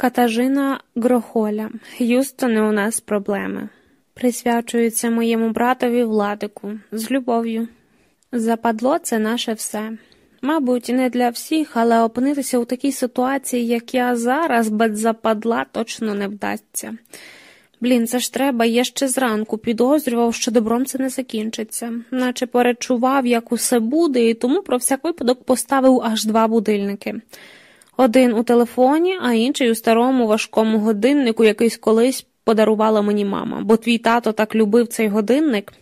Катажина Грохоля. Юстоне, у нас проблеми. Присвячується моєму братові Владику з любов'ю. Западло це наше все. Мабуть, не для всіх, але опинитися у такій ситуації, як я зараз, без западла точно не вдасться. Блін, це ж треба, я ще зранку підозрював, що добром це не закінчиться, наче перечував, як усе буде, і тому про всяк випадок поставив аж два будильники. Один у телефоні, а інший у старому важкому годиннику, якийсь колись подарувала мені мама, бо твій тато так любив цей годинник.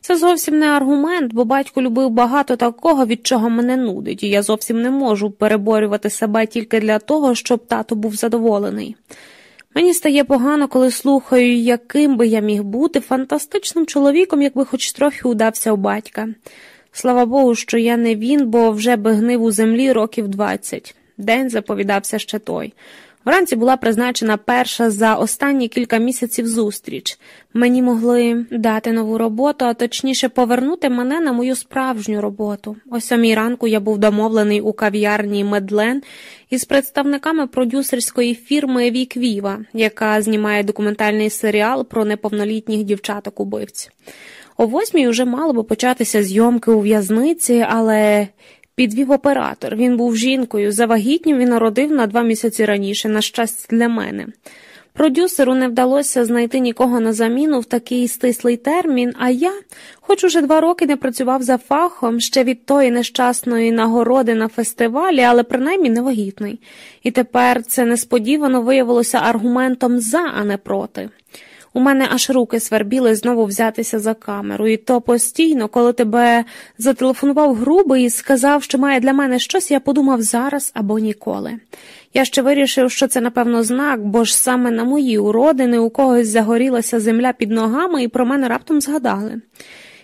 Це зовсім не аргумент, бо батько любив багато такого, від чого мене нудить, і я зовсім не можу переборювати себе тільки для того, щоб тато був задоволений. Мені стає погано, коли слухаю, яким би я міг бути фантастичним чоловіком, якби хоч трохи удався у батька. Слава Богу, що я не він, бо вже би гнив у землі років двадцять. День заповідався ще той. Вранці була призначена перша за останні кілька місяців зустріч. Мені могли дати нову роботу, а точніше повернути мене на мою справжню роботу. О сьомій ранку я був домовлений у кав'ярні Медлен із представниками продюсерської фірми Віквіва, яка знімає документальний серіал про неповнолітніх дівчаток убивць. О восьмій вже мало би початися зйомки у в'язниці, але підвів оператор. Він був жінкою, завагітнім він народив на два місяці раніше, на щастя для мене. Продюсеру не вдалося знайти нікого на заміну в такий стислий термін, а я, хоч уже два роки не працював за фахом ще від тої нещасної нагороди на фестивалі, але принаймні не вагітний. І тепер це несподівано виявилося аргументом за, а не проти. У мене аж руки свербіли знову взятися за камеру, і то постійно, коли тебе зателефонував грубий і сказав, що має для мене щось, я подумав зараз або ніколи. Я ще вирішив, що це, напевно, знак, бо ж саме на мої уродини у когось загорілася земля під ногами, і про мене раптом згадали.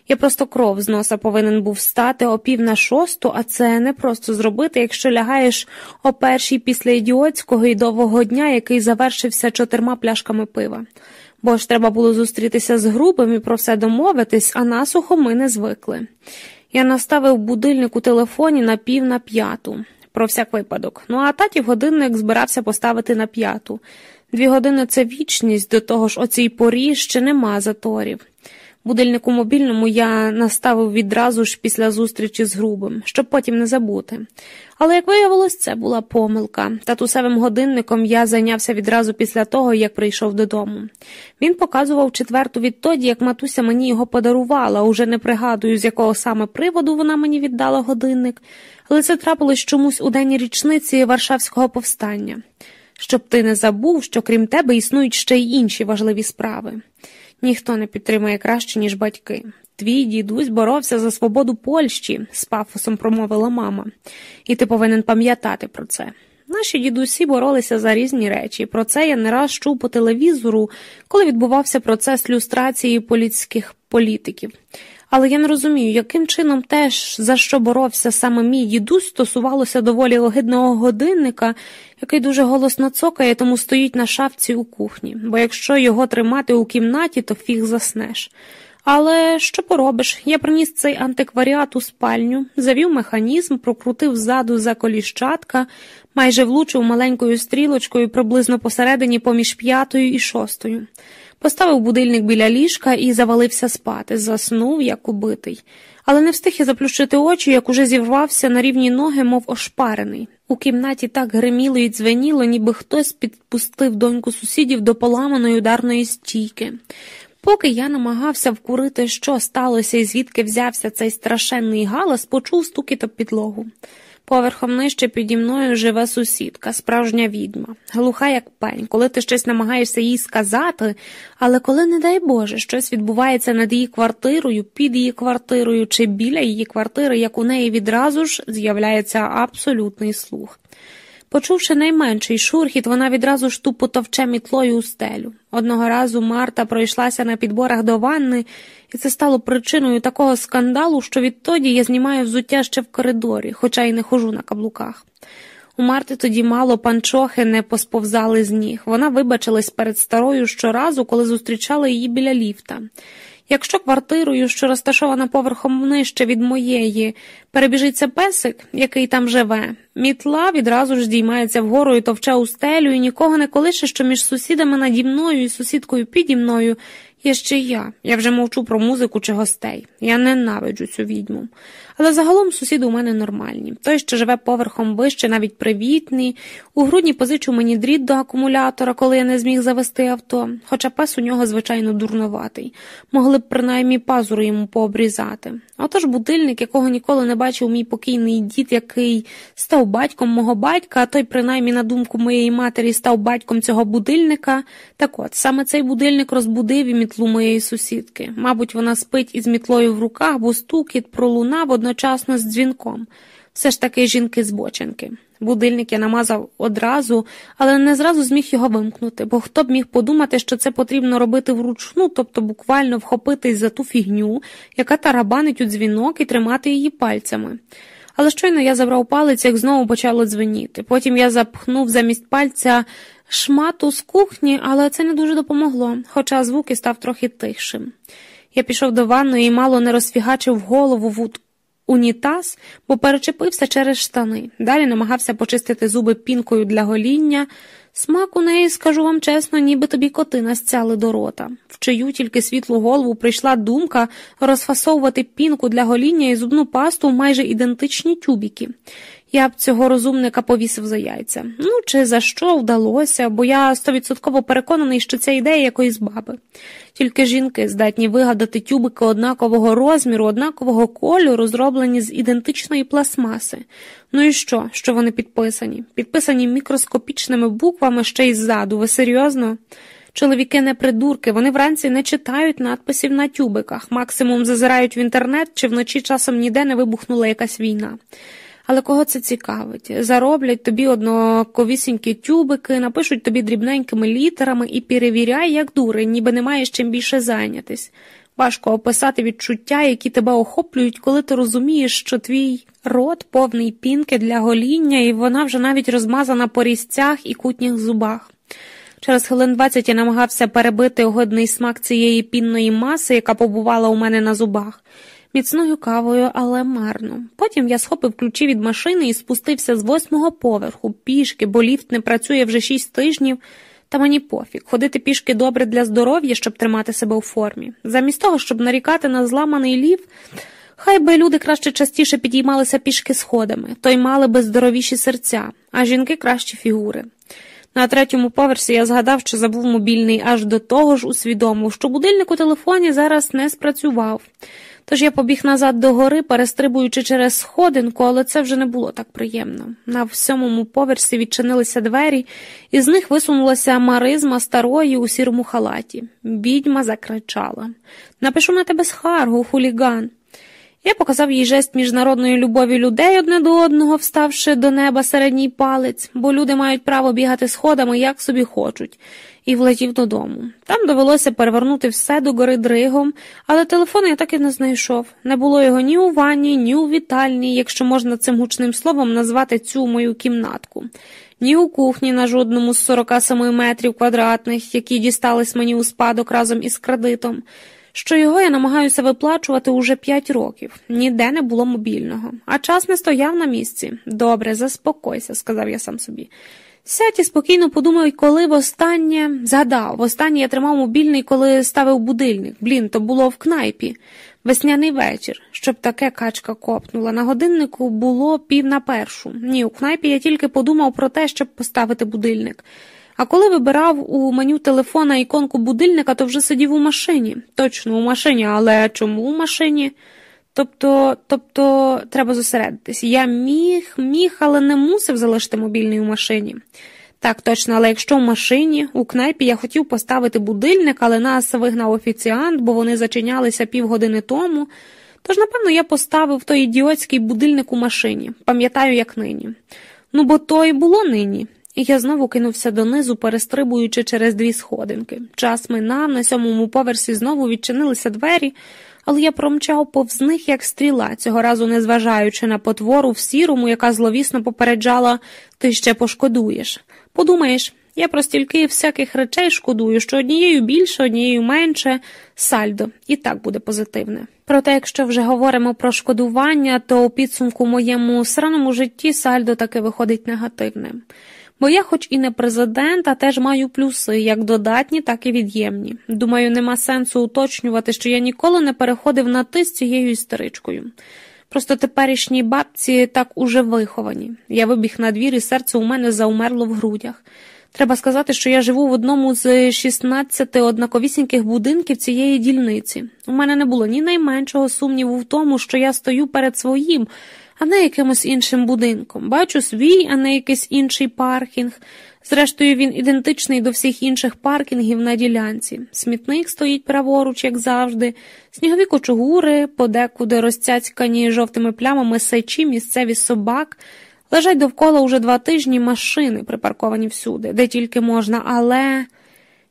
Я просто кров з носа повинен був стати о пів на шосту, а це не просто зробити, якщо лягаєш о першій після ідіотського і довгого дня, який завершився чотирма пляшками пива бо ж треба було зустрітися з грубим і про все домовитись, а насухо ми не звикли. Я наставив будильник у телефоні на пів на п'яту, про всяк випадок. Ну а татів годинник збирався поставити на п'яту. Дві години це вічність, до того ж, оцій порі ще нема заторів. Будильник у мобільному я наставив відразу ж після зустрічі з грубим, щоб потім не забути. Але, як виявилось, це була помилка. Татусевим годинником я зайнявся відразу після того, як прийшов додому. Він показував четверту відтоді, як матуся мені його подарувала, уже не пригадую, з якого саме приводу вона мені віддала годинник, але це трапилось чомусь у день річниці Варшавського повстання. Щоб ти не забув, що крім тебе існують ще й інші важливі справи. Ніхто не підтримує краще, ніж батьки. Твій дідусь боровся за свободу Польщі, з пафосом промовила мама, і ти повинен пам'ятати про це. Наші дідусі боролися за різні речі. Про це я не раз чув по телевізору, коли відбувався процес люстрації політських політиків. Але я не розумію, яким чином теж за що боровся саме мій дідусь, стосувалося доволі огидного годинника, який дуже голосно цокає, тому стоїть на шафці у кухні, бо якщо його тримати у кімнаті, то фіг заснеш. Але що поробиш? Я приніс цей антикваріат у спальню, завів механізм, прокрутив ззаду за коліщатка, майже влучив маленькою стрілочкою приблизно посередині поміж п'ятою і шостою. Поставив будильник біля ліжка і завалився спати, заснув, як убитий. Але не встиг я заплющити очі, як уже зірвався на рівні ноги, мов ошпарений. У кімнаті так гриміло і дзвеніло, ніби хтось підпустив доньку сусідів до поламаної ударної стійки. Поки я намагався вкурити, що сталося і звідки взявся цей страшенний галас, почув стукіт об підлогу. Поверхом нижче піді мною живе сусідка, справжня відьма, глуха, як пень, коли ти щось намагаєшся їй сказати, але коли, не дай Боже, щось відбувається над її квартирою, під її квартирою чи біля її квартири, як у неї відразу ж з'являється абсолютний слух. Почувши найменший шурхіт, вона відразу ж тупо товче мітлою у стелю. Одного разу Марта пройшлася на підборах до ванни, і це стало причиною такого скандалу, що відтоді я знімаю взуття ще в коридорі, хоча й не хожу на каблуках. У Марти тоді мало панчохи не посповзали з ніг. Вона вибачилась перед старою щоразу, коли зустрічала її біля ліфта. Якщо квартирою, що розташована поверхом нижче від моєї, Перебіжиться песик, який там живе. Мітла відразу ж здіймається вгору і товче у стелю, і нікого не колише, що між сусідами наді мною і сусідкою піді мною є ще я. Я вже мовчу про музику чи гостей. Я ненавиджу цю відьму. Але загалом сусіди у мене нормальні. Той, що живе поверхом вище, навіть привітний. У грудні позичу мені дріт до акумулятора, коли я не зміг завести авто, хоча пес у нього, звичайно, дурноватий. Могли б принаймні пазури йому пообрізати. Отож будильник, якого ніколи не бачив мій покійний дід, який став батьком мого батька, а той, принаймні, на думку моєї матері, став батьком цього будильника. Так от, саме цей будильник розбудив і мітлу моєї сусідки. Мабуть, вона спить із мітлою в руках, бо стукіт пролунав одночасно з дзвінком. Все ж таки жінки збоченки. Будильник я намазав одразу, але не зразу зміг його вимкнути, бо хто б міг подумати, що це потрібно робити вручну, тобто буквально вхопитись за ту фігню, яка тарабанить у дзвінок і тримати її пальцями. Але щойно я забрав палець, як знову почало дзвеніти. Потім я запхнув замість пальця шмату з кухні, але це не дуже допомогло, хоча звук і став трохи тихшим. Я пішов до ванної і мало не розфігачив голову в унітаз, бо перечепився через штани. Далі намагався почистити зуби пінкою для гоління. Смак у неї, скажу вам чесно, ніби тобі коти настяли до рота. В чию тільки світлу голову прийшла думка розфасовувати пінку для гоління і зубну пасту в майже ідентичні тюбіки. Я б цього розумника повісив за яйця. Ну, чи за що вдалося, бо я стовідсотково переконаний, що це ідея якоїсь баби. Тільки жінки здатні вигадати тюбики однакового розміру, однакового кольору, зроблені з ідентичної пластмаси. Ну і що, що вони підписані? Підписані мікроскопічними буквами ще й ззаду. Ви серйозно? Чоловіки не придурки, вони вранці не читають надписів на тюбиках, максимум зазирають в інтернет чи вночі часом ніде не вибухнула якась війна. Але кого це цікавить? Зароблять тобі одноковісінькі тюбики, напишуть тобі дрібненькими літерами і перевіряй, як дурень, ніби не маєш чим більше зайнятись. Важко описати відчуття, які тебе охоплюють, коли ти розумієш, що твій рот повний пінки для гоління, і вона вже навіть розмазана по різцях і кутніх зубах. Через хвилин двадцять я намагався перебити угодний смак цієї пінної маси, яка побувала у мене на зубах міцною кавою, але марно. Потім я схопив ключі від машини і спустився з восьмого поверху, пішки, бо ліфт не працює вже шість тижнів. Та мені пофіг, ходити пішки добре для здоров'я, щоб тримати себе у формі. Замість того, щоб нарікати на зламаний ліфт, хай би люди краще частіше підіймалися пішки сходами, то й мали би здоровіші серця, а жінки кращі фігури. На третьому поверсі я згадав, що забув мобільний аж до того ж усвідомив, що будильник у телефоні зараз не спрацював. Тож я побіг назад до гори, перестрибуючи через сходинку, але це вже не було так приємно. На всьомому поверсі відчинилися двері, і з них висунулася маризма старої у сірому халаті. Відьма закричала Напишу на тебе схаргу, хуліган. Я показав їй жест міжнародної любові людей одне до одного, вставши до неба середній палець, бо люди мають право бігати сходами, як собі хочуть, і влетів додому. Там довелося перевернути все до гори дригом, але телефон я так і не знайшов. Не було його ні у ванні, ні у вітальні, якщо можна цим гучним словом назвати цю мою кімнатку, ні у кухні на жодному з 47 метрів квадратних, які дістались мені у спадок разом із кредитом що його я намагаюся виплачувати уже п'ять років. Ніде не було мобільного, а час не стояв на місці. Добре, заспокойся, сказав я сам собі. Сядь і спокійно подумай, коли востаннє згадав, востаннє я тримав мобільний, коли ставив будильник. Блін, то було в кнайпі. Весняний вечір, щоб таке качка копнула. На годиннику було пів на першу. Ні, у кнайпі я тільки подумав про те, щоб поставити будильник. А коли вибирав у меню телефона іконку будильника, то вже сидів у машині. Точно у машині, але чому у машині? Тобто, тобто, треба зосередитись. Я міг, міг, але не мусив залишити мобільний у машині. Так, точно, але якщо в машині, у кнайпі я хотів поставити будильник, але нас вигнав офіціант, бо вони зачинялися півгодини тому. Тож, напевно, я поставив той ідіотський будильник у машині, пам'ятаю, як нині. Ну, бо то і було нині. І я знову кинувся донизу, перестрибуючи через дві сходинки. Час минав, на сьомому поверсі знову відчинилися двері, але я промчав повз них, як стріла, цього разу не зважаючи на потвору в сірому, яка зловісно попереджала ти ще пошкодуєш. Подумаєш, я про стільки всяких речей шкодую, що однією більше, однією менше, сальдо, і так буде позитивне. Проте, якщо вже говоримо про шкодування, то у підсумку моєму сраному житті сальдо таки виходить негативним. Бо я, хоч і не президент, а теж маю плюси, як додатні, так і від'ємні. Думаю, нема сенсу уточнювати, що я ніколи не переходив на ти з цією істеричкою. Просто теперішні бабці так уже виховані. Я вибіг на двір, і серце у мене заумерло в грудях. Треба сказати, що я живу в одному з 16 однаковісіньких будинків цієї дільниці. У мене не було ні найменшого сумніву в тому, що я стою перед своїм, а не якимось іншим будинком. Бачу свій, а не якийсь інший паркінг. Зрештою, він ідентичний до всіх інших паркінгів на ділянці. Смітник стоїть праворуч, як завжди, снігові кочугури, подекуди розцяцькані жовтими плямами сечі, місцеві собак. Лежать довкола уже два тижні машини, припарковані всюди, де тільки можна, але.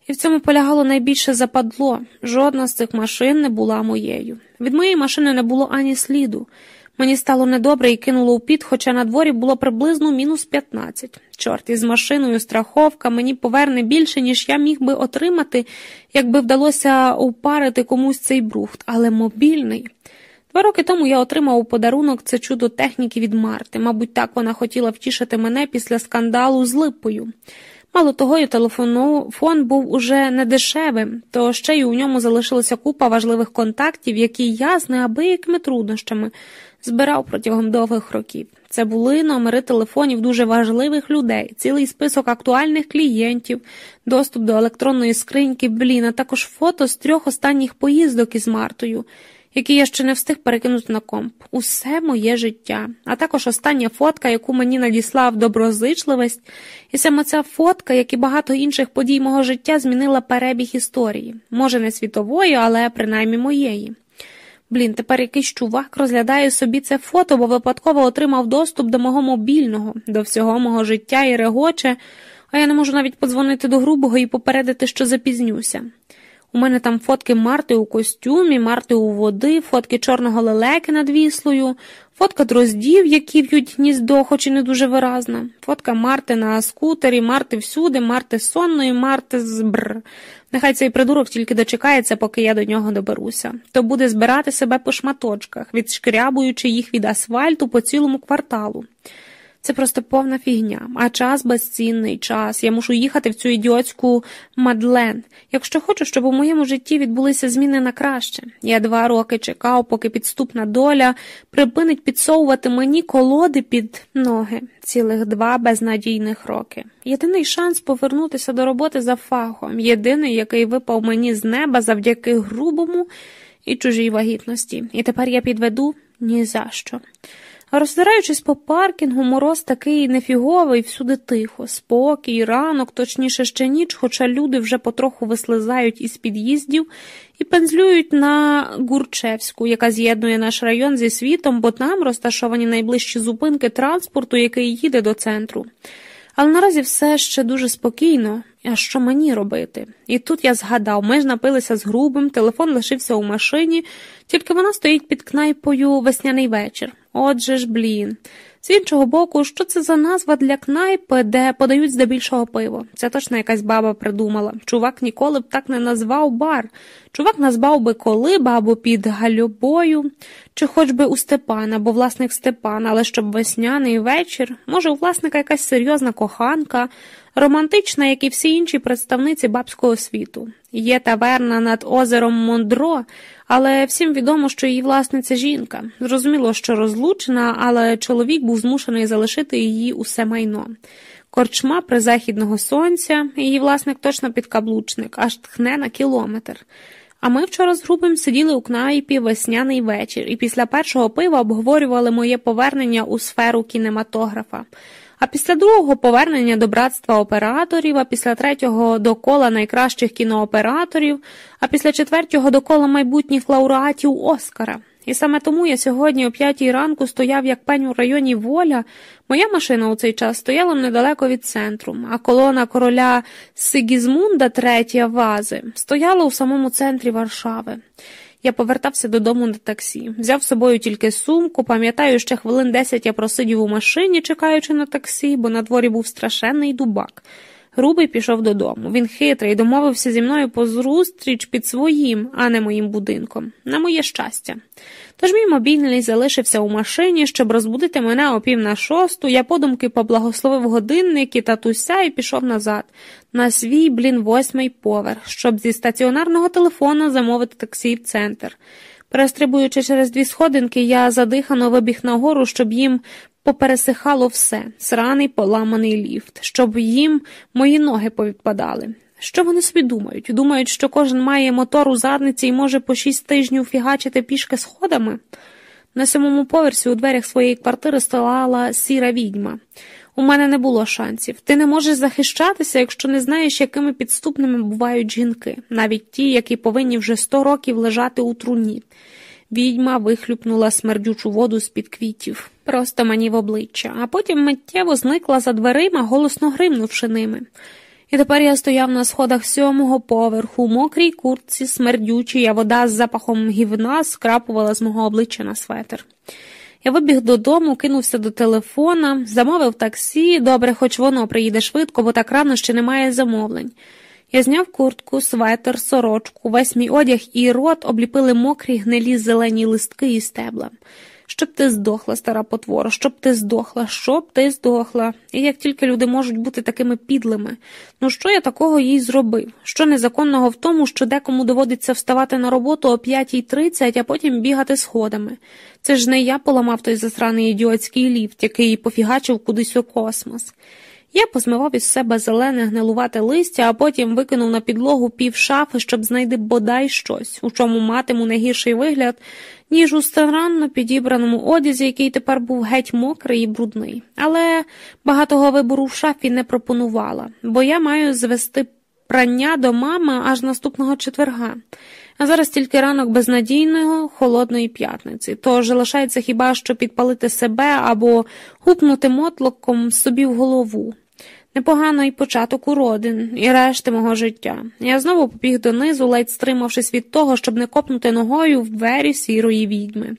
І в цьому полягало найбільше западло. Жодна з цих машин не була моєю. Від моєї машини не було ані сліду. Мені стало недобре і кинуло у піт, хоча на дворі було приблизно мінус 15. Чорт, із машиною страховка мені поверне більше, ніж я міг би отримати, якби вдалося упарити комусь цей брухт, але мобільний. Два роки тому я отримав у подарунок це чудо техніки від Марти. Мабуть, так вона хотіла втішити мене після скандалу з липою. Мало того, і телефон був уже не дешевим, то ще й у ньому залишилася купа важливих контактів, які я з неабиякими труднощами збирав протягом довгих років. Це були номери телефонів дуже важливих людей, цілий список актуальних клієнтів, доступ до електронної скриньки, блін, а також фото з трьох останніх поїздок із Мартою які я ще не встиг перекинути на комп. Усе моє життя, а також остання фотка, яку мені надіслав доброзичливість, і саме ця фотка, як і багато інших подій мого життя, змінила перебіг історії. Може, не світової, але принаймні моєї. Блін, тепер якийсь чувак розглядає собі це фото, бо випадково отримав доступ до мого мобільного, до всього мого життя і регоче, а я не можу навіть подзвонити до грубого і попередити, що запізнюся. У мене там фотки Марти у костюмі, Марти у води, фотки чорного лелеки над віслою, фотка дроздів, які в'ють гніздо, хоч і не дуже виразна, фотка Марти на скутері, Марти всюди, Марти сонної, Марти з бр. Нехай цей придурок тільки дочекається, поки я до нього доберуся, то буде збирати себе по шматочках, відшкрябуючи їх від асфальту по цілому кварталу. Це просто повна фігня, а час безцінний час. Я мушу їхати в цю ідіотську Мадлен. Якщо хочу, щоб у моєму житті відбулися зміни на краще. Я два роки чекав, поки підступна доля припинить підсовувати мені колоди під ноги. Цілих два безнадійних роки. Єдиний шанс повернутися до роботи за фахом, єдиний, який випав мені з неба завдяки грубому і чужій вагітності. І тепер я підведу ні за що. Роздираючись по паркінгу, мороз такий нефіговий, всюди тихо, спокій, ранок, точніше ще ніч, хоча люди вже потроху вислизають із під'їздів і пензлюють на Гурчевську, яка з'єднує наш район зі світом, бо там розташовані найближчі зупинки транспорту, який їде до центру. Але наразі все ще дуже спокійно, а що мені робити? І тут я згадав, ми ж напилися з грубим, телефон лишився у машині, тільки вона стоїть під кнайпою весняний вечір. Отже ж, блін. З іншого боку, що це за назва для кнайпи, де подають здебільшого пиво? Це точно якась баба придумала. Чувак ніколи б так не назвав бар. Чувак назвав би колиба або під гальобою, чи хоч би у Степана, бо власник Степан, але щоб весняний вечір, може, у власника якась серйозна коханка, романтична, як і всі інші представниці бабського світу. Є таверна над озером Мондро, але всім відомо, що її власниця жінка. Зрозуміло, що розлучена, але чоловік був змушений залишити її усе майно. Корчма призахідного сонця, її власник точно підкаблучник, аж тхне на кілометр. А ми вчора з грубим сиділи у кнайпі весняний вечір, і після першого пива обговорювали моє повернення у сферу кінематографа. А після другого повернення до братства операторів, а після третього до кола найкращих кінооператорів, а після четвертого до кола майбутніх лауреатів Оскара. І саме тому я сьогодні о п'ятій ранку стояв як пень у районі Воля. Моя машина у цей час стояла недалеко від центру, а колона короля Сигізмунда третя вази стояла у самому центрі Варшави. Я повертався додому на таксі, взяв з собою тільки сумку, пам'ятаю, ще хвилин десять я просидів у машині, чекаючи на таксі, бо на дворі був страшенний дубак. Грубий пішов додому. Він хитрий, домовився зі мною по зустріч під своїм, а не моїм будинком. На моє щастя. Тож мій мобільний залишився у машині, щоб розбудити мене о пів на шосту. Я подумки поблагословив годинник і татуся і пішов назад, на свій, блін, восьмий поверх, щоб зі стаціонарного телефону замовити таксі в центр. Перестрибуючи через дві сходинки, я задихано вибіг нагору, щоб їм попересихало все, сраний поламаний ліфт, щоб їм мої ноги повідпадали. Що вони собі думають? Думають, що кожен має мотор у задниці і може по шість тижнів фігачити пішки сходами? На сьомому поверсі у дверях своєї квартири стояла сіра відьма. У мене не було шансів. Ти не можеш захищатися, якщо не знаєш, якими підступними бувають жінки, навіть ті, які повинні вже сто років лежати у труні. Відьма вихлюпнула смердючу воду з під квітів, просто мені в обличчя, а потім миттєво зникла за дверима, голосно гримнувши ними. І тепер я стояв на сходах сьомого поверху, мокрій куртці, смердючій, а вода з запахом гівна скрапувала з мого обличчя на светр. Я вибіг додому, кинувся до телефона, замовив таксі, добре, хоч воно приїде швидко, бо так рано ще немає замовлень. Я зняв куртку, светр, сорочку, весь мій одяг і рот обліпили мокрі гнилі зелені листки і стебла. Щоб ти здохла, стара потвора, щоб ти здохла, щоб ти здохла. І як тільки люди можуть бути такими підлими, ну що я такого їй зробив? Що незаконного в тому, що декому доводиться вставати на роботу о 5.30, а потім бігати сходами. Це ж не я поламав той засраний ідіотський ліфт, який пофігачив кудись у космос. Я позмивав із себе зелене гнилувате листя, а потім викинув на підлогу пів шафи, щоб знайти бодай щось, у чому матиму не гірший вигляд, ніж у старанно підібраному одязі, який тепер був геть мокрий і брудний. Але багатого вибору в шафі не пропонувала, бо я маю звести прання до мами аж наступного четверга. А зараз тільки ранок безнадійного холодної п'ятниці, тож лишається хіба що підпалити себе або гупнути мотлоком собі в голову. Непоганий початок уродин і решти мого життя. Я знову побіг донизу, ледь стримавшись від того, щоб не копнути ногою в двері сірої відьми.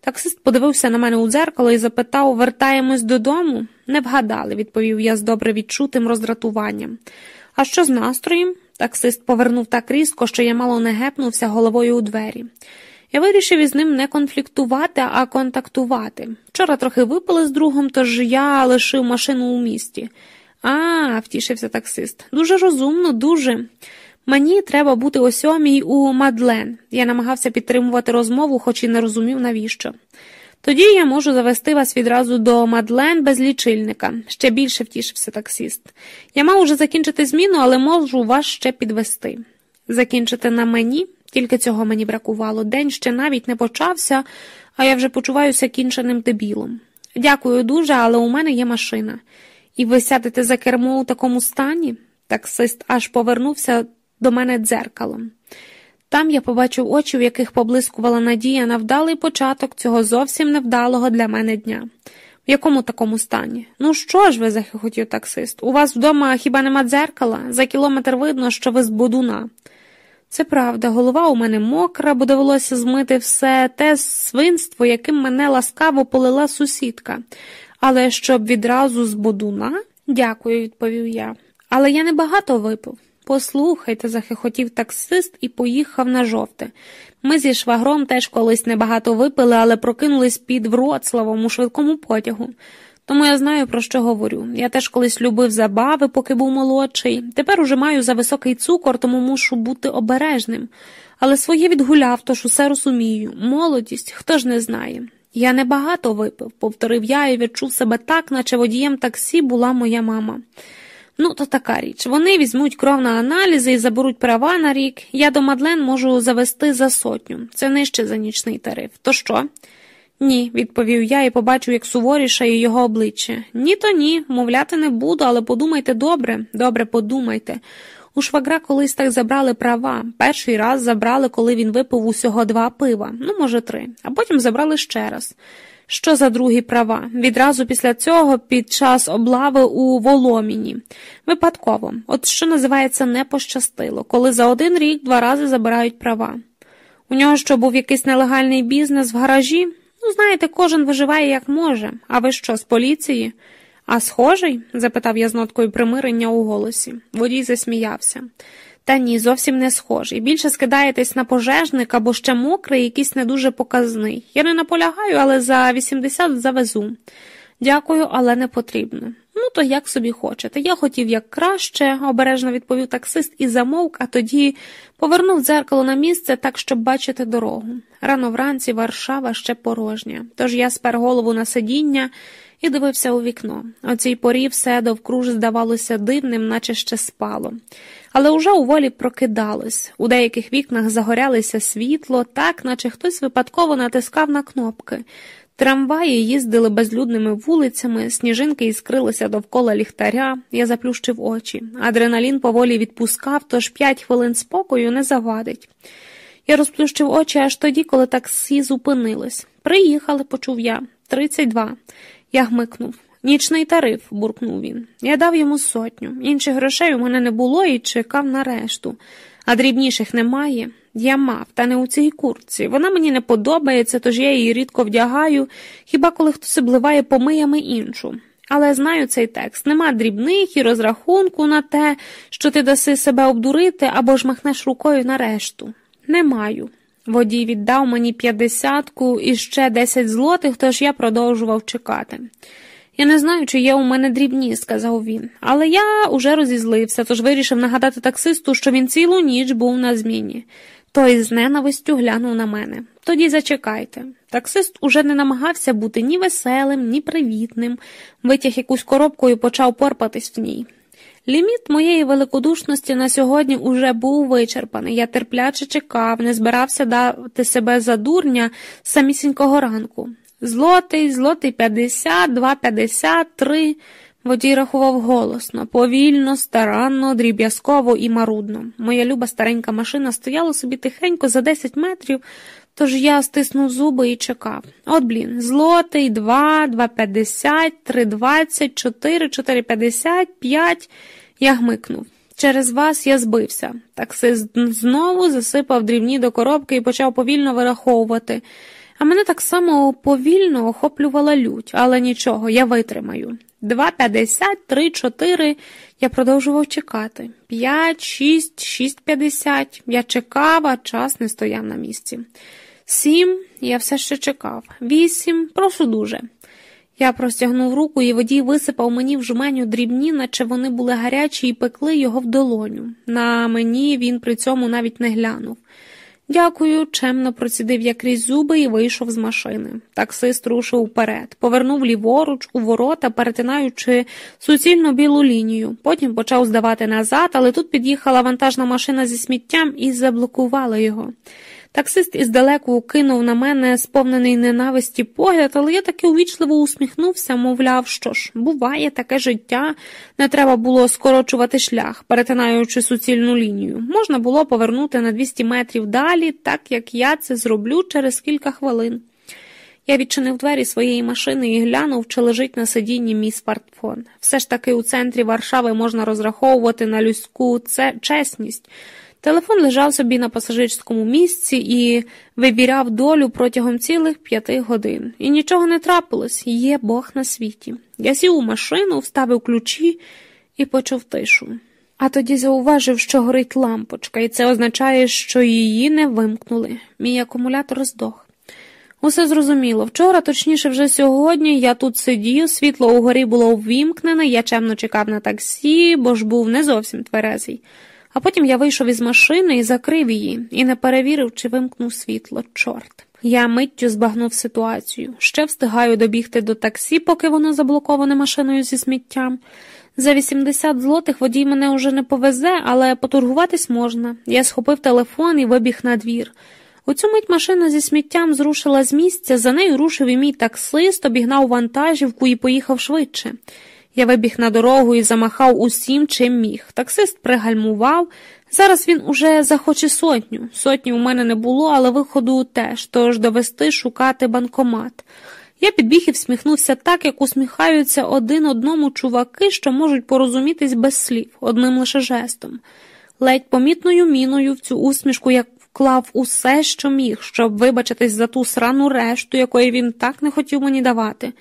Таксист подивився на мене у дзеркало і запитав вертаємось додому? Не вгадали, відповів я з добре відчутим роздратуванням. А що з настроєм? Таксист повернув так різко, що я мало не гепнувся головою у двері. Я вирішив із ним не конфліктувати, а контактувати. Вчора трохи випили з другом, тож я лишив машину у місті. А, втішився таксист. Дуже розумно, дуже. Мені треба бути о сьомій у Мадлен. Я намагався підтримувати розмову, хоч і не розумів, навіщо. Тоді я можу завести вас відразу до Мадлен без лічильника, ще більше втішився таксіст. Я мав уже закінчити зміну, але можу вас ще підвести. Закінчити на мені, тільки цього мені бракувало. День ще навіть не почався, а я вже почуваюся кінченим дебілом. Дякую дуже, але у мене є машина. І ви сядете за кермо у такому стані? Таксист аж повернувся до мене дзеркалом. Там я побачив очі, в яких поблискувала надія на вдалий початок цього зовсім невдалого для мене дня. В якому такому стані? Ну що ж ви, захихотів таксист, у вас вдома хіба нема дзеркала? За кілометр видно, що ви з бодуна. Це правда, голова у мене мокра, бо довелося змити все те свинство, яким мене ласкаво полила сусідка. Але щоб відразу з бодуна? Дякую, відповів я. Але я небагато випив. Послухайте, захихотів таксист і поїхав на жовте. Ми зі швагром теж колись небагато випили, але прокинулись під Вроцлавом у швидкому потягу. Тому я знаю, про що говорю. Я теж колись любив забави, поки був молодший. Тепер уже маю за високий цукор, тому мушу бути обережним. Але своє відгуляв, тож усе розумію. Молодість хто ж не знає. Я небагато випив, повторив я і відчув себе так, наче водієм таксі була моя мама. Ну, то така річ. Вони візьмуть кров на аналізи і заберуть права на рік. Я до Мадлен можу завести за сотню. Це нижче за нічний тариф. То що? Ні, відповів я і побачив, як суворішає його обличчя. Ні, то ні, мовляти не буду, але подумайте добре, добре подумайте. У швагра колись так забрали права. Перший раз забрали, коли він випив усього два пива, ну, може, три, а потім забрали ще раз. Що за другі права? Відразу після цього, під час облави у Воломіні. Випадково, от що називається не пощастило, коли за один рік два рази забирають права. У нього що був якийсь нелегальний бізнес в гаражі? Ну, знаєте, кожен виживає як може. А ви що, з поліції? А схожий? запитав я з ноткою примирення у голосі. Водій засміявся. Та ні, зовсім не схожий. Більше скидаєтесь на пожежник або ще мокрий, якийсь не дуже показний. Я не наполягаю, але за 80 завезу. Дякую, але не потрібно. Ну, то як собі хочете. Я хотів як краще, обережно відповів таксист і замовк, а тоді повернув дзеркало на місце так, щоб бачити дорогу. Рано вранці Варшава ще порожня, тож я спер голову на сидіння і дивився у вікно. О цій порі все довкруж здавалося дивним, наче ще спало. Але уже у волі прокидалось. У деяких вікнах загорялося світло, так, наче хтось випадково натискав на кнопки. Трамваї їздили безлюдними вулицями, сніжинки іскрилися довкола ліхтаря, я заплющив очі. Адреналін поволі відпускав, тож п'ять хвилин спокою не завадить. Я розплющив очі аж тоді, коли таксі зупинилось. Приїхали, почув я. Тридцять два. Я гмикнув. Нічний тариф, буркнув він. Я дав йому сотню. Інших грошей у мене не було і чекав на решту, а дрібніших немає. Я мав, та не у цій курці. Вона мені не подобається, тож я її рідко вдягаю, хіба коли хтось обливає помиями іншу. Але знаю цей текст нема дрібних і розрахунку на те, що ти даси себе обдурити або ж махнеш рукою на решту. Не маю. Водій віддав мені п'ятдесятку і ще десять злотих, тож я продовжував чекати. Я не знаю, чи є у мене дрібні, сказав він, але я уже розізлився, тож вирішив нагадати таксисту, що він цілу ніч був на зміні. Той з ненавистю глянув на мене. Тоді зачекайте. Таксист уже не намагався бути ні веселим, ні привітним, витяг якусь коробку і почав порпатись в ній. Ліміт моєї великодушності на сьогодні уже був вичерпаний. Я терпляче чекав, не збирався дати себе за дурня самісінького ранку. Злотий, злотий п'ятдесят, два п'ятдесят, три. Водій рахував голосно, повільно, старанно, дріб'язково і марудно. Моя люба старенька машина стояла собі тихенько за десять метрів, тож я стиснув зуби і чекав. От, блін, злотий, два, два п'ятдесят, три двадцять, чотири, чотири п'ятдесят, п'ять. Я гмикнув. Через вас я збився. Таксист знову засипав дрібні до коробки і почав повільно вираховувати. А мене так само повільно охоплювала лють, але нічого, я витримаю. Два п'ятдесят, три, чотири. Я продовжував чекати. П'ять, шість, шість п'ятдесят. Я чекав, а час не стояв на місці. Сім, я все ще чекав. Вісім, прошу дуже. Я простягнув руку, і водій висипав мені в жменю дрібні, наче вони були гарячі і пекли його в долоню. На мені він при цьому навіть не глянув. Дякую, чемно процідив я крізь зуби і вийшов з машини. Таксист рушив вперед, повернув ліворуч у ворота, перетинаючи суцільну білу лінію. Потім почав здавати назад, але тут під'їхала вантажна машина зі сміттям і заблокувала його. Таксист іздалеку кинув на мене сповнений ненависті погляд, але я таки увічливо усміхнувся, мовляв, що ж, буває таке життя, не треба було скорочувати шлях, перетинаючи суцільну лінію. Можна було повернути на 200 метрів далі, так як я це зроблю через кілька хвилин. Я відчинив двері своєї машини і глянув, чи лежить на сидінні мій смартфон. Все ж таки у центрі Варшави можна розраховувати на людську чесність. Телефон лежав собі на пасажирському місці і вибіряв долю протягом цілих п'яти годин. І нічого не трапилось, є Бог на світі. Я сів у машину, вставив ключі і почув тишу. А тоді зауважив, що горить лампочка, і це означає, що її не вимкнули. Мій акумулятор здох. Усе зрозуміло. Вчора, точніше, вже сьогодні, я тут сидів, світло угорі було ввімкнене, я чемно чекав на таксі, бо ж був не зовсім тверезий. А потім я вийшов із машини і закрив її, і не перевірив, чи вимкнув світло. Чорт. Я миттю збагнув ситуацію. Ще встигаю добігти до таксі, поки воно заблоковане машиною зі сміттям. За 80 злотих водій мене уже не повезе, але поторгуватись можна. Я схопив телефон і вибіг на двір. У цю мить машина зі сміттям зрушила з місця, за нею рушив і мій таксист, обігнав вантажівку і поїхав швидше. Я вибіг на дорогу і замахав усім, чим міг. Таксист пригальмував. Зараз він уже захоче сотню. Сотні у мене не було, але виходу теж, тож довести шукати банкомат. Я підбіг і всміхнувся так, як усміхаються один одному чуваки, що можуть порозумітись без слів, одним лише жестом. Ледь помітною міною в цю усмішку я вклав усе, що міг, щоб вибачитись за ту срану решту, якої він так не хотів мені давати.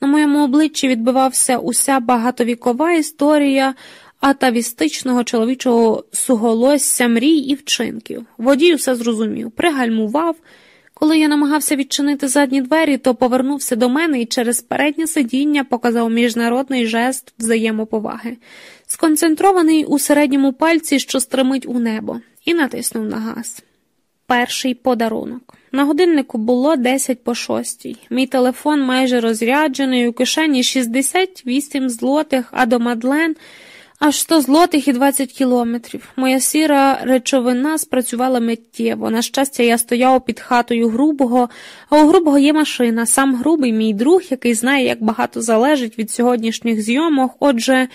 На моєму обличчі відбивався уся багатовікова історія атавістичного чоловічого суголосся мрій і вчинків. Водій усе зрозумів, пригальмував. Коли я намагався відчинити задні двері, то повернувся до мене і через переднє сидіння показав міжнародний жест взаємоповаги, сконцентрований у середньому пальці, що стримить у небо, і натиснув на газ. Перший подарунок. На годиннику було 10 по шостій. Мій телефон майже розряджений, у кишені 68 злотих, а до Мадлен аж 100 злотих і 20 кілометрів. Моя сіра речовина спрацювала миттєво. На щастя, я стояв під хатою грубого, а у грубого є машина. Сам грубий мій друг, який знає, як багато залежить від сьогоднішніх зйомок. Отже,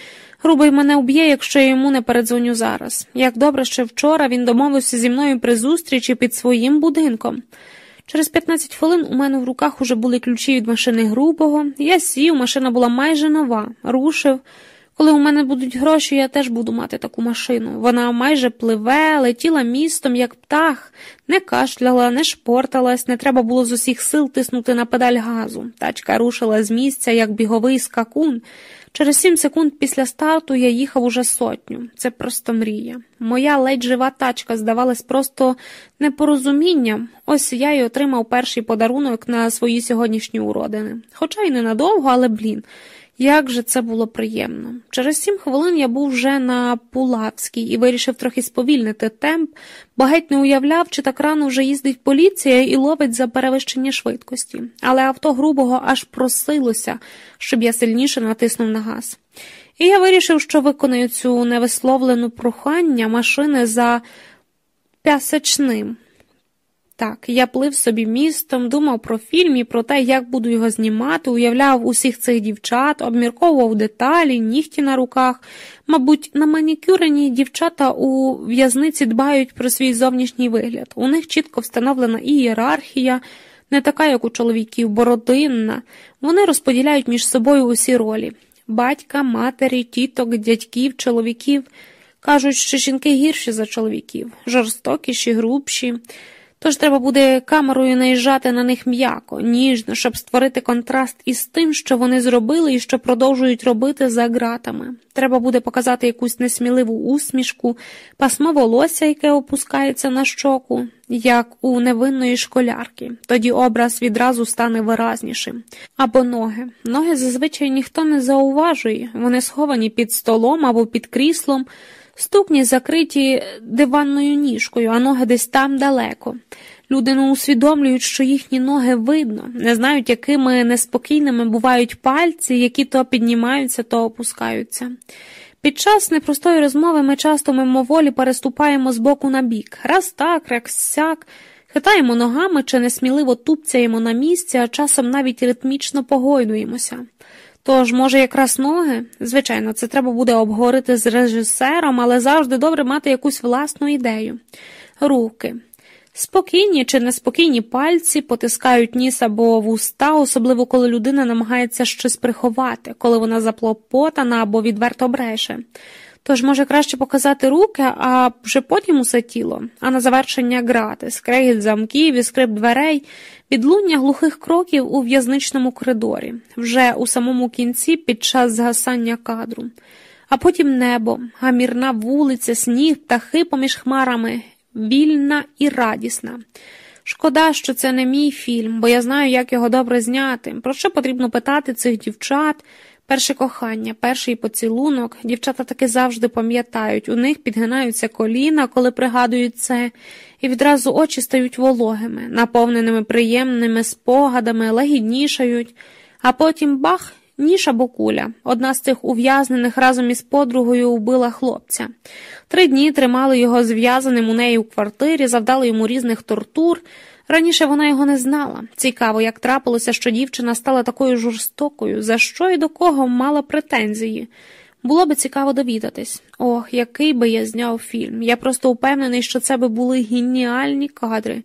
грубий мене вб'є, якщо я йому не передзвоню зараз. Як добре, що вчора він домовився зі мною при зустрічі під своїм будинком. Через 15 хвилин у мене в руках уже були ключі від машини грубого. Я сів, машина була майже нова, рушив. Коли у мене будуть гроші, я теж буду мати таку машину. Вона майже пливе, летіла містом, як птах, не кашляла, не шпорталась, не треба було з усіх сил тиснути на педаль газу. Тачка рушила з місця, як біговий скакун. Через сім секунд після старту я їхав уже сотню. Це просто мрія. Моя ледь жива тачка здавалась просто непорозумінням. Ось я й отримав перший подарунок на свої сьогоднішні уродини. Хоча й ненадовго, але блін. Як же це було приємно. Через сім хвилин я був вже на Пулавській і вирішив трохи сповільнити темп, бо геть не уявляв, чи так рано вже їздить поліція і ловить за перевищення швидкості. Але авто грубого аж просилося, щоб я сильніше натиснув на газ. І я вирішив, що виконую цю невисловлену прохання машини за п'ясячним. Так, я плив собі містом, думав про фільм і про те, як буду його знімати, уявляв усіх цих дівчат, обмірковував деталі, нігті на руках. Мабуть, на манікюрені дівчата у в'язниці дбають про свій зовнішній вигляд. У них чітко встановлена ієрархія, не така, як у чоловіків, бородинна. Вони розподіляють між собою усі ролі батька, матері, тіток, дядьків, чоловіків. Кажуть, що жінки гірші за чоловіків, жорстокіші, грубші. Тож треба буде камерою наїжджати на них м'яко, ніжно, щоб створити контраст із тим, що вони зробили і що продовжують робити за ґратами. Треба буде показати якусь несміливу усмішку, пасмо волосся, яке опускається на щоку, як у невинної школярки. Тоді образ відразу стане виразнішим. Або ноги. Ноги зазвичай ніхто не зауважує, вони сховані під столом або під кріслом. Ступні закриті диванною ніжкою, а ноги десь там далеко. Люди не усвідомлюють, що їхні ноги видно, не знають, якими неспокійними бувають пальці, які то піднімаються, то опускаються. Під час непростої розмови ми часто мимоволі переступаємо з боку на бік, раз так, раз сяк, хитаємо ногами чи несміливо тупцяємо на місці, а часом навіть ритмічно погойдуємося. Тож, може, якраз ноги? Звичайно, це треба буде обговорити з режисером, але завжди добре мати якусь власну ідею. Руки. Спокійні чи неспокійні пальці потискають ніс або вуста, особливо коли людина намагається щось приховати, коли вона заплопотана або відверто бреше. Тож, може, краще показати руки, а вже потім усе тіло, а на завершення грати, скрегіт замків і скрип дверей, підлуння глухих кроків у в'язничному коридорі, вже у самому кінці під час згасання кадру, а потім небо, гамірна вулиця, сніг, птахи поміж хмарами, вільна і радісна. Шкода, що це не мій фільм, бо я знаю, як його добре зняти. Про що потрібно питати цих дівчат? Перше кохання, перший поцілунок, дівчата таки завжди пам'ятають, у них підгинаються коліна, коли пригадують це, і відразу очі стають вологими, наповненими приємними спогадами, лагіднішають, а потім бах, ніж або куля. Одна з цих ув'язнених разом із подругою убила хлопця. Три дні тримали його зв'язаним у неї у квартирі, завдали йому різних тортур. Раніше вона його не знала. Цікаво, як трапилося, що дівчина стала такою жорстокою, за що і до кого мала претензії. Було би цікаво довідатись. Ох, який би я зняв фільм. Я просто впевнений, що це би були геніальні кадри.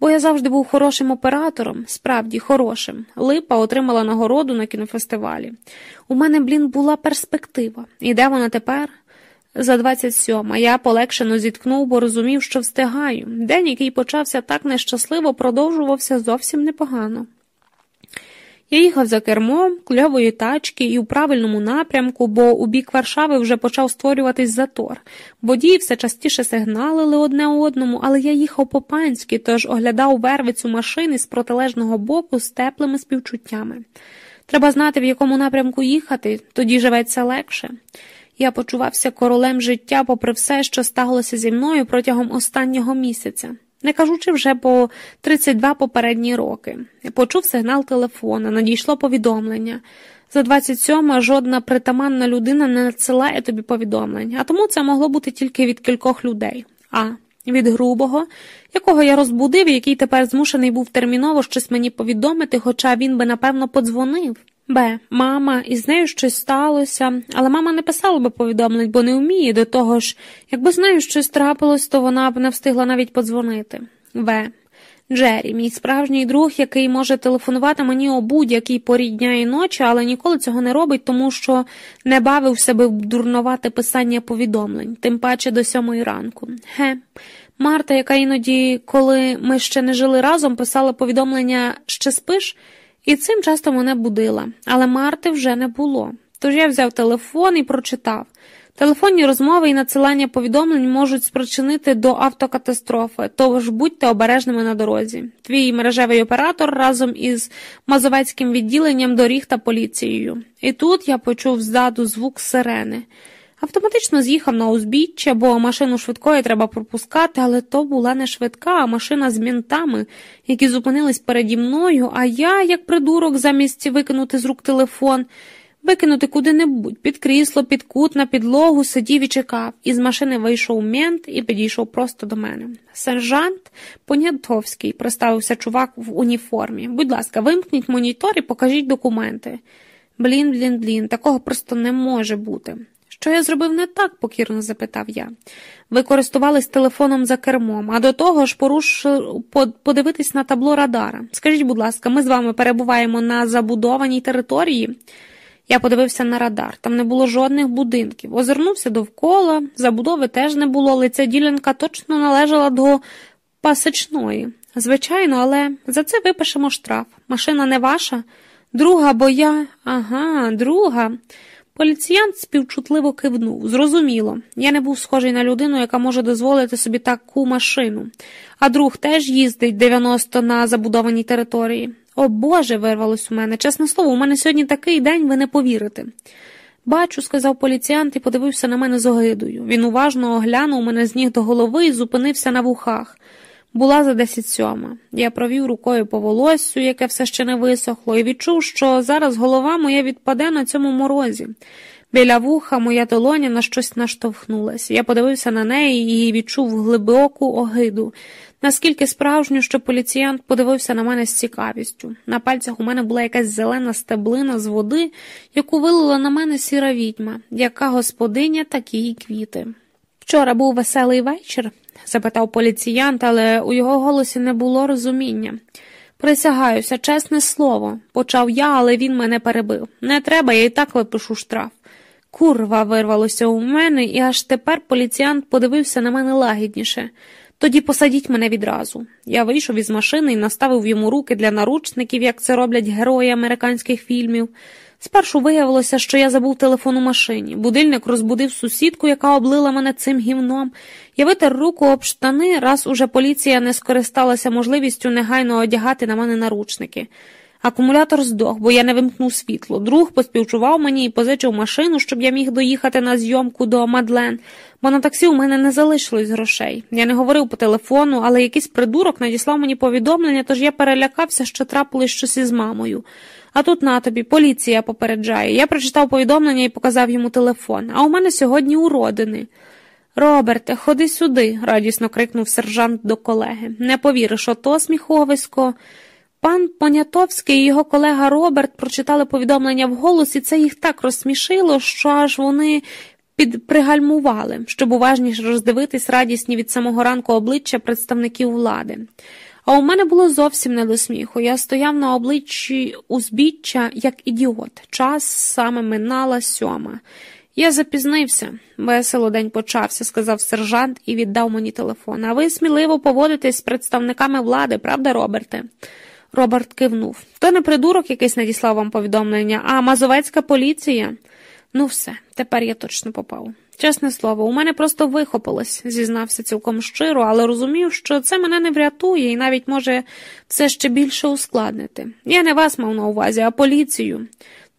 Бо я завжди був хорошим оператором, справді хорошим. Липа отримала нагороду на кінофестивалі. У мене, блін, була перспектива. І де вона тепер? За 27, а я полегшено зіткнув, бо розумів, що встигаю. День, який почався так нещасливо, продовжувався зовсім непогано. Я їхав за кермом кльової тачки і у правильному напрямку, бо у бік Варшави вже почав створюватись затор. Водії все частіше сигналили одне одному, але я їхав по панськи, тож оглядав вервицю машини з протилежного боку з теплими співчуттями. Треба знати, в якому напрямку їхати, тоді живеться легше. Я почувався королем життя, попри все, що сталося зі мною протягом останнього місяця не кажучи вже по 32 попередні роки. Почув сигнал телефона, надійшло повідомлення. За 27 жодна притаманна людина не надсилає тобі повідомлень, а тому це могло бути тільки від кількох людей. А від грубого, якого я розбудив, який тепер змушений був терміново щось мені повідомити, хоча він би, напевно, подзвонив. Б. Мама, і з нею щось сталося, але мама не писала би повідомлень, бо не вміє до того ж, якби з нею щось трапилось, то вона б не встигла навіть подзвонити. В. Джері, мій справжній друг, який може телефонувати мені о будь-якій порі дня і ночі, але ніколи цього не робить, тому що не бавив себе в дурнувате писання повідомлень, тим паче до сьомої ранку. Ге. Марта, яка іноді, коли ми ще не жили разом, писала повідомлення ще спиш. І цим часто мене будила, але Марти вже не було. Тож я взяв телефон і прочитав. Телефонні розмови і надсилання повідомлень можуть спричинити до автокатастрофи, тож будьте обережними на дорозі. Твій мережевий оператор разом із мазовецьким відділенням доріг та поліцією. І тут я почув ззаду звук сирени. Автоматично з'їхав на узбіччя, бо машину швидкої треба пропускати, але то була не швидка, а машина з мінтами, які зупинились переді мною, а я, як придурок, замість викинути з рук телефон, викинути куди-небудь, під крісло, під кут, на підлогу, сидів і чекав. Із машини вийшов мент і підійшов просто до мене. Сержант Понятовський, представився чувак в уніформі. Будь ласка, вимкніть монітор і покажіть документи. Блін, блін, блін, такого просто не може бути. Що я зробив не так? покірно запитав я. Ви користувались телефоном за кермом, а до того ж поруш... подивитись на табло Радара. Скажіть, будь ласка, ми з вами перебуваємо на забудованій території. Я подивився на радар, там не було жодних будинків. Озирнувся довкола, забудови теж не було, але ця ділянка точно належала до пасичної. Звичайно, але за це випишемо штраф. Машина не ваша, друга, бо я. Ага, друга. Поліціянт співчутливо кивнув. Зрозуміло, я не був схожий на людину, яка може дозволити собі таку машину, а друг теж їздить 90 на забудованій території. О Боже, вирвалось у мене. Чесне слово, у мене сьогодні такий день, ви не повірите. Бачу, сказав поліціянт і подивився на мене з огидою. Він уважно оглянув мене з ніг до голови і зупинився на вухах. Була за десять сьома. Я провів рукою по волоссю, яке все ще не висохло, і відчув, що зараз голова моя відпаде на цьому морозі. Біля вуха моя долоня на щось наштовхнулася. Я подивився на неї і відчув глибоку огиду. Наскільки справжню, що поліціянт подивився на мене з цікавістю. На пальцях у мене була якась зелена стеблина з води, яку вилила на мене сіра відьма, яка господиня, такі й квіти. Вчора був веселий вечір запитав поліціянт, але у його голосі не було розуміння. Присягаюся, чесне слово, почав я, але він мене перебив. Не треба, я і так випишу штраф. Курва вирвалося у мене, і аж тепер поліціянт подивився на мене лагідніше. Тоді посадіть мене відразу. Я вийшов із машини і наставив йому руки для наручників, як це роблять герої американських фільмів. Спершу виявилося, що я забув телефон у машині. Будильник розбудив сусідку, яка облила мене цим гівном. Я витер руку об штани, раз уже поліція не скористалася можливістю негайно одягати на мене наручники. Акумулятор здох, бо я не вимкнув світло. Друг поспівчував мені і позичив машину, щоб я міг доїхати на зйомку до Мадлен, бо на таксі у мене не залишилось грошей. Я не говорив по телефону, але якийсь придурок надіслав мені повідомлення, тож я перелякався, що трапилось щось із мамою. А тут на тобі поліція попереджає. Я прочитав повідомлення і показав йому телефон. А у мене сьогодні уродини. Роберте, ходи сюди, радісно крикнув сержант до колеги. Не повіриш, ото сміховисько. Пан Понятовський і його колега Роберт прочитали повідомлення вголос, і це їх так розсмішило, що аж вони підпригальмували, щоб уважніше роздивитись радісні від самого ранку обличчя представників влади. А у мене було зовсім не до сміху. Я стояв на обличчі узбіччя, як ідіот. Час саме минала сьома. Я запізнився. Весело день почався, сказав сержант і віддав мені телефон. А ви сміливо поводитесь з представниками влади, правда, Роберте? Роберт кивнув. То не придурок якийсь надіслав вам повідомлення, а мазовецька поліція. Ну, все, тепер я точно попав. Чесне слово, у мене просто вихопилось, зізнався цілком щиро, але розумів, що це мене не врятує і навіть може все ще більше ускладнити. Я не вас мав на увазі, а поліцію.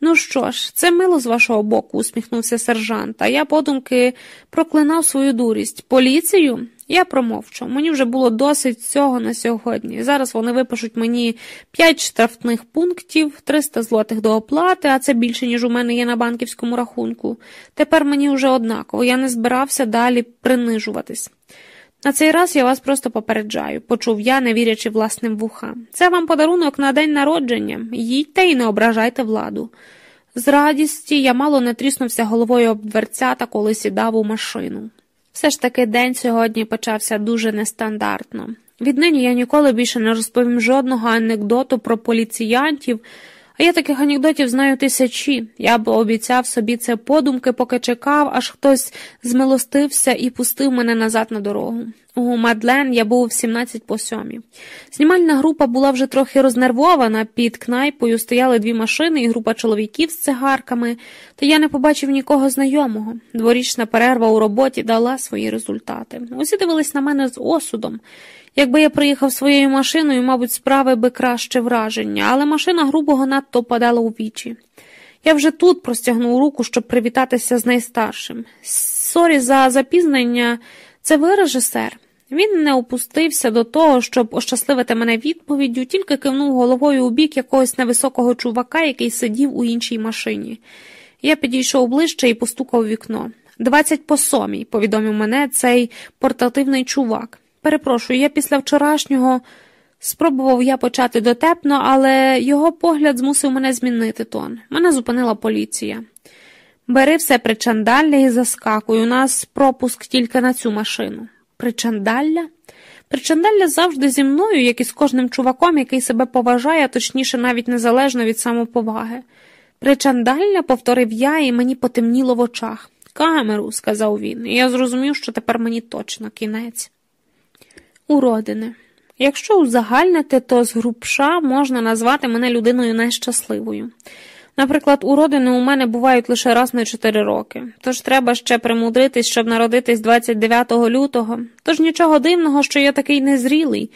Ну що ж, це мило з вашого боку, усміхнувся сержант, а я подумки проклинав свою дурість. Поліцію? Я промовчу. Мені вже було досить цього на сьогодні. Зараз вони випишуть мені п'ять штрафних пунктів, 300 злотих до оплати, а це більше, ніж у мене є на банківському рахунку. Тепер мені вже однаково, я не збирався далі принижуватись. На цей раз я вас просто попереджаю, почув я, не вірячи власним вухам. Це вам подарунок на день народження. Їдьте і не ображайте владу. З радісті я мало не тріснувся головою об дверцята, коли сідав у машину. Все ж таки день сьогодні почався дуже нестандартно. Віднині я ніколи більше не розповім жодного анекдоту про поліціянтів, а я таких анекдотів знаю тисячі. Я б обіцяв собі це подумки, поки чекав, аж хтось змилостився і пустив мене назад на дорогу. У Мадлен я був 17 по сьомій. Знімальна група була вже трохи рознервована, під кнайпою стояли дві машини і група чоловіків з цигарками, та я не побачив нікого знайомого. Дворічна перерва у роботі дала свої результати. Усі дивились на мене з осудом. Якби я приїхав своєю машиною, мабуть, справи би краще враження, але машина грубого надто падала у вічі. Я вже тут простягнув руку, щоб привітатися з найстаршим. Sorry за запізнення, це ви режисер. Він не опустився до того, щоб ощасливити мене відповіддю, тільки кивнув головою у бік якогось невисокого чувака, який сидів у іншій машині. Я підійшов ближче і постукав у вікно. Двадцять по сьомій, повідомив мене цей портативний чувак. Перепрошую, я після вчорашнього спробував я почати дотепно, але його погляд змусив мене змінити тон. Мене зупинила поліція. Бери все причандалля і заскакуй. У нас пропуск тільки на цю машину. Причандалля? Причандалля завжди зі мною, як і з кожним чуваком, який себе поважає, а точніше, навіть незалежно від самоповаги. Причандалля, повторив я, і мені потемніло в очах. Камеру, сказав він, і я зрозумів, що тепер мені точно кінець. Уродине. Якщо узагальнити, то з грубша можна назвати мене людиною нещасливою. Наприклад, уродини у мене бувають лише раз на чотири роки, тож треба ще примудритись, щоб народитись 29 лютого, тож нічого дивного, що я такий незрілий,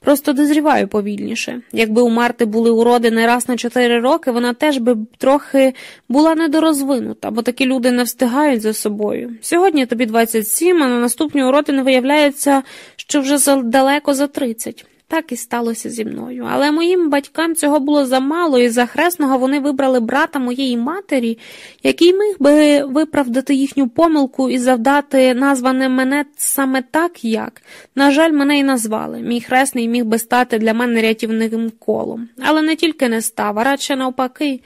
просто дозріваю повільніше. Якби у Марти були уродини раз на чотири роки, вона теж би трохи була недорозвинута, бо такі люди не встигають за собою. Сьогодні тобі 27, а на наступні уродини виявляється, що вже далеко за 30. Так і сталося зі мною. Але моїм батькам цього було замало, і за хресного вони вибрали брата моєї матері, який міг би виправдати їхню помилку і завдати назване мене саме так, як. На жаль, мене і назвали. Мій хресний міг би стати для мене рятівним колом. Але не тільки не став, а радше навпаки.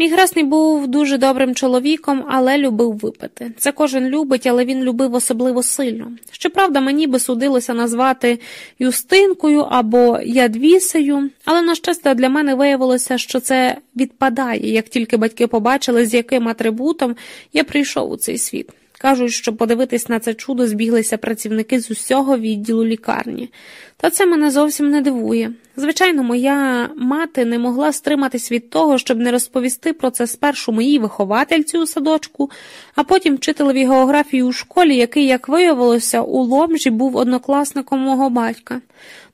Мій Гресний був дуже добрим чоловіком, але любив випити. Це кожен любить, але він любив особливо сильно. Щоправда, мені би судилося назвати Юстинкою або Ядвісею, але, на щастя, для мене виявилося, що це відпадає, як тільки батьки побачили, з яким атрибутом я прийшов у цей світ. Кажуть, що подивитись на це чудо збіглися працівники з усього відділу лікарні. Та це мене зовсім не дивує. Звичайно, моя мати не могла стриматись від того, щоб не розповісти про це спершу моїй виховательці у садочку, а потім вчителеві географії у школі, який, як виявилося, у ломжі був однокласником мого батька.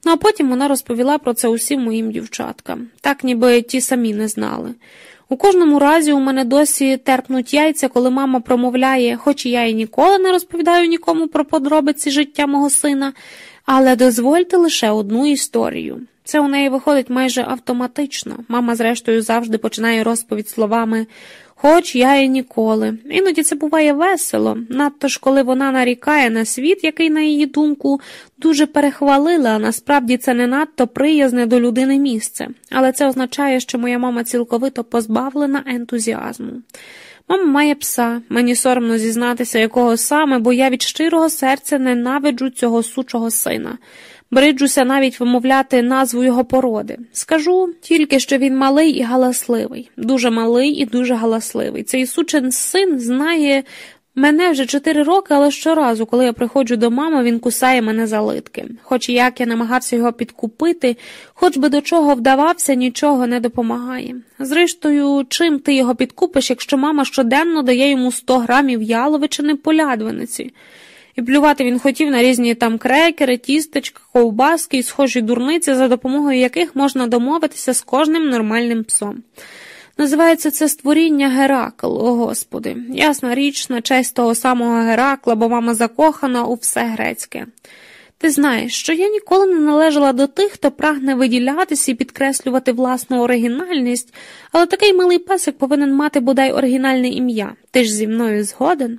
Ну а потім вона розповіла про це усім моїм дівчаткам, так ніби ті самі не знали. У кожному разі у мене досі терпнуть яйця, коли мама промовляє, хоч я і ніколи не розповідаю нікому про подробиці життя мого сина, але дозвольте лише одну історію. Це у неї виходить майже автоматично. Мама, зрештою, завжди починає розповідь словами Хоч я і ніколи. Іноді це буває весело, надто ж коли вона нарікає на світ, який, на її думку, дуже перехвалила, а насправді це не надто приязне до людини місце. Але це означає, що моя мама цілковито позбавлена ентузіазму. Мама має пса, мені соромно зізнатися, якого саме, бо я від щирого серця ненавиджу цього сучого сина. Бриджуся навіть вимовляти назву його породи. Скажу тільки, що він малий і галасливий, дуже малий і дуже галасливий. Цей сучин син знає Мене вже чотири роки, але щоразу, коли я приходжу до мами, він кусає мене за литки. Хоч як я намагався його підкупити, хоч би до чого вдавався, нічого не допомагає. Зрештою, чим ти його підкупиш, якщо мама щоденно дає йому 100 грамів яловичини полядвиниці? І плювати він хотів на різні там крекери, тістечка, ковбаски і схожі дурниці, за допомогою яких можна домовитися з кожним нормальним псом. Називається це створіння Геракл, о Господи. Ясна річ, на честь того самого Геракла, бо мама закохана у все грецьке. Ти знаєш, що я ніколи не належала до тих, хто прагне виділятися і підкреслювати власну оригінальність, але такий милий песик повинен мати бодай оригінальне ім'я. Ти ж зі мною згоден?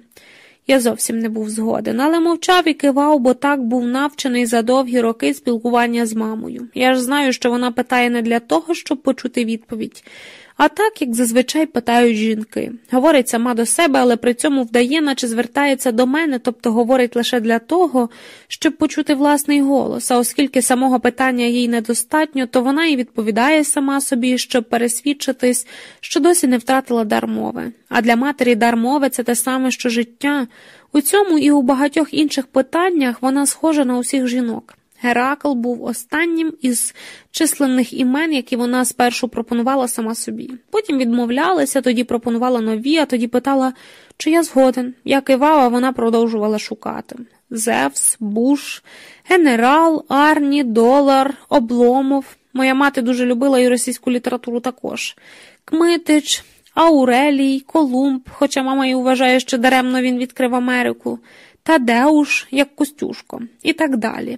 Я зовсім не був згоден, але мовчав і кивав, бо так був навчений за довгі роки спілкування з мамою. Я ж знаю, що вона питає не для того, щоб почути відповідь а так, як зазвичай питають жінки. Говорить сама до себе, але при цьому вдає, наче звертається до мене, тобто говорить лише для того, щоб почути власний голос, а оскільки самого питання їй недостатньо, то вона і відповідає сама собі, щоб пересвідчитись, що досі не втратила дар мови. А для матері дар мови це те саме, що життя. У цьому і у багатьох інших питаннях вона схожа на усіх жінок. Геракл був останнім із численних імен, які вона спершу пропонувала сама собі. Потім відмовлялася, тоді пропонувала нові, а тоді питала, чи я згоден. Я кивав, а вона продовжувала шукати. Зевс, Буш, генерал, Арні, Долар, Обломов. Моя мати дуже любила і російську літературу також. Кмитич, Аурелій, Колумб, хоча мама й вважає, що даремно він відкрив Америку, Тадеуш, як Костюшко, і так далі.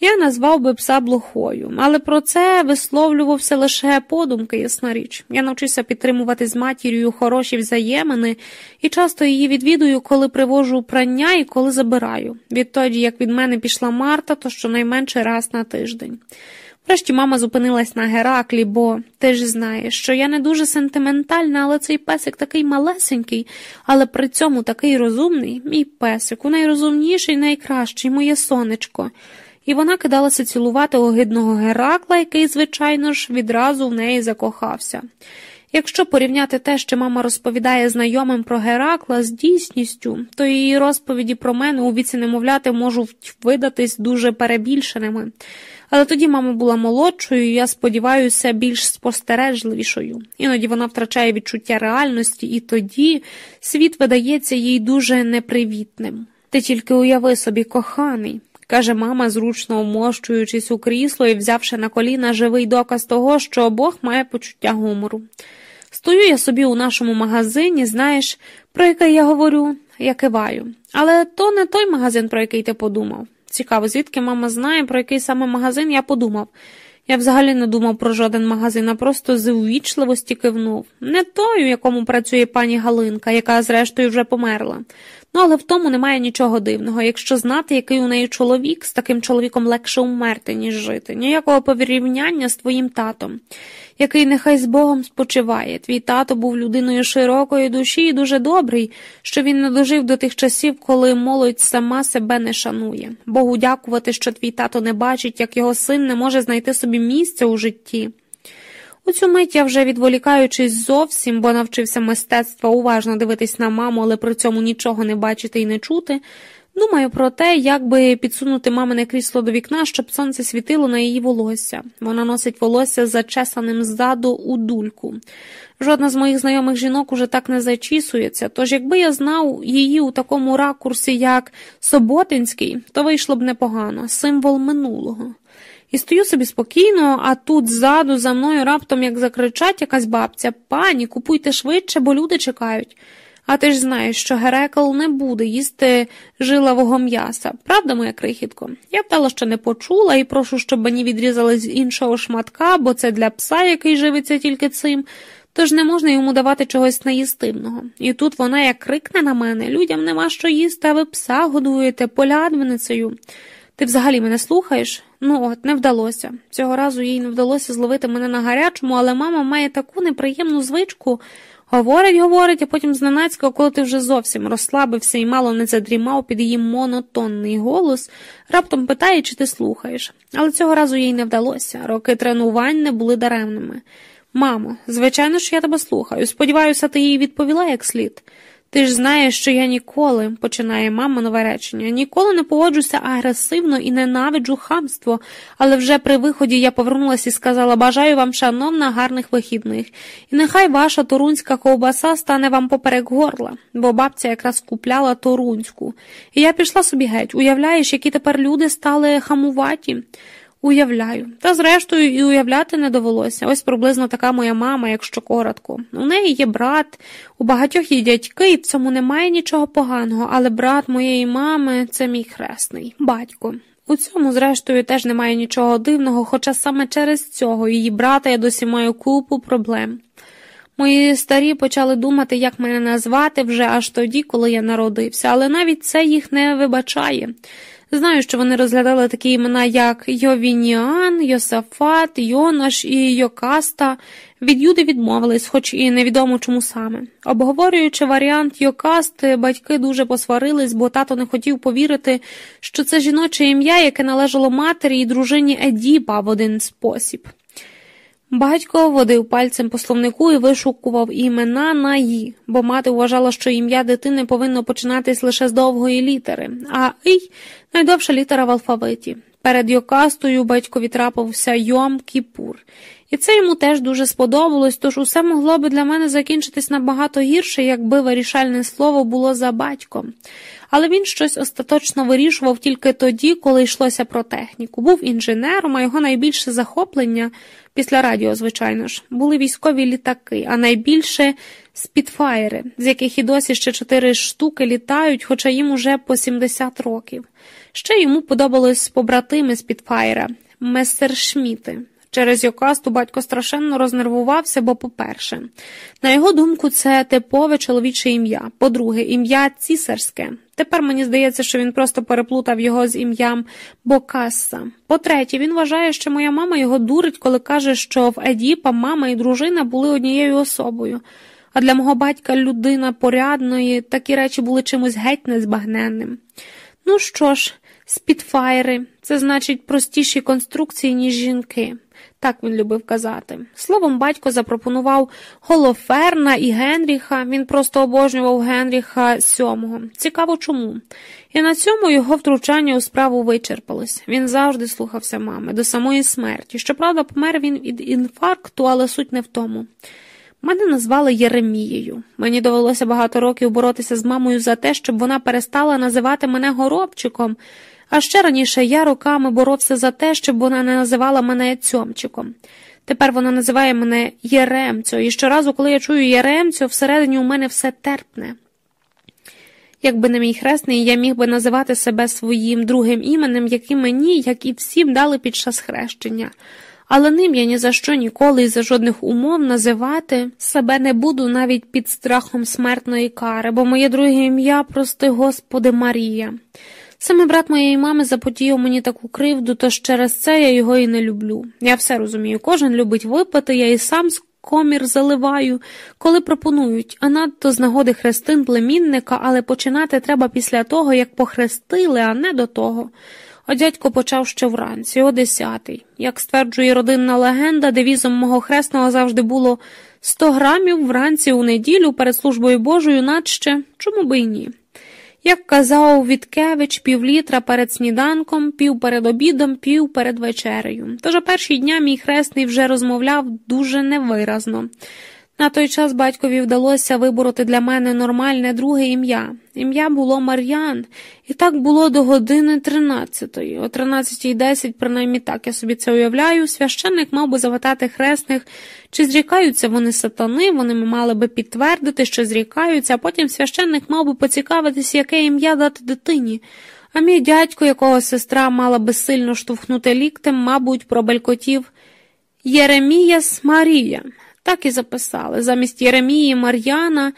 Я назвав би пса блохою, але про це висловлювався лише подумки, ясна річ. Я навчився підтримувати з матір'ю хороші взаємини і часто її відвідую, коли привожу прання і коли забираю. Відтоді, як від мене пішла Марта, то щонайменше раз на тиждень. Врешті мама зупинилась на Гераклі, бо ти ж знаєш, що я не дуже сентиментальна, але цей песик такий малесенький, але при цьому такий розумний, мій песик, у найрозумніший, найкращий, моє сонечко і вона кидалася цілувати огидного Геракла, який, звичайно ж, відразу в неї закохався. Якщо порівняти те, що мама розповідає знайомим про Геракла з дійсністю, то її розповіді про мене у віці немовляти можуть видатись дуже перебільшеними. Але тоді мама була молодшою, і я сподіваюся, більш спостережливішою. Іноді вона втрачає відчуття реальності, і тоді світ видається їй дуже непривітним. Ти тільки уяви собі, коханий, каже мама, зручно вмощуючись у крісло і взявши на коліна живий доказ того, що обох має почуття гумору. Стою я собі у нашому магазині, знаєш, про який я говорю, я киваю. Але то не той магазин, про який ти подумав. Цікаво, звідки мама знає, про який саме магазин я подумав. Я взагалі не думав про жоден магазин, а просто з увічливості кивнув. Не той, у якому працює пані Галинка, яка, зрештою, вже померла. Ну, але в тому немає нічого дивного. Якщо знати, який у неї чоловік, з таким чоловіком легше умерти, ніж жити, ніякого порівняння з твоїм татом, який нехай з Богом спочиває. Твій тато був людиною широкої душі і дуже добрий, що він не дожив до тих часів, коли молодь сама себе не шанує. Богу дякувати, що твій тато не бачить, як його син не може знайти собі місця у житті. У цю мить я вже відволікаючись зовсім, бо навчився мистецтва уважно дивитись на маму, але при цьому нічого не бачити і не чути. Думаю про те, як би підсунути мамине крісло до вікна, щоб сонце світило на її волосся. Вона носить волосся зачесаним ззаду у дульку. Жодна з моїх знайомих жінок уже так не зачісується, тож якби я знав її у такому ракурсі, як Соботинський, то вийшло б непогано, символ минулого. І стою собі спокійно, а тут ззаду за мною раптом як закричать якась бабця Пані, купуйте швидше, бо люди чекають. А ти ж знаєш, що Герекл не буде їсти жилового м'яса, правда, моя крихітко? Я вдала, що не почула, і прошу, щоб мені відрізали з іншого шматка, бо це для пса, який живиться тільки цим, тож не можна йому давати чогось неїстивного. І тут вона як крикне на мене людям нема що їсти, а ви пса годуєте полядвиницею. Ти взагалі мене слухаєш? Ну от, не вдалося. Цього разу їй не вдалося зловити мене на гарячому, але мама має таку неприємну звичку. Говорить, говорить, а потім зненацька, коли ти вже зовсім розслабився і мало не задрімав під її монотонний голос, раптом питає, чи ти слухаєш. Але цього разу їй не вдалося. Роки тренувань не були даремними. Мамо, звичайно ж, я тебе слухаю. Сподіваюся, ти їй відповіла як слід. Ти ж знаєш, що я ніколи, починає мама нове речення, ніколи не поводжуся агресивно і ненавиджу хамство, але вже при виході я повернулася і сказала бажаю вам, шановна, гарних вихідних, і нехай ваша торунська ковбаса стане вам поперек горла, бо бабця якраз купляла торунську. І я пішла собі геть. Уявляєш, які тепер люди стали хамуваті. Уявляю, та зрештою і уявляти не довелося. Ось приблизно така моя мама, якщо коротко. У неї є брат, у багатьох є дядьки, і в цьому немає нічого поганого, але брат моєї мами це мій хресний батько. У цьому, зрештою, теж немає нічого дивного, хоча саме через цього її брата я досі маю купу проблем. Мої старі почали думати, як мене назвати вже аж тоді, коли я народився, але навіть це їх не вибачає. Знаю, що вони розглядали такі імена, як Йовініан, Йосафат, Йонаш і Йокаста. Від Юди відмовились, хоч і невідомо чому саме. Обговорюючи варіант Йокасти, батьки дуже посварились, бо тато не хотів повірити, що це жіноче ім'я, яке належало матері і дружині Едіпа в один спосіб. Батько водив пальцем по словнику і вишукував імена на «і», бо мати вважала, що ім'я дитини повинно починатись лише з довгої літери, а «й» – найдовша літера в алфавиті. Перед Йокастою батькові трапився Йом Кіпур. І це йому теж дуже сподобалось, тож усе могло би для мене закінчитись набагато гірше, якби вирішальне слово було за батьком. Але він щось остаточно вирішував тільки тоді, коли йшлося про техніку. Був інженером, а його найбільше захоплення після радіо, звичайно ж, були військові літаки, а найбільше спідфаєри, з яких і досі ще чотири штуки літають, хоча їм уже по 70 років. Ще йому подобались побратими спідфаєра, месершміти. Через Йокасту батько страшенно рознервувався, бо, по-перше, на його думку, це типове чоловіче ім'я. По-друге, ім'я цісарське. Тепер мені здається, що він просто переплутав його з ім'ям Бокасса. По-третє, він вважає, що моя мама його дурить, коли каже, що в Едіпа мама і дружина були однією особою. А для мого батька людина порядної такі речі були чимось геть незбагненним. Ну що ж, спідфайри це значить простіші конструкції, ніж жінки. Так він любив казати. Словом, батько запропонував Голоферна і Генріха. Він просто обожнював Генріха сьомого. Цікаво чому. І на цьому його втручання у справу вичерпалось. Він завжди слухався мами до самої смерті. Щоправда, помер він від інфаркту, але суть не в тому. Мене назвали Єремією. Мені довелося багато років боротися з мамою за те, щоб вона перестала називати мене горобчиком. А ще раніше я роками боровся за те, щоб вона не називала мене цьомчиком. Тепер вона називає мене Єремцю, і щоразу, коли я чую Єремцю, всередині у мене все терпне. Якби не мій хресний, я міг би називати себе своїм другим іменем, яким мені, як і всім, дали під час хрещення. Але ним я ні за що ніколи і за жодних умов називати себе не буду навіть під страхом смертної кари, бо моє друге ім'я, прости Господи, Марія. Саме брат моєї мами запотіяв мені таку кривду, тож через це я його і не люблю. Я все розумію, кожен любить випити, я і сам з комір заливаю, коли пропонують, а надто з нагоди хрестин племінника, але починати треба після того, як похрестили, а не до того. А дядько почав ще вранці, о десятий. Як стверджує родинна легенда, девізом мого хресного завжди було сто грамів вранці у неділю перед службою Божою, наче чому би й ні. Як казав Віткевич, півлітра перед сніданком, пів перед обідом, пів перед вечерею. Тож о перші дня мій хресний вже розмовляв дуже невиразно. На той час батькові вдалося вибороти для мене нормальне друге ім'я. Ім'я було Мар'ян, і так було до години тринадцятої. О тринадцятій десять, принаймні так я собі це уявляю, священник мав би заватати хресних, чи зрікаються вони сатани, вони мали би підтвердити, що зрікаються, а потім священник мав би поцікавитись, яке ім'я дати дитині. А мій дядько, якого сестра мала би сильно штовхнути ліктем, мабуть, пробелькотів Єреміяс Марія. Так і записали. Замість Єремії Мар'яна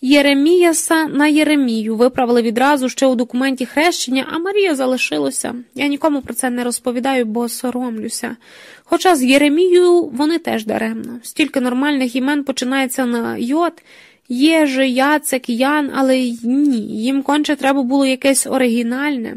Єреміяса на Єремію виправили відразу ще у документі хрещення, а Марія залишилася. Я нікому про це не розповідаю, бо соромлюся. Хоча з Єремією вони теж даремно. Стільки нормальних імен починається на йод. Єжи, Яцек, Ян, але ні, їм конче треба було якесь оригінальне.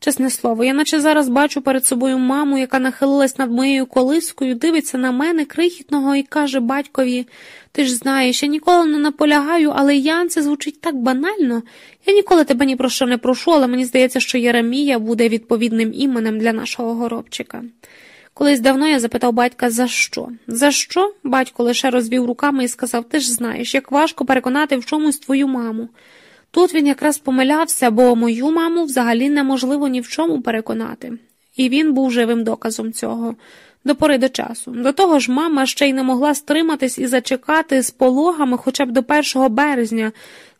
Чесне слово, я наче зараз бачу перед собою маму, яка нахилилась над моєю колискою, дивиться на мене крихітного і каже батькові ти ж знаєш, я ніколи не наполягаю, але Ян це звучить так банально. Я ніколи тебе ні про що не прошу, але мені здається, що Єремія буде відповідним іменем для нашого горобчика. Колись давно я запитав батька, за що? За що? Батько лише розвів руками і сказав: Ти ж знаєш, як важко переконати в чомусь твою маму. Тут він якраз помилявся, бо мою маму взагалі неможливо ні в чому переконати, і він був живим доказом цього. До пори до часу. До того ж, мама ще й не могла стриматись і зачекати з пологами хоча б до 1 березня,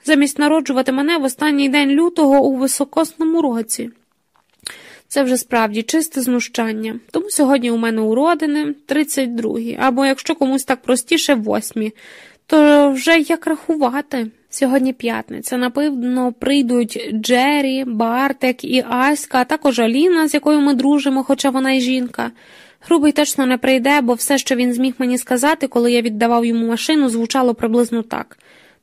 замість народжувати мене в останній день лютого у високосному році. Це вже справді чисте знущання. Тому сьогодні у мене уродини 32, або якщо комусь так простіше, 8. То вже як рахувати? Сьогодні п'ятниця. Напевно, прийдуть Джері, Бартек і Аська, а також Аліна, з якою ми дружимо, хоча вона й жінка. Грубий точно не прийде, бо все, що він зміг мені сказати, коли я віддавав йому машину, звучало приблизно так.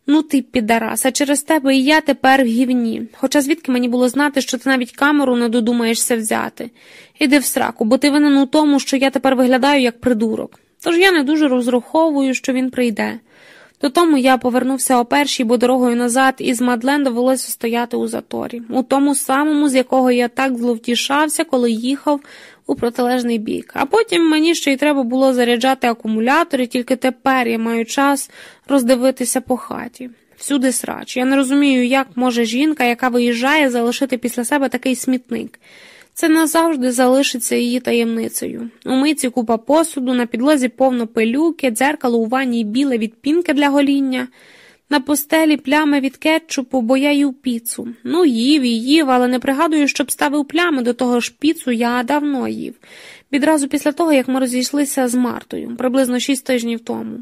Ну, ти, підарас, а через тебе і я тепер в гівні. Хоча звідки мені було знати, що ти навіть камеру не додумаєшся взяти. Іди в сраку, бо ти винен у тому, що я тепер виглядаю як придурок. Тож я не дуже розраховую, що він прийде. До тому я повернувся о першій, бо дорогою назад із Мадлен довелося стояти у заторі, у тому самому, з якого я так зловтішався, коли їхав у протилежний бік. А потім мені ще й треба було заряджати акумулятори, тільки тепер я маю час роздивитися по хаті. Всюди срач. Я не розумію, як може жінка, яка виїжджає, залишити після себе такий смітник. Це назавжди залишиться її таємницею. У миці купа посуду, на підлозі повно пилюки, дзеркало у ванні біле від пінки для гоління. На постелі плями від кетчупу, бо я їв піцу. Ну, їв і їв, але не пригадую, щоб ставив плями до того ж піцу я давно їв. Відразу після того, як ми розійшлися з Мартою, приблизно шість тижнів тому.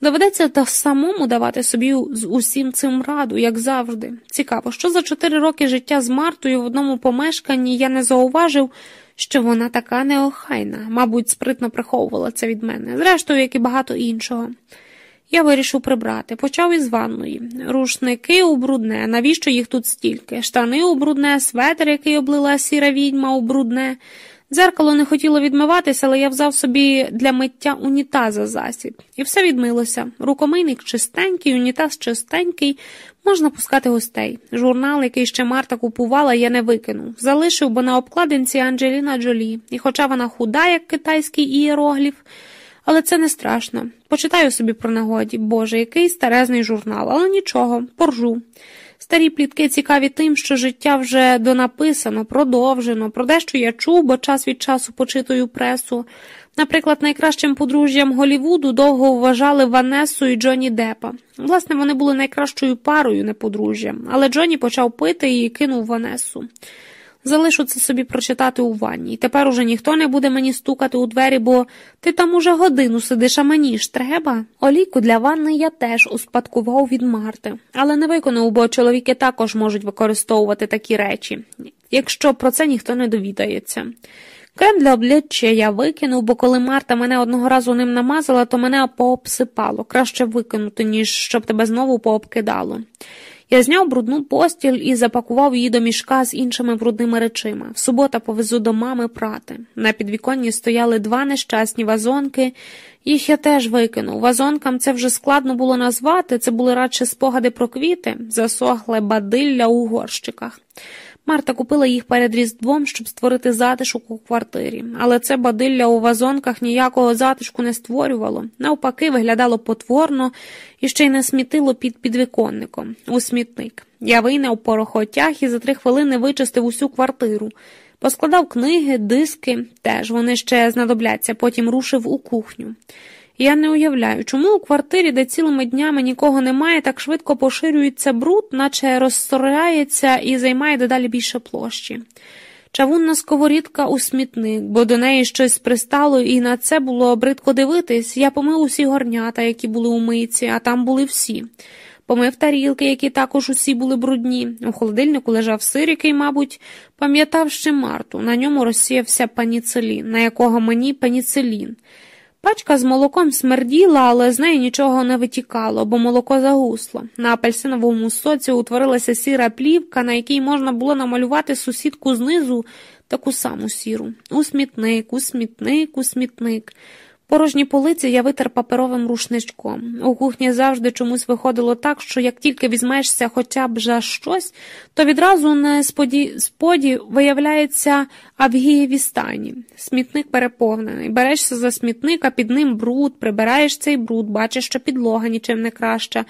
Доведеться та самому давати собі з усім цим раду, як завжди. Цікаво, що за чотири роки життя з Мартою в одному помешканні я не зауважив, що вона така неохайна, мабуть, спритно приховувала це від мене, зрештою, як і багато іншого. Я вирішив прибрати. Почав із ванної. Рушники у брудне. Навіщо їх тут стільки? Штани у брудне, светр, який облила сіра відьма у брудне. Дзеркало не хотіло відмиватися, але я взяв собі для миття унітаза засіб. І все відмилося. Рукомийник чистенький, унітаз чистенький, можна пускати гостей. Журнал, який ще Марта купувала, я не викинув. Залишив, бо на обкладинці Анджеліна Джолі. І хоча вона худа, як китайський ієрогліф, але це не страшно. Почитаю собі про нагоді. Боже, який старезний журнал, але нічого, поржу. Старі плітки цікаві тим, що життя вже донаписано, продовжено, про дещо я чув, бо час від часу почитую пресу. Наприклад, найкращим подружжям Голівуду довго вважали Ванесу і Джоні Депа. Власне, вони були найкращою парою, не подружжям, але Джоні почав пити і кинув Ванесу. Залишу це собі прочитати у ванні. І тепер уже ніхто не буде мені стукати у двері, бо ти там уже годину сидиш, а мені ж треба. Олійку для ванни я теж успадкував від Марти, але не виконав, бо чоловіки також можуть використовувати такі речі, якщо про це ніхто не довідається. Крем для обличчя я викинув, бо коли Марта мене одного разу ним намазала, то мене пообсипало. Краще викинути, ніж щоб тебе знову пообкидало. Я зняв брудну постіль і запакував її до мішка з іншими брудними речима. В субота повезу до мами прати. На підвіконні стояли два нещасні вазонки. Їх я теж викинув. Вазонкам це вже складно було назвати, це були радше спогади про квіти, засохле бадилля у горщиках. Марта купила їх перед Різдвом, щоб створити затишок у квартирі, але це бадилля у вазонках ніякого затишку не створювало, навпаки, виглядало потворно і ще й не смітило під підвіконником у смітник. Я вийняв порохотяг і за три хвилини вичистив усю квартиру. Поскладав книги, диски, теж вони ще знадобляться, потім рушив у кухню. Я не уявляю, чому у квартирі, де цілими днями нікого немає, так швидко поширюється бруд, наче розсоряється і займає дедалі більше площі. Чавунна сковорідка у смітник, бо до неї щось пристало, і на це було бридко дивитись. Я помив усі горнята, які були у мийці, а там були всі. Помив тарілки, які також усі були брудні. У холодильнику лежав сир, який, мабуть, пам'ятав ще Марту. На ньому розсіявся паніцелін, на якого мені паніцелін. Пачка з молоком смерділа, але з неї нічого не витікало, бо молоко загусло. На апельсиновому соці утворилася сіра плівка, на якій можна було намалювати сусідку знизу таку саму сіру. У смітник, у смітник, у смітник. Порожні полиці я витер паперовим рушничком. У кухні завжди чомусь виходило так, що як тільки візьмешся хоча б за щось, то відразу на споді, споді виявляється авгієві стані. Смітник переповнений. Берешся за смітник, а під ним бруд, прибираєш цей бруд, бачиш, що підлога нічим не краща.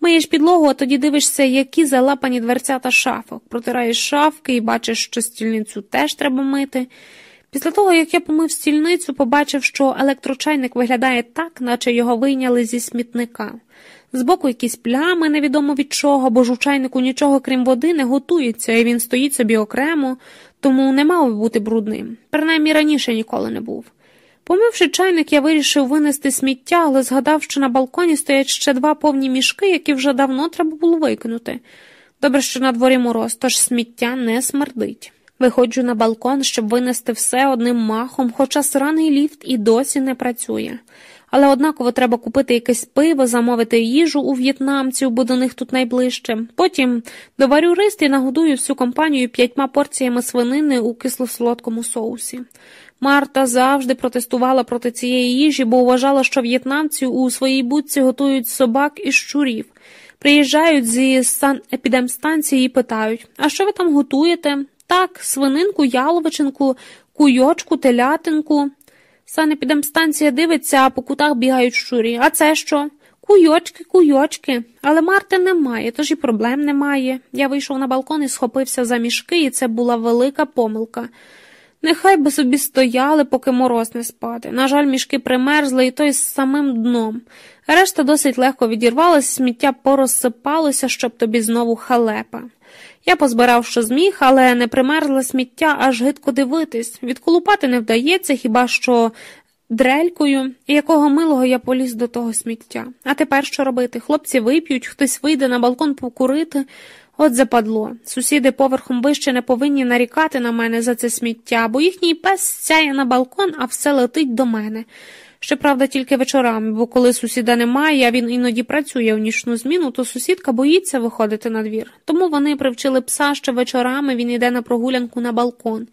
Миєш підлогу, а тоді дивишся, які залапані дверцята шафок. Протираєш шафки і бачиш, що стільницю теж треба мити. Після того, як я помив стільницю, побачив, що електрочайник виглядає так, наче його вийняли зі смітника. Збоку якісь плями, невідомо від чого, бо ж у чайнику нічого крім води не готується, і він стоїть собі окремо, тому не мав би бути брудним. Принаймні раніше ніколи не був. Помивши чайник, я вирішив винести сміття, але згадав, що на балконі стоять ще два повні мішки, які вже давно треба було викинути. Добре, що на дворі мороз, тож сміття не смердить. Виходжу на балкон, щоб винести все одним махом, хоча сраний ліфт і досі не працює. Але однаково треба купити якесь пиво, замовити їжу у в'єтнамців, бо до них тут найближче. Потім доварю рист і нагодую всю компанію п'ятьма порціями свинини у кисло-солодкому соусі. Марта завжди протестувала проти цієї їжі, бо вважала, що в'єтнамці у своїй будці готують собак і щурів. Приїжджають зі санепідемстанції і питають, а що ви там готуєте? Так, свининку, яловичинку, куйочку, телятинку. Санепідемстанція дивиться, а по кутах бігають щурі. А це що? Куйочки, куйочки. Але Марти немає, тож і проблем немає. Я вийшов на балкон і схопився за мішки, і це була велика помилка. Нехай би собі стояли, поки мороз не спати. На жаль, мішки примерзли, і той з самим дном. Решта досить легко відірвалася, сміття порозсипалося, щоб тобі знову халепа. Я позбирав, що зміг, але не примерзле сміття, аж гидко дивитись. Відколупати не вдається, хіба що дрелькою, і якого милого я поліз до того сміття. А тепер що робити? Хлопці вип'ють, хтось вийде на балкон покурити. От западло. Сусіди поверхом вище не повинні нарікати на мене за це сміття, бо їхній пес сяє на балкон, а все летить до мене. Щоправда, тільки вечорами, бо коли сусіда немає, а він іноді працює в нічну зміну, то сусідка боїться виходити на двір. Тому вони привчили пса, що вечорами він йде на прогулянку на балкон.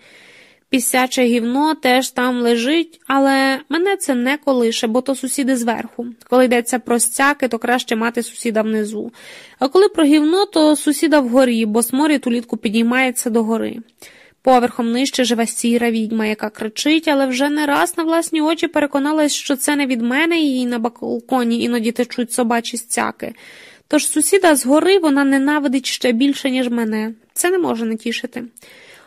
Пісяче гівно теж там лежить, але мене це не колише, бо то сусіди зверху. Коли йдеться про стяки, то краще мати сусіда внизу. А коли про гівно, то сусіда вгорі, бо сморід улітку підіймається догори. Поверхом нижче живе сіра відьма, яка кричить, але вже не раз на власні очі переконалась, що це не від мене її на балконі іноді течуть собачі стяки. Тож сусіда згори вона ненавидить ще більше, ніж мене. Це не може не тішити.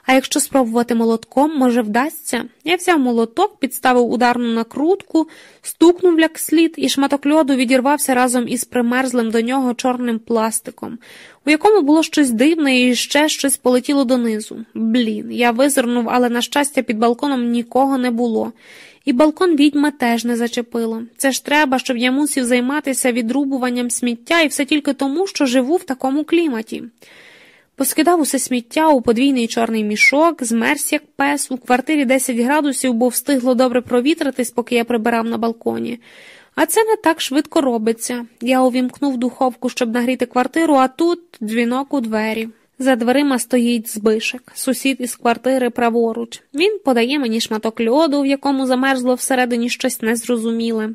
А якщо спробувати молотком, може, вдасться? Я взяв молоток, підставив ударну накрутку, стукнув як слід, і шматок льоду відірвався разом із примерзлим до нього чорним пластиком, у якому було щось дивне і ще щось полетіло донизу. Блін, я визирнув, але, на щастя, під балконом нікого не було. І балкон відьма теж не зачепило. Це ж треба, щоб я мусів займатися відрубуванням сміття і все тільки тому, що живу в такому кліматі. Поскидав усе сміття у подвійний чорний мішок, змерз, як пес, у квартирі 10 градусів, бо встигло добре провітритись, поки я прибирав на балконі. А це не так швидко робиться. Я увімкнув духовку, щоб нагріти квартиру, а тут дзвінок у двері. За дверима стоїть збишек, сусід із квартири праворуч. Він подає мені шматок льоду, в якому замерзло всередині щось незрозуміле.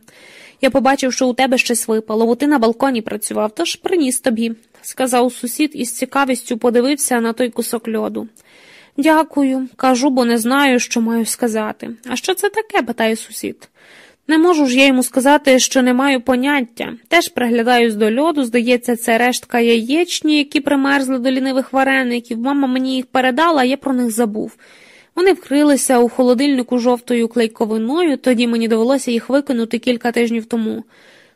Я побачив, що у тебе щось випало, бо ти на балконі працював, тож приніс тобі, сказав сусід і з цікавістю подивився на той кусок льоду. Дякую, кажу, бо не знаю, що маю сказати. А що це таке? питає сусід. Не можу ж я йому сказати, що не маю поняття. Теж приглядаюсь до льоду, здається, це рештка яєчні, які примерзли до лінивих вареників. Мама мені їх передала, а я про них забув. Вони вкрилися у холодильнику жовтою клейковиною, тоді мені довелося їх викинути кілька тижнів тому.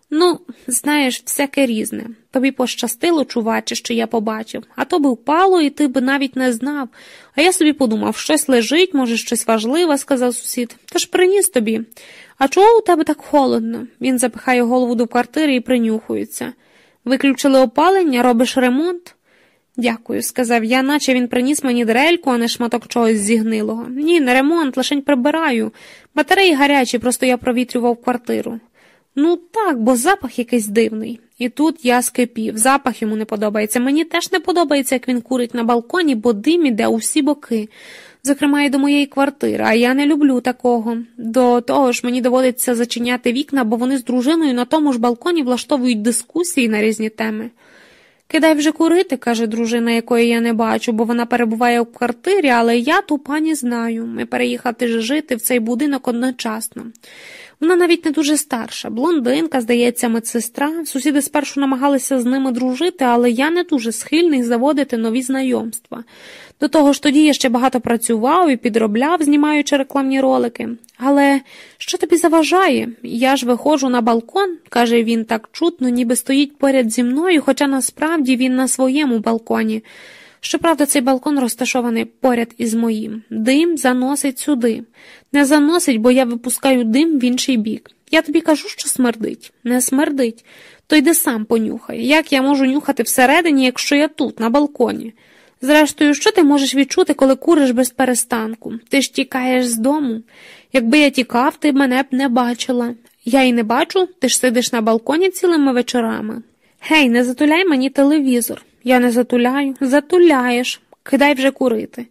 Ну, знаєш, всяке різне. Тобі пощастило, чуваче, що я побачив, а то би впало, і ти б навіть не знав. А я собі подумав, щось лежить, може, щось важливе, сказав сусід. Тож приніс тобі. А чого у тебе так холодно? Він запихає голову до квартири і принюхується. Виключили опалення, робиш ремонт? Дякую, сказав я, наче він приніс мені дрельку, а не шматок чогось зігнилого. Ні, не ремонт, лишень прибираю. Батареї гарячі, просто я провітрював квартиру. Ну так, бо запах якийсь дивний. І тут я скипів. Запах йому не подобається. Мені теж не подобається, як він курить на балконі, бо дим іде у всі боки. Зокрема, і до моєї квартири, а я не люблю такого. До того ж, мені доводиться зачиняти вікна, бо вони з дружиною на тому ж балконі влаштовують дискусії на різні теми. Кидай вже курити, каже дружина, якої я не бачу, бо вона перебуває у квартирі, але я ту пані знаю. Ми переїхати жити в цей будинок одночасно. Вона навіть не дуже старша, блондинка, здається, медсестра. Сусіди спершу намагалися з ними дружити, але я не дуже схильний заводити нові знайомства. До того ж тоді я ще багато працював і підробляв, знімаючи рекламні ролики. Але що тобі заважає? Я ж виходжу на балкон, каже він так чутно, ніби стоїть поряд зі мною, хоча насправді він на своєму балконі. Щоправда, цей балкон розташований поряд із моїм. Дим заносить сюди. Не заносить, бо я випускаю дим в інший бік. Я тобі кажу, що смердить. Не смердить. То йди сам понюхай. Як я можу нюхати всередині, якщо я тут, на балконі? Зрештою, що ти можеш відчути, коли куриш без перестанку? Ти ж тікаєш з дому. Якби я тікав, ти мене б не бачила. Я й не бачу, ти ж сидиш на балконі цілими вечорами. Гей, не затуляй мені телевізор. Я не затуляю, затуляєш, кидай вже курити.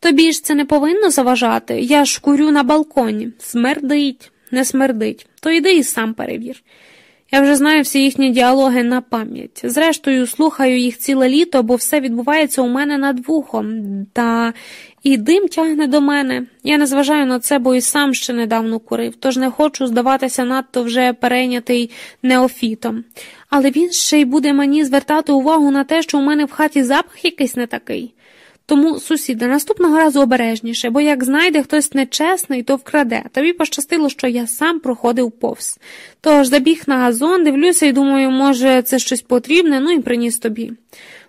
Тобі ж це не повинно заважати. Я ж курю на балконі. Смердить, не смердить, то йди і сам перевір. Я вже знаю всі їхні діалоги на пам'ять. Зрештою, слухаю їх ціле літо, бо все відбувається у мене над вухом, та і дим тягне до мене. Я не зважаю на це, бо і сам ще недавно курив, тож не хочу здаватися надто вже перейнятий неофітом. Але він ще й буде мені звертати увагу на те, що у мене в хаті запах якийсь не такий. Тому, сусіда, наступного разу обережніше, бо як знайде хтось нечесний, то вкраде. Тобі пощастило, що я сам проходив повз. Тож забіг на газон, дивлюся і думаю, може, це щось потрібне, ну і приніс тобі.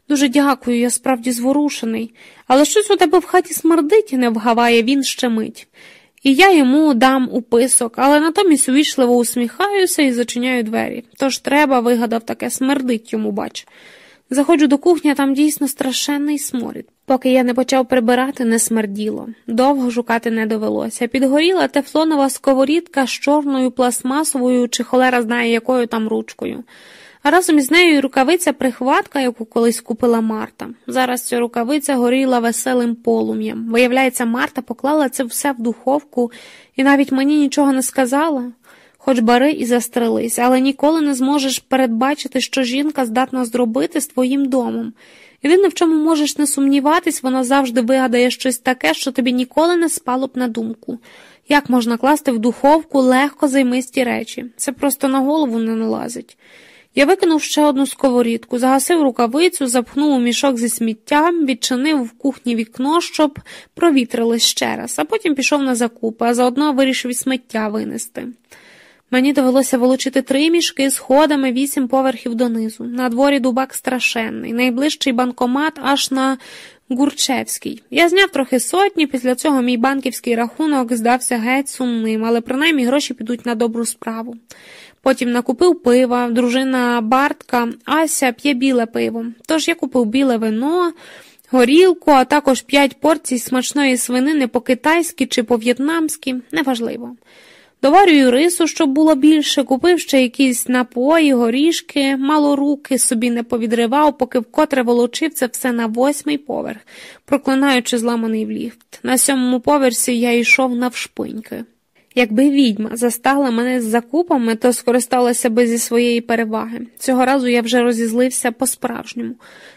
Дуже дякую, я справді зворушений, але щось у тебе в хаті смердить, не вгаває він ще мить. І я йому дам уписок, але натомість увічливо усміхаюся і зачиняю двері. Тож треба, вигадав таке, смердить йому, бач. Заходжу до кухні, там дійсно страшенний сморід. Поки я не почав прибирати, не смерділо. Довго шукати не довелося. Підгоріла тефлонова сковорідка з чорною пластмасовою чи холера знає якою там ручкою. Разом із нею рукавиця прихватка, яку колись купила Марта. Зараз ця рукавиця горіла веселим полум'ям. Виявляється, Марта поклала це все в духовку і навіть мені нічого не сказала. Хоч бери і застрелись, але ніколи не зможеш передбачити, що жінка здатна зробити з твоїм домом. Єдине, в чому можеш не сумніватись, вона завжди вигадає щось таке, що тобі ніколи не спало б на думку. Як можна класти в духовку легко займисті речі? Це просто на голову не налазить. Я викинув ще одну сковорідку, загасив рукавицю, запхнув у мішок зі сміттям, відчинив в кухні вікно, щоб провітрилось ще раз, а потім пішов на закупи, а заодно вирішив і сміття винести. Мені довелося волочити три мішки сходами вісім поверхів донизу. На дворі дубак страшенний, найближчий банкомат аж на Гурчевський. Я зняв трохи сотні, після цього мій банківський рахунок здався геть сумним, але принаймні гроші підуть на добру справу. Потім накупив пива, дружина Бартка, Ася п'є біле пиво. Тож я купив біле вино, горілку, а також п'ять порцій смачної свинини по китайськи чи по в'єтнамськи, неважливо. Доварюю рису, щоб було більше, купив ще якісь напої, горішки, мало руки собі не повідривав, поки вкотре волочив це все на восьмий поверх, проклинаючи зламаний ліфт. На сьомому поверсі я йшов навшпиньки. Якби відьма застала мене з закупами, то скористалася би зі своєї переваги. Цього разу я вже розізлився по-справжньому.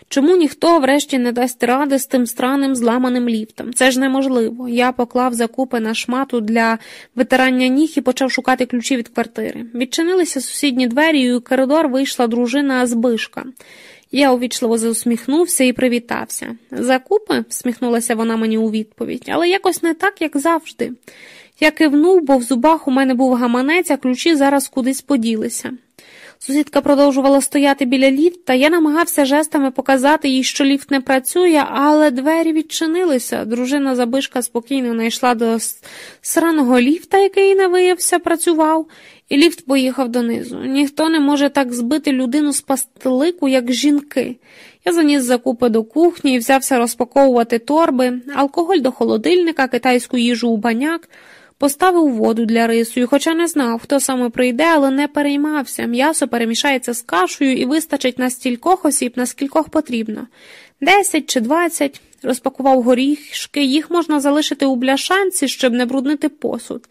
Чому ніхто врешті не дасть ради з тим странним зламаним ліфтом? Це ж неможливо. Я поклав закупи на шмату для витирання ніг і почав шукати ключі від квартири. Відчинилися сусідні двері, і у коридор вийшла дружина Збишка. Я увічливо заусміхнувся і привітався. Закупи? всміхнулася вона мені у відповідь, але якось не так, як завжди. Я кивнув, бо в зубах у мене був гаманець, а ключі зараз кудись поділися. Сусідка продовжувала стояти біля ліфта, я намагався жестами показати їй, що ліфт не працює, але двері відчинилися. Дружина забишка спокійно знайшла до сраного ліфта, який не виявився, працював, і ліфт поїхав донизу. Ніхто не може так збити людину з пастелику, як жінки. Я заніс закупи до кухні і взявся розпаковувати торби, алкоголь до холодильника, китайську їжу у баняк. Поставив воду для рису, і хоча не знав, хто саме прийде, але не переймався. М'ясо перемішається з кашею і вистачить на стількох осіб, на скількох потрібно. Десять чи двадцять. Розпакував горішки, їх можна залишити у бляшанці, щоб не бруднити посуд.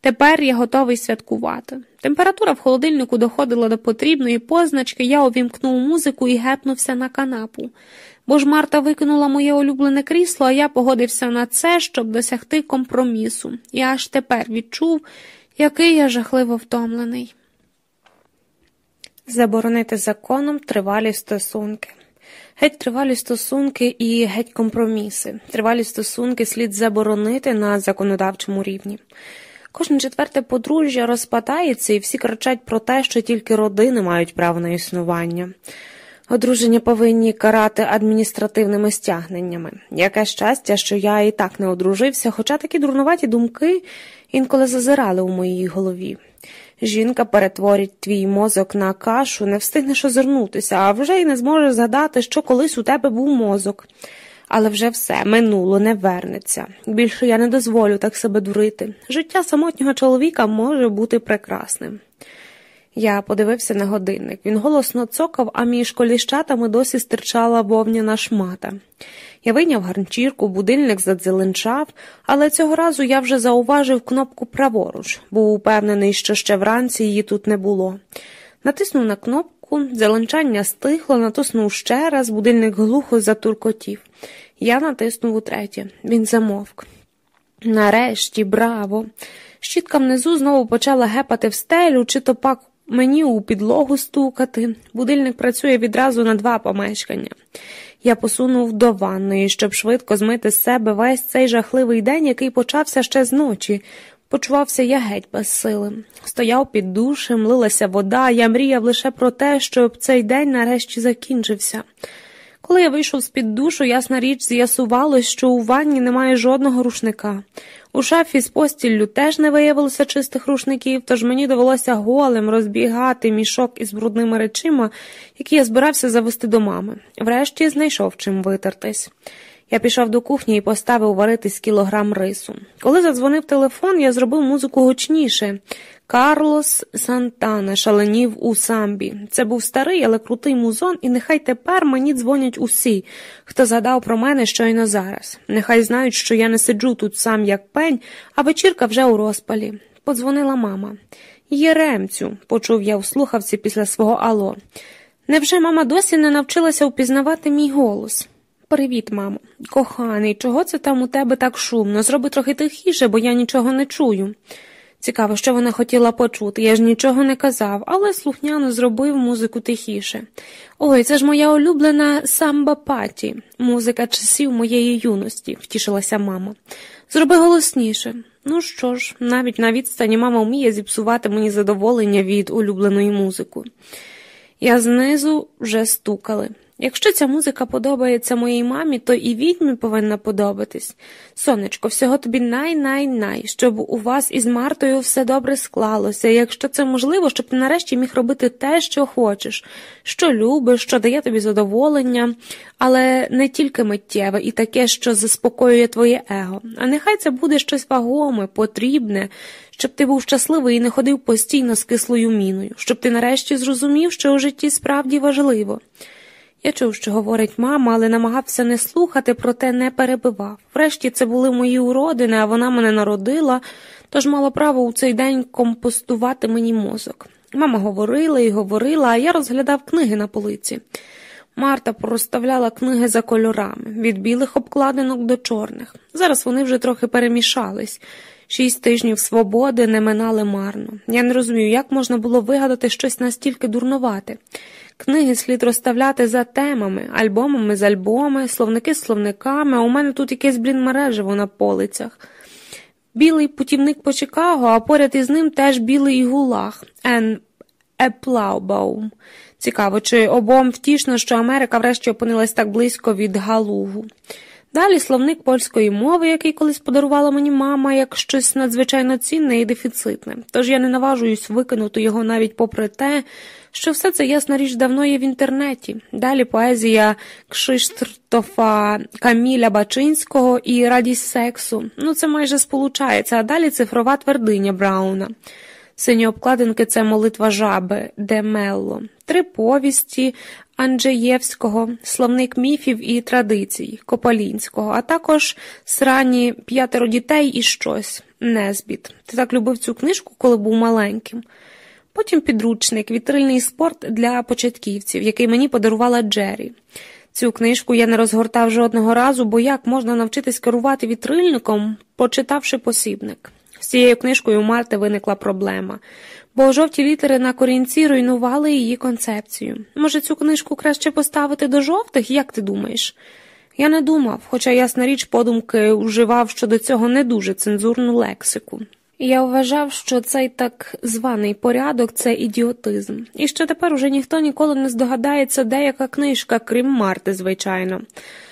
Тепер я готовий святкувати. Температура в холодильнику доходила до потрібної позначки, я увімкнув музику і гепнувся на канапу бо ж Марта викинула моє улюблене крісло, а я погодився на це, щоб досягти компромісу, і аж тепер відчув, який я жахливо втомлений. Заборонити законом тривалі стосунки. Геть тривалі стосунки і геть компроміси. Тривалі стосунки слід заборонити на законодавчому рівні. Кожне четверте подружжя розпадається, і всі кричать про те, що тільки родини мають право на існування. Одруження повинні карати адміністративними стягненнями. Яке щастя, що я і так не одружився, хоча такі дурнуваті думки інколи зазирали у моїй голові. Жінка перетворить твій мозок на кашу, не встигнеш озирнутися, а вже й не зможеш згадати, що колись у тебе був мозок. Але вже все минуло, не вернеться. Більше я не дозволю так себе дурити. Життя самотнього чоловіка може бути прекрасним. Я подивився на годинник. Він голосно цокав, а між коліщатами досі стирчала вовняна шмата. Я вийняв гарнчірку, будильник задзеленчав, але цього разу я вже зауважив кнопку праворуч, був упевнений, що ще вранці її тут не було. Натиснув на кнопку, зеленчання стихло, натиснув ще раз, будильник глухо затуркотів. Я натиснув утретє. Він замовк. Нарешті, браво! Щітка внизу знову почала гепати в стелю, чи то пак Мені у підлогу стукати. Будильник працює відразу на два помешкання. Я посунув до ванної, щоб швидко змити з себе весь цей жахливий день, який почався ще з ночі. Почувався я геть без сили. Стояв під душем, лилася вода, я мріяв лише про те, щоб цей день нарешті закінчився. Коли я вийшов з під душу, ясна річ, з'ясувалось, що у ванні немає жодного рушника. У шафі з постіллю теж не виявилося чистих рушників, тож мені довелося голим розбігати мішок із брудними речима, які я збирався завести до мами. Врешті знайшов чим витертись. Я пішов до кухні і поставив варитись кілограм рису. Коли задзвонив телефон, я зробив музику гучніше. Карлос Сантана шаленів у самбі. Це був старий, але крутий музон, і нехай тепер мені дзвонять усі, хто згадав про мене щойно зараз. Нехай знають, що я не сиджу тут сам, як пень, а вечірка вже у розпалі. Подзвонила мама. Єремцю, почув я у слухавці після свого ало. Невже мама досі не навчилася впізнавати мій голос? Привіт, мамо. Коханий, чого це там у тебе так шумно? Зроби трохи тихіше, бо я нічого не чую. Цікаво, що вона хотіла почути. Я ж нічого не казав, але слухняно зробив музику тихіше. Ой, це ж моя улюблена самба паті, музика часів моєї юності, втішилася мама. Зроби голосніше. Ну що ж, навіть на відстані мама вміє зіпсувати мені задоволення від улюбленої музики. Я знизу вже стукали. Якщо ця музика подобається моїй мамі, то і відьмі повинна подобатись. Сонечко, всього тобі най-най-най, щоб у вас із Мартою все добре склалося, якщо це можливо, щоб ти нарешті міг робити те, що хочеш, що любиш, що дає тобі задоволення, але не тільки миттєве і таке, що заспокоює твоє его. А нехай це буде щось вагоме, потрібне, щоб ти був щасливий і не ходив постійно з кислою міною, щоб ти нарешті зрозумів, що у житті справді важливо. Я чув, що говорить мама, але намагався не слухати, проте не перебивав. Врешті це були мої уродини, а вона мене народила, тож мала право у цей день компостувати мені мозок. Мама говорила і говорила, а я розглядав книги на полиці. Марта проставляла книги за кольорами, від білих обкладинок до чорних. Зараз вони вже трохи перемішались. Шість тижнів свободи не минали марно. Я не розумію, як можна було вигадати щось настільки дурнувате. Книги слід розставляти за темами, альбомами з альбоми, словники з словниками, а у мене тут якесь блін мережево на полицях. Білий путівник по Чикаго, а поряд із ним теж білий гулаг, Н. Еплаубаум. Цікаво, чи обом втішно, що Америка врешті опинилась так близько від Галугу. Далі словник польської мови, який колись подарувала мені мама, як щось надзвичайно цінне і дефіцитне, тож я не наважуюсь викинути його навіть попри те, що все це ясна річ давно є в інтернеті. Далі поезія Кшиштофа Каміля Бачинського і радість сексу. Ну це майже сполучається, а далі цифрова твердиня Брауна. Сині обкладинки це молитва жаби, де Мелло, три повісті Анджеєвського, словник міфів і традицій Кополінського, а також срані п'ятеро дітей і щось, Незбіт. Ти так любив цю книжку, коли був маленьким. Потім підручник, вітрильний спорт для початківців, який мені подарувала Джері. Цю книжку я не розгортав жодного разу, бо як можна навчитись керувати вітрильником, почитавши посібник. З цією книжкою у Марти виникла проблема, бо жовті літери на корінці руйнували її концепцію. Може, цю книжку краще поставити до жовтих, як ти думаєш? Я не думав, хоча, ясна річ, подумки вживав щодо цього не дуже цензурну лексику. Я вважав, що цей так званий порядок це ідіотизм, і що тепер уже ніхто ніколи не здогадається, деяка книжка, крім Марти, звичайно.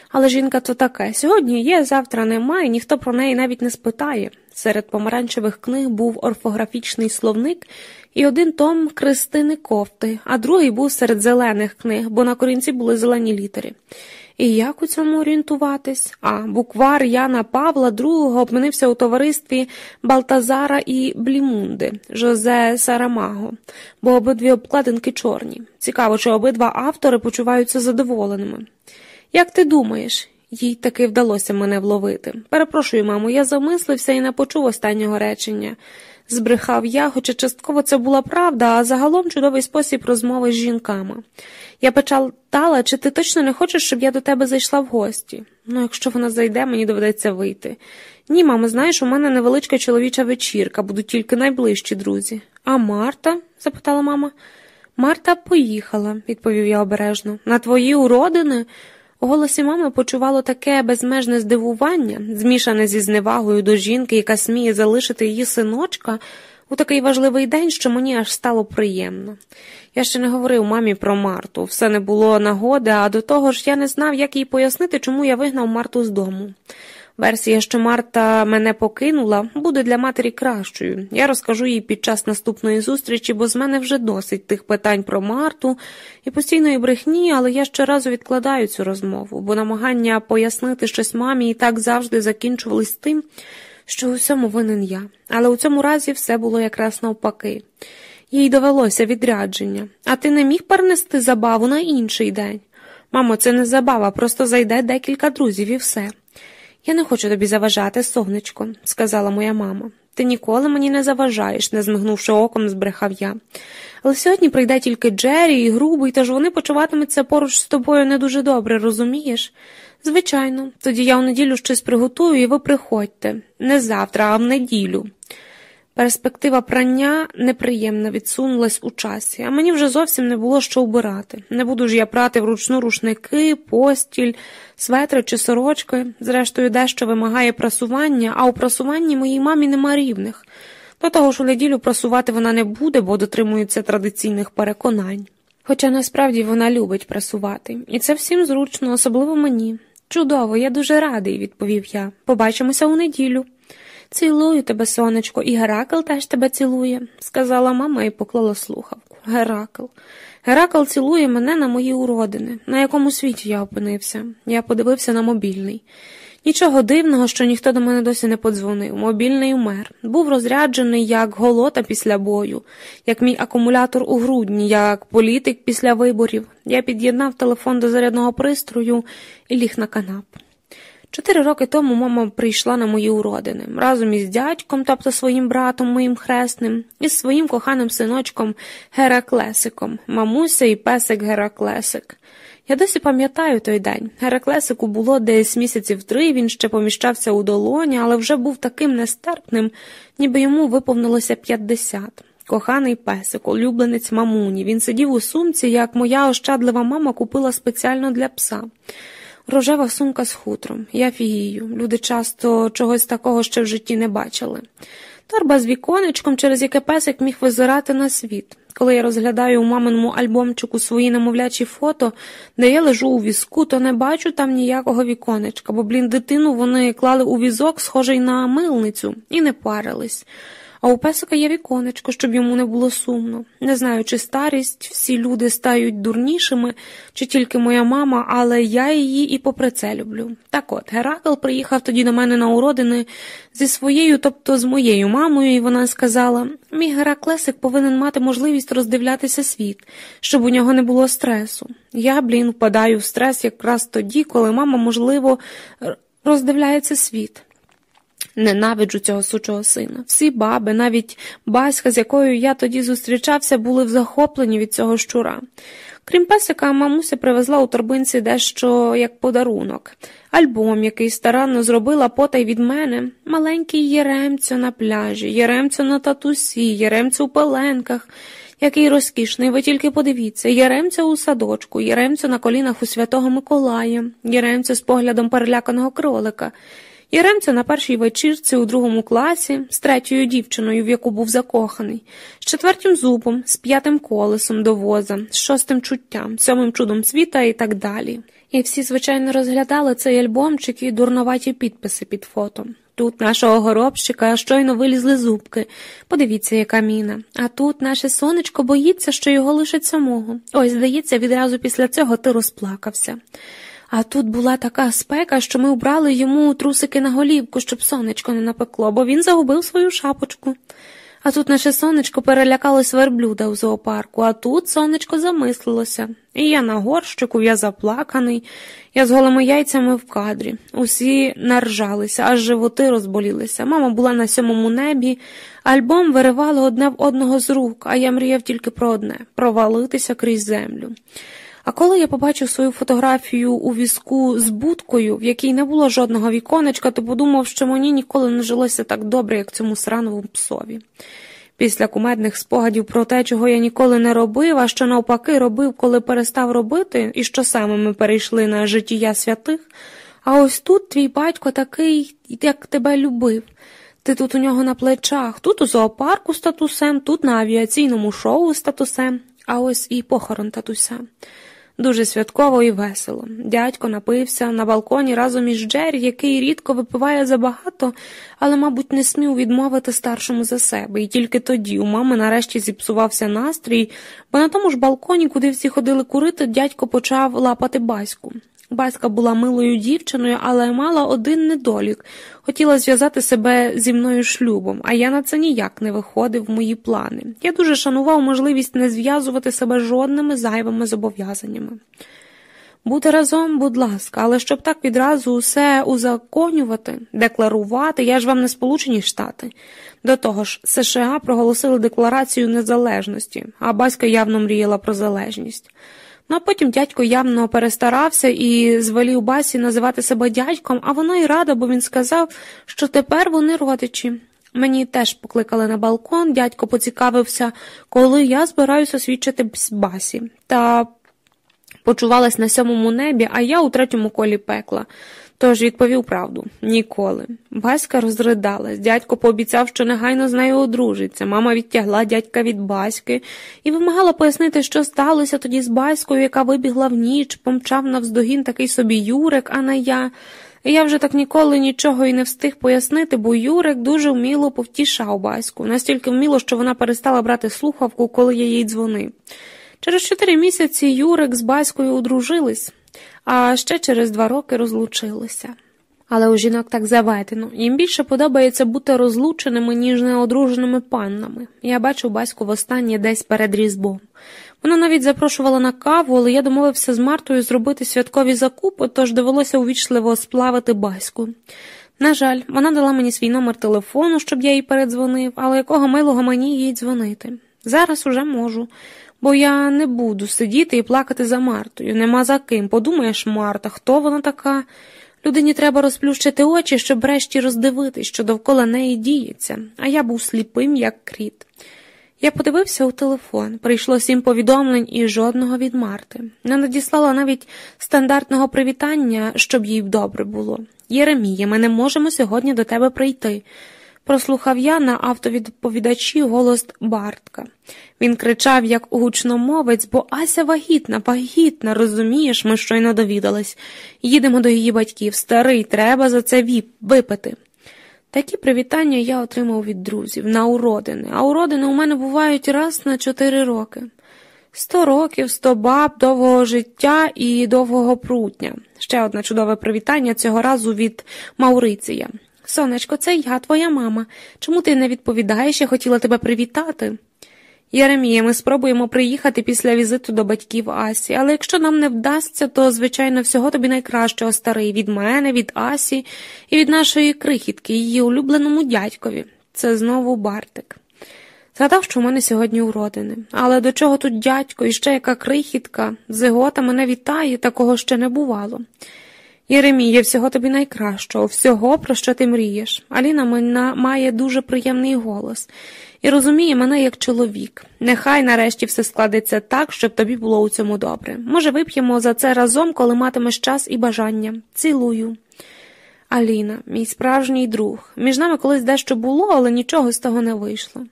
Але жінка то таке сьогодні є, завтра немає, ніхто про неї навіть не спитає. Серед помаранчевих книг був орфографічний словник і один том Кристини кофти, а другий був серед зелених книг, бо на корінці були зелені літери. І як у цьому орієнтуватись? А буквар Яна Павла II опинився у товаристві Балтазара і Блімунди, Жозе Сарамаго, бо обидві обкладинки чорні. Цікаво, чи обидва автори почуваються задоволеними. Як ти думаєш? Їй таки вдалося мене вловити. Перепрошую, мамо, я замислився і не почув останнього речення. Збрехав я, хоча частково це була правда, а загалом чудовий спосіб розмови з жінками. Я почала, чи ти точно не хочеш, щоб я до тебе зайшла в гості? Ну, якщо вона зайде, мені доведеться вийти. Ні, мамо, знаєш, у мене невеличка чоловіча вечірка, будуть тільки найближчі друзі. А Марта? запитала мама. Марта поїхала, відповів я обережно. На твої уродини? У голосі мами почувало таке безмежне здивування, змішане зі зневагою до жінки, яка сміє залишити її синочка у такий важливий день, що мені аж стало приємно. Я ще не говорив мамі про Марту, все не було нагоди, а до того ж я не знав, як їй пояснити, чому я вигнав Марту з дому. Версія, що Марта мене покинула, буде для матері кращою. Я розкажу їй під час наступної зустрічі, бо з мене вже досить тих питань про Марту і постійної брехні, але я щоразу відкладаю цю розмову, бо намагання пояснити щось мамі і так завжди закінчувались тим, що у всьому винен я. Але у цьому разі все було якраз навпаки. Їй довелося відрядження, а ти не міг перенести забаву на інший день. Мамо, це не забава, просто зайде декілька друзів і все. Я не хочу тобі заважати, сонечко, сказала моя мама. Ти ніколи мені не заважаєш, не змигнувши оком, збрехав я. Але сьогодні прийде тільки Джері і грубий, тож вони почуватимуться поруч з тобою не дуже добре, розумієш? Звичайно, тоді я у неділю щось приготую, і ви приходьте. Не завтра, а в неділю. Перспектива прання неприємно відсунулась у часі, а мені вже зовсім не було що вбирати. Не буду ж я прати вручну рушники, постіль, светри чи сорочки. Зрештою, дещо вимагає прасування, а у прасуванні моїй мамі нема рівних. До того ж у неділю прасувати вона не буде, бо дотримується традиційних переконань. Хоча насправді вона любить прасувати, і це всім зручно, особливо мені. Чудово, я дуже радий, відповів я. Побачимося у неділю. Цілую тебе, сонечко, і Геракл теж тебе цілує, сказала мама і поклала слухавку. Геракл. Геракл цілує мене на мої уродини. На якому світі я опинився? Я подивився на мобільний. Нічого дивного, що ніхто до мене досі не подзвонив. Мобільний умер. Був розряджений як голота після бою, як мій акумулятор у грудні, як політик після виборів. Я під'єднав телефон до зарядного пристрою і ліг на канап. Чотири роки тому мама прийшла на мої уродини разом із дядьком, тобто своїм братом, моїм хресним, і з своїм коханим синочком Гераклесиком, мамуся і песик Гераклесик. Я досі пам'ятаю той день. Гераклесику було десь місяців три, він ще поміщався у долоні, але вже був таким нестерпним, ніби йому виповнилося п'ятдесят. Коханий песик, улюбленець мамуні. Він сидів у сумці, як моя ощадлива мама купила спеціально для пса. Рожева сумка з хутром. Я фігію. Люди часто чогось такого ще в житті не бачили. Торба з віконечком, через яке песик міг визирати на світ. Коли я розглядаю у маминому альбомчику свої немовлячі фото, де я лежу у візку, то не бачу там ніякого віконечка, бо, блін, дитину вони клали у візок, схожий на милницю, і не парились. А у песика є віконечко, щоб йому не було сумно. Не знаю, чи старість всі люди стають дурнішими, чи тільки моя мама, але я її і попри це люблю. Так от, Геракл приїхав тоді до мене на уродини зі своєю, тобто з моєю мамою, і вона сказала: мій Гераклесик повинен мати можливість роздивлятися світ, щоб у нього не було стресу. Я, блін, впадаю в стрес якраз тоді, коли мама, можливо, роздивляється світ. Ненавиджу цього сучого сина. Всі баби, навіть батька, з якою я тоді зустрічався, були в захопленні від цього щура. Крім песика, мамуся привезла у торбинці дещо як подарунок, альбом, який старанно зробила потай від мене, маленький Єремцю на пляжі, Єремцю на татусі, Єремцю у пеленках. Який розкішний, ви тільки подивіться, Єремця у садочку, Єремцю на колінах у святого Миколая, Єремцю з поглядом переляканого кролика. Яремця на першій вечірці у другому класі, з третьою дівчиною, в яку був закоханий, з четвертим зубом, з п'ятим колесом до воза, з шостим чуттям, сьомим чудом світа і так далі. І всі, звичайно, розглядали цей альбомчик і дурноваті підписи під фото. Тут нашого горобщика щойно вилізли зубки. Подивіться, яка міна. А тут наше сонечко боїться, що його лишить самого. Ось, здається, відразу після цього ти розплакався. А тут була така спека, що ми вбрали йому трусики на голівку, щоб сонечко не напекло, бо він загубив свою шапочку. А тут наше сонечко перелякалось верблюда у зоопарку, а тут сонечко замислилося. І я на горщику, я заплаканий, я з голими яйцями в кадрі. Усі наржалися, аж животи розболілися. Мама була на сьомому небі, альбом виривало одне в одного з рук, а я мріяв тільки про одне провалитися крізь землю. А коли я побачив свою фотографію у візку з будкою, в якій не було жодного віконечка, то подумав, що мені ніколи не жилося так добре, як цьому срановому псові. Після кумедних спогадів про те, чого я ніколи не робив, а що навпаки робив, коли перестав робити, і що саме ми перейшли на життя святих. А ось тут твій батько такий, як тебе любив. Ти тут у нього на плечах, тут у зоопарку з татусем, тут на авіаційному шоу з татусем, а ось і похорон татуся. Дуже святково і весело. Дядько напився на балконі разом із Джері, який рідко випиває забагато, але, мабуть, не смів відмовити старшому за себе, і тільки тоді у мами нарешті зіпсувався настрій, бо на тому ж балконі, куди всі ходили курити, дядько почав лапати баську. Батька була милою дівчиною, але мала один недолік хотіла зв'язати себе зі мною шлюбом, а я на це ніяк не виходив в мої плани. Я дуже шанував можливість не зв'язувати себе жодними зайвими зобов'язаннями. Бути разом, будь ласка, але щоб так відразу усе узаконювати, декларувати, я ж вам не Сполучені Штати. До того ж, США проголосили декларацію незалежності, а батька явно мріяла про залежність. Ну а потім дядько явно перестарався і звелів басі називати себе дядьком, а вона й рада, бо він сказав, що тепер вони родичі. Мені теж покликали на балкон, дядько поцікавився, коли я збираюся свідчити басі, та почувалась на сьомому небі, а я у третьому колі пекла. Тож відповів правду ніколи. Баська розридалась, дядько пообіцяв, що негайно з нею одружиться. Мама відтягла дядька від баськи і вимагала пояснити, що сталося тоді з баською, яка вибігла в ніч, помчав навздогін такий собі Юрик, а не я. Я вже так ніколи нічого і не встиг пояснити, бо Юрик дуже вміло повтішав баську, настільки вміло, що вона перестала брати слухавку, коли я їй дзвонив. Через чотири місяці Юрик з батькою одружились а ще через два роки розлучилися. Але у жінок так заведено, їм більше подобається бути розлученими, ніж неодруженими паннами. Я бачив батьку востаннє десь перед різьбом. Вона навіть запрошувала на каву, але я домовився з Мартою зробити святкові закупи, тож довелося увічливо сплавити баську. На жаль, вона дала мені свій номер телефону, щоб я їй передзвонив, але якого милого мені їй дзвонити. Зараз уже можу бо я не буду сидіти і плакати за Мартою. Нема за ким. Подумаєш, Марта, хто вона така? Людині треба розплющити очі, щоб врешті роздивитись, що довкола неї діється, а я був сліпим, як кріт. Я подивився у телефон, прийшло сім повідомлень і жодного від Марти. Не надіслала навіть стандартного привітання, щоб їй добре було. Єремія, ми не можемо сьогодні до тебе прийти. Прослухав я на автовідповідачі голос Бартка. Він кричав, як гучномовець, бо Ася вагітна, вагітна, розумієш, ми щойно довідались. Їдемо до її батьків. Старий, треба за це віп випити. Такі привітання я отримав від друзів на уродини, а уродини у мене бувають раз на чотири роки. Сто років, сто баб, довгого життя і довгого прутня. Ще одне чудове привітання цього разу від Мауриція. Сонечко, це я, твоя мама. Чому ти не відповідаєш? Я хотіла тебе привітати. Єремія, ми спробуємо приїхати після візиту до батьків Асі, але якщо нам не вдасться, то, звичайно, всього тобі найкращого старий від мене, від Асі і від нашої крихітки, її улюбленому дядькові. Це знову Бартик. Згадав, що в мене сьогодні уродини. Але до чого тут дядько і ще яка крихітка, Зигота мене вітає, такого ще не бувало. Єреміє, всього тобі найкращого, всього, про що ти мрієш. Аліна має дуже приємний голос і розуміє мене як чоловік. Нехай нарешті все складеться так, щоб тобі було у цьому добре. Може, вип'ємо за це разом, коли матимеш час і бажання. Цілую. Аліна, мій справжній друг. Між нами колись дещо було, але нічого з того не вийшло.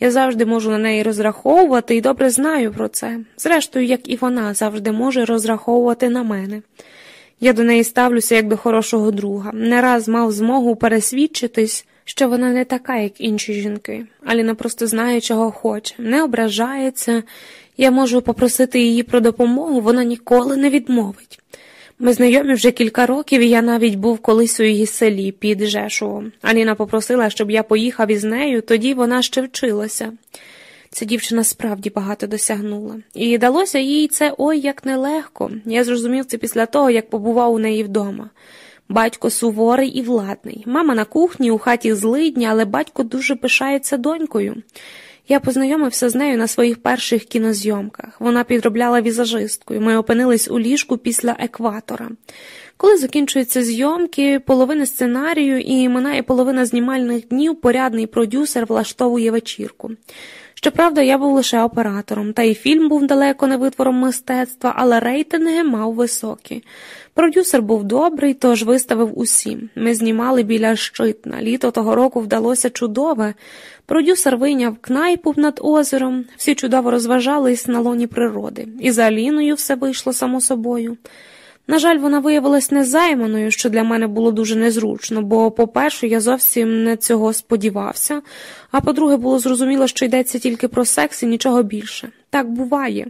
Я завжди можу на неї розраховувати і добре знаю про це. Зрештою, як і вона завжди може розраховувати на мене. Я до неї ставлюся як до хорошого друга. Не раз мав змогу пересвідчитись, що вона не така, як інші жінки. Аліна просто знає, чого хоче, не ображається. Я можу попросити її про допомогу, вона ніколи не відмовить. Ми знайомі вже кілька років, і я навіть був колись у її селі під Жешовом. Аліна попросила, щоб я поїхав із нею, тоді вона ще вчилася. Ця дівчина справді багато досягнула, і далося їй це ой як нелегко. Я зрозумів це після того, як побував у неї вдома. Батько суворий і владний. Мама на кухні, у хаті злидня, але батько дуже пишається донькою. Я познайомився з нею на своїх перших кінозйомках. Вона підробляла візажисткою. Ми опинились у ліжку після екватора. Коли закінчуються зйомки, половина сценарію і минає половина знімальних днів, порядний продюсер влаштовує вечірку. Щоправда, я був лише оператором, та й фільм був далеко не витвором мистецтва, але рейтинги мав високі. Продюсер був добрий, тож виставив усім. Ми знімали біля щитна. Літо того року вдалося чудове. Продюсер вийняв кнайпу над озером, всі чудово розважались на лоні природи, і за Аліною все вийшло само собою. На жаль, вона виявилась незайманою, що для мене було дуже незручно, бо, по-перше, я зовсім не цього сподівався, а по-друге, було зрозуміло, що йдеться тільки про секс і нічого більше. Так буває.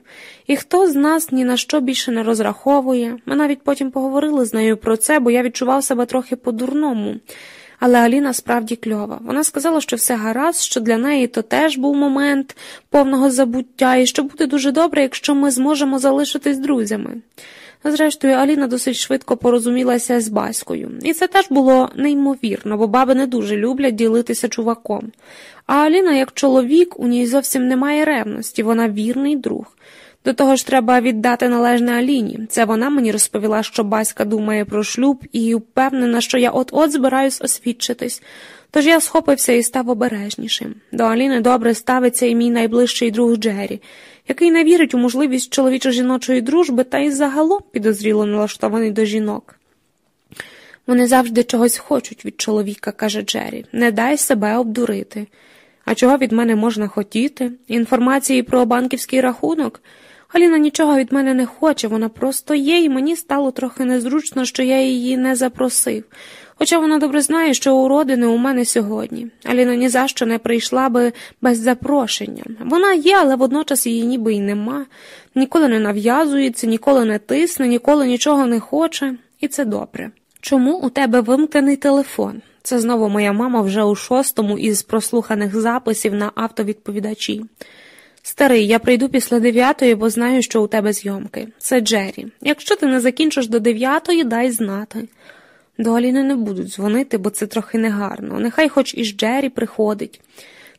І хто з нас ні на що більше не розраховує. Ми навіть потім поговорили з нею про це, бо я відчував себе трохи по-дурному. Але Аліна справді кльова. Вона сказала, що все гаразд, що для неї то теж був момент повного забуття, і що буде дуже добре, якщо ми зможемо залишитись друзями. Зрештою, Аліна досить швидко порозумілася з батькою, і це теж було неймовірно, бо баби не дуже люблять ділитися чуваком. А Аліна, як чоловік, у ній зовсім немає ревності, вона вірний друг. До того ж, треба віддати належне Аліні. Це вона мені розповіла, що батька думає про шлюб, і впевнена, що я от-от збираюсь освідчитись. Тож я схопився і став обережнішим. До Аліни добре ставиться і мій найближчий друг Джері який не вірить у можливість чоловічо-жіночої дружби та й загалом підозріло налаштований до жінок. Вони завжди чогось хочуть від чоловіка, каже Джері, не дай себе обдурити. А чого від мене можна хотіти? Інформації про банківський рахунок? Аліна нічого від мене не хоче, вона просто є, і мені стало трохи незручно, що я її не запросив. Хоча вона добре знає, що уродини у мене сьогодні. Аліна ні за що не прийшла би без запрошення. Вона є, але водночас її ніби й нема, ніколи не нав'язується, ніколи не тисне, ніколи нічого не хоче, і це добре. Чому у тебе вимкнений телефон? Це знову моя мама вже у шостому із прослуханих записів на автовідповідачі. Старий, я прийду після дев'ятої, бо знаю, що у тебе зйомки. Це Джері. Якщо ти не закінчиш до дев'ятої, дай знати. До Аліни не будуть дзвонити, бо це трохи негарно. Нехай хоч і Джері приходить.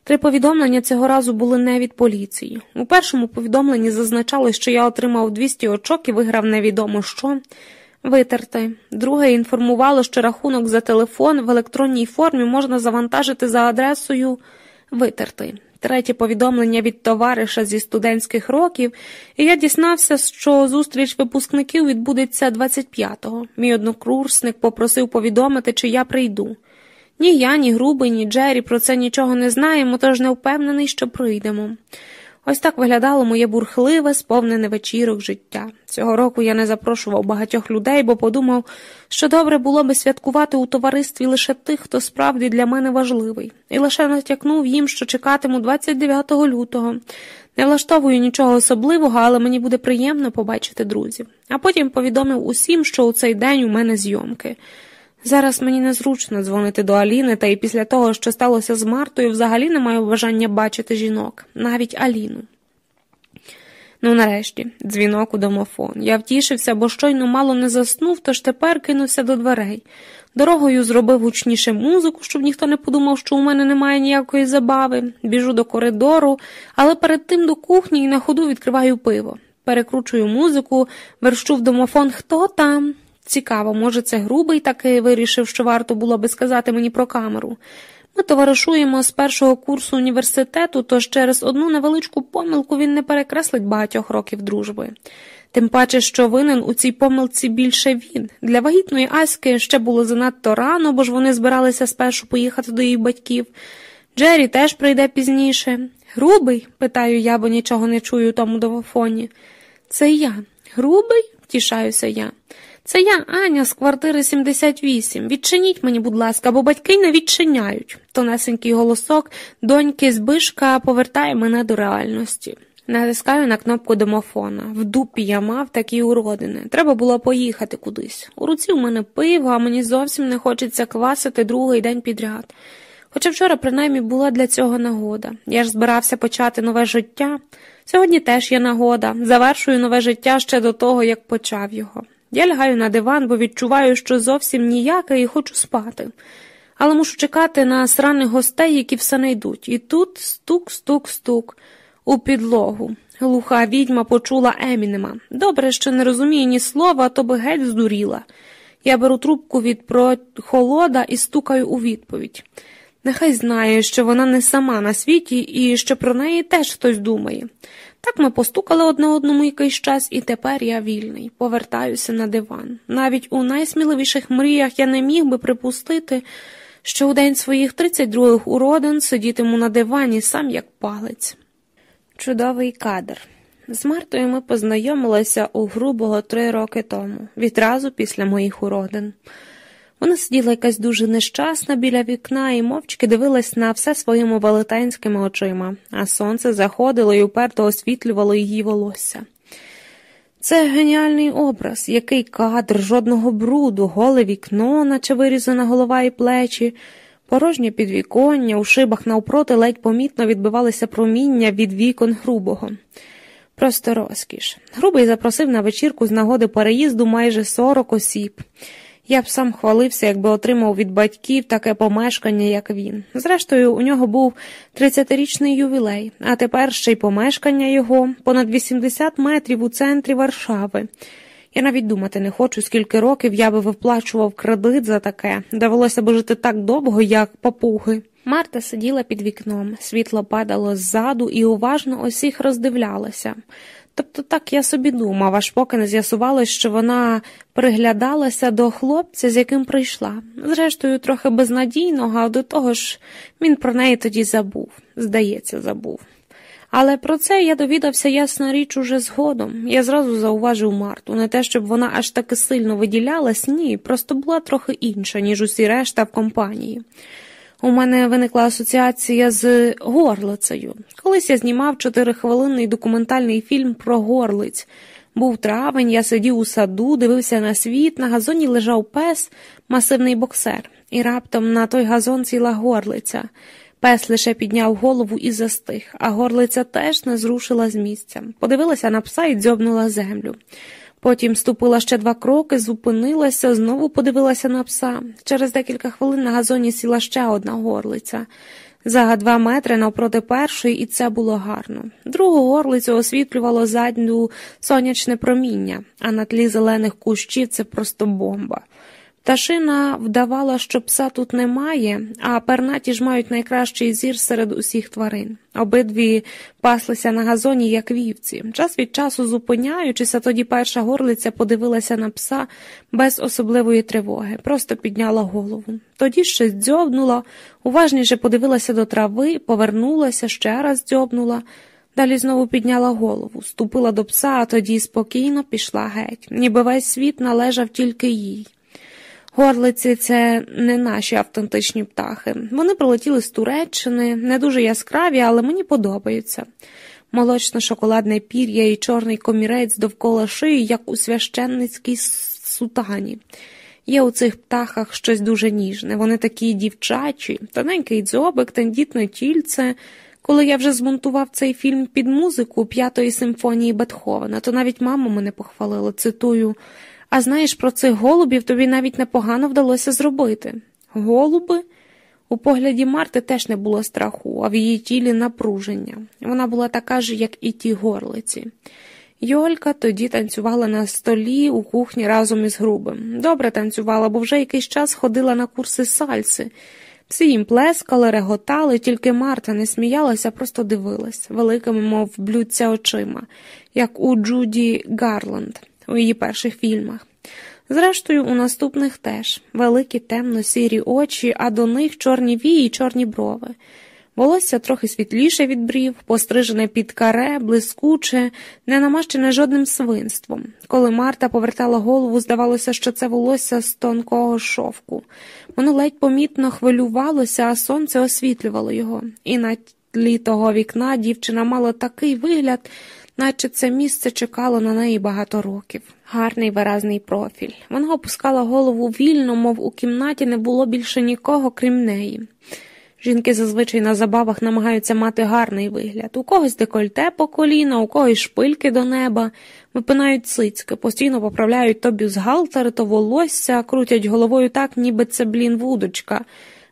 Три повідомлення цього разу були не від поліції. У першому повідомленні зазначалось, що я отримав 200 очок і виграв невідомо що. Витерти. Друге інформувало, що рахунок за телефон в електронній формі можна завантажити за адресою витерти третє повідомлення від товариша зі студентських років, і я дізнався, що зустріч випускників відбудеться 25-го. Мій однокурсник попросив повідомити, чи я прийду. Ні я, ні грубий, ні Джері про це нічого не знаємо, тож не впевнений, що прийдемо. Ось так виглядало моє бурхливе, сповнене вечірок життя. Цього року я не запрошував багатьох людей, бо подумав, що добре було би святкувати у товаристві лише тих, хто справді для мене важливий, і лише натякнув їм, що чекатиму 29 лютого. Не влаштовую нічого особливого, але мені буде приємно побачити друзів. А потім повідомив усім, що у цей день у мене зйомки. Зараз мені незручно дзвонити до Аліни, та і після того, що сталося з Мартою, взагалі не маю бажання бачити жінок, навіть Аліну. Ну, нарешті, дзвінок у домофон. Я втішився, бо щойно мало не заснув, тож тепер кинувся до дверей. Дорогою зробив гучніше музику, щоб ніхто не подумав, що у мене немає ніякої забави. Біжу до коридору, але перед тим до кухні і на ходу відкриваю пиво. Перекручую музику, верщу в домофон хто там. Цікаво, може, це грубий таки вирішив, що варто було би сказати мені про камеру. Ми товаришуємо з першого курсу університету, тож через одну невеличку помилку він не перекреслить багатьох років дружби. Тим паче, що винен у цій помилці більше він. Для вагітної Аськи ще було занадто рано, бо ж вони збиралися спершу поїхати до її батьків. Джері теж прийде пізніше. Грубий? питаю я, бо нічого не чую у тому домофоні. Це я. Грубий? втішаюся я. Це я, Аня, з квартири 78. Відчиніть мені, будь ласка, бо батьки не відчиняють. Тонесенький голосок доньки Збишка повертає мене до реальності. Натискаю на кнопку домофона. В дупі я мав такі уродини. Треба було поїхати кудись. У руці у мене пиво, а мені зовсім не хочеться квасити другий день підряд. Хоча вчора, принаймні, була для цього нагода. Я ж збирався почати нове життя. Сьогодні теж є нагода. Завершую нове життя ще до того, як почав його. Я лягаю на диван, бо відчуваю, що зовсім ніяке і хочу спати. Але мушу чекати на сраних гостей, які все не йдуть. І тут стук, стук, стук у підлогу. Глуха відьма почула Емінема. Добре, що не розуміє ні слова, то би геть здуріла. Я беру трубку від прохолода і стукаю у відповідь. Нехай знає, що вона не сама на світі і що про неї теж хтось думає. Так ми постукали одне одному якийсь час, і тепер я вільний, повертаюся на диван. Навіть у найсміливіших мріях я не міг би припустити, що у день своїх 32-х уродин сидітиму на дивані сам як палець. Чудовий кадр. З Мартою ми познайомилися у грубого три роки тому, відразу після моїх уродин. Вона сиділа якась дуже нещасна біля вікна і мовчки дивилась на все своїми велетенськими очима, а сонце заходило і уперто освітлювало її волосся. Це геніальний образ, який кадр, жодного бруду, голе вікно, наче вирізана голова і плечі, порожнє підвіконня, у шибах навпроти ледь помітно відбивалися проміння від вікон грубого. Просто розкіш. Грубий запросив на вечірку з нагоди переїзду майже сорок осіб. Я б сам хвалився, якби отримав від батьків таке помешкання, як він. Зрештою, у нього був 30-річний ювілей, а тепер ще й помешкання його понад 80 метрів у центрі Варшави. Я навіть думати не хочу, скільки років я би виплачував кредит за таке, довелося б жити так довго, як папуги. Марта сиділа під вікном, світло падало ззаду і уважно усіх роздивлялася. Тобто так я собі думав, аж поки не з'ясувалось, що вона приглядалася до хлопця, з яким прийшла. Зрештою, трохи безнадійного, а до того ж він про неї тоді забув, здається, забув. Але про це я довідався ясна річ уже згодом. Я зразу зауважив Марту, не те, щоб вона аж таки сильно виділялась, ні, просто була трохи інша, ніж усі решта в компанії. У мене виникла асоціація з горлицею. Колись я знімав чотирихвилинний документальний фільм про горлиць. Був травень, я сидів у саду, дивився на світ, на газоні лежав пес, масивний боксер, і раптом на той газон ціла горлиця. Пес лише підняв голову і застиг, а горлиця теж не зрушила з місця. Подивилася на пса і дзьобнула землю. Потім ступила ще два кроки, зупинилася, знову подивилася на пса. Через декілька хвилин на газоні сіла ще одна горлиця. За два метри навпроти першої, і це було гарно. Другу горлицю освітлювало задню сонячне проміння, а на тлі зелених кущів це просто бомба. Пташина вдавала, що пса тут немає, а пернаті ж мають найкращий зір серед усіх тварин. Обидві паслися на газоні, як вівці. Час від часу зупиняючися, тоді перша горлиця подивилася на пса без особливої тривоги, просто підняла голову. Тоді щось дзьобнула, уважніше подивилася до трави, повернулася, ще раз дзьобнула. Далі знову підняла голову, ступила до пса, а тоді спокійно пішла геть, ніби весь світ належав тільки їй. Горлиці це не наші автентичні птахи. Вони прилетіли з Туреччини, не дуже яскраві, але мені подобаються. Молочно-шоколадне пір'я і чорний комірець довкола шиї, як у священницькій сутані. Є у цих птахах щось дуже ніжне, вони такі дівчачі, тоненький дзьобик, тендітне тільце. Коли я вже змонтував цей фільм під музику п'ятої симфонії Бетховена, то навіть мама мене похвалила, цитую. А знаєш, про цих голубів тобі навіть непогано вдалося зробити. Голуби? У погляді Марти теж не було страху, а в її тілі напруження. Вона була така ж, як і ті горлиці. Йолька тоді танцювала на столі у кухні разом із грубим. Добре танцювала, бо вже якийсь час ходила на курси сальси. Всі їм плескали, реготали, тільки Марта не сміялася, просто дивилась, великими, мов блюдця очима, як у Джуді Гарланд у її перших фільмах. Зрештою, у наступних теж великі темно сірі очі, а до них чорні вії і чорні брови. Волосся трохи світліше від брів, пострижене під каре, блискуче, не намащене жодним свинством. Коли Марта повертала голову, здавалося, що це волосся з тонкого шовку. Воно ледь помітно хвилювалося, а сонце освітлювало його. І на тлі того вікна дівчина мала такий вигляд, наче це місце чекало на неї багато років. Гарний виразний профіль. Вона опускала голову вільно, мов у кімнаті не було більше нікого, крім неї. Жінки зазвичай на забавах намагаються мати гарний вигляд. У когось декольте по коліна, у когось шпильки до неба, випинають цицьки, постійно поправляють то бюзгалтери, то волосся, крутять головою так, ніби це блін вудочка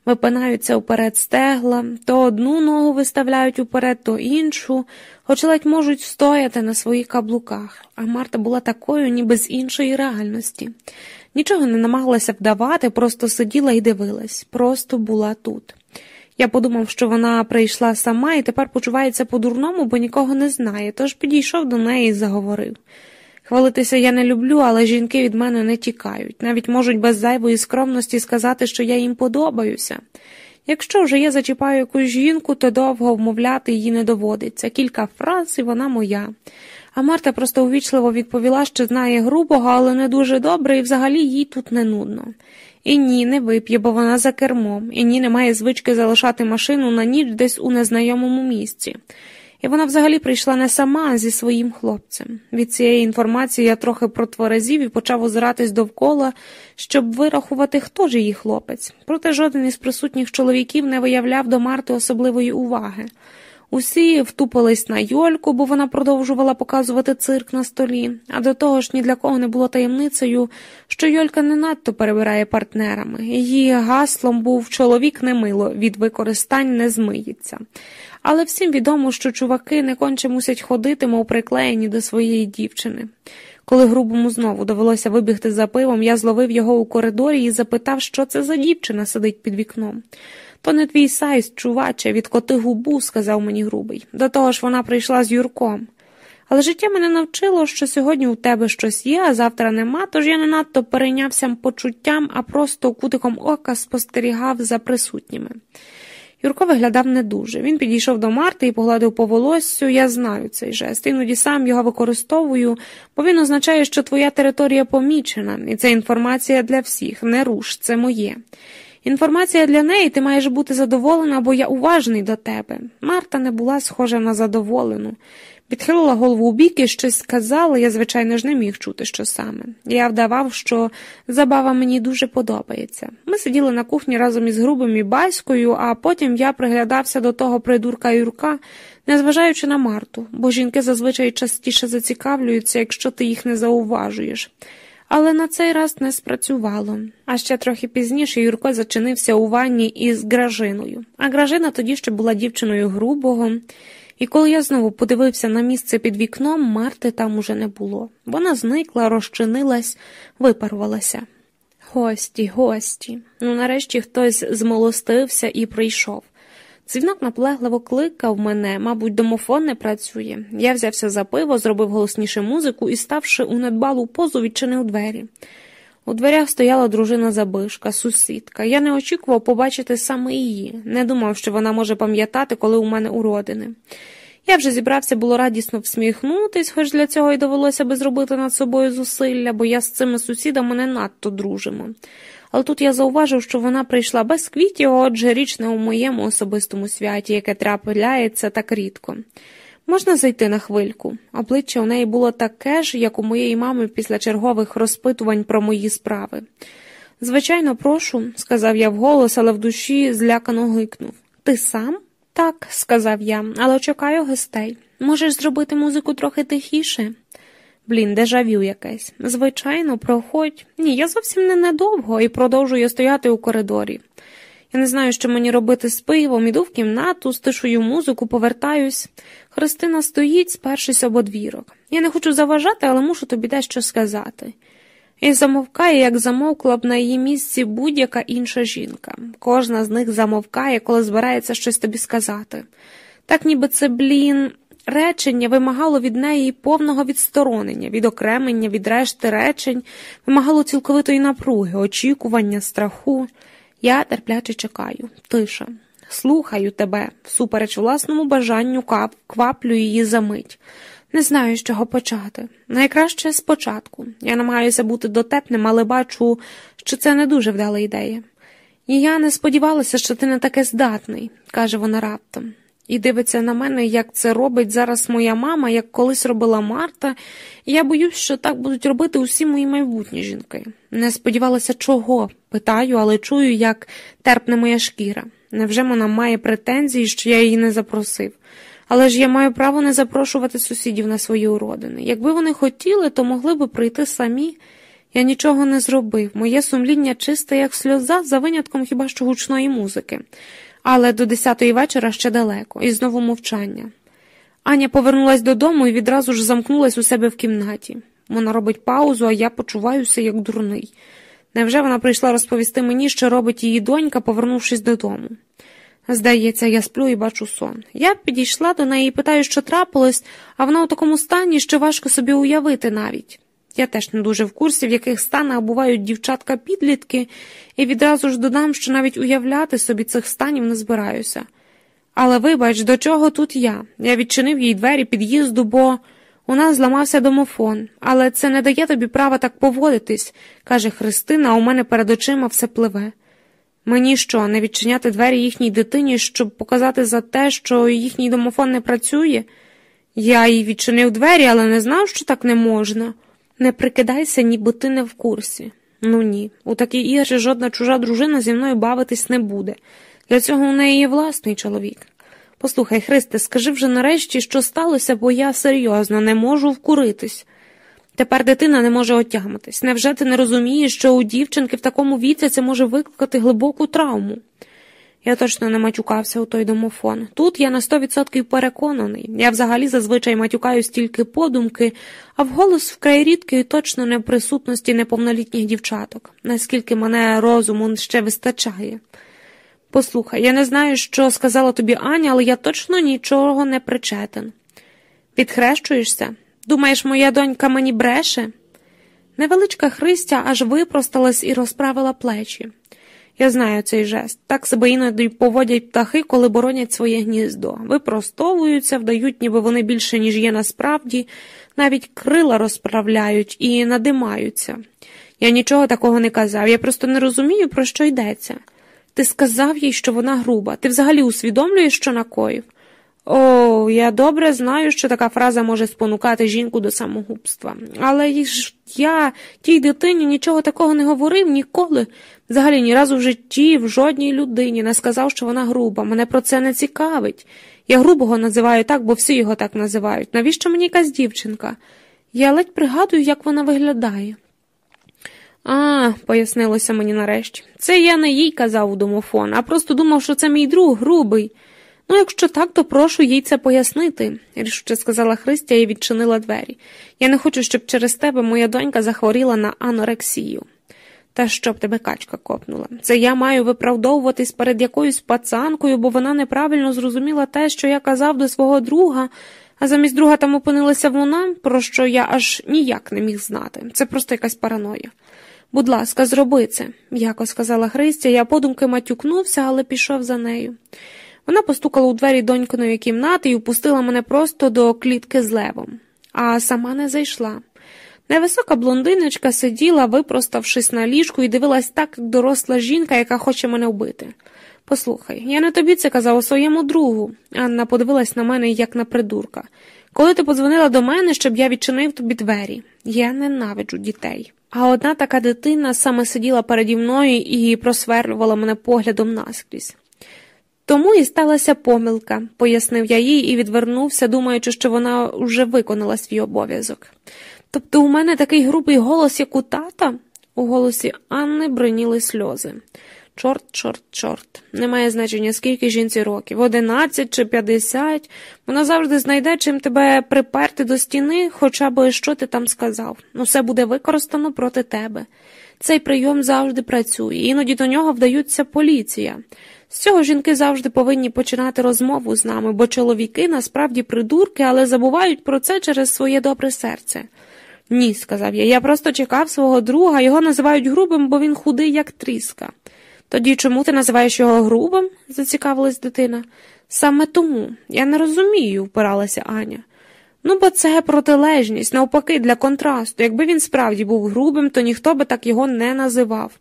випинаються вперед стегла, то одну ногу виставляють уперед, то іншу, хоч ледь можуть стояти на своїх каблуках, а Марта була такою, ніби з іншої реальності. Нічого не намагалася вдавати, просто сиділа і дивилась, просто була тут. Я подумав, що вона прийшла сама і тепер почувається по-дурному, бо нікого не знає, тож підійшов до неї і заговорив. Хвалитися я не люблю, але жінки від мене не тікають, навіть можуть без зайвої скромності сказати, що я їм подобаюся. Якщо вже я зачіпаю якусь жінку, то довго вмовляти її не доводиться. Кілька фраз, і вона моя. А Марта просто увічливо відповіла, що знає грубого, але не дуже добре, і взагалі їй тут не нудно. І ні, не вип'є, бо вона за кермом, і ні, не має звички залишати машину на ніч десь у незнайомому місці. І вона взагалі прийшла не сама, а зі своїм хлопцем. Від цієї інформації я трохи протверезів і почав озиратись довкола, щоб вирахувати, хто ж її хлопець. Проте жоден із присутніх чоловіків не виявляв до Марти особливої уваги. Усі втупились на Йольку, бо вона продовжувала показувати цирк на столі, а до того ж ні для кого не було таємницею, що Йолька не надто перебирає партнерами. Її гаслом був чоловік немило, від використань не змиється. Але всім відомо, що чуваки не конче мусять ходити, мов приклеєні до своєї дівчини. Коли грубому знову довелося вибігти за пивом, я зловив його у коридорі і запитав, що це за дівчина сидить під вікном. То не твій сайз, чуваче, відкоти губу, сказав мені грубий. До того ж вона прийшла з Юрком. Але життя мене навчило, що сьогодні у тебе щось є, а завтра нема, тож я не надто перейнявся почуттям, а просто кутиком ока спостерігав за присутніми. Юрко виглядав не дуже. Він підійшов до Марти і погладив по волоссю. Я знаю цей жест. Іноді сам його використовую, бо він означає, що твоя територія помічена, і це інформація для всіх. Не руш, це моє. Інформація для неї ти маєш бути задоволена, бо я уважний до тебе. Марта не була схожа на задоволену. Відхилила голову у бік і щось сказала, я, звичайно ж, не міг чути, що саме. Я вдавав, що забава мені дуже подобається. Ми сиділи на кухні разом із грубим і баською, а потім я приглядався до того придурка Юрка, незважаючи на Марту, бо жінки зазвичай частіше зацікавлюються, якщо ти їх не зауважуєш. Але на цей раз не спрацювало. А ще трохи пізніше Юрко зачинився у ванні із Гражиною. А Гражина тоді ще була дівчиною грубого. І коли я знову подивився на місце під вікном, Марти там уже не було. Вона зникла, розчинилась, випарувалася. Гості, гості. Ну, нарешті хтось змолостився і прийшов. Дзвінок наплегливо кликав мене, мабуть, домофон не працює. Я взявся за пиво, зробив голосніше музику і, ставши у недбалу позу, відчинив двері. У дверях стояла дружина Забишка, сусідка. Я не очікував побачити саме її, не думав, що вона може пам'ятати, коли у мене уродини. Я вже зібрався було радісно всміхнутись, хоч для цього й довелося би зробити над собою зусилля, бо я з цими сусідами не надто дружимо. Але тут я зауважив, що вона прийшла без квітів, отже, річ не у моєму особистому святі, яке трапляється так рідко. Можна зайти на хвильку? Обличчя у неї було таке ж, як у моєї мами після чергових розпитувань про мої справи. Звичайно, прошу, сказав я вголос, але в душі злякано гикнув. Ти сам? Так, сказав я, але чекаю гостей. Можеш зробити музику трохи тихіше? Блін, дежавю якесь. Звичайно, проходь. Ні, я зовсім не недовго і продовжую стояти у коридорі. Я не знаю, що мені робити з пивом, іду в кімнату, стишую музику, повертаюсь. Христина стоїть, спершись об одвірок. Я не хочу заважати, але мушу тобі дещо сказати. І замовкає, як замовкла б на її місці будь-яка інша жінка. Кожна з них замовкає, коли збирається щось тобі сказати. Так ніби це, блін, речення вимагало від неї повного відсторонення, відокремлення від решти речень, вимагало цілковитої напруги, очікування, страху. Я терпляче чекаю, тиша. Слухаю тебе, всупереч власному бажанню кап, кваплю її за мить. Не знаю, з чого почати. Найкраще спочатку. Я намагаюся бути дотепним, але бачу, що це не дуже вдала ідея. І я не сподівалася, що ти не таке здатний, каже вона раптом, і дивиться на мене, як це робить зараз моя мама, як колись робила Марта, і я боюсь, що так будуть робити усі мої майбутні жінки. Не сподівалася, чого, питаю, але чую, як терпне моя шкіра. Невже вона має претензії, що я її не запросив? Але ж я маю право не запрошувати сусідів на свої уродини. Якби вони хотіли, то могли би прийти самі. Я нічого не зробив. Моє сумління чисте, як сльоза, за винятком хіба що гучної музики. Але до десятої вечора ще далеко, і знову мовчання. Аня повернулась додому і відразу ж замкнулась у себе в кімнаті. Вона робить паузу, а я почуваюся як дурний. Невже вона прийшла розповісти мені, що робить її донька, повернувшись додому? Здається, я сплю і бачу сон. Я підійшла до неї і питаю, що трапилось, а вона у такому стані, що важко собі уявити навіть. Я теж не дуже в курсі, в яких станах бувають дівчатка підлітки, і відразу ж додам, що навіть уявляти собі цих станів не збираюся. Але вибач, до чого тут я? Я відчинив їй двері під'їзду, бо у нас зламався домофон, але це не дає тобі права так поводитись, каже Христина, а у мене перед очима все пливе. Мені що, не відчиняти двері їхній дитині, щоб показати за те, що їхній домофон не працює? Я їй відчинив двері, але не знав, що так не можна. Не прикидайся, ніби ти не в курсі. Ну ні, у такій ігрі жодна чужа дружина зі мною бавитись не буде. Для цього у неї є власний чоловік. Послухай, Христе, скажи вже нарешті, що сталося, бо я серйозно не можу вкуритись. Тепер дитина не може отямитись. Невже ти не розумієш, що у дівчинки в такому віці це може викликати глибоку травму? Я точно не матюкався у той домофон. Тут я на сто відсотків переконаний. Я взагалі зазвичай матюкаюсь тільки подумки, а вголос вкрай рідкий точно не в присутності неповнолітніх дівчаток, наскільки мене розуму ще вистачає. Послухай, я не знаю, що сказала тобі Аня, але я точно нічого не причетен. Підхрещуєшся? Думаєш, моя донька мені бреше? Невеличка Христя аж випросталась і розправила плечі. Я знаю цей жест. Так себе іноді поводять птахи, коли боронять своє гніздо. Випростовуються, вдають, ніби вони більше, ніж є насправді, навіть крила розправляють і надимаються. Я нічого такого не казав, я просто не розумію, про що йдеться. Ти сказав їй, що вона груба. Ти взагалі усвідомлюєш, що накоїв? О, я добре знаю, що така фраза може спонукати жінку до самогубства. Але ж я тій дитині нічого такого не говорив ніколи. Взагалі ні разу в житті, в жодній людині не сказав, що вона груба. Мене про це не цікавить. Я грубого називаю так, бо всі його так називають. Навіщо мені якась дівчинка? Я ледь пригадую, як вона виглядає. А, пояснилося мені нарешті. Це я не їй казав у домофон, а просто думав, що це мій друг грубий. Ну, якщо так, то прошу їй це пояснити, рішуче сказала Христя і відчинила двері. Я не хочу, щоб через тебе моя донька захворіла на анорексію. Та щоб тебе качка копнула. Це я маю виправдовуватись перед якоюсь пацанкою, бо вона неправильно зрозуміла те, що я казав до свого друга, а замість друга там опинилася вона, про що я аж ніяк не міг знати. Це просто якась параноя. Будь ласка, зроби це, м'яко сказала Христя, я подумки матюкнувся, але пішов за нею. Вона постукала у двері донькиної кімнати і впустила мене просто до клітки з левом, а сама не зайшла. Невисока блондиночка сиділа, випроставшись на ліжку, і дивилась так, як доросла жінка, яка хоче мене вбити. Послухай, я не тобі це казав, своєму другу. Анна подивилась на мене, як на придурка. Коли ти подзвонила до мене, щоб я відчинив тобі двері. Я ненавиджу дітей. А одна така дитина саме сиділа переді мною і просверлювала мене поглядом наскрізь. Тому і сталася помилка, пояснив я їй і відвернувся, думаючи, що вона вже виконала свій обов'язок. Тобто у мене такий грубий голос, як у тата? У голосі Анни бриніли сльози. Чорт, чорт, чорт. Немає значення, скільки жінці років, одинадцять чи п'ятдесят. Вона завжди знайде, чим тебе приперти до стіни, хоча б що ти там сказав. Ну, все буде використано проти тебе. Цей прийом завжди працює, іноді до нього вдаються поліція. З цього жінки завжди повинні починати розмову з нами, бо чоловіки насправді придурки, але забувають про це через своє добре серце. Ні, сказав я, я просто чекав свого друга, його називають грубим, бо він худий, як тріска. Тоді чому ти називаєш його грубим? зацікавилась дитина. Саме тому я не розумію, впиралася Аня. Ну, бо це протилежність, навпаки, для контрасту. Якби він справді був грубим, то ніхто би так його не називав.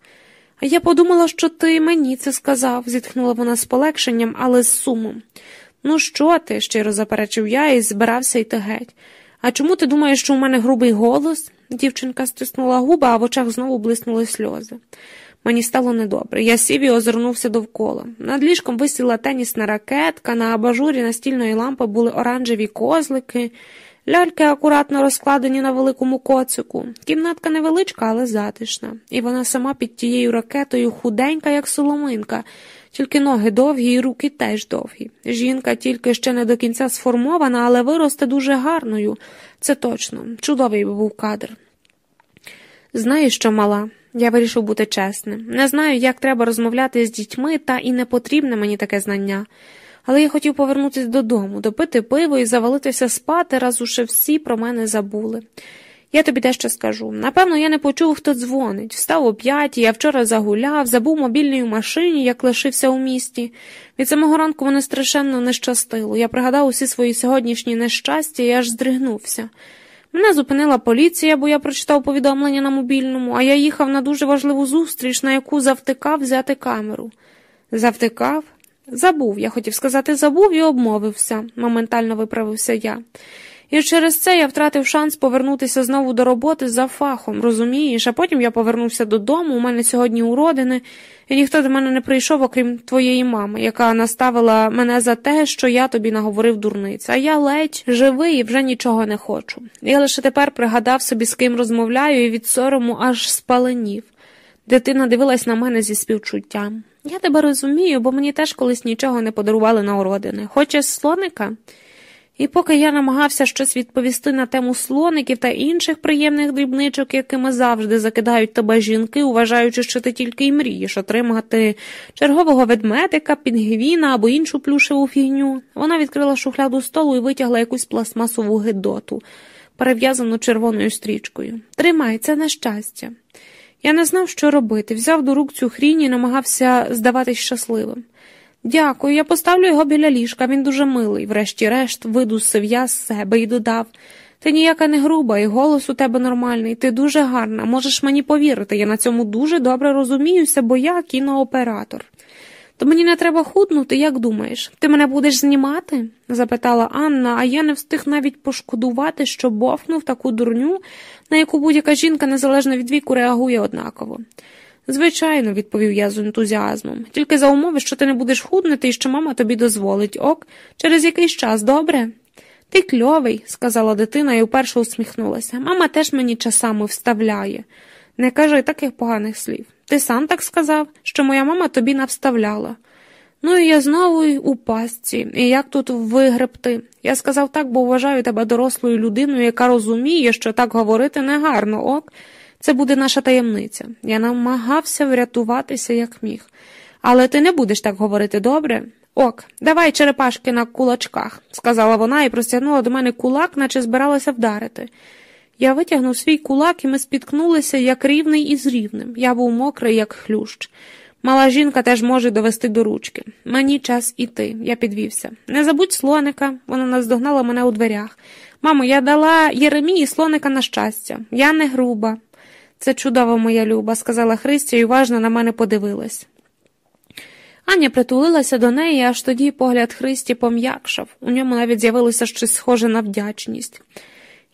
А я подумала, що ти мені це сказав, зітхнула вона з полегшенням, але з сумом. Ну, що ти? щиро заперечив я і збирався йти геть. А чому ти думаєш, що у мене грубий голос? Дівчинка стиснула губи, а в очах знову блиснули сльози. Мені стало недобре. Я сів і озирнувся довкола. Над ліжком висіла тенісна ракетка, на абажурі настільної лампи були оранжеві козлики, ляльки акуратно розкладені на великому коцику. Кімнатка невеличка, але затишна, і вона сама під тією ракетою худенька, як соломинка, тільки ноги довгі і руки теж довгі. Жінка тільки ще не до кінця сформована, але виросте дуже гарною. Це точно, чудовий був кадр. Знаєш що, мала? Я вирішив бути чесним. Не знаю, як треба розмовляти з дітьми, та і не потрібне мені таке знання. Але я хотів повернутися додому, допити пиво і завалитися спати, раз уже всі про мене забули. Я тобі дещо скажу. Напевно, я не почув, хто дзвонить. Встав о п'ятій, я вчора загуляв, забув мобільний у машині, як лишився у місті. Від самого ранку мене страшенно не щастило. Я пригадав усі свої сьогоднішні нещастя і аж здригнувся. Мене зупинила поліція, бо я прочитав повідомлення на мобільному, а я їхав на дуже важливу зустріч, на яку завтикав взяти камеру. Завтикав? Забув, я хотів сказати, забув і обмовився, моментально виправився я. І через це я втратив шанс повернутися знову до роботи за фахом, розумієш, а потім я повернувся додому, у мене сьогодні уродини, і ніхто до мене не прийшов, окрім твоєї мами, яка наставила мене за те, що я тобі наговорив дурниць, а я ледь живий і вже нічого не хочу. Я лише тепер пригадав собі, з ким розмовляю, і від сорому аж спаленів. Дитина дивилась на мене зі співчуттям. Я тебе розумію, бо мені теж колись нічого не подарували на уродини. Хочеш слоника? І поки я намагався щось відповісти на тему слоників та інших приємних дрібничок, якими завжди закидають тебе жінки, вважаючи, що ти тільки й мрієш отримати чергового ведмедика, пінгвіна або іншу плюшеву фігню, вона відкрила шухляду столу і витягла якусь пластмасову гидоту, перев'язану червоною стрічкою. Тримай, це на щастя. Я не знав, що робити, взяв до рук цю хрінь і намагався здаватись щасливим. Дякую, я поставлю його біля ліжка, він дуже милий, врешті-решт, видусив я з себе і додав. Ти ніяка не груба, і голос у тебе нормальний, ти дуже гарна, можеш мені повірити, я на цьому дуже добре розуміюся, бо я кінооператор. То мені не треба худнути, як думаєш? Ти мене будеш знімати? запитала Анна, а я не встиг навіть пошкодувати, що бовкнув таку дурню, на яку будь-яка жінка незалежно від віку реагує однаково. Звичайно, відповів я з ентузіазмом, тільки за умови, що ти не будеш худнути і що мама тобі дозволить, ок, через якийсь час, добре? Ти кльовий, сказала дитина і вперше усміхнулася. Мама теж мені часами вставляє. Не кажи таких поганих слів. Ти сам так сказав, що моя мама тобі навставляла. Ну і я знову у пастці, і як тут вигребти? Я сказав так, бо вважаю тебе дорослою людиною, яка розуміє, що так говорити негарно, ок. Це буде наша таємниця. Я намагався врятуватися, як міг. Але ти не будеш так говорити добре? Ок, давай черепашки на кулачках, сказала вона і простягнула до мене кулак, наче збиралася вдарити. Я витягнув свій кулак, і ми спіткнулися як рівний із рівним. Я був мокрий, як хлющ. Мала жінка теж може довести до ручки. Мені час іти, я підвівся. Не забудь слоника, вона наздогнала мене у дверях. Мамо, я дала Єремії слоника на щастя. Я не груба. Це чудова моя люба, сказала Христя і уважно на мене подивилась. Аня притулилася до неї, аж тоді погляд Христі пом'якшав. У ньому навіть з'явилося щось схоже на вдячність.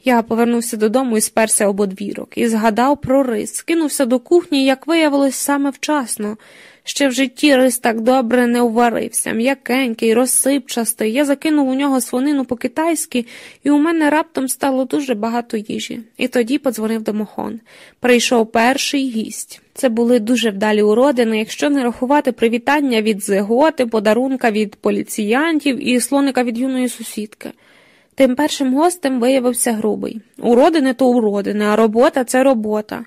Я повернувся додому і сперся об одвірок, і згадав про рис, кинувся до кухні, як виявилось, саме вчасно. Ще в житті рис так добре не уварився, м'якенький, розсипчастий. Я закинув у нього свинину по-китайськи, і у мене раптом стало дуже багато їжі. І тоді подзвонив домохон. Прийшов перший гість. Це були дуже вдалі уродини, якщо не рахувати привітання від зиготи, подарунка від поліціянтів і слоника від юної сусідки. Тим першим гостем виявився грубий. Уродини то уродини, а робота це робота.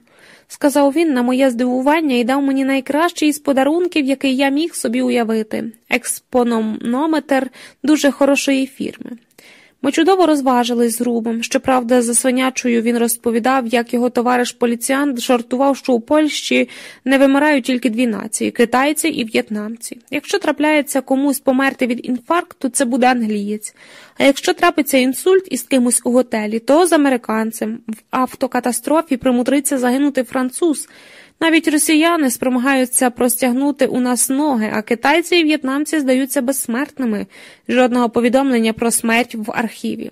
Сказав він на моє здивування і дав мені найкращий із подарунків, який я міг собі уявити експонометр дуже хорошої фірми. Ми чудово розважились з Рубом. Щоправда, за свинячою він розповідав, як його товариш поліціант жартував, що у Польщі не вимирають тільки дві нації китайці і в'єтнамці. Якщо трапляється комусь померти від інфаркту, це буде англієць. А якщо трапиться інсульт із кимось у готелі, то з американцем в автокатастрофі примудриться загинути француз. Навіть росіяни спромагаються простягнути у нас ноги, а китайці і в'єтнамці здаються безсмертними, жодного повідомлення про смерть в архіві.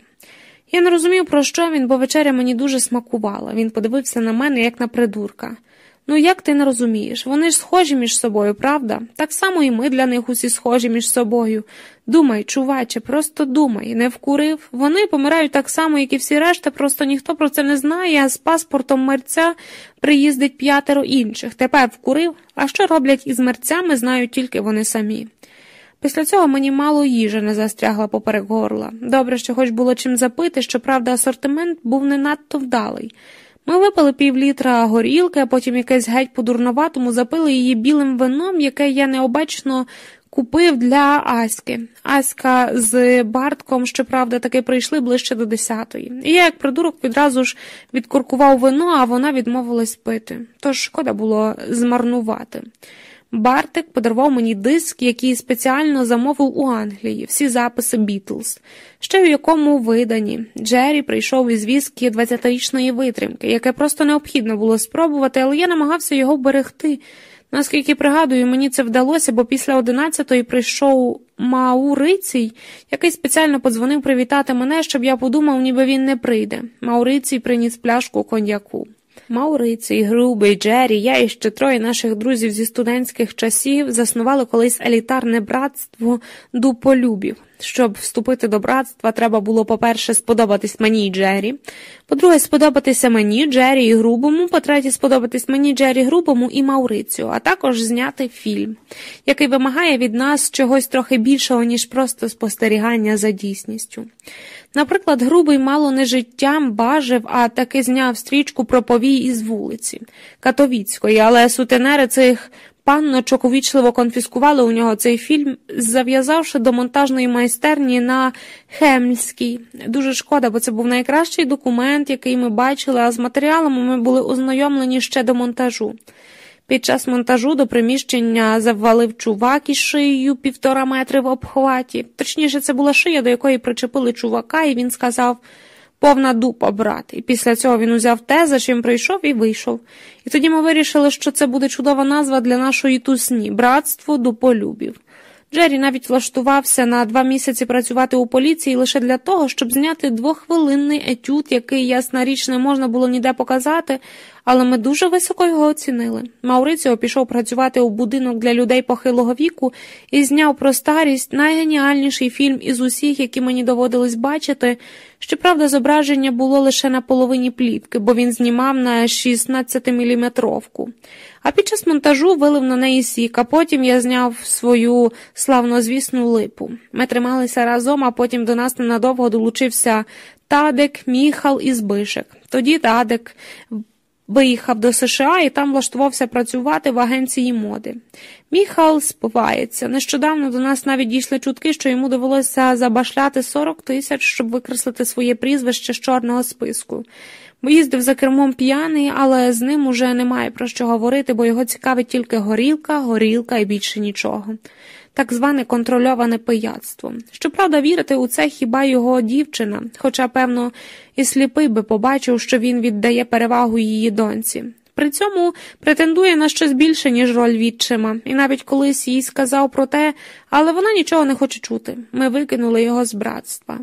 Я не розумів, про що він, бо вечеря мені дуже смакувала. Він подивився на мене, як на придурка. Ну, як ти не розумієш? Вони ж схожі між собою, правда? Так само і ми для них усі схожі між собою. Думай, чуваче, просто думай, не вкурив. Вони помирають так само, як і всі решта, просто ніхто про це не знає, а з паспортом мерця приїздить п'ятеро інших. Тепер вкурив, а що роблять із мерцями, знають тільки вони самі. Після цього мені мало їжі не застрягла поперек горла. Добре, що хоч було чим запити, щоправда, асортимент був не надто вдалий. Ми випили півлітра горілки, а потім якесь геть по дурноватому запили її білим вином, яке я необачно купив для Аськи. Аська з Бартком, щоправда, таки прийшли ближче до десятої. І я, як придурок, відразу ж відкуркував вино, а вона відмовилась пити. Тож шкода було змарнувати. Бартик подарував мені диск, який спеціально замовив у Англії, всі записи Бітлз, ще в якому видані. Джері прийшов із візки 20-річної витримки, яке просто необхідно було спробувати, але я намагався його берегти. Наскільки пригадую, мені це вдалося, бо після одинадцятої прийшов Маурицій, який спеціально подзвонив привітати мене, щоб я подумав, ніби він не прийде. Маурицій приніс пляшку коньяку. Маурицій, Грубий, Джері, я і ще троє наших друзів зі студентських часів заснували колись елітарне братство дуполюбів. Щоб вступити до братства, треба було, по-перше, сподобатись мені і Джері, по-друге, сподобатися мені, Джері і Грубому, по-третє, сподобатись мені Джері Грубому і Маурицю, а також зняти фільм, який вимагає від нас чогось трохи більшого, ніж просто спостерігання за дійсністю. Наприклад, грубий мало не життям бажив, а таки зняв стрічку про повій із вулиці Катовіцької, але сутенери цих панночок увічливо конфіскували у нього цей фільм, зав'язавши до монтажної майстерні на Хемльській. Дуже шкода, бо це був найкращий документ, який ми бачили, а з матеріалами ми були ознайомлені ще до монтажу. Під час монтажу до приміщення заввалив чувак із шиєю півтора метри в обхваті. Точніше, це була шия, до якої причепили чувака, і він сказав повна дупа, брат. І після цього він узяв те, за чим прийшов, і вийшов. І тоді ми вирішили, що це буде чудова назва для нашої тусні братство дуполюбів. Джері навіть влаштувався на два місяці працювати у поліції лише для того, щоб зняти двохвилинний етюд, який, ясна річ, не можна було ніде показати, але ми дуже високо його оцінили. Мауриціо пішов працювати у будинок для людей похилого віку і зняв про старість найгеніальніший фільм із усіх, які мені доводилось бачити. Щоправда, зображення було лише на половині плівки, бо він знімав на 16-міліметровку. А під час монтажу вилив на неї сік, а потім я зняв свою славнозвісну липу. Ми трималися разом, а потім до нас ненадовго долучився Тадек, Міхал і Збишек. Тоді Тадек виїхав до США і там влаштувався працювати в агенції моди. Міхал спивається. Нещодавно до нас навіть дійшли чутки, що йому довелося забашляти 40 тисяч, щоб викреслити своє прізвище з чорного списку. Їздив за кермом п'яний, але з ним уже немає про що говорити, бо його цікавить тільки горілка, горілка і більше нічого. Так зване контрольоване пияцтво. Щоправда, вірити у це хіба його дівчина, хоча, певно, і сліпий би побачив, що він віддає перевагу її доньці. При цьому претендує на щось більше, ніж роль відчима, і навіть колись їй сказав про те, але вона нічого не хоче чути. Ми викинули його з братства.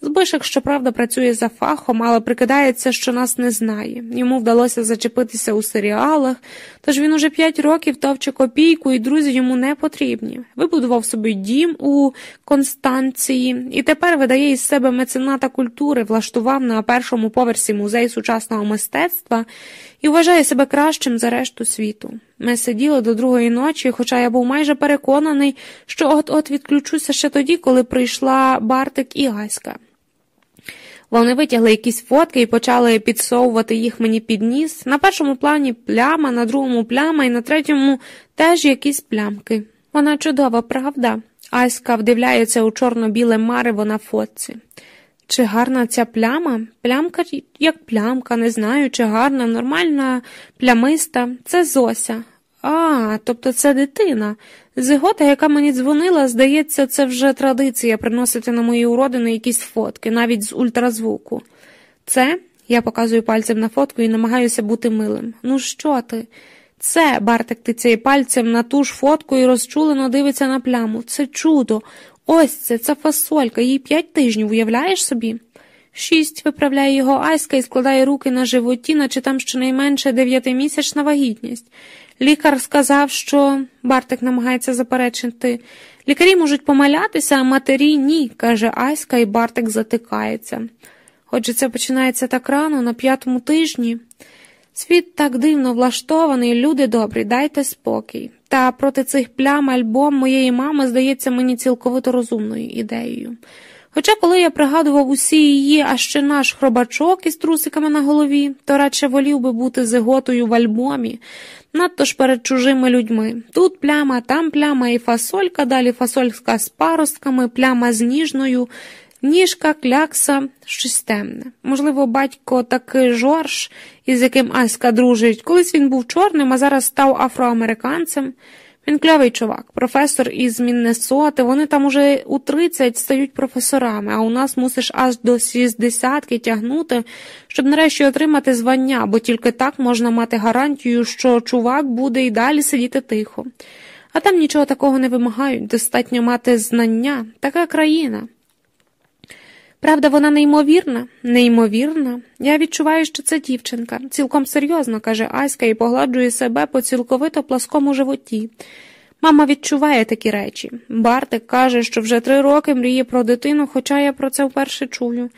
Збишек, щоправда, працює за фахом, але прикидається, що нас не знає. Йому вдалося зачепитися у серіалах, тож він уже п'ять років товче копійку, і друзі йому не потрібні. Вибудував собі дім у Констанції і тепер видає із себе мецената культури, влаштував на першому поверсі музей сучасного мистецтва і вважає себе кращим за решту світу. Ми сиділи до другої ночі, хоча я був майже переконаний, що от-от відключуся ще тоді, коли прийшла Бартик і Гаська. Вони витягли якісь фотки і почали підсовувати їх мені під ніс. На першому плані пляма, на другому пляма і на третьому теж якісь плямки. Вона чудова, правда? Аська вдивляється у чорно-біле марево на фотці. Чи гарна ця пляма? Плямка як плямка, не знаю, чи гарна, нормальна, плямиста. Це Зося. А, тобто це дитина. Зигота, яка мені дзвонила, здається, це вже традиція приносити на мої уродини якісь фотки, навіть з ультразвуку. Це, я показую пальцем на фотку і намагаюся бути милим. Ну, що ти? Це, Бартик тицяє пальцем на ту ж фотку і розчулено дивиться на пляму. Це чудо. Ось це, це фасолька, їй п'ять тижнів, уявляєш собі? Шість виправляє його Аська і складає руки на животі, наче там щонайменше дев'ятимісячна вагітність. Лікар сказав, що Бартик намагається заперечити. Лікарі можуть помилятися, а матері ні, каже Аська, і Бартик затикається. Отже, це починається так рано, на п'ятому тижні. Світ так дивно влаштований, люди добрі, дайте спокій. Та проти цих плям альбом моєї мами здається мені цілковито розумною ідеєю. Хоча, коли я пригадував усі її, а ще наш хробачок із трусиками на голові, то радше волів би бути зиготою в альбомі, надто ж перед чужими людьми. Тут пляма, там пляма і фасолька, далі фасолька з паростками, пляма з ніжною, ніжка, клякса, щось темне. Можливо, батько такий Жорж, із яким Аська дружить. Колись він був чорним, а зараз став афроамериканцем. Він клявий чувак, професор із Міннесоти, вони там уже у 30 стають професорами, а у нас мусиш аж до шістдесятки тягнути, щоб нарешті отримати звання, бо тільки так можна мати гарантію, що чувак буде і далі сидіти тихо. А там нічого такого не вимагають, достатньо мати знання, така країна. Правда, вона неймовірна, неймовірна. Я відчуваю, що це дівчинка. Цілком серйозно, каже Аська і погладжує себе по цілковито пласкому животі. Мама відчуває такі речі. Бартик каже, що вже три роки мріє про дитину, хоча я про це вперше чую.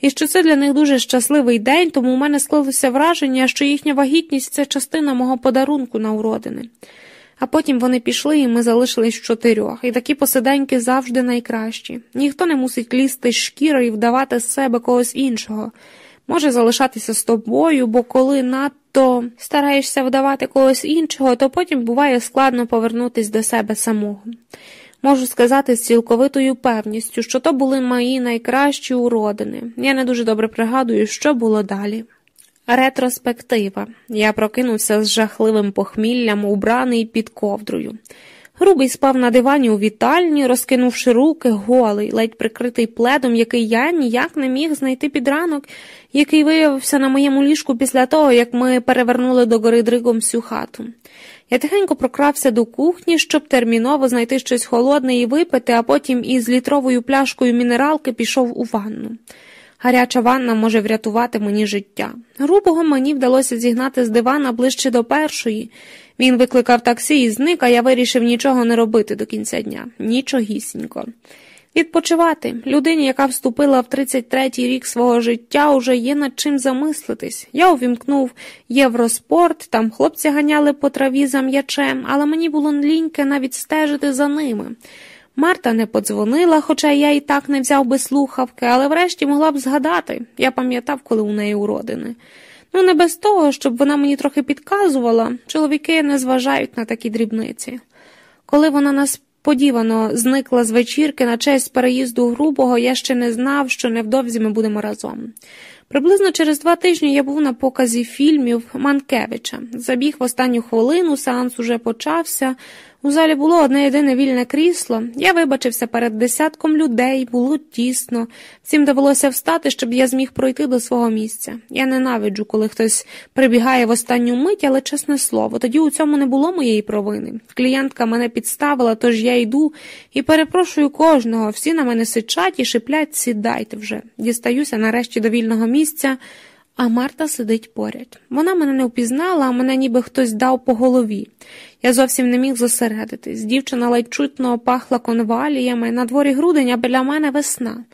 І що це для них дуже щасливий день, тому у мене склалося враження, що їхня вагітність це частина мого подарунку на уродини. А потім вони пішли, і ми залишились чотирьох, і такі посиденьки завжди найкращі. Ніхто не мусить лізти з шкіри і вдавати з себе когось іншого. Може залишатися з тобою, бо коли надто стараєшся вдавати когось іншого, то потім буває складно повернутися до себе самого. Можу сказати з цілковитою певністю, що то були мої найкращі уродини. Я не дуже добре пригадую, що було далі. Ретроспектива. Я прокинувся з жахливим похміллям, убраний під ковдрою. Грубий спав на дивані у вітальні, розкинувши руки, голий, ледь прикритий пледом, який я ніяк не міг знайти під ранок, який виявився на моєму ліжку після того, як ми перевернули до гори дригом всю хату. Я тихенько прокрався до кухні, щоб терміново знайти щось холодне і випити, а потім із літровою пляшкою мінералки пішов у ванну. Гаряча ванна може врятувати мені життя. Грубого мені вдалося зігнати з дивана ближче до першої. Він викликав таксі і зник, а я вирішив нічого не робити до кінця дня. Нічогісінько. Відпочивати людині, яка вступила в 33-й рік свого життя, уже є над чим замислитись. Я увімкнув Євроспорт, там хлопці ганяли по траві за м'ячем, але мені було ліньке навіть стежити за ними. Марта не подзвонила, хоча я і так не взяв би слухавки, але врешті могла б згадати. Я пам'ятав, коли у неї уродини. Ну, не без того, щоб вона мені трохи підказувала, чоловіки не зважають на такі дрібниці. Коли вона несподівано зникла з вечірки на честь переїзду грубого, я ще не знав, що невдовзі ми будемо разом. Приблизно через два тижні я був на показі фільмів Манкевича. Забіг в останню хвилину, сеанс уже почався. У залі було одне єдине вільне крісло. Я вибачився перед десятком людей, було тісно. Всім довелося встати, щоб я зміг пройти до свого місця. Я ненавиджу, коли хтось прибігає в останню мить, але чесне слово, тоді у цьому не було моєї провини. Клієнтка мене підставила, тож я йду і перепрошую кожного. Всі на мене сичать і шиплять, сідайте вже. Дістаюся нарешті до вільного місця. А Марта сидить поряд. Вона мене не впізнала, а мене ніби хтось дав по голові. Я зовсім не міг зосередитись. Дівчина ледь чутно пахла конваліями, на дворі грудень, а біля мене весна.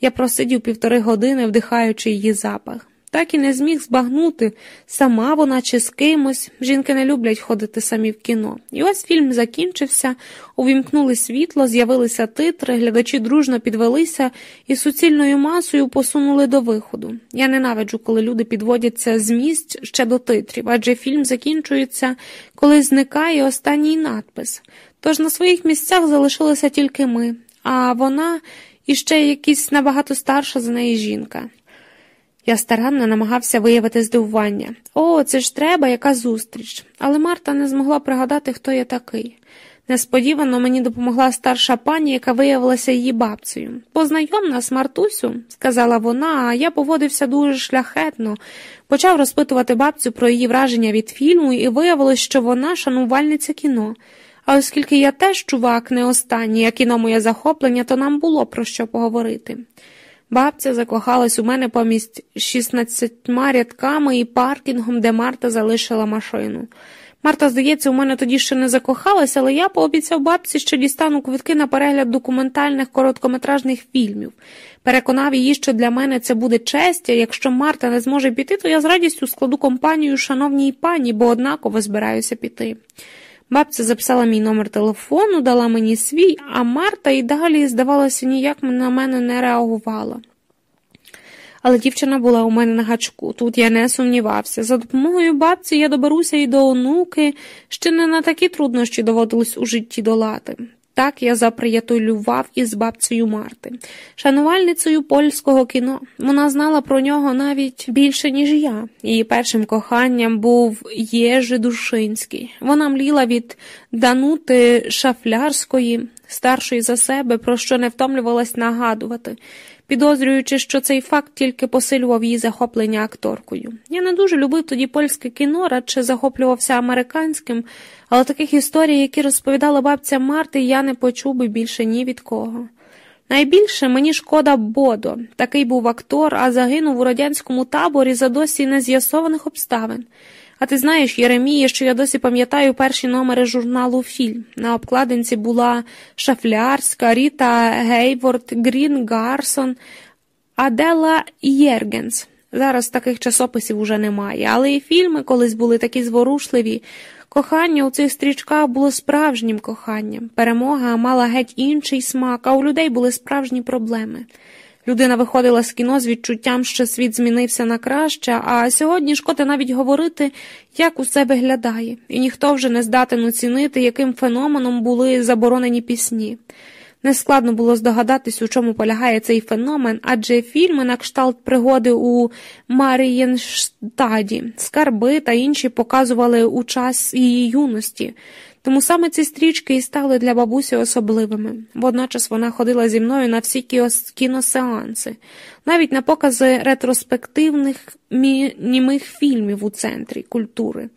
Я просидів півтори години, вдихаючи її запах так і не зміг збагнути, сама вона чи з кимось. Жінки не люблять ходити самі в кіно. І ось фільм закінчився, увімкнули світло, з'явилися титри, глядачі дружно підвелися і суцільною масою посунули до виходу. Я ненавиджу, коли люди підводяться з місць ще до титрів, адже фільм закінчується, коли зникає останній надпис. Тож на своїх місцях залишилися тільки ми, а вона і ще якась набагато старша за неї жінка. Я старанно намагався виявити здивування. О, це ж треба, яка зустріч. Але Марта не змогла пригадати, хто я такий. Несподівано мені допомогла старша пані, яка виявилася її бабцею. Познайом нас, Мартусю, сказала вона, а я поводився дуже шляхетно, почав розпитувати бабцю про її враження від фільму, і виявилось, що вона шанувальниця кіно. А оскільки я теж чувак, не останній, а кіно моє захоплення, то нам було про що поговорити. Бабця закохалась у мене помість 16 рядками і паркінгом, де Марта залишила машину. Марта, здається, у мене тоді ще не закохалась, але я пообіцяв бабці, що дістану квитки на перегляд документальних короткометражних фільмів. Переконав її, що для мене це буде честь, а якщо Марта не зможе піти, то я з радістю складу компанію шановній пані, бо однаково збираюся піти. Бабця записала мій номер телефону, дала мені свій, а Марта і далі, здавалося, ніяк на мене не реагувала. Але дівчина була у мене на гачку, тут я не сумнівався. За допомогою бабці я доберуся і до онуки, ще не на такі труднощі доводилось у житті долати. Так я заприятелював із бабцею Марти, шанувальницею польського кіно. Вона знала про нього навіть більше, ніж я. Її першим коханням був Єжи Душинський. Вона мліла від Данути Шафлярської, старшої за себе, про що не втомлювалась нагадувати підозрюючи, що цей факт тільки посилював її захоплення акторкою. Я не дуже любив тоді польське кіно, радше захоплювався американським, але таких історій, які розповідала бабця Марти, я не почув би більше ні від кого. Найбільше мені шкода Бодо, такий був актор, а загинув у радянському таборі за досі нез'ясованих обставин. А ти знаєш, Єремія, що я досі пам'ятаю перші номери журналу Фільм. На обкладинці була Шафлярська, Ріта Гейворд, Грін Гарсон, Адела Єргенс. Зараз таких часописів уже немає, але і фільми колись були такі зворушливі. Кохання у цих стрічках було справжнім коханням. Перемога мала геть інший смак, а у людей були справжні проблеми. Людина виходила з кіно з відчуттям, що світ змінився на краще, а сьогодні шкода навіть говорити, як усе виглядає, і ніхто вже не здатен оцінити, яким феноменом були заборонені пісні. Нескладно було здогадатись, у чому полягає цей феномен, адже фільми на кшталт пригоди у Марієнштаді, скарби та інші показували у час її юності. Тому саме ці стрічки і стали для бабусі особливими. Водночас вона ходила зі мною на всі кіносеанси, навіть на покази ретроспективних німих фільмів у центрі культури.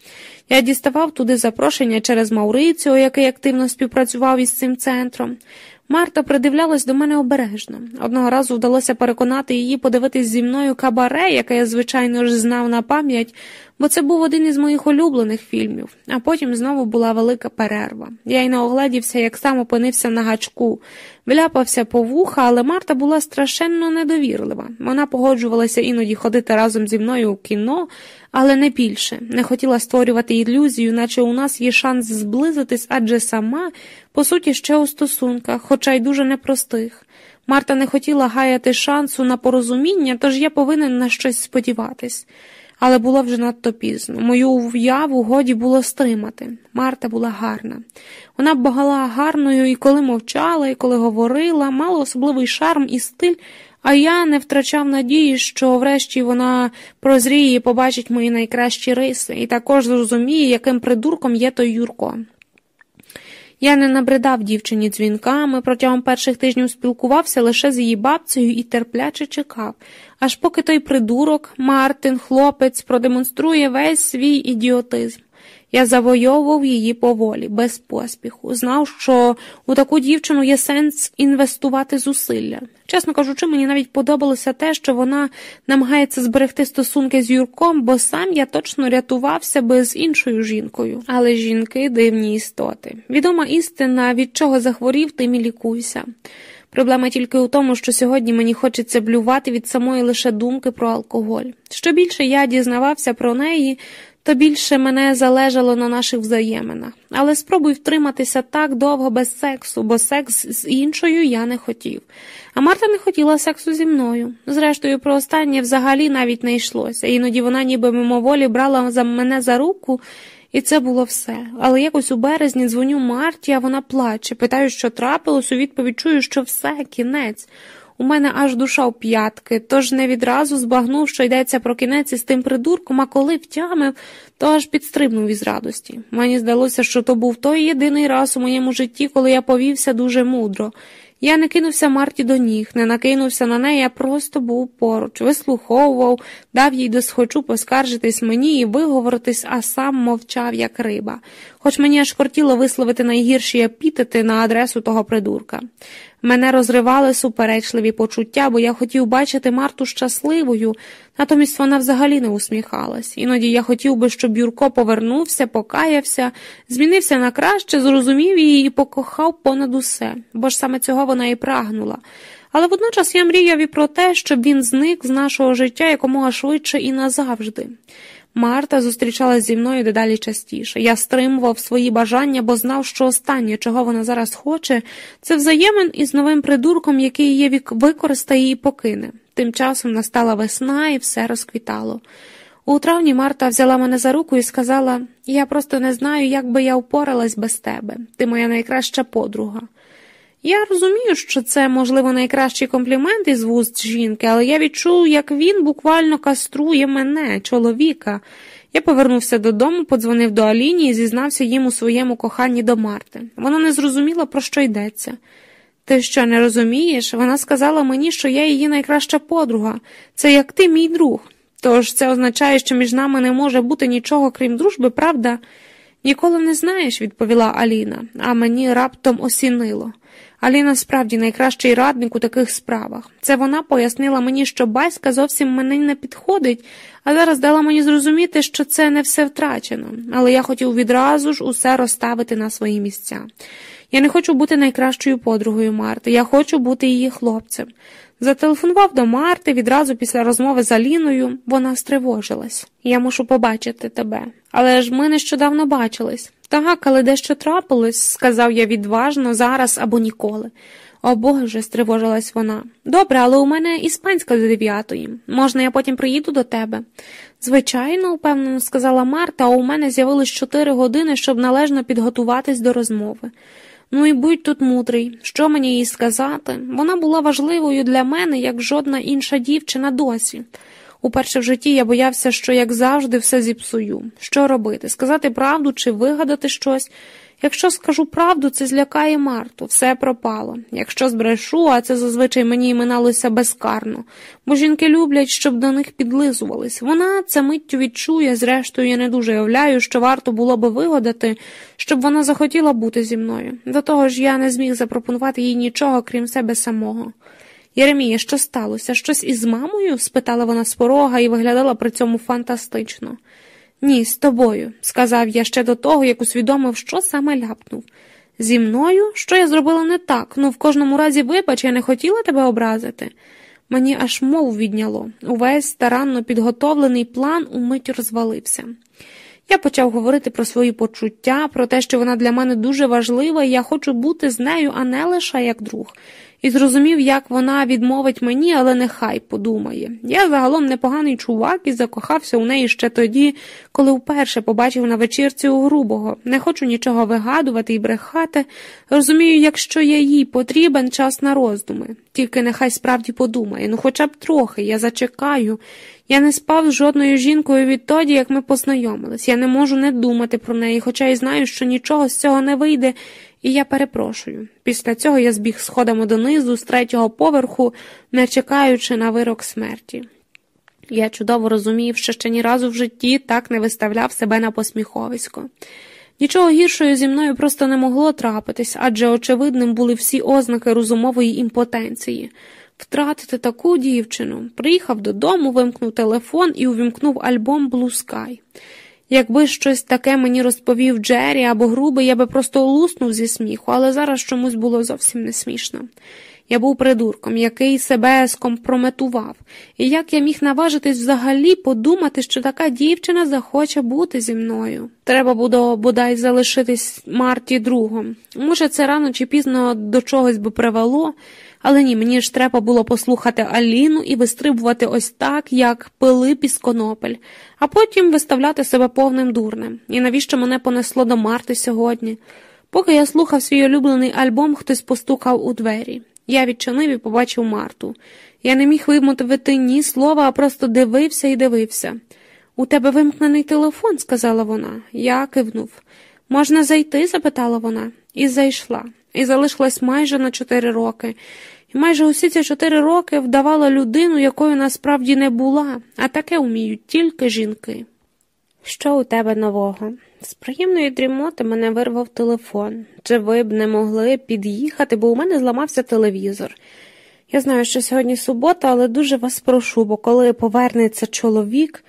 Я діставав туди запрошення через Мауриціо, який активно співпрацював із цим центром. Марта придивлялась до мене обережно. Одного разу вдалося переконати її подивитись зі мною кабаре, яке я, звичайно ж, знав на пам'ять, бо це був один із моїх улюблених фільмів, а потім знову була велика перерва. Я й не огледівся, як сам опинився на гачку, вляпався по вуха, але Марта була страшенно недовірлива. Вона погоджувалася іноді ходити разом зі мною у кіно, але не більше, не хотіла створювати ілюзію, наче у нас є шанс зблизитись, адже сама, по суті, ще у стосунках, хоча й дуже непростих. Марта не хотіла гаяти шансу на порозуміння, тож я повинен на щось сподіватись. Але було вже надто пізно. Мою уяву годі було стримати. Марта була гарна. Вона була гарною і коли мовчала, і коли говорила, мала особливий шарм і стиль, а я не втрачав надії, що врешті вона прозріє і побачить мої найкращі риси, і також зрозуміє, яким придурком є той Юрко. Я не набридав дівчині дзвінками, протягом перших тижнів спілкувався лише з її бабцею і терпляче чекав, аж поки той придурок, Мартин, хлопець, продемонструє весь свій ідіотизм. Я завойовував її поволі, без поспіху, знав, що у таку дівчину є сенс інвестувати зусилля. Чесно кажучи, мені навіть подобалося те, що вона намагається зберегти стосунки з Юрком, бо сам я точно рятувався би з іншою жінкою. Але жінки дивні істоти. Відома істина, від чого захворів, тим і лікуйся. Проблема тільки у тому, що сьогодні мені хочеться блювати від самої лише думки про алкоголь. Що більше я дізнавався про неї, то більше мене залежало на наших взаєминах. Але спробуй втриматися так довго без сексу, бо секс з іншою я не хотів. А Марта не хотіла сексу зі мною. Зрештою, про останнє взагалі навіть не йшлося. Іноді вона ніби мимоволі брала за мене за руку. І це було все. Але якось у березні дзвоню Марті, а вона плаче. Питаю, що трапилось, у відповідь чую, що все, кінець. У мене аж душа в п'ятки, тож не відразу збагнув, що йдеться про кінець із тим придурком, а коли втямив, то аж підстрибнув із радості. Мені здалося, що то був той єдиний раз у моєму житті, коли я повівся дуже мудро. Я не кинувся Марті до ніг, не накинувся на неї, я просто був поруч, вислуховував, дав їй досхочу поскаржитись мені і виговоритись, а сам мовчав, як риба, хоч мені аж кортіло висловити найгірші епітети на адресу того придурка. Мене розривали суперечливі почуття, бо я хотів бачити Марту щасливою, натомість вона взагалі не усміхалась. Іноді я хотів би, щоб Юрко повернувся, покаявся, змінився на краще, зрозумів її і покохав понад усе, бо ж саме цього вона і прагнула. Але водночас я мріяв і про те, щоб він зник з нашого життя якомога швидше і назавжди. Марта зустрічалась зі мною дедалі частіше. Я стримував свої бажання, бо знав, що останнє, чого вона зараз хоче, це взаємин із новим придурком, який її вік використає і покине. Тим часом настала весна і все розквітало. У травні Марта взяла мене за руку і сказала я просто не знаю, як би я впоралась без тебе. Ти моя найкраща подруга. Я розумію, що це, можливо, найкращий комплімент із вуст жінки, але я відчув, як він буквально каструє мене, чоловіка. Я повернувся додому, подзвонив до Аліні і зізнався їм у своєму коханні до Марти. Вона не зрозуміла, про що йдеться. Ти що, не розумієш? Вона сказала мені, що я її найкраща подруга. Це як ти, мій друг. Тож це означає, що між нами не може бути нічого, крім дружби, правда? Ніколи не знаєш, відповіла Аліна, а мені раптом осінило. Аліна справді найкращий радник у таких справах. Це вона пояснила мені, що батька зовсім мені не підходить, а зараз дала мені зрозуміти, що це не все втрачено, але я хотів відразу ж усе розставити на свої місця. Я не хочу бути найкращою подругою Марти, я хочу бути її хлопцем. Зателефонував до Марти відразу після розмови з Аліною, вона стривожилась. Я мушу побачити тебе. Але ж ми нещодавно бачились. Так, але дещо трапилось, сказав я відважно, зараз або ніколи. О Боже, стривожилась вона. Добре, але у мене іспанська до дев'ятої. Можна, я потім приїду до тебе? Звичайно, упевнено сказала Марта, а у мене з'явилось чотири години, щоб належно підготуватись до розмови. Ну і будь тут мудрий, що мені їй сказати? Вона була важливою для мене, як жодна інша дівчина досі. Уперше в житті я боявся, що, як завжди, все зіпсую. Що робити? Сказати правду чи вигадати щось? Якщо скажу правду, це злякає Марту, все пропало. Якщо збрешу, а це зазвичай мені миналося безкарно, бо жінки люблять, щоб до них підлизувались. Вона це миттю відчує, зрештою, я не дуже уявляю, що варто було би вигадати, щоб вона захотіла бути зі мною. До того ж, я не зміг запропонувати їй нічого, крім себе самого. Єремія, що сталося? Щось із мамою? спитала вона з порога і виглядала при цьому фантастично. Ні, з тобою, сказав я ще до того, як усвідомив, що саме ляпнув. Зі мною? Що я зробила не так? Ну, в кожному разі, вибач, я не хотіла тебе образити. Мені аж мов відняло. Увесь старанно підготовлений план умить розвалився. Я почав говорити про свої почуття, про те, що вона для мене дуже важлива, і я хочу бути з нею, а не лише як друг. І зрозумів, як вона відмовить мені, але нехай подумає. Я загалом непоганий чувак і закохався у неї ще тоді, коли вперше побачив на вечірці у грубого. Не хочу нічого вигадувати і брехати. Розумію, якщо я їй потрібен час на роздуми. Тільки нехай справді подумає, ну хоча б трохи, я зачекаю. Я не спав з жодною жінкою відтоді, як ми познайомились. Я не можу не думати про неї, хоча й знаю, що нічого з цього не вийде, і я перепрошую. Після цього я збіг сходами донизу з третього поверху, не чекаючи на вирок смерті. Я чудово розумів, що ще ні разу в житті так не виставляв себе на посміховисько. Нічого гіршого зі мною просто не могло трапитись, адже очевидним були всі ознаки розумової імпотенції. Втратити таку дівчину. Приїхав додому, вимкнув телефон і увімкнув альбом Blue Sky. Якби щось таке мені розповів Джері або грубий, я би просто луснув зі сміху, але зараз чомусь було зовсім не смішно. Я був придурком, який себе скомпрометував, і як я міг наважитись взагалі подумати, що така дівчина захоче бути зі мною. Треба буде бодай залишитись Марті другом. Може, це рано чи пізно до чогось би привело. Але ні, мені ж треба було послухати Аліну і вистрибувати ось так, як пили пісконопель, а потім виставляти себе повним дурнем. І навіщо мене понесло до Марти сьогодні? Поки я слухав свій улюблений альбом, хтось постукав у двері. Я відчинив і побачив Марту. Я не міг вимовити ні слова, а просто дивився і дивився. У тебе вимкнений телефон, сказала вона. Я кивнув. Можна зайти? запитала вона, і зайшла, і залишилась майже на чотири роки. Майже усі ці чотири роки вдавала людину, якою насправді не була, а таке вміють тільки жінки. Що у тебе нового? З приємної дрімоти мене вирвав телефон. Чи ви б не могли під'їхати, бо у мене зламався телевізор. Я знаю, що сьогодні субота, але дуже вас прошу, бо коли повернеться чоловік,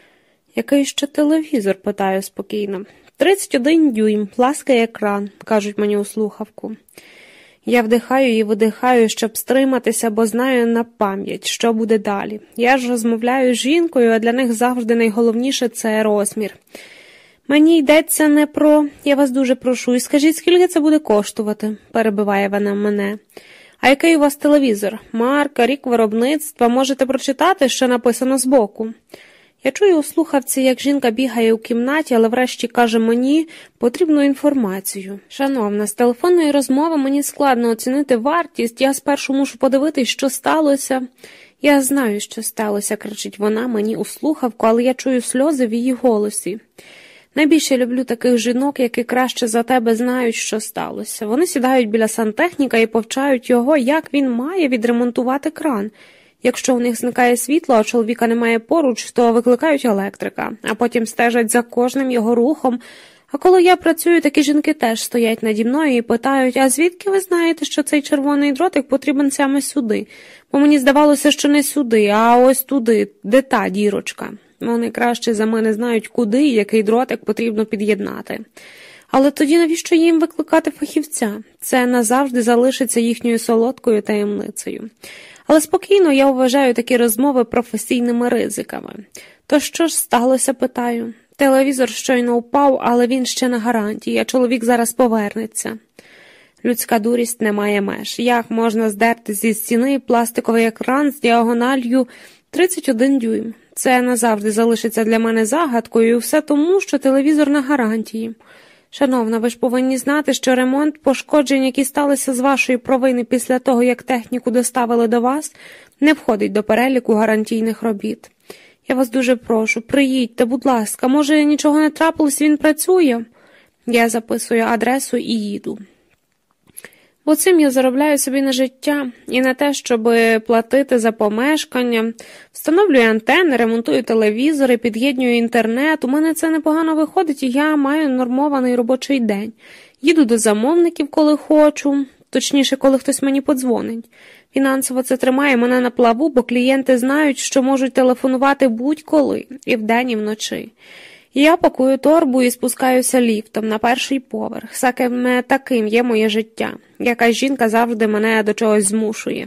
який ще телевізор, питаю спокійно. Тридцять один дюйм, пласкає екран, кажуть мені у слухавку. Я вдихаю і видихаю, щоб стриматися, бо знаю на пам'ять, що буде далі. Я ж розмовляю з жінкою, а для них завжди найголовніше це розмір. Мені йдеться не про я вас дуже прошу, і скажіть, скільки це буде коштувати, перебиває вона мене. А який у вас телевізор? Марка, рік виробництва, можете прочитати, що написано збоку. Я чую у слухавці, як жінка бігає у кімнаті, але врешті каже мені потрібну інформацію. Шановна, з телефонної розмови мені складно оцінити вартість, я спершу мушу подивитись, що сталося. Я знаю, що сталося, кричить вона мені у слухавку, але я чую сльози в її голосі. Найбільше люблю таких жінок, які краще за тебе знають, що сталося. Вони сідають біля сантехніка і повчають його, як він має відремонтувати кран. Якщо у них зникає світло, а чоловіка немає поруч, то викликають електрика, а потім стежать за кожним його рухом. А коли я працюю, такі жінки теж стоять наді мною і питають, а звідки ви знаєте, що цей червоний дротик потрібен саме сюди? Бо мені здавалося, що не сюди, а ось туди, де та дірочка. Вони краще за мене знають, куди і який дротик потрібно під'єднати. Але тоді навіщо їм викликати фахівця? Це назавжди залишиться їхньою солодкою таємницею. Але спокійно я вважаю такі розмови професійними ризиками. То що ж сталося, питаю? Телевізор щойно впав, але він ще на гарантії, а чоловік зараз повернеться. Людська дурість не має меж. Як можна здерти зі стіни пластиковий екран з діагональю 31 дюйм? Це назавжди залишиться для мене загадкою, і все тому, що телевізор на гарантії. Шановна, ви ж повинні знати, що ремонт пошкоджень, які сталися з вашої провини після того, як техніку доставили до вас, не входить до переліку гарантійних робіт. Я вас дуже прошу, приїдьте, будь ласка, може, нічого не трапилось, він працює? Я записую адресу і їду. Бо цим я заробляю собі на життя і на те, щоб платити за помешкання, встановлюю антени, ремонтую телевізори, під'єднюю інтернет. У мене це непогано виходить, і я маю нормований робочий день. Їду до замовників, коли хочу, точніше, коли хтось мені подзвонить. Фінансово це тримає мене на плаву, бо клієнти знають, що можуть телефонувати будь-коли, і вдень, і вночі. Я пакую торбу і спускаюся ліфтом на перший поверх. Саме таким є моє життя. Якась жінка завжди мене до чогось змушує.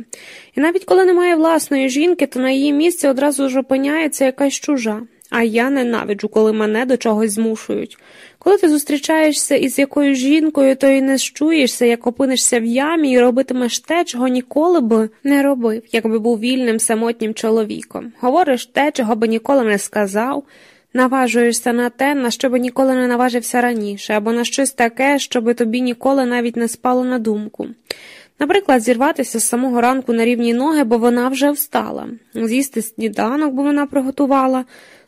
І навіть коли немає власної жінки, то на її місці одразу ж опиняється якась чужа. А я ненавиджу, коли мене до чогось змушують. Коли ти зустрічаєшся із якоюсь жінкою, то й не щуєшся, як опинишся в ямі і робитимеш те, чого ніколи б не робив, якби був вільним самотнім чоловіком. Говориш те, чого би ніколи не сказав, наважуєшся на те, на що би ніколи не наважився раніше, або на щось таке, що би тобі ніколи навіть не спало на думку. Наприклад, зірватися з самого ранку на рівні ноги, бо вона вже встала, з'їсти сніданок, бо вона приготувала,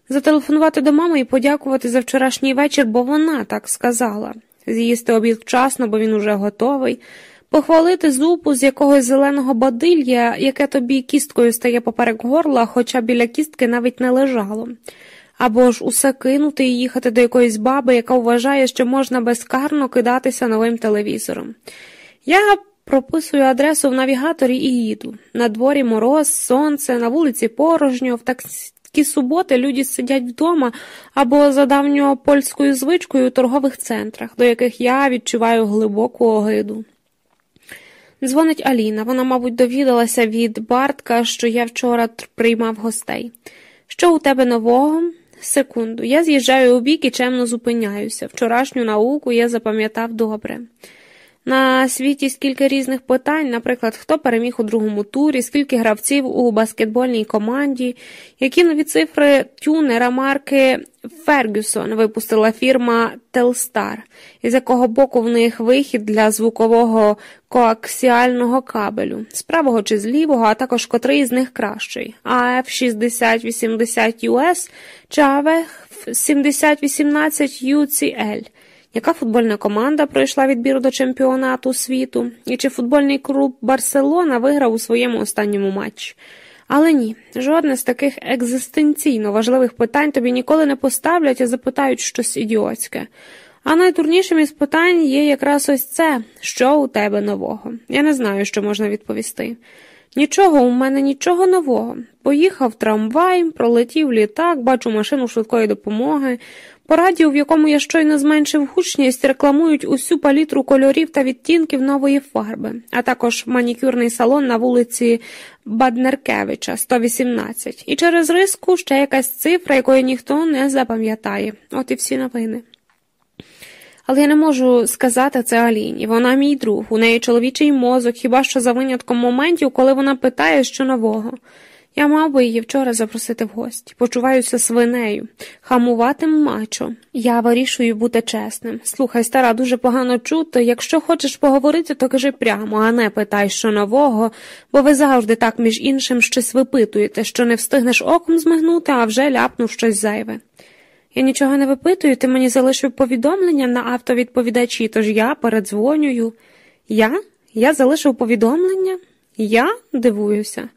зателефонувати до мами і подякувати за вчорашній вечір, бо вона так сказала, з'їсти обід вчасно, бо він уже готовий, похвалити зупу з якогось зеленого бадилля, яке тобі кісткою стає поперек горла, хоча біля кістки навіть не лежало. Або ж усе кинути і їхати до якоїсь баби, яка вважає, що можна безкарно кидатися новим телевізором. Я прописую адресу в навігаторі і їду. На дворі мороз, сонце, на вулиці порожньо, в такі суботи люди сидять вдома або за давньою польською звичкою у торгових центрах, до яких я відчуваю глибоку огиду. Дзвонить Аліна, вона, мабуть, довідалася від Бартка, що я вчора приймав гостей. Що у тебе нового? Секунду, я з'їжджаю у бік і чемно зупиняюся. Вчорашню науку я запам'ятав добре. На світі скільки різних питань, наприклад, хто переміг у другому турі, скільки гравців у баскетбольній команді, які нові цифри тюнера марки Фергюсон випустила фірма Телстар, із якого боку в них вихід для звукового коаксіального кабелю, з правого чи з лівого, а також котрий з них кращий, АФ 6080 US чи АВ 7018 UCL – яка футбольна команда пройшла відбір до чемпіонату світу, і чи футбольний клуб Барселона виграв у своєму останньому матчі. Але ні, жодне з таких екзистенційно важливих питань тобі ніколи не поставлять і запитають щось ідіотське. А найдурнішим із питань є якраз ось це, що у тебе нового. Я не знаю, що можна відповісти. Нічого у мене нічого нового. Поїхав трамвай, пролетів літак, бачу машину швидкої допомоги. По радіо, в якому я щойно зменшив гучність, рекламують усю палітру кольорів та відтінків нової фарби, а також манікюрний салон на вулиці Баднеркевича, 118. І через риску ще якась цифра, якої ніхто не запам'ятає. От і всі новини. Але я не можу сказати це Аліні. Вона мій друг, у неї чоловічий мозок, хіба що за винятком моментів, коли вона питає, що нового. Я мав би її вчора запросити в гості. Почуваюся свинею, хамуватим мачо. Я вирішую бути чесним. Слухай, стара, дуже погано чути. Якщо хочеш поговорити, то кажи прямо, а не питай, що нового, бо ви завжди так між іншим щось випитуєте, що не встигнеш оком змигнути, а вже ляпнув щось зайве. Я нічого не випитую, ти мені залишив повідомлення на автовідповідачі, тож я передзвонюю. Я? Я залишив повідомлення? Я дивуюся.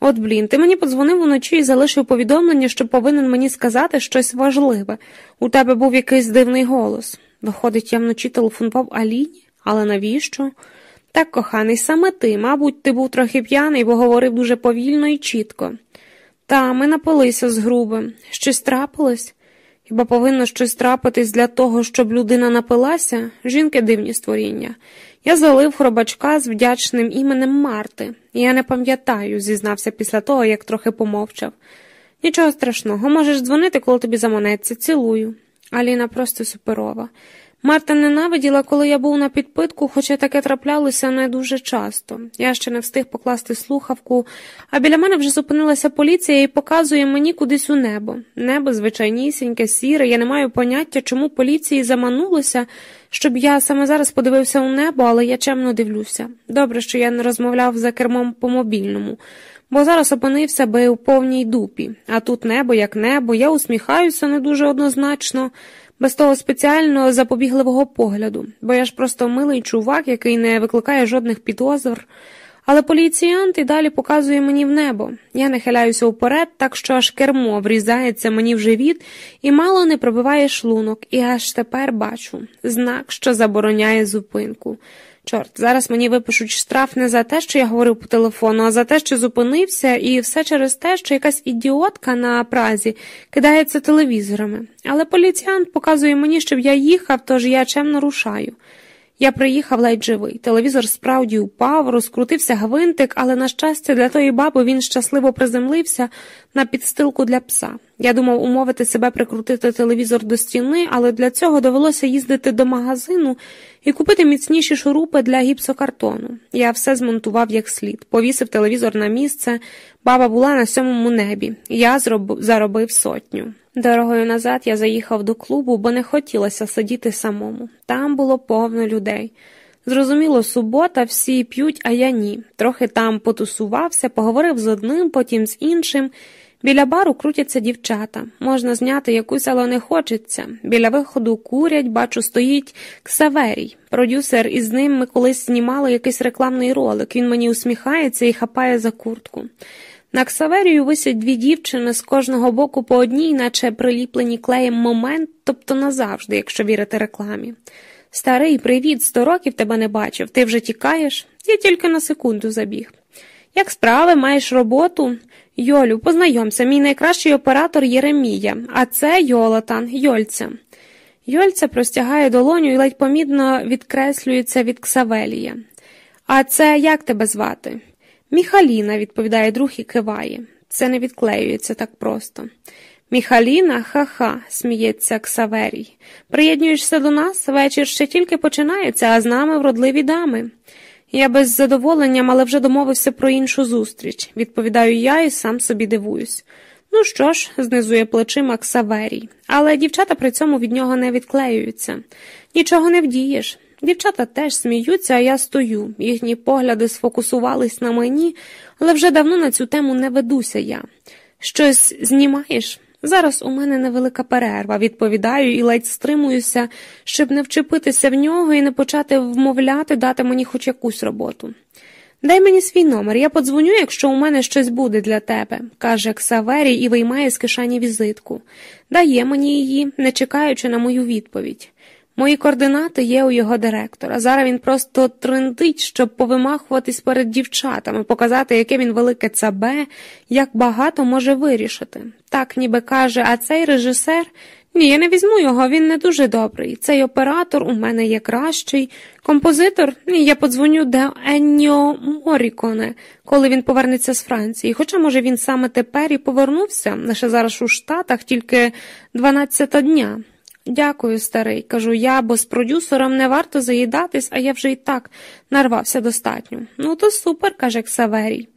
От блін, ти мені подзвонив уночі і залишив повідомлення, що повинен мені сказати щось важливе. У тебе був якийсь дивний голос. Виходить, я вночі телефонував Аліні, але навіщо? Так, коханий, саме ти, мабуть, ти був трохи п'яний, бо говорив дуже повільно і чітко. Та ми напилися з груби. Щось трапилось? Хіба повинно щось трапитись для того, щоб людина напилася? Жінки дивні створіння. Я залив хробачка з вдячним іменем Марти, я не пам'ятаю, зізнався після того, як трохи помовчав. Нічого страшного, можеш дзвонити, коли тобі заманеться, цілую. Аліна просто суперова. Марта ненавиділа, коли я був на підпитку, хоча таке траплялося не дуже часто. Я ще не встиг покласти слухавку, а біля мене вже зупинилася поліція і показує мені кудись у небо. Небо звичайнісіньке, сіре, я не маю поняття, чому поліції заманулося, щоб я саме зараз подивився у небо, але я чемно дивлюся. Добре, що я не розмовляв за кермом по мобільному. Бо зараз опинився би у повній дупі, а тут небо як небо, я усміхаюся не дуже однозначно без того спеціального запобігливого погляду, бо я ж просто милий чувак, який не викликає жодних підозр. Але поліціянт і далі показує мені в небо. Я нахиляюся вперед, так що аж кермо врізається мені в живіт і мало не пробиває шлунок, і аж тепер бачу знак, що забороняє зупинку. Чорт, зараз мені випишуть штраф не за те, що я говорив по телефону, а за те, що зупинився, і все через те, що якась ідіотка на празі кидається телевізорами. Але поліціянт показує мені, щоб я їхав, тож я чемно рушаю. Я приїхав ледь живий. Телевізор справді упав, розкрутився гвинтик, але, на щастя, для тої баби він щасливо приземлився на підстилку для пса. Я думав умовити себе прикрутити телевізор до стіни, але для цього довелося їздити до магазину і купити міцніші шурупи для гіпсокартону. Я все змонтував як слід, повісив телевізор на місце, баба була на сьомому небі, я зроб... заробив сотню. Дорогою назад я заїхав до клубу, бо не хотілося сидіти самому. Там було повно людей. Зрозуміло, субота, всі п'ють, а я ні. Трохи там потусувався, поговорив з одним, потім з іншим. Біля бару крутяться дівчата. Можна зняти якусь, але не хочеться. Біля виходу курять, бачу, стоїть Ксаверій. Продюсер із ним ми колись знімали якийсь рекламний ролик. Він мені усміхається і хапає за куртку. На Ксаверію висять дві дівчини з кожного боку по одній, наче приліплені клеєм момент, тобто назавжди, якщо вірити рекламі. Старий, привіт, сто років тебе не бачив. Ти вже тікаєш? Я тільки на секунду забіг. Як справи, маєш роботу? Йолю, познайомся, мій найкращий оператор Єремія, а це Йолатан, Йольця. Йольця простягає долоню і ледь помітно відкреслюється від Ксавелія. А це як тебе звати? Міхаліна, відповідає друг і киває. Це не відклеюється так просто. Міхаліна, ха-ха, сміється Ксаверій. Приєднуєшся до нас, вечір ще тільки починається, а з нами вродливі дами. Я без задоволення, але вже домовився про іншу зустріч, відповідаю я і сам собі дивуюсь. Ну що ж, знизує плечима Ксаверій, але дівчата при цьому від нього не відклеюються. Нічого не вдієш. Дівчата теж сміються, а я стою. Їхні погляди сфокусувались на мені, але вже давно на цю тему не ведуся я. Щось знімаєш? Зараз у мене невелика перерва, відповідаю і ледь стримуюся, щоб не вчепитися в нього і не почати вмовляти дати мені хоч якусь роботу. Дай мені свій номер, я подзвоню, якщо у мене щось буде для тебе, каже Ксаверій і виймає з кишені візитку. Дає мені її, не чекаючи на мою відповідь. Мої координати є у його директора. Зараз він просто трендить, щоб повимахуватись перед дівчатами, показати, яке він велике цабе, як багато може вирішити. Так ніби каже, а цей режисер. Ні, я не візьму його, він не дуже добрий. Цей оператор у мене є кращий. Композитор, ні, я подзвоню до Енніо Моріконе, коли він повернеться з Франції. Хоча, може, він саме тепер і повернувся, лише зараз у Штатах тільки 12 дня. Дякую, старий, кажу я, бо з продюсером не варто заїдатись, а я вже і так нарвався достатньо. Ну, то супер, каже Ксаверій.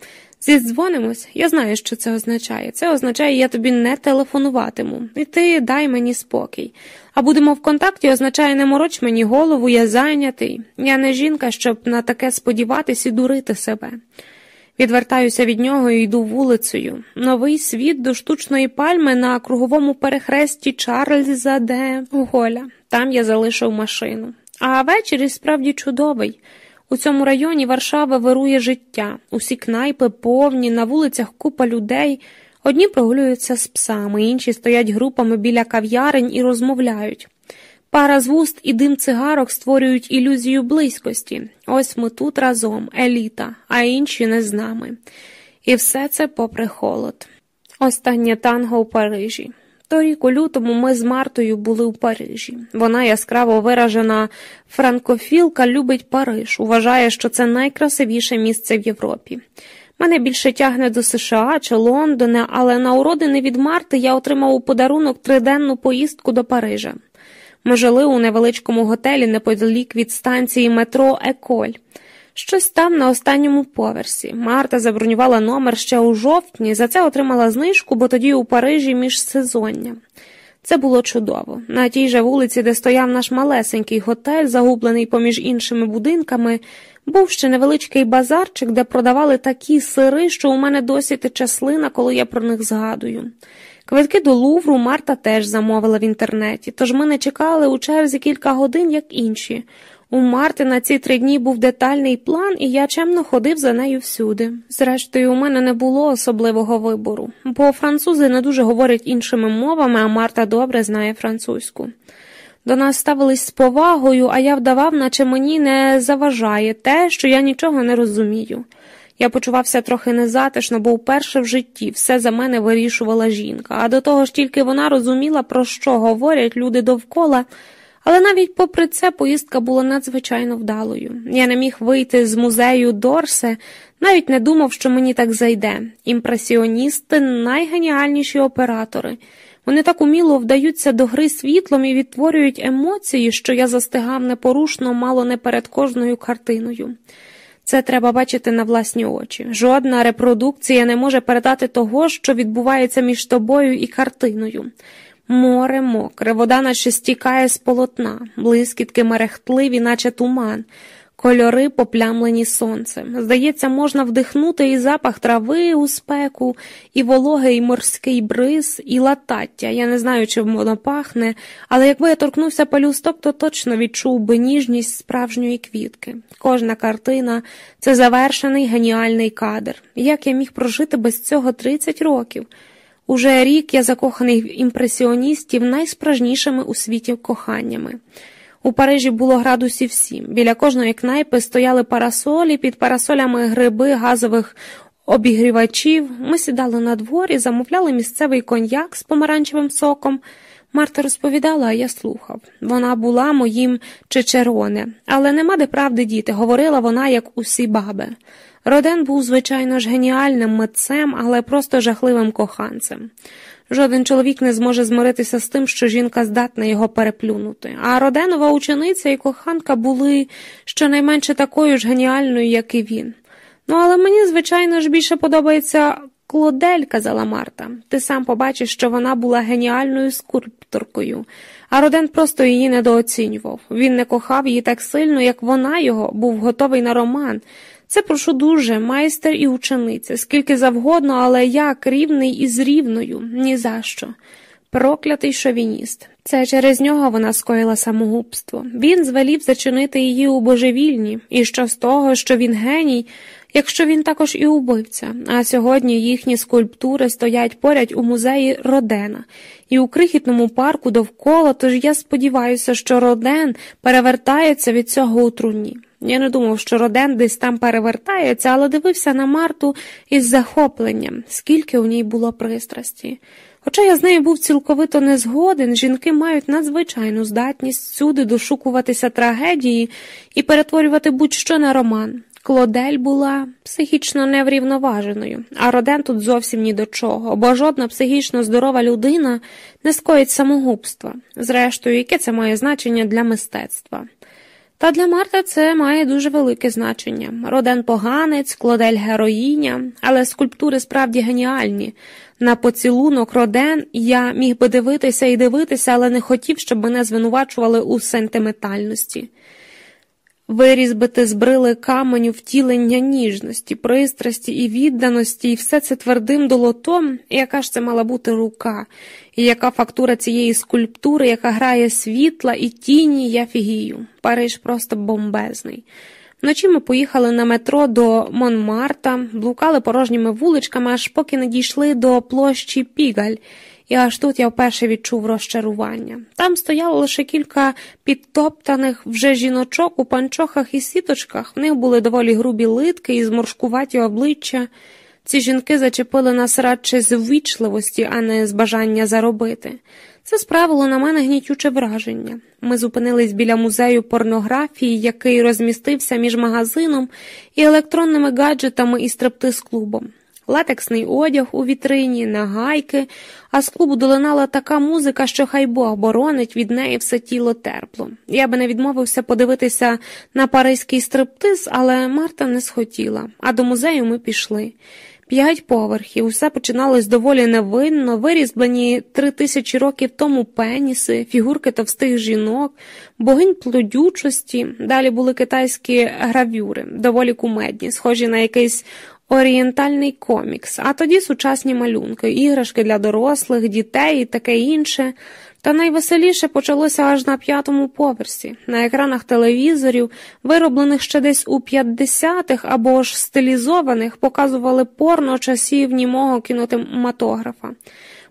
Зідзвонимось, я знаю, що це означає. Це означає, я тобі не телефонуватиму. І ти дай мені спокій. А будемо в контакті, означає, не мороч мені голову, я зайнятий. Я не жінка, щоб на таке сподіватись і дурити себе. Відвертаюся від нього і йду вулицею. Новий світ до штучної пальми на круговому перехресті Чарльза де Голя. Там я залишив машину. А ввечері справді чудовий. У цьому районі Варшава вирує життя. Усі кнайпи повні, на вулицях купа людей. Одні прогулюються з псами, інші стоять групами біля кав'ярень і розмовляють. Пара з вуст і дим цигарок створюють ілюзію близькості. Ось ми тут разом, еліта, а інші не з нами. І все це попри холод. Останнє танго у Парижі. Торік у лютому ми з Мартою були у Парижі. Вона яскраво виражена франкофілка, любить Париж, вважає, що це найкрасивіше місце в Європі. Мене більше тягне до США чи Лондона, але на уродини від Марти я отримав у подарунок триденну поїздку до Парижа. Ми жили у невеличкому готелі неподалік від станції метро Еколь. Щось там на останньому поверсі. Марта забронювала номер ще у жовтні, за це отримала знижку, бо тоді у Парижі міжсезоння. Це було чудово. На тій же вулиці, де стояв наш малесенький готель, загублений поміж іншими будинками, був ще невеличкий базарчик, де продавали такі сири, що у мене досі тече слина, коли я про них згадую. Квитки до Лувру Марта теж замовила в інтернеті, тож ми не чекали у черзі кілька годин, як інші. У Марти на ці три дні був детальний план, і я чемно ходив за нею всюди. Зрештою, у мене не було особливого вибору, бо французи не дуже говорять іншими мовами, а Марта добре знає французьку. До нас ставились з повагою, а я вдавав, наче мені не заважає те, що я нічого не розумію. Я почувався трохи незатишно, бо вперше в житті все за мене вирішувала жінка, а до того ж тільки вона розуміла, про що говорять люди довкола, Але навіть попри це поїздка була надзвичайно вдалою. Я не міг вийти з музею Дорсе, навіть не думав, що мені так зайде. Імпресіоністи найгеніальніші оператори. Вони так уміло вдаються до гри світлом і відтворюють емоції, що я застигав непорушно, мало не перед кожною картиною. Це треба бачити на власні очі. Жодна репродукція не може передати того, що відбувається між тобою і картиною. Море мокре, вода наче стікає з полотна, блискітки мерехтливі, наче туман, кольори поплямлені сонцем. Здається, можна вдихнути і запах трави у спеку, і вологий морський бриз, і латаття. Я не знаю, чи воно пахне, але якби я торкнувся пелюсток, то точно відчув би ніжність справжньої квітки. Кожна картина це завершений геніальний кадр. Як я міг прожити без цього 30 років? Уже рік я закоханий в імпресіоністів найсправжнішими у світі коханнями. У Парижі було градусів сім. Біля кожної кнайпи стояли парасолі, під парасолями гриби газових обігрівачів. Ми сідали на дворі, замовляли місцевий коньяк з помаранчевим соком. Марта розповідала, а я слухав. Вона була моїм чечероне, але нема де правди діти, говорила вона, як усі баби. Роден був, звичайно ж, геніальним митцем, але просто жахливим коханцем. Жоден чоловік не зможе змиритися з тим, що жінка здатна його переплюнути. А Роденова учениця і коханка були щонайменше такою ж геніальною, як і він. Ну, але мені, звичайно ж, більше подобається Клодель, казала Марта. Ти сам побачиш, що вона була геніальною скульпторкою, а Роден просто її недооцінював. Він не кохав її так сильно, як вона його, був готовий на роман. Це прошу дуже, майстер і учениця, скільки завгодно, але як рівний із рівною, ні за що. Проклятий шовініст. Це через нього вона скоїла самогубство. Він звелів зачинити її у божевільні, і що з того, що він геній, якщо він також і убивця. А сьогодні їхні скульптури стоять поряд у музеї Родена і у крихітному парку довкола, тож я сподіваюся, що Роден перевертається від цього у труні. Я не думав, що Роден десь там перевертається, але дивився на Марту із захопленням, скільки у ній було пристрасті. Хоча я з нею був цілковито не згоден, жінки мають надзвичайну здатність всюди дошукуватися трагедії і перетворювати будь-що на роман. Клодель була психічно неврівноваженою, а Роден тут зовсім ні до чого, бо жодна психічно здорова людина не скоїть самогубства. Зрештою, яке це має значення для мистецтва? Та для Марта це має дуже велике значення. Роден поганець, клодель героїня, але скульптури справді геніальні. На поцілунок Роден я міг би дивитися і дивитися, але не хотів, щоб мене звинувачували у сентиментальності. Вирізбити з брили каменю втілення ніжності, пристрасті і відданості, і все це твердим долотом, яка ж це мала бути рука, і яка фактура цієї скульптури, яка грає світла і тіні, я фігію. Париж просто бомбезний. Вночі ми поїхали на метро до Монмарта, блукали порожніми вуличками, аж поки не дійшли до площі Пігаль і аж тут я вперше відчув розчарування. Там стояло лише кілька підтоптаних вже жіночок у панчохах і сіточках, в них були доволі грубі литки і зморшкуваті обличчя. Ці жінки зачепили нас радше з ввічливості, а не з бажання заробити. Це справило на мене гнітюче враження. Ми зупинились біля музею порнографії, який розмістився між магазином і електронними гаджетами і стриптиз-клубом латексний одяг у вітрині, нагайки, а з клубу долинала така музика, що хай Бог боронить від неї все тіло терпло. Я би не відмовився подивитися на паризький стриптиз, але Марта не схотіла, а до музею ми пішли. П'ять поверхів, усе починалось доволі невинно, вирізблені три тисячі років тому пеніси, фігурки товстих жінок, богинь плодючості. Далі були китайські гравюри, доволі кумедні, схожі на якийсь орієнтальний комікс, а тоді сучасні малюнки, іграшки для дорослих, дітей і таке інше. Та найвеселіше почалося аж на п'ятому поверсі, на екранах телевізорів, вироблених ще десь у 50-х або ж стилізованих, показували порно часів німого кінотематографа.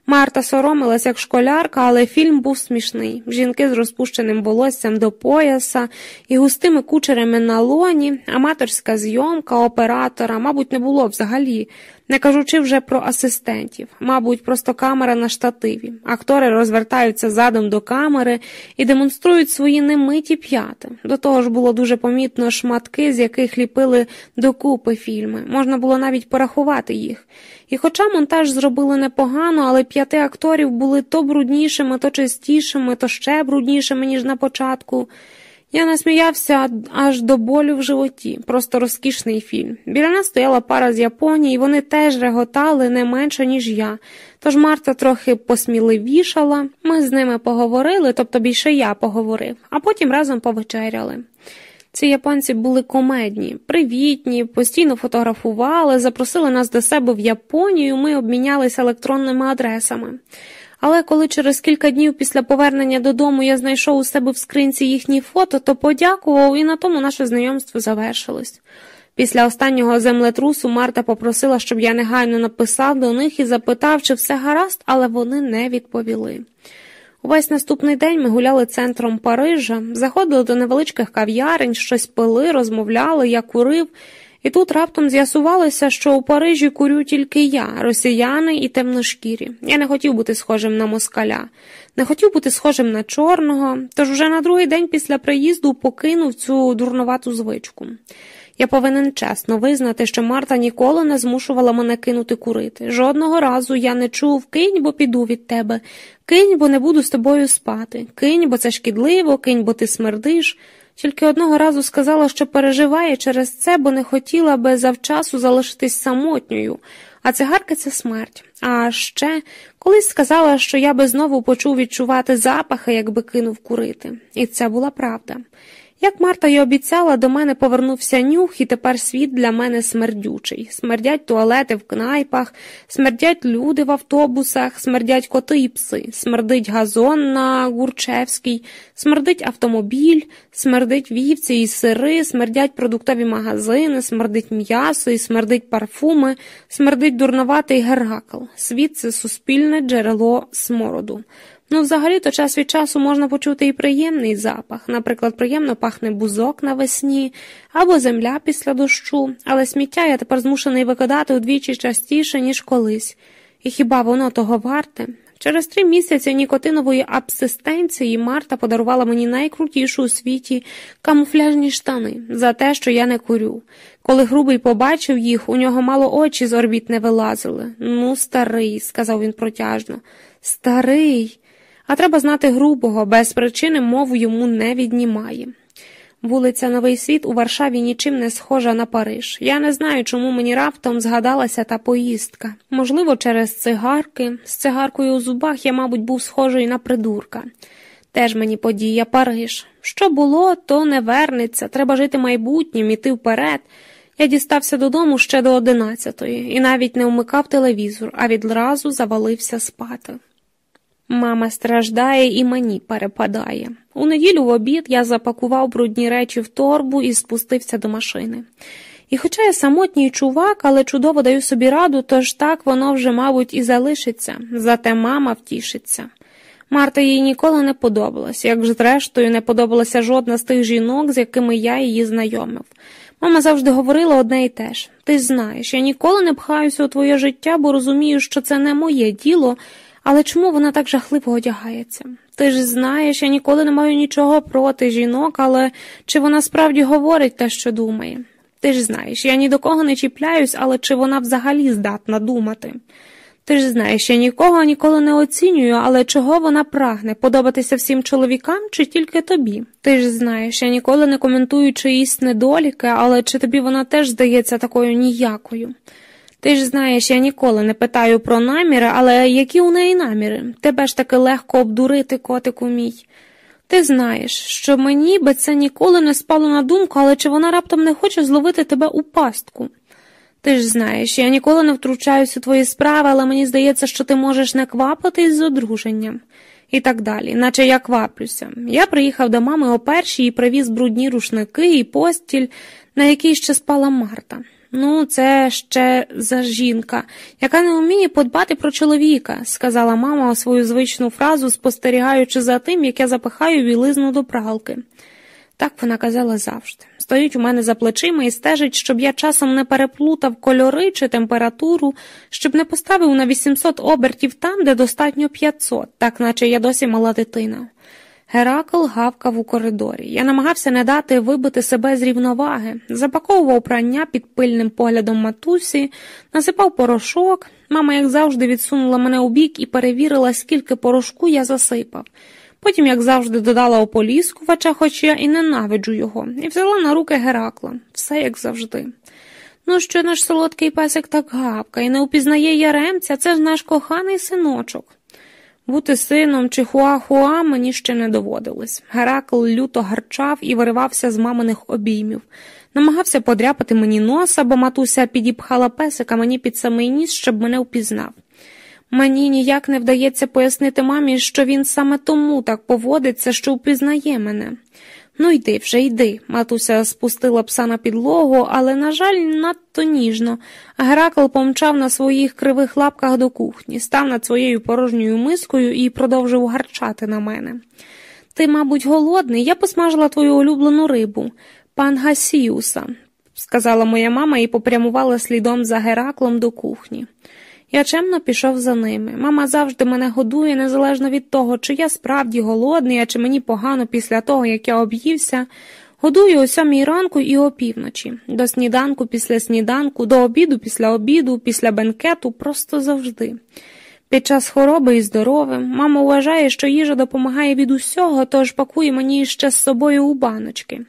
Марта соромилась як школярка, але фільм був смішний. Жінки з розпущеним волоссям до пояса і густими кучерями на лоні, аматорська зйомка оператора, мабуть, не було взагалі. Не кажучи вже про асистентів, мабуть, просто камера на штативі. Актори розвертаються задом до камери і демонструють свої немиті п'яти. До того ж було дуже помітно шматки, з яких ліпили докупи фільми. Можна було навіть порахувати їх. І хоча монтаж зробили непогано, але п'яти акторів були то бруднішими, то чистішими, то ще бруднішими, ніж на початку. Я насміявся аж до болю в животі, просто розкішний фільм. Біля нас стояла пара з Японії, і вони теж реготали не менше, ніж я. Тож Марта трохи посміливішала, ми з ними поговорили, тобто більше я поговорив, а потім разом повечеряли. Ці японці були комедні, привітні, постійно фотографували, запросили нас до себе в Японію, ми обмінялися електронними адресами. Але коли через кілька днів після повернення додому я знайшов у себе в скринці їхні фото, то подякував, і на тому наше знайомство завершилось. Після останнього землетрусу Марта попросила, щоб я негайно написав до них і запитав, чи все гаразд, але вони не відповіли. Увесь наступний день ми гуляли центром Парижа, заходили до невеличких кав'ярень, щось пили, розмовляли, я курив. І тут раптом з'ясувалося, що у Парижі курю тільки я, росіяни і темношкірі. Я не хотів бути схожим на москаля, не хотів бути схожим на чорного, тож уже на другий день після приїзду покинув цю дурнувату звичку. Я повинен чесно визнати, що Марта ніколи не змушувала мене кинути курити. Жодного разу я не чув кинь, бо піду від тебе, кинь, бо не буду з тобою спати, кинь, бо це шкідливо, кинь, бо ти смердиш. Тільки одного разу сказала, що переживає через це, бо не хотіла би завчасу залишитись самотньою, а цигарка це смерть. А ще колись сказала, що я би знову почув відчувати запахи, якби кинув курити. І це була правда. Як Марта й обіцяла, до мене повернувся нюх, і тепер світ для мене смердючий. Смердять туалети в кнайпах, смердять люди в автобусах, смердять коти і пси, смердить газон на Гурчевській, смердить автомобіль, смердить вівці і сири, смердять продуктові магазини, смердить м'ясо і смердить парфуми, смердить дурноватий геракл. Світ це суспільне джерело смороду. Ну, взагалі-то час від часу можна почути і приємний запах. Наприклад, приємно пахне бузок навесні або земля після дощу, але сміття я тепер змушений викидати удвічі частіше, ніж колись. І хіба воно того варте? Через три місяці нікотинової абсистенції Марта подарувала мені найкрутішу у світі камуфляжні штани за те, що я не курю. Коли грубий побачив їх, у нього мало очі з орбіт не вилазили. Ну, старий, сказав він протяжно. Старий. А треба знати грубого, без причини мову йому не віднімає. Вулиця Новий Світ у Варшаві нічим не схожа на Париж. Я не знаю, чому мені раптом згадалася та поїздка. Можливо, через цигарки. З цигаркою у зубах я, мабуть, був схожий на придурка. Теж мені подія Париж. Що було, то не вернеться. Треба жити майбутнім, іти вперед. Я дістався додому ще до одинадцятої і навіть не вмикав телевізор, а відразу завалився спати. Мама страждає і мені перепадає. У неділю в обід я запакував брудні речі в торбу і спустився до машини. І хоча я самотній чувак, але чудово даю собі раду, тож так воно вже, мабуть, і залишиться, зате мама втішиться. Марта їй ніколи не подобалась, як ж зрештою не подобалася жодна з тих жінок, з якими я її знайомив. Мама завжди говорила одне і те ж ти знаєш, я ніколи не пхаюся у твоє життя, бо розумію, що це не моє діло. Але чому вона так жахливо одягається? Ти ж знаєш, я ніколи не маю нічого проти жінок, але чи вона справді говорить те, що думає? Ти ж знаєш, я ні до кого не чіпляюсь, але чи вона взагалі здатна думати? Ти ж знаєш, я нікого ніколи не оцінюю, але чого вона прагне подобатися всім чоловікам чи тільки тобі? Ти ж знаєш, я ніколи не коментую чиїсь недоліки, але чи тобі вона теж здається такою ніякою? Ти ж знаєш, я ніколи не питаю про наміри, але які у неї наміри? Тебе ж таки легко обдурити, котику мій. Ти знаєш, що мені би це ніколи не спало на думку, але чи вона раптом не хоче зловити тебе у пастку? Ти ж знаєш, я ніколи не втручаюся у твої справи, але мені здається, що ти можеш не квапитись з одруженням. І так далі, наче я кваплюся. Я приїхав до мами о першій і привіз брудні рушники і постіль, на якій ще спала Марта. Ну, це ще за жінка, яка не вміє подбати про чоловіка, сказала мама свою звичну фразу, спостерігаючи за тим, як я запихаю білизну до пралки. Так вона казала завжди. Стоїть у мене за плечима і стежить, щоб я часом не переплутав кольори чи температуру, щоб не поставив на 800 обертів там, де достатньо 500, так наче я досі мала дитина. Геракл гавкав у коридорі. Я намагався не дати вибити себе з рівноваги, запаковував прання під пильним поглядом матусі, насипав порошок. Мама, як завжди, відсунула мене у бік і перевірила, скільки порошку я засипав. Потім, як завжди, додала ополіскувача, хоч я і ненавиджу його, і взяла на руки Геракла, все як завжди. Ну, що наш солодкий песик так гавка і не упізнає яремця, це ж наш коханий синочок. Бути сином чи хуахуа мені ще не доводилось. Геракл люто гарчав і виривався з маминих обіймів. Намагався подряпати мені носа, бо матуся підіпхала песика мені під самий ніс, щоб мене впізнав. Мені ніяк не вдається пояснити мамі, що він саме тому так поводиться, що впізнає мене. Ну, йди вже, йди. Матуся спустила пса на підлогу, але, на жаль, надто ніжно. Геракл помчав на своїх кривих лапках до кухні, став над своєю порожньою мискою і продовжив гарчати на мене. Ти, мабуть, голодний, я посмажила твою улюблену рибу, пан Гасіуса, сказала моя мама і попрямувала слідом за Гераклом до кухні. Я чемно пішов за ними. Мама завжди мене годує, незалежно від того, чи я справді голодний, а чи мені погано після того, як я об'ївся. Годую о сьомій ранку і опівночі, до сніданку після сніданку, до обіду після обіду, після бенкету, просто завжди. Під час хвороби і здоров'я мама вважає, що їжа допомагає від усього, тож пакує мені ще з собою у баночки.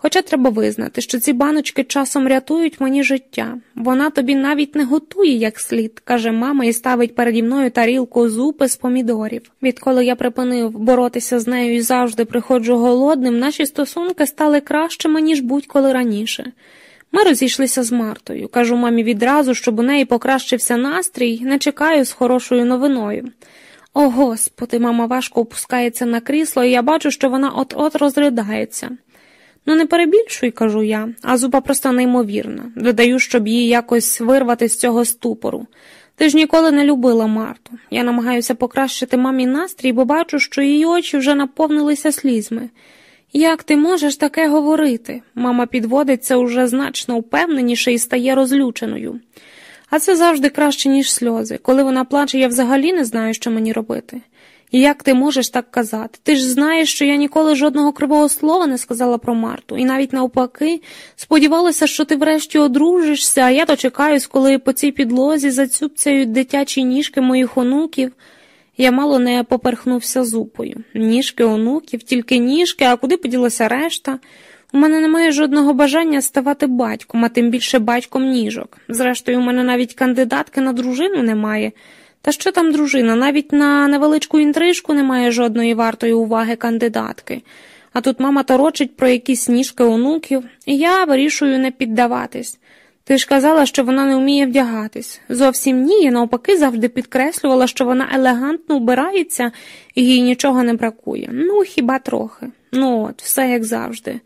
Хоча треба визнати, що ці баночки часом рятують мені життя. Вона тобі навіть не готує як слід, каже мама і ставить переді мною тарілку зупи з помідорів. Відколи я припинив боротися з нею і завжди приходжу голодним, наші стосунки стали кращими, ніж будь-коли раніше. Ми розійшлися з Мартою. Кажу мамі відразу, щоб у неї покращився настрій, не чекаю з хорошою новиною. О, господи, мама важко опускається на крісло, і я бачу, що вона от-от розридається. Ну, не перебільшуй, кажу я, а зуба просто неймовірна. Додаю, щоб її якось вирвати з цього ступору. Ти ж ніколи не любила Марту. Я намагаюся покращити мамі настрій, бо бачу, що її очі вже наповнилися слізьми. Як ти можеш таке говорити? Мама підводиться уже значно впевненіше і стає розлюченою. А це завжди краще, ніж сльози. Коли вона плаче, я взагалі не знаю, що мені робити. Як ти можеш так казати? Ти ж знаєш, що я ніколи жодного кривого слова не сказала про Марту, і навіть навпаки, сподівалася, що ти врешті одружишся, а я то чекаюсь, коли по цій підлозі зацюпцяють дитячі ніжки моїх онуків. Я мало не поперхнувся зупою. Ніжки онуків, тільки ніжки, а куди поділася решта? У мене немає жодного бажання ставати батьком, а тим більше батьком ніжок. Зрештою, у мене навіть кандидатки на дружину немає. Та що там дружина? Навіть на невеличку інтрижку немає жодної вартої уваги кандидатки. А тут мама торочить про якісь ніжки онуків, і я вирішую не піддаватись. Ти ж казала, що вона не вміє вдягатись. Зовсім ні, я навпаки завжди підкреслювала, що вона елегантно вбирається і їй нічого не бракує. Ну, хіба трохи. Ну от, все як завжди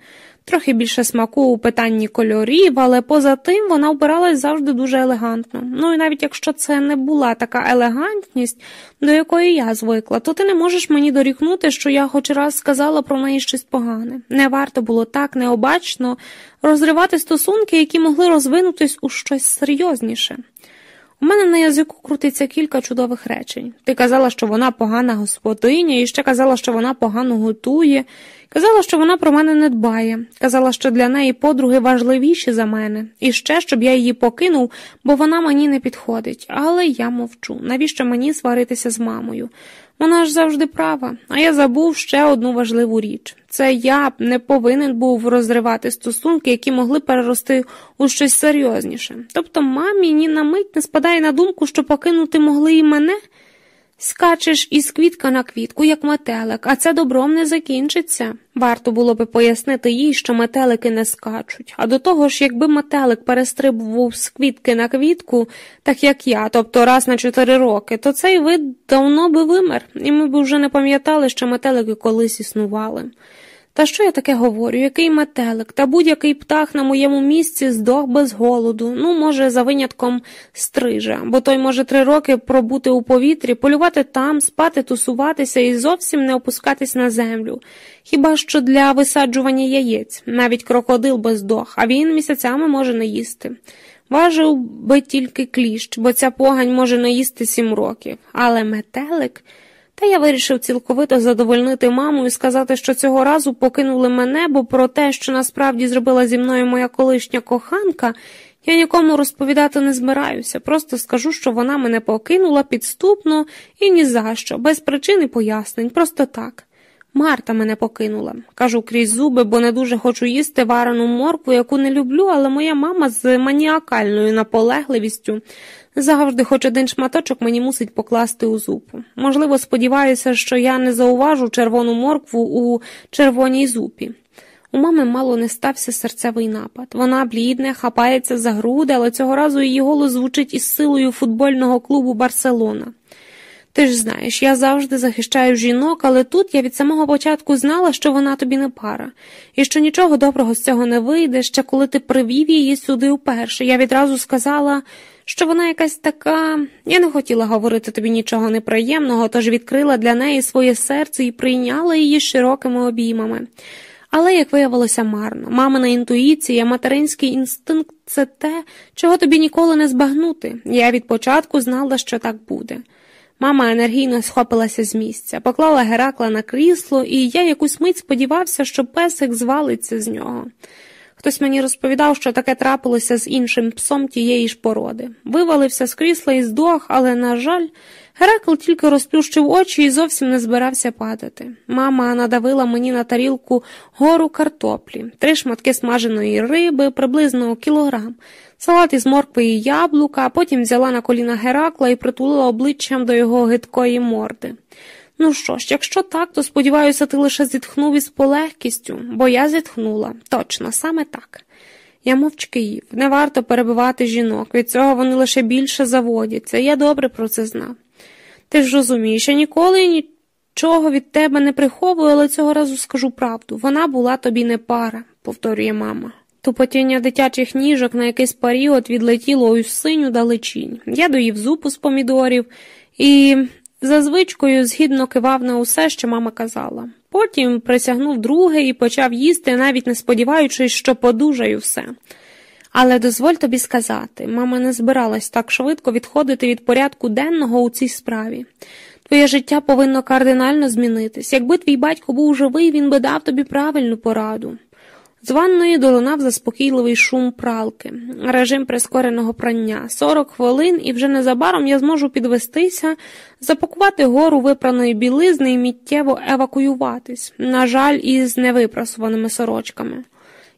трохи більше смаку у питанні кольорів, але поза тим вона вбиралась завжди дуже елегантно. Ну і навіть якщо це не була така елегантність, до якої я звикла, то ти не можеш мені дорікнути, що я хоч раз сказала про неї щось погане. Не варто було так необачно розривати стосунки, які могли розвинутись у щось серйозніше. У мене на язику крутиться кілька чудових речень. Ти казала, що вона погана господиня, і ще казала, що вона погано готує, казала, що вона про мене не дбає, казала, що для неї подруги важливіші за мене, і ще, щоб я її покинув, бо вона мені не підходить. Але я мовчу. Навіщо мені сваритися з мамою? Вона ж завжди права, а я забув ще одну важливу річ це я не повинен був розривати стосунки, які могли перерости у щось серйозніше. Тобто мамі ні на мить не спадає на думку, що покинути могли і мене. Скачеш із квітка на квітку, як метелик, а це добром не закінчиться. Варто було би пояснити їй, що метелики не скачуть. А до того ж, якби метелик перестрибував з квітки на квітку, так як я, тобто раз на чотири роки, то цей вид давно би вимер, і ми б вже не пам'ятали, що метелики колись існували. Та що я таке говорю? Який метелик, та будь-який птах на моєму місці здох без голоду, ну, може, за винятком стрижа, бо той може три роки пробути у повітрі, полювати там, спати, тусуватися і зовсім не опускатись на землю. Хіба що для висаджування яєць, навіть крокодил би здох, а він місяцями може не їсти. Важив би тільки кліщ, бо ця погань може не їсти сім років, але метелик. Та я вирішив цілковито задовольнити маму і сказати, що цього разу покинули мене, бо про те, що насправді зробила зі мною моя колишня коханка, я нікому розповідати не збираюся, просто скажу, що вона мене покинула підступно і ні за що, без причин і пояснень, просто так. Марта мене покинула, кажу крізь зуби, бо не дуже хочу їсти варену моркву, яку не люблю, але моя мама з маніакальною наполегливістю завжди хоч один шматочок мені мусить покласти у зупу. Можливо, сподіваюся, що я не зауважу червону моркву у червоній зупі. У мами мало не стався серцевий напад. Вона блідне, хапається за груди, але цього разу її голос звучить із силою футбольного клубу Барселона. Ти ж знаєш, я завжди захищаю жінок, але тут я від самого початку знала, що вона тобі не пара, і що нічого доброго з цього не вийде, ще коли ти привів її сюди вперше. Я відразу сказала, що вона якась така. Я не хотіла говорити тобі нічого неприємного, тож відкрила для неї своє серце і прийняла її широкими обіймами. Але, як виявилося, марно, мамина інтуїція, материнський інстинкт це те, чого тобі ніколи не збагнути. Я від початку знала, що так буде. Мама енергійно схопилася з місця, поклала Геракла на крісло, і я якусь мить сподівався, що песик звалиться з нього. Хтось мені розповідав, що таке трапилося з іншим псом тієї ж породи. Вивалився з крісла і здох, але, на жаль, Геракл тільки розплющив очі і зовсім не збирався падати. Мама надавила мені на тарілку гору картоплі, три шматки смаженої риби, приблизно кілограм, салат із моркви і яблука, а потім взяла на коліна Геракла і притулила обличчям до його гидкої морди. Ну що ж, якщо так, то сподіваюся, ти лише зітхнув із полегкістю, бо я зітхнула. Точно, саме так. Я мовчки їв. Не варто перебивати жінок, від цього вони лише більше заводяться. Я добре про це знав. Ти ж розумієш, я ніколи нічого від тебе не приховую, але цього разу скажу правду. Вона була тобі не пара, повторює мама. Тупотіння дитячих ніжок на якийсь період відлетіло у синю далечінь. Я доїв зупу з помідорів і за звичкою згідно кивав на усе, що мама казала. Потім присягнув друге і почав їсти, навіть не сподіваючись, що подужаю все. Але дозволь тобі сказати, мама не збиралась так швидко відходити від порядку денного у цій справі. Твоє життя повинно кардинально змінитись. Якби твій батько був живий, він би дав тобі правильну пораду. З ванної долинав заспокійливий шум пралки, режим прискореного прання, 40 хвилин, і вже незабаром я зможу підвестися, запакувати гору випраної білизни і міттєво евакуюватись, на жаль, із невипрасуваними сорочками.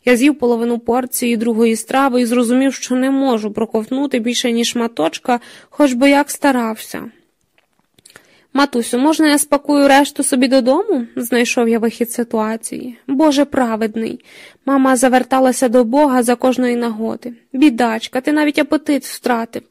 Я з'їв половину порції другої страви і зрозумів, що не можу проковтнути більше, ніж шматочка, хоч би як старався. Матусю, можна я спакую решту собі додому? знайшов я вихід ситуації. Боже праведний. Мама заверталася до Бога за кожної нагоди. Бідачка, ти навіть апетит втратив.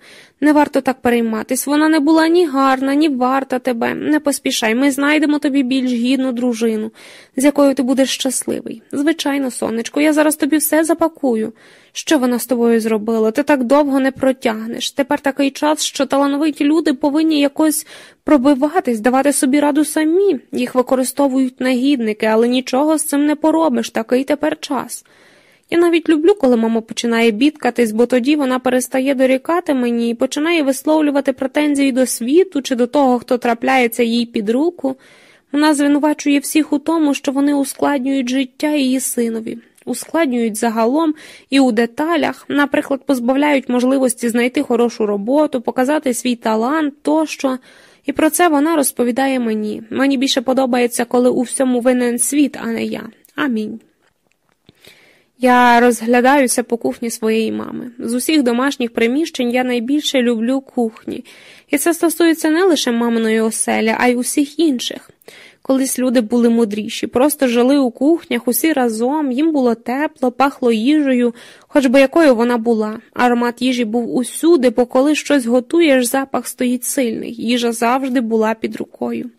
Не варто так перейматись. Вона не була ні гарна, ні варта тебе. Не поспішай, ми знайдемо тобі більш гідну дружину, з якою ти будеш щасливий. Звичайно, сонечко, я зараз тобі все запакую. Що вона з тобою зробила? Ти так довго не протягнеш. Тепер такий час, що талановиті люди повинні якось пробиватись, давати собі раду самі. Їх використовують негідники, але нічого з цим не поробиш, такий тепер час. Я навіть люблю, коли мама починає бідкатись, бо тоді вона перестає дорікати мені і починає висловлювати претензії до світу чи до того, хто трапляється їй під руку. Вона звинувачує всіх у тому, що вони ускладнюють життя її синові, ускладнюють загалом і у деталях, наприклад, позбавляють можливості знайти хорошу роботу, показати свій талант тощо. І про це вона розповідає мені. Мені більше подобається, коли у всьому винен світ, а не я. Амінь. Я розглядаюся по кухні своєї мами. З усіх домашніх приміщень я найбільше люблю кухні, і це стосується не лише маминої оселі, а й усіх інших. Колись люди були мудріші, просто жили у кухнях усі разом, їм було тепло, пахло їжею, хоч би якою вона була. Аромат їжі був усюди, бо коли щось готуєш, запах стоїть сильний, їжа завжди була під рукою.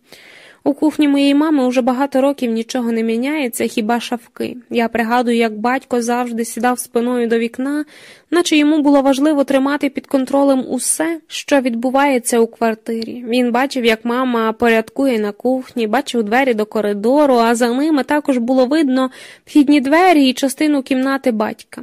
У кухні моєї мами уже багато років нічого не міняється, хіба шавки. Я пригадую, як батько завжди сідав спиною до вікна, наче йому було важливо тримати під контролем усе, що відбувається у квартирі. Він бачив, як мама порядкує на кухні, бачив двері до коридору, а за ними також було видно вхідні двері і частину кімнати батька.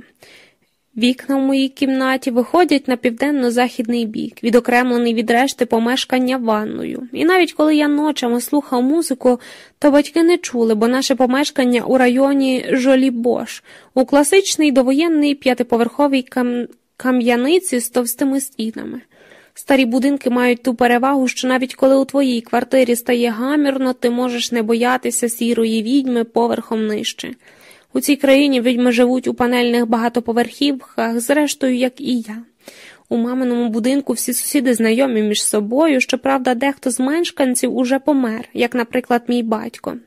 Вікна в моїй кімнаті виходять на південно-західний бік, відокремлений від решти помешкання ванною. І навіть коли я ночами слухав музику, то батьки не чули, бо наше помешкання у районі Жолібош, у класичний довоєнний п'ятиповерховій кам... кам'яниці з товстими стінами. Старі будинки мають ту перевагу, що навіть коли у твоїй квартирі стає гамірно, ти можеш не боятися сірої відьми поверхом нижче. У цій країні відьми живуть у панельних багатоповерхівках, зрештою, як і я. У маминому будинку всі сусіди знайомі між собою, щоправда, дехто з мешканців уже помер, як, наприклад, мій батько.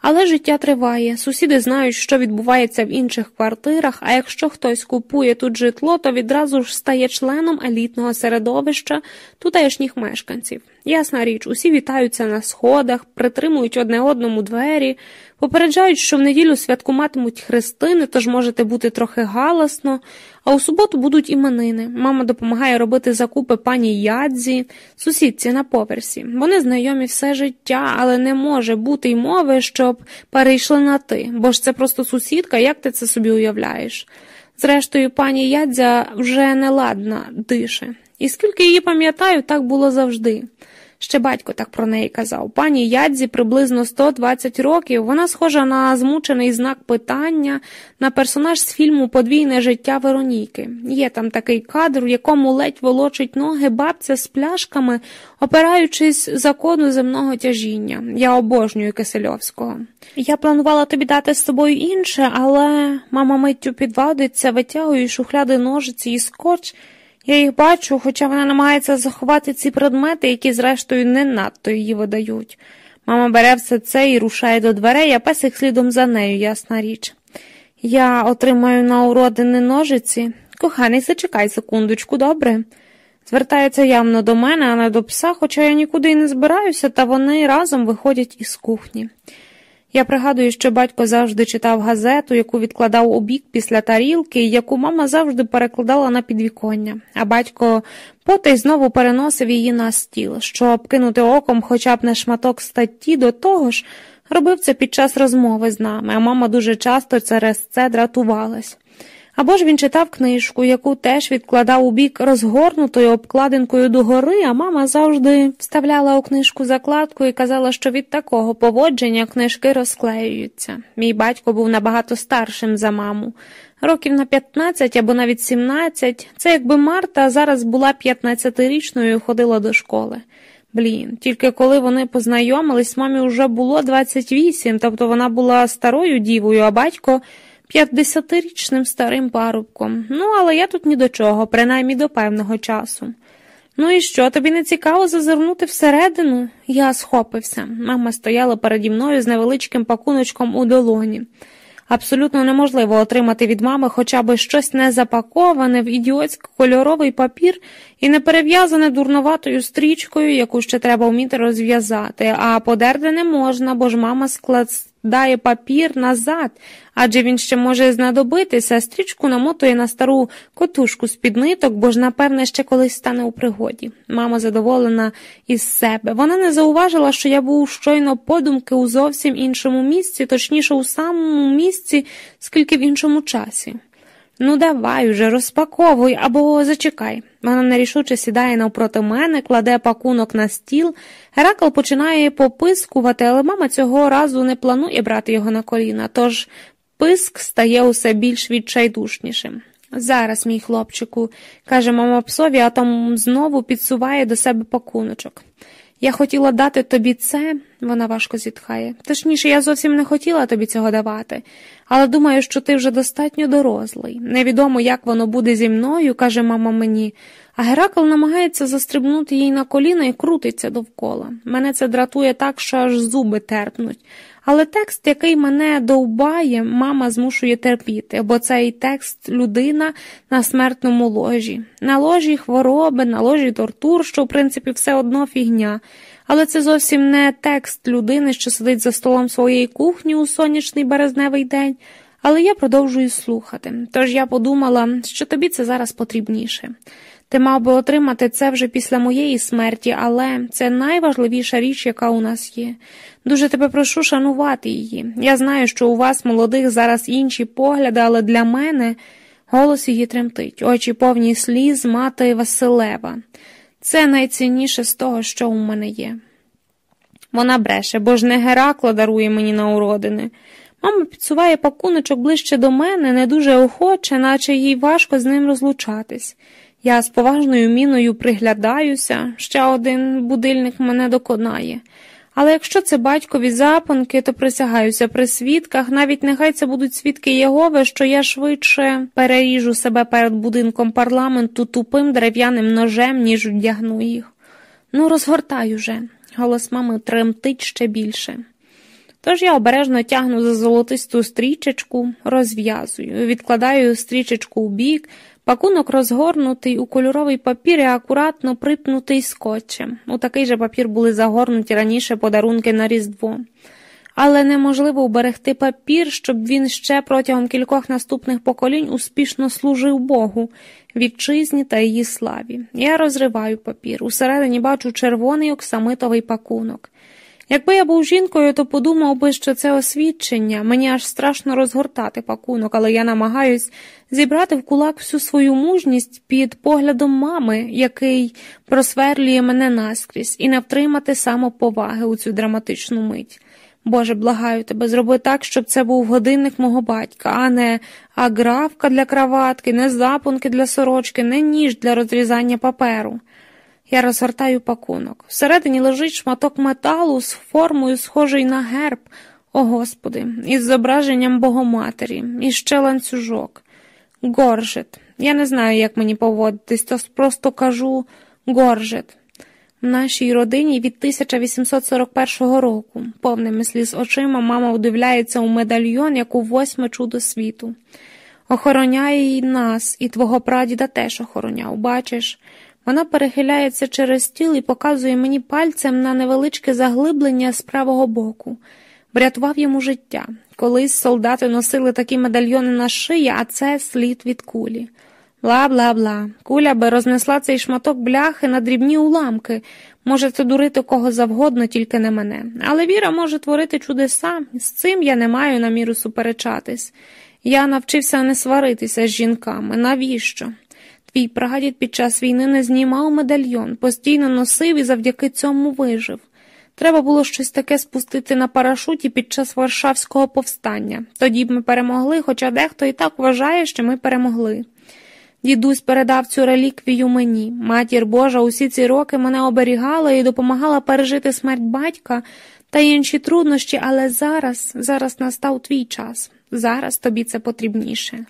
Але життя триває, сусіди знають, що відбувається в інших квартирах, а якщо хтось купує тут житло, то відразу ж стає членом елітного середовища тутешніх мешканців. Ясна річ, усі вітаються на сходах, притримують одне одному двері, попереджають, що в неділю святкуватимуть хрестини, тож можете бути трохи галасно, а у суботу будуть іменини. Мама допомагає робити закупи пані Ядзі, сусідці на поверсі. Вони знайомі все життя, але не може бути й мови, щоб перейшли на ти, бо ж це просто сусідка, як ти це собі уявляєш? Зрештою, пані Ядзя вже неладна дише. І скільки її пам'ятаю, так було завжди. Ще батько так про неї казав. Пані Ядзі приблизно 120 років. Вона схожа на змучений знак питання, на персонаж з фільму Подвійне життя Вероніки. Є там такий кадр, в якому ледь волочить ноги бабця з пляшками, опираючись закону земного тяжіння. Я обожнюю Кисельовського. Я планувала тобі дати з собою інше, але мама миттю підвадиться, витягує шухляди ножиці і скотч. Я їх бачу, хоча вона намагається заховати ці предмети, які, зрештою, не надто її видають. Мама бере все це і рушає до дверей, а песик слідом за нею, ясна річ. Я отримаю на уродини ножиці. Коханий, зачекай секундочку, добре? Звертається явно до мене, а не до пса, хоча я нікуди й не збираюся, та вони разом виходять із кухні. Я пригадую, що батько завжди читав газету, яку відкладав у бік після тарілки, яку мама завжди перекладала на підвіконня, а батько потай знову переносив її на стіл, щоб кинути оком хоча б на шматок статті до того ж, робив це під час розмови з нами, а мама дуже часто через це дратувалась. Або ж він читав книжку, яку теж відкладав у бік розгорнутою обкладинкою догори, а мама завжди вставляла у книжку закладку і казала, що від такого поводження книжки розклеюються. Мій батько був набагато старшим за маму, років на 15 або навіть 17. Це якби Марта зараз була 15-річною і ходила до школи. Блін, тільки коли вони познайомились, мамі вже було 28, тобто вона була старою дівою, а батько п'ятдесятирічним старим парубком. Ну, але я тут ні до чого, принаймні до певного часу. Ну і що, тобі не цікаво зазирнути всередину? Я схопився. Мама стояла переді мною з невеличким пакуночком у долоні. Абсолютно неможливо отримати від мами хоча б щось не запаковане в ідіотський кольоровий папір і не перев'язане дурноватою стрічкою, яку ще треба вміти розв'язати, а подерти не можна, бо ж мама складає папір назад, адже він ще може знадобитися, стрічку намотує на стару котушку з під ниток, бо ж, напевне, ще колись стане у пригоді. Мама задоволена із себе. Вона не зауважила, що я був щойно подумки у зовсім іншому місці, точніше, у самому місці, скільки в іншому часі. Ну, давай уже розпаковуй або зачекай. Вона нерішуче сідає навпроти мене, кладе пакунок на стіл. Геракл починає попискувати, але мама цього разу не планує брати його на коліна, тож писк стає усе більш відчайдушнішим. Зараз, мій хлопчику, каже мама псові, а там знову підсуває до себе пакуночок. Я хотіла дати тобі це, вона важко зітхає. Точніше, я зовсім не хотіла тобі цього давати, але думаю, що ти вже достатньо дорослий. Невідомо, як воно буде зі мною, каже мама мені, а Геракл намагається застрибнути їй на коліна і крутиться довкола. Мене це дратує так, що аж зуби терпнуть. Але текст, який мене довбає, мама змушує терпіти, бо цей текст людина на смертному ложі, на ложі хвороби, на ложі тортур, що в принципі все одно фігня. Але це зовсім не текст людини, що сидить за столом своєї кухні у сонячний березневий день. Але я продовжую слухати. Тож я подумала, що тобі це зараз потрібніше. Ти мав би отримати це вже після моєї смерті, але це найважливіша річ, яка у нас є. Дуже тебе прошу шанувати її. Я знаю, що у вас, молодих, зараз інші погляди, але для мене голос її тремтить, очі повні сліз, мати Василева. Це найцінніше з того, що у мене є. Вона бреше, бо ж не Геракла дарує мені на уродини. Мама підсуває пакуночок ближче до мене, не дуже охоче, наче їй важко з ним розлучатись. Я з поважною міною приглядаюся, ще один будильник мене доконає. Але якщо це батькові запонки, то присягаюся при свідках, навіть нехай це будуть свідки Єгови, що я швидше переріжу себе перед будинком парламенту тупим дерев'яним ножем, ніж вдягну їх. Ну, розгортай уже. Голос мами тремтить ще більше. Тож я обережно тягну за золотисту стрічечку, розв'язую, відкладаю стрічечку у бік, пакунок розгорнутий у кольоровий папір і акуратно припнутий скотчем. У такий же папір були загорнуті раніше подарунки на Різдво. Але неможливо уберегти папір, щоб він ще протягом кількох наступних поколінь успішно служив Богу, вітчизні та її славі. Я розриваю папір. Усередині бачу червоний оксамитовий пакунок. Якби я був жінкою, то подумав би, що це освідчення. Мені аж страшно розгортати пакунок, але я намагаюсь зібрати в кулак всю свою мужність під поглядом мами, який просверлює мене наскрізь, і не втримати самоповаги у цю драматичну мить. Боже, благаю тебе, зроби так, щоб це був годинник мого батька, а не аграфка для краватки, не запонки для сорочки, не ніж для розрізання паперу. Я розгортаю пакунок. Всередині лежить шматок металу з формою, схожий на герб, о Господи, із зображенням Богоматері, і ще ланцюжок. Горжет. Я не знаю, як мені поводитись, то просто кажу горжет. В нашій родині від 1841 року, повними сліз очима, мама удивляється у медальйон, як у восьме чудо світу. Охороняє й нас, і твого прадіда теж охороняв, бачиш. Вона перехиляється через стіл і показує мені пальцем на невеличке заглиблення з правого боку. Врятував йому життя. Колись солдати носили такі медальйони на шиї, а це слід від кулі. Бла бла бла. Куля би рознесла цей шматок бляхи на дрібні уламки. Можете дурити кого завгодно, тільки не мене. Але віра може творити чудеса, з цим я не маю наміру суперечатись. Я навчився не сваритися з жінками. Навіщо? Твій прадід під час війни не знімав медальйон, постійно носив і завдяки цьому вижив. Треба було щось таке спустити на парашуті під час Варшавського повстання. Тоді б ми перемогли, хоча дехто і так вважає, що ми перемогли. Дідусь передав цю реліквію мені. Матір Божа усі ці роки мене оберігала і допомагала пережити смерть батька та інші труднощі, але зараз, зараз настав твій час. Зараз тобі це потрібніше.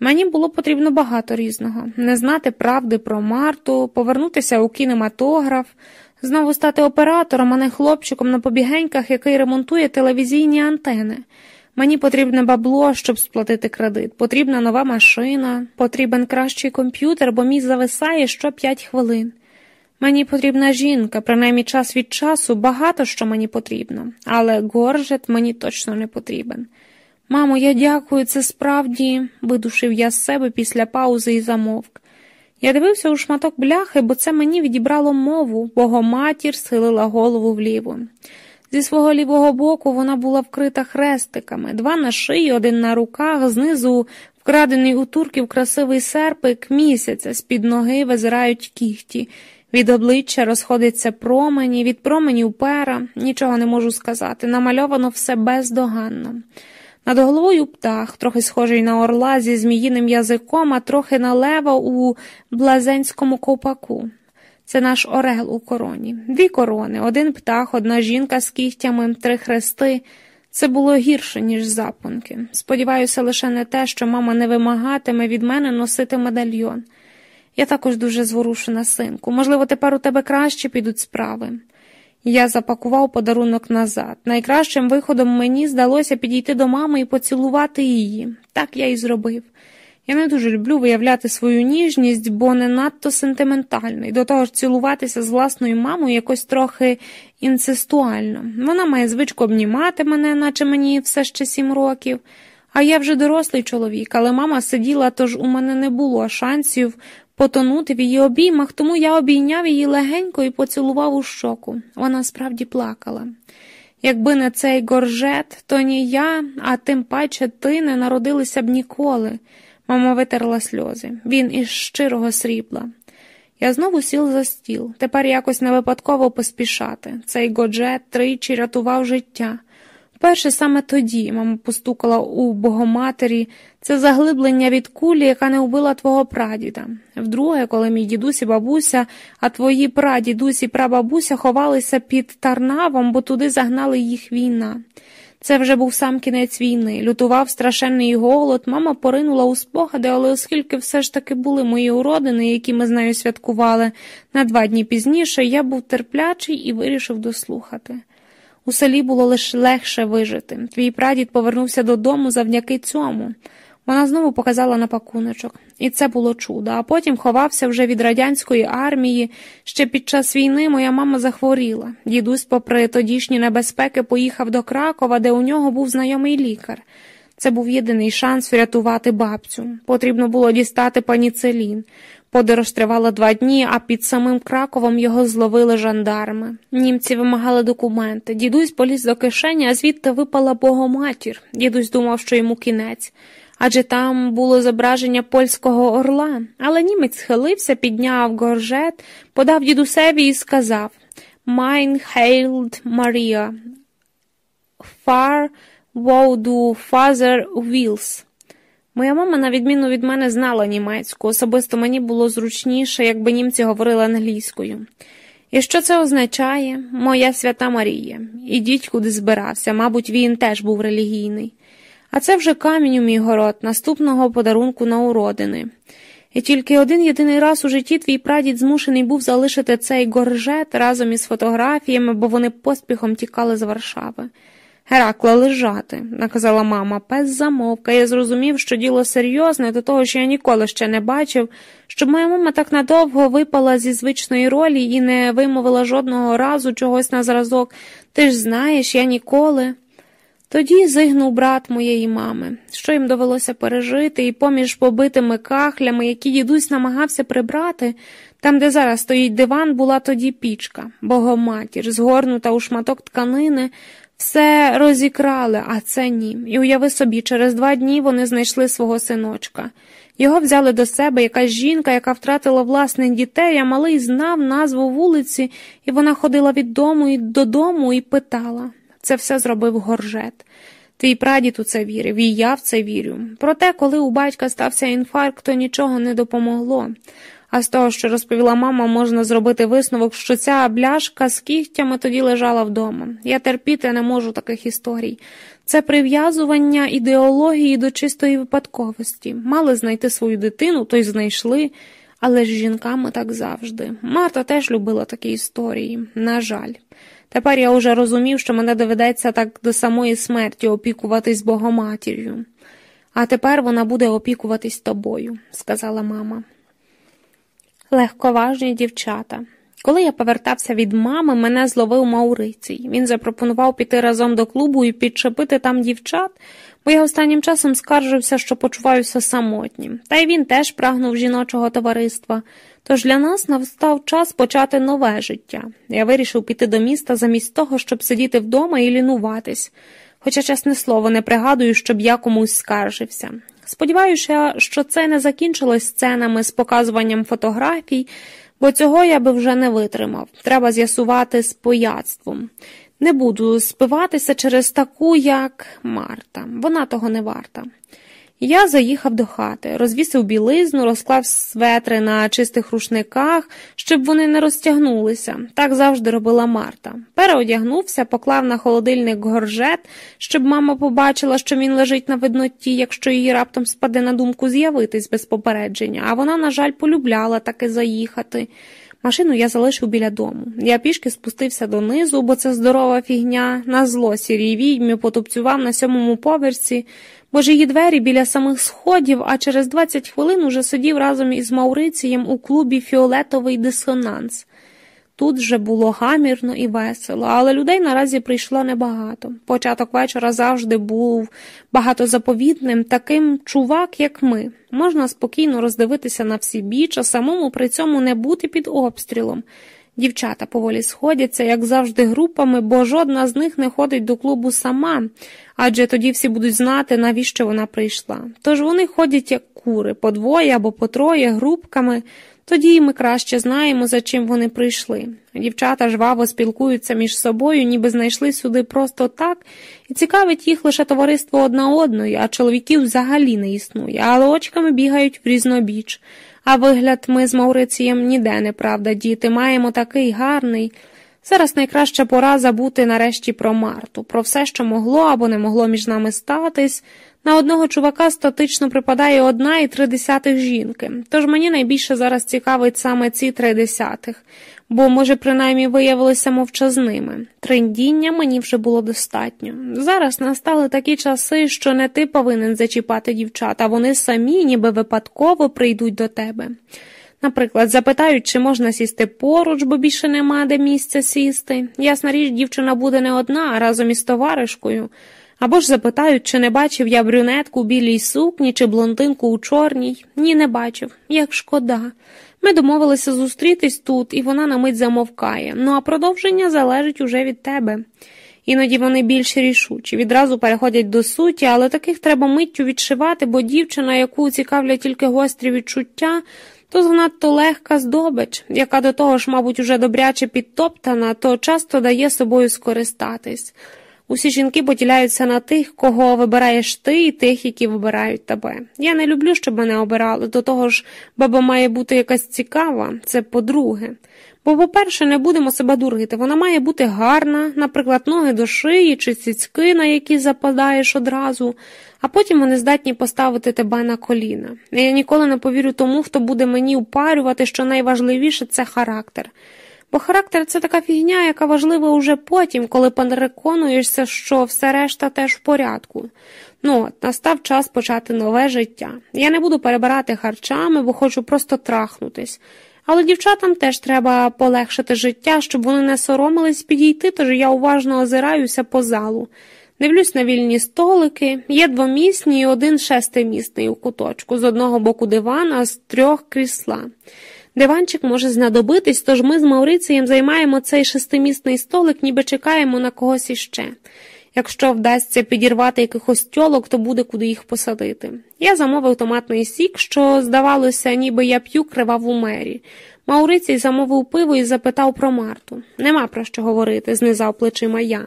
Мені було потрібно багато різного не знати правди про Марту, повернутися у кінематограф, знову стати оператором, а не хлопчиком на побігеньках, який ремонтує телевізійні антени. Мені потрібне бабло, щоб сплатити кредит, потрібна нова машина, потрібен кращий комп'ютер, бо мій зависає що п'ять хвилин. Мені потрібна жінка, принаймні час від часу багато що мені потрібно, але горжет мені точно не потрібен. Мамо, я дякую, це справді, видушив я з себе після паузи і замовк. Я дивився у шматок бляхи, бо це мені відібрало мову, богоматір схилила голову вліво. Зі свого лівого боку вона була вкрита хрестиками, два на шиї, один на руках, знизу вкрадений у турків красивий серпик місяця, з під ноги визирають кіхті. Від обличчя розходиться промені, від променів пера, нічого не можу сказати. Намальовано все бездоганно. Над головою птах, трохи схожий на орла зі зміїним язиком, а трохи на лева у блазенському ковпаку. Це наш орел у короні. Дві корони, один птах, одна жінка з кігтями, три хрести. Це було гірше, ніж запонки. Сподіваюся, лише не те, що мама не вимагатиме від мене носити медальйон. Я також дуже зворушена, синку. Можливо, тепер у тебе краще підуть справи. Я запакував подарунок назад. Найкращим виходом мені здалося підійти до мами і поцілувати її. Так я і зробив. Я не дуже люблю виявляти свою ніжність, бо не надто сентиментальний. До того ж, цілуватися з власною мамою якось трохи інцестуально. Вона має звичку обнімати мене, наче мені все ще сім років. А я вже дорослий чоловік, але мама сиділа, тож у мене не було шансів потонути в її обіймах, тому я обійняв її легенько і поцілував у щоку. Вона справді плакала. Якби не цей горжет, то ні я, а тим паче ти не народилися б ніколи. Мама витерла сльози. Він із щирого срібла. Я знову сіл за стіл. Тепер якось не випадково поспішати. Цей годжет тричі рятував життя. Вперше саме тоді мама постукала у богоматері це заглиблення від кулі, яка не вбила твого прадіда. Вдруге, коли мій дідусь і бабуся, а твої прадідусь і прабабуся ховалися під Тарнавом, бо туди загнали їх війна. Це вже був сам кінець війни. Лютував страшенний голод, мама поринула у спогади, але оскільки все ж таки були мої уродини, які ми з нею святкували на два дні пізніше, я був терплячий і вирішив дослухати. У селі було лише легше вижити. Твій прадід повернувся додому завдяки цьому. Вона знову показала на пакуночок, і це було чудо. А потім ховався вже від радянської армії. Ще під час війни моя мама захворіла. Дідусь, попри тодішні небезпеки, поїхав до Кракова, де у нього був знайомий лікар. Це був єдиний шанс врятувати бабцю. Потрібно було дістати паніцелін. Подорож тривала два дні, а під самим Краковом його зловили жандарми. Німці вимагали документи. Дідусь поліз до кишені, а звідти випала богоматір. Дідусь думав, що йому кінець. Адже там було зображення польського орла. Але німець схилився, підняв горжет, подав дідусеві і сказав Heiled Maria, far wo du father wills. Моя мама, на відміну від мене, знала німецьку, особисто мені було зручніше, якби німці говорили англійською. І що це означає? Моя свята Марія. Ідіть куди збирався, мабуть, він теж був релігійний. А це вже камінь у мій город, наступного подарунку на уродини. І тільки один єдиний раз у житті твій прадід змушений був залишити цей горжет разом із фотографіями, бо вони поспіхом тікали з Варшави. Геракла лежати, наказала мама, пес замовка. Я зрозумів, що діло серйозне, до того що я ніколи ще не бачив, щоб моя мама так надовго випала зі звичної ролі і не вимовила жодного разу чогось на зразок. Ти ж знаєш, я ніколи. Тоді зигнув брат моєї мами, що їм довелося пережити, і поміж побитими кахлями, які дідусь намагався прибрати, там, де зараз стоїть диван, була тоді пічка, богоматір, згорнута у шматок тканини. Все розікрали, а це ні. І уяви собі, через два дні вони знайшли свого синочка. Його взяли до себе якась жінка, яка втратила власних дітей, а малий знав назву вулиці, і вона ходила від дому і додому і питала. Це все зробив горжет. Твій прадід у це вірив, і я в це вірю. Проте, коли у батька стався інфаркт, то нічого не допомогло. А з того, що розповіла мама, можна зробити висновок, що ця бляшка з кігтями тоді лежала вдома. Я терпіти не можу таких історій. Це прив'язування ідеології до чистої випадковості. Мали знайти свою дитину, то й знайшли. Але ж жінками так завжди. Марта теж любила такі історії, на жаль. Тепер я уже розумів, що мене доведеться так до самої смерті опікуватись Богоматір'ю. А тепер вона буде опікуватись тобою, сказала мама легковажні дівчата. Коли я повертався від мами, мене зловив Маурицій. Він запропонував піти разом до клубу і підчепити там дівчат, бо я останнім часом скаржився, що почуваюся самотнім. Та й він теж прагнув жіночого товариства. Тож для нас настав час почати нове життя. Я вирішив піти до міста замість того, щоб сидіти вдома і лінуватись. Хоча, чесне слово, не пригадую, щоб я комусь скаржився. Сподіваюся, що це не закінчилось сценами з показуванням фотографій, бо цього я би вже не витримав. Треба з'ясувати з пояцтвом. Не буду спиватися через таку, як Марта, вона того не варта. Я заїхав до хати, розвісив білизну, розклав светри на чистих рушниках, щоб вони не розтягнулися. Так завжди робила Марта. Переодягнувся, поклав на холодильник горжет, щоб мама побачила, що він лежить на видноті, якщо їй раптом спаде на думку з'явитись без попередження, а вона, на жаль, полюбляла таки заїхати. Машину я залишив біля дому. Я пішки спустився донизу, бо це здорова фігня, на зло сірій відьмі потупцював на сьомому поверсі, бо ж її двері біля самих сходів, а через 20 хвилин уже сидів разом із Маурицієм у клубі Фіолетовий дисонанс. Тут вже було гамірно і весело, але людей наразі прийшло небагато. Початок вечора завжди був багатозаповітним, таким чувак, як ми. Можна спокійно роздивитися на всі біч, а самому при цьому не бути під обстрілом. Дівчата поволі сходяться, як завжди, групами, бо жодна з них не ходить до клубу сама, адже тоді всі будуть знати, навіщо вона прийшла. Тож вони ходять як кури, по двоє або по троє групками. Тоді ми краще знаємо, за чим вони прийшли. Дівчата жваво спілкуються між собою, ніби знайшли сюди просто так, і цікавить їх лише товариство одна одної, а чоловіків взагалі не існує, але очками бігають в різнобіч. А вигляд ми з Маурицієм ніде не правда, діти, маємо такий гарний. Зараз найкраща пора забути нарешті про Марту, про все, що могло або не могло між нами статись. На одного чувака статично припадає одна і три десятих жінки, тож мені найбільше зараз цікавить саме ці три десятих, бо, може, принаймні виявилися мовчазними. Триндіння мені вже було достатньо. Зараз настали такі часи, що не ти повинен зачіпати дівчат, а вони самі, ніби випадково прийдуть до тебе. Наприклад, запитають, чи можна сісти поруч, бо більше нема де місця сісти. Ясна річ, дівчина буде не одна, а разом із товаришкою. Або ж запитають, чи не бачив я брюнетку у білій сукні чи блондинку у чорній. Ні, не бачив. Як шкода. Ми домовилися зустрітись тут, і вона на мить замовкає. Ну а продовження залежить уже від тебе. Іноді вони більш рішучі, відразу переходять до суті, але таких треба миттю відшивати, бо дівчина, яку цікавлять тільки гострі відчуття, то занадто легка здобич, яка до того ж, мабуть, уже добряче підтоптана, то часто дає собою скористатись. Усі жінки поділяються на тих, кого вибираєш ти, і тих, які вибирають тебе. Я не люблю, щоб мене обирали, до того ж, баба має бути якась цікава, це по-друге. Бо, по-перше, не будемо себе дурити, вона має бути гарна, наприклад, ноги до шиї чи цицьки, на які западаєш одразу, а потім вони здатні поставити тебе на коліна. Я ніколи не повірю тому, хто буде мені упарювати, що найважливіше це характер. Бо характер це така фігня, яка важлива уже потім, коли переконуєшся, що все решта теж в порядку. Ну настав час почати нове життя. Я не буду перебирати харчами, бо хочу просто трахнутись. Але дівчатам теж треба полегшити життя, щоб вони не соромились підійти, тож я уважно озираюся по залу. Дивлюсь на вільні столики, є двомісні і один шестимісний у куточку, з одного боку диван, а з трьох крісла. Диванчик може знадобитись, тож ми з Маурицієм займаємо цей шестимісний столик, ніби чекаємо на когось іще. Якщо вдасться підірвати якихось тьолок, то буде куди їх посадити. Я замовив томатний сік, що, здавалося, ніби я п'ю криваву мері. Маурицій замовив пиво і запитав про Марту. Нема про що говорити, знизав плечима я.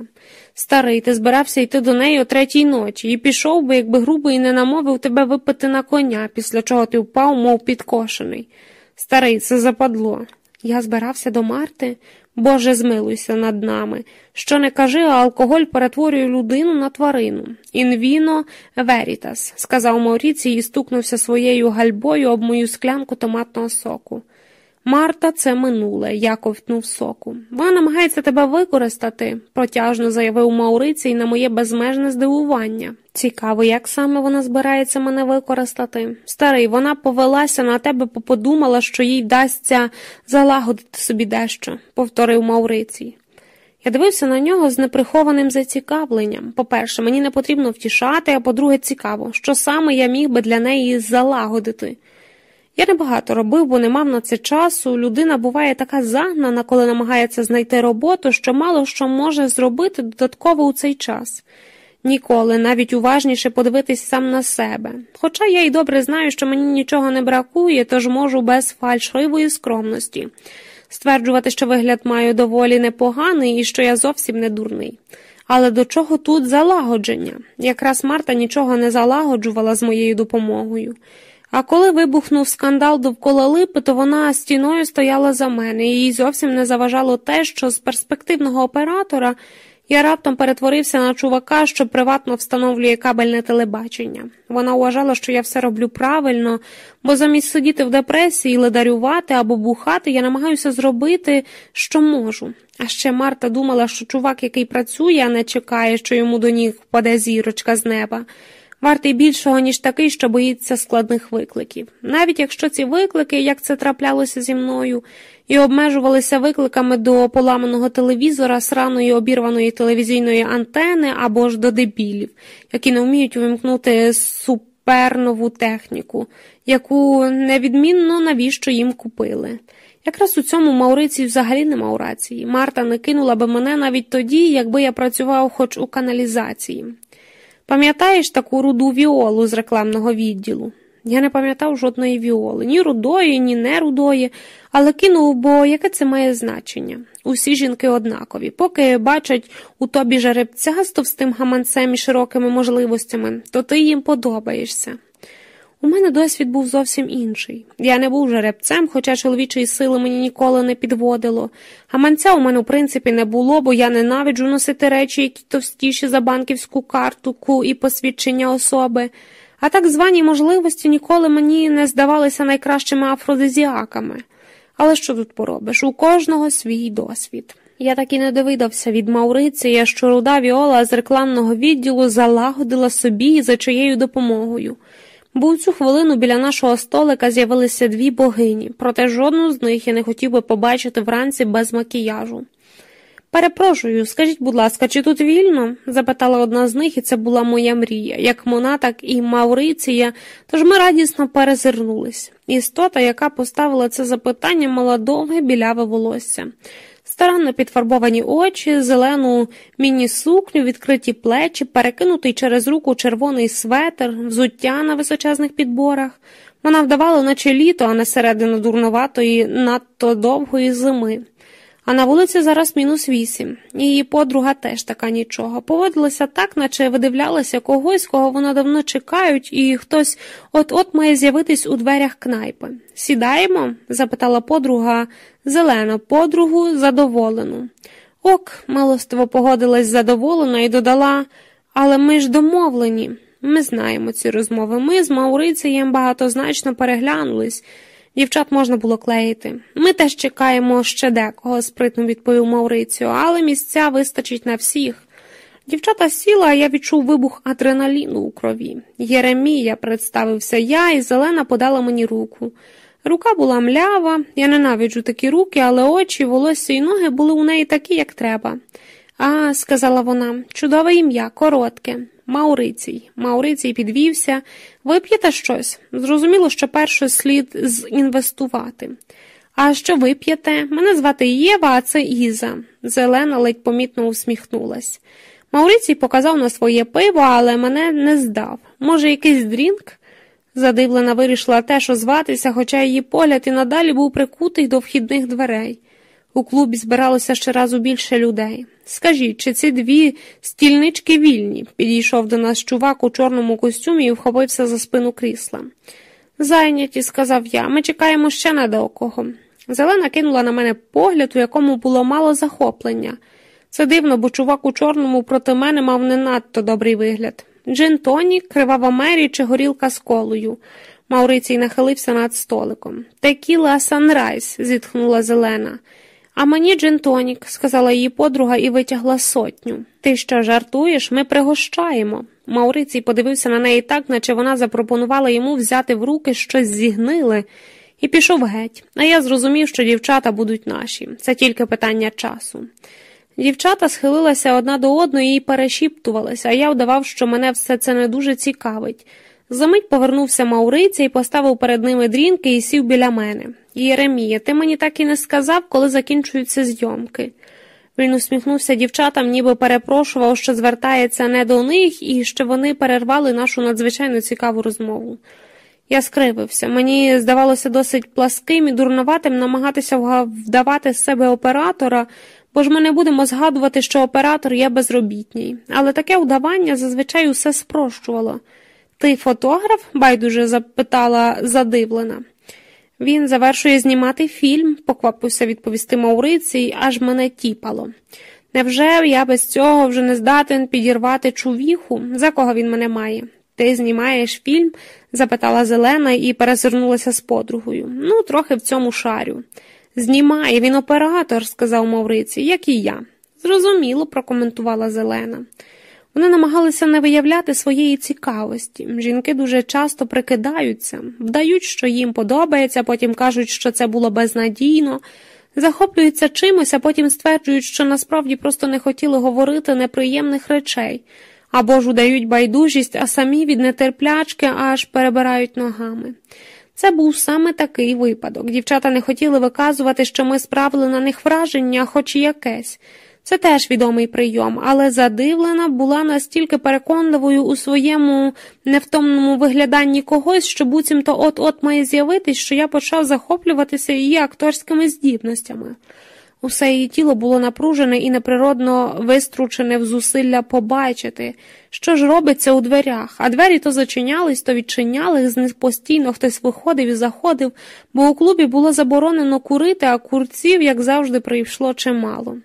Старий, ти збирався йти до неї о третій ночі і пішов би, якби грубий не намовив тебе випити на коня, після чого ти впав, мов підкошений. Старий, це западло. Я збирався до Марти. Боже, змилуйся над нами. Що не кажи, а алкоголь перетворює людину на тварину. Інвіно верітас, сказав Мауріці і стукнувся своєю гальбою об мою склянку томатного соку. Марта, це минуле, я ковтнув соку. Вона намагається тебе використати, протяжно заявив Маурицій на моє безмежне здивування. Цікаво, як саме вона збирається мене використати. Старий, вона повелася на тебе, бо подумала, що їй вдасться залагодити собі дещо, повторив Маурицій. Я дивився на нього з неприхованим зацікавленням. По-перше, мені не потрібно втішати, а по-друге, цікаво, що саме я міг би для неї залагодити. Я небагато робив, бо не мав на це часу. Людина буває така загнана, коли намагається знайти роботу, що мало що може зробити додатково у цей час. Ніколи, навіть уважніше подивитись сам на себе. Хоча я й добре знаю, що мені нічого не бракує, тож можу без фальшивої скромності стверджувати, що вигляд маю доволі непоганий і що я зовсім не дурний. Але до чого тут залагодження? Якраз Марта нічого не залагоджувала з моєю допомогою. А коли вибухнув скандал довкола липи, то вона стіною стояла за мене, і їй зовсім не заважало те, що з перспективного оператора я раптом перетворився на чувака, що приватно встановлює кабельне телебачення. Вона вважала, що я все роблю правильно, бо замість сидіти в депресії, ледарювати або бухати, я намагаюся зробити, що можу. А ще Марта думала, що чувак, який працює, а не чекає, що йому до ніг впаде зірочка з неба вартий більшого, ніж такий, що боїться складних викликів. Навіть якщо ці виклики, як це траплялося зі мною, і обмежувалися викликами до поламаного телевізора, сраної обірваної телевізійної антени або ж до дебілів, які не вміють вимкнути супернову техніку, яку невідмінно навіщо їм купили. Якраз у цьому Мауриці взагалі не мав рації. Марта не кинула би мене навіть тоді, якби я працював хоч у каналізації. Пам'ятаєш таку руду віолу з рекламного відділу? Я не пам'ятав жодної віоли, ні рудої, ні не рудої, але кинув, бо яке це має значення? Усі жінки однакові. Поки бачать у тобі жеребця з товстим гаманцем і широкими можливостями, то ти їм подобаєшся. У мене досвід був зовсім інший. Я не був жеребцем, хоча чоловічої сили мені ніколи не підводило. Гаманця у мене, в принципі, не було, бо я ненавиджу носити речі, які товстіші за банківську картку і посвідчення особи. А так звані можливості ніколи мені не здавалися найкращими афродизіаками. Але що тут поробиш? У кожного свій досвід. Я так і не довидався від Мауриція, що руда Віола з рекламного відділу залагодила собі за чиєю допомогою бо у цю хвилину біля нашого столика з'явилися дві богині, проте жодну з них я не хотів би побачити вранці без макіяжу. Перепрошую, скажіть, будь ласка, чи тут вільно? запитала одна з них, і це була моя мрія, як Мона, так і Мауриція, тож ми радісно перезирнулись. Істота, яка поставила це запитання, мала довге біляве волосся старанно підфарбовані очі, зелену міні-сукню, відкриті плечі, перекинутий через руку червоний светр, взуття на височезних підборах. Вона вдавала, наче літо, а не середину дурноватої, надто довгої зими. А на вулиці зараз мінус вісім. Її подруга теж така нічого. Поводилася так, наче видивлялася когось, кого вона давно чекають, і хтось от-от має з'явитись у дверях кнайпи. Сідаємо? запитала подруга зелену подругу задоволену. Ок, милостиво погодилась задоволена і додала, але ми ж домовлені. Ми знаємо ці розмови. Ми з Маурицієм багатозначно переглянулись. Дівчат можна було клеїти. Ми теж чекаємо ще декого, спритно відповів Мауриціо, але місця вистачить на всіх. Дівчата сіла, а я відчув вибух адреналіну у крові. Єремія, представився я, і Зелена подала мені руку. Рука була млява, я ненавиджу такі руки, але очі, волосся і ноги були у неї такі, як треба. А, сказала вона, чудове ім'я, коротке. Маурицій. Маурицій підвівся. Вип'єте щось? Зрозуміло, що перше слід зінвестувати. А що вип'єте? Мене звати Єва, а це Іза. Зелена ледь помітно усміхнулась. Маурицій показав на своє пиво, але мене не здав. Може, якийсь drink? Задивлена вирішила теж озватися, хоча її погляд і надалі був прикутий до вхідних дверей. У клубі збиралося ще разу більше людей. Скажіть, чи ці дві стільнички вільні? Підійшов до нас чувак у чорному костюмі і вхопився за спину крісла. Зайняті, сказав я, ми чекаємо ще на докого. Зелена кинула на мене погляд, у якому було мало захоплення. Це дивно, бо чувак у чорному проти мене мав не надто добрий вигляд. Джин тонік, кривава мері чи горілка з колою. Маурицій нахилився над столиком. Текіла санрайз, зітхнула Зелена. А мені джин тонік, сказала її подруга і витягла сотню. Ти що, жартуєш? Ми пригощаємо. Маурицій подивився на неї так, наче вона запропонувала йому взяти в руки щось зігниле, і пішов геть. А я зрозумів, що дівчата будуть наші. Це тільки питання часу. Дівчата схилилися одна до одної і перешіптувалися, а я вдавав, що мене все це не дуже цікавить. Замить повернувся Мауриця і поставив перед ними дрінки і сів біля мене. Єремія, ти мені так і не сказав, коли закінчуються зйомки. Він усміхнувся дівчатам, ніби перепрошував, що звертається не до них, і що вони перервали нашу надзвичайно цікаву розмову. Я скривився. Мені здавалося досить пласким і дурноватим намагатися вдавати з себе оператора бо ж ми не будемо згадувати, що оператор є безробітній, але таке удавання зазвичай усе спрощувало. Ти фотограф? байдуже запитала задивлена. Він завершує знімати фільм, поквапився відповісти Маурицій, аж мене тіпало. Невже я без цього вже не здатен підірвати чувіху, за кого він мене має? Ти знімаєш фільм? запитала Зелена і перезирнулася з подругою. Ну, трохи в цьому шарю. Знімає, він оператор, сказав Мавриці, як і я. Зрозуміло, прокоментувала Зелена. Вони намагалися не виявляти своєї цікавості. Жінки дуже часто прикидаються, вдають, що їм подобається, потім кажуть, що це було безнадійно, захоплюються чимось, а потім стверджують, що насправді просто не хотіли говорити неприємних речей, або ж удають байдужість, а самі від нетерплячки аж перебирають ногами. Це був саме такий випадок. Дівчата не хотіли виказувати, що ми справили на них враження, хоч і якесь. Це теж відомий прийом, але задивлена була настільки переконливою у своєму невтомному вигляданні когось, що буцімто от-от має з'явитись, що я почав захоплюватися її акторськими здібностями. Усе її тіло було напружене і неприродно вистручене в зусилля побачити, що ж робиться у дверях, а двері то зачинялись, то відчинялись, з них постійно хтось виходив і заходив, бо у клубі було заборонено курити, а курців, як завжди, прийшло чимало.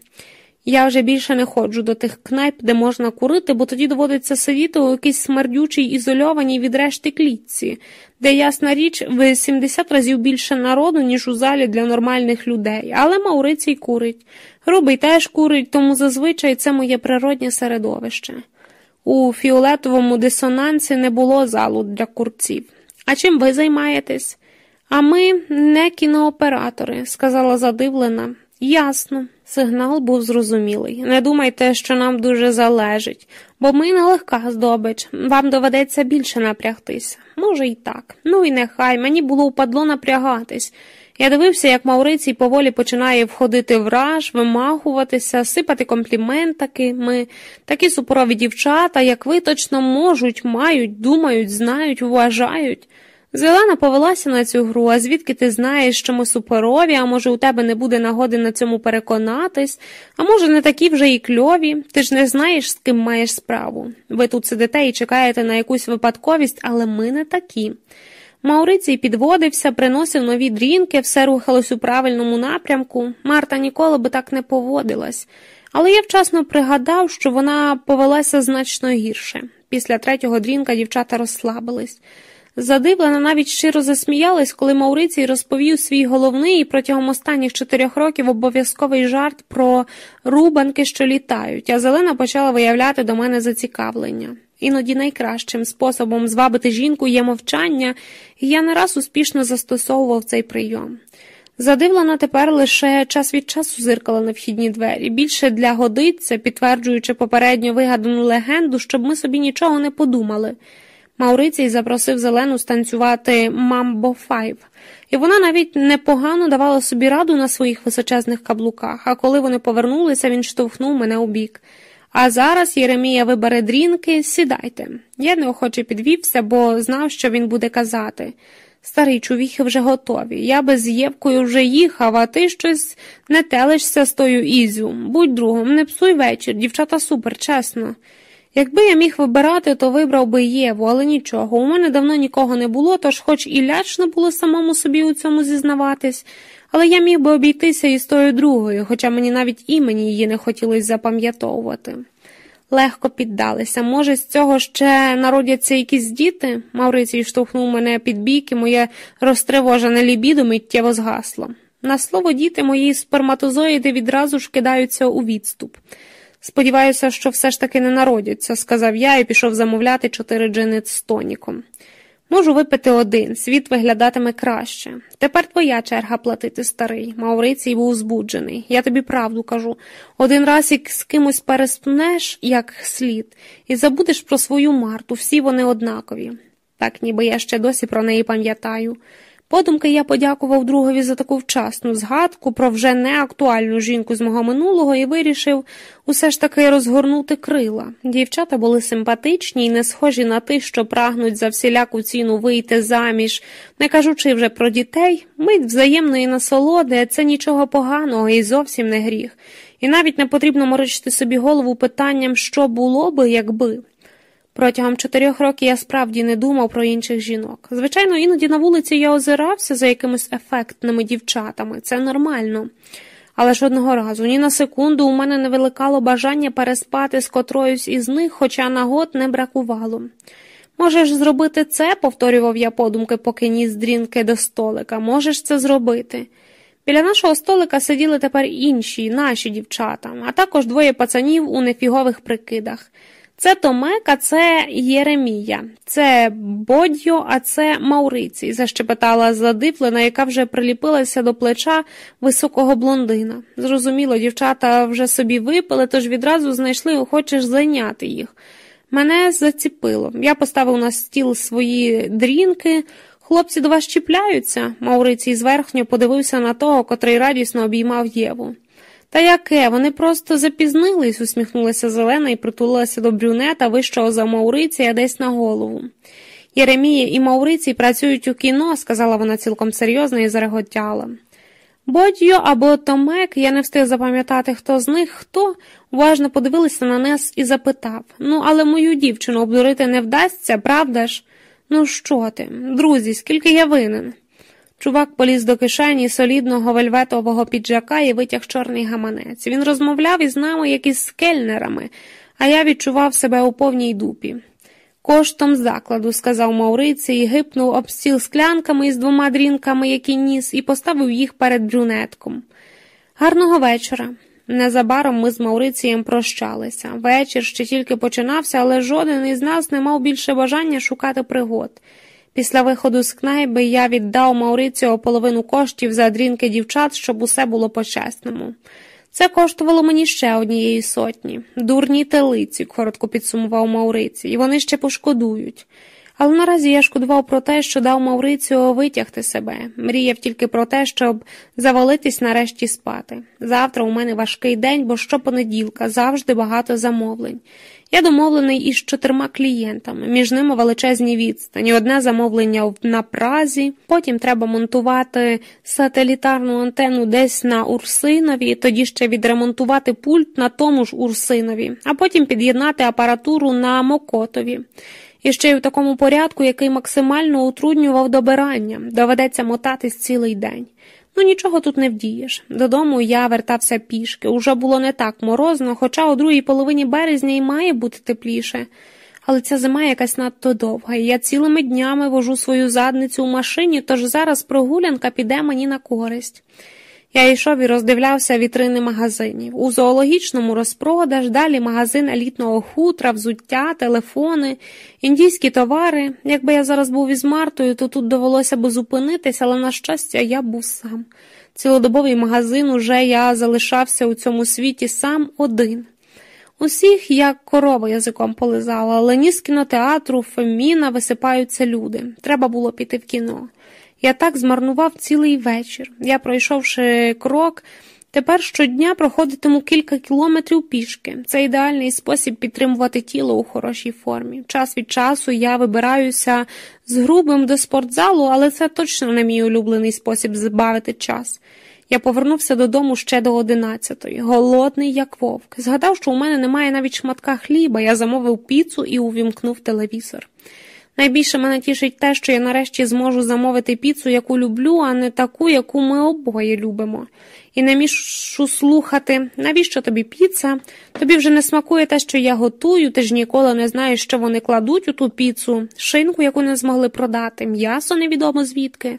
Я вже більше не ходжу до тих кнайп, де можна курити, бо тоді доводиться сидіти у якійсь смердючій ізольованій від решти клітці, де, ясна річ, в 70 разів більше народу, ніж у залі для нормальних людей, але Маурицій курить. Грубий теж курить, тому зазвичай це моє природнє середовище. У фіолетовому дисонансі не було залу для курців. А чим ви займаєтесь? А ми не кінооператори, сказала задивлена. Ясно. Сигнал був зрозумілий. Не думайте, що нам дуже залежить, бо ми не легка здобич, вам доведеться більше напрягтися. Може, і так. Ну і нехай, мені було впадло напрягатись. Я дивився, як Маурицій поволі починає входити в раж, вимахуватися, сипати компліментаки. Ми такі супорові дівчата, як ви точно можуть, мають, думають, знають, вважають. Зелена повелася на цю гру, а звідки ти знаєш, що ми суперові, а може, у тебе не буде нагоди на цьому переконатись, а може, не такі вже і кльові, ти ж не знаєш, з ким маєш справу. Ви тут сидите і чекаєте на якусь випадковість, але ми не такі. Маурицій підводився, приносив нові дрінки, все рухалось у правильному напрямку. Марта ніколи би так не поводилась, але я вчасно пригадав, що вона повелася значно гірше. Після третього дрінка дівчата розслабились. Задивлена навіть щиро засміялась, коли Маурицій розповів свій головний і протягом останніх чотирьох років обов'язковий жарт про рубанки, що літають, а Зелена почала виявляти до мене зацікавлення. Іноді найкращим способом звабити жінку є мовчання, і я не раз успішно застосовував цей прийом. Задивлена тепер лише час від часу зиркала на вхідні двері, більше для годиться, підтверджуючи попередньо вигадану легенду, щоб ми собі нічого не подумали. Маурицій запросив Зелену станцювати Мамбо Файв, і вона навіть непогано давала собі раду на своїх височезних каблуках, а коли вони повернулися, він штовхнув мене у бік. А зараз Єремія вибере дрінки, сідайте. Я неохоче підвівся, бо знав, що він буде казати. Старий чувіхи вже готові. Я без Євкою вже їхав, а ти щось не телишся з тою Ізю. Будь другом, не псуй вечір, дівчата супер, чесно. Якби я міг вибирати, то вибрав би Єву, але нічого. У мене давно нікого не було, тож хоч і лячно було самому собі у цьому зізнаватись, але я міг би обійтися із тою другою, хоча мені навіть імені її не хотілося запам'ятовувати. Легко піддалися. Може, з цього ще народяться якісь діти? Маврицій штовхнув мене під бік, і моє розтривожене лібідо миттєво згасло. На слово діти мої сперматозоїди відразу ж кидаються у відступ. Сподіваюся, що все ж таки не народяться, сказав я і пішов замовляти чотири джини з тоніком. Можу випити один, світ виглядатиме краще. Тепер твоя черга платити старий. Маурицій був збуджений. Я тобі правду кажу. Один раз як з кимось переспнеш, як слід, і забудеш про свою марту, всі вони однакові. Так ніби я ще досі про неї пам'ятаю. Подумки я подякував другові за таку вчасну згадку про вже неактуальну жінку з мого минулого і вирішив усе ж таки розгорнути крила. Дівчата були симпатичні і не схожі на тих, що прагнуть за всіляку ціну вийти заміж, не кажучи вже про дітей, мить взаємної насолоди, це нічого поганого і зовсім не гріх. І навіть не потрібно морочити собі голову питанням, що було би, якби. Протягом чотирьох років я справді не думав про інших жінок. Звичайно, іноді на вулиці я озирався за якимись ефектними дівчатами, це нормально. Але ж одного разу, ні на секунду у мене не виникало бажання переспати з котроюсь із них, хоча нагод не бракувало. Можеш зробити це, повторював я подумки, поки ніс дрінки до столика. Можеш це зробити. Біля нашого столика сиділи тепер інші, наші дівчата, а також двоє пацанів у нефігових прикидах. Це Томек, це Єремія, це Бодьо, а це Маурицій, защепетала задивлена, яка вже приліпилася до плеча високого блондина. Зрозуміло, дівчата вже собі випили, тож відразу знайшли охочеш зайняти їх. Мене заціпило. Я поставив на стіл свої дрінки. Хлопці до вас чіпляються, Маурицій зверхньо подивився на того, котрий радісно обіймав Єву. Та яке? Вони просто запізнились, усміхнулася Зелена і притулилася до брюнета вищого за Мауриція десь на голову. Єремія і Маурицій працюють у кіно, сказала вона цілком серйозно і зареготяла. Бодьо або Томек, я не встиг запам'ятати, хто з них хто, уважно подивилися на нас і запитав Ну, але мою дівчину обдурити не вдасться, правда ж? Ну, що ти, друзі, скільки я винен? Чувак поліз до кишені солідного вельветового піджака і витяг чорний гаманець. Він розмовляв із нами, як із скельнерами, а я відчував себе у повній дупі. Коштом закладу, сказав Мауриці і гипнув об стіл склянками із двома дрінками, які ніс, і поставив їх перед брюнетком. Гарного вечора. Незабаром ми з Маурицієм прощалися. Вечір ще тільки починався, але жоден із нас не мав більше бажання шукати пригод. Після виходу з кнайби я віддав Мауриціо половину коштів за дрінки дівчат, щоб усе було по-чесному. Це коштувало мені ще однієї сотні. Дурні телиці, коротко підсумував Мауриці, і вони ще пошкодують. Але наразі я шкодував про те, що дав Мауриціо витягти себе, мріяв тільки про те, щоб завалитись нарешті спати. Завтра у мене важкий день, бо щопонеділка завжди багато замовлень. Я домовлений із чотирма клієнтами, між ними величезні відстані, одне замовлення на Празі, потім треба монтувати сателітарну антенну десь на Урсинові, тоді ще відремонтувати пульт на тому ж Урсинові, а потім під'єднати апаратуру на Мокотові. І ще й у такому порядку, який максимально утруднював добирання, доведеться мотатись цілий день. Ну нічого тут не вдієш. Додому я вертався пішки. Уже було не так морозно, хоча у другій половині березня і має бути тепліше. Але ця зима якась надто довга, і я цілими днями вожу свою задницю у машині, тож зараз прогулянка піде мені на користь. Я йшов і роздивлявся вітрини магазинів. У зоологічному розпродаж, далі магазин елітного хутра, взуття, телефони, індійські товари. Якби я зараз був із Мартою, то тут довелося б зупинитися, але, на щастя, я був сам. Цілодобовий магазин уже я залишався у цьому світі сам один. Усіх, як корова язиком полизала, але ні з кінотеатру, Феміна висипаються люди. Треба було піти в кіно. Я так змарнував цілий вечір. Я, пройшовши крок, тепер щодня проходитиму кілька кілометрів пішки. Це ідеальний спосіб підтримувати тіло у хорошій формі. Час від часу я вибираюся з грубим до спортзалу, але це точно не мій улюблений спосіб збавити час. Я повернувся додому ще до одинадцятої, голодний, як вовк. Згадав, що у мене немає навіть шматка хліба, я замовив піцу і увімкнув телевізор. Найбільше мене тішить те, що я нарешті зможу замовити піцу, яку люблю, а не таку, яку ми обоє любимо. І не мішу слухати, навіщо тобі піца? Тобі вже не смакує те, що я готую, ти ж ніколи не знаєш, що вони кладуть у ту піцу, шинку, яку не змогли продати, м'ясо невідомо звідки.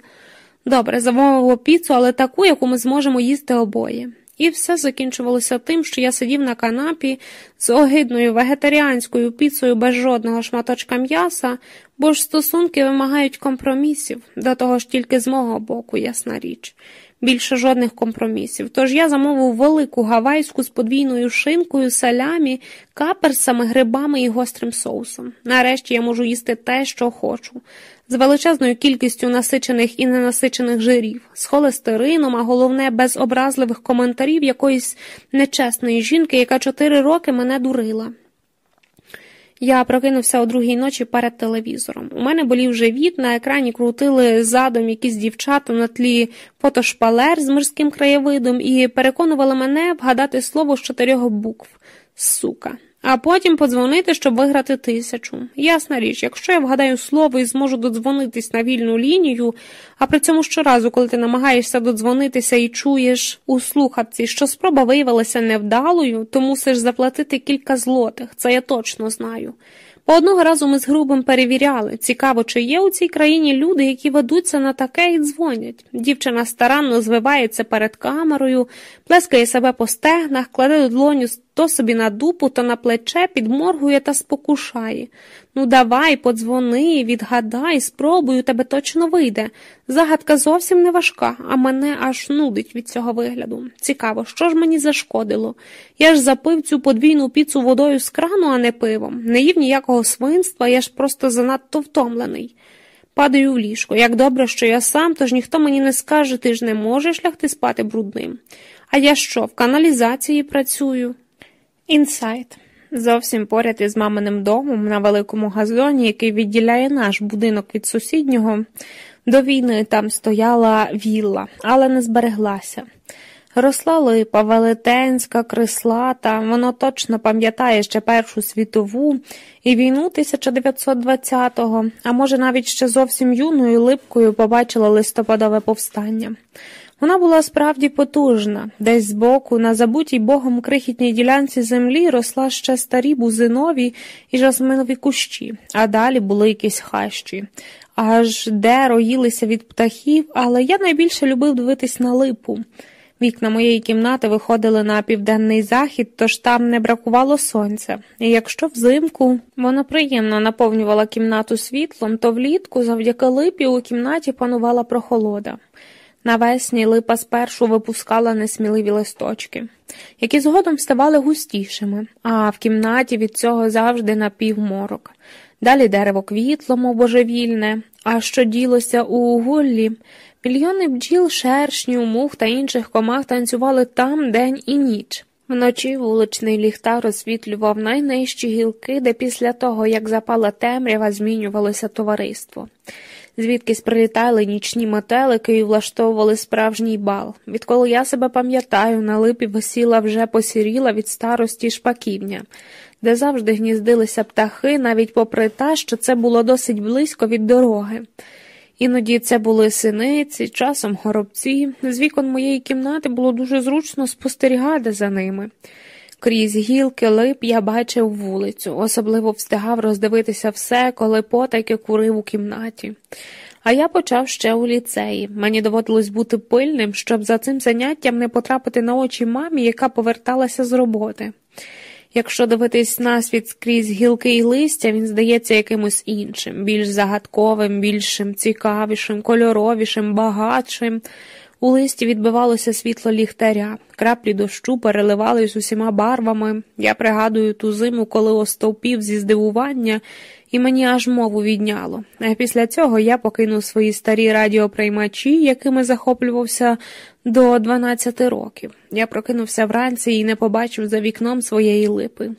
Добре, замовимо піцу, але таку, яку ми зможемо їсти обоє. І все закінчувалося тим, що я сидів на канапі з огидною вегетаріанською піцею без жодного шматочка м'яса, бо ж стосунки вимагають компромісів, до того ж тільки з мого боку, ясна річ. Більше жодних компромісів. Тож я замовив велику гавайську з подвійною шинкою, салямі, каперсами, грибами і гострим соусом. Нарешті я можу їсти те, що хочу з величезною кількістю насичених і ненасичених жирів, з холестерином, а головне, без образливих коментарів якоїсь нечесної жінки, яка чотири роки мене дурила. Я прокинувся о другій ночі перед телевізором. У мене болів живіт, на екрані крутили задом якісь дівчата на тлі фотошпалер з морським краєвидом і переконували мене вгадати слово з чотирьох букв сука а потім подзвонити, щоб виграти тисячу. Ясна річ, якщо я вгадаю слово і зможу додзвонитись на вільну лінію, а при цьому щоразу, коли ти намагаєшся додзвонитися і чуєш у слухавці, що спроба виявилася невдалою, то мусиш заплатити кілька злотих, це я точно знаю. По одного разу ми з грубим перевіряли цікаво, чи є у цій країні люди, які ведуться на таке і дзвонять. Дівчина старанно звивається перед камерою, плескає себе по стегнах, кладе долоню то собі на дупу, то на плече підморгує та спокушає. Ну, давай, подзвони, відгадай, спробуй, тебе точно вийде. Загадка зовсім не важка, а мене аж нудить від цього вигляду. Цікаво, що ж мені зашкодило? Я ж запив цю подвійну піцу водою з крану, а не пивом. Не їв ніякого свинства, я ж просто занадто втомлений. Падаю в ліжко. Як добре, що я сам, тож ніхто мені не скаже, ти ж не можеш лягти спати брудним. А я що, в каналізації працюю? Інсайт. Зовсім поряд із маминим домом на великому газоні, який відділяє наш будинок від сусіднього, до війни там стояла вілла, але не збереглася. Росла липа, велетенська, крислата, воно точно пам'ятає ще Першу світову і війну 1920-го, а може, навіть ще зовсім юною липкою побачила листопадове повстання. Вона була справді потужна, десь збоку, на забутій богом крихітній ділянці землі росла ще старі бузинові і жасминові кущі, а далі були якісь хащі. Аж де роїлися від птахів, але я найбільше любив дивитись на липу. Вікна моєї кімнати виходили на південний захід, тож там не бракувало сонця, і якщо взимку вона приємно наповнювала кімнату світлом, то влітку завдяки липі у кімнаті панувала прохолода. Навесні липа спершу випускала несміливі листочки, які згодом ставали густішими, а в кімнаті від цього завжди напівморок. Далі дерево квітло, мов божевільне, а що ділося у гуллі, мільйони бджіл, шершнів, мух та інших комах танцювали там день і ніч. Вночі вуличний ліхтар освітлював найнижчі гілки, де після того, як запала темрява, змінювалося товариство звідкись прилітали нічні метелики і влаштовували справжній бал. Відколи я себе пам'ятаю, на липі висіла вже посіріла від старості шпаківня, де завжди гніздилися птахи, навіть попри те, що це було досить близько від дороги. Іноді це були синиці, часом горобці. З вікон моєї кімнати було дуже зручно спостерігати за ними. Крізь гілки лип я бачив вулицю, особливо встигав роздивитися все, коли потайки курив у кімнаті. А я почав ще у ліцеї. Мені доводилось бути пильним, щоб за цим заняттям не потрапити на очі мамі, яка поверталася з роботи. Якщо дивитись на світ скрізь гілки і листя, він здається якимось іншим, більш загадковим, більшим, цікавішим, кольоровішим, багатшим. У листі відбивалося світло ліхтаря, краплі дощу переливались усіма барвами. Я пригадую ту зиму, коли остовпів зі здивування, і мені аж мову відняло. А після цього я покинув свої старі радіоприймачі, якими захоплювався до 12 років. Я прокинувся вранці і не побачив за вікном своєї липи.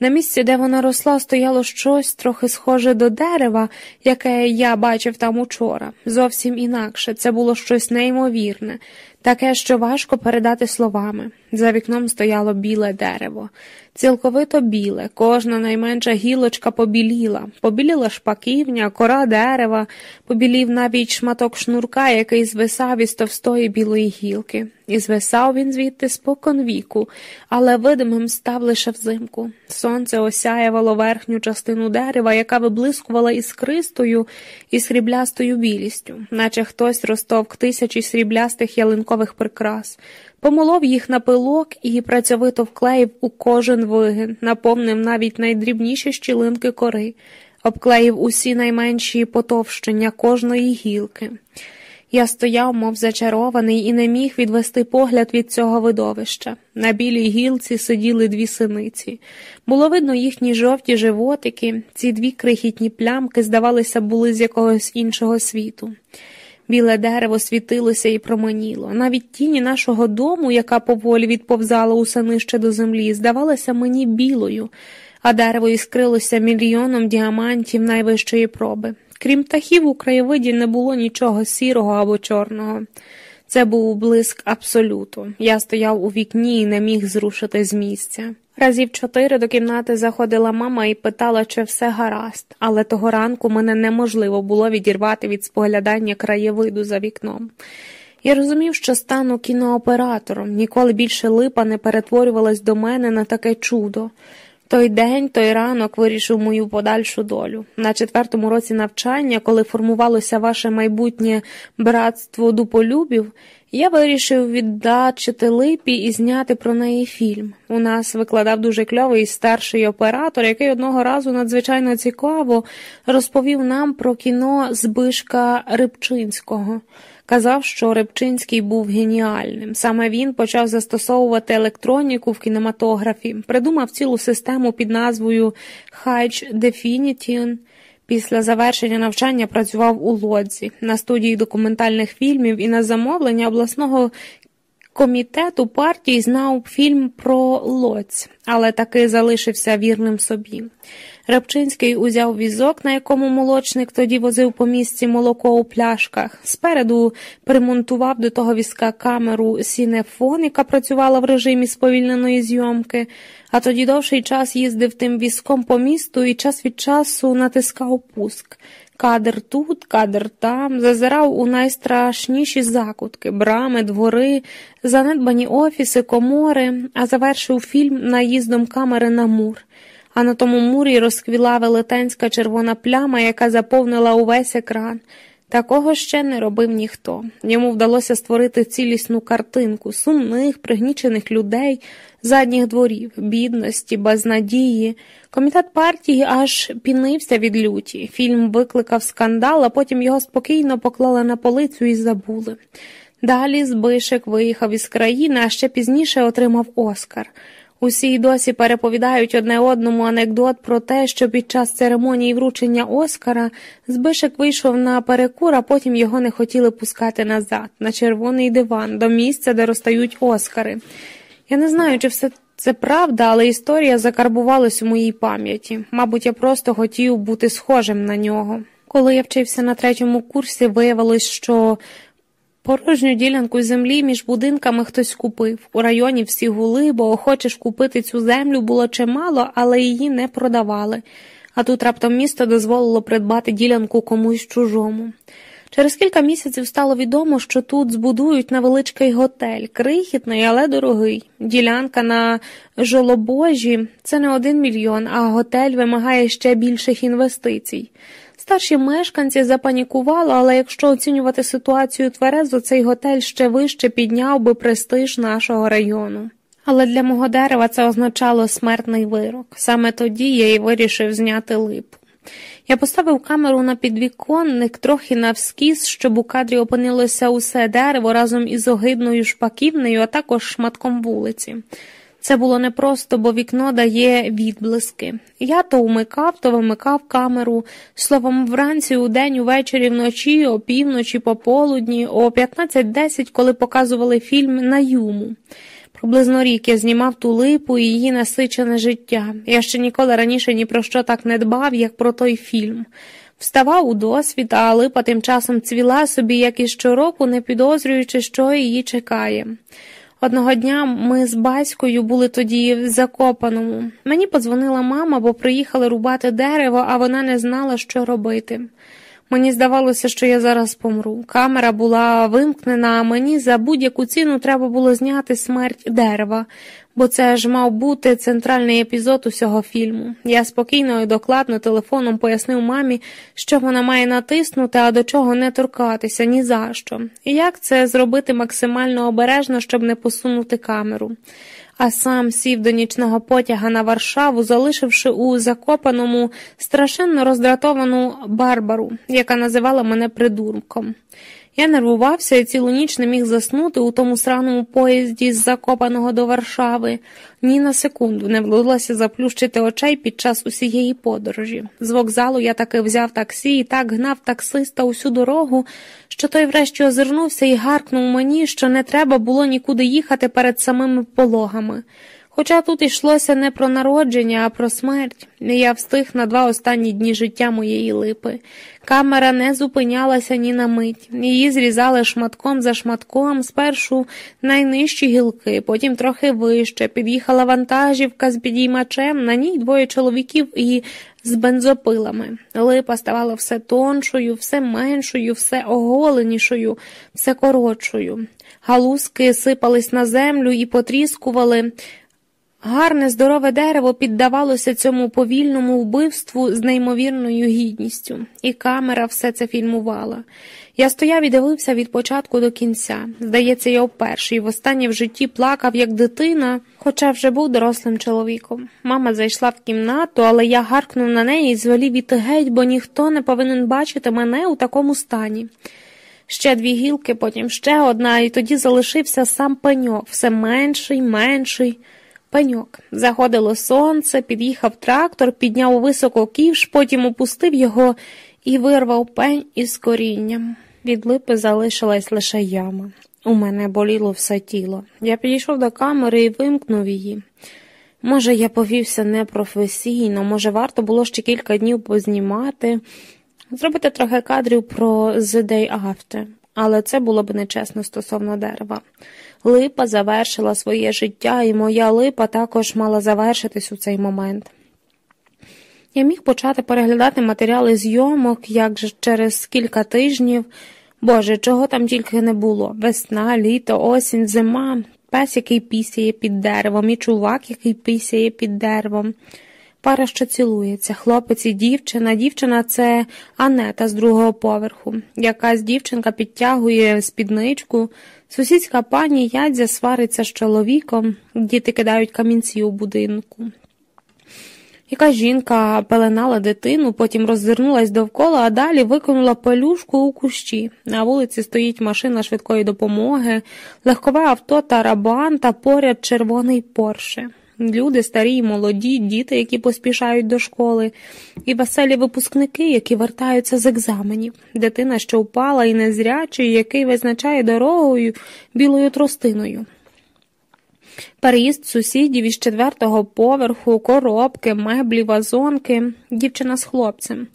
На місці, де вона росла, стояло щось трохи схоже до дерева, яке я бачив там учора. Зовсім інакше це було щось неймовірне, таке, що важко передати словами. За вікном стояло біле дерево, цілковито біле, кожна найменша гілочка побіліла, побіліла шпаківня, кора дерева, побілів навіть шматок шнурка, який звисав із товстої білої гілки. І звисав він звідти спокон віку, але видимим став лише взимку. Сонце осяявало верхню частину дерева, яка виблискувала іскристою і сріблястою білістю, наче хтось розтовк тисячі сріблястих ялинкових прикрас помолов їх на пилок і працьовито вклеїв у кожен вигин, наповнив навіть найдрібніші щілинки кори, обклеїв усі найменші потовщення кожної гілки. Я стояв, мов зачарований, і не міг відвести погляд від цього видовища. На білій гілці сиділи дві синиці. Було видно їхні жовті животики, ці дві крихітні плямки, здавалося, були з якогось іншого світу. Біле дерево світилося і променіло. Навіть тіні нашого дому, яка поволі відповзала усе нижче до землі, здавалася мені білою, а дерево іскрилося мільйоном діамантів найвищої проби. Крім птахів, у краєвиді не було нічого сірого або чорного. Це був блиск абсолюту. Я стояв у вікні і не міг зрушити з місця. Разів чотири до кімнати заходила мама і питала, чи все гаразд, але того ранку мене неможливо було відірвати від споглядання краєвиду за вікном. Я розумів, що стану кінооператором, ніколи більше липа не перетворювалась до мене на таке чудо. Той день, той ранок вирішив мою подальшу долю. На четвертому році навчання, коли формувалося ваше майбутнє братство дуполюбів, я вирішив віддачити липі і зняти про неї фільм. У нас викладав дуже кльовий старший оператор, який одного разу надзвичайно цікаво розповів нам про кіно Збишка Рибчинського. Казав, що Рибчинський був геніальним. Саме він почав застосовувати електроніку в кінематографі, придумав цілу систему під назвою High Definition. Після завершення навчання працював у лодзі на студії документальних фільмів і на замовлення обласного комітету партії знав фільм про лодзь, але таки залишився вірним собі. Рабчинський узяв візок, на якому молочник тоді возив по місці молоко у пляшках. Спереду примонтував до того візка камеру Сінефон, яка працювала в режимі сповільненої зйомки, а тоді довший час їздив тим візком по місту і час від часу натискав пуск. Кадр тут, кадр там, зазирав у найстрашніші закутки, брами, двори, занедбані офіси, комори, а завершив фільм наїздом камери на мур а на тому мурі розквіла велетенська червона пляма, яка заповнила увесь екран. Такого ще не робив ніхто. Йому вдалося створити цілісну картинку сумних, пригнічених людей, задніх дворів, бідності, безнадії. Комітет партії аж пінився від люті. Фільм викликав скандал, а потім його спокійно поклали на полицю і забули. Далі Збишек виїхав із країни, а ще пізніше отримав Оскар. Усі й досі переповідають одне одному анекдот про те, що під час церемонії вручення Оскара Збишек вийшов на перекур, а потім його не хотіли пускати назад, на червоний диван, до місця, де розстають Оскари. Я не знаю, чи все це правда, але історія закарбувалась у моїй пам'яті. Мабуть, я просто хотів бути схожим на нього. Коли я вчився на третьому курсі, виявилось, що Порожню ділянку землі між будинками хтось купив. У районі всі гули, бо охочеш купити цю землю було чимало, але її не продавали. А тут раптом місто дозволило придбати ділянку комусь чужому. Через кілька місяців стало відомо, що тут збудують невеличкий готель, крихітний, але дорогий. Ділянка на жолобожі це не один мільйон, а готель вимагає ще більших інвестицій. Старші мешканці запанікували, але якщо оцінювати ситуацію тверезо, цей готель ще вище підняв би престиж нашого району. Але для мого дерева це означало смертний вирок. Саме тоді я й вирішив зняти липу. Я поставив камеру на підвіконник трохи навскіз, щоб у кадрі опинилося усе дерево разом із огидною шпаківнею, а також шматком вулиці. Це було непросто, бо вікно дає відблиски. Я то вмикав, то вимикав камеру. Словом, вранці, удень, увечері, вночі, о півночі, пополудні, о 15.10, коли показували фільм на юму. Приблизно рік я знімав ту липу і її насичене життя. Я ще ніколи раніше ні про що так не дбав, як про той фільм. Вставав у досвід, а липа тим часом цвіла собі, як і щороку, не підозрюючи, що її чекає. Одного дня ми з батькою були тоді в Закопаному. Мені подзвонила мама, бо приїхали рубати дерево, а вона не знала, що робити. Мені здавалося, що я зараз помру. Камера була вимкнена, а мені за будь-яку ціну треба було зняти смерть дерева, бо це ж мав бути центральний епізод усього фільму. Я спокійно і докладно телефоном пояснив мамі, що вона має натиснути, а до чого не торкатися, ні за що. І як це зробити максимально обережно, щоб не посунути камеру а сам сів до нічного потяга на Варшаву, залишивши у закопаному страшенно роздратовану Барбару, яка називала мене придурком. Я нервувався і цілу ніч не міг заснути у тому сраному поїзді з Закопаного до Варшави. Ні на секунду не вдалося заплющити очей під час усієї подорожі. З вокзалу я таки взяв таксі і так гнав таксиста усю дорогу, що той врешті озирнувся і гаркнув мені, що не треба було нікуди їхати перед самими пологами. Хоча тут йшлося не про народження, а про смерть, я встиг на два останні дні життя моєї липи. Камера не зупинялася ні на мить. Її зрізали шматком за шматком, спершу найнижчі гілки, потім трохи вище. Під'їхала вантажівка з підіймачем, на ній двоє чоловіків і з бензопилами. Липа ставала все тоншою, все меншою, все оголенішою, все коротшою. Галузки сипались на землю і потріскували. Гарне, здорове дерево піддавалося цьому повільному вбивству з неймовірною гідністю, і камера все це фільмувала. Я стояв і дивився від початку до кінця. Здається, я вперше і востаннє в житті плакав, як дитина, хоча вже був дорослим чоловіком. Мама зайшла в кімнату, але я гаркнув на неї і звелів іти геть, бо ніхто не повинен бачити мене у такому стані. Ще дві гілки, потім ще одна, і тоді залишився сам пеньок, все менший, менший. Пеньок. Заходило сонце, під'їхав трактор, підняв високо ківш, потім опустив його і вирвав пень із корінням. Від липи залишилась лише яма. У мене боліло все тіло. Я підійшов до камери і вимкнув її. Може, я повівся непрофесійно, може, варто було ще кілька днів познімати, зробити трохи кадрів про The Day After, але це було б нечесно стосовно дерева. Липа завершила своє життя, і моя липа також мала завершитись у цей момент. Я міг почати переглядати матеріали зйомок, як же через кілька тижнів. Боже, чого там тільки не було весна, літо, осінь, зима, пес, який пісяє під деревом, і чувак, який пісяє під деревом. Пара, що цілується, хлопець і дівчина. Дівчина це Анета з другого поверху. Якась дівчинка підтягує спідничку. Сусідська пані ядзя свариться з чоловіком, діти кидають камінці у будинку. Яка жінка пеленала дитину, потім роззирнулась довкола, а далі викинула пелюшку у кущі. На вулиці стоїть машина швидкої допомоги, легкове авто тарабан та поряд червоний порше. Люди, старі й молоді, діти, які поспішають до школи, і веселі випускники, які вертаються з екзаменів, дитина, що впала, і незрячий, який визначає дорогою білою тростиною. Переїзд сусідів із четвертого поверху, коробки, меблі, вазонки, дівчина з хлопцем.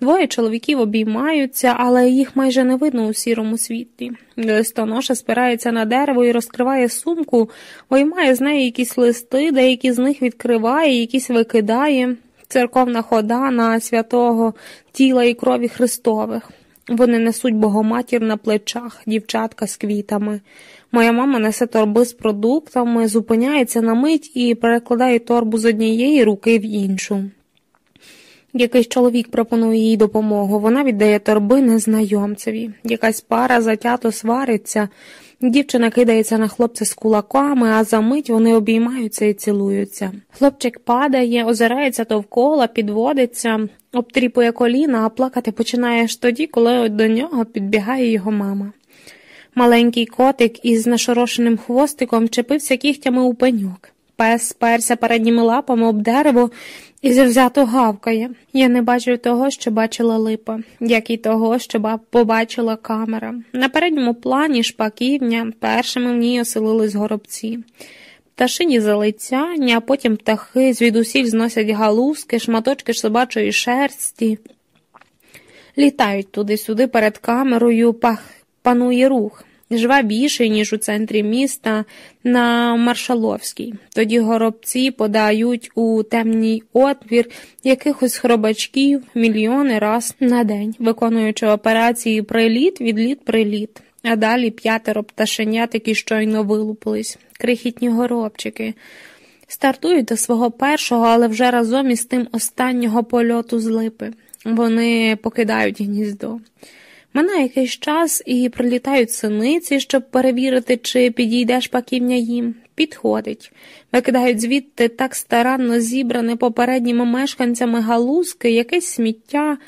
Двоє чоловіків обіймаються, але їх майже не видно у сірому світлі. Листоноша спирається на дерево і розкриває сумку, виймає з неї якісь листи, деякі з них відкриває, якісь викидає. Церковна хода на святого тіла і крові Христових. Вони несуть богоматір на плечах, дівчатка з квітами. Моя мама несе торби з продуктами, зупиняється на мить і перекладає торбу з однієї руки в іншу. Якийсь чоловік пропонує їй допомогу, вона віддає торби незнайомцеві. Якась пара затято свариться, дівчина кидається на хлопця з кулаками, а за мить вони обіймаються і цілуються. Хлопчик падає, озирається довкола, підводиться, обтріпує коліна, а плакати починає аж тоді, коли до нього підбігає його мама. Маленький котик із нашорошеним хвостиком чепився кігтями у пеньок. Пес сперся передніми лапами об дерево і завзято гавкає. Я не бачив того, що бачила липа, як і того, що побачила камера. На передньому плані шпаківня першими в ній оселились горобці. Пташині залицяння, а потім птахи звідусіль зносять галузки, шматочки собачої шерсті. Літають туди-сюди перед камерою, пах панує рух, жвавіший, ніж у центрі міста на Маршаловській. Тоді горобці подають у темній отвір якихось хробачків мільйони раз на день, виконуючи операції приліт, відліт, приліт. А далі п'ятеро пташенят, які щойно вилупились, крихітні горобчики. Стартують до свого першого, але вже разом із тим останнього польоту з липи. Вони покидають гніздо. Минає якийсь час і прилітають синиці, щоб перевірити, чи підійде шпаківня їм. Підходить, викидають звідти так старанно зібране попередніми мешканцями галузки, якесь сміття,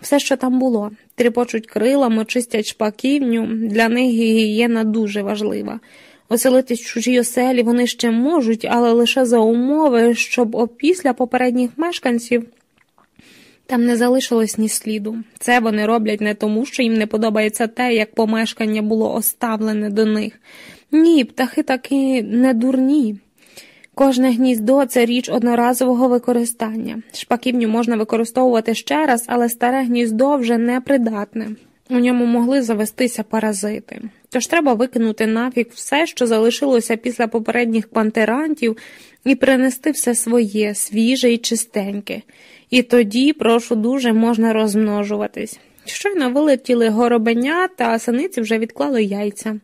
все, що там було. Тріпочуть крилами, чистять шпаківню. Для них гігієна дуже важлива. Оселитись в чужій оселі вони ще можуть, але лише за умови, щоб опісля попередніх мешканців. Там не залишилось ні сліду. Це вони роблять не тому, що їм не подобається те, як помешкання було оставлене до них. Ні, птахи таки не дурні. Кожне гніздо це річ одноразового використання. Шпаківню можна використовувати ще раз, але старе гніздо вже непридатне. У ньому могли завестися паразити. Тож треба викинути нафіг все, що залишилося після попередніх пантерантів, і принести все своє, свіже і чистеньке. І тоді, прошу дуже, можна розмножуватись. Щойно вилетіли горобеня, та синиці вже відклали яйця.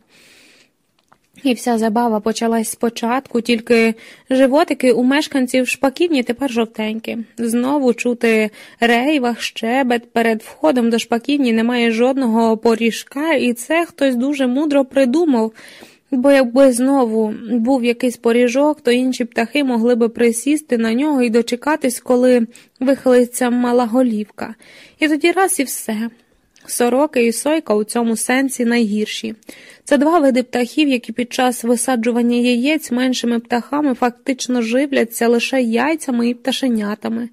І вся забава почалась спочатку, тільки животики у мешканців шпаківні тепер жовтенькі. Знову чути рейвах, щебет, перед входом до шпаківні немає жодного поріжка, і це хтось дуже мудро придумав, бо якби знову був якийсь поріжок, то інші птахи могли би присісти на нього і дочекатись, коли вихилиться мала голівка. І тоді раз і все. Сороки і сойка у цьому сенсі найгірші. Це два види птахів, які під час висаджування яєць меншими птахами фактично живляться лише яйцями і пташенятами.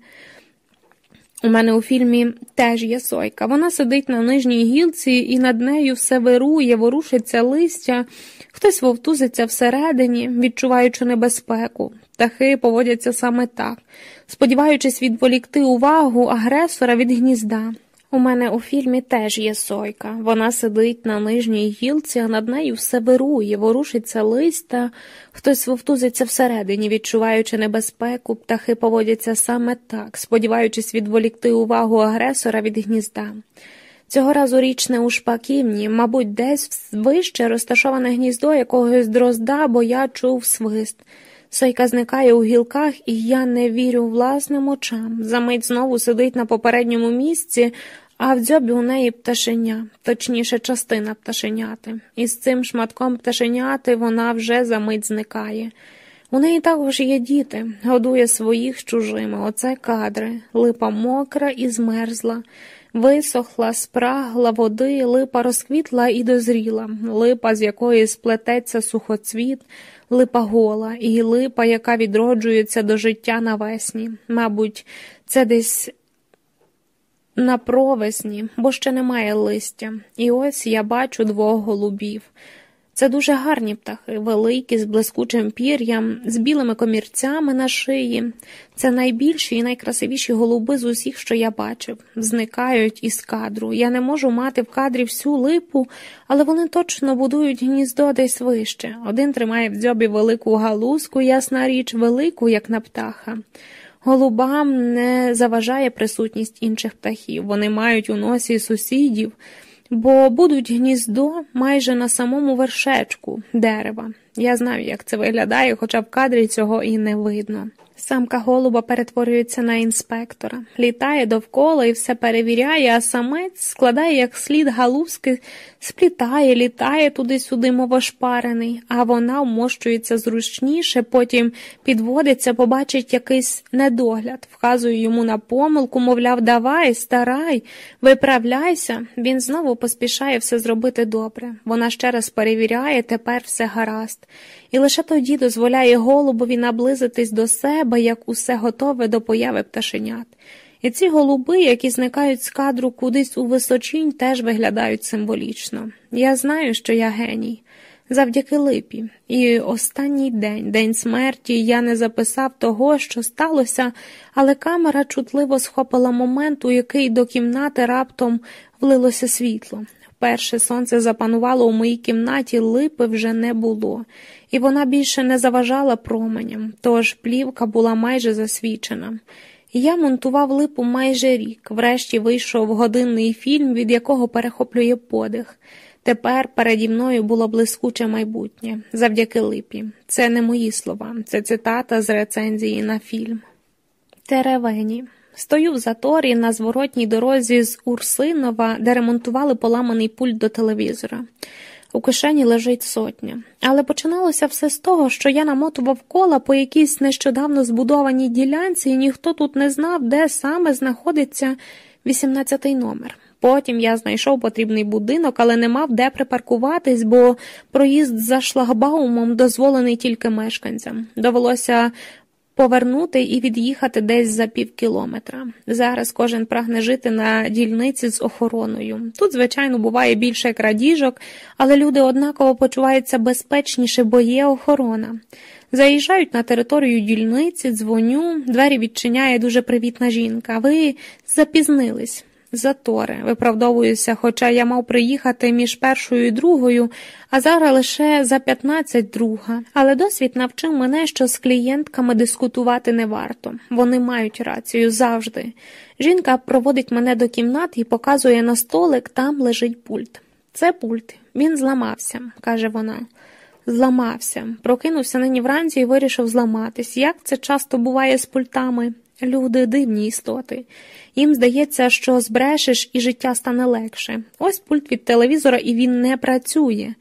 У мене у фільмі теж є сойка. Вона сидить на нижній гілці і над нею все вирує, ворушиться листя, хтось вовтузиться всередині, відчуваючи небезпеку. Птахи поводяться саме так, сподіваючись відволікти увагу агресора від гнізда. У мене у фільмі теж є сойка. Вона сидить на нижній гілці, а над нею все вирує, ворушиться листа, хтось вовтузиться всередині, відчуваючи небезпеку, птахи поводяться саме так, сподіваючись відволікти увагу агресора від гнізда. Цього разу річ не у шпаківні, мабуть, десь вище розташоване гніздо якогось дрозда, бо я чув свист. Сойка зникає у гілках, і я не вірю власним очам. Замить знову сидить на попередньому місці, а в дзьобі у неї пташеня, точніше, частина пташеняти, і з цим шматком пташеняти вона вже за мить зникає. У неї також є діти, годує своїх чужими. Оце кадри, липа мокра і змерзла, висохла, спрагла води, липа розквітла і дозріла, липа, з якої сплететься сухоцвіт, липа гола, і липа, яка відроджується до життя навесні. Мабуть, це десь на провесні, бо ще немає листя, і ось я бачу двох голубів. Це дуже гарні птахи, великі, з блискучим пір'ям, з білими комірцями на шиї. Це найбільші і найкрасивіші голуби з усіх, що я бачив, зникають із кадру. Я не можу мати в кадрі всю липу, але вони точно будують гніздо десь вище. Один тримає в дзьобі велику галузку, ясна річ, велику, як на птаха. Голубам не заважає присутність інших птахів, вони мають у носі сусідів, бо будуть гніздо майже на самому вершечку дерева. Я знаю, як це виглядає, хоча в кадрі цього і не видно. Самка голуба перетворюється на інспектора, літає довкола і все перевіряє, а самець складає як слід галузки, сплітає, літає туди-сюди, мов ошпарений, а вона вмощується зручніше, потім підводиться, побачить якийсь недогляд, вказує йому на помилку, мовляв, давай, старай, виправляйся. Він знову поспішає все зробити добре. Вона ще раз перевіряє, тепер все гаразд і лише тоді дозволяє голубові наблизитись до себе, як усе готове до появи пташенят. І ці голуби, які зникають з кадру кудись у височінь, теж виглядають символічно. Я знаю, що я геній. Завдяки липі, і останній день, день смерті, я не записав того, що сталося, але камера чутливо схопила момент, у який до кімнати раптом влилося світло. Вперше сонце запанувало у моїй кімнаті, липи вже не було, і вона більше не заважала променям, тож плівка була майже засвічена. Я монтував липу майже рік, врешті вийшов годинний фільм, від якого перехоплює подих. Тепер переді мною було блискуче майбутнє завдяки липі. Це не мої слова, це цитата з рецензії на фільм. Теревені. Стою в заторі на зворотній дорозі з Урсинова, де ремонтували поламаний пульт до телевізора. У кишені лежить сотня. Але починалося все з того, що я намотував кола по якійсь нещодавно збудованій ділянці, і ніхто тут не знав, де саме знаходиться 18-й номер. Потім я знайшов потрібний будинок, але не мав де припаркуватись, бо проїзд за шлагбаумом дозволений тільки мешканцям. Довелося повернути і від'їхати десь за пів кілометра. Зараз кожен прагне жити на дільниці з охороною. Тут, звичайно, буває більше крадіжок, але люди однаково почуваються безпечніше, бо є охорона. Заїжджають на територію дільниці, дзвоню, двері відчиняє дуже привітна жінка. Ви запізнились. Затори, виправдовуюся, хоча я мав приїхати між першою і другою, а зараз лише за 15 друга. Але досвід навчив мене, що з клієнтками дискутувати не варто. Вони мають рацію завжди. Жінка проводить мене до кімнати і показує на столик, там лежить пульт. Це пульт. Він зламався, каже вона. Зламався. Прокинувся нині вранці і вирішив зламатись. Як це часто буває з пультами? Люди дивні істоти. Їм здається, що збрешеш і життя стане легше. Ось пульт від телевізора, і він не працює.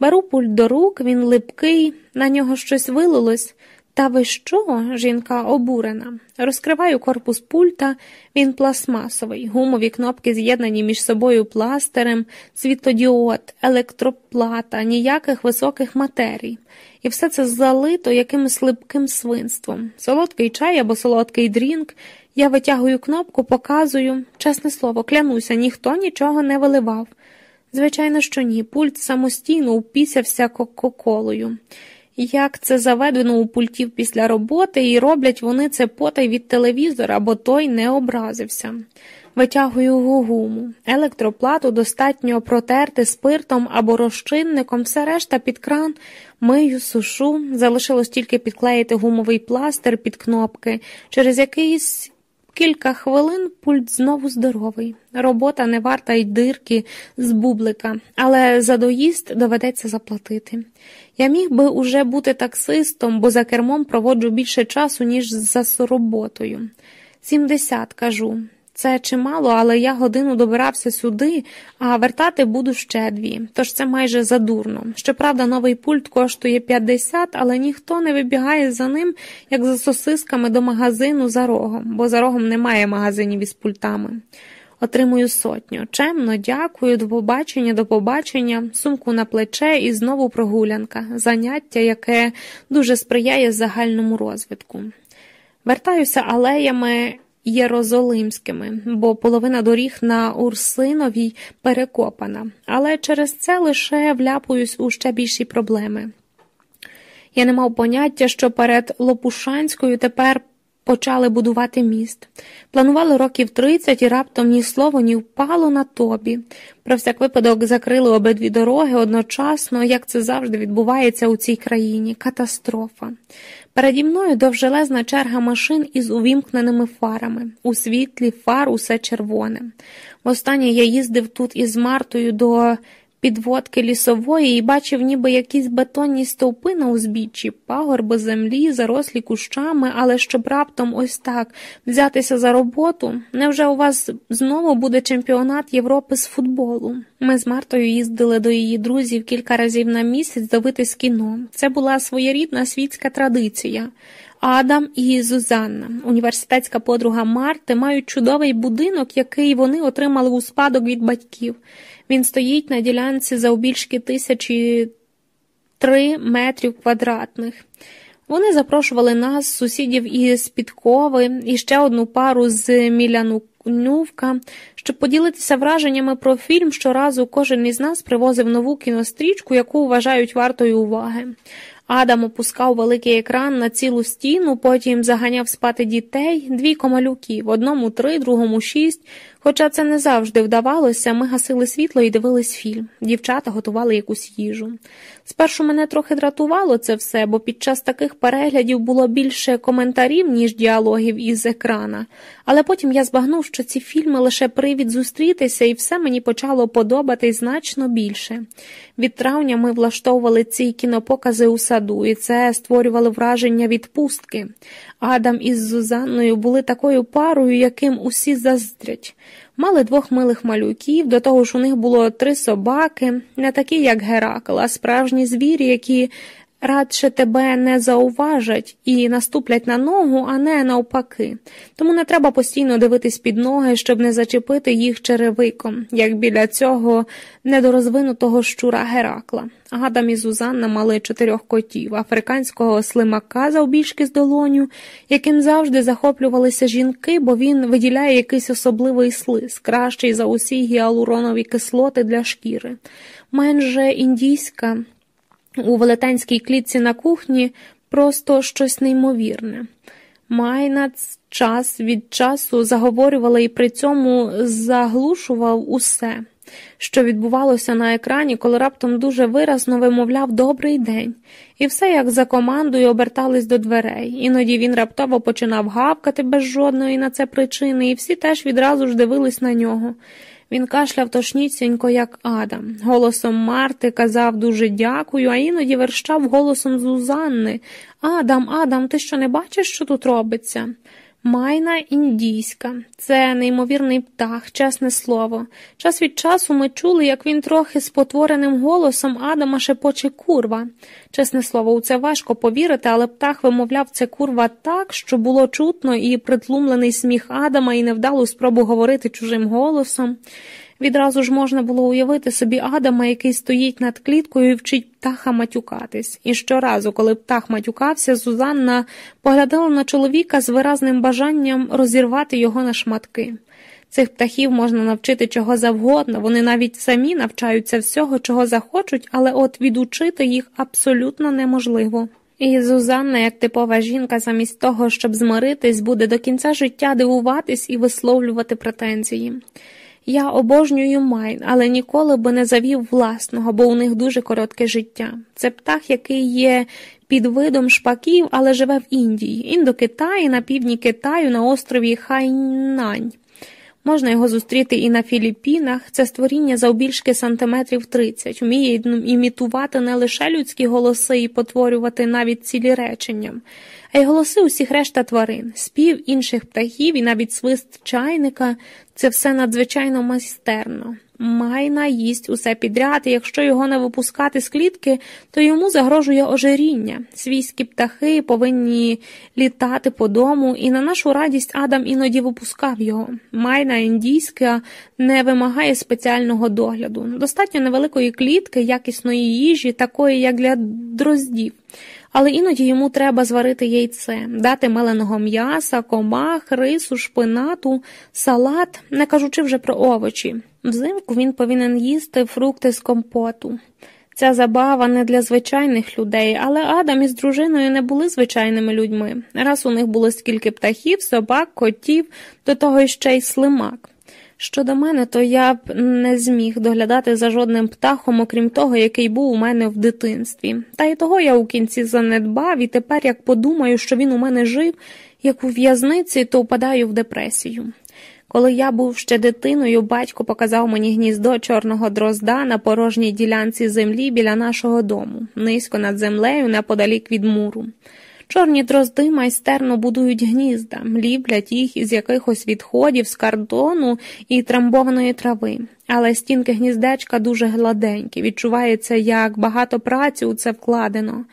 Беру пульт до рук, він липкий, на нього щось вилилось. Та ви що? Жінка обурена. Розкриваю корпус пульта, він пластмасовий, гумові кнопки з'єднані між собою пластерем, світодіод, електроплата, ніяких високих матерій. І все це залито якимось липким свинством. Солодкий чай або солодкий drink. Я витягую кнопку, показую. Чесне слово, клянуся, ніхто нічого не виливав. Звичайно, що ні, пульт самостійно упісявся кока-колою. Як це заведено у пультів після роботи, і роблять вони це потай від телевізора, бо той не образився. Витягую гуму. Електроплату достатньо протерти спиртом або розчинником, все решта під кран, мию, сушу, залишилось тільки підклеїти гумовий пластир під кнопки, через якийсь кілька хвилин пульт знову здоровий. Робота не варта й дирки з бублика, але за доїзд доведеться заплатити. Я міг би уже бути таксистом, бо за кермом проводжу більше часу, ніж за роботою. Сімдесят, кажу. Це чимало, але я годину добирався сюди, а вертати буду ще дві, тож це майже задурно. Щоправда, новий пульт коштує 50, але ніхто не вибігає за ним, як за сосисками до магазину за рогом, бо за рогом немає магазинів із пультами. Отримую сотню. Чемно, дякую, до побачення, до побачення, сумку на плече і знову прогулянка, заняття, яке дуже сприяє загальному розвитку. Вертаюся алеями єрозолимськими, бо половина доріг на Урсиновій перекопана, але через це лише вляпуюсь у ще більші проблеми. Я не мав поняття, що перед Лопушанською тепер почали будувати міст. Планували років 30 і раптом ні слово, ні впало на тобі. Про всяк випадок закрили обидві дороги одночасно, як це завжди відбувається у цій країні. Катастрофа. Переді мною довжелезна черга машин із увімкненими фарами. У світлі фар усе червоне. Востаннє я їздив тут із Мартою до підводки лісової і бачив ніби якісь бетонні стовпи на узбіччі, пагорби землі, зарослі кущами, але щоб раптом ось так взятися за роботу. Невже у вас знову буде чемпіонат Європи з футболу? Ми з Мартою їздили до її друзів кілька разів на місяць дивитись кіно. Це була своєрідна світська традиція. Адам і Зузанна, університетська подруга Марти, мають чудовий будинок, який вони отримали у спадок від батьків. Він стоїть на ділянці завбільшки тисячі три метрів квадратних. Вони запрошували нас, сусідів із Підкови, і ще одну пару з Мілянувка, щоб поділитися враженнями про фільм, щоразу кожен із нас привозив нову кінострічку, яку вважають вартою уваги. Адам опускав великий екран на цілу стіну, потім заганяв спати дітей, двійко малюків, одному три, другому шість. Хоча це не завжди вдавалося, ми гасили світло і дивились фільм. Дівчата готували якусь їжу. Спершу мене трохи дратувало це все, бо під час таких переглядів було більше коментарів, ніж діалогів із екрана. Але потім я збагнув, що ці фільми лише привід зустрітися, і все мені почало подобатись значно більше. Від травня ми влаштовували ці кінопокази у саду, і це створювало враження відпустки. Адам із Зузанною були такою парою, яким усі заздрять. Мали двох милих малюків, до того ж у них було три собаки, не такі, як Геракл, а справжні звірі, які радше тебе не зауважать і наступлять на ногу, а не навпаки. Тому не треба постійно дивитись під ноги, щоб не зачепити їх черевиком, як біля цього недорозвинутого щура Геракла. Гадам і Зузанна мали чотирьох котів, африканського слимака завбільшки з долоню, яким завжди захоплювалися жінки, бо він виділяє якийсь особливий слиз, кращий за усі гіалуронові кислоти для шкіри. Менше індійська у велетенській клітці на кухні просто щось неймовірне. Майна час від часу заговорювала і при цьому заглушував усе, що відбувалося на екрані, коли раптом дуже виразно вимовляв добрий день, і все як за командою обертались до дверей. Іноді він раптово починав гавкати без жодної на це причини, і всі теж відразу ж дивились на нього. Він кашляв тошніценько, як Адам. Голосом Марти казав дуже дякую, а іноді верщав голосом Зузанни. Адам, Адам, ти що не бачиш, що тут робиться? Майна індійська, це неймовірний птах, чесне слово. Час від часу ми чули, як він трохи спотвореним голосом Адама шепоче курва. Чесне слово, у це важко повірити, але птах вимовляв це курва так, що було чутно і притлумлений сміх Адама, і невдалу спробу говорити чужим голосом. Відразу ж можна було уявити собі Адама, який стоїть над кліткою і вчить птаха матюкатись. І щоразу, коли птах матюкався, Зузанна поглядала на чоловіка з виразним бажанням розірвати його на шматки. Цих птахів можна навчити чого завгодно, вони навіть самі навчаються всього, чого захочуть, але от відучити їх абсолютно неможливо. І Зузанна, як типова жінка, замість того, щоб змиритись, буде до кінця життя дивуватись і висловлювати претензії. Я обожнюю майн, але ніколи би не завів власного, бо у них дуже коротке життя. Це птах, який є під видом шпаків, але живе в Індії, Індокитаї, на півдні Китаю, на острові Хайнань. Можна його зустріти і на Філіппінах. Це створіння завбільшки сантиметрів 30, вміє імітувати не лише людські голоси і потворювати навіть цілі речення а й голоси усіх решта тварин, спів інших птахів і навіть свист чайника це все надзвичайно майстерно. Майна їсть усе підряд, і якщо його не випускати з клітки, то йому загрожує ожиріння. Свійські птахи повинні літати по дому, і на нашу радість Адам іноді випускав його. Майна індійська не вимагає спеціального догляду. Достатньо невеликої клітки, якісної їжі, такої, як для дроздів але іноді йому треба зварити яйце, дати меленого м'яса, комах, рису, шпинату, салат, не кажучи вже про овочі. Взимку він повинен їсти фрукти з компоту. Ця забава не для звичайних людей, але Адам із дружиною не були звичайними людьми. Раз у них було стільки птахів, собак, котів, до того ще й слимак. Щодо мене, то я б не зміг доглядати за жодним птахом, окрім того, який був у мене в дитинстві. Та й того я у кінці занедбав, і тепер, як подумаю, що він у мене жив, як у в'язниці, то впадаю в депресію. Коли я був ще дитиною, батько показав мені гніздо чорного дрозда на порожній ділянці землі біля нашого дому, низько над землею, неподалік від муру. Чорні дрозди майстерно будують гнізда, ліплять їх із якихось відходів, з картону і трамбованої трави. Але стінки гніздечка дуже гладенькі, відчувається, як багато праці у це вкладено.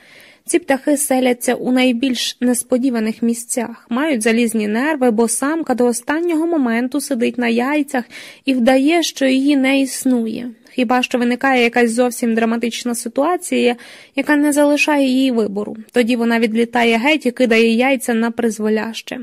Ці птахи селяться у найбільш несподіваних місцях, мають залізні нерви, бо самка до останнього моменту сидить на яйцях і вдає, що її не існує хіба що виникає якась зовсім драматична ситуація, яка не залишає її вибору. Тоді вона відлітає геть і кидає яйця на призволяще.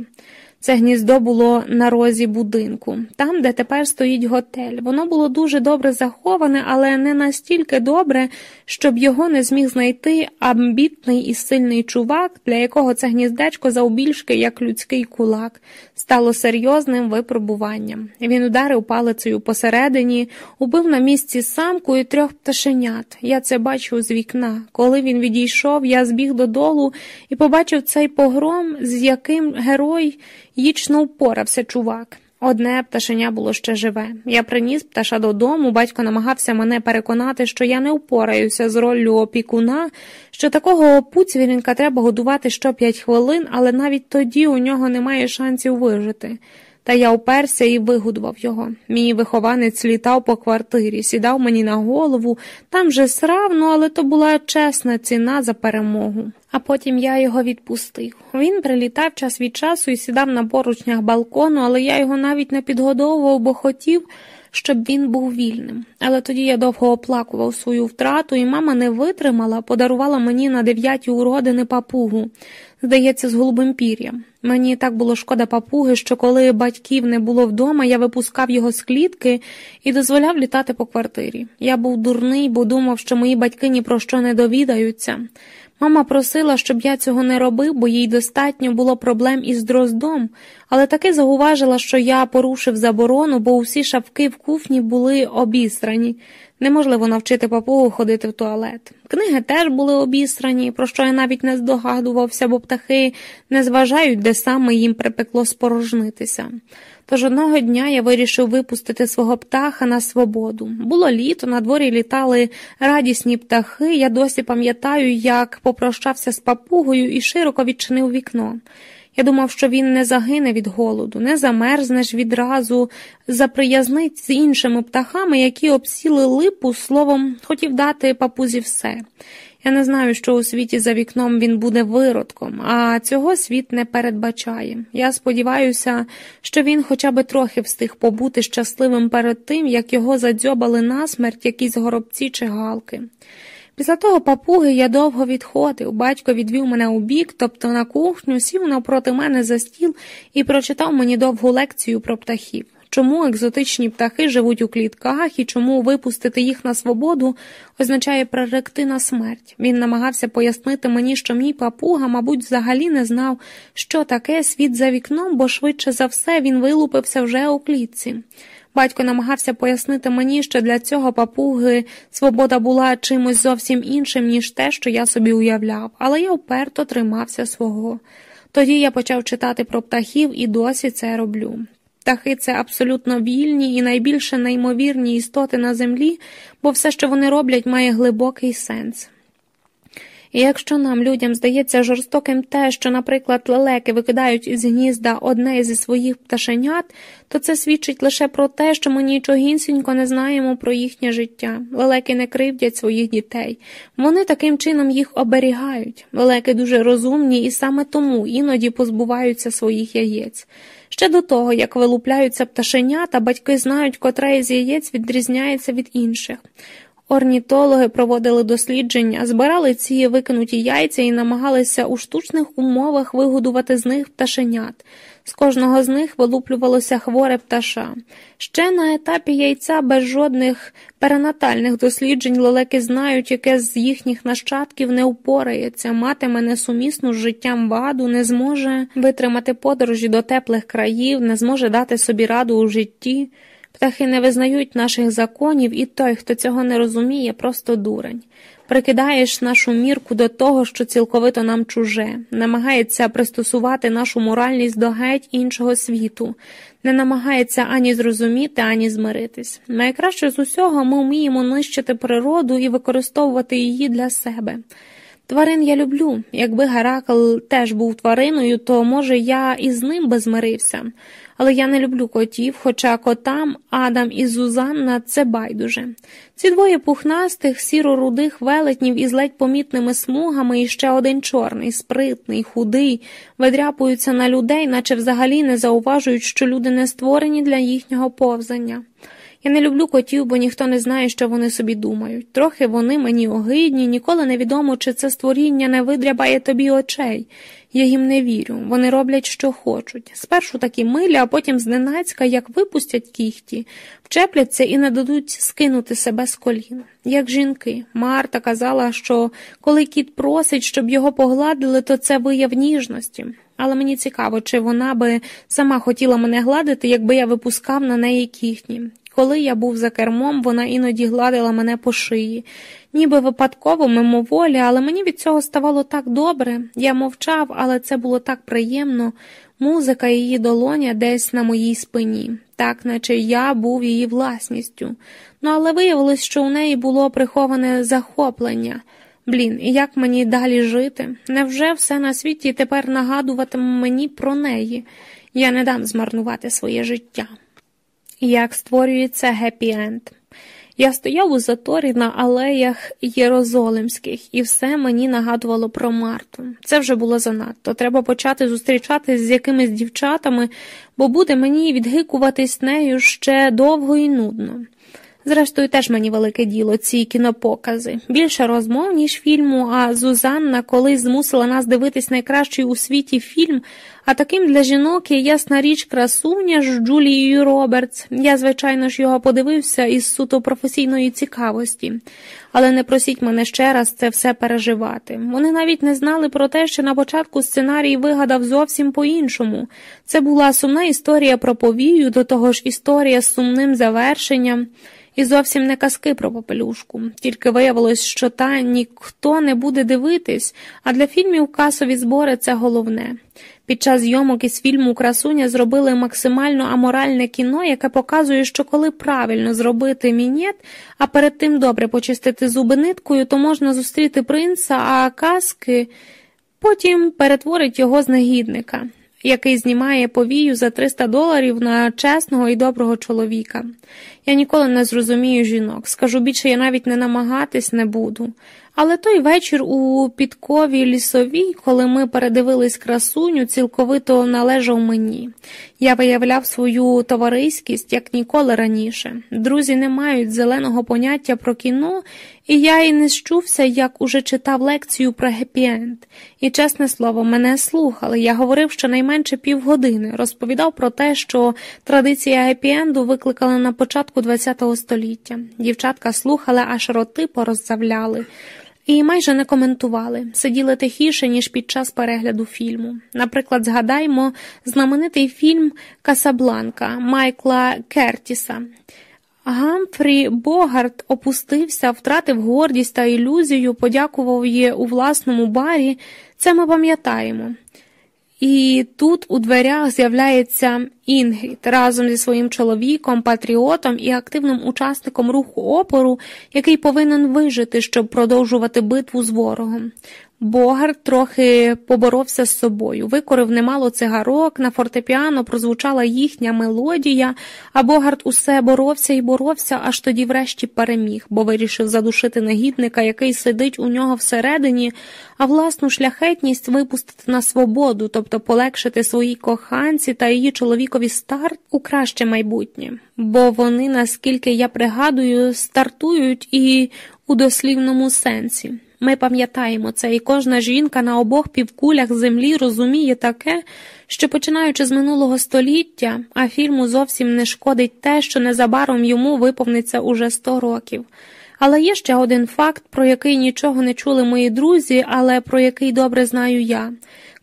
Це гніздо було на розі будинку, там, де тепер стоїть готель. Воно було дуже добре заховане, але не настільки добре, щоб його не зміг знайти амбітний і сильний чувак, для якого це гніздечко завбільшки, як людський кулак, стало серйозним випробуванням. Він ударив палицею посередині, убив на місці самку і трьох пташенят. Я це бачу з вікна. Коли він відійшов, я збіг додолу і побачив цей погром, з яким герой. Їчно впорався чувак. Одне пташеня було ще живе. Я приніс пташа додому, батько намагався мене переконати, що я не впораюся з роллю опікуна, що такого опуцвірінка треба годувати що п'ять хвилин, але навіть тоді у нього немає шансів вижити. Та я уперся і вигодував його. Мій вихованець літав по квартирі, сідав мені на голову, там же срав, ну але то була чесна ціна за перемогу. А потім я його відпустив. Він прилітав час від часу і сідав на поручнях балкону, але я його навіть не підгодовував, бо хотів щоб він був вільним. Але тоді я довго оплакував свою втрату, і мама не витримала, подарувала мені на дев'яті уродини папугу, здається, з голубим пір'ям. Мені так було шкода папуги, що коли батьків не було вдома, я випускав його з клітки і дозволяв літати по квартирі. Я був дурний, бо думав, що мої батьки ні про що не довідаються. Мама просила, щоб я цього не робив, бо їй достатньо було проблем із дроздом, але таки зауважила, що я порушив заборону, бо усі шапки в кухні були обістрані. Неможливо навчити папугу ходити в туалет. Книги теж були обістрані, про що я навіть не здогадувався, бо птахи не зважають, де саме їм припекло спорожнитися. Тож одного дня я вирішив випустити свого птаха на свободу. Було літо, на дворі літали радісні птахи. Я досі пам'ятаю, як попрощався з папугою і широко відчинив вікно. Я думав, що він не загине від голоду, не замерзне ж відразу, заприязнить з іншими птахами, які обсіли липу, словом, хотів дати папузі все. Я не знаю, що у світі за вікном він буде виродком, а цього світ не передбачає. Я сподіваюся, що він хоча б трохи встиг побути щасливим перед тим, як його задзьобали насмерть якісь горобці чи галки. Після того папуги я довго відходив. Батько відвів мене у бік, тобто на кухню, сів навпроти мене за стіл і прочитав мені довгу лекцію про птахів. Чому екзотичні птахи живуть у клітках і чому випустити їх на свободу означає приректи на смерть. Він намагався пояснити мені, що мій папуга, мабуть, взагалі не знав, що таке світ за вікном, бо швидше за все він вилупився вже у клітці. Батько намагався пояснити мені, що для цього папуги свобода була чимось зовсім іншим, ніж те, що я собі уявляв, але я вперто тримався свого. Тоді я почав читати про птахів і досі це роблю. Птахи це абсолютно вільні і найбільше неймовірні істоти на землі, бо все, що вони роблять, має глибокий сенс. І якщо нам, людям, здається жорстоким те, що, наприклад, лелеки викидають із гнізда одне зі своїх пташенят, то це свідчить лише про те, що ми нічогінсінько не знаємо про їхнє життя. Лелеки не кривдять своїх дітей. Вони таким чином їх оберігають. Лелеки дуже розумні і саме тому іноді позбуваються своїх яєць. Ще до того, як вилупляються пташенята, батьки знають, котре із яєць відрізняється від інших. Орнітологи проводили дослідження, збирали ці викинуті яйця і намагалися у штучних умовах вигодувати з них пташенят. З кожного з них вилуплювалося хворе пташа. Ще на етапі яйця без жодних перинатальних досліджень лелеки знають, яке з їхніх нащадків не впорається, матиме несумісну з життям ваду, не зможе витримати подорожі до теплих країв, не зможе дати собі раду у житті. Птахи не визнають наших законів, і той, хто цього не розуміє, просто дурень. Прикидаєш нашу мірку до того, що цілковито нам чуже, намагається пристосувати нашу моральність до геть іншого світу, не намагається ані зрозуміти, ані змиритись. Найкраще з усього ми вміємо нищити природу і використовувати її для себе. Тварин я люблю. Якби Геракл теж був твариною, то, може, я і з ним би змирився але я не люблю котів, хоча котам Адам і Зузанна це байдуже. Ці двоє пухнастих, сіро-рудих велетнів із ледь помітними смугами і ще один чорний, спритний, худий, видряпуються на людей, наче взагалі не зауважують, що люди не створені для їхнього повзання. Я не люблю котів, бо ніхто не знає, що вони собі думають. Трохи вони мені огидні, ніколи не відомо, чи це створіння не видрябає тобі очей. Я їм не вірю, вони роблять, що хочуть. Спершу такі милі, а потім зненацька, як випустять кіхті, вчепляться і не дадуть скинути себе з колін. Як жінки. Марта казала, що коли кіт просить, щоб його погладили, то це вияв ніжності. Але мені цікаво, чи вона би сама хотіла мене гладити, якби я випускав на неї кіхні. Коли я був за кермом, вона іноді гладила мене по шиї, ніби випадково, мимоволі, але мені від цього ставало так добре. Я мовчав, але це було так приємно. Музика її долоня десь на моїй спині, так наче я був її власністю. Ну, але виявилось, що у неї було приховане захоплення. Блін, і як мені далі жити? Невже все на світі тепер нагадуватиме мені про неї? Я не дам змарнувати своє життя. Як створюється гепі-енд. Я стояв у заторі на алеях Єрозолимських, і все мені нагадувало про Марту. Це вже було занадто. Треба почати зустрічатись з якимись дівчатами, бо буде мені відгикуватись нею ще довго і нудно. Зрештою, теж мені велике діло, ці кінопокази. Більше розмов, ніж фільму, а Зузанна колись змусила нас дивитись найкращий у світі фільм, а таким для жінок є ясна річ красуня з Джулією Робертс. Я, звичайно ж, його подивився із суто професійної цікавості, але не просіть мене ще раз це все переживати. Вони навіть не знали про те, що на початку сценарій вигадав зовсім по-іншому. Це була сумна історія про повію, до того ж історія з сумним завершенням. І зовсім не казки про попелюшку, тільки виявилось, що та ніхто не буде дивитись, а для фільмів касові збори це головне. Під час зйомок із фільму Красуня зробили максимально аморальне кіно, яке показує, що коли правильно зробити мінет, а перед тим добре почистити зуби ниткою, то можна зустріти принца, а казки потім перетворить його з який знімає повію за 300 доларів на чесного і доброго чоловіка. Я ніколи не зрозумію жінок. Скажу більше, я навіть не намагатись не буду. Але той вечір у підковій лісовій, коли ми передивились красуню, цілковито належав мені. Я виявляв свою товариськість як ніколи раніше. Друзі не мають зеленого поняття про кіно, і я й не щувся, як уже читав лекцію про гепі-енд. І, чесне слово, мене слухали. Я говорив щонайменше півгодини, розповідав про те, що традиція гепі-енду викликала на початку ХХ століття. Дівчатка слухали, аж роти пороззавляли. І майже не коментували, сиділи тихіше, ніж під час перегляду фільму. Наприклад, згадаймо знаменитий фільм Касабланка Майкла Кертіса. Гамфрі Богарт опустився, втратив гордість та ілюзію, подякував їй у власному барі. Це ми пам'ятаємо. І тут у дверях з'являється Інгрід разом зі своїм чоловіком, патріотом і активним учасником руху опору, який повинен вижити, щоб продовжувати битву з ворогом. Богарт трохи поборовся з собою, викорив немало цигарок, на фортепіано прозвучала їхня мелодія, а Богарт усе боровся і боровся, аж тоді врешті переміг, бо вирішив задушити негідника, який сидить у нього всередині, а власну шляхетність випустити на свободу, тобто полегшити своїй коханці та її чоловікові старт у краще майбутнє. Бо вони, наскільки я пригадую, стартують і у дослівному сенсі. Ми пам'ятаємо це, і кожна жінка на обох півкулях землі розуміє таке, що починаючи з минулого століття, а фільму зовсім не шкодить те, що незабаром йому виповниться уже сто років. Але є ще один факт, про який нічого не чули мої друзі, але про який добре знаю я.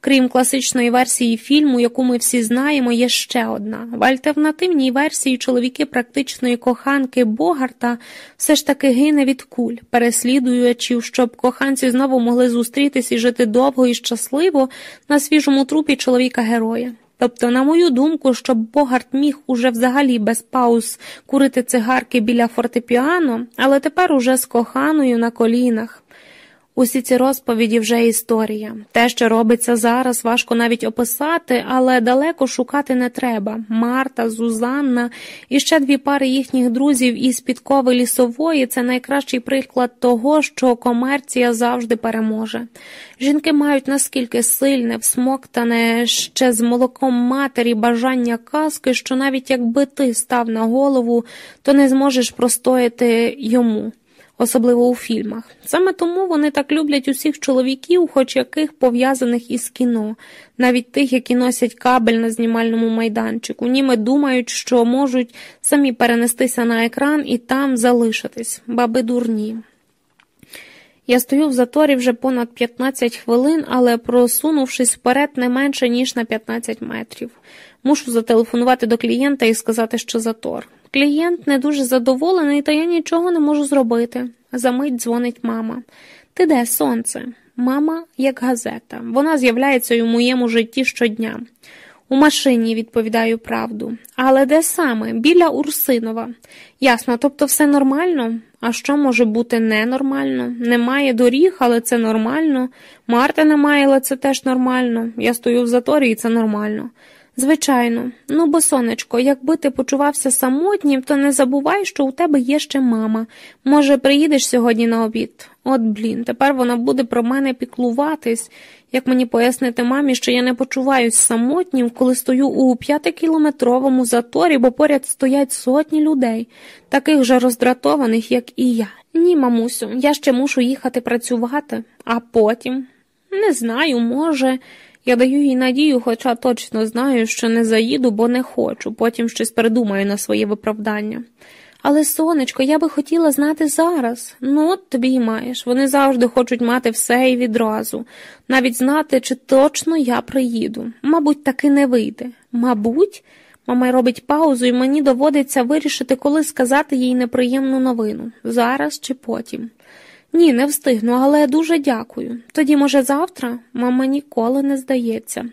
Крім класичної версії фільму, яку ми всі знаємо, є ще одна. В альтернативній версії чоловіки практичної коханки Богарта все ж таки гине від куль, переслідуючи, щоб коханці знову могли зустрітись і жити довго і щасливо на свіжому трупі чоловіка героя. Тобто, на мою думку, щоб Богарт міг уже взагалі без пауз курити цигарки біля фортепіано, але тепер уже з коханою на колінах. Усі ці розповіді вже історія. Те, що робиться зараз, важко навіть описати, але далеко шукати не треба. Марта, Зузанна і ще дві пари їхніх друзів із підкови лісової це найкращий приклад того, що комерція завжди переможе. Жінки мають наскільки сильне, всмоктане ще з молоком матері бажання казки, що навіть якби ти став на голову, то не зможеш простояти йому особливо у фільмах. Саме тому вони так люблять усіх чоловіків, хоч яких пов'язаних із кіно, навіть тих, які носять кабель на знімальному майданчику. Німи думають, що можуть самі перенестися на екран і там залишитись, баби дурні. Я стою в заторі вже понад 15 хвилин, але просунувшись вперед не менше, ніж на 15 метрів. Мушу зателефонувати до клієнта і сказати, що затор. Клієнт не дуже задоволений, та я нічого не можу зробити. Замить дзвонить мама. Ти де, сонце? Мама, як газета. Вона з'являється у моєму житті щодня. У машині відповідаю правду. Але де саме? Біля Урсинова. Ясно, тобто все нормально? А що може бути ненормально? Немає доріг, але це нормально. Марта немає, але це теж нормально. Я стою в заторі і це нормально. Звичайно, ну бо, сонечко, якби ти почувався самотнім, то не забувай, що у тебе є ще мама. Може, приїдеш сьогодні на обід? От блін, тепер вона буде про мене піклуватись. Як мені пояснити мамі, що я не почуваюсь самотнім, коли стою у п'ятикілометровому заторі, бо поряд стоять сотні людей, таких же роздратованих, як і я. Ні, мамусю, я ще мушу їхати працювати, а потім не знаю, може. Я даю їй надію, хоча точно знаю, що не заїду, бо не хочу, потім щось придумаю на своє виправдання. Але, сонечко, я би хотіла знати зараз. Ну, от тобі й маєш. Вони завжди хочуть мати все і відразу, навіть знати, чи точно я приїду. Мабуть, таки не вийде. Мабуть, мама робить паузу, і мені доводиться вирішити, коли сказати їй неприємну новину зараз чи потім. Ні, не встигну, але дуже дякую. Тоді, може, завтра мама ніколи не здається.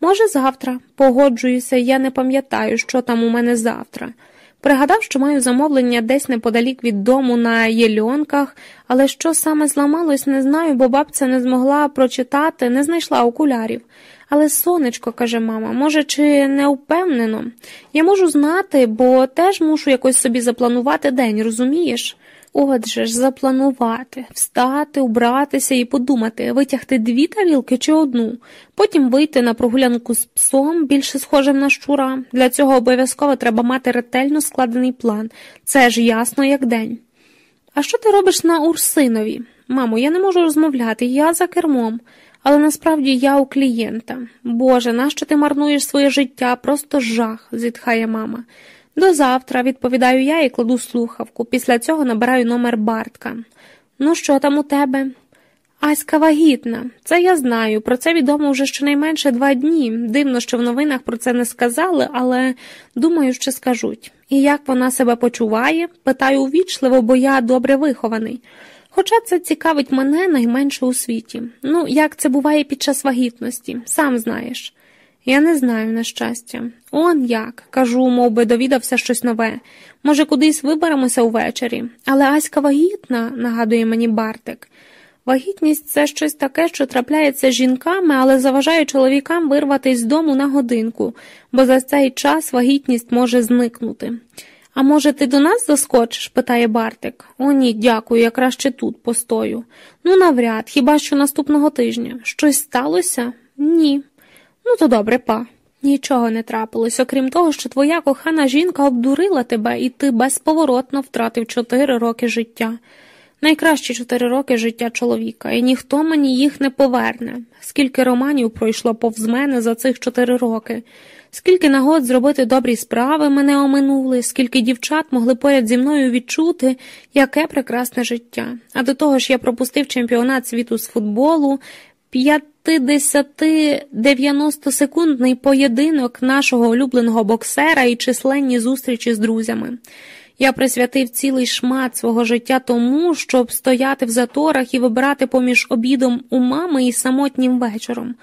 Може, завтра, погоджуюся, я не пам'ятаю, що там у мене завтра. Пригадав, що маю замовлення десь неподалік від дому на єльонках, але що саме зламалось, не знаю, бо бабця не змогла прочитати, не знайшла окулярів. Але сонечко, каже мама, може, чи не впевнено? Я можу знати, бо теж мушу якось собі запланувати день, розумієш? Отже ж, запланувати, встати, убратися і подумати, витягти дві тарілки чи одну, потім вийти на прогулянку з псом, більше схожим на щура. Для цього обов'язково треба мати ретельно складений план. Це ж ясно, як день. А що ти робиш на Урсинові? Мамо, я не можу розмовляти, я за кермом, але насправді я у клієнта. Боже, нащо ти марнуєш своє життя? Просто жах, зітхає мама. До завтра, відповідаю я і кладу слухавку. Після цього набираю номер Бартка. Ну, що там у тебе? Аська вагітна. Це я знаю. Про це відомо вже щонайменше два дні. Дивно, що в новинах про це не сказали, але думаю, що скажуть. І як вона себе почуває? Питаю увічливо, бо я добре вихований. Хоча це цікавить мене найменше у світі. Ну, як це буває під час вагітності, сам знаєш. Я не знаю, на щастя. Он як, кажу, мов би довідався щось нове. Може, кудись виберемося увечері. Але Аська вагітна, нагадує мені Бартик. Вагітність це щось таке, що трапляється з жінками, але заважає чоловікам вирватися з дому на годинку, бо за цей час вагітність може зникнути. А може, ти до нас заскочиш? питає Бартик. О, ні, дякую, я краще тут постою. Ну, навряд, хіба що наступного тижня. Щось сталося? Ні. Ну, то добре, па. Нічого не трапилось, окрім того, що твоя кохана жінка обдурила тебе, і ти безповоротно втратив чотири роки життя. Найкращі чотири роки життя чоловіка, і ніхто мені їх не поверне. Скільки романів пройшло повз мене за цих чотири роки, скільки нагод зробити добрі справи мене оминули, скільки дівчат могли поряд зі мною відчути, яке прекрасне життя. А до того ж я пропустив чемпіонат світу з футболу, 50-90 секундний поєдинок нашого улюбленого боксера і численні зустрічі з друзями. Я присвятив цілий шмат свого життя тому, щоб стояти в заторах і вибирати поміж обідом у мами і самотнім вечором.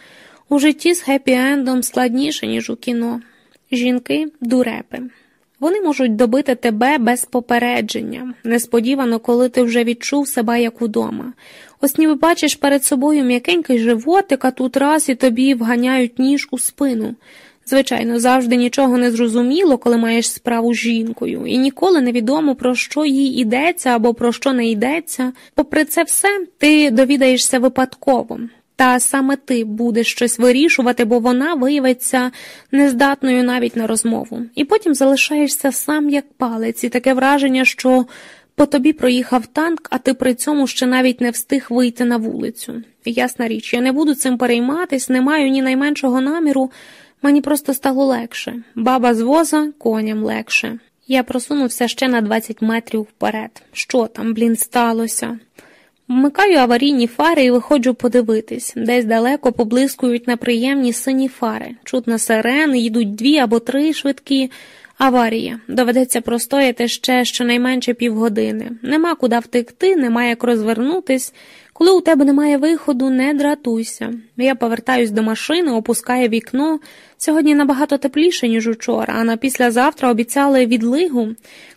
У житті з хеппі-ендом складніше, ніж у кіно. Жінки дурепи. Вони можуть добити тебе без попередження, несподівано, коли ти вже відчув себе як удома. Ось ніби бачиш перед собою м'якенький животик, а тут раз і тобі вганяють ніж у спину. Звичайно, завжди нічого не зрозуміло, коли маєш справу з жінкою, і ніколи не відомо, про що їй йдеться або про що не йдеться. Попри це все, ти довідаєшся випадково. Та саме ти будеш щось вирішувати, бо вона виявиться нездатною навіть на розмову. І потім залишаєшся сам як палець, і таке враження, що по тобі проїхав танк, а ти при цьому ще навіть не встиг вийти на вулицю. Ясна річ, я не буду цим перейматись, не маю ні найменшого наміру, мені просто стало легше. Баба з воза коням легше. Я просунувся ще на 20 метрів вперед. Що там, блін, сталося? Вмикаю аварійні фари і виходжу подивитись. Десь далеко поблискують неприємні сині фари. Чутно сирени, йдуть дві або три швидкі. Аварія. Доведеться простояти ще щонайменше півгодини. Нема куди втекти, нема як розвернутись. Коли у тебе немає виходу, не дратуйся. Я повертаюсь до машини, опускаю вікно. Сьогодні набагато тепліше, ніж учора, а на післязавтра обіцяли відлигу.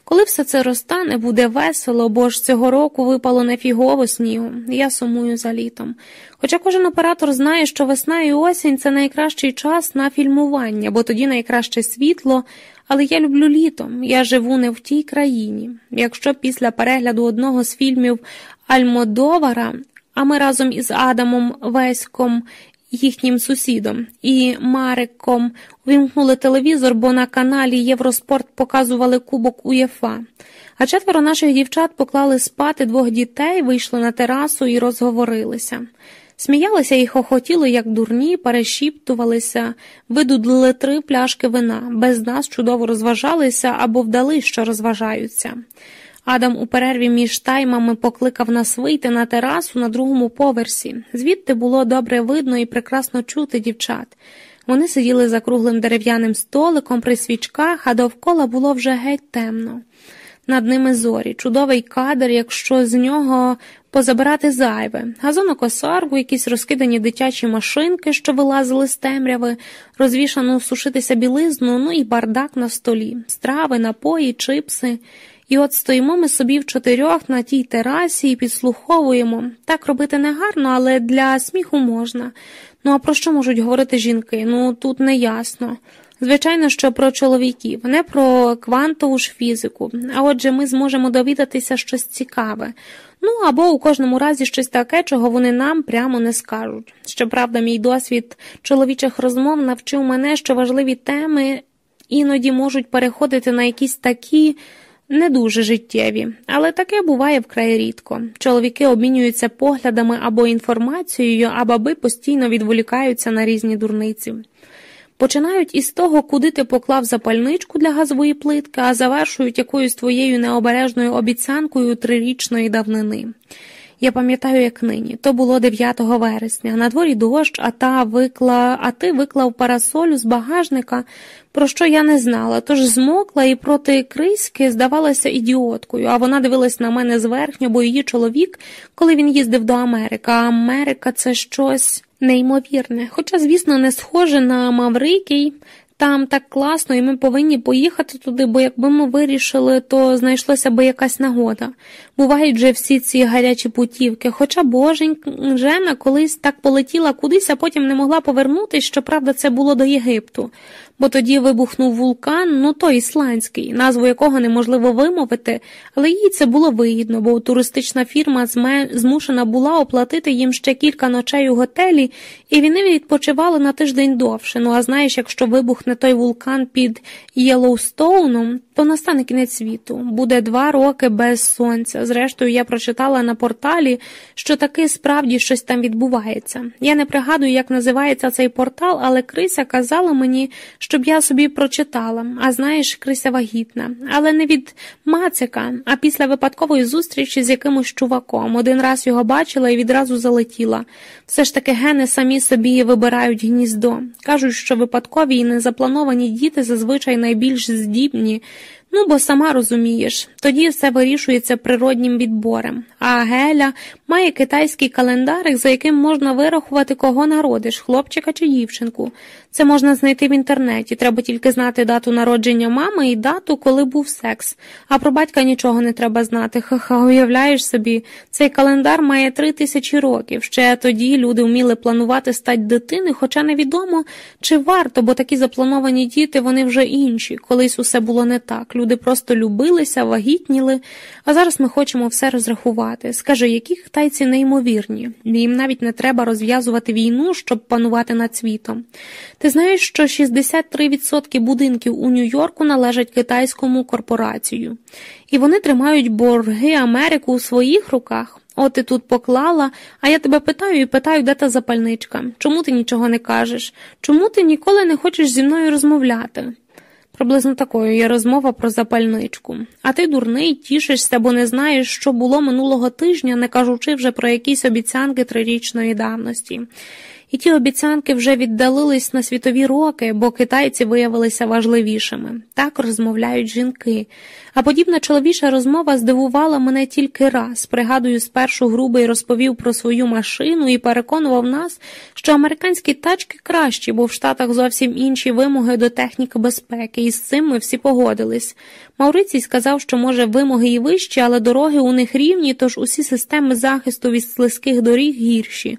Коли все це розтане, буде весело, бо ж цього року випало нефігово снігу. Я сумую за літом. Хоча кожен оператор знає, що весна і осінь це найкращий час на фільмування, бо тоді найкраще світло. Але я люблю літо, я живу не в тій країні. Якщо після перегляду одного з фільмів Альмодовара, а ми разом із Адамом Веськом, їхнім сусідом, і Мариком увімкнули телевізор, бо на каналі Євроспорт показували Кубок УЄФА. А четверо наших дівчат поклали спати двох дітей, вийшли на терасу і розговорилися. Сміялися і хохотіли, як дурні, перешіптувалися, видудлили три пляшки вина, без нас чудово розважалися або вдали, що розважаються. Адам у перерві між таймами покликав нас вийти на терасу на другому поверсі. Звідти було добре видно і прекрасно чути дівчат. Вони сиділи за круглим дерев'яним столиком при свічках, а довкола було вже геть темно. Над ними зорі, чудовий кадр, якщо з нього позабирати зайве, газонокосарку, якісь розкидані дитячі машинки, що вилазили з темряви, розвішану сушитися білизну, ну і бардак на столі, страви, напої, чипси. І от стоїмо ми собі в чотирьох на тій терасі і підслуховуємо. Так робити не гарно, але для сміху можна. Ну а про що можуть говорити жінки? Ну тут не ясно. Звичайно, що про чоловіків, не про квантову ж фізику, а отже, ми зможемо довідатися щось цікаве. Ну або у кожному разі щось таке, чого вони нам прямо не скажуть. Щоправда, мій досвід чоловічих розмов навчив мене, що важливі теми іноді можуть переходити на якісь такі. Не дуже життєві, але таке буває вкрай рідко. Чоловіки обмінюються поглядами або інформацією, а баби постійно відволікаються на різні дурниці. Починають із того, куди ти поклав запальничку для газової плитки, а завершують якоюсь твоєю необережною обіцянкою трирічної давнини. Я пам'ятаю, як нині. То було 9 вересня. На дворі дощ, а та викла, а ти виклав парасолю з багажника, про що я не знала, тож змокла і проти криськи здавалася ідіоткою, а вона дивилась на мене зверхньо, бо її чоловік, коли він їздив до Америки, а Америка це щось неймовірне. Хоча, звісно, не схоже на Маврикій. Там так класно, і ми повинні поїхати туди, бо якби ми вирішили, то знайшлося би якась нагода. Бувають же всі ці гарячі путівки. Хоча божень Жена колись так полетіла кудись, а потім не могла повернутися, щоправда, це було до Єгипту бо тоді вибухнув вулкан, ну той ісландський, назву якого неможливо вимовити, але їй це було вигідно, бо туристична фірма змушена була оплатити їм ще кілька ночей у готелі, і вони відпочивали на тиждень довше. Ну а знаєш, якщо вибухне той вулкан під Єлоустоуном, то настане кінець світу. Буде два роки без сонця. Зрештою, я прочитала на порталі, що таки справді щось там відбувається. Я не пригадую, як називається цей портал, але Крися казала мені, щоб я собі прочитала. А знаєш, Крися вагітна, але не від Мацика, а після випадкової зустрічі з якимось чуваком. Один раз його бачила і відразу залетіла. Все ж таки гени самі собі вибирають гніздо. Кажуть, що випадкові і незаплановані діти зазвичай найбільш здібні. Ну, бо сама розумієш, тоді все вирішується природнім відбором. А Геля має китайський календарик, за яким можна вирахувати, кого народиш, хлопчика чи дівчинку. Це можна знайти в інтернеті. Треба тільки знати дату народження мами і дату, коли був секс. А про батька нічого не треба знати. Ха-ха, уявляєш собі, цей календар має три тисячі років. Ще тоді люди вміли планувати стать дитини, хоча невідомо, чи варто, бо такі заплановані діти вони вже інші. Колись усе було не так. Люди просто любилися, вагітніли, а зараз ми хочемо все розрахувати. Скажи, які китайці неймовірні, їм навіть не треба розв'язувати війну, щоб панувати над світом. Ти знаєш, що 63% будинків у Нью-Йорку належать китайському корпорацію, і вони тримають борги Америку у своїх руках. От ти тут поклала, а я тебе питаю і питаю, де та запальничка. Чому ти нічого не кажеш? Чому ти ніколи не хочеш зі мною розмовляти? Приблизно такою є розмова про запальничку. А ти, дурний, тішишся, бо не знаєш, що було минулого тижня, не кажучи вже про якісь обіцянки трирічної давності. І ті обіцянки вже віддалились на світові роки, бо китайці виявилися важливішими. Так розмовляють жінки. А подібна чоловіча розмова здивувала мене тільки раз. Пригадую, спершу грубий розповів про свою машину і переконував нас, що американські тачки кращі, бо в Штатах зовсім інші вимоги до техніки безпеки, і з цим ми всі погодились. Маурицій сказав, що може вимоги і вищі, але дороги у них рівні, тож усі системи захисту від слизьких доріг гірші.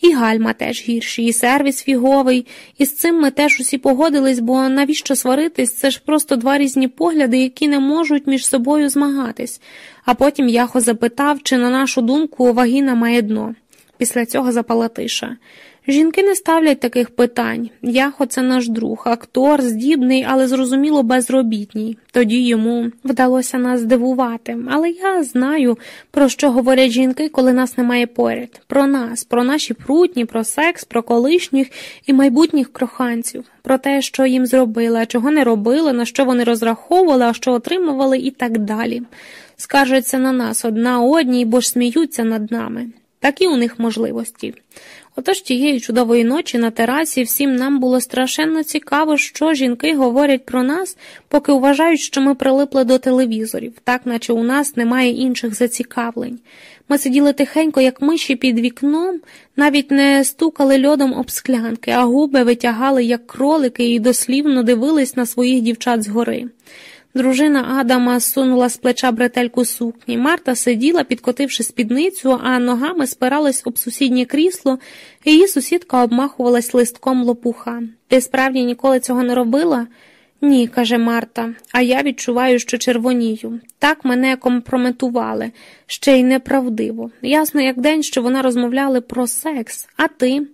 І гальма теж гірші, і сервіс фіговий, і з цим ми теж усі погодились, бо навіщо сваритись? Це ж просто два різні погляди, які не можуть між собою змагатись. А потім Яхо запитав, чи на нашу думку вагіна має дно. Після цього запала тиша. Жінки не ставлять таких питань. Яхо це наш друг, актор, здібний, але зрозуміло безробітній. Тоді йому вдалося нас здивувати. Але я знаю, про що говорять жінки, коли нас немає поряд. Про нас, про наші прутні, про секс, про колишніх і майбутніх кроханців, про те, що їм зробили, чого не робили, на що вони розраховували, а що отримували, і так далі. Скаржаться на нас одна одній, бо ж сміються над нами. Такі у них можливості. Отож тієї чудової ночі на терасі всім нам було страшенно цікаво, що жінки говорять про нас, поки вважають, що ми прилипли до телевізорів, так наче у нас немає інших зацікавлень. Ми сиділи тихенько, як миші під вікном, навіть не стукали льодом об склянки, а губи витягали, як кролики, і дослівно дивились на своїх дівчат згори. Дружина Адама сунула з плеча бретельку сукні. Марта сиділа, підкотивши спідницю, а ногами спиралась об сусіднє крісло, і її сусідка обмахувалась листком лопуха. Ти справді ніколи цього не робила? Ні, каже Марта, а я відчуваю, що червонію. Так мене компрометували, ще й неправдиво. Ясно, як день, що вона розмовляли про секс, а ти?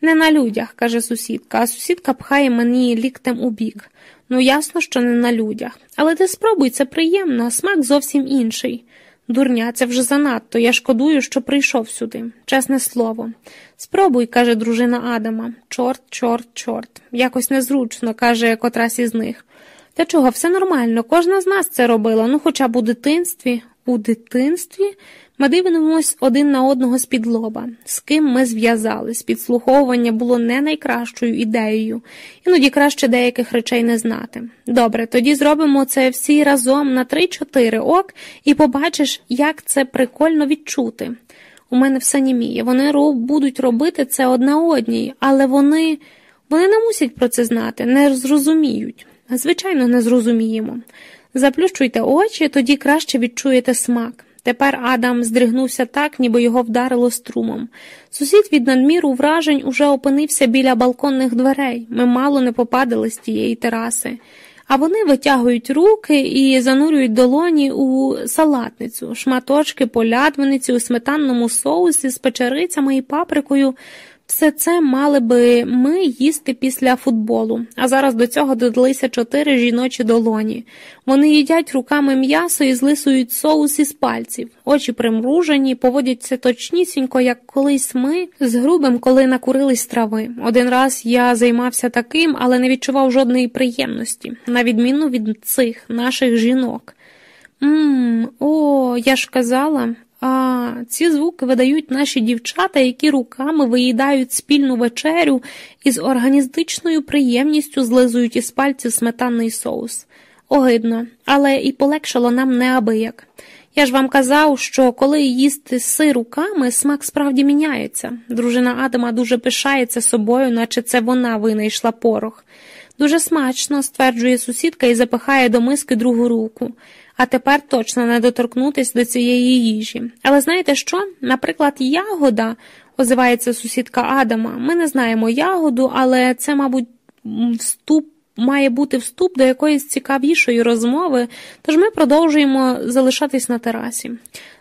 Не на людях, каже сусідка, а сусідка пхає мені ліктем у бік. Ну, ясно, що не на людях. Але ти спробуй, це приємно, смак зовсім інший. Дурня, це вже занадто. Я шкодую, що прийшов сюди. Чесне слово. Спробуй, каже дружина Адама. Чорт, чорт, чорт. Якось незручно, каже котрась із них. Та чого, все нормально, кожна з нас це робила, ну хоча б у дитинстві. У дитинстві? Ми дивимось один на одного з під лоба. З ким ми зв'язались. Підслуховування було не найкращою ідеєю, іноді краще деяких речей не знати. Добре, тоді зробимо це всі разом на три-чотири ок, і побачиш, як це прикольно відчути. У мене все німіє. Вони роб, будуть робити це одна одній, але вони вони не мусять про це знати, не зрозуміють. Звичайно, не зрозуміємо. Заплющуйте очі, тоді краще відчуєте смак. Тепер Адам здригнувся так, ніби його вдарило струмом. Сусід від надміру вражень уже опинився біля балконних дверей. Ми мало не попадали з тієї тераси. А вони витягують руки і занурюють долоні у салатницю, шматочки полядвиниці у сметанному соусі з печерицями і паприкою. Все це мали би ми їсти після футболу, а зараз до цього додалися чотири жіночі долоні. Вони їдять руками м'ясо і злисують соус із пальців, очі примружені, поводяться точнісінько, як колись ми з грубим, коли накурились трави. Один раз я займався таким, але не відчував жодної приємності, на відміну від цих наших жінок. Мм, о, я ж казала, а ці звуки видають наші дівчата, які руками виїдають спільну вечерю і з органістичною приємністю злизують із пальців сметанний соус. Огидно, але і полегшало нам неабияк. Я ж вам казав, що коли їсти сир руками, смак справді міняється. Дружина Адама дуже пишається собою, наче це вона винайшла порох. Дуже смачно, стверджує сусідка і запихає до миски другу руку а тепер точно не доторкнутись до цієї їжі. Але знаєте що? Наприклад, ягода, озивається сусідка Адама. Ми не знаємо ягоду, але це, мабуть, вступ. Має бути вступ до якоїсь цікавішої розмови, тож ми продовжуємо залишатись на терасі.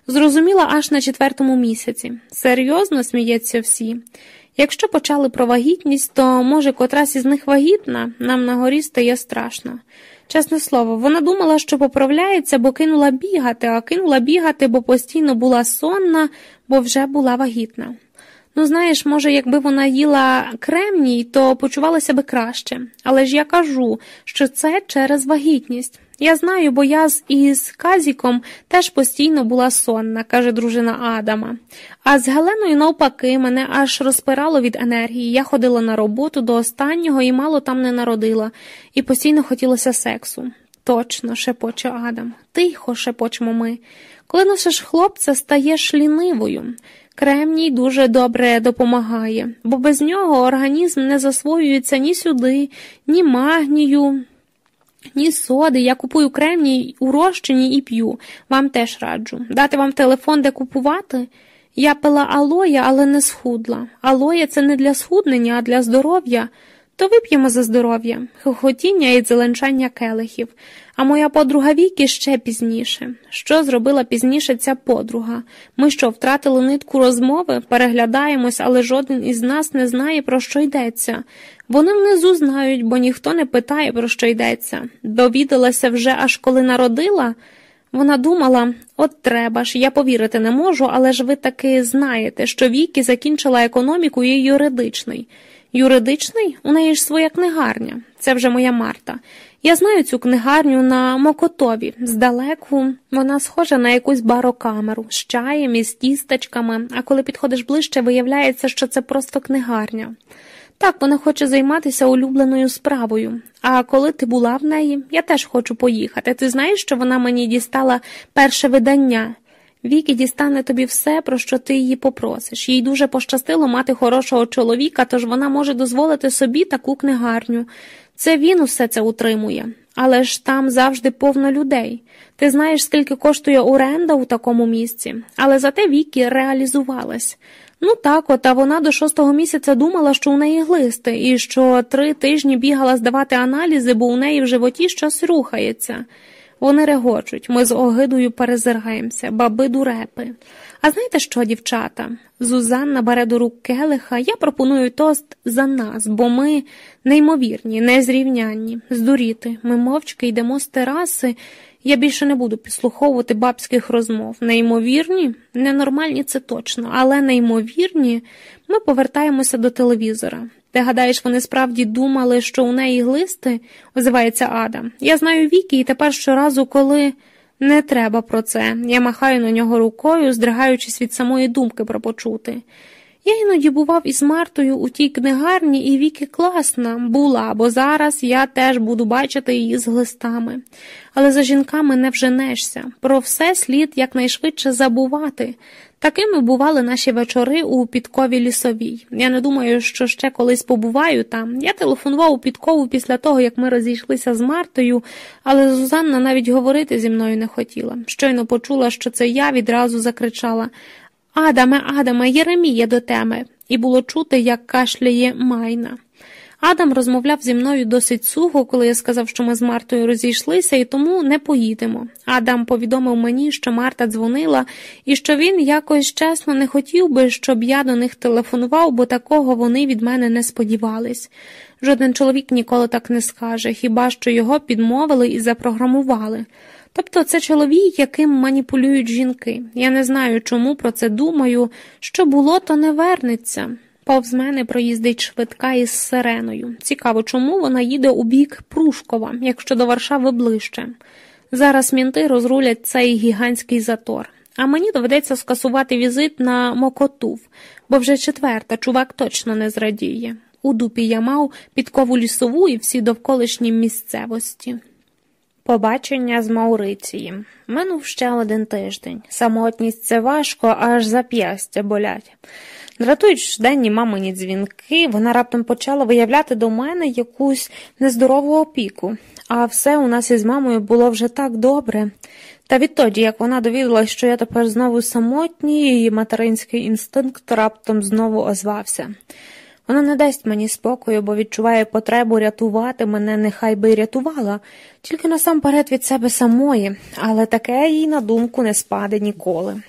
Зрозуміла аж на четвертому місяці. Серйозно сміється всі. Якщо почали про вагітність, то може котрась із них вагітна, нам на горі стає страшно. Чесне слово, вона думала, що поправляється, бо кинула бігати, а кинула бігати, бо постійно була сонна, бо вже була вагітна. Ну, знаєш, може, якби вона їла кремній, то почувалася би краще. Але ж я кажу, що це через вагітність. Я знаю, бо я з із Казіком теж постійно була сонна, каже дружина Адама. А з Геленою, навпаки, мене аж розпирало від енергії. Я ходила на роботу до останнього і мало там не народила, і постійно хотілося сексу. Точно, шепоче Адам. Тихо, шепочемо ми. Коли носиш хлопця, стаєш лінивою. Кремній дуже добре допомагає, бо без нього організм не засвоюється ні сюди, ні магнію, ні соди. Я купую кремній у розчині і п'ю. Вам теж раджу. Дати вам телефон, де купувати? Я пила алоя, але не схудла. Алоя це не для схуднення, а для здоров'я. То вип'ємо за здоров'я, хохотіння і зеленчання келихів, а моя подруга Вікі ще пізніше. Що зробила пізніше ця подруга? Ми що, втратили нитку розмови, переглядаємось, але жоден із нас не знає, про що йдеться. Вони внизу знають, бо ніхто не питає, про що йдеться. Довідалася вже аж коли народила. Вона думала, от треба ж, я повірити не можу, але ж ви таки знаєте, що Вікі закінчила економіку і юридичний. Юридичний? У неї ж своя книгарня. Це вже моя Марта. Я знаю цю книгарню на Мокотові. Здалеку вона схожа на якусь барокамеру з чаєм і з тістечками, а коли підходиш ближче, виявляється, що це просто книгарня. Так, вона хоче займатися улюбленою справою. А коли ти була в неї, я теж хочу поїхати. Ти знаєш, що вона мені дістала перше видання. Вікі дістане тобі все, про що ти її попросиш. Їй дуже пощастило мати хорошого чоловіка, тож вона може дозволити собі таку книгарню. Це він усе це утримує. Але ж там завжди повно людей. Ти знаєш, скільки коштує оренда у такому місці, але зате Вікі реалізувалась. Ну так, от, а вона до шостого місяця думала, що у неї глисти, і що три тижні бігала здавати аналізи, бо у неї в животі щось рухається. Вони регочуть, ми з огидою перезиргаємося, баби дурепи. А знаєте що, дівчата? Зузанна бере до рук келиха, я пропоную тост за нас, бо ми неймовірні, незрівнянні, здуріти. Ми мовчки йдемо з тераси. Я більше не буду підслуховувати бабських розмов. Неймовірні, ненормальні це точно, але неймовірні, ми повертаємося до телевізора. Ти гадаєш, вони справді думали, що у неї глисти, озивається Ада. Я знаю віки, і тепер щоразу, коли не треба про це, я махаю на нього рукою, здригаючись від самої думки про почути. Я іноді бував із Мартою у тій книгарні, і Вікі класна була, бо зараз я теж буду бачити її з глистами. Але за жінками не вженешся. Про все слід якнайшвидше забувати. Такими бували наші вечори у підкові лісовій. Я не думаю, що ще колись побуваю там. Я телефонував у підкову після того, як ми розійшлися з Мартою, але Зузанна навіть говорити зі мною не хотіла. Щойно почула, що це я відразу закричала Адаме, Адаме, Єремія до теми, і було чути, як кашляє майна. Адам розмовляв зі мною досить сухо, коли я сказав, що ми з Мартою розійшлися і тому не поїдемо. Адам повідомив мені, що Марта дзвонила і що він якось чесно не хотів би, щоб я до них телефонував, бо такого вони від мене не сподівались. Жоден чоловік ніколи так не скаже, хіба що його підмовили і запрограмували. Тобто це чоловік, яким маніпулюють жінки. Я не знаю, чому про це думаю. Що було, то не вернеться. Повз мене проїздить швидка із сиреною. Цікаво, чому вона їде у бік Прушкова, якщо до Варшави ближче. Зараз мінти розрулять цей гігантський затор. А мені доведеться скасувати візит на Мокотув, бо вже четверта чувак точно не зрадіє. У дупі я мав підкову лісову і всі довколишні місцевості. Побачення з Мауриції. Минув ще один тиждень. Самотність це важко, аж зап'ястя болять. Дратують щоденні мамині дзвінки, вона раптом почала виявляти до мене якусь нездорову опіку, а все у нас із мамою було вже так добре. Та відтоді, як вона довідалась, що я тепер знову самотній, її материнський інстинкт раптом знову озвався. Вона не дасть мені спокою, бо відчуває потребу рятувати мене, нехай би й рятувала, тільки насамперед від себе самої, але таке їй на думку не спаде ніколи.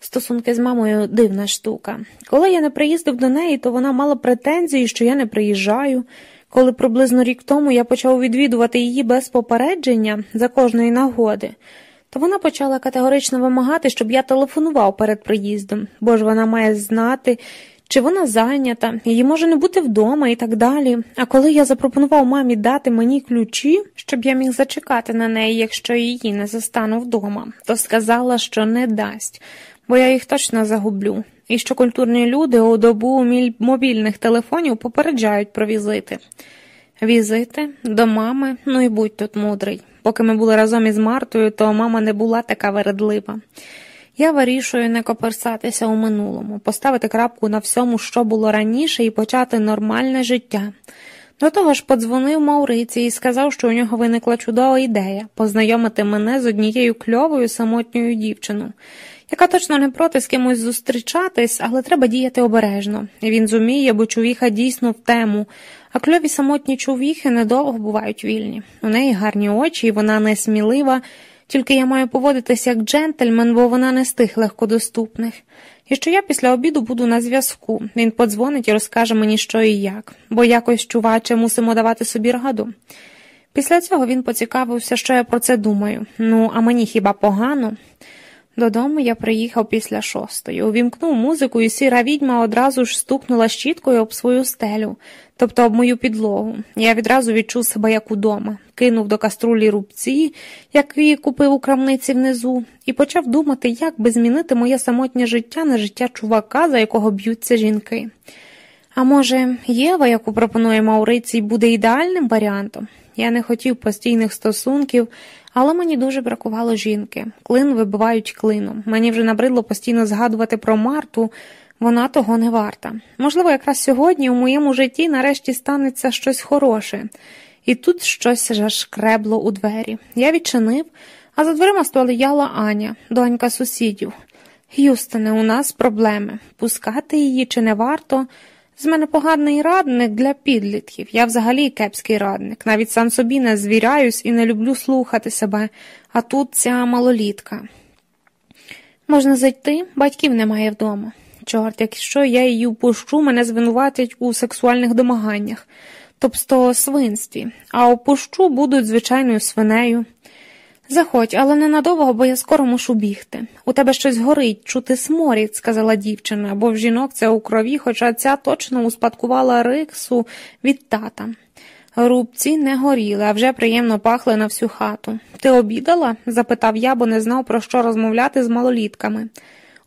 Стосунки з мамою дивна штука. Коли я не приїздив до неї, то вона мала претензії, що я не приїжджаю. Коли приблизно рік тому я почав відвідувати її без попередження за кожної нагоди, то вона почала категорично вимагати, щоб я телефонував перед приїздом, бо ж вона має знати, чи вона зайнята, її може не бути вдома і так далі. А коли я запропонував мамі дати мені ключі, щоб я міг зачекати на неї, якщо її не застану вдома, то сказала, що не дасть, бо я їх точно загублю. І що культурні люди у добу мобільних телефонів попереджають про візити. Візити до мами, ну і будь тут мудрий. Поки ми були разом із Мартою, то мама не була така вередлива. Я вирішую не коперсатися у минулому, поставити крапку на всьому, що було раніше, і почати нормальне життя. До того ж, подзвонив Мауриці і сказав, що у нього виникла чудова ідея познайомити мене з однією кльовою самотньою дівчиною, яка точно не проти з кимось зустрічатись, але треба діяти обережно. Він зуміє, бо чувіха дійсно в тему, а кльові самотні чувіхи недовго бувають вільні. У неї гарні очі, і вона несмілива. Тільки я маю поводитися як джентльмен, бо вона не з тих легкодоступних. І що я після обіду буду на зв'язку. Він подзвонить і розкаже мені, що і як, бо якось, чуваче, мусимо давати собі раду. Після цього він поцікавився, що я про це думаю. Ну, а мені хіба погано? Додому я приїхав після шостої, увімкнув музику, і сіра відьма одразу ж стукнула щіткою об свою стелю, тобто об мою підлогу. Я відразу відчув себе як удома, кинув до каструлі рубці, які купив у крамниці внизу, і почав думати, як би змінити моє самотнє життя на життя чувака, за якого б'ються жінки. А може, Єва, яку пропонує Маурицій, буде ідеальним варіантом? Я не хотів постійних стосунків, але мені дуже бракувало жінки. Клин вибивають клином. Мені вже набридло постійно згадувати про Марту, вона того не варта. Можливо, якраз сьогодні у моєму житті нарешті станеться щось хороше, і тут щось зашкребло у двері. Я відчинив, а за дверима стояла Аня, донька сусідів. Гюстине, у нас проблеми. Пускати її чи не варто. З мене поганий радник для підлітків. Я взагалі кепський радник. Навіть сам собі не звіряюсь і не люблю слухати себе, а тут ця малолітка. Можна зайти, батьків немає вдома. Чорт, якщо я її впущу, мене звинуватять у сексуальних домаганнях, тобто свинстві, а опущу будуть звичайною свинею. Заходь, але ненадовго, бо я скоро мушу бігти. У тебе щось горить, чути сморід, сказала дівчина, бо в жінок це у крові, хоча ця точно успадкувала риксу від тата. Рубці не горіли, а вже приємно пахли на всю хату. Ти обідала? запитав я, бо не знав, про що розмовляти з малолітками.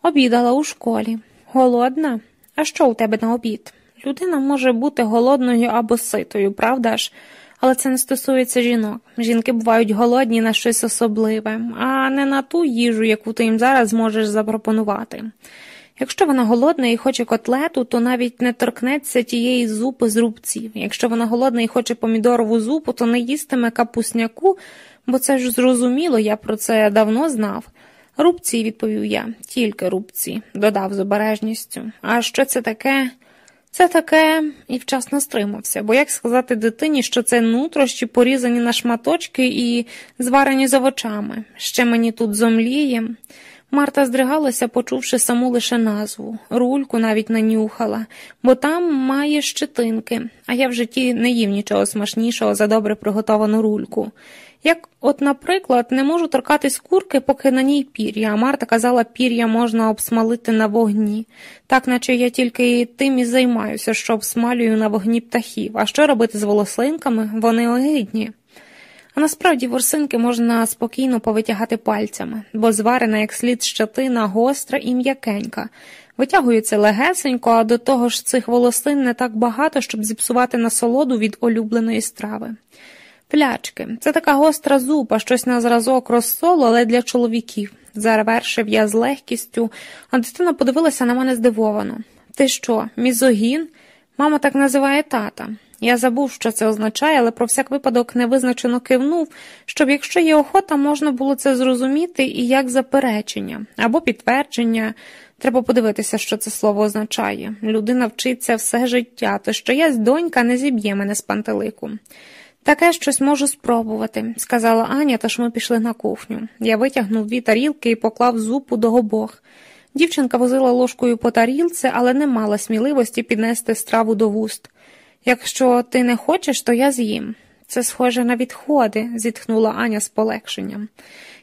Обідала у школі. Голодна? А що у тебе на обід? Людина може бути голодною або ситою, правда ж? Але це не стосується жінок. Жінки бувають голодні на щось особливе, а не на ту їжу, яку ти їм зараз зможеш запропонувати. Якщо вона голодна і хоче котлету, то навіть не торкнеться тієї зупи з рубців. Якщо вона голодна і хоче помідорову зупу, то не їстиме капусняку, бо це ж зрозуміло, я про це давно знав. Рубці, відповів я, тільки рубці, додав з обережністю. А що це таке? Це таке і вчасно стримався, бо як сказати дитині, що це нутрощі порізані на шматочки і зварені з овочами. Ще мені тут зомліє. Марта здригалася, почувши саму лише назву, рульку навіть нанюхала, бо там має щетинки, а я в житті не їв нічого смачнішого за добре приготовану рульку. Як, от, наприклад, не можу торкатись курки, поки на ній пір'я, а Марта казала, пір'я можна обсмалити на вогні, так наче я тільки тим і займаюся, що обсмалюю на вогні птахів. А що робити з волосинками? Вони огидні. А насправді ворсинки можна спокійно повитягати пальцями, бо зварена як слід щетина гостра і м'якенька. Витягується легесенько, а до того ж цих волосин не так багато, щоб зіпсувати насолоду від улюбленої страви. Плячки це така гостра зупа, щось на зразок розсолу, але для чоловіків. Завершив я з легкістю, а дитина подивилася на мене здивовано. Ти що, мізогін? Мама так називає тата. Я забув, що це означає, але про всяк випадок невизначено кивнув, щоб якщо є охота, можна було це зрозуміти і як заперечення або підтвердження. Треба подивитися, що це слово означає. Людина вчиться все життя, то що я з донька не зіб'є мене з пантелику. Таке щось можу спробувати, сказала Аня, тож ми пішли на кухню. Я витягнув дві тарілки і поклав зупу до обох. Дівчинка возила ложкою по тарілці, але не мала сміливості піднести страву до вуст. Якщо ти не хочеш, то я з'їм. Це схоже на відходи, зітхнула Аня з полегшенням.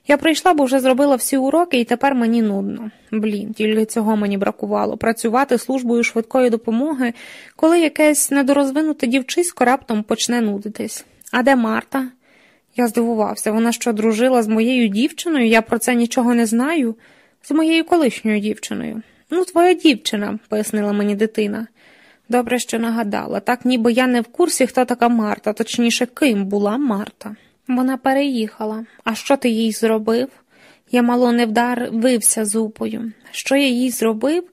Я прийшла, бо вже зробила всі уроки, і тепер мені нудно. Блін, тільки цього мені бракувало працювати службою швидкої допомоги, коли якесь недорозвинуте дівчисько раптом почне нудитись. А де Марта? Я здивувався, вона що дружила з моєю дівчиною, я про це нічого не знаю, з моєю колишньою дівчиною. Ну, твоя дівчина, пояснила мені дитина. Добре, що нагадала, так ніби я не в курсі, хто така Марта, точніше, ким була Марта. Вона переїхала. А що ти їй зробив? Я мало не вдарився зупою. Що я їй зробив?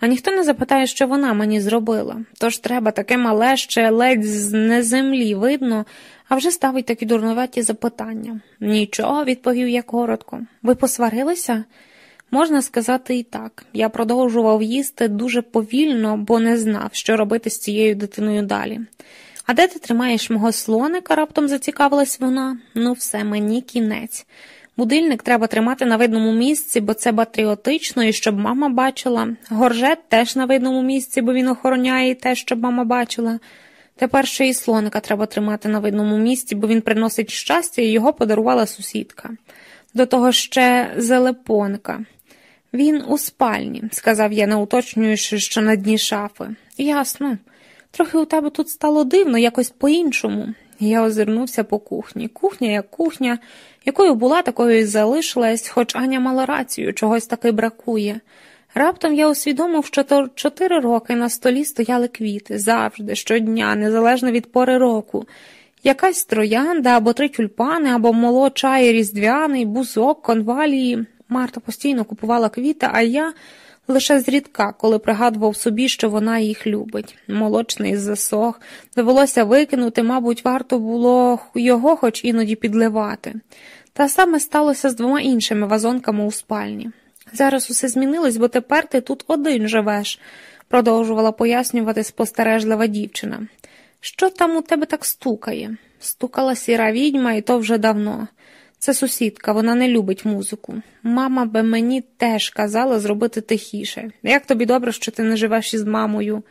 А ніхто не запитає, що вона мені зробила. Тож треба таке мале ще ледь з неземлі видно, а вже ставить такі дурноваті запитання. Нічого, відповів я коротко. Ви посварилися? Можна сказати і так. Я продовжував їсти дуже повільно, бо не знав, що робити з цією дитиною далі. А де ти тримаєш мого слоника? раптом зацікавилась вона. Ну, все, мені кінець. Будильник треба тримати на видному місці, бо це патріотично, і щоб мама бачила. Горжет теж на видному місці, бо він охороняє те, щоб мама бачила. Тепер ще і слоника треба тримати на видному місці, бо він приносить щастя і його подарувала сусідка. До того ще зелепонка. Він у спальні, сказав я, не уточнюючи, що на дні шафи. Ясно. Трохи у тебе тут стало дивно, якось по-іншому. Я озирнувся по кухні. Кухня як кухня, якою була, такою і залишилась, хоч Аня мала рацію, чогось таки бракує. Раптом я усвідомив, що чотири роки на столі стояли квіти завжди, щодня, незалежно від пори року. Якась троянда або три тюльпани, або молочай різдвяний, бузок, конвалії. Марта постійно купувала квіти, а я лише зрідка, коли пригадував собі, що вона їх любить. Молочний засох, довелося викинути, мабуть, варто було його хоч іноді підливати. Та саме сталося з двома іншими вазонками у спальні. Зараз усе змінилось, бо тепер ти тут один живеш, продовжувала пояснювати спостережлива дівчина. Що там у тебе так стукає? Стукала сіра відьма, і то вже давно. Це сусідка, вона не любить музику. Мама би мені теж казала зробити тихіше. Як тобі добре, що ти не живеш із мамою?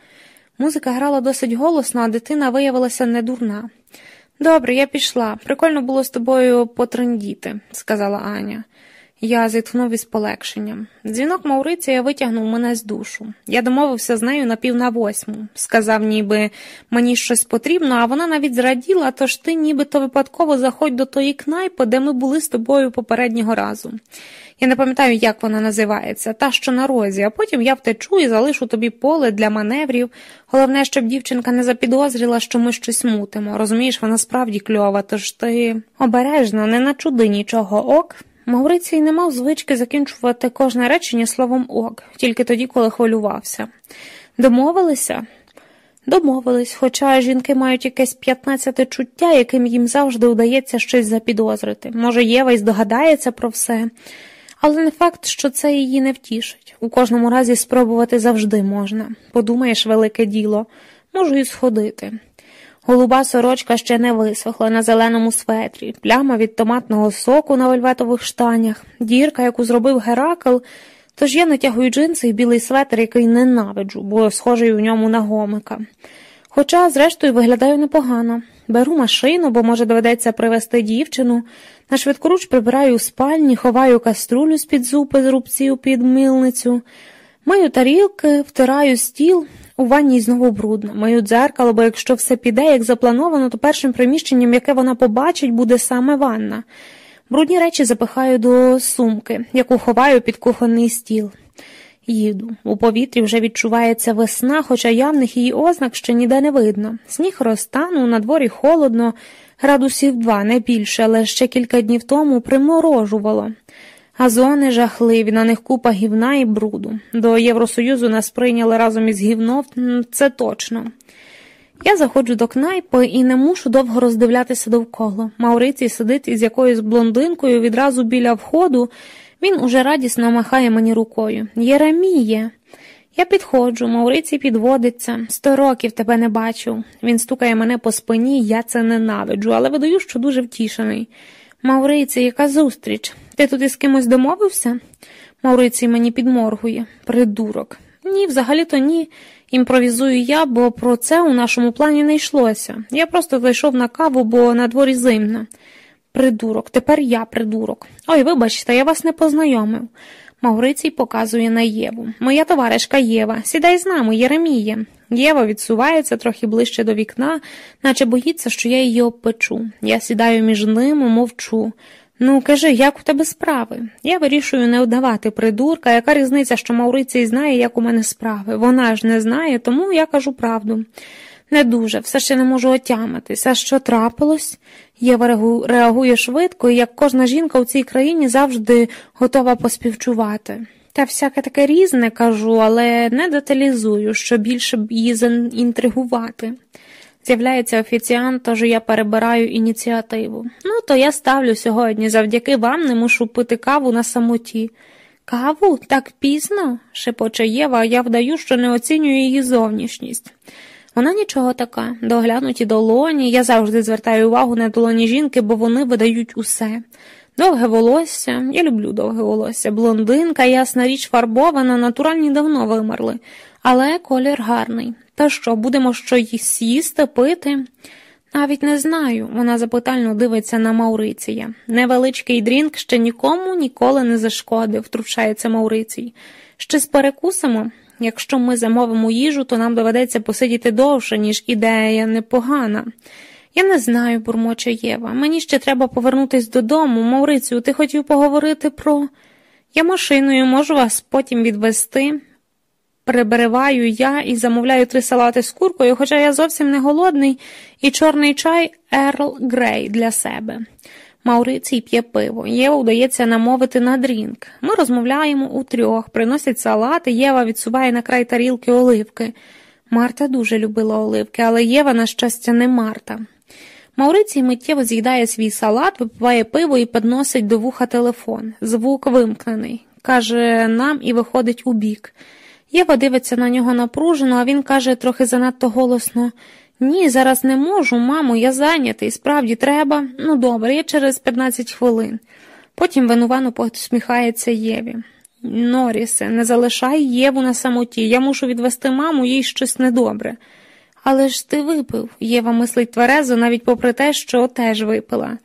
Музика грала досить голосно, а дитина виявилася недурна. Добре, я пішла. Прикольно було з тобою потрендіти, сказала Аня. Я зітхнув із полегшенням. Дзвінок Мауриція витягнув мене з душу. Я домовився з нею на пів на восьму. Сказав, ніби мені щось потрібно, а вона навіть зраділа, тож ти нібито випадково заходь до тої кнайпи, де ми були з тобою попереднього разу. Я не пам'ятаю, як вона називається, та що на розі, а потім я втечу і залишу тобі поле для маневрів. Головне, щоб дівчинка не запідозріла, що ми щось мутимо. Розумієш, вона справді кльова, тож ти обережно, не начуди нічого ок. Маврицій не мав звички закінчувати кожне речення словом ок, тільки тоді, коли хвилювався. Домовилися? Домовились, хоча жінки мають якесь п'ятнадцяте чуття, яким їм завжди удається щось запідозрити. Може, Єва й здогадається про все, але не факт, що це її не втішить. У кожному разі спробувати завжди можна. Подумаєш, велике діло, можу і сходити. Голуба сорочка ще не висохла на зеленому светрі, пляма від томатного соку на вельветових штанях, дірка, яку зробив Геракл, тож я натягую джинси і білий светр, який ненавиджу, бо схожий у ньому на гомика. Хоча, зрештою, виглядаю непогано. Беру машину, бо, може, доведеться привезти дівчину, на швидкоруч прибираю у спальні, ховаю каструлю з-під зупи з рубців під милницю, мию тарілки, втираю стіл, у ванні знову брудно, мию дзеркало, бо якщо все піде, як заплановано, то першим приміщенням, яке вона побачить, буде саме ванна. Брудні речі запихаю до сумки, яку ховаю під кухонний стіл. Їду. У повітрі вже відчувається весна, хоча явних її ознак ще ніде не видно. Сніг розтанув, на дворі холодно, градусів два, не більше, але ще кілька днів тому приморожувало. Газони жахливі, на них купа гівна і бруду. До Євросоюзу нас прийняли разом із гівном, це точно. Я заходжу до кнайпи і не мушу довго роздивлятися довкола. Маурицій сидить із якоюсь блондинкою відразу біля входу, він уже радісно махає мені рукою. Єреміє. Я підходжу, Маурицій підводиться. Сто років тебе не бачив. Він стукає мене по спині, я це ненавиджу, але видаю, що дуже втішений. Маурицій, яка зустріч? Ти тут із кимось домовився? Мауриці мені підморгує. Придурок. Ні, взагалі-то ні. Імпровізую я, бо про це у нашому плані не йшлося. Я просто зайшов на каву, бо на дворі зимно. Придурок, тепер я придурок. Ой, вибачте, я вас не познайомив. Маврицій показує на Єву. Моя товаришка Єва, сідай з нами, Єреміє. Єва відсувається трохи ближче до вікна, наче боїться, що я її обпечу. Я сідаю між ними, мовчу. Ну, кажи, як у тебе справи? Я вирішую не вдавати придурка, яка різниця, що Маурицій знає, як у мене справи. Вона ж не знає, тому я кажу правду. Не дуже, все ще не можу отямитися. Що трапилось? Єва реагує швидко, і як кожна жінка у цій країні завжди готова поспівчувати. Та всяке таке різне кажу, але не деталізую, щоб більше б її заінтригувати. З'являється офіціант, тож я перебираю ініціативу. Ну, то я ставлю сьогодні, завдяки вам не мушу пити каву на самоті. Каву так пізно? шепоче Єва, а я вдаю, що не оцінюю її зовнішність. Вона нічого така, доглянуті долоні, я завжди звертаю увагу на долоні жінки, бо вони видають усе. Довге волосся, я люблю довге волосся, блондинка, ясна річ фарбована, натуральні давно вимерли, але колір гарний. Та що, будемо щось їсти, пити? Навіть не знаю, вона запитально дивиться на Мауриція. Невеличкий drink ще нікому ніколи не зашкодив, втручається Маурицій. Щось перекусимо. Якщо ми замовимо їжу, то нам доведеться посидіти довше, ніж ідея непогана. Я не знаю, бурмоче Єва. Мені ще треба повернутися додому. Маурицю, ти хотів поговорити про. Я машиною можу вас потім відвести. Перебиваю я і замовляю три салати з куркою, хоча я зовсім не голодний, і чорний чай Ерл Грей для себе. Маурицій п'є пиво. Єву вдається намовити на drink. Ми розмовляємо утрьох, приносять салати, Єва відсуває на край тарілки оливки. Марта дуже любила оливки, але Єва, на щастя, не Марта. Маурицій миттєво з'їдає свій салат, випиває пиво і підносить до вуха телефон. Звук вимкнений. Каже нам і виходить у бік. Єва дивиться на нього напружено, а він каже трохи занадто голосно ні, зараз не можу, мамо, я зайнятий, справді треба. Ну добре, я через 15 хвилин. Потім винувано посміхається Єві. Норісе, не залишай Єву на самоті. Я мушу відвести маму, їй щось недобре. Але ж ти випив, Єва мислить тверезо, навіть попри те, що теж випила.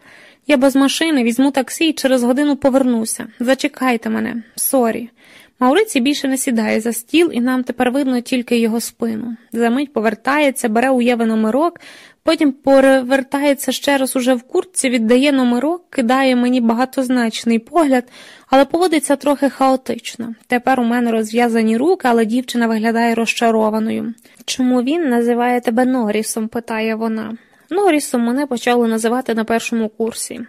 Я без машини візьму таксі і через годину повернуся. Зачекайте мене, sorry. Маурицій більше не сідає за стіл, і нам тепер видно тільки його спину. За мить повертається, бере у Єви номерок, потім повертається ще раз уже в куртці, віддає номерок, кидає мені багатозначний погляд, але поводиться трохи хаотично. Тепер у мене розв'язані руки, але дівчина виглядає розчарованою. Чому він називає тебе Норрісом? питає вона. Норрісом мене почали називати на першому курсі.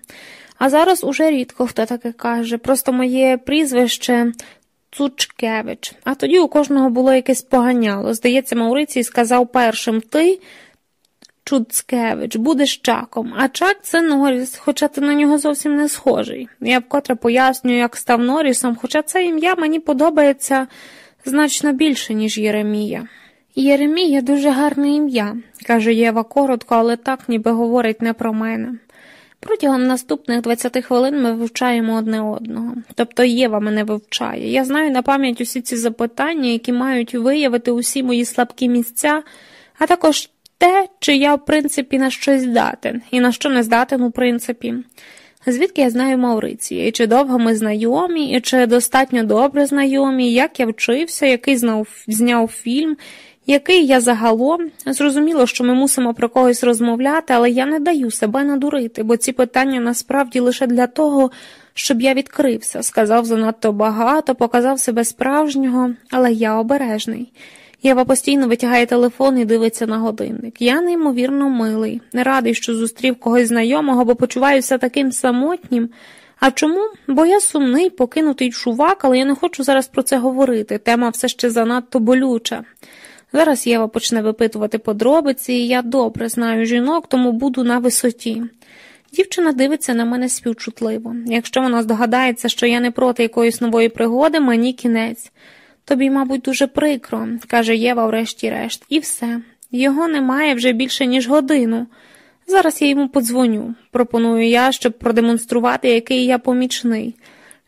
А зараз уже рідко хто таке каже. Просто моє прізвище Цучкевич. А тоді у кожного було якесь поганяло. Здається, Маурицій сказав першим ти. Чуцкевич, будеш чаком, а чак це Норіс, хоча ти на нього зовсім не схожий. Я вкотре пояснюю, як став Норісом, хоча це ім'я мені подобається значно більше, ніж Єремія. Єремія дуже гарне ім'я, каже Єва коротко, але так ніби говорить не про мене. Протягом наступних 20 хвилин ми вивчаємо одне одного. Тобто Єва мене вивчає. Я знаю на пам'ять усі ці запитання, які мають виявити усі мої слабкі місця, а також те, чи я, в принципі, на щось здатен, і на що не здатен, у принципі. Звідки я знаю Мауриція, і чи довго ми знайомі, і чи достатньо добре знайомі, як я вчився, який знав, зняв фільм, який я загалом зрозуміло, що ми мусимо про когось розмовляти, але я не даю себе надурити, бо ці питання насправді лише для того, щоб я відкрився, сказав занадто багато, показав себе справжнього, але я обережний. Єва постійно витягає телефон і дивиться на годинник. Я неймовірно милий, не радий, що зустрів когось знайомого, бо почуваюся таким самотнім. А чому? Бо я сумний, покинутий чувак, але я не хочу зараз про це говорити. Тема все ще занадто болюча. Зараз Єва почне випитувати подробиці, і я добре знаю жінок, тому буду на висоті. Дівчина дивиться на мене співчутливо. Якщо вона здогадається, що я не проти якоїсь нової пригоди, мені кінець. Тобі, мабуть, дуже прикро, каже Єва, врешті-решт, і все. Його немає вже більше, ніж годину. Зараз я йому подзвоню, пропоную я, щоб продемонструвати, який я помічний.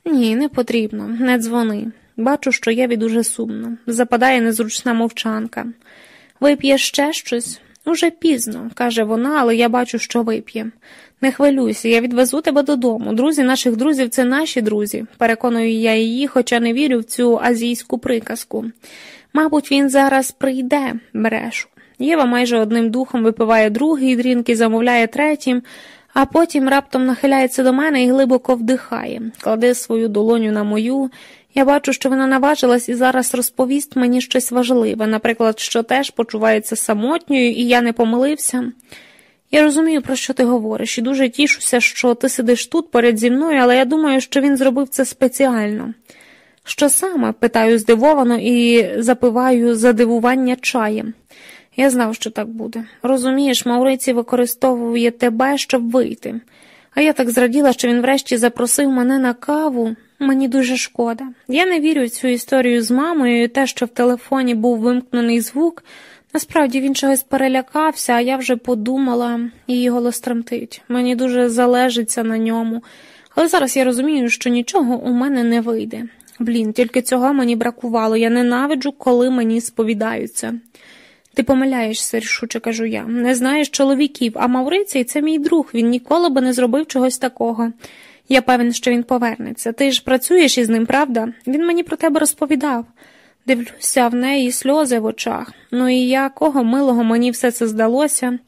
Ні, не потрібно, не дзвони. Бачу, що Єві дуже сумно. Западає незручна мовчанка. Вип'є ще щось? Уже пізно, каже вона, але я бачу, що вип'є. Не хвилюйся, я відвезу тебе додому. Друзі наших друзів це наші друзі. Переконую я її, хоча не вірю в цю азійську приказку. Мабуть, він зараз прийде, брешу. Єва майже одним духом випиває другий drink і замовляє третій, а потім раптом нахиляється до мене і глибоко вдихає, кладе свою долоню на мою. Я бачу, що вона наважилась і зараз розповість мені щось важливе, наприклад, що теж почувається самотньою, і я не помилився. Я розумію, про що ти говориш, і дуже тішуся, що ти сидиш тут поряд зі мною, але я думаю, що він зробив це спеціально. Що саме? питаю здивовано і запиваю задивування чаєм. Я знав, що так буде. Розумієш, Мауриці використовує тебе, щоб вийти. А я так зраділа, що він врешті запросив мене на каву. Мені дуже шкода. Я не вірю в цю історію з мамою і те, що в телефоні був вимкнений звук. Насправді він чогось перелякався, а я вже подумала, її голос тремтить. Мені дуже залежиться на ньому. Але зараз я розумію, що нічого у мене не вийде. Блін, тільки цього мені бракувало. Я ненавиджу, коли мені сповідаються. Ти помиляєшся, рішуче кажу я. Не знаєш чоловіків, а Маврицій це мій друг, він ніколи би не зробив чогось такого. Я певен, що він повернеться. Ти ж працюєш із ним, правда? Він мені про тебе розповідав. Дивлюся, в неї сльози в очах. Ну і якого милого мені все це здалося.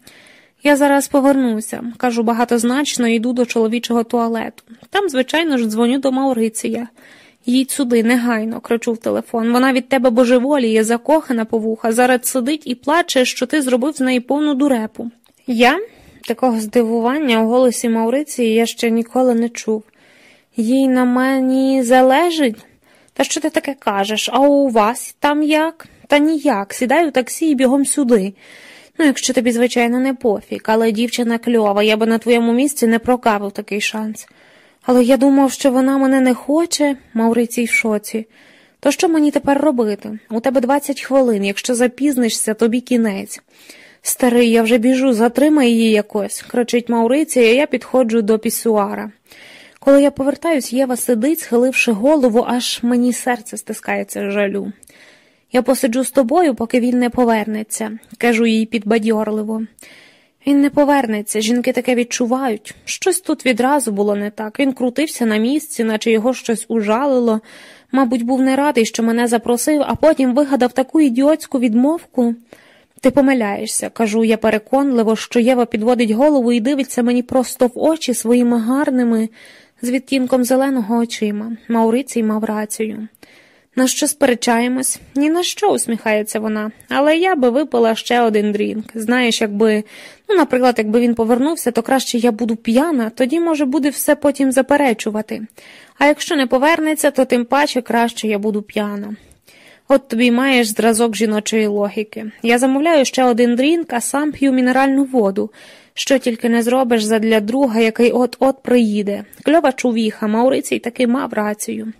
Я зараз повернуся, кажу багатозначно йду до чоловічого туалету. Там, звичайно ж, дзвоню до Мауриція. Їдь сюди, негайно, кричу в телефон. Вона від тебе божеволіє, закохана по вуха, зараз сидить і плаче, що ти зробив з неї повну дурепу. Я такого здивування у голосі Мауриції я ще ніколи не чув. Їй на мені залежить? Та що ти таке кажеш? А у вас там як? Та ніяк. Сідай у таксі і бігом сюди. Ну, якщо тобі, звичайно, не пофіг, але дівчина кльова, я би на твоєму місці не прокавив такий шанс. Але я думав, що вона мене не хоче, Маврицій в шоці. То що мені тепер робити? У тебе 20 хвилин, якщо запізнишся, тобі кінець. Старий, я вже біжу, затримай її якось, кричить Мауриція, і я підходжу до пісуара. Коли я повертаюсь, Єва сидить, схиливши голову, аж мені серце стискається жалю. Я посиджу з тобою, поки він не повернеться, кажу їй підбадьорливо. Він не повернеться, жінки таке відчувають. Щось тут відразу було не так. Він крутився на місці, наче його щось ужалило. Мабуть, був не радий, що мене запросив, а потім вигадав таку ідіотську відмовку. Ти помиляєшся, кажу я переконливо, що Єва підводить голову і дивиться мені просто в очі своїми гарними, з відтінком зеленого очима. Маурицій мав рацію. На що сперечаємось? Ні на що, усміхається вона, але я би випила ще один drink. Знаєш, якби, ну, наприклад, якби він повернувся, то краще я буду п'яна, тоді, може, буде все потім заперечувати. А якщо не повернеться, то тим паче краще я буду п'яна. От тобі маєш зразок жіночої логіки. Я замовляю ще один дрінк, а сам п'ю мінеральну воду. Що тільки не зробиш задля друга, який от-от приїде. Кльова чувіха, Маурицій таки мав рацію.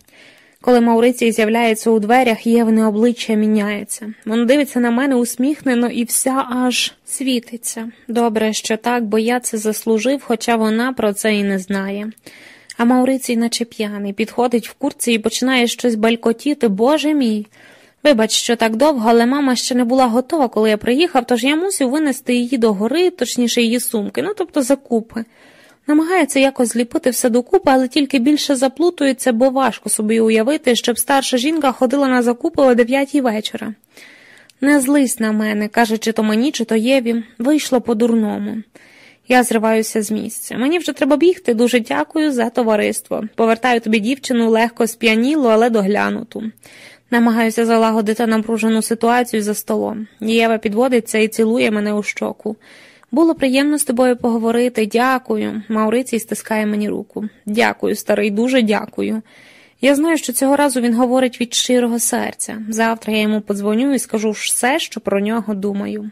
Коли Маурицій з'являється у дверях, Євне обличчя міняється. Вона дивиться на мене усміхнено і вся аж світиться. Добре, що так, бо я це заслужив, хоча вона про це і не знає. А Маурицій, наче п'яний, підходить в куртці і починає щось балькотіти, боже мій. Вибач, що так довго, але мама ще не була готова, коли я приїхав, тож я мусив винести її до гори, точніше її сумки, ну тобто закупи. Намагається якось зліпити все докупи, але тільки більше заплутується, бо важко собі уявити, щоб старша жінка ходила на закупи о дев'ятій вечора. Не злись на мене, каже, чи то мені, чи то Єві, вийшло по-дурному. Я зриваюся з місця. Мені вже треба бігти, дуже дякую за товариство. Повертаю тобі дівчину легко сп'янілу, але доглянуту. Намагаюся залагодити напружену ситуацію за столом. Єва підводиться і цілує мене у щоку. Було приємно з тобою поговорити. Дякую. Маурицій стискає мені руку. Дякую, старий, дуже дякую. Я знаю, що цього разу він говорить від щирого серця. Завтра я йому подзвоню і скажу все, що про нього думаю.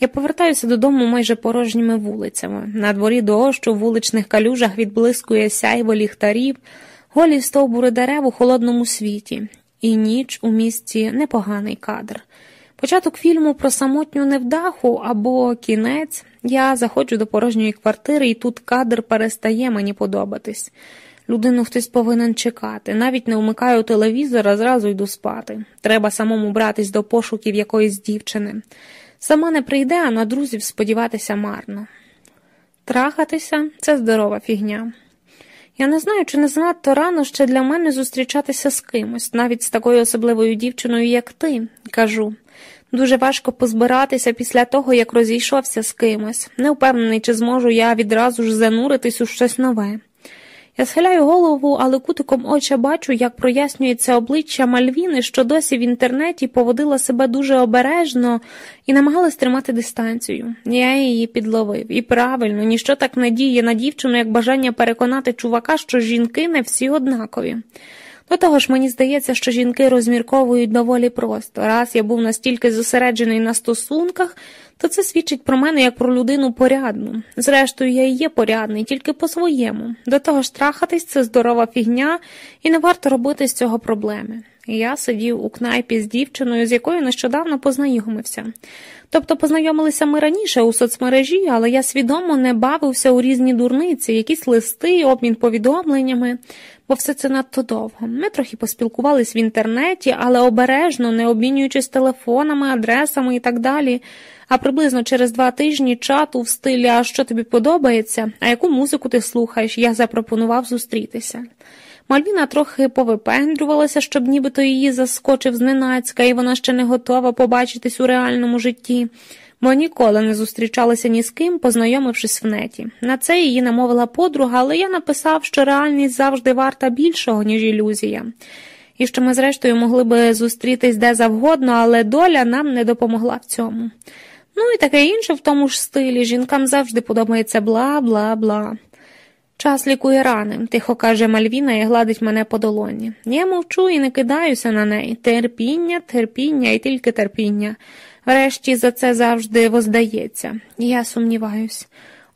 Я повертаюся додому майже порожніми вулицями. На дворі дощу в вуличних калюжах відблискує сяйво ліхтарів, голі стовбури дерев у холодному світі, і ніч у місті непоганий кадр. Початок фільму про самотню невдаху або кінець. Я заходжу до порожньої квартири, і тут кадр перестає мені подобатись. Людину хтось повинен чекати. Навіть не вмикаю телевізор, а зразу йду спати. Треба самому братись до пошуків якоїсь дівчини. Сама не прийде, а на друзів сподіватися марно. Трахатися це здорова фігня. Я не знаю, чи не занадто рано ще для мене зустрічатися з кимось, навіть з такою особливою дівчиною, як ти, кажу. Дуже важко позбиратися після того, як розійшовся з кимось. Не впевнений, чи зможу я відразу ж зануритись у щось нове. Я схиляю голову, але кутиком оча бачу, як прояснюється обличчя Мальвіни, що досі в інтернеті поводила себе дуже обережно і намагалась тримати дистанцію. Я її підловив. І правильно, ніщо так не діє на дівчину, як бажання переконати чувака, що жінки не всі однакові. До того ж, мені здається, що жінки розмірковують доволі просто. Раз я був настільки зосереджений на стосунках, то це свідчить про мене як про людину порядну. Зрештою, я і є порядний, тільки по-своєму. До того ж, трахатись це здорова фігня, і не варто робити з цього проблеми. Я сидів у кнайпі з дівчиною, з якою нещодавно познайомився. Тобто познайомилися ми раніше у соцмережі, але я свідомо не бавився у різні дурниці, якісь листи, обмін повідомленнями, бо все це надто довго. Ми трохи поспілкувались в інтернеті, але обережно, не обмінюючись телефонами, адресами і так далі. А приблизно через два тижні чату в стилі А що тобі подобається, а яку музику ти слухаєш, я запропонував зустрітися. Мальвіна трохи повипендрювалася, щоб нібито її заскочив зненацька, і вона ще не готова побачитись у реальному житті, бо ніколи не зустрічалася ні з ким, познайомившись в неті. На це її намовила подруга, але я написав, що реальність завжди варта більшого, ніж ілюзія. І що ми, зрештою, могли би зустрітись де завгодно, але доля нам не допомогла в цьому. Ну і таке інше в тому ж стилі. Жінкам завжди подобається бла бла бла. Час лікує рани, тихо каже Мальвіна і гладить мене по долоні. Я мовчу і не кидаюся на неї. Терпіння, терпіння і тільки терпіння. Врешті за це завжди воздається. Я сумніваюсь.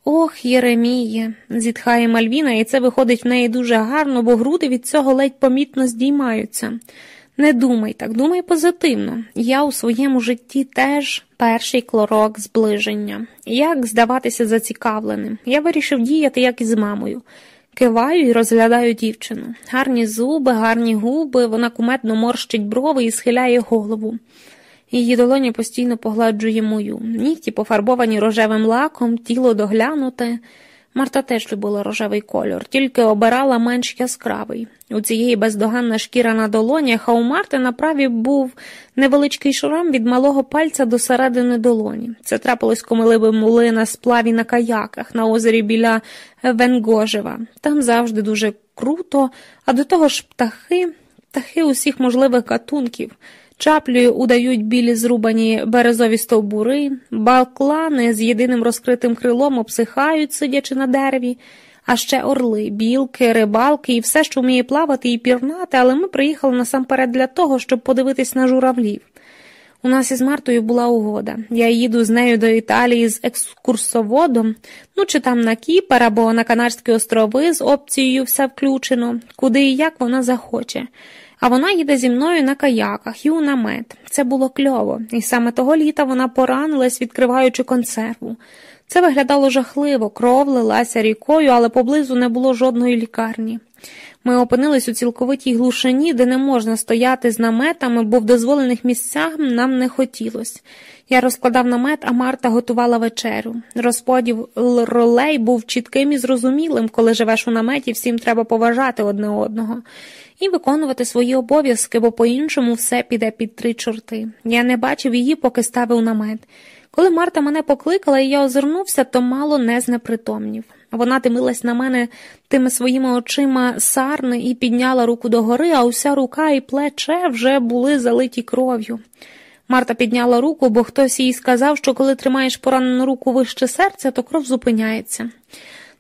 Ох, Єреміє, зітхає Мальвіна, і це виходить в неї дуже гарно, бо груди від цього ледь помітно здіймаються. Не думай так, думай позитивно. Я у своєму житті теж перший клорок зближення. Як здаватися зацікавленим? Я вирішив діяти, як і з мамою. Киваю і розглядаю дівчину. Гарні зуби, гарні губи, вона куметно морщить брови і схиляє голову. Її долоні постійно погладжує мою. Нігті пофарбовані рожевим лаком, тіло доглянуте. Марта теж любила рожевий кольор, тільки обирала менш яскравий. У цієї бездоганна шкіра на долонях, а у Марти на праві був невеличкий шрам від малого пальця до середини долоні. Це трапилось, коли ми були на сплаві на каяках на озері біля Венгожева. Там завжди дуже круто, а до того ж птахи, птахи усіх можливих гатунків. Чаплею удають білі зрубані березові стовбури, балклани з єдиним розкритим крилом обсихають, сидячи на дереві, а ще орли, білки, рибалки і все, що вміє плавати і пірнати, але ми приїхали насамперед для того, щоб подивитись на журавлів. У нас із Мартою була угода. Я їду з нею до Італії з екскурсоводом, ну чи там на Кіпер або на Канарські острови з опцією все включено, куди і як вона захоче а вона їде зі мною на каяках і у намет. Це було кльово, і саме того літа вона поранилась, відкриваючи консерву. Це виглядало жахливо, кров лилася рікою, але поблизу не було жодної лікарні. Ми опинились у цілковитій глушині, де не можна стояти з наметами, бо в дозволених місцях нам не хотілося. Я розкладав намет, а Марта готувала вечерю. Розподіл ролей був чітким і зрозумілим, коли живеш у наметі, всім треба поважати одне одного і виконувати свої обов'язки, бо по-іншому все піде під три чорти. Я не бачив її, поки ставив намет. Коли Марта мене покликала і я озирнувся, то мало не знепритомнів. Вона дивилась на мене тими своїми очима сарни і підняла руку догори, а уся рука і плече вже були залиті кров'ю. Марта підняла руку, бо хтось їй сказав, що коли тримаєш поранену руку вище серця, то кров зупиняється.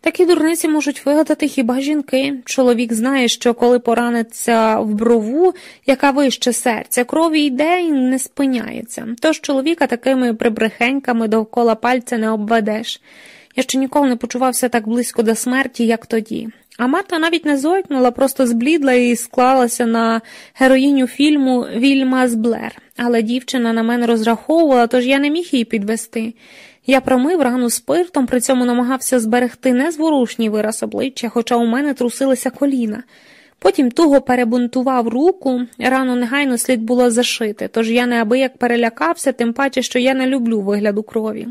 Такі дурниці можуть вигадати хіба жінки. Чоловік знає, що коли пораниться в брову, яка вище серця, крові йде і не спиняється. Тож чоловіка такими прибрехеньками довкола пальця не обведеш. Я ще ніколи не почувався так близько до смерті, як тоді. А Марта навіть не зойкнула, просто зблідла і склалася на героїню фільму Вільма з Блер. Але дівчина на мене розраховувала, тож я не міг її підвести. Я промив рану спиртом, при цьому намагався зберегти незворушній вираз обличчя, хоча у мене трусилися коліна. Потім туго перебунтував руку, рану негайно слід було зашити, тож я неабияк перелякався, тим паче, що я не люблю вигляду крові.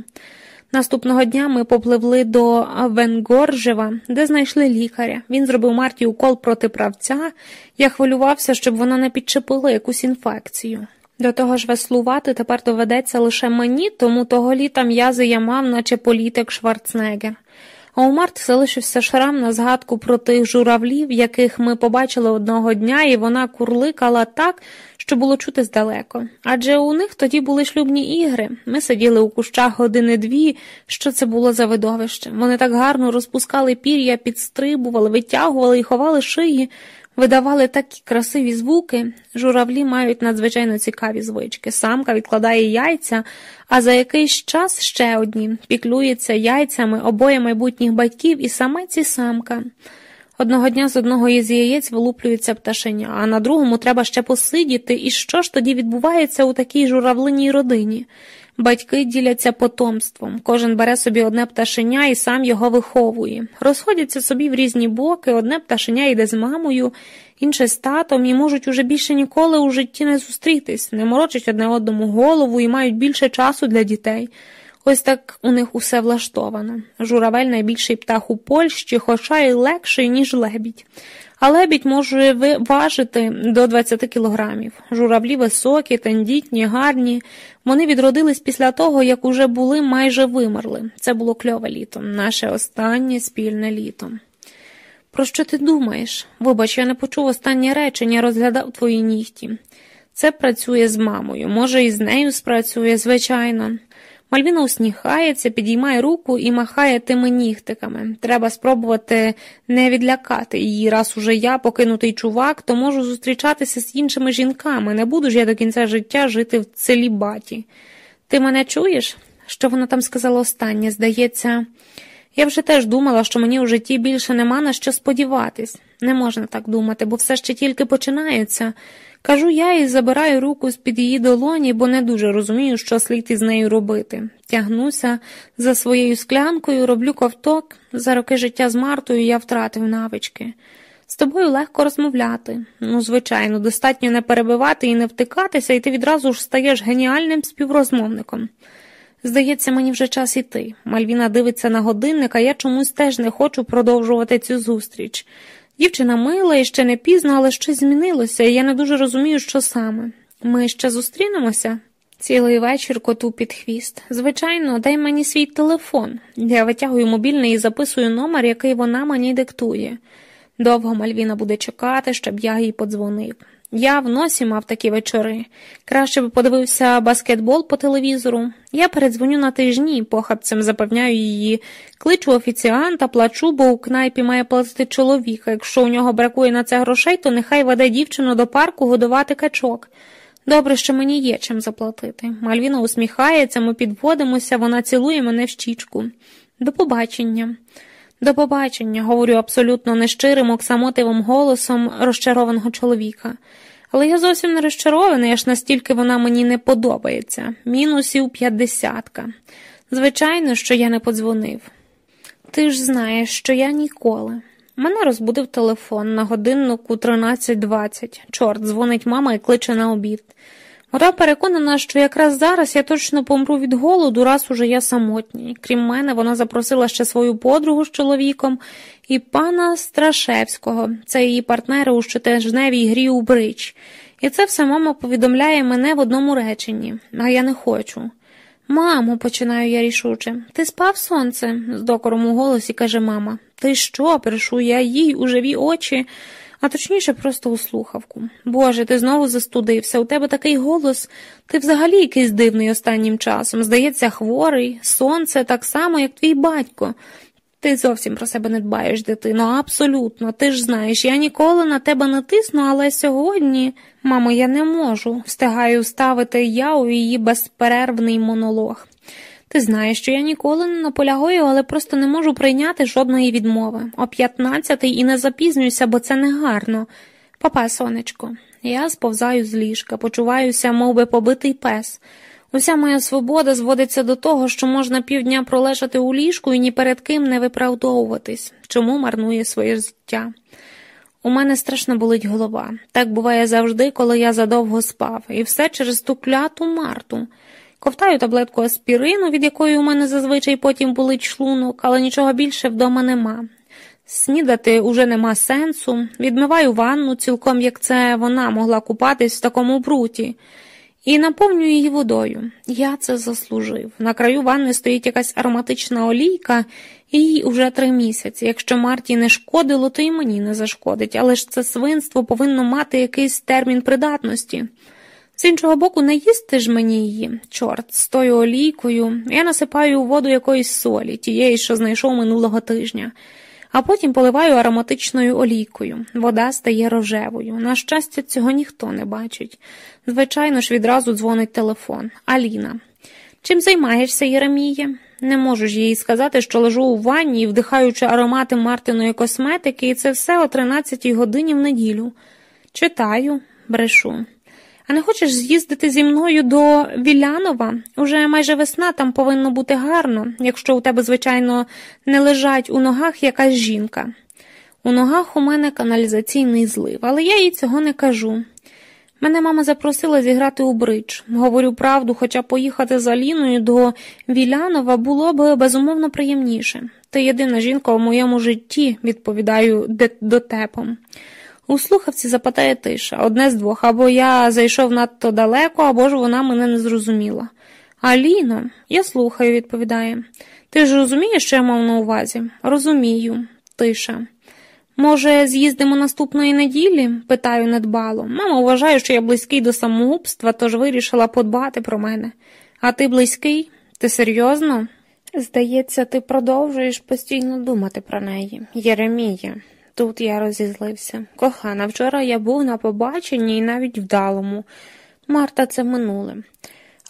Наступного дня ми попливли до Венгоржева, де знайшли лікаря. Він зробив Марті укол проти правця. Я хвилювався, щоб вона не підчепила якусь інфекцію. До того ж, веслувати тепер доведеться лише мені, тому того літа м'язи я мав, наче політик Шварценеггер. А у Март залишився шрам на згадку про тих журавлів, яких ми побачили одного дня, і вона курликала так, що було чути здалеко. Адже у них тоді були шлюбні ігри. Ми сиділи у кущах години дві. Що це було за видовище? Вони так гарно розпускали пір'я, підстрибували, витягували і ховали шиї видавали такі красиві звуки, журавлі мають надзвичайно цікаві звички. Самка відкладає яйця, а за якийсь час ще одні піклюється яйцями обоє майбутніх батьків і самець і самка. Одного дня з одного із яєць вилуплюється пташеня, а на другому треба ще посидіти, і що ж тоді відбувається у такій журавлиній родині? Батьки діляться потомством, кожен бере собі одне пташеня і сам його виховує. Розходяться собі в різні боки, одне пташеня йде з мамою, інше з татом і можуть уже більше ніколи у житті не зустрітись, не морочать одне одному голову і мають більше часу для дітей. Ось так у них усе влаштовано. Журавель найбільший птах у Польщі, хоча й легший, ніж лебідь а лебідь може важити до 20 кілограмів. Журавлі високі, тендітні, гарні. Вони відродились після того, як уже були майже вимерли. Це було кльове літо, наше останнє спільне літо. Про що ти думаєш? Вибач, я не почув останнє речення, розглядав твої нігті. Це працює з мамою, може, і з нею спрацює, звичайно. Мальвіна усміхається, підіймає руку і махає тими нігтиками. Треба спробувати не відлякати її, раз уже я, покинутий чувак, то можу зустрічатися з іншими жінками. Не буду ж я до кінця життя жити в целібаті. Ти мене чуєш? Що вона там сказала останнє? Здається, я вже теж думала, що мені у житті більше нема на що сподіватись. Не можна так думати, бо все ще тільки починається. Кажу я і забираю руку з під її долоні, бо не дуже розумію, що слід із нею робити. Тягнуся за своєю склянкою, роблю ковток. За роки життя з Мартою я втратив навички. З тобою легко розмовляти. Ну, звичайно, достатньо не перебивати і не втикатися, і ти відразу ж стаєш геніальним співрозмовником. Здається, мені вже час іти. Мальвіна дивиться на годинник, а я чомусь теж не хочу продовжувати цю зустріч. Дівчина мила і ще не пізно, але щось змінилося, і я не дуже розумію, що саме. Ми ще зустрінемося? Цілий вечір коту під хвіст. Звичайно, дай мені свій телефон. Я витягую мобільний і записую номер, який вона мені диктує. Довго Мальвіна буде чекати, щоб я їй подзвонив. Я в носі мав такі вечори. Краще б подивився баскетбол по телевізору. Я передзвоню на тижні, похабцем запевняю її. Кличу офіціанта, плачу, бо у кнайпі має платити чоловіка. Якщо у нього бракує на це грошей, то нехай веде дівчину до парку годувати качок. Добре, що мені є чим заплатити. Мальвіна усміхається, ми підводимося, вона цілує мене в щічку. До побачення. До побачення, говорю абсолютно нещирим, оксамотивим голосом розчарованого чоловіка. Але я зовсім не розчарований, аж настільки вона мені не подобається. Мінусів п'ятдесятка. Звичайно, що я не подзвонив. Ти ж знаєш, що я ніколи. Мене розбудив телефон на годиннику 13.20. Чорт, дзвонить мама і кличе на обід. Вона переконана, що якраз зараз я точно помру від голоду, раз уже я самотній. Крім мене, вона запросила ще свою подругу з чоловіком і пана Страшевського, це її партнери у щотижневій грі у брич. І це все мама повідомляє мене в одному реченні, а я не хочу. Мамо, починаю я рішуче, ти спав сонце? з докором у голосі каже мама. Ти що? Пришу я їй у живі очі а точніше, просто у слухавку. Боже, ти знову застудився, у тебе такий голос, ти взагалі якийсь дивний останнім часом. Здається, хворий, сонце так само, як твій батько. Ти зовсім про себе не дбаєш, дитино, абсолютно. Ти ж знаєш, я ніколи на тебе не тисну, але сьогодні, мамо, я не можу. Встигаю вставити я у її безперервний монолог. Ти знаєш, що я ніколи не наполягаю, але просто не можу прийняти жодної відмови. О п'ятнадцятий і не запізнююся, бо це не гарно. Папа, сонечко, я сповзаю з ліжка, почуваюся, мов би, побитий пес. Уся моя свобода зводиться до того, що можна півдня пролежати у ліжку і ні перед ким не виправдовуватись, чому марнує своє життя. У мене страшно болить голова. Так буває завжди, коли я задовго спав, і все через ту кляту марту. Ковтаю таблетку аспірину, від якої у мене зазвичай потім болить шлунок, але нічого більше вдома нема. Снідати уже нема сенсу, відмиваю ванну, цілком як це вона могла купатись в такому бруті, і наповнюю її водою. Я це заслужив. На краю ванни стоїть якась ароматична олійка, і їй уже три місяці. Якщо Марті не шкодило, то і мені не зашкодить, але ж це свинство повинно мати якийсь термін придатності. З іншого боку, не їсти ж мені її, чорт, з тою олійкою, я насипаю у воду якоїсь солі, тієї, що знайшов минулого тижня, а потім поливаю ароматичною олійкою. Вода стає рожевою. На щастя, цього ніхто не бачить. Звичайно ж, відразу дзвонить телефон. Аліна. Чим займаєшся, Єреміє? Не можу ж їй сказати, що лежу у ванні вдихаючи аромати Мартиної косметики, і це все о 13 годині в неділю. Читаю, брешу. А не хочеш з'їздити зі мною до Вілянова? Уже майже весна там повинно бути гарно, якщо у тебе, звичайно, не лежать у ногах якась жінка. У ногах у мене каналізаційний злив, але я їй цього не кажу. Мене мама запросила зіграти у бридж. Говорю правду, хоча поїхати з Аліною до Вілянова було б безумовно приємніше. Ти єдина жінка у моєму житті, відповідаю дотепом. У слухавці запитає тиша, одне з двох, або я зайшов надто далеко, або ж вона мене не зрозуміла. Аліно, я слухаю, відповідає. Ти ж розумієш, що я мав на увазі? Розумію, тиша. Може, з'їздимо наступної неділі? питаю недбало. Мама вважає, що я близький до самогубства, тож вирішила подбати про мене. А ти близький? Ти серйозно? Здається, ти продовжуєш постійно думати про неї. Єремія. Тут я розізлився. Кохана, вчора я був на побаченні і навіть вдалому. Марта, це минуле.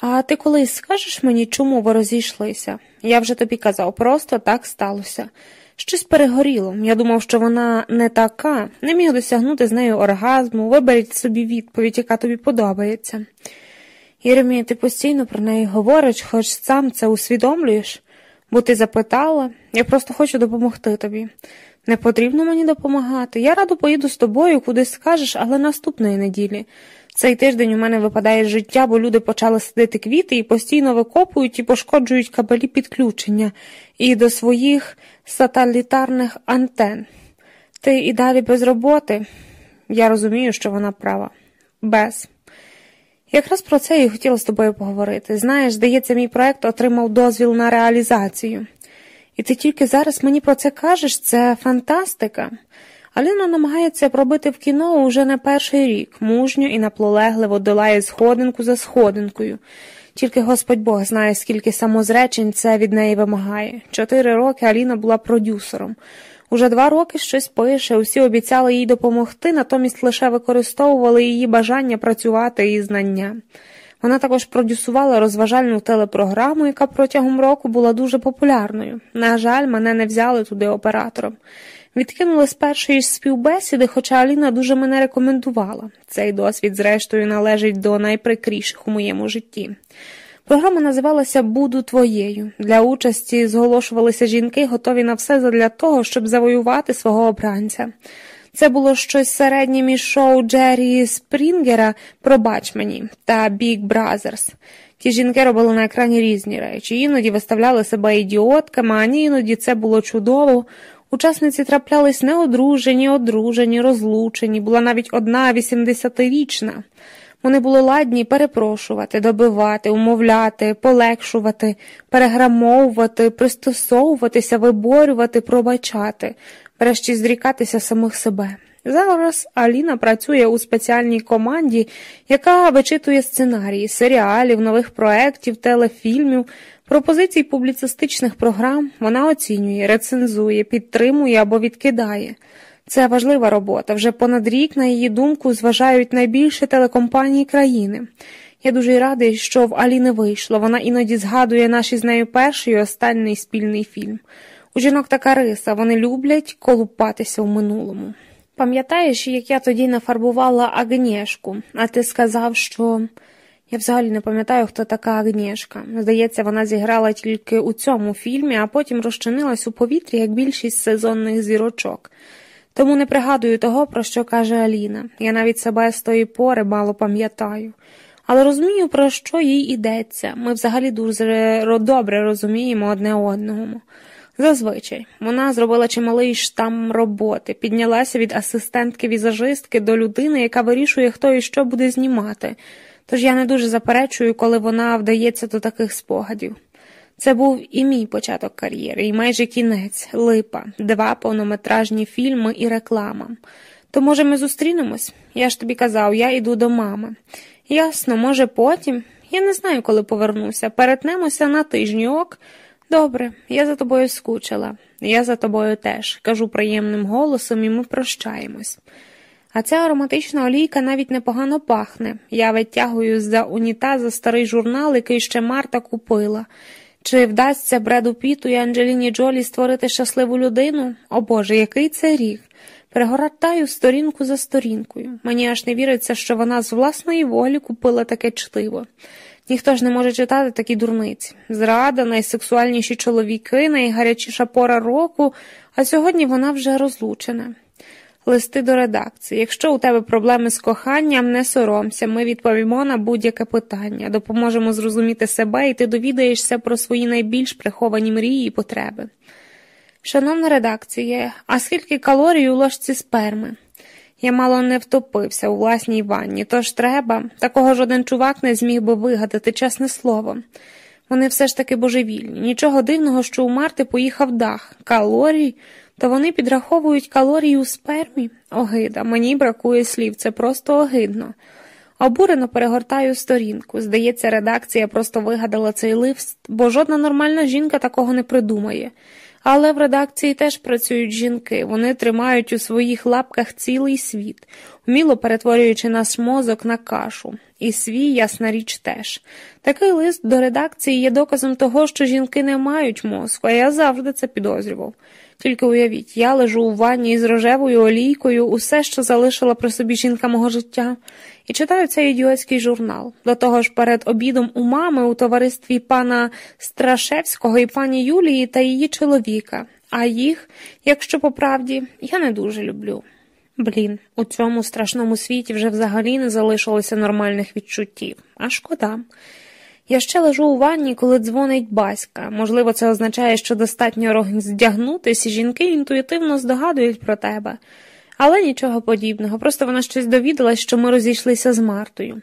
А ти колись скажеш мені, чому ви розійшлися? Я вже тобі казав, просто так сталося. Щось перегоріло. Я думав, що вона не така, не міг досягнути з нею оргазму, виберіть собі відповідь, яка тобі подобається. Єремія, ти постійно про неї говориш, хоч сам це усвідомлюєш, бо ти запитала, я просто хочу допомогти тобі. Не потрібно мені допомагати. Я радо поїду з тобою, куди скажеш, але наступної неділі. Цей тиждень у мене випадає життя, бо люди почали садити квіти і постійно викопують і пошкоджують кабелі підключення і до своїх сателітарних антен. Ти і далі без роботи. Я розумію, що вона права. Без. Якраз про це і хотіла з тобою поговорити. Знаєш, здається, мій проект отримав дозвіл на реалізацію. І ти тільки зараз мені про це кажеш, це фантастика. Аліна намагається пробити в кіно уже не перший рік, мужньо і наплолегливо долає сходинку за сходинкою. Тільки Господь Бог знає, скільки самозречень це від неї вимагає. Чотири роки Аліна була продюсером. Уже два роки щось пише, усі обіцяли їй допомогти, натомість лише використовували її бажання працювати і знання. Вона також продюсувала розважальну телепрограму, яка протягом року була дуже популярною. На жаль, мене не взяли туди оператором. Відкинули з першої співбесіди, хоча Аліна дуже мене рекомендувала. Цей досвід, зрештою, належить до найприкріших у моєму житті. Програма називалася Буду твоєю. Для участі зголошувалися жінки, готові на все задля того, щоб завоювати свого обранця. Це було щось середнє між шоу Джері Спрінгера Пробач мені та Big Brothers. Ті жінки робили на екрані різні речі, іноді виставляли себе ідіотками, а іноді це було чудово. Учасниці траплялись неодружені, одружені, розлучені, була навіть одна вісімдесятирічна. Вони були ладні перепрошувати, добивати, умовляти, полегшувати, переграмовувати, пристосовуватися, виборювати, пробачати, врешті зрікатися самих себе. Зараз Аліна працює у спеціальній команді, яка вичитує сценарії, серіалів, нових проєктів, телефільмів, пропозицій публіцистичних програм. Вона оцінює, рецензує, підтримує або відкидає. Це важлива робота. Вже понад рік, на її думку, зважають найбільше телекомпанії країни. Я дуже радий, що в Аліни вийшло. Вона іноді згадує наші з нею перший і останній спільний фільм. У жінок така риса, вони люблять колупатися в минулому. Пам'ятаєш, як я тоді нафарбувала Агнєшку, а ти сказав, що Я взагалі не пам'ятаю, хто така Агнєшка. Здається, вона зіграла тільки у цьому фільмі, а потім розчинилась у повітрі, як більшість сезонних зірочок. Тому не пригадую того, про що каже Аліна. Я навіть себе з тої пори мало пам'ятаю. Але розумію, про що їй йдеться. Ми взагалі дуже добре розуміємо одне одного. Зазвичай вона зробила чималий штам роботи, піднялася від асистентки візажистки до людини, яка вирішує, хто і що буде знімати. Тож я не дуже заперечую, коли вона вдається до таких спогадів. Це був і мій початок кар'єри, і майже кінець, липа, два повнометражні фільми і реклама. То, може, ми зустрінемось? Я ж тобі казав, я йду до мами. Ясно, може, потім. Я не знаю, коли повернуся. Перетнемося на тижні ок. Добре, я за тобою скучила. Я за тобою теж, кажу приємним голосом, і ми прощаємось. А ця ароматична олійка навіть непогано пахне. Я витягую з за унітаза старий журнал, який ще Марта купила. Чи вдасться Бреду Піту і Анджеліні Джолі створити щасливу людину? О Боже, який це рік! Перегортаю сторінку за сторінкою. Мені аж не віриться, що вона з власної волі купила таке чтиво. Ніхто ж не може читати такі дурниці. Зрада, найсексуальніші чоловіки, найгарячіша пора року, а сьогодні вона вже розлучена. Листи до редакції. Якщо у тебе проблеми з коханням, не соромся, ми відповімо на будь-яке питання, допоможемо зрозуміти себе, і ти довідаєшся про свої найбільш приховані мрії і потреби. Шановна редакція, а скільки калорій у ложці сперми? Я мало не втопився у власній ванні, тож треба, такого жоден чувак не зміг би вигадати, чесне слово. Вони все ж таки божевільні. Нічого дивного, що у Марти поїхав дах. Калорій, то вони підраховують калорії у спермі. Огида, мені бракує слів, це просто огидно. Обурено перегортаю сторінку. Здається, редакція просто вигадала цей лист, бо жодна нормальна жінка такого не придумає. Але в редакції теж працюють жінки, вони тримають у своїх лапках цілий світ, вміло перетворюючи наш мозок на кашу, і свій, ясна річ, теж. Такий лист до редакції є доказом того, що жінки не мають мозку, а я завжди це підозрював. Тільки уявіть, я лежу у ванні із рожевою олійкою, усе, що залишила при собі жінка мого життя, і читаю цей ідіотський журнал. До того ж, перед обідом у мами у товаристві пана Страшевського і пані Юлії та її чоловіка, а їх, якщо по правді, я не дуже люблю. Блін, у цьому страшному світі вже взагалі не залишилося нормальних відчуттів, а шкода. Я ще лежу у ванні, коли дзвонить батька. Можливо, це означає, що достатньо здягнутись, і жінки інтуїтивно здогадують про тебе. Але нічого подібного, просто вона щось довідалась, що ми розійшлися з Мартою.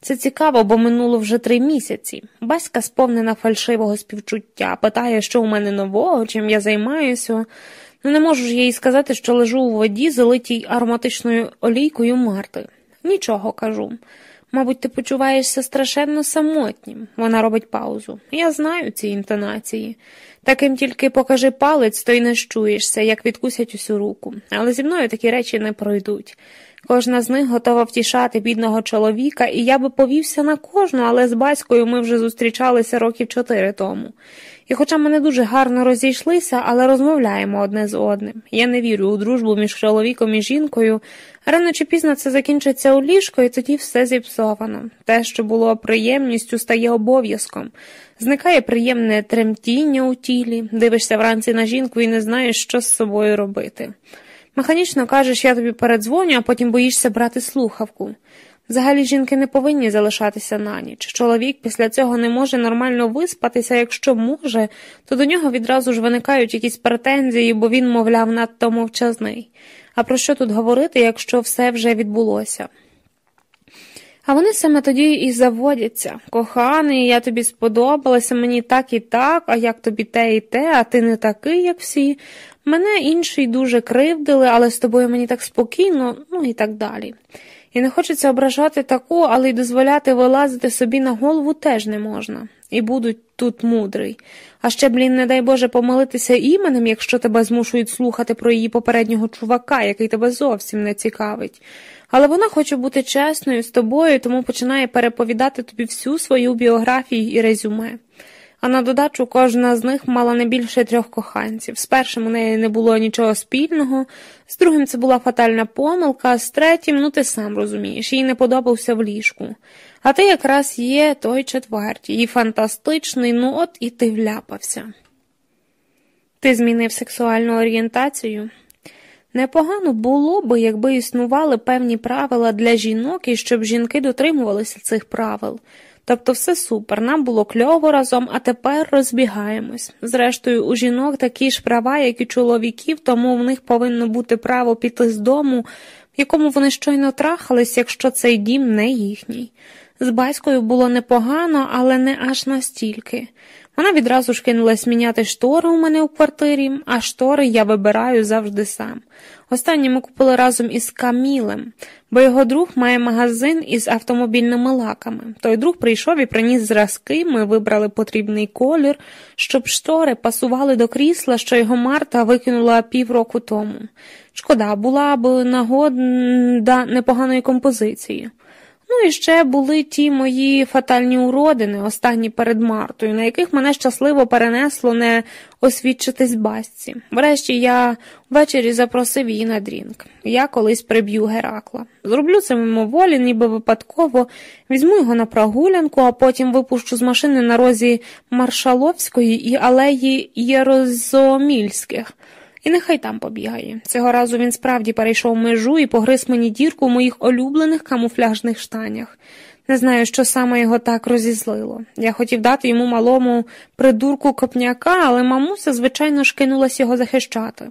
Це цікаво, бо минуло вже три місяці. Баська сповнена фальшивого співчуття, питає, що у мене нового, чим я займаюся. Ну не можу ж їй сказати, що лежу у воді, залитій ароматичною олійкою Марти. Нічого кажу. Мабуть, ти почуваєшся страшенно самотнім. Вона робить паузу. Я знаю ці інтонації. Таким тільки покажи палець, то й не щуєшся, як відкусять усю руку. Але зі мною такі речі не пройдуть. Кожна з них готова втішати бідного чоловіка, і я би повівся на кожну, але з батькою ми вже зустрічалися років чотири тому. І хоча ми не дуже гарно розійшлися, але розмовляємо одне з одним. Я не вірю у дружбу між чоловіком і жінкою. Рано чи пізно це закінчиться у ліжко, і тоді все зіпсовано. Те, що було приємністю, стає обов'язком. Зникає приємне тремтіння у тілі, дивишся вранці на жінку і не знаєш, що з собою робити. Механічно кажеш, я тобі передзвоню, а потім боїшся брати слухавку. Взагалі жінки не повинні залишатися на ніч. Чоловік після цього не може нормально виспатися, якщо може, то до нього відразу ж виникають якісь претензії, бо він, мовляв, надто мовчазний. А про що тут говорити, якщо все вже відбулося? А вони саме тоді і заводяться. Коханий, я тобі сподобалася, мені так і так, а як тобі те і те, а ти не такий, як всі. Мене інші дуже кривдили, але з тобою мені так спокійно, ну і так далі. І не хочеться ображати таку, але й дозволяти вилазити собі на голову теж не можна. І будуть тут мудрий. А ще, блін, не дай Боже, помилитися іменем, якщо тебе змушують слухати про її попереднього чувака, який тебе зовсім не цікавить. Але вона хоче бути чесною з тобою, тому починає переповідати тобі всю свою біографію і резюме. А на додачу кожна з них мала не більше трьох коханців. З першим у неї не було нічого спільного, з другим це була фатальна помилка, з третім, ну ти сам розумієш, їй не подобався в ліжку. А ти якраз є той четвертій, і фантастичний, ну от і ти вляпався. Ти змінив сексуальну орієнтацію? Непогано було би, якби існували певні правила для жінок і щоб жінки дотримувалися цих правил. Тобто все супер, нам було кльово разом, а тепер розбігаємось. Зрештою, у жінок такі ж права, як і чоловіків, тому в них повинно бути право піти з дому, в якому вони щойно трахались, якщо цей дім не їхній. З батькою було непогано, але не аж настільки. Вона відразу ж кинулась міняти штори у мене у квартирі, а штори я вибираю завжди сам. Останні ми купили разом із Камілем, бо його друг має магазин із автомобільними лаками. Той друг прийшов і приніс зразки, ми вибрали потрібний колір, щоб штори пасували до крісла, що його Марта викинула півроку тому. Шкода, була б нагода непоганої композиції. Ну і ще були ті мої фатальні уродини, останні перед Мартою, на яких мене щасливо перенесло не освідчитись басці. Врешті я ввечері запросив її на дрінк. Я колись приб'ю Геракла. Зроблю це мимоволі, ніби випадково, візьму його на прогулянку, а потім випущу з машини на розі Маршалковської і алеї Єрозолимських. І нехай там побігає. Цього разу він справді перейшов межу і погриз мені дірку в моїх улюблених камуфляжних штанях. Не знаю, що саме його так розізлило. Я хотів дати йому малому придурку копняка, але мамуся, звичайно ж, кинулась його захищати.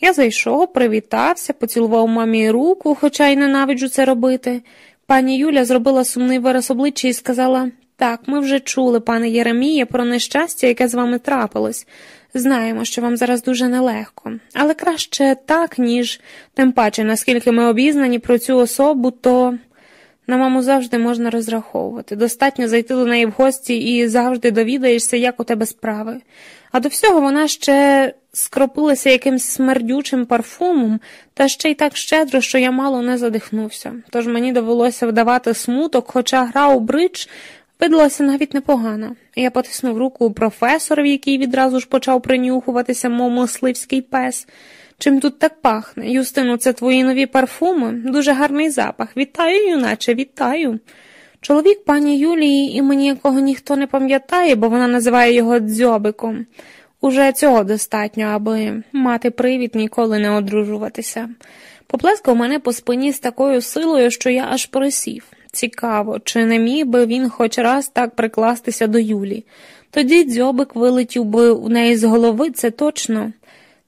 Я зайшов, привітався, поцілував мамі руку, хоча й ненавиджу це робити. Пані Юля зробила сумний вираз обличчя і сказала так, ми вже чули, пане Єреміє, про нещастя, яке з вами трапилось. Знаємо, що вам зараз дуже нелегко, але краще так, ніж тим паче, наскільки ми обізнані про цю особу, то на маму завжди можна розраховувати. Достатньо зайти до неї в гості і завжди довідаєшся, як у тебе справи. А до всього вона ще скропилася якимсь смердючим парфумом, та ще й так щедро, що я мало не задихнувся. Тож мені довелося вдавати смуток, хоча гра у бридж видалася навіть непогано. Я потиснув руку професорові, який відразу ж почав принюхуватися, мов мисливський пес. Чим тут так пахне? Юстину, це твої нові парфуми? Дуже гарний запах. Вітаю, юначе, вітаю. Чоловік пані Юлії імені якого ніхто не пам'ятає, бо вона називає його дзьобиком. Уже цього достатньо, аби мати привід ніколи не одружуватися. Поплескав мене по спині з такою силою, що я аж присів. Цікаво, чи не міг би він хоч раз так прикластися до Юлі. Тоді дзьобик вилетів би у неї з голови, це точно.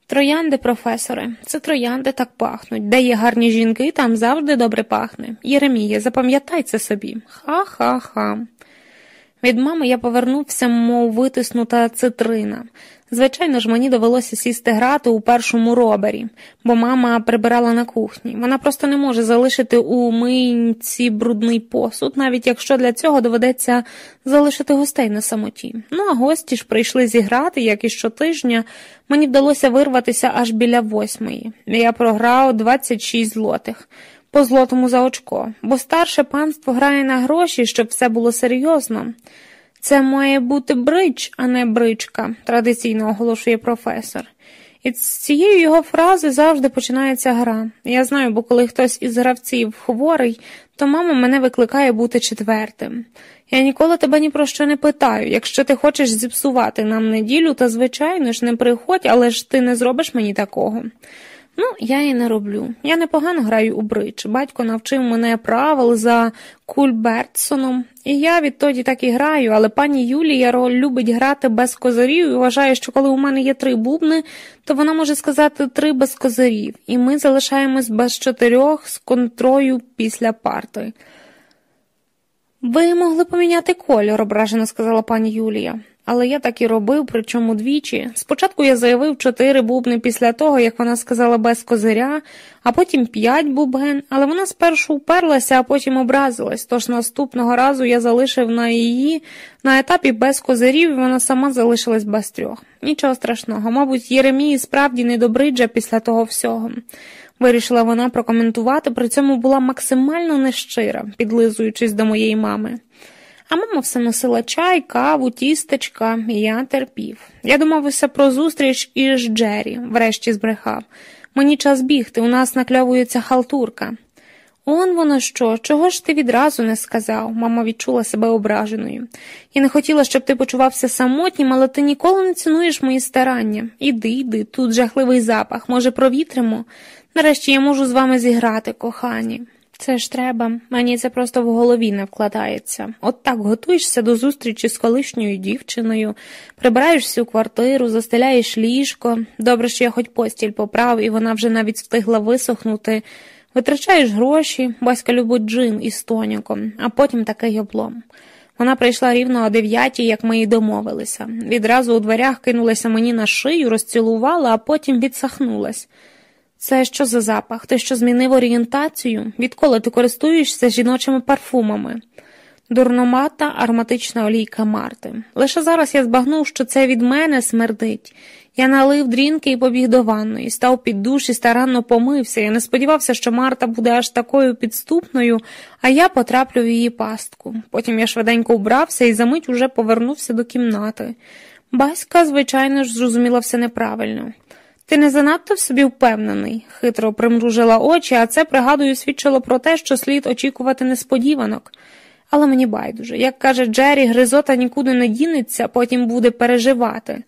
Троянди, професоре, це троянди так пахнуть. Де є гарні жінки, там завжди добре пахне. Єреміє, запам'ятай це собі. Ха-ха-ха. Від мами я повернувся, мов витиснута цитрина. Звичайно ж, мені довелося сісти грати у першому робері, бо мама прибирала на кухні. Вона просто не може залишити у мийнці брудний посуд, навіть якщо для цього доведеться залишити гостей на самоті. Ну а гості ж прийшли зіграти, як і щотижня. Мені вдалося вирватися аж біля восьмої. Я програв 26 злотих. По злотому за очко, бо старше панство грає на гроші, щоб все було серйозно. Це має бути бридж, а не бричка, традиційно оголошує професор. І з цієї його фрази завжди починається гра. Я знаю, бо коли хтось із гравців хворий, то мама мене викликає бути четвертим. Я ніколи тебе ні про що не питаю. Якщо ти хочеш зіпсувати нам неділю, то, звичайно ж, не приходь, але ж ти не зробиш мені такого. Ну, я і не роблю. Я непогано граю у бридж. Батько навчив мене правил за Кульбертсоном, і я відтоді так і граю, але пані Юлія любить грати без козирів і вважає, що коли у мене є три бубни, то вона може сказати три без козирів, і ми залишаємось без чотирьох з контрою після парти. Ви могли поміняти кольор, ображено сказала пані Юлія. Але я так і робив, причому двічі. Спочатку я заявив чотири бубни після того, як вона сказала без козиря, а потім п'ять бубен, але вона спершу вперлася, а потім образилась, тож наступного разу я залишив на її на етапі без козирів, і вона сама залишилась без трьох. Нічого страшного, мабуть, Єремії справді не добриджа після того всього. Вирішила вона прокоментувати, при цьому була максимально нещира, підлизуючись до моєї мами. А мама все носила чай, каву, тістечка, і я терпів. Я домовився про зустріч із Джері, врешті збрехав. Мені час бігти, у нас накльовується халтурка. Он воно що, чого ж ти відразу не сказав? Мама відчула себе ображеною. Я не хотіла, щоб ти почувався самотнім, але ти ніколи не цінуєш мої старання. Іди, йди, тут жахливий запах, може, провітримо. Нарешті я можу з вами зіграти, кохані. Це ж треба, мені це просто в голові не вкладається. От так готуєшся до зустрічі з колишньою дівчиною, прибираєш всю квартиру, застеляєш ліжко. Добре, що я хоч постіль поправ, і вона вже навіть встигла висохнути. Витрачаєш гроші, батька любить джин із тоніком, а потім такий облом. Вона прийшла рівно о дев'ятій, як ми й домовилися. Відразу у дверях кинулася мені на шию, розцілувала, а потім відсахнулась. Це що за запах? Ти що змінив орієнтацію? Відколи ти користуєшся жіночими парфумами? Дурномата ароматична олійка Марти. Лише зараз я збагнув, що це від мене смердить. Я налив дрінки і побіг до ванної, став під душ і старанно помився. Я не сподівався, що Марта буде аж такою підступною, а я потраплю в її пастку. Потім я швиденько убрався і за мить уже повернувся до кімнати. Баська, звичайно ж, зрозуміла все неправильно. Ти не занадто в собі впевнений, хитро примружила очі, а це, пригадую, свідчило про те, що слід очікувати несподіванок. Але мені байдуже, як каже Джері, Гризота нікуди не дінеться, потім буде переживати.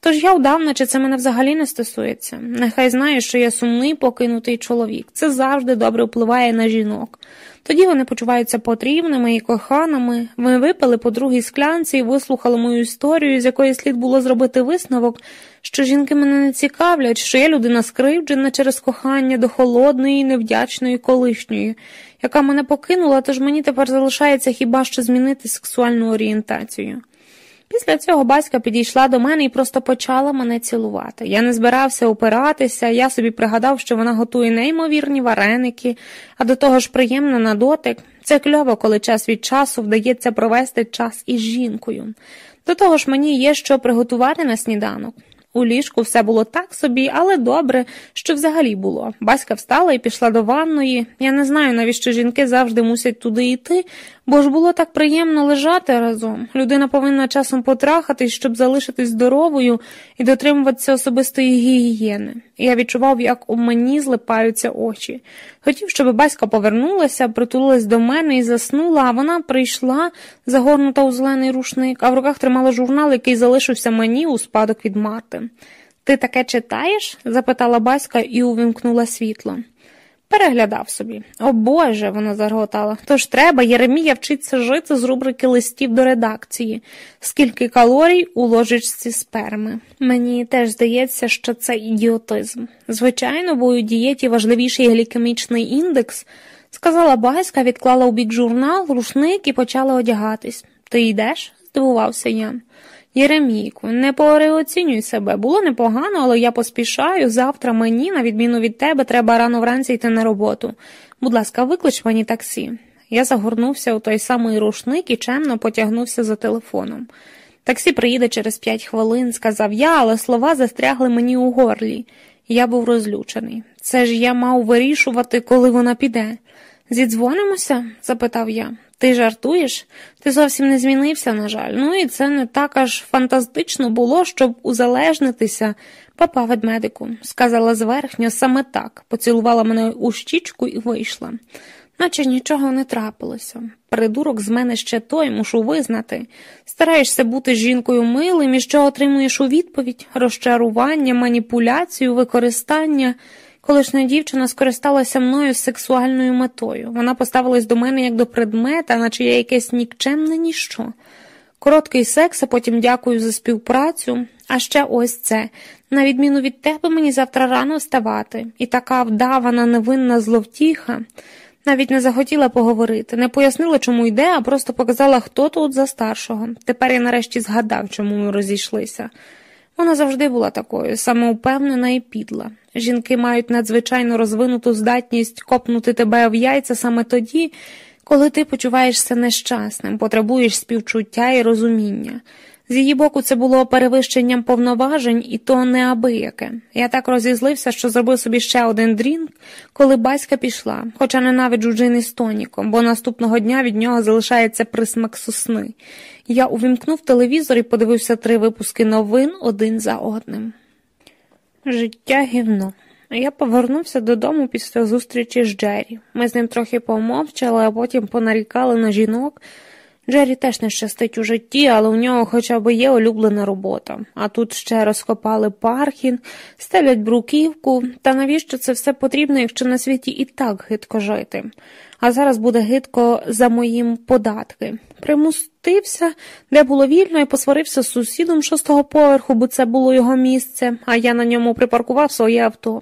Тож я вдав, наче це мене взагалі не стосується. Нехай знає, що я сумний покинутий чоловік. Це завжди добре впливає на жінок. Тоді вони почуваються потрібними і коханими. Ми випили по другій склянці і вислухали мою історію, з якої слід було зробити висновок, що жінки мене не цікавлять, що я людина скривджена через кохання до холодної, невдячної колишньої, яка мене покинула, тож мені тепер залишається хіба що змінити сексуальну орієнтацію. Після цього батька підійшла до мене і просто почала мене цілувати. Я не збирався опиратися, я собі пригадав, що вона готує неймовірні вареники, а до того ж приємно на дотик. Це кльово, коли час від часу вдається провести час із жінкою. До того ж, мені є що приготувати на сніданок. У ліжку все було так собі, але добре, що взагалі було. Баська встала і пішла до ванної. Я не знаю, навіщо жінки завжди мусять туди йти, бо ж було так приємно лежати разом. Людина повинна часом потрахатись, щоб залишитись здоровою і дотримуватися особистої гігієни. Я відчував, як у мені злипаються очі. Хотів, щоб батька повернулася, притулилась до мене і заснула, а вона прийшла, загорнута у зелений рушник, а в руках тримала журнал, який залишився мені у спадок від Марти. Ти таке читаєш? запитала батька і увімкнула світло. Переглядав собі. О Боже, вона зарготала. Тож треба, Єремія вчиться жити з рубрики листів до редакції, скільки калорій у ложечці сперми. Мені теж здається, що це ідіотизм. Звичайно, бо у дієті важливіший глікемічний індекс, сказала Баська, відклала у бік журнал, рушник і почала одягатись. Ти йдеш? здивувався Ян. Єремійку, не переоцінюй себе. Було непогано, але я поспішаю. Завтра мені, на відміну від тебе, треба рано вранці йти на роботу. Будь ласка, виклич мені таксі. Я загорнувся у той самий рушник і чемно потягнувся за телефоном. Таксі приїде через п'ять хвилин, сказав я, але слова застрягли мені у горлі. Я був розлючений. Це ж я мав вирішувати, коли вона піде. Зідзвонимося? запитав я. Ти жартуєш? Ти зовсім не змінився, на жаль. Ну і це не так аж фантастично було, щоб узалежнитися. Папа ведмедику, сказала зверхньо саме так, поцілувала мене у щічку і вийшла. Наче нічого не трапилося. Придурок з мене ще той, мушу визнати. Стараєшся бути жінкою милим і що отримуєш у відповідь розчарування, маніпуляцію, використання. Колишня дівчина скористалася мною з сексуальною метою. Вона поставилась до мене як до предмета, наче я якесь нікчемне ніщо. Короткий секс, а потім дякую за співпрацю. А ще ось це. На відміну від тебе, мені завтра рано вставати, і така вдавана, невинна зловтіха. Навіть не захотіла поговорити, не пояснила, чому йде, а просто показала, хто тут за старшого. Тепер я нарешті згадав, чому ми розійшлися. Вона завжди була такою, самоупевнена і підла. Жінки мають надзвичайно розвинуту здатність копнути тебе в яйця саме тоді, коли ти почуваєшся нещасним, потребуєш співчуття і розуміння. З її боку, це було перевищенням повноважень, і то неабияке. Я так розізлився, що зробив собі ще один дрінк, коли Баська пішла, хоча ненавиджу джин із тоніком, бо наступного дня від нього залишається присмак сосни. Я увімкнув телевізор і подивився три випуски новин один за одним. Життя гівно. Я повернувся додому після зустрічі з Джері. Ми з ним трохи помовчали, а потім понарікали на жінок. Джері теж не щастить у житті, але у нього хоча б є улюблена робота. А тут ще розкопали паркінг, стелять бруківку. Та навіщо це все потрібно, якщо на світі і так гидко жити? А зараз буде гидко за моїм податки. Примустився, де було вільно, і посварився з сусідом шостого поверху, бо це було його місце, а я на ньому припаркував своє авто.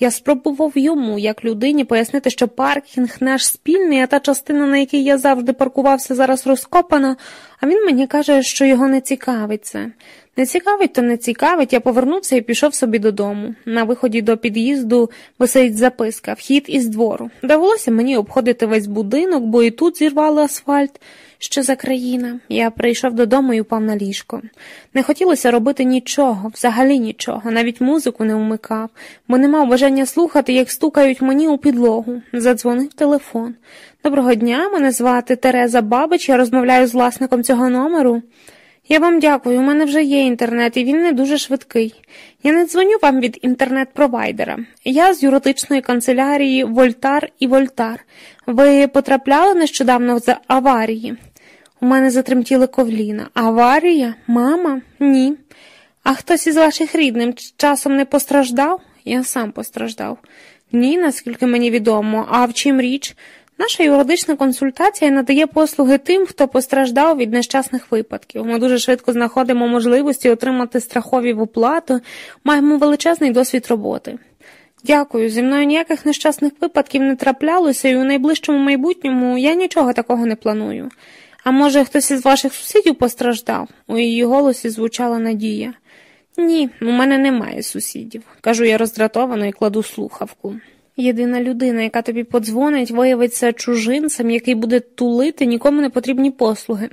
Я спробував йому, як людині, пояснити, що паркінг наш спільний, а та частина, на якій я завжди паркувався, зараз розкопана, а він мені каже, що його не цікавить це. Не цікавить, то не цікавить, я повернувся і пішов собі додому. На виході до під'їзду висить записка, вхід із двору. Довелося мені обходити весь будинок, бо і тут зірвали асфальт. Що за країна? Я прийшов додому і впав на ліжко. Не хотілося робити нічого, взагалі нічого, навіть музику не вмикав, бо не мав бажання слухати, як стукають мені у підлогу. Задзвонив телефон. Доброго дня, мене звати Тереза Бабич, я розмовляю з власником цього номеру. Я вам дякую, у мене вже є інтернет, і він не дуже швидкий. Я не дзвоню вам від інтернет-провайдера. Я з юридичної канцелярії Вольтар і Вольтар. Ви потрапляли нещодавно в аварії? У мене затремтіли ковліна. Аварія? Мама? Ні. А хтось із ваших рідним часом не постраждав? Я сам постраждав. Ні, наскільки мені відомо. А в чим річ? Наша юридична консультація надає послуги тим, хто постраждав від нещасних випадків. Ми дуже швидко знаходимо можливості отримати страхові в оплату, маємо величезний досвід роботи. Дякую, зі мною ніяких нещасних випадків не траплялося, і у найближчому майбутньому я нічого такого не планую. А може, хтось із ваших сусідів постраждав? У її голосі звучала надія. Ні, у мене немає сусідів, кажу я роздратовано і кладу слухавку. Єдина людина, яка тобі подзвонить, виявиться чужинцем, який буде тулити нікому не потрібні послуги.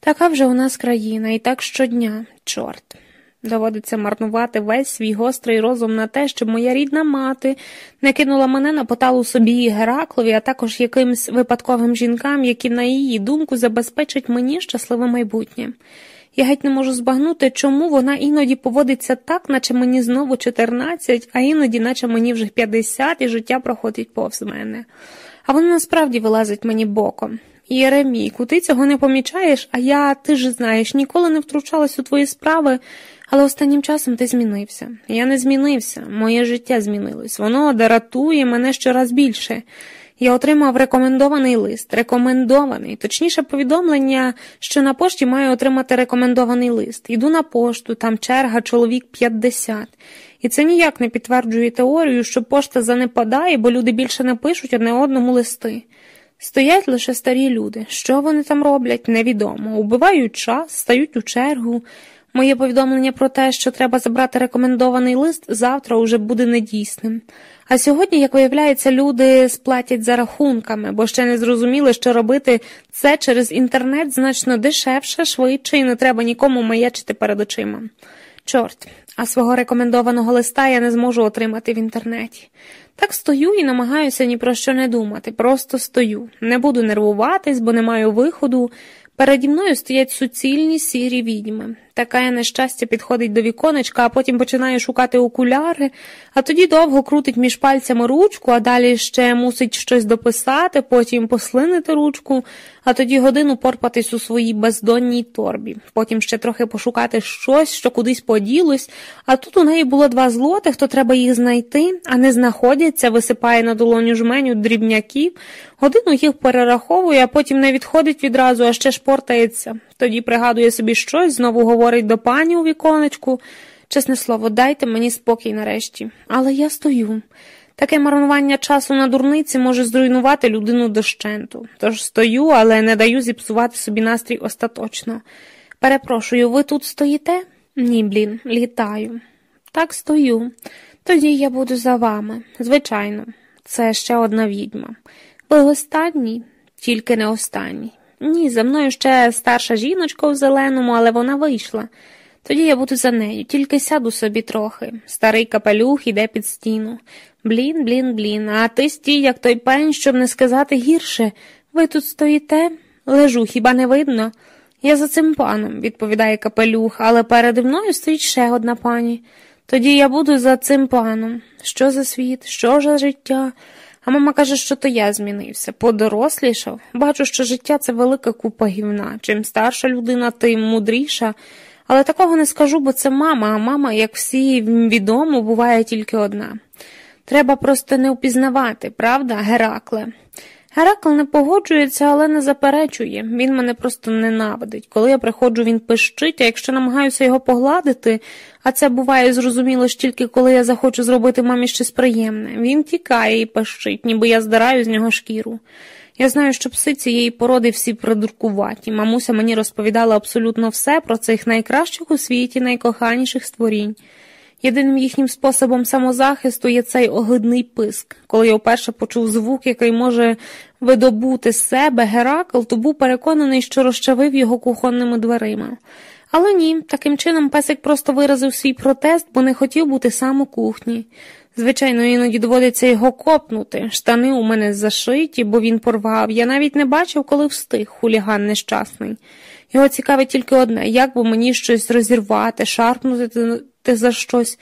Така вже у нас країна, і так щодня, чорт. Доводиться марнувати весь свій гострий розум на те, щоб моя рідна мати не кинула мене на поталу собі і Гераклові, а також якимсь випадковим жінкам, які, на її думку, забезпечать мені щасливе майбутнє. Я геть не можу збагнути, чому вона іноді поводиться так, наче мені знову 14, а іноді, наче мені вже 50, і життя проходить повз мене. А вона насправді вилазить мені боком. Єремійку, ти цього не помічаєш, а я, ти ж знаєш, ніколи не втручалась у твої справи, але останнім часом ти змінився. Я не змінився, моє життя змінилось. Воно дратує мене щораз більше. Я отримав рекомендований лист, рекомендований, точніше повідомлення, що на пошті маю отримати рекомендований лист. Іду на пошту, там черга, чоловік 50. І це ніяк не підтверджує теорію, що пошта занепадає, бо люди більше не пишуть одне одному листи. Стоять лише старі люди. Що вони там роблять, невідомо. Убивають час, стають у чергу. Моє повідомлення про те, що треба забрати рекомендований лист, завтра уже буде недійсним. А сьогодні, як виявляється, люди сплатять за рахунками, бо ще не зрозуміли, що робити це через інтернет значно дешевше, швидше і не треба нікому маячити перед очима. Чорт, а свого рекомендованого листа я не зможу отримати в інтернеті. Так стою і намагаюся ні про що не думати, просто стою. Не буду нервуватись, бо не маю виходу. Переді мною стоять суцільні сірі відьми. Таке нещастя підходить до віконечка, а потім починає шукати окуляри, а тоді довго крутить між пальцями ручку, а далі ще мусить щось дописати, потім послинити ручку, а тоді годину порпатись у своїй бездонній торбі, потім ще трохи пошукати щось, що кудись поділось, а тут у неї було два злотих, то треба їх знайти, а не знаходяться, висипає на долоню жменю дрібняків, годину їх перераховує, а потім не відходить відразу, а ще шпортається. Тоді пригадує собі щось, знову говорить до пані у віконечку. Чесне слово, дайте мені спокій нарешті. Але я стою. Таке марнування часу на дурниці може зруйнувати людину дощенту. Тож стою, але не даю зіпсувати собі настрій остаточно. Перепрошую, ви тут стоїте? Ні, блін, літаю. Так стою. Тоді я буду за вами. Звичайно, це ще одна відьма. Ви останній, тільки не останній. Ні, за мною ще старша жіночка у зеленому, але вона вийшла. Тоді я буду за нею, тільки сяду собі трохи. Старий капелюх іде під стіну. Блін, блін, блін, а ти стій, як той пень, щоб не сказати гірше. Ви тут стоїте? Лежу, хіба не видно? Я за цим паном, відповідає капелюх, але переді мною стоїть ще одна пані. Тоді я буду за цим паном. Що за світ, що за життя? А мама каже, що то я змінився, подорослішав. Бачу, що життя це велика купа гівна. Чим старша людина, тим мудріша. Але такого не скажу, бо це мама, а мама, як всі відомо, буває тільки одна. Треба просто не впізнавати, правда, Геракле? Геракл не погоджується, але не заперечує. Він мене просто ненавидить. Коли я приходжу, він пищить, а якщо намагаюся його погладити, а це буває зрозуміло ж тільки коли я захочу зробити мамі щось приємне. Він тікає і пищить, ніби я здараю з нього шкіру. Я знаю, що пси цієї породи всі придуркуваті. Мамуся мені розповідала абсолютно все про цих найкращих у світі, найкоханіших створінь. Єдиним їхнім способом самозахисту є цей огидний писк. Коли я вперше почув звук, який може видобути з себе Геракл, то був переконаний, що розчавив його кухонними дверима. Але ні, таким чином песик просто виразив свій протест, бо не хотів бути сам у кухні. Звичайно, іноді доводиться його копнути. Штани у мене зашиті, бо він порвав. Я навіть не бачив, коли встиг хуліган нещасний. Його цікавить тільки одне як би мені щось розірвати, шарпнути за щось,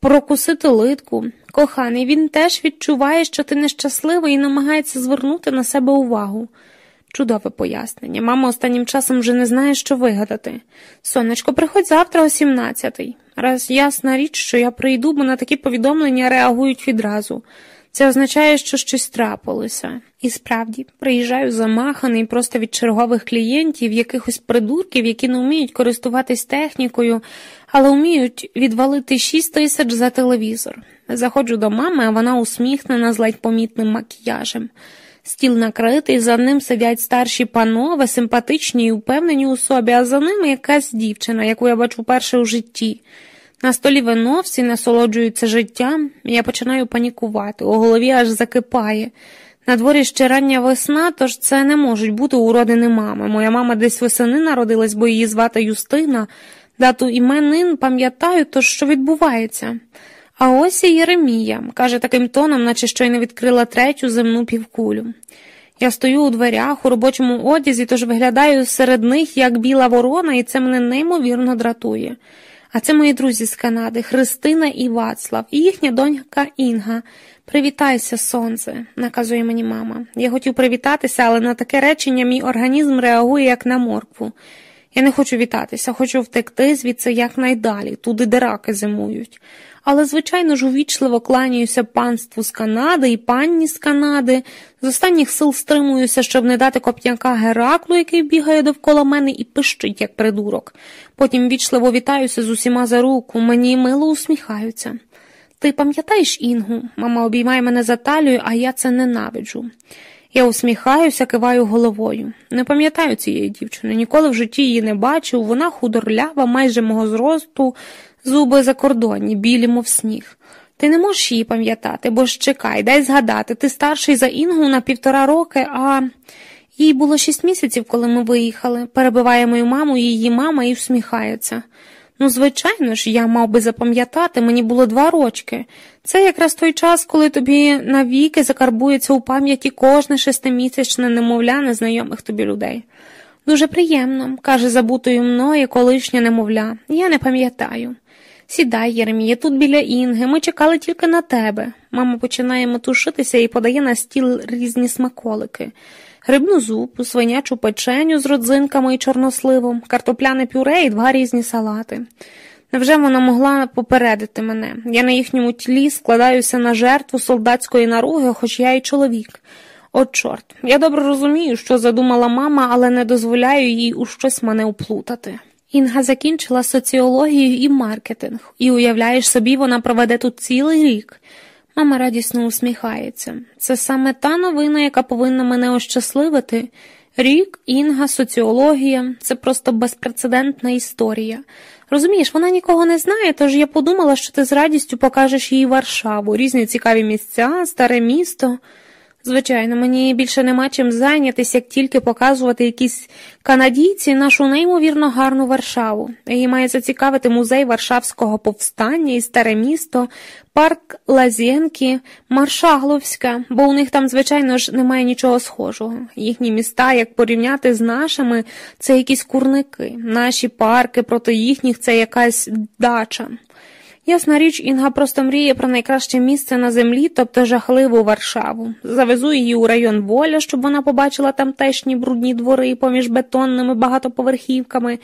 прокусити литку. Коханий, він теж відчуває, що ти нещасливий і намагається звернути на себе увагу. Чудове пояснення. Мама останнім часом вже не знає, що вигадати. Сонечко, приходь завтра о сімнадцятий. Раз ясна річ, що я прийду, бо на такі повідомлення реагують відразу. Це означає, що щось трапилося. І справді, приїжджаю замаханий просто від чергових клієнтів, якихось придурків, які не вміють користуватись технікою, але вміють відвалити шість тисяч за телевізор. Заходжу до мами, а вона усміхнена з ледь помітним макіяжем. Стіл накритий, за ним сидять старші панове, симпатичні і упевнені у собі, а за ними якась дівчина, яку я бачу перше у житті. На столі вино, всі насолоджуються життям, я починаю панікувати, у голові аж закипає. На дворі ще рання весна, тож це не можуть бути уродини мами. Моя мама десь весени народилась, бо її звати Юстина. Дату іменин пам'ятаю, тож що відбувається. А ось і Єремія, каже таким тоном, наче щойно відкрила третю земну півкулю. Я стою у дверях у робочому одязі, тож виглядаю серед них як біла ворона, і це мене неймовірно дратує. А це мої друзі з Канади, Христина і Вацлав, і їхня донька Інга. Привітайся, сонце, наказує мені мама. Я хотів привітатися, але на таке речення мій організм реагує як на моркву. Я не хочу вітатися, хочу втекти звідси якнайдалі, туди де раки зимують. Але, звичайно ж, увічливо кланяюся панству з Канади і панні з Канади, з останніх сил стримуюся, щоб не дати коп'яка Гераклу, який бігає довкола мене і пищить, як придурок. Потім вічливо вітаюся з усіма за руку, мені мило усміхаються. Ти пам'ятаєш Інгу? Мама обіймає мене за талію, а я це ненавиджу. Я усміхаюся, киваю головою. Не пам'ятаю цієї дівчини, ніколи в житті її не бачив, вона худорлява, майже мого зросту, зуби закордонні, білі, мов сніг. Ти не можеш її пам'ятати, бо ж чекай, дай згадати, ти старший за Інгу на півтора роки, а їй було шість місяців, коли ми виїхали. Перебиває мою маму, її мама і всміхається. Ну, звичайно ж, я мав би запам'ятати, мені було два рочки. Це якраз той час, коли тобі навіки закарбується у пам'яті кожне шестимісячне немовля незнайомих тобі людей. Дуже приємно, каже забутою мною колишня немовля. Я не пам'ятаю. Сідай, Єремія, тут біля Інги, ми чекали тільки на тебе. Мама починає метушитися і подає на стіл різні смаколики грибну зупу, свинячу печеню з родзинками і чорносливом, картопляне пюре і два різні салати. Невже вона могла попередити мене? Я на їхньому тлі складаюся на жертву солдатської наруги, хоч я й чоловік. От, чорт, я добре розумію, що задумала мама, але не дозволяю їй у щось мене уплутати. Інга закінчила соціологію і маркетинг, і уявляєш собі, вона проведе тут цілий рік. Мама радісно усміхається. Це саме та новина, яка повинна мене ощасливити. Рік, інга, соціологія це просто безпрецедентна історія. Розумієш, вона нікого не знає, тож я подумала, що ти з радістю покажеш їй Варшаву, різні цікаві місця, старе місто. Звичайно, мені більше нема чим зайнятися, як тільки показувати якісь канадійці нашу неймовірно гарну Варшаву. Її має зацікавити музей Варшавського повстання і старе місто, парк Лазєнки, Маршагловська, бо у них там, звичайно ж, немає нічого схожого. Їхні міста, як порівняти з нашими, це якісь курники, наші парки проти їхніх це якась дача. Ясна річ, Інга просто мріє про найкраще місце на землі, тобто жахливу Варшаву. Завезу її у район воля, щоб вона побачила тамтешні брудні двори поміж бетонними багатоповерхівками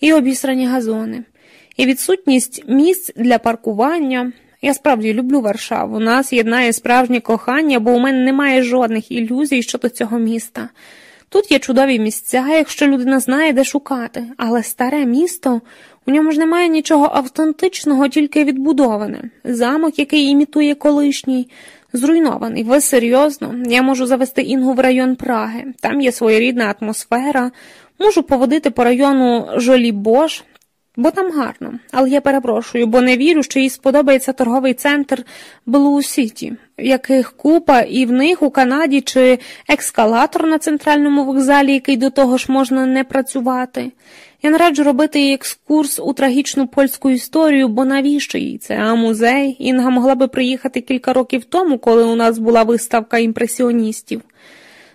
і обісрані газони. І відсутність місць для паркування. Я справді люблю Варшаву. Нас єднає справжнє кохання, бо у мене немає жодних ілюзій щодо цього міста. Тут є чудові місця, якщо людина знає, де шукати, але старе місто у ньому ж немає нічого автентичного, тільки відбудоване. Замок, який імітує колишній, зруйнований. Ви серйозно? Я можу завести Інгу в район Праги. Там є своєрідна атмосфера. Можу поводити по району Жолі-Бош, бо там гарно. Але я перепрошую, бо не вірю, що їй сподобається торговий центр Блу Сіті, яких купа, і в них у Канаді чи екскалатор на центральному вокзалі, який до того ж можна не працювати. Я не раджу робити екскурс у трагічну польську історію, бо навіщо їй це? А музей Інга могла би приїхати кілька років тому, коли у нас була виставка імпресіоністів.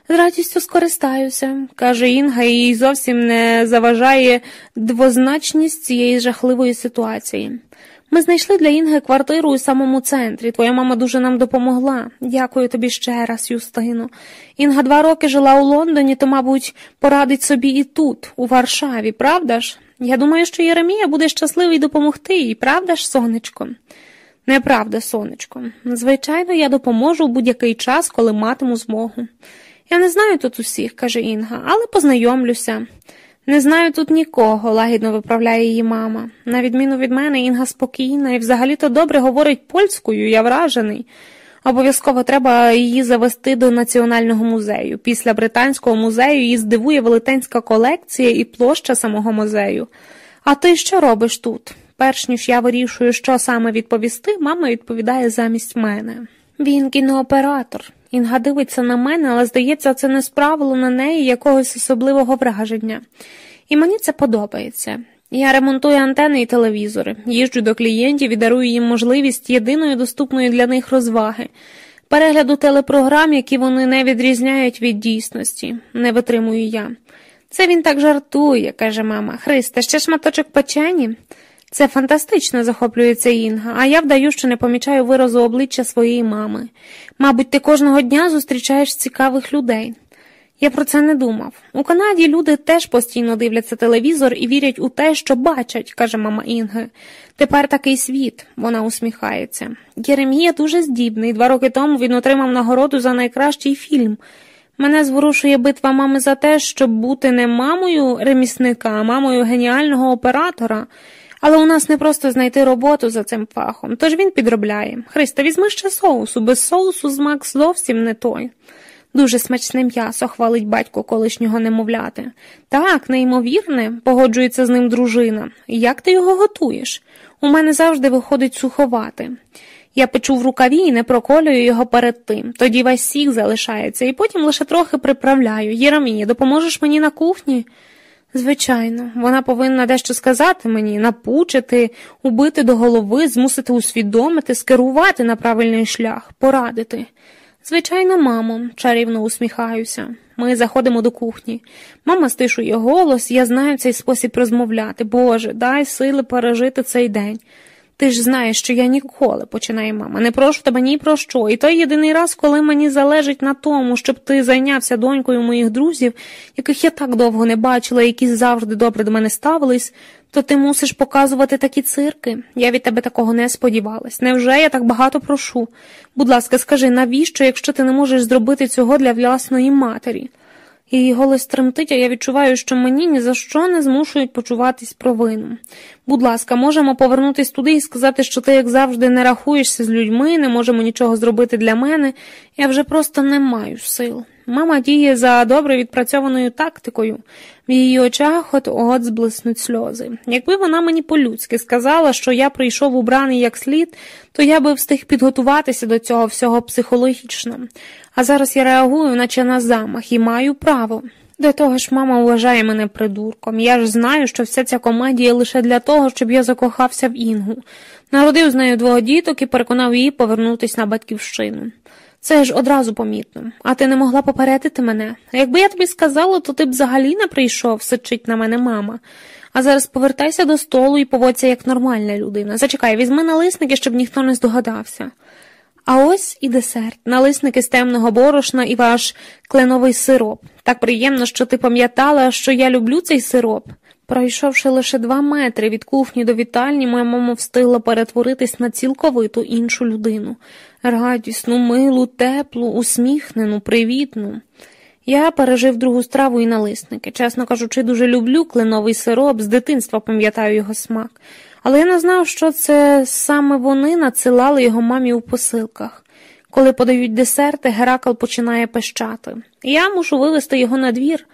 З радістю скористаюся, каже Інга, і їй зовсім не заважає двозначність цієї жахливої ситуації. Ми знайшли для Інги квартиру у самому центрі. Твоя мама дуже нам допомогла. Дякую тобі ще раз, Юстину. Інга два роки жила у Лондоні, то, мабуть, порадить собі і тут, у Варшаві, правда ж? Я думаю, що Єремія буде щасливий допомогти їй, правда ж, сонечко? Неправда, сонечко. Звичайно, я допоможу в будь-який час, коли матиму змогу. Я не знаю тут усіх, каже Інга, але познайомлюся. Не знаю тут нікого, лагідно виправляє її мама. На відміну від мене, Інга спокійна і взагалі-то добре говорить польською, я вражений. Обов'язково треба її завести до національного музею. Після британського музею її здивує велетенська колекція і площа самого музею. А ти що робиш тут? Перш ніж я вирішую, що саме відповісти, мама відповідає замість мене. Він кінооператор. Інга дивиться на мене, але здається, це не справило на неї якогось особливого враження. І мені це подобається. Я ремонтую антени і телевізори, їжджу до клієнтів і дарую їм можливість єдиної доступної для них розваги, перегляду телепрограм, які вони не відрізняють від дійсності, не витримую я. Це він так жартує, каже мама. Христе, ще шматочок печені? Це фантастично захоплюється Інга, а я вдаю, що не помічаю виразу обличчя своєї мами. Мабуть, ти кожного дня зустрічаєш цікавих людей. Я про це не думав. У Канаді люди теж постійно дивляться телевізор і вірять у те, що бачать, каже мама Інги. Тепер такий світ, вона усміхається. Єремія дуже здібний. Два роки тому він отримав нагороду за найкращий фільм. Мене зворушує битва мами за те, щоб бути не мамою ремісника, а мамою геніального оператора. Але у нас не просто знайти роботу за цим фахом, тож він підробляє. Христа, візьми ще соусу, без соусу змак зовсім не той. Дуже смачне м'ясо, хвалить батько колишнього немовляти. Так, неймовірне, погоджується з ним дружина. Як ти його готуєш? У мене завжди виходить суховати. Я печу в рукаві і не проколюю його перед тим. Тоді весь сік залишається, і потім лише трохи приправляю. Єрамія, допоможеш мені на кухні? Звичайно, вона повинна дещо сказати мені, напучити, убити до голови, змусити усвідомити, скерувати на правильний шлях, порадити. Звичайно, мамо, чарівно усміхаюся. Ми заходимо до кухні. Мама стишує голос, я знаю цей спосіб розмовляти. Боже, дай сили пережити цей день. Ти ж знаєш, що я ніколи, починає мама, не прошу тебе ні про що. І той єдиний раз, коли мені залежить на тому, щоб ти зайнявся донькою моїх друзів, яких я так довго не бачила, які завжди добре до мене ставились, то ти мусиш показувати такі цирки. Я від тебе такого не сподівалась. Невже я так багато прошу? Будь ласка, скажи, навіщо, якщо ти не можеш зробити цього для власної матері? Її голос тремтить, а я відчуваю, що мені ні за що не змушують почуватись провину. Будь ласка, можемо повернутись туди і сказати, що ти, як завжди, не рахуєшся з людьми, не можемо нічого зробити для мене. Я вже просто не маю сил. Мама діє за добре відпрацьованою тактикою. В її очах от от зблиснуть сльози. Якби вона мені по-людськи сказала, що я прийшов убраний як слід, то я би встиг підготуватися до цього всього психологічно. А зараз я реагую, наче на замах, і маю право. До того ж, мама вважає мене придурком. Я ж знаю, що вся ця комедія лише для того, щоб я закохався в Інгу. Народив з нею двох діток і переконав її повернутися на батьківщину. Це ж одразу помітно, а ти не могла попередити мене. Якби я тобі сказала, то ти б взагалі не прийшов, сичить на мене мама. А зараз повертайся до столу і поводься як нормальна людина. Зачекай, візьми налисники, щоб ніхто не здогадався. А ось і десерт, налисники з темного борошна і ваш кленовий сироп. Так приємно, що ти пам'ятала, що я люблю цей сироп. Пройшовши лише два метри від кухні до вітальні, моя мама встигла перетворитись на цілковиту іншу людину радісну, милу, теплу, усміхнену, привітну. Я пережив другу страву і налисники. Чесно кажучи, дуже люблю кленовий сироп, з дитинства пам'ятаю його смак, але я не знав, що це саме вони надсилали його мамі у посилках. Коли подають десерти, Геракл починає пищати. Я мушу вивезти його на двір.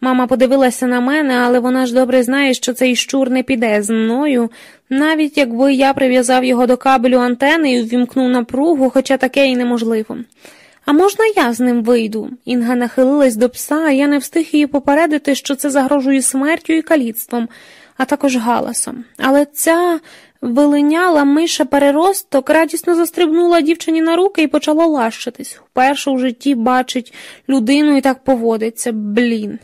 Мама подивилася на мене, але вона ж добре знає, що цей щур не піде з мною, навіть якби я прив'язав його до кабелю антени і ввімкнув напругу, хоча таке і неможливо. А можна я з ним вийду? Інга нахилилась до пса, а я не встиг її попередити, що це загрожує смертю і каліцтвом, а також галасом. Але ця вилиняла миша переросток, радісно застрибнула дівчині на руки і почала лащитись. Вперше у житті бачить людину і так поводиться. Блін.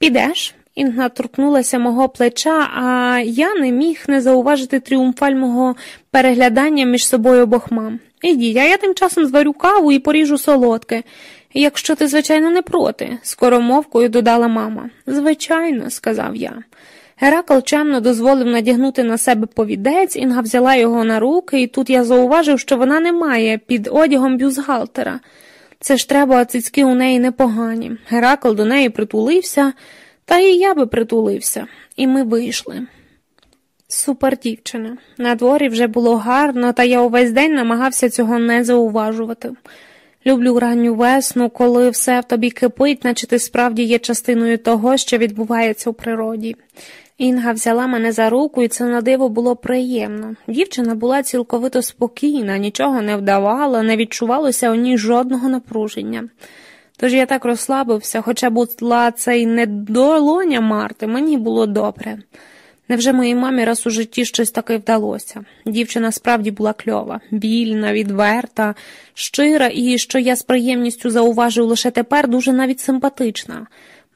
Підеш? Інга торкнулася мого плеча, а я не міг не зауважити тріумфального переглядання між собою обох мам. А я тим часом зварю каву і поріжу солодке. Якщо ти, звичайно, не проти, скоромовкою додала мама. Звичайно, сказав я. Геракл чемно дозволив надягнути на себе повідець, Інга взяла його на руки, і тут я зауважив, що вона не має під одягом бюзгалтера. Це ж треба, а цицьки у неї непогані. Геракл до неї притулився, та і я би притулився, і ми вийшли. Супер дівчина. На дворі вже було гарно, та я увесь день намагався цього не зауважувати. Люблю ранню весну, коли все в тобі кипить, наче ти справді є частиною того, що відбувається у природі. Інга взяла мене за руку, і це на диво було приємно. Дівчина була цілковито спокійна, нічого не вдавала, не відчувалося у ній жодного напруження. Тож я так розслабився, хоча була це й не долоня Марти, мені було добре. Невже моїй мамі раз у житті щось таке вдалося? Дівчина справді була кльова, більна, відверта, щира і, що я з приємністю зауважив лише тепер, дуже навіть симпатична.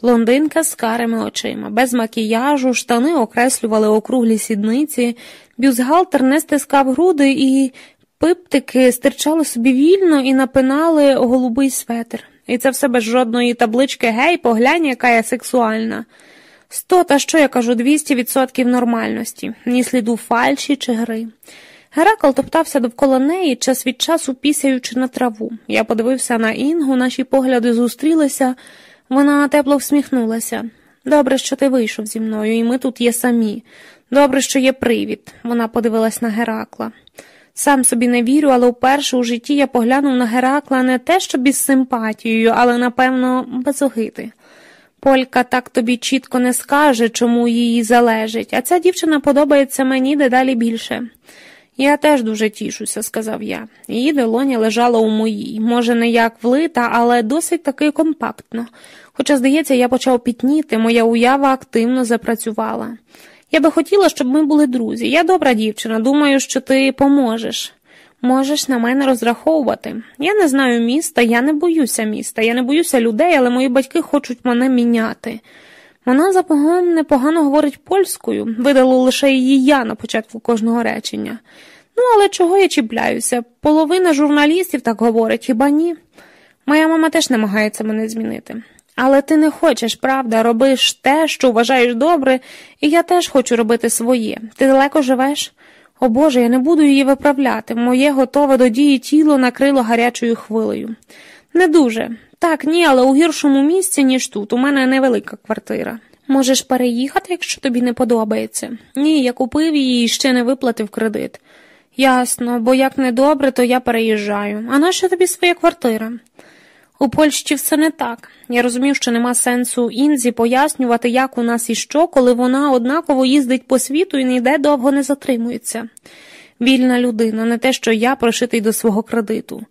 Блондинка з карими очима, без макіяжу, штани окреслювали округлі сідниці, бюзгалтер не стискав груди і пиптики стирчали собі вільно і напинали голубий светр. І це все без жодної таблички гей, поглянь, яка я сексуальна. Сто, та що я кажу, двісті відсотків нормальності, ні сліду фальші чи гри. Геракл топтався довкола неї, час від часу пісяючи на траву. Я подивився на Інгу, наші погляди зустрілися. Вона тепло всміхнулася. Добре, що ти вийшов зі мною, і ми тут є самі. Добре, що є привід. Вона подивилась на Геракла. Сам собі не вірю, але вперше у житті я поглянув на Геракла не те, що із симпатією, але, напевно, без огиди. Полька так тобі чітко не скаже, чому її залежить, а ця дівчина подобається мені дедалі більше. Я теж дуже тішуся, сказав я. Її долоня лежала у моїй, може, не як влита, але досить таки компактно. Хоча, здається, я почав пітніти, моя уява активно запрацювала. Я би хотіла, щоб ми були друзі. Я добра дівчина, думаю, що ти поможеш. Можеш на мене розраховувати. Я не знаю міста, я не боюся міста, я не боюся людей, але мої батьки хочуть мене міняти. Вона запогон непогано говорить польською, видало лише її я на початку кожного речення. Ну, але чого я чіпляюся? Половина журналістів так говорить, хіба ні? Моя мама теж намагається мене змінити. Але ти не хочеш, правда, робиш те, що вважаєш добре, і я теж хочу робити своє. Ти далеко живеш? О Боже, я не буду її виправляти. Моє готове до дії тіло накрило гарячою хвилею. Не дуже. Так, ні, але у гіршому місці, ніж тут. У мене невелика квартира. Можеш переїхати, якщо тобі не подобається. Ні, я купив її і ще не виплатив кредит. Ясно, бо як недобре, то я переїжджаю. А нащо тобі своя квартира? У Польщі все не так. Я розумів, що нема сенсу Інзі пояснювати, як у нас і що, коли вона однаково їздить по світу і ніде довго не затримується. Вільна людина, не те, що я прошитий до свого кредиту.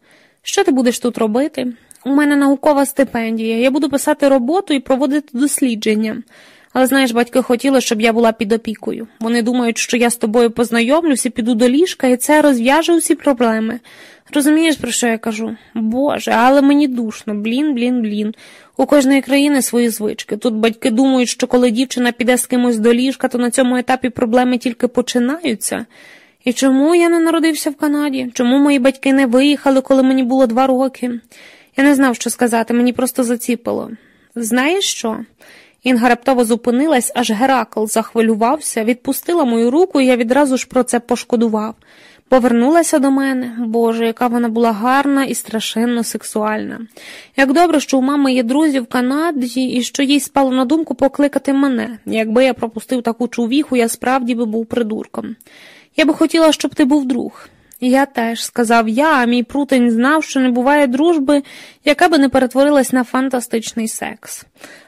Що ти будеш тут робити? У мене наукова стипендія. Я буду писати роботу і проводити дослідження. Але знаєш, батьки хотіли, щоб я була під опікою. Вони думають, що я з тобою познайомлюся, піду до ліжка, і це розв'яже усі проблеми. Розумієш, про що я кажу? Боже, але мені душно, блін, блін, блін. У кожної країни свої звички. Тут батьки думають, що коли дівчина піде з кимось до ліжка, то на цьому етапі проблеми тільки починаються. І чому я не народився в Канаді? Чому мої батьки не виїхали, коли мені було два роки? Я не знав, що сказати, мені просто заціпило. Знаєш що? Інга раптово зупинилась, аж Геракл захвилювався, відпустила мою руку, і я відразу ж про це пошкодував. Повернулася до мене, Боже, яка вона була гарна і страшенно сексуальна. Як добре, що у мами є друзі в Канаді і що їй спало на думку покликати мене. Якби я пропустив таку чувіху, я справді би був придурком. Я би хотіла, щоб ти був друг. Я теж, сказав я, а мій прутень знав, що не буває дружби, яка би не перетворилась на фантастичний секс.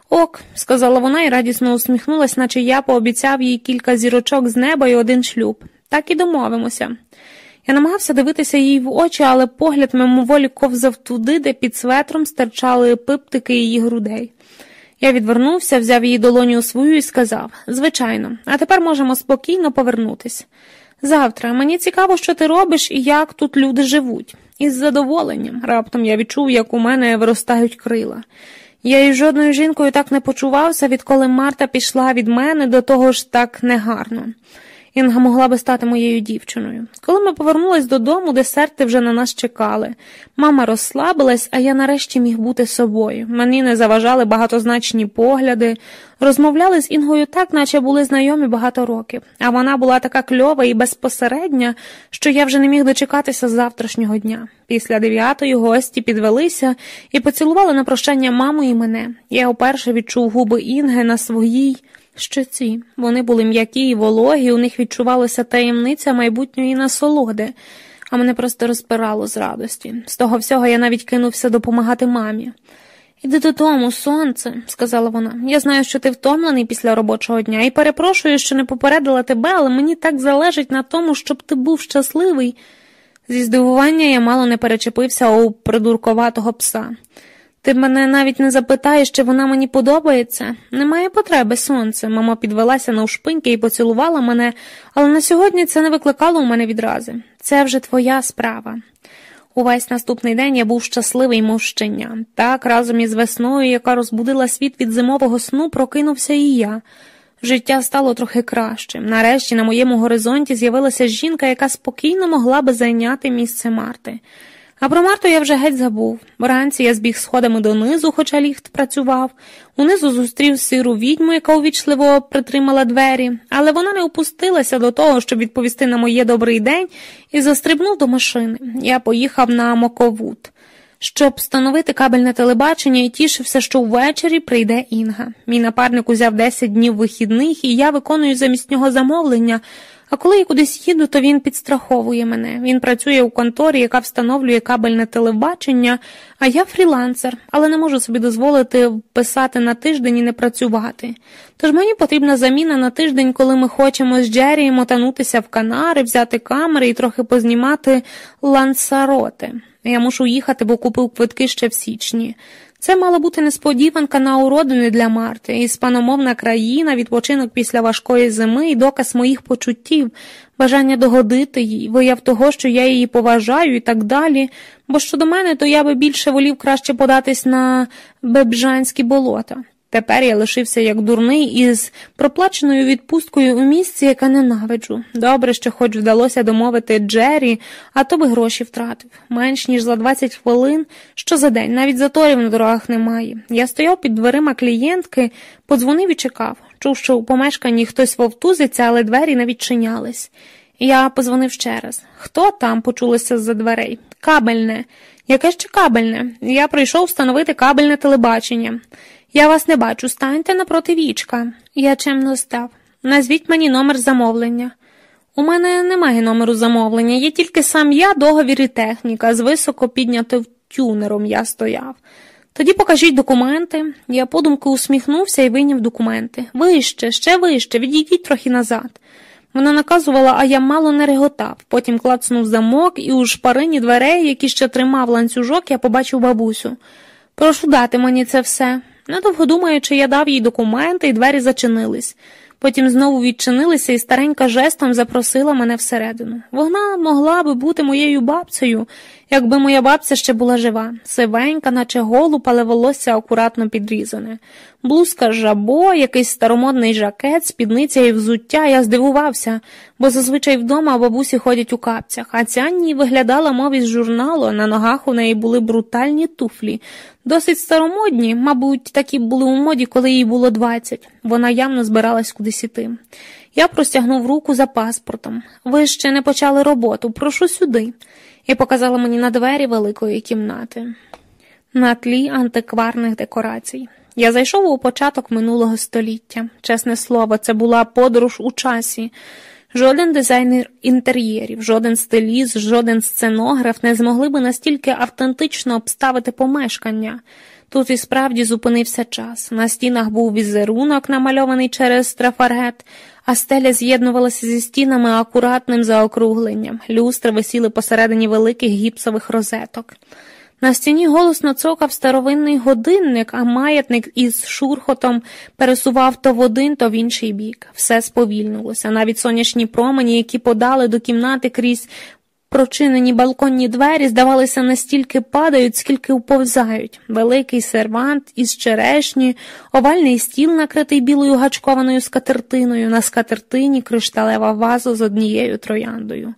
Ок, сказала вона і радісно усміхнулась, наче я пообіцяв їй кілька зірочок з неба і один шлюб. Так і домовимося. Я намагався дивитися їй в очі, але погляд мимоволі ковзав туди, де під светром стирчали пиптики її грудей. Я відвернувся, взяв її долоню у свою і сказав звичайно, а тепер можемо спокійно повернутись. Завтра мені цікаво, що ти робиш і як тут люди живуть. Із задоволенням раптом я відчув, як у мене виростають крила. Я із жодною жінкою так не почувався, відколи Марта пішла від мене до того ж так негарно. Інга могла би стати моєю дівчиною. Коли ми повернулись додому, десерти вже на нас чекали. Мама розслабилась, а я нарешті міг бути собою. Мені не заважали багатозначні погляди, розмовляли з Інгою так, наче були знайомі багато років, а вона була така кльова і безпосередня, що я вже не міг дочекатися завтрашнього дня. Після дев'ятої гості підвелися і поцілували на прощання маму і мене. Я уперше відчув губи Інги на своїй. Щоці. Вони були м'які і вологі, у них відчувалася таємниця майбутньої насолоди, а мене просто розпирало з радості. З того всього я навіть кинувся допомагати мамі. Іди додому, сонце, сказала вона. Я знаю, що ти втомлений після робочого дня, і перепрошую, що не попередила тебе, але мені так залежить на тому, щоб ти був щасливий. Зі здивування я мало не перечепився у придурковатого пса. Ти мене навіть не запитаєш, чи вона мені подобається. Немає потреби, сонце. Мама підвелася на ушпиньки і поцілувала мене, але на сьогодні це не викликало у мене відрази. Це вже твоя справа. Увесь наступний день я був щасливий мовщення. Так, разом із весною, яка розбудила світ від зимового сну, прокинувся і я. Життя стало трохи кращим. Нарешті на моєму горизонті з'явилася жінка, яка спокійно могла би зайняти місце Марти. А про Марту я вже геть забув. Вранці я збіг сходами донизу, хоча ліфт працював. Унизу зустрів сиру відьму, яка увічливо притримала двері, але вона не опустилася до того, щоб відповісти на моє добрий день, і застрибнув до машини. Я поїхав на Мокотув. Щоб встановити кабельне телебачення і тішився, що ввечері прийде Інга. Мій напарник узяв 10 днів вихідних, і я виконую замість нього замовлення. А коли я кудись їду, то він підстраховує мене. Він працює у конторі, яка встановлює кабельне телебачення, а я фрілансер, але не можу собі дозволити писати на тиждень і не працювати. Тож мені потрібна заміна на тиждень, коли ми хочемо з Джері мотанутися на Канари, взяти камери і трохи познімати лансароти. Я мушу їхати, бо купив квитки ще в січні. Це мала бути несподіванка на уродини для Марти, іспаномовна країна, відпочинок після важкої зими і доказ моїх почуттів, бажання догодити їй, вияв того, що я її поважаю і так далі. Бо щодо мене, то я би більше волів краще податись на бебжанські болота. Тепер я лишився як дурний із проплаченою відпусткою у місці, яке ненавиджу. Добре, що хоч вдалося домовити Джері, а то би гроші втратив. Менш ніж за 20 хвилин, що за день, навіть заторів на дорогах немає. Я стояв під дверима клієнтки, подзвонив і чекав. Чув, що у помешканні хтось вовтузиться, але двері не відчинялись. Я позвонив ще раз. Хто там почулося з-за дверей? Кабельне. Яке ще кабельне? Я прийшов встановити кабельне телебачення. Я вас не бачу, станьте напроти вічка. Я чемно став. Назвіть мені номер замовлення. У мене немає номеру замовлення, є тільки сам я, договір і техніка з високо піднятою тюнером я стояв. Тоді покажіть документи. Я подумки усміхнувся і вийняв документи. Вище, ще вище, відійдіть трохи назад. Вона наказувала, а я мало не реготав. Потім клацнув замок, і у шпарині дверей, які ще тримав ланцюжок, я побачив бабусю. Прошу дати мені це все. Недовго думаючи, я дав їй документи, і двері зачинились. Потім знову відчинилися, і старенька жестом запросила мене всередину. Вона могла би бути моєю бабцею, якби моя бабця ще була жива, сивенька, наче голуб, але волосся акуратно підрізане. Блузка жабо, якийсь старомодний жакет, спідниця і взуття, я здивувався, бо зазвичай вдома бабусі ходять у капцях, а ця ні виглядала, мов із журналу, на ногах у неї були брутальні туфлі. Досить старомодні, мабуть, такі були у моді, коли їй було двадцять. Вона явно збиралась кудись іти. Я простягнув руку за паспортом. Ви ще не почали роботу, прошу сюди і показала мені на двері великої кімнати. На тлі антикварних декорацій. Я зайшов у початок минулого століття. Чесне слово, це була подорож у часі. Жоден дизайнер інтер'єрів, жоден стиліст, жоден сценограф не змогли би настільки автентично обставити помешкання. Тут і справді зупинився час. На стінах був візерунок, намальований через трафарет, а стеля з'єднувалася зі стінами акуратним заокругленням. Люстри висіли посередині великих гіпсових розеток. На стіні голосно цокав старовинний годинник, а маятник із шурхотом пересував то в один, то в інший бік. Все сповільнилося. Навіть сонячні промені, які подали до кімнати крізь Прочинені балконні двері, здавалося, настільки падають, скільки уповзають. Великий сервант із черешні, овальний стіл, накритий білою гачкованою скатертиною, на скатертині кришталева ваза з однією трояндою.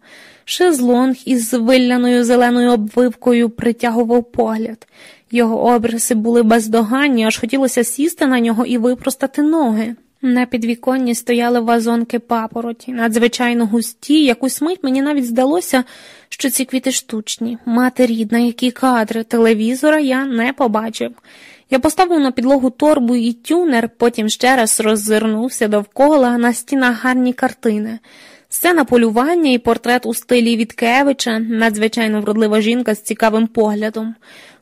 Шезлонг із вилляною зеленою обвивкою притягував погляд. Його обриси були бездоганні, аж хотілося сісти на нього і випростати ноги. На підвіконні стояли вазонки папороті, надзвичайно густі, якусь мить мені навіть здалося, що ці квіти штучні. Мати рідна, які кадри, телевізора я не побачив. Я поставив на підлогу торбу і тюнер, потім ще раз роззирнувся довкола на стінах гарні картини. Сцена полювання і портрет у стилі Віткевича, надзвичайно вродлива жінка з цікавим поглядом.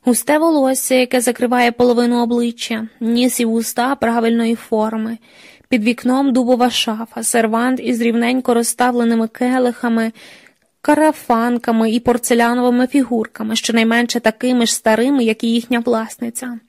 Густе волосся, яке закриває половину обличчя, ніс і вуста правильної форми, під вікном дубова шафа, сервант із рівненько розставленими келихами, карафанками і порцеляновими фігурками, щонайменше такими ж старими, як і їхня власниця.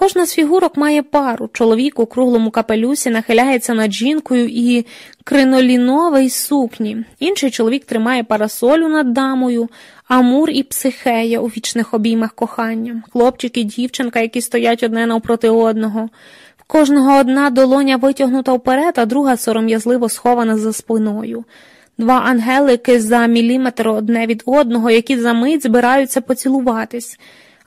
Кожна з фігурок має пару. Чоловік у круглому капелюсі нахиляється над жінкою і криноліновій сукні. Інший чоловік тримає парасолю над дамою, Амур і психея у вічних обіймах кохання, хлопчик і дівчинка, які стоять одне навпроти одного. В кожного одна долоня витягнута вперед, а друга сором'язливо схована за спиною. Два ангелики за міліметр одне від одного, які за мить збираються поцілуватись.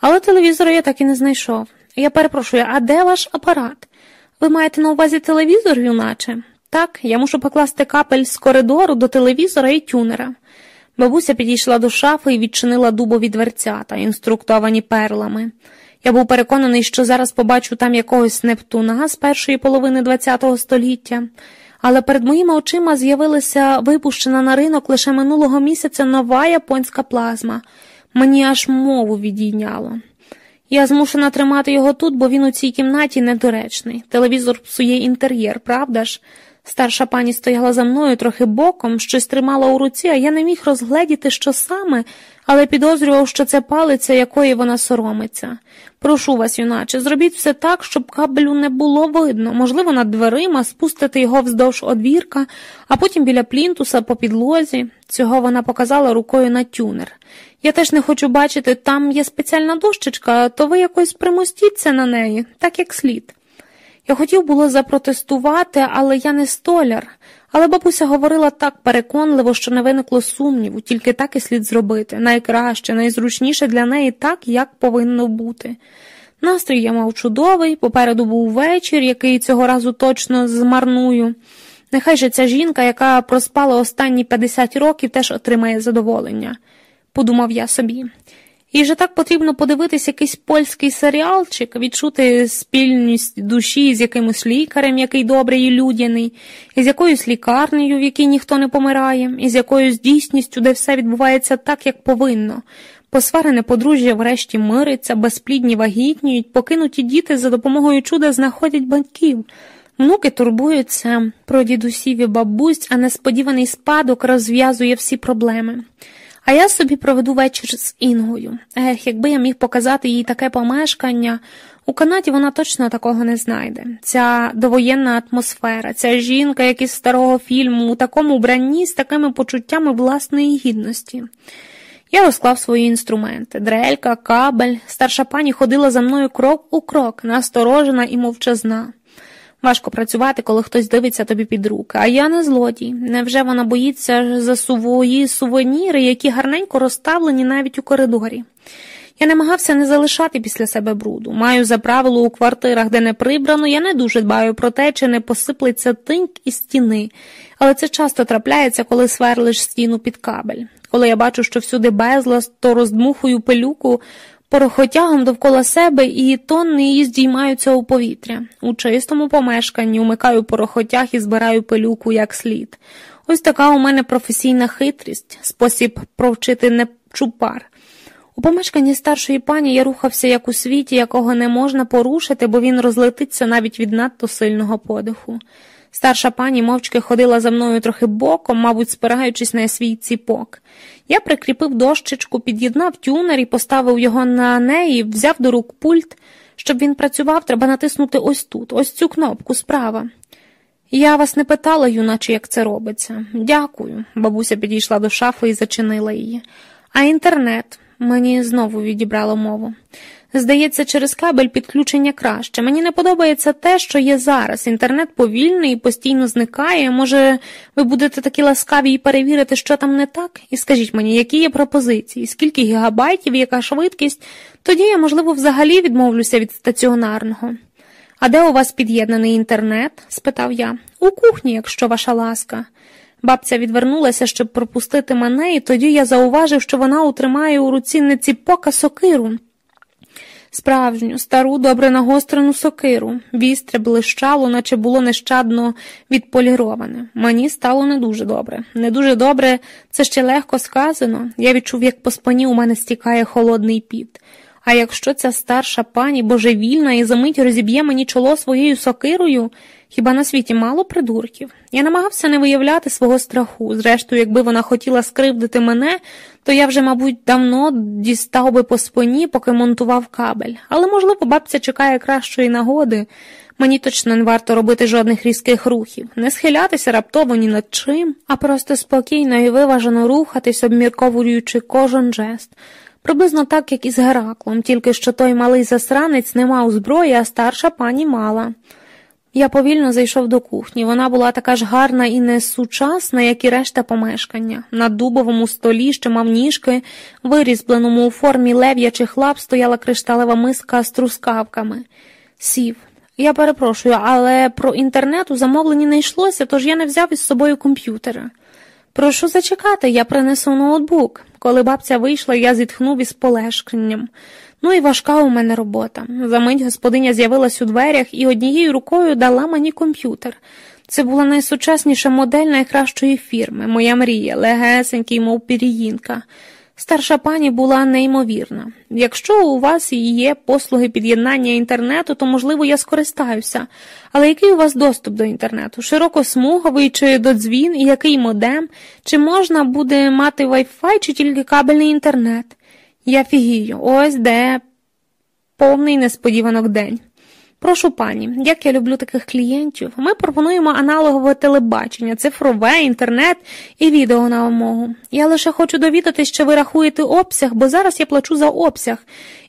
Але телевізора я так і не знайшов. Я перепрошую, а де ваш апарат? Ви маєте на увазі телевізор, юначе? Так, я мушу покласти капель з коридору до телевізора і тюнера. Бабуся підійшла до шафи і відчинила дубові дверцята, інструктовані перлами. Я був переконаний, що зараз побачу там якогось Нептуна з першої половини ХХ століття, але перед моїми очима з'явилася випущена на ринок лише минулого місяця нова японська плазма. Мені аж мову відійняло. Я змушена тримати його тут, бо він у цій кімнаті недоречний. Телевізор псує інтер'єр, правда ж? Старша пані стояла за мною трохи боком, щось тримала у руці, а я не міг розгледіти, що саме, але підозрював, що це палиця, якої вона соромиться. Прошу вас, юначе, зробіть все так, щоб кабелю не було видно, можливо, над дверима, спустити його вздовж одвірка, а потім біля плінтуса по підлозі. Цього вона показала рукою на тюнер. Я теж не хочу бачити, там є спеціальна дощечка, то ви якось примостіться на неї, так як слід. Я хотів було запротестувати, але я не столяр. Але бабуся говорила так переконливо, що не виникло сумніву, тільки так і слід зробити. Найкраще, найзручніше для неї так, як повинно бути. Настрій я мав чудовий, попереду був вечір, який цього разу точно змарную. Нехай же ця жінка, яка проспала останні 50 років, теж отримає задоволення, подумав я собі. І же так потрібно подивитись якийсь польський серіалчик, відчути спільність душі з якимось лікарем, який добрий і людяний, із якоюсь лікарнею, в якій ніхто не помирає, і з якоюсь дійсністю, де все відбувається так, як повинно. Посварене подружжя врешті мириться, безплідні вагітніють, покинуті діти за допомогою чуда знаходять батьків. Внуки турбуються про дідусів і бабусь, а несподіваний спадок розв'язує всі проблеми. А я собі проведу вечір з Інгою. Ех, якби я міг показати їй таке помешкання, у Канаді вона точно такого не знайде. Ця довоєнна атмосфера, ця жінка, як із старого фільму, у такому вбранні з такими почуттями власної гідності. Я розклав свої інструменти дрелька, кабель. Старша пані ходила за мною крок у крок, насторожена і мовчазна. Важко працювати, коли хтось дивиться тобі під руки, а я не злодій. Невже вона боїться за свої сувеніри, які гарненько розставлені навіть у коридорі? Я намагався не залишати після себе бруду. Маю за правило у квартирах, де не прибрано, я не дуже дбаю про те, чи не посиплеться тиньк із стіни, але це часто трапляється, коли сверлиш стіну під кабель. Коли я бачу, що всюди безлас, то роздмухую пилюку порохотягом довкола себе і тонни її здіймаються у повітря. У чистому помешканні умикаю порохотяг і збираю пилюку як слід. Ось така у мене професійна хитрість, спосіб провчити не чупар. У помешканні старшої пані я рухався як у світі, якого не можна порушити, бо він розлетиться навіть від надто сильного подиху. Старша пані мовчки ходила за мною трохи боком, мабуть, спираючись на свій ціпок. Я прикріпив дощечку, під'єднав тюнер і поставив його на неї, взяв до рук пульт. Щоб він працював, треба натиснути ось тут, ось цю кнопку справа. Я вас не питала, юначе, як це робиться. Дякую. Бабуся підійшла до шафи і зачинила її. А інтернет мені знову відібрало мову. Здається, через кабель підключення краще. Мені не подобається те, що є зараз. Інтернет повільний і постійно зникає. Може, ви будете такі ласкаві і перевірити, що там не так? І скажіть мені, які є пропозиції, скільки гігабайтів, яка швидкість, тоді я, можливо, взагалі відмовлюся від стаціонарного. А де у вас під'єднаний інтернет? спитав я. У кухні, якщо ваша ласка. Бабця відвернулася, щоб пропустити мене, і тоді я зауважив, що вона утримає у руці не ціпок, а сокиру справжню, стару, добре нагострену сокиру. Вістря блищало, наче було нещадно відполіроване. Мені стало не дуже добре. Не дуже добре, це ще легко сказано. Я відчув, як по спині у мене стікає холодний піт. А якщо ця старша пані божевільна і за мить розіб'є мені чоло своєю сокирою, хіба на світі мало придурків? Я намагався не виявляти свого страху. Зрештою, якби вона хотіла скривдити мене, то я вже, мабуть, давно дістав би по спині, поки монтував кабель. Але, можливо, бабця чекає кращої нагоди. Мені точно не варто робити жодних різких рухів, не схилятися раптово ні над чим, а просто спокійно і виважено рухатись, обмірковуючи кожен жест. Приблизно так, як і з Гераклом, тільки що той малий засранець не мав зброї, а старша пані мала. Я повільно зайшов до кухні. Вона була така ж гарна і несучасна, як і решта помешкання. На дубовому столі, що мав ніжки, вирізбленому у формі лев'ячих лап, стояла кришталева миска з трускавками. Сів. Я перепрошую, але про інтернет у замовленні не йшлося, тож я не взяв із собою комп'ютера. Прошу зачекати, я принесу ноутбук. Коли бабця вийшла, я зітхнув із полешканням. Ну і важка у мене робота. Замить господиня з'явилась у дверях і однією рукою дала мені комп'ютер. Це була найсучасніша модель найкращої фірми, моя мрія, легесенький, мов пір'їнка. Старша пані була неймовірна. Якщо у вас є послуги під'єднання інтернету, то, можливо, я скористаюся. Але який у вас доступ до інтернету? Широкосмуговий чи додзвін, і який модем? Чи можна буде мати Wi-Fi, чи тільки кабельний інтернет? Я фігію, ось де повний несподіванок день. Прошу пані, як я люблю таких клієнтів, ми пропонуємо аналогове телебачення, цифрове, інтернет і відео на вимогу. Я лише хочу довідатись, що ви рахуєте обсяг, бо зараз я плачу за обсяг,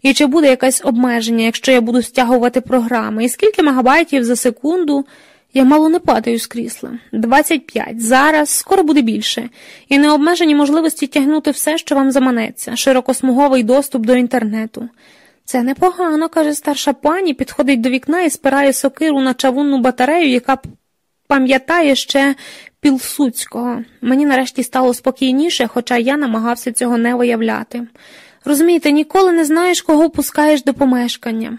і чи буде якесь обмеження, якщо я буду стягувати програми, і скільки мегабайтів за секунду. Я мало не падаю з крісла. 25. Зараз, скоро буде більше, і необмежені можливості тягнути все, що вам заманеться, широкосмуговий доступ до інтернету. Це непогано, каже старша пані, підходить до вікна і спирає сокиру на чавунну батарею, яка пам'ятає ще Пілсуцького. Мені нарешті стало спокійніше, хоча я намагався цього не виявляти. Розумієте, ніколи не знаєш, кого пускаєш до помешкання.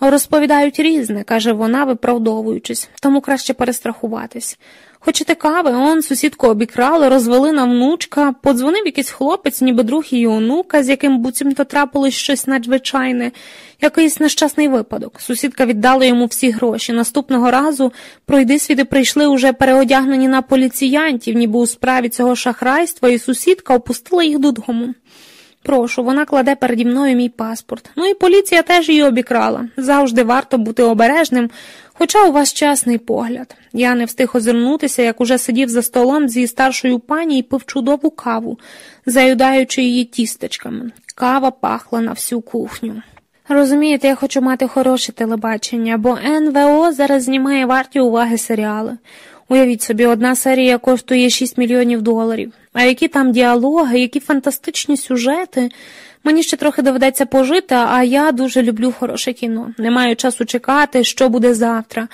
Розповідають різне, каже вона, виправдовуючись, тому краще перестрахуватись. Хочете кави, он сусідку обікрали, розвели на внучка, подзвонив якийсь хлопець, ніби друг її онука, з яким буцімто трапилось щось надзвичайне, якийсь нещасний випадок. Сусідка віддала йому всі гроші. Наступного разу пройди світи прийшли уже переодягнені на поліціянтів, ніби у справі цього шахрайства, і сусідка опустила їх додому. Прошу, вона кладе переді мною мій паспорт. Ну і поліція теж її обікрала. Завжди варто бути обережним, хоча у вас чесний погляд. Я не встиг озирнутися, як уже сидів за столом з її старшою пані і пив чудову каву, заюдаючи її тістечками. Кава пахла на всю кухню. Розумієте, я хочу мати хороше телебачення, бо НВО зараз знімає варті уваги серіали. Уявіть собі, одна серія коштує 6 мільйонів доларів. А які там діалоги, які фантастичні сюжети. Мені ще трохи доведеться пожити, а я дуже люблю хороше кіно. Не маю часу чекати, що буде завтра.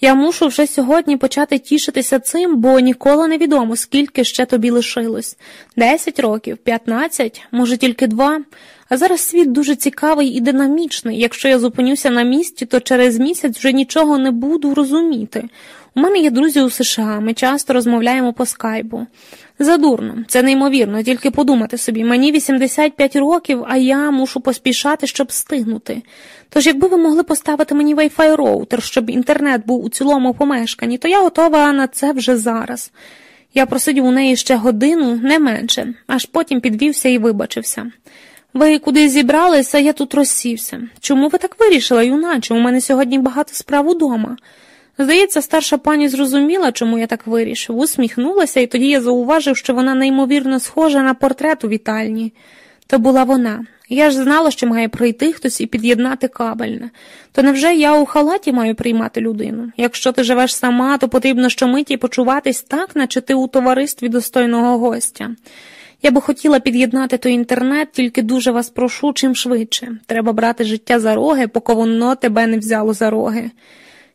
Я мушу вже сьогодні почати тішитися цим, бо ніколи не відомо, скільки ще тобі лишилось. Десять років, п'ятнадцять, може тільки два. А зараз світ дуже цікавий і динамічний. Якщо я зупинюся на місці, то через місяць вже нічого не буду розуміти. У мене є друзі у США, ми часто розмовляємо по скайпу. Задурно, це неймовірно, тільки подумати собі, мені 85 років, а я мушу поспішати, щоб стигнути. Тож, якби ви могли поставити мені Wi-Fi роутер, щоб інтернет був у цілому помешканні, то я готова на це вже зараз. Я просидів у неї ще годину, не менше, аж потім підвівся і вибачився. Ви кудись зібралися, я тут розсівся. Чому ви так вирішили, юначе? У мене сьогодні багато справ удома. Здається, старша пані зрозуміла, чому я так вирішив, усміхнулася, і тоді я зауважив, що вона неймовірно схожа на портрет у вітальні. То була вона. Я ж знала, що має прийти хтось і під'єднати кабельне. То невже я у халаті маю приймати людину? Якщо ти живеш сама, то потрібно щомиті почуватись так, наче ти у товаристві достойного гостя. Я би хотіла під'єднати той інтернет, тільки дуже вас прошу чим швидше. Треба брати життя за роги, поки воно тебе не взяло за роги.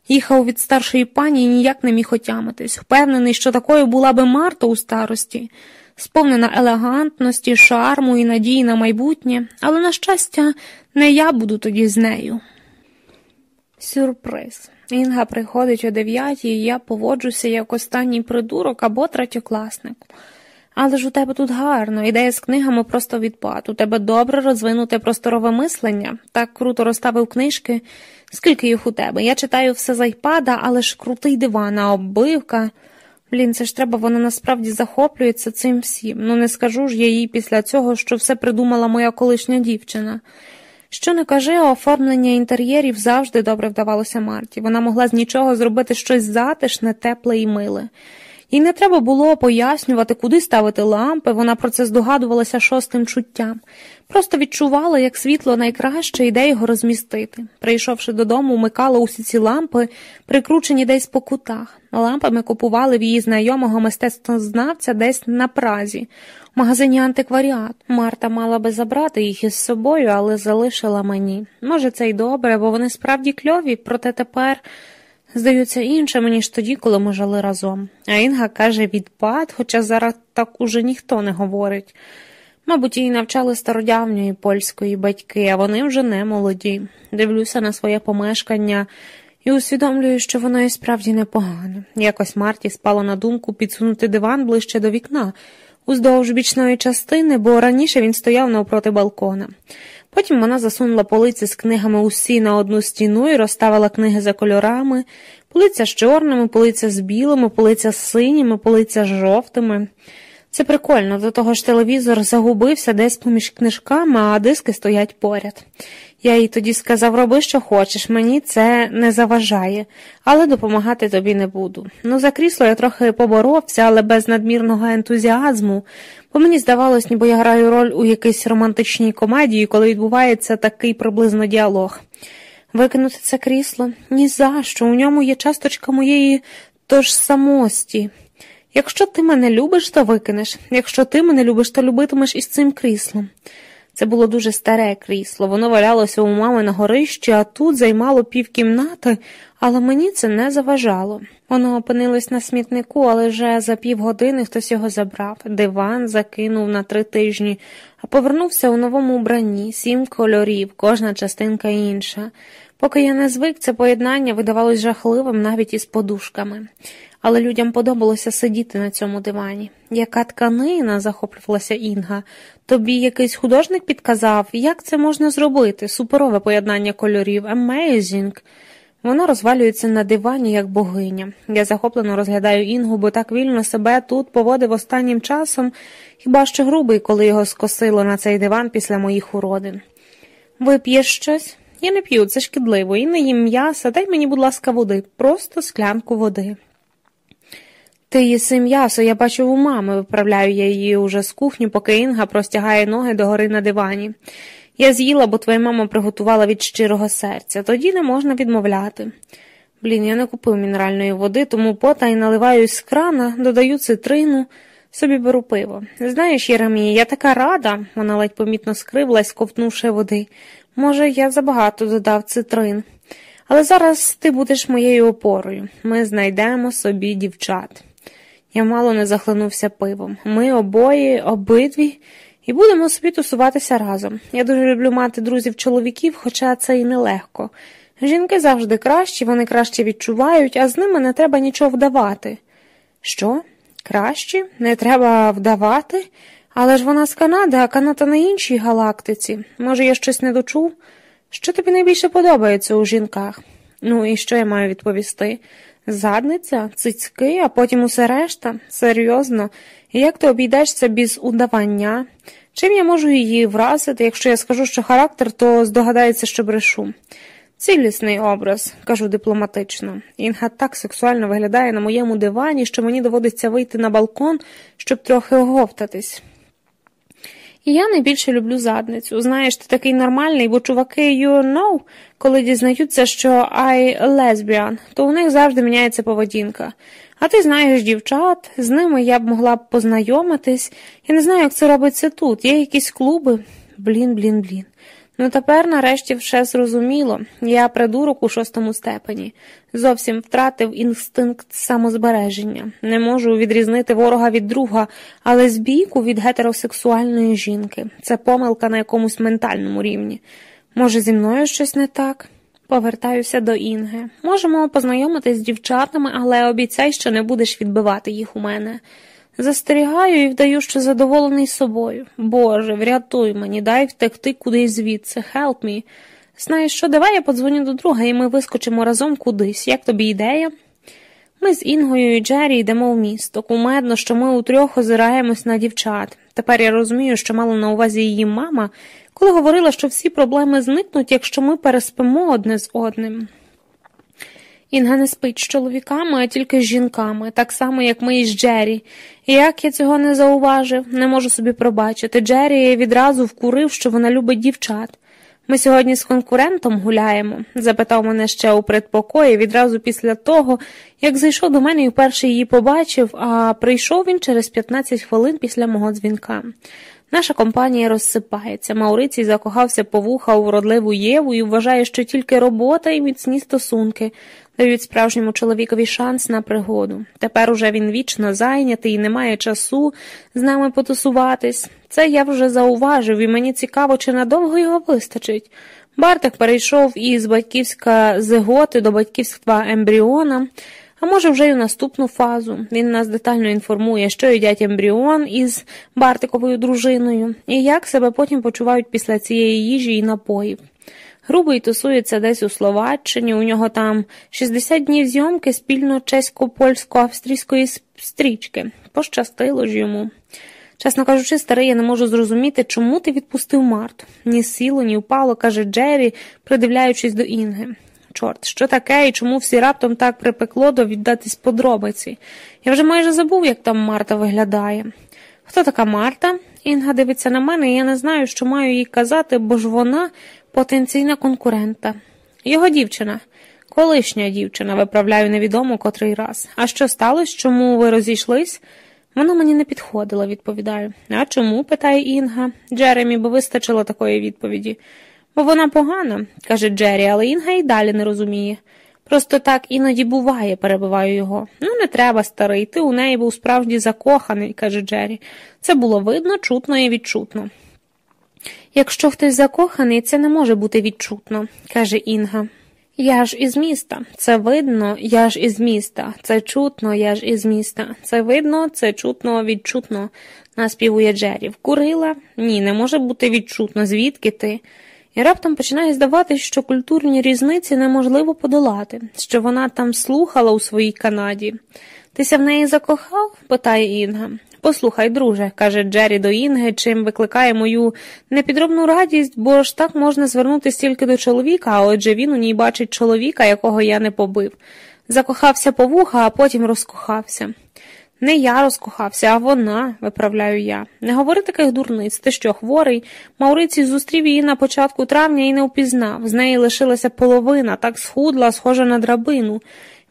Їхав від старшої пані і ніяк не міг отямитись, впевнений, що такою була би Марта у старості, сповнена елегантності, шарму і надії на майбутнє, але, на щастя, не я буду тоді з нею. Сюрприз. Інга приходить о дев'ятій, і я поводжуся як останній придурок або третьокласник. Але ж у тебе тут гарно, ідея з книгами просто відпад. У тебе добре розвинуте просторове мислення, так круто розставив книжки. Скільки їх у тебе? Я читаю все з айпада, але ж крутий диван, а оббивка. Блін, це ж треба, вона насправді захоплюється цим всім. Ну не скажу ж я їй після цього, що все придумала моя колишня дівчина. Що не кажи, оформлення інтер'єрів завжди добре вдавалося Марті. Вона могла з нічого зробити щось затишне, тепле і миле. Їй не треба було пояснювати, куди ставити лампи, вона про це здогадувалася шостим чуттям. Просто відчувала, як світло найкраще йде його розмістити. Прийшовши додому, вмикала усі ці лампи, прикручені десь по кутах. Лампами купували в її знайомого мистецтвознавця десь на празі, в магазині антикваріат. Марта мала би забрати їх із собою, але залишила мені. Може, це й добре, бо вони справді кльові, проте тепер здаються іншими, ніж тоді, коли ми жили разом. А Інга каже відпад, хоча зараз так уже ніхто не говорить. Мабуть, її навчали стародавньої польської батьки, а вони вже не молоді. Дивлюся на своє помешкання і усвідомлюю, що воно і справді непогано. Якось Марті спало на думку підсунути диван ближче до вікна, уздовж бічної частини, бо раніше він стояв навпроти балкона. Потім вона засунула полиці з книгами усі на одну стіну і розставила книги за кольорами, полиця з чорними, полиця з білими, полиця з синіми, полиця з жовтими. Це прикольно, до того ж телевізор загубився десь поміж книжками, а диски стоять поряд. Я їй тоді сказав, роби, що хочеш, мені це не заважає, але допомагати тобі не буду. Ну, за крісло я трохи поборовся, але без надмірного ентузіазму, бо мені здавалось, ніби я граю роль у якійсь романтичній комедії, коли відбувається такий приблизно діалог. Викинути це крісло? Ні за що, у ньому є часточка моєї тож самості. Якщо ти мене любиш, то викинеш. Якщо ти мене любиш, то любитимеш із цим кріслом. Це було дуже старе крісло, воно валялося у мами на горищі, а тут займало півкімнати, але мені це не заважало. Воно опинилось на смітнику, але вже за півгодини хтось його забрав. Диван закинув на три тижні, а повернувся у новому убранні, сім кольорів, кожна частинка інша. Поки я не звик, це поєднання видавалось жахливим навіть із подушками. Але людям подобалося сидіти на цьому дивані. Яка тканина, захоплювалася Інга. Тобі якийсь художник підказав, як це можна зробити? Суперове поєднання кольорів, amazing!» Вона розвалюється на дивані, як богиня. Я захоплено розглядаю Інгу, бо так вільно себе тут поводив останнім часом, хіба що грубий, коли його скосило на цей диван після моїх уродин. Вип'єш щось? Я не п'ю, це шкідливо, і не їм м'яса, дай мені, будь ласка, води, просто склянку води. Ти їси м'ясо, я бачу у мами, виправляю я її уже з кухні, поки Інга простягає ноги догори на дивані. Я з'їла, бо твоя мама приготувала від щирого серця, тоді не можна відмовляти. Блін, я не купив мінеральної води, тому пота й наливаю з крана, додаю цитрину, собі беру пиво. Знаєш, Єремія, я така рада, вона ледь помітно скривлась, ковтнувши води. Може, я забагато додав цитрин. Але зараз ти будеш моєю опорою. Ми знайдемо собі дівчат. Я мало не захлинувся пивом. Ми обоє, обидві, і будемо собі тусуватися разом. Я дуже люблю мати друзів-чоловіків, хоча це і нелегко. Жінки завжди кращі, вони краще відчувають, а з ними не треба нічого вдавати. Що? Кращі? Не треба вдавати? Але ж вона з Канади, а Канада на іншій галактиці. Може, я щось не дочув? Що тобі найбільше подобається у жінках? Ну, і що я маю відповісти? Задниця, цицьки, а потім усе решта? Серйозно, як ти обійдешся без удавання? Чим я можу її вразити, якщо я скажу, що характер, то здогадається, що брешу. Цілісний образ, кажу дипломатично. Інга так сексуально виглядає на моєму дивані, що мені доводиться вийти на балкон, щоб трохи оговтатись. Я найбільше люблю задницю. Знаєш, ти такий нормальний, бо чуваки, you know, коли дізнаються, що I lesbian, то у них завжди міняється поведінка. А ти знаєш дівчат, з ними я б могла б познайомитись. Я не знаю, як це робиться тут. Є якісь клуби. Блін, блін, блін. Ну тепер, нарешті, все зрозуміло. Я придурок у шостому степені. Зовсім втратив інстинкт самозбереження. Не можу відрізнити ворога від друга, але збійку від гетеросексуальної жінки. Це помилка на якомусь ментальному рівні. Може, зі мною щось не так? Повертаюся до Інги. Можемо познайомитись з дівчатами, але обіцяй, що не будеш відбивати їх у мене. Застерігаю і вдаю, що задоволений собою. Боже, врятуй мені, дай втекти кудись звідси, help me. Знаєш що, давай я подзвоню до друга, і ми вискочимо разом кудись. Як тобі ідея? Ми з Інгою і Джері йдемо в місто. Кумедно, що ми утрьох озираємось на дівчат. Тепер я розумію, що мала на увазі її мама, коли говорила, що всі проблеми зникнуть, якщо ми переспимо одне з одним. Інга не спить з чоловіками, а тільки з жінками, так само, як ми із Джері. Як я цього не зауважив, не можу собі пробачити. Джері відразу вкурив, що вона любить дівчат. Ми сьогодні з конкурентом гуляємо? запитав мене ще у предпокої відразу після того, як зайшов до мене і вперше її побачив, а прийшов він через 15 хвилин після мого дзвінка. Наша компанія розсипається. Маурицій закохався по вуха у вродливу Єву і вважає, що тільки робота і міцні стосунки дають справжньому чоловікові шанс на пригоду. Тепер уже він вічно зайнятий і не часу з нами потусуватись. Це я вже зауважив, і мені цікаво, чи надовго його вистачить. Бартик перейшов із батьківська зиготи до батьківства ембріона. А може, вже й у наступну фазу. Він нас детально інформує, що їдять ембріон із Бартиковою дружиною, і як себе потім почувають після цієї їжі і напоїв. Грубий тусується десь у Словаччині, у нього там 60 днів зйомки спільно чесько-польсько-австрійської стрічки. Пощастило ж йому. Чесно кажучи, старий, я не можу зрозуміти, чому ти відпустив Марту. Ні сіло, ні впало, каже Джері, придивляючись до Інги. Чорт, що таке і чому всі раптом так припекло до віддатись подробиці? Я вже майже забув, як там Марта виглядає. Хто така Марта? Інга дивиться на мене, і я не знаю, що маю їй казати, бо ж вона потенційна конкурента. Його дівчина, колишня дівчина, виправляю невідомо котрий раз. А що сталося? Чому ви розійшлись? Вона мені не підходила, відповідаю. А чому? питає Інга. Джеремі, бо вистачило такої відповіді. Бо вона погана, каже Джері, але Інга й далі не розуміє. Просто так іноді буває, перебиваю його. Ну, не треба, старий, ти у неї був справді закоханий, каже Джері. Це було видно, чутно і відчутно. Якщо хтось закоханий, це не може бути відчутно, каже Інга. Я ж із міста, це видно, я ж із міста, це чутно, я ж із міста, це видно, це чутно, відчутно, наспівує Джері. Вкурила? Ні, не може бути відчутно, звідки ти? І раптом починає здаватися, що культурні різниці неможливо подолати, що вона там слухала у своїй Канаді. Тися в неї закохав? питає Інга. Послухай, друже, каже Джері до Інги, чим викликає мою непідробну радість, бо ж так можна звернутися тільки до чоловіка, а отже він у ній бачить чоловіка, якого я не побив. Закохався по вуха, а потім розкохався. Не я розкохався, а вона, виправляю я. Не говори таких дурниць, ти що, хворий? Маурицій зустрів її на початку травня і не впізнав. З неї лишилася половина, так схудла, схожа на драбину.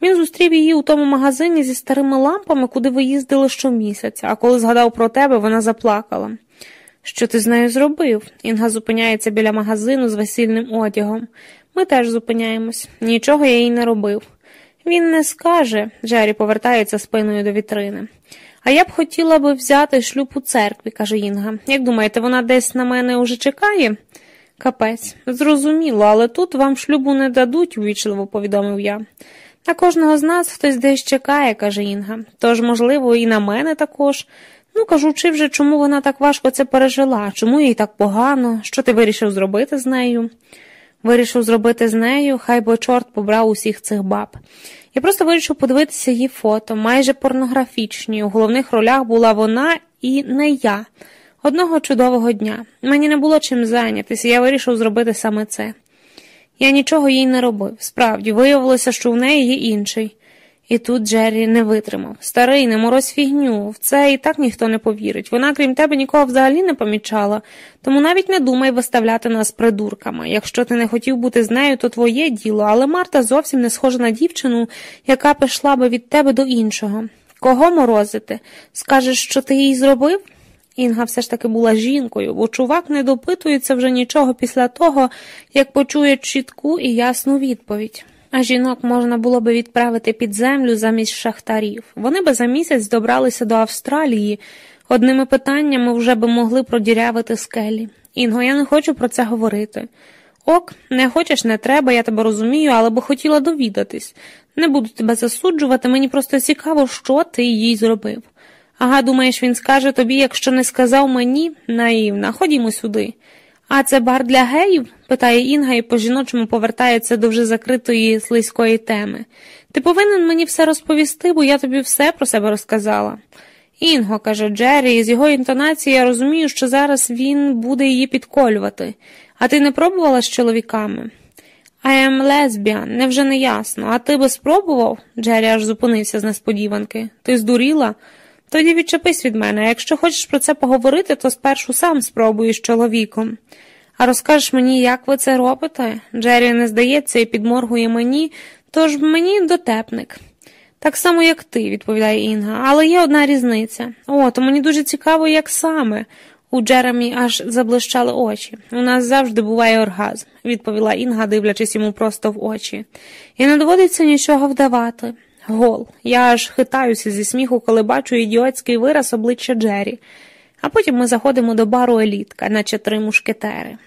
Він зустрів її у тому магазині зі старими лампами, куди ви їздили щомісяця, а коли згадав про тебе, вона заплакала. Що ти з нею зробив? Інга зупиняється біля магазину з весільним одягом. Ми теж зупиняємось. Нічого я їй не робив. Він не скаже, Джері повертається спиною до вітрини. А я б хотіла би взяти шлюб у церкві, каже Інга. Як думаєте, вона десь на мене уже чекає? Капець, зрозуміло, але тут вам шлюбу не дадуть, увічливо повідомив я. На кожного з нас хтось десь чекає, каже Інга. Тож, можливо, і на мене також. Ну, кажучи вже, чому вона так важко це пережила, чому їй так погано, що ти вирішив зробити з нею? Вирішив зробити з нею, хай би чорт побрав усіх цих баб. Я просто вирішив подивитися її фото, майже порнографічні. У головних ролях була вона і не я. Одного чудового дня. Мені не було чим зайнятися, я вирішив зробити саме це. Я нічого їй не робив. Справді, виявилося, що в неї є інший. І тут Джеррі не витримав. Старий, не морозь фігню, в це і так ніхто не повірить. Вона, крім тебе, нікого взагалі не помічала, тому навіть не думай виставляти нас придурками. Якщо ти не хотів бути з нею, то твоє діло, але Марта зовсім не схожа на дівчину, яка пішла би від тебе до іншого. Кого морозити? Скажеш, що ти їй зробив? Інга все ж таки була жінкою, бо чувак не допитується вже нічого після того, як почує чітку і ясну відповідь. А жінок можна було би відправити під землю замість шахтарів. Вони би за місяць добралися до Австралії. Одними питаннями вже би могли продірявити скелі. Інго, я не хочу про це говорити. Ок, не хочеш, не треба, я тебе розумію, але би хотіла довідатись. Не буду тебе засуджувати, мені просто цікаво, що ти їй зробив. Ага, думаєш, він скаже тобі, якщо не сказав мені, наївна, ходімо сюди. А це бар для геїв? питає Інга і по жіночому повертається до вже закритої слизької теми. Ти повинен мені все розповісти, бо я тобі все про себе розказала. Інго, каже Джері, з його інтонації я розумію, що зараз він буде її підколювати. А ти не пробувала з чоловіками? I am lesbian, невже не ясно. А ти би спробував? Джері аж зупинився з несподіванки. Ти здуріла? Тоді відчепись від мене, якщо хочеш про це поговорити, то спершу сам спробуєш чоловіком. А розкажеш мені, як ви це робите? Джері не здається і підморгує мені, тож мені дотепник. Так само, як ти, відповідає Інга, але є одна різниця. О, то мені дуже цікаво, як саме. У Джеремі аж заблищали очі. У нас завжди буває оргазм, відповіла Інга, дивлячись йому просто в очі. І не доводиться нічого вдавати. Гол. Я аж хитаюся зі сміху, коли бачу ідіотський вираз обличчя Джері, а потім ми заходимо до бару елітка, наче три мушкетери.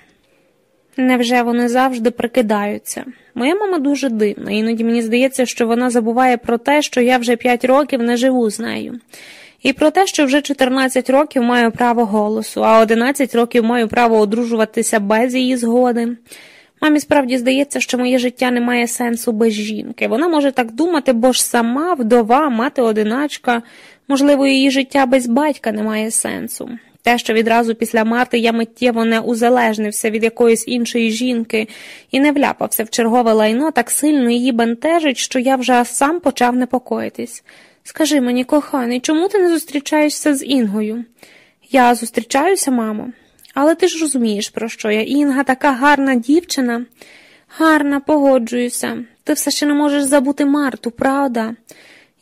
Невже вони завжди прикидаються? Моя мама дуже дивна, іноді мені здається, що вона забуває про те, що я вже п'ять років не живу з нею, і про те, що вже 14 років маю право голосу, а 11 років маю право одружуватися без її згоди. Мамі справді здається, що моє життя не має сенсу без жінки. Вона може так думати, бо ж сама вдова, мати одиначка, можливо, її життя без батька не має сенсу. Те, що відразу після Марти я миттєво не узалежнився від якоїсь іншої жінки і не вляпався в чергове лайно, так сильно її бентежить, що я вже сам почав непокоїтись. Скажи мені, коханий, чому ти не зустрічаєшся з Інгою? Я зустрічаюся, мамо. Але ти ж розумієш, про що я. Інга така гарна дівчина. Гарна, погоджуюся. Ти все ще не можеш забути Марту, правда?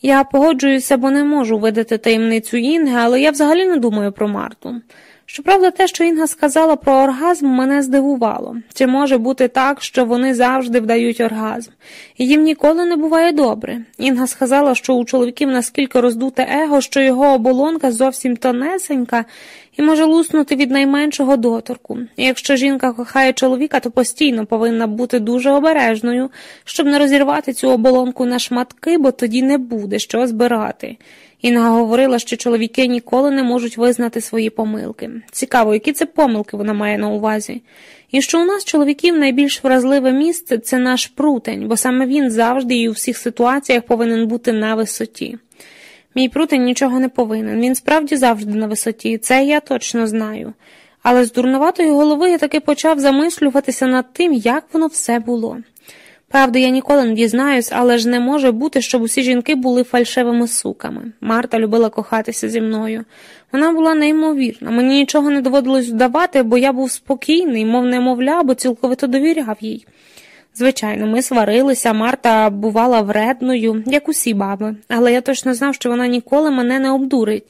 Я погоджуюся, бо не можу видати таємницю Інги, але я взагалі не думаю про Марту. Щоправда, те, що Інга сказала про оргазм, мене здивувало. Чи може бути так, що вони завжди вдають оргазм? Їм ніколи не буває добре. Інга сказала, що у чоловіків наскільки роздуте его, що його оболонка зовсім тонесенька, і може луснути від найменшого доторку. Якщо жінка кохає чоловіка, то постійно повинна бути дуже обережною, щоб не розірвати цю оболонку на шматки, бо тоді не буде що збирати. Інга говорила, що чоловіки ніколи не можуть визнати свої помилки. Цікаво, які це помилки вона має на увазі. І що у нас, чоловіків, найбільш вразливе місце це наш прутень, бо саме він завжди і у всіх ситуаціях повинен бути на висоті. Мій прутень нічого не повинен, він справді завжди на висоті, це я точно знаю. Але з дурноватої голови я таки почав замислюватися над тим, як воно все було. Правда, я ніколи не дізнаюсь, але ж не може бути, щоб усі жінки були фальшивими суками. Марта любила кохатися зі мною. Вона була неймовірна. Мені нічого не доводилось вдавати, бо я був спокійний, мов немовля, бо цілковито довіряв їй. Звичайно, ми сварилися, Марта бувала вредною, як усі баби, але я точно знав, що вона ніколи мене не обдурить,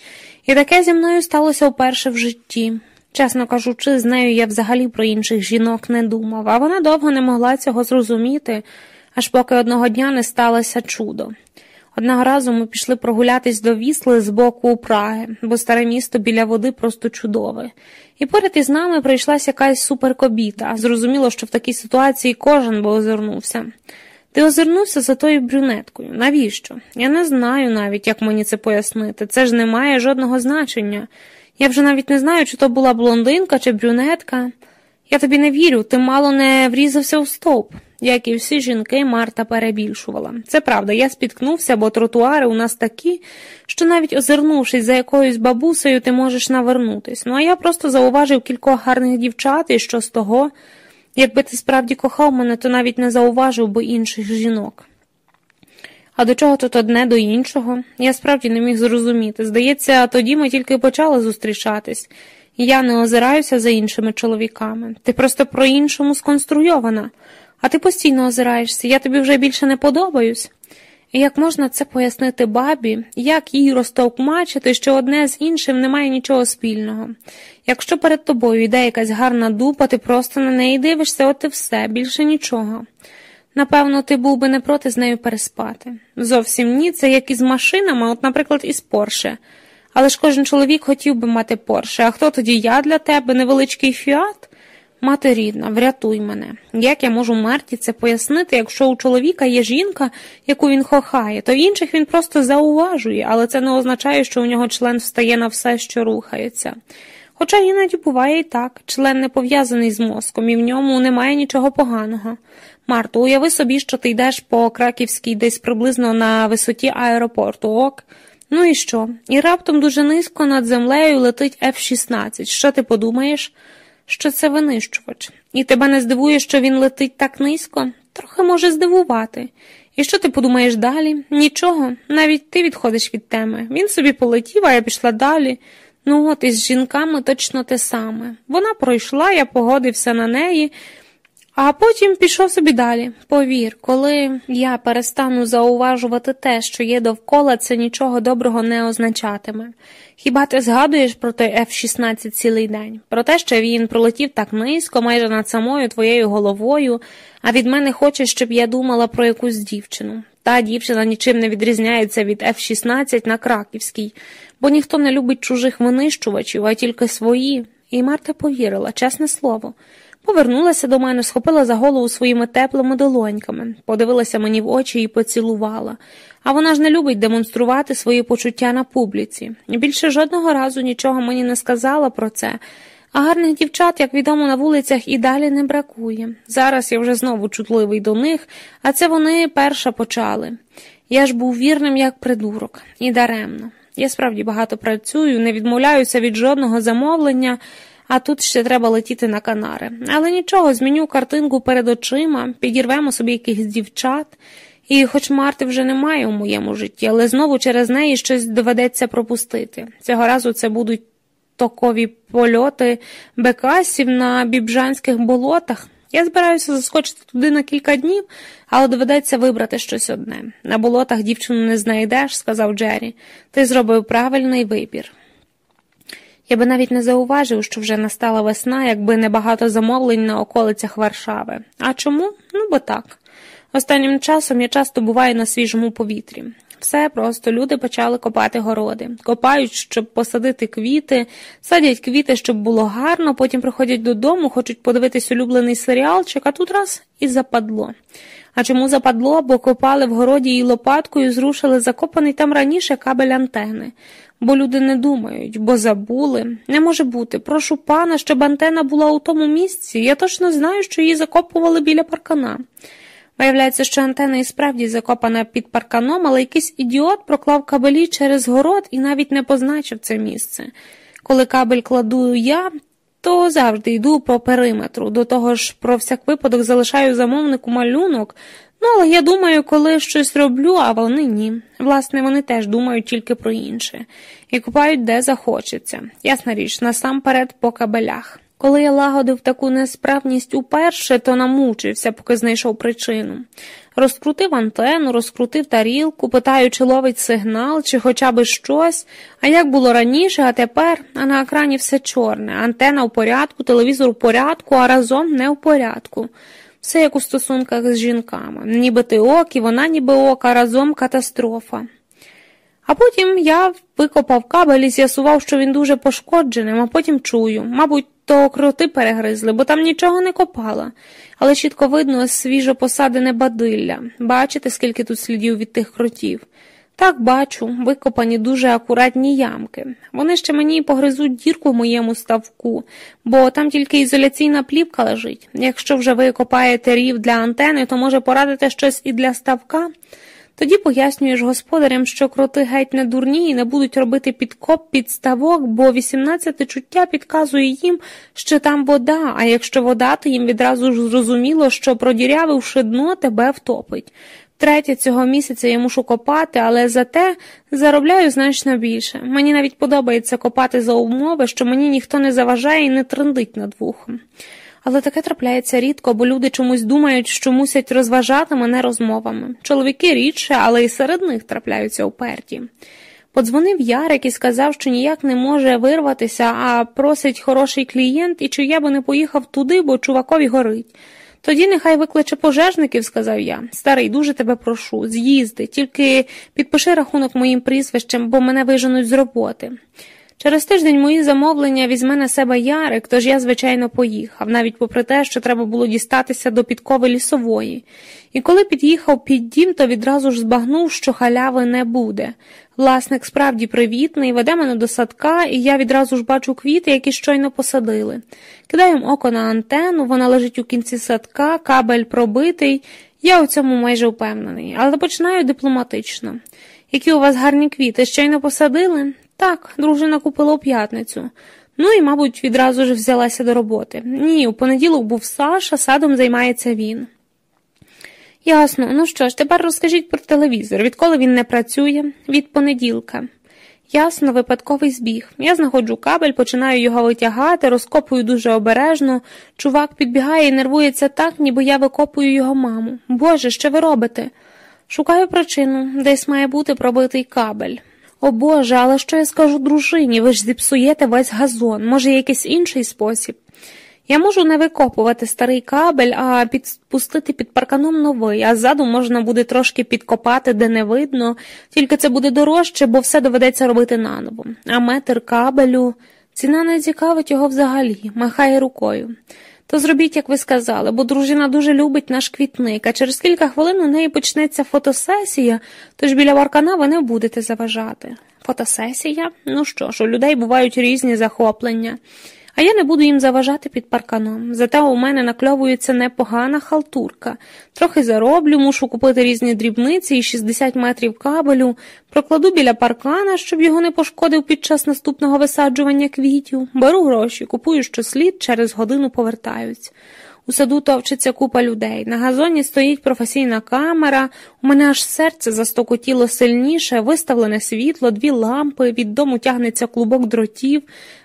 і таке зі мною сталося вперше в житті. Чесно кажучи, з нею я взагалі про інших жінок не думав, а вона довго не могла цього зрозуміти, аж поки одного дня не сталося чудо. Одного разу ми пішли прогулятись до вісли з боку Праги, бо старе місто біля води просто чудове. І поряд із нами прийшлася якась суперкобіта. Зрозуміло, що в такій ситуації кожен би озирнувся. Ти озирнувся за тою брюнеткою. Навіщо? Я не знаю навіть, як мені це пояснити. Це ж не має жодного значення. Я вже навіть не знаю, чи то була блондинка чи брюнетка. Я тобі не вірю, ти мало не врізався в стовп. Як і всі жінки, Марта перебільшувала. Це правда, я спіткнувся, бо тротуари у нас такі, що навіть озирнувшись за якоюсь бабусею, ти можеш навернутись. Ну а я просто зауважив кількох гарних дівчат, і що з того, якби ти справді кохав мене, то навіть не зауважив би інших жінок. А до чого тут одне до іншого? Я справді не міг зрозуміти. Здається, тоді ми тільки почали зустрічатись. Я не озираюся за іншими чоловіками. Ти просто про іншому сконструйована, а ти постійно озираєшся, я тобі вже більше не подобаюсь. Як можна це пояснити бабі, як їй розтовкмачити, що одне з іншим не має нічого спільного? Якщо перед тобою йде якась гарна дупа, ти просто на неї дивишся, от і все, більше нічого. Напевно, ти був би не проти з нею переспати. Зовсім ні, це як із машинами, от, наприклад, із Порше. Але ж кожен чоловік хотів би мати Порше, а хто тоді я для тебе, невеличкий фіат? Мати рідна, врятуй мене. Як я можу Марті це пояснити, якщо у чоловіка є жінка, яку він кохає, то інших він просто зауважує, але це не означає, що у нього член встає на все, що рухається. Хоча іноді буває і так, член не пов'язаний з мозком, і в ньому немає нічого поганого. Марто, уяви собі, що ти йдеш по Краківській десь приблизно на висоті аеропорту, ок? Ну і що? І раптом дуже низько над землею летить F-16. Що ти подумаєш? Що це винищувач. І тебе не здивує, що він летить так низько? Трохи може здивувати. І що ти подумаєш далі? Нічого, навіть ти відходиш від теми. Він собі полетів, а я пішла далі. Ну от із жінками точно те саме. Вона пройшла, я погодився на неї. А потім пішов собі далі. Повір, коли я перестану зауважувати те, що є довкола, це нічого доброго не означатиме. Хіба ти згадуєш про той F-16 цілий день? Про те, що він пролетів так низько, майже над самою твоєю головою, а від мене хочеш, щоб я думала про якусь дівчину. Та дівчина нічим не відрізняється від F-16 на краківській, бо ніхто не любить чужих винищувачів, а тільки свої. І Марта повірила, чесне слово. Повернулася до мене, схопила за голову своїми теплими долоньками, подивилася мені в очі і поцілувала. А вона ж не любить демонструвати свої почуття на публіці. Більше жодного разу нічого мені не сказала про це. А гарних дівчат, як відомо, на вулицях і далі не бракує. Зараз я вже знову чутливий до них, а це вони перша почали. Я ж був вірним, як придурок, і даремно. Я справді багато працюю, не відмовляюся від жодного замовлення а тут ще треба летіти на канари. Але нічого, зміню картинку перед очима, підірвемо собі якихось дівчат. І, хоч Марти вже немає у моєму житті, але знову через неї щось доведеться пропустити. Цього разу це будуть токові польоти бекасів на бібжанських болотах. Я збираюся заскочити туди на кілька днів, але доведеться вибрати щось одне. На болотах дівчину не знайдеш, сказав Джері. Ти зробив правильний вибір. Я би навіть не зауважив, що вже настала весна, якби не багато замовлень на околицях Варшави. А чому? Ну бо так. Останнім часом я часто буваю на свіжому повітрі. Все просто люди почали копати городи, копають, щоб посадити квіти, садять квіти, щоб було гарно, потім приходять додому, хочуть подивитись улюблений серіалчик, а тут раз і западло. А чому западло? Бо копали в городі і лопаткою зрушили закопаний там раніше кабель антени. Бо люди не думають, бо забули. Не може бути. Прошу пана, щоб антена була у тому місці. Я точно знаю, що її закопували біля паркана. Виявляється, що антена і справді закопана під парканом, але якийсь ідіот проклав кабелі через город і навіть не позначив це місце. Коли кабель кладу я, то завжди йду по периметру. До того ж, про всяк випадок залишаю замовнику малюнок. Ну, але я думаю, коли щось роблю, а вони ні. Власне, вони теж думають тільки про інше і купають де захочеться. Ясна річ, насамперед по кабелях. Коли я лагодив таку несправність уперше, то намучився, поки знайшов причину. Розкрутив антенну, розкрутив тарілку, питаю, чи ловить сигнал, чи хоча б щось, а як було раніше, а тепер, а на екрані все чорне, антена в порядку, телевізор в порядку, а разом не в порядку. Все як у стосунках з жінками. Ніби ти ок, і вона ніби ок, а разом катастрофа. А потім я викопав кабель і з'ясував, що він дуже пошкодженим, а потім чую. Мабуть, то кроти перегризли, бо там нічого не копала, але чітко видно свіжо посадене бадилля. Бачите, скільки тут слідів від тих кротів? Так бачу, викопані дуже акуратні ямки. Вони ще мені погризуть дірку в моєму ставку, бо там тільки ізоляційна плівка лежить. Якщо вже ви копаєте рів для антени, то може порадити щось і для ставка. Тоді пояснюєш господарям, що кроти геть не дурні і не будуть робити підкоп під ставок, бо 18 чуття підказує їм, що там вода, а якщо вода, то їм відразу ж зрозуміло, що продірявивши дно, тебе втопить. Третє цього місяця я мушу копати, але зате заробляю значно більше. Мені навіть подобається копати за умови, що мені ніхто не заважає і не трендить над вухом. Але таке трапляється рідко, бо люди чомусь думають, що мусять розважати мене розмовами. Чоловіки рідше, але і серед них трапляються уперті. Подзвонив Ярик і сказав, що ніяк не може вирватися, а просить хороший клієнт і чи я би не поїхав туди, бо чувакові горить. Тоді нехай викличе пожежників, сказав я. Старий, дуже тебе прошу, з'їзди, тільки підпиши рахунок моїм прізвищем, бо мене виженуть з роботи. Через тиждень мої замовлення візьме на себе Ярик, тож я, звичайно, поїхав, навіть попри те, що треба було дістатися до підкови лісової. І коли під'їхав під дім, то відразу ж збагнув, що халяви не буде. Власник справді привітний, веде мене до садка, і я відразу ж бачу квіти, які щойно посадили. Кидаємо око на антенну, вона лежить у кінці садка, кабель пробитий. Я у цьому майже впевнений, але починаю дипломатично. Які у вас гарні квіти, щойно посадили? Так, дружина купила у п'ятницю. Ну і, мабуть, відразу ж взялася до роботи. Ні, у понеділок був Саша, садом займається він. Ясно, ну що ж, тепер розкажіть про телевізор. Відколи він не працює? Від понеділка. Ясно, випадковий збіг. Я знаходжу кабель, починаю його витягати, розкопую дуже обережно. Чувак підбігає і нервується так, ніби я викопую його маму. Боже, що ви робите? Шукаю причину, десь має бути пробитий кабель. О Боже, але що я скажу дружині? Ви ж зіпсуєте весь газон, може, якийсь інший спосіб. Я можу не викопувати старий кабель, а підпустити під парканом новий, а ззаду можна буде трошки підкопати, де не видно, тільки це буде дорожче, бо все доведеться робити наново. А метр кабелю ціна не цікавить його взагалі, махає рукою. То зробіть, як ви сказали, бо дружина дуже любить наш квітник, а через кілька хвилин у неї почнеться фотосесія, тож біля варкана ви не будете заважати. Фотосесія? Ну що ж, у людей бувають різні захоплення а я не буду їм заважати під парканом. Зате у мене накльовується непогана халтурка. Трохи зароблю, мушу купити різні дрібниці і 60 метрів кабелю, прокладу біля паркана, щоб його не пошкодив під час наступного висаджування квітів, беру гроші, купую що слід, через годину повертаюсь. У саду товчиться купа людей. На газоні стоїть професійна камера, у мене аж серце застокотіло сильніше, виставлене світло, дві лампи, від дому тягнеться клубок дротів,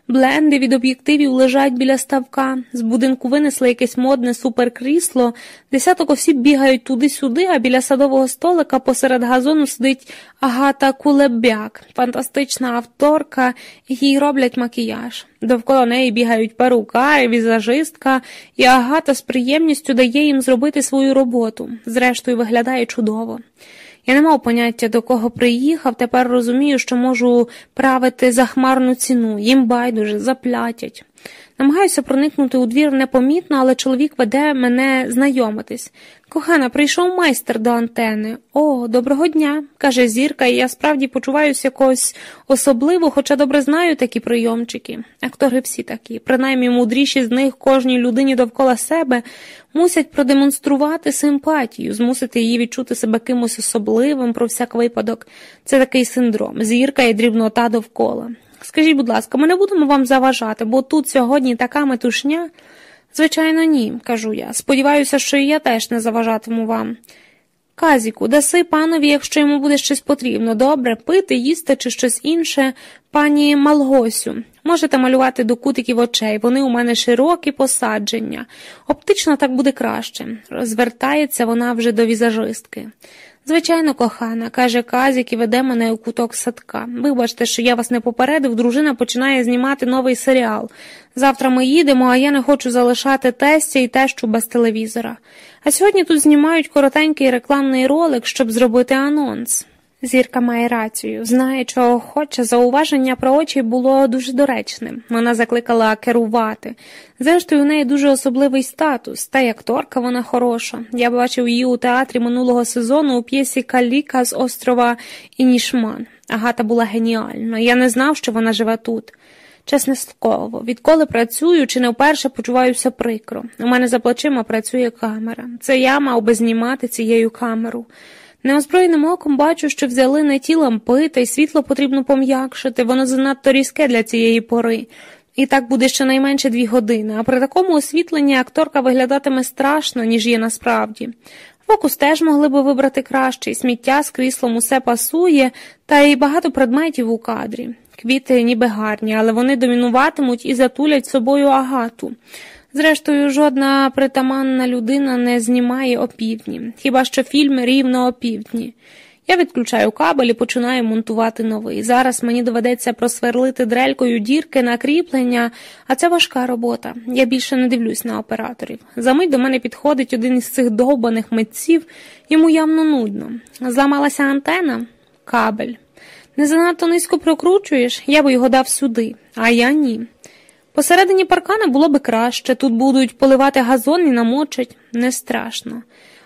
Бленди від об'єктивів лежать біля ставка, з будинку винесли якесь модне суперкрісло, десяток осіб бігають туди-сюди, а біля садового столика посеред газону сидить Агата Кулебяк, фантастична авторка, їй роблять макіяж. Довкола неї бігають перука, візажистка, і Агата з приємністю дає їм зробити свою роботу. Зрештою, виглядає чудово. Я не мав поняття, до кого приїхав, тепер розумію, що можу правити за хмарну ціну, їм байдуже, заплатять. Намагаюся проникнути у двір непомітно, але чоловік веде мене знайомитись. Кохана, прийшов майстер до антени. О, доброго дня, каже зірка, і я справді почуваюся якось особливо, хоча добре знаю такі прийомчики. Актори всі такі, принаймні мудріші з них кожній людині довкола себе мусять продемонструвати симпатію, змусити її відчути себе кимось особливим про всяк випадок. Це такий синдром, зірка і дрібнота довкола. Скажіть, будь ласка, ми не будемо вам заважати, бо тут сьогодні така метушня. Звичайно, ні, кажу я. Сподіваюся, що і я теж не заважатиму вам. Казіку, даси панові, якщо йому буде щось потрібно, добре, пити, їсти чи щось інше, пані Малгосю. Можете малювати до кутиків очей, вони у мене широкі посадження. Оптично так буде краще. Розвертається вона вже до візажистки. Звичайно, кохана, каже Казік і веде мене у куток садка. Вибачте, що я вас не попередив, дружина починає знімати новий серіал. Завтра ми їдемо, а я не хочу залишати тестя і тещу без телевізора. А сьогодні тут знімають коротенький рекламний ролик, щоб зробити анонс. Зірка має рацію, знає, чого хоче. Зауваження про очі було дуже доречним. Вона закликала керувати. Зрештою, у неї дуже особливий статус, та й акторка вона хороша. Я бачив її у театрі минулого сезону у п'єсі Каліка з острова Інішман. Агата була геніальна. Я не знав, що вона живе тут. Чесне слово, відколи працюю чи не вперше почуваюся прикро. У мене за плечима працює камера. Це я мав би знімати цією камеру. Неозброєним оком бачу, що взяли не ті лампи, та й світло потрібно пом'якшити, воно занадто різке для цієї пори. І так буде щонайменше дві години, а при такому освітленні акторка виглядатиме страшно, ніж є насправді. Фокус теж могли би вибрати кращий, сміття з кріслом усе пасує, та й багато предметів у кадрі. Квіти ніби гарні, але вони домінуватимуть і затулять собою агату. Зрештою, жодна притаманна людина не знімає опівдні, хіба що фільм рівно опівдні. Я відключаю кабель і починаю монтувати новий. Зараз мені доведеться просверлити дрелькою дірки на кріплення, а це важка робота. Я більше не дивлюсь на операторів. Замить до мене підходить один із цих довбаних митців, йому явно нудно. Зламалася антена, кабель. Не занадто низько прокручуєш, я би його дав сюди, а я ні. Посередині паркана було би краще, тут будуть поливати газон і намочать. Не страшно.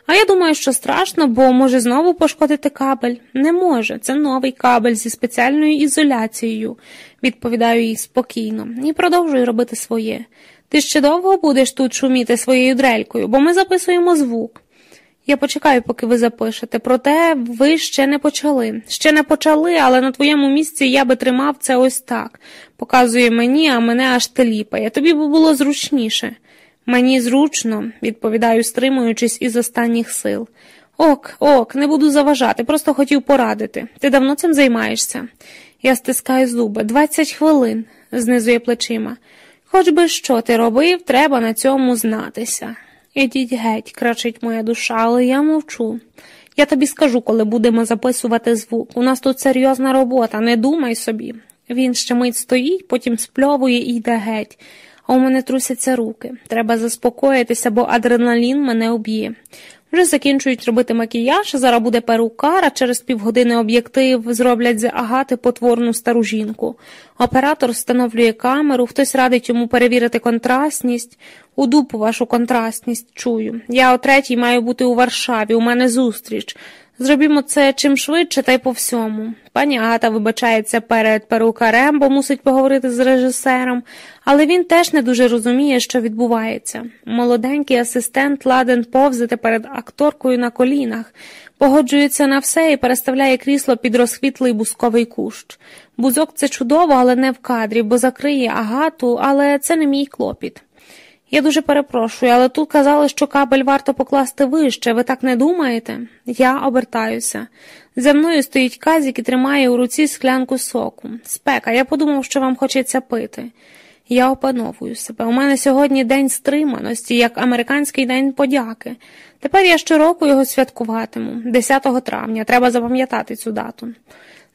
А я думаю, що страшно, бо може знову пошкодити кабель. Не може, це новий кабель зі спеціальною ізоляцією, відповідаю їй спокійно, і продовжую робити своє. Ти ще довго будеш тут шуміти своєю дрелькою, бо ми записуємо звук. Я почекаю, поки ви запишете, проте ви ще не почали. Ще не почали, але на твоєму місці я би тримав це ось так. Показує мені, а мене аж теліпає. Тобі би було зручніше. Мені зручно, відповідаю, стримуючись із останніх сил. Ок, ок, не буду заважати, просто хотів порадити. Ти давно цим займаєшся? Я стискаю зуби. Двадцять хвилин, знизує плечима. Хоч би що ти робив, треба на цьому знатися. Ідіть геть, кричить моя душа, але я мовчу. Я тобі скажу, коли будемо записувати звук. У нас тут серйозна робота, не думай собі. Він ще мить стоїть, потім спльовує і йде геть. А у мене трусяться руки. Треба заспокоїтися, бо адреналін мене об'є. Вже закінчують робити макіяж, зараз буде перукар, а через півгодини об'єктив зроблять з агати потворну стару жінку. Оператор встановлює камеру, хтось радить йому перевірити контрастність. У дупу вашу контрастність чую. Я о третій маю бути у Варшаві, у мене зустріч. Зробімо це чим швидше, та й по всьому. Пані Агата вибачається перед перукарем, бо мусить поговорити з режисером, але він теж не дуже розуміє, що відбувається. Молоденький асистент ладен повзати перед акторкою на колінах, погоджується на все і переставляє крісло під розхвітлий бусковий кущ. Бузок це чудово, але не в кадрі, бо закриє агату, але це не мій клопіт. Я дуже перепрошую, але тут казали, що кабель варто покласти вище. Ви так не думаєте? Я обертаюся. За мною стоїть казік і тримає у руці склянку соку. Спека, я подумав, що вам хочеться пити. Я опановую себе. У мене сьогодні день стриманості, як американський день подяки. Тепер я щороку його святкуватиму, 10 травня, треба запам'ятати цю дату.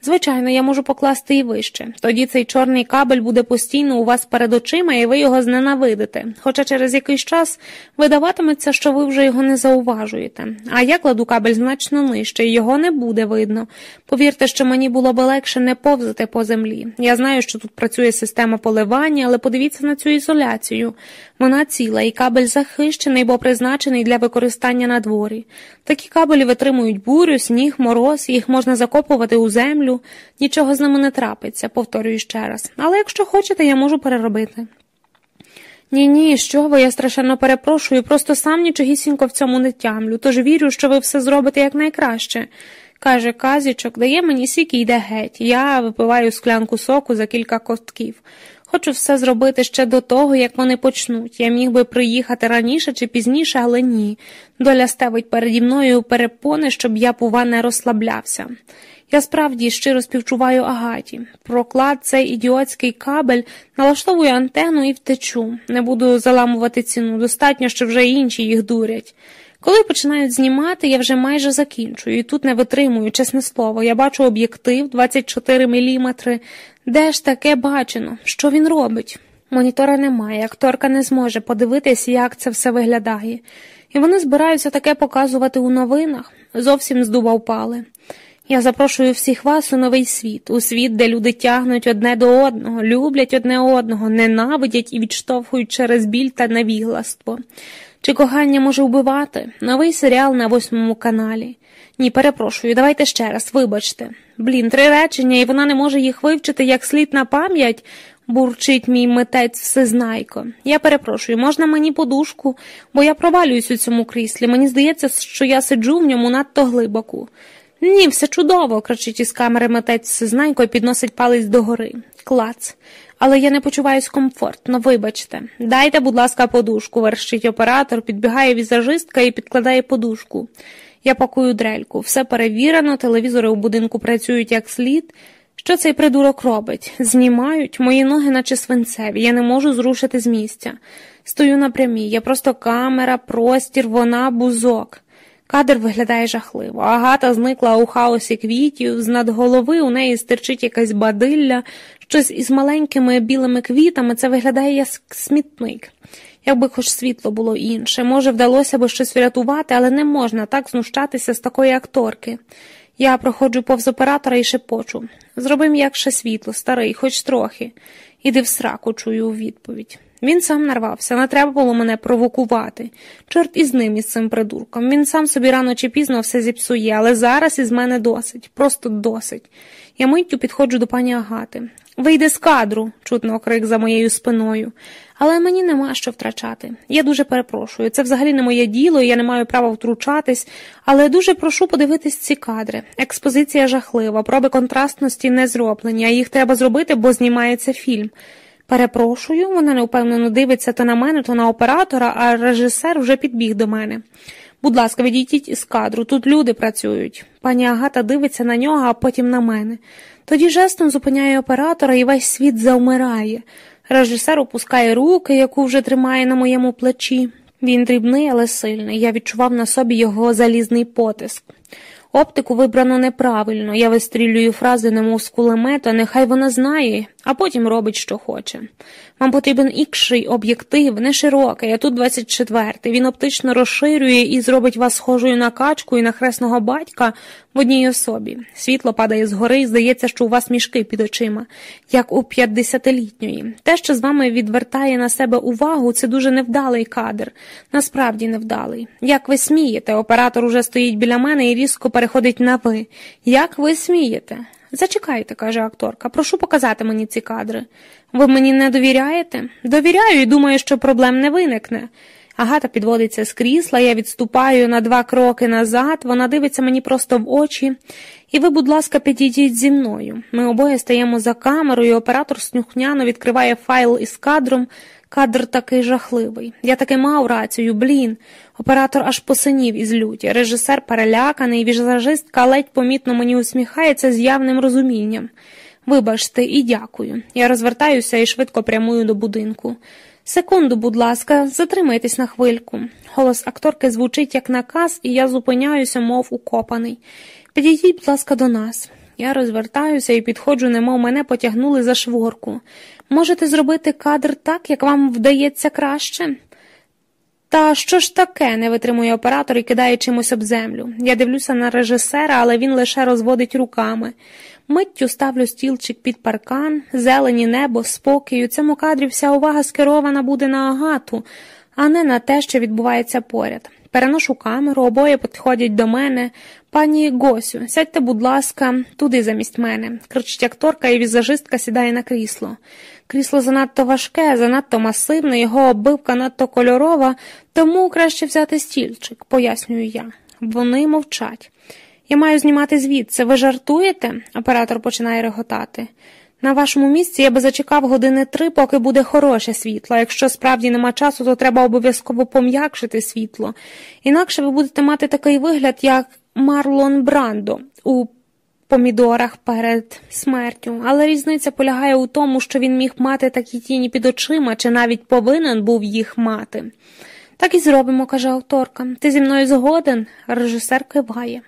Звичайно, я можу покласти і вище. Тоді цей чорний кабель буде постійно у вас перед очима, і ви його зненавидите. Хоча через якийсь час видаватиметься, що ви вже його не зауважуєте. А я кладу кабель значно нижче, і його не буде видно. Повірте, що мені було би легше не повзати по землі. Я знаю, що тут працює система поливання, але подивіться на цю ізоляцію. Вона ціла, і кабель захищений, бо призначений для використання на дворі. Такі кабелі витримують бурю, сніг, мороз, їх можна закопувати у землю. Нічого з ними не трапиться, повторюю ще раз. Але якщо хочете, я можу переробити. Ні, ні, що ви, я страшенно перепрошую, просто сам нічогісінько в цьому не тямлю, тож вірю, що ви все зробите якнайкраще. Каже казічок, дає мені сік і йде геть. Я випиваю склянку соку за кілька костків. Хочу все зробити ще до того, як вони почнуть. Я міг би приїхати раніше чи пізніше, але ні. Доля ставить переді мною перепони, щоб я, пува, не розслаблявся. Я справді щиро співчуваю агаті. Проклад цей ідіотський кабель, налаштовую антенну і втечу. Не буду заламувати ціну, достатньо, що вже інші їх дурять. Коли починають знімати, я вже майже закінчую, і тут не витримую, чесне слово. Я бачу об'єктив 24 мм. Де ж таке бачено? Що він робить? Монітора немає, акторка не зможе подивитись, як це все виглядає. І вони збираються таке показувати у новинах, зовсім з дуба впали. Я запрошую всіх вас у новий світ, у світ, де люди тягнуть одне до одного, люблять одне одного, ненавидять і відштовхують через біль та невігластво. Чи кохання може вбивати? Новий серіал на восьмому каналі. Ні, перепрошую, давайте ще раз, вибачте. Блін, три речення, і вона не може їх вивчити як слід на пам'ять, бурчить мій митець всезнайко. Я перепрошую, можна мені подушку, бо я провалююсь у цьому кріслі. Мені здається, що я сиджу в ньому надто глибоко. Ні, все чудово, кричить із камери митець всезнайко і підносить палець догори. Клац. Але я не почуваюсь комфортно, вибачте. Дайте, будь ласка, подушку, верщить оператор, підбігає візажистка і підкладає подушку. Я пакую дрельку. Все перевірено, телевізори у будинку працюють як слід. Що цей придурок робить? Знімають мої ноги, наче свинцеві, я не можу зрушити з місця. Стою напрямі, я просто камера, простір, вона, бузок. Кадр виглядає жахливо. Агата зникла у хаосі квітів, з над голови у неї стирчить якась бадилля, щось із маленькими білими квітами це виглядає як смітник. Якби хоч світло було інше, може, вдалося би щось врятувати, але не можна так знущатися з такої акторки. Я проходжу повз оператора і шепочу зроби м'якше світло, старий, хоч трохи. Іди в сраку, чую у відповідь. Він сам нарвався, не треба було мене провокувати. Чорт із ним із цим придурком. Він сам собі рано чи пізно все зіпсує, але зараз із мене досить, просто досить. Я миттю підходжу до пані Агати. Вийди з кадру, чутно крик за моєю спиною. Але мені нема що втрачати. Я дуже перепрошую. Це взагалі не моє діло, я не маю права втручатись, але дуже прошу подивитись ці кадри. Експозиція жахлива, проби контрастності не зроблені, а їх треба зробити, бо знімається фільм. Перепрошую, вона невпевнено дивиться то на мене, то на оператора, а режисер вже підбіг до мене. Будь ласка, відійдіть із кадру, тут люди працюють. Пані Агата дивиться на нього, а потім на мене. Тоді жестом зупиняє оператора і весь світ завмирає. Режисер опускає руки, яку вже тримає на моєму плечі. Він дрібний, але сильний. Я відчував на собі його залізний потиск. Оптику вибрано неправильно, я вистрілюю фрази, немов з кулемета, нехай вона знає, а потім робить, що хоче. Вам потрібен ікший об'єктив, не широкий, а тут 24-й. Він оптично розширює і зробить вас схожою на качку і на хресного батька в одній особі. Світло падає згори і здається, що у вас мішки під очима, як у 50-літньої. Те, що з вами відвертає на себе увагу, це дуже невдалий кадр. Насправді невдалий. Як ви смієте? Оператор уже стоїть біля мене і різко переходить на ви. Як ви смієте? Зачекайте, каже акторка, прошу показати мені ці кадри. Ви мені не довіряєте? Довіряю і думаю, що проблем не виникне. Агата підводиться з крісла, я відступаю на два кроки назад, вона дивиться мені просто в очі. І ви, будь ласка, підійдіть зі мною. Ми обоє стаємо за камерою, оператор снюхняно відкриває файл із кадром. Кадр такий жахливий. Я таки мав рацію, блін. Оператор аж посинів із люті. Режисер переляканий, візажистка ледь помітно мені усміхається з явним розумінням. Вибачте, і дякую. Я розвертаюся і швидко прямую до будинку. Секунду, будь ласка, затримайтесь на хвильку. Голос акторки звучить як наказ, і я зупиняюся, мов укопаний. Підійдіть, будь ласка, до нас. Я розвертаюся і підходжу, немов мене потягнули за шворку. Можете зробити кадр так, як вам вдається краще? Та що ж таке? не витримує оператор і кидає чимось об землю. Я дивлюся на режисера, але він лише розводить руками. Миттю ставлю стілчик під паркан, зелені небо, спокій. У цьому кадрі вся увага скерована буде на агату, а не на те, що відбувається поряд. Переношу камеру, обоє підходять до мене. Пані Госю, сядьте, будь ласка, туди замість мене. кричить акторка, і візажистка сідає на крісло. Крісло занадто важке, занадто масивне, його оббивка надто кольорова, тому краще взяти стільчик, пояснюю я. Вони мовчать. Я маю знімати звідси. Ви жартуєте? Оператор починає реготати. На вашому місці я би зачекав години три, поки буде хороше світло. Якщо справді нема часу, то треба обов'язково пом'якшити світло. Інакше ви будете мати такий вигляд, як Марлон Брандо у помідорах перед смертю. Але різниця полягає у тому, що він міг мати такі тіні під очима, чи навіть повинен був їх мати. Так і зробимо, каже авторка. Ти зі мною згоден? Режисер киває.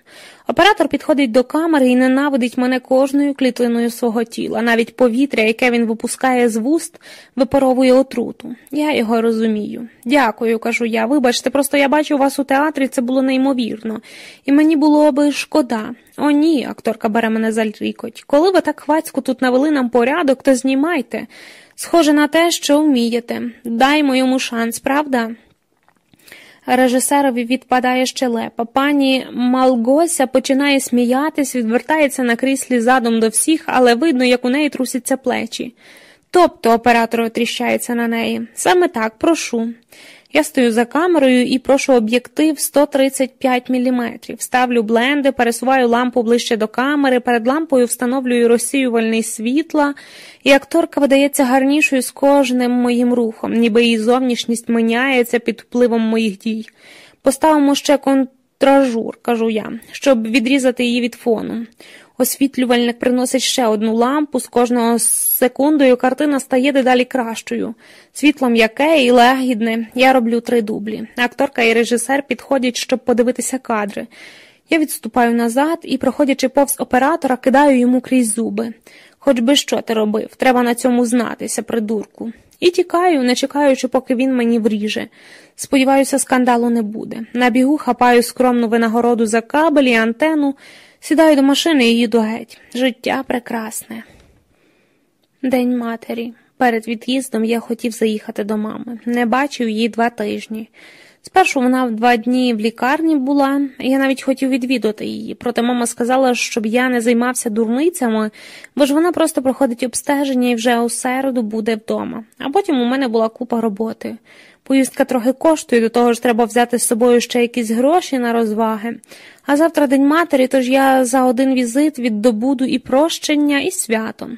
Оператор підходить до камери і ненавидить мене кожною клітиною свого тіла. Навіть повітря, яке він випускає з вуст, випаровує отруту. Я його розумію. Дякую, кажу я. Вибачте, просто я бачу вас у театрі, це було неймовірно. І мені було би шкода. О, ні, акторка бере мене за лікоть. Коли ви так хвацько тут навели нам порядок, то знімайте. Схоже на те, що вмієте. Даймо йому шанс, правда? Режисерові відпадає щелепа. Пані Малгося починає сміятись, відвертається на кріслі задом до всіх, але видно, як у неї трусяться плечі. Тобто оператор отріщається на неї. Саме так, прошу. Я стою за камерою і прошу об'єктив 135 мм. Ставлю бленди, пересуваю лампу ближче до камери, перед лампою встановлюю розсіювальний світла, і акторка видається гарнішою з кожним моїм рухом, ніби її зовнішність міняється під впливом моїх дій. Поставимо ще контражур, кажу я, щоб відрізати її від фону. Освітлювальник приносить ще одну лампу, з кожного секундою картина стає дедалі кращою. Світло м'яке і легідне. Я роблю три дублі. Акторка і режисер підходять, щоб подивитися кадри. Я відступаю назад і, проходячи повз оператора, кидаю йому крізь зуби. Хоч би що ти робив, треба на цьому знатися, придурку. І тікаю, не чекаючи, поки він мені вріже. Сподіваюся, скандалу не буде. На бігу хапаю скромну винагороду за кабель і антенну. Сідаю до машини і їду геть. Життя прекрасне. День матері. Перед від'їздом я хотів заїхати до мами. Не бачив її два тижні. Спершу вона в два дні в лікарні була, я навіть хотів відвідати її, проте мама сказала, щоб я не займався дурницями, бо ж вона просто проходить обстеження і вже у середу буде вдома. А потім у мене була купа роботи. Поїздка трохи коштує, до того ж треба взяти з собою ще якісь гроші на розваги. А завтра День матері, тож я за один візит віддобуду і прощення, і свято.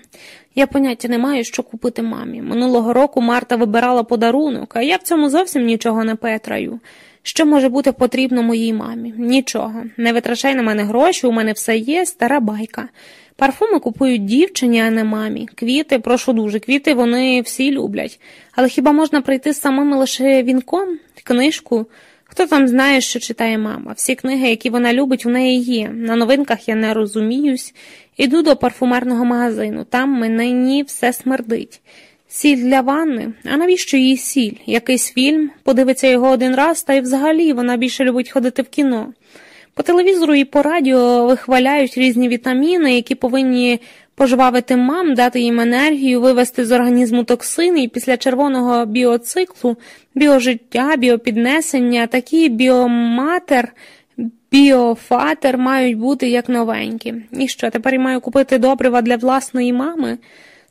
Я поняття не маю, що купити мамі. Минулого року Марта вибирала подарунок, а я в цьому зовсім нічого не петраю. Що може бути потрібно моїй мамі? Нічого. Не витрачай на мене гроші, у мене все є, стара байка. Парфуми купують дівчині, а не мамі. Квіти, прошу дуже, квіти вони всі люблять. Але хіба можна прийти з самими лише вінком, книжку? Хто там знає, що читає мама? Всі книги, які вона любить, у неї є. На новинках я не розуміюсь. Іду до парфумерного магазину, там мені все смердить. Сіль для ванни? А навіщо їй сіль? Якийсь фільм, подивиться його один раз, та й взагалі вона більше любить ходити в кіно. По телевізору і по радіо вихваляють різні вітаміни, які повинні пожвавити мам, дати їм енергію, вивести з організму токсини і після червоного біоциклу, біожиття, біопіднесення, такі біоматер, біофатер мають бути як новенькі. І що, тепер я маю купити добрива для власної мами?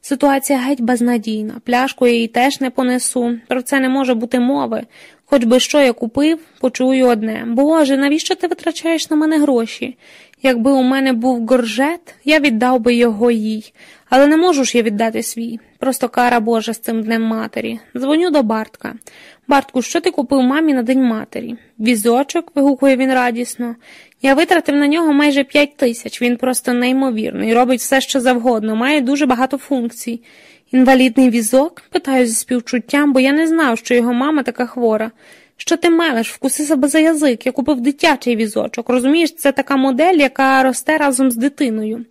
Ситуація геть безнадійна. Пляшку я їй теж не понесу. Про це не може бути мови. Хоч би що я купив, почую одне Боже, навіщо ти витрачаєш на мене гроші? Якби у мене був горжет, я віддав би його їй, але не можу ж я віддати свій. Просто кара Божа з цим днем матері. Дзвоню до Бартка. Бартку, що ти купив мамі на День матері? Візочок, вигукує він радісно. Я витратив на нього майже п'ять тисяч. Він просто неймовірний, робить все, що завгодно, має дуже багато функцій. Інвалідний візок? питаю зі співчуттям, бо я не знав, що його мама така хвора. Що ти мелеш, вкуси себе за язик, я купив дитячий візочок. Розумієш, це така модель, яка росте разом з дитиною.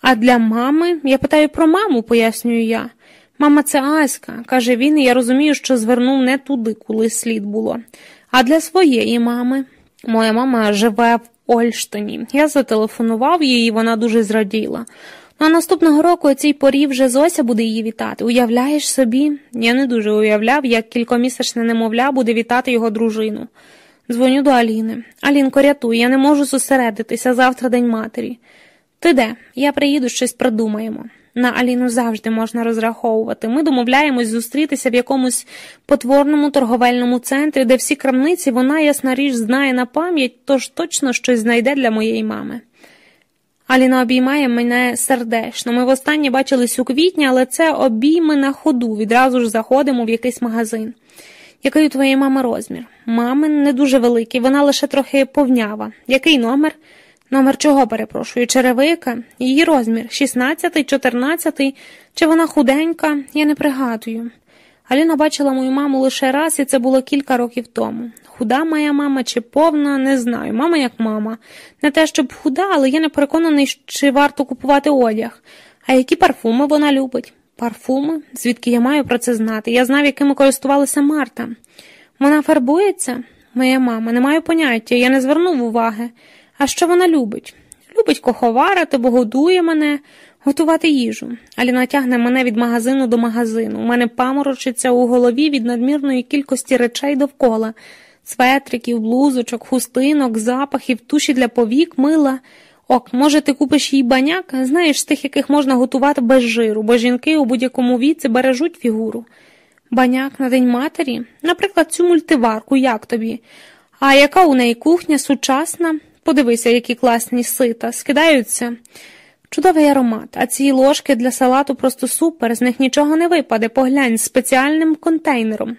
А для мами я питаю про маму, пояснюю я. Мама, це Аська, каже він, і я розумію, що звернув не туди, коли слід було. А для своєї мами. Моя мама живе в Ольштині. Я зателефонував їй, і вона дуже зраділа. Ну, а наступного року цій порі вже Зося буде її вітати. Уявляєш собі? Я не дуже уявляв, як кількомісячне немовля буде вітати його дружину. Дзвоню до Аліни. Алінко, рятуй, я не можу зосередитися завтра день матері. Ти де? Я приїду, щось придумаємо. На Аліну завжди можна розраховувати. Ми домовляємось зустрітися в якомусь потворному торговельному центрі, де всі крамниці вона, ясна річ, знає на пам'ять, тож точно щось знайде для моєї мами. Аліна обіймає мене сердечно. Ми востаннє бачились у квітні, але це обійми на ходу. Відразу ж заходимо в якийсь магазин. Який у твоєї мами розмір? Мамин не дуже великий, вона лише трохи повнява. Який номер? Номер чого перепрошую? Черевика? Її розмір 16, 14, чи вона худенька, я не пригадую. Аліна бачила мою маму лише раз, і це було кілька років тому. Худа моя мама чи повна, не знаю. Мама як мама. Не те, щоб худа, але я не переконаний, чи варто купувати одяг. А які парфуми вона любить? Парфуми? Звідки я маю про це знати? Я знав, якими користувалася Марта. Вона фарбується? Моя мама, не маю поняття, я не звернув уваги. А що вона любить? Любить коховарити, бо годує мене, готувати їжу. Аліна тягне мене від магазину до магазину. У мене паморочиться у голові від надмірної кількості речей довкола светриків, блузочок, хустинок, запахів, туші для повік, мила. Ок, може, ти купиш їй баняк, знаєш, з тих, яких можна готувати без жиру, бо жінки у будь-якому віці бережуть фігуру. Баняк на День матері, наприклад, цю мультиварку, як тобі? А яка у неї кухня сучасна? Подивися, які класні сита, скидаються. Чудовий аромат, а ці ложки для салату просто супер, з них нічого не випаде, поглянь з спеціальним контейнером.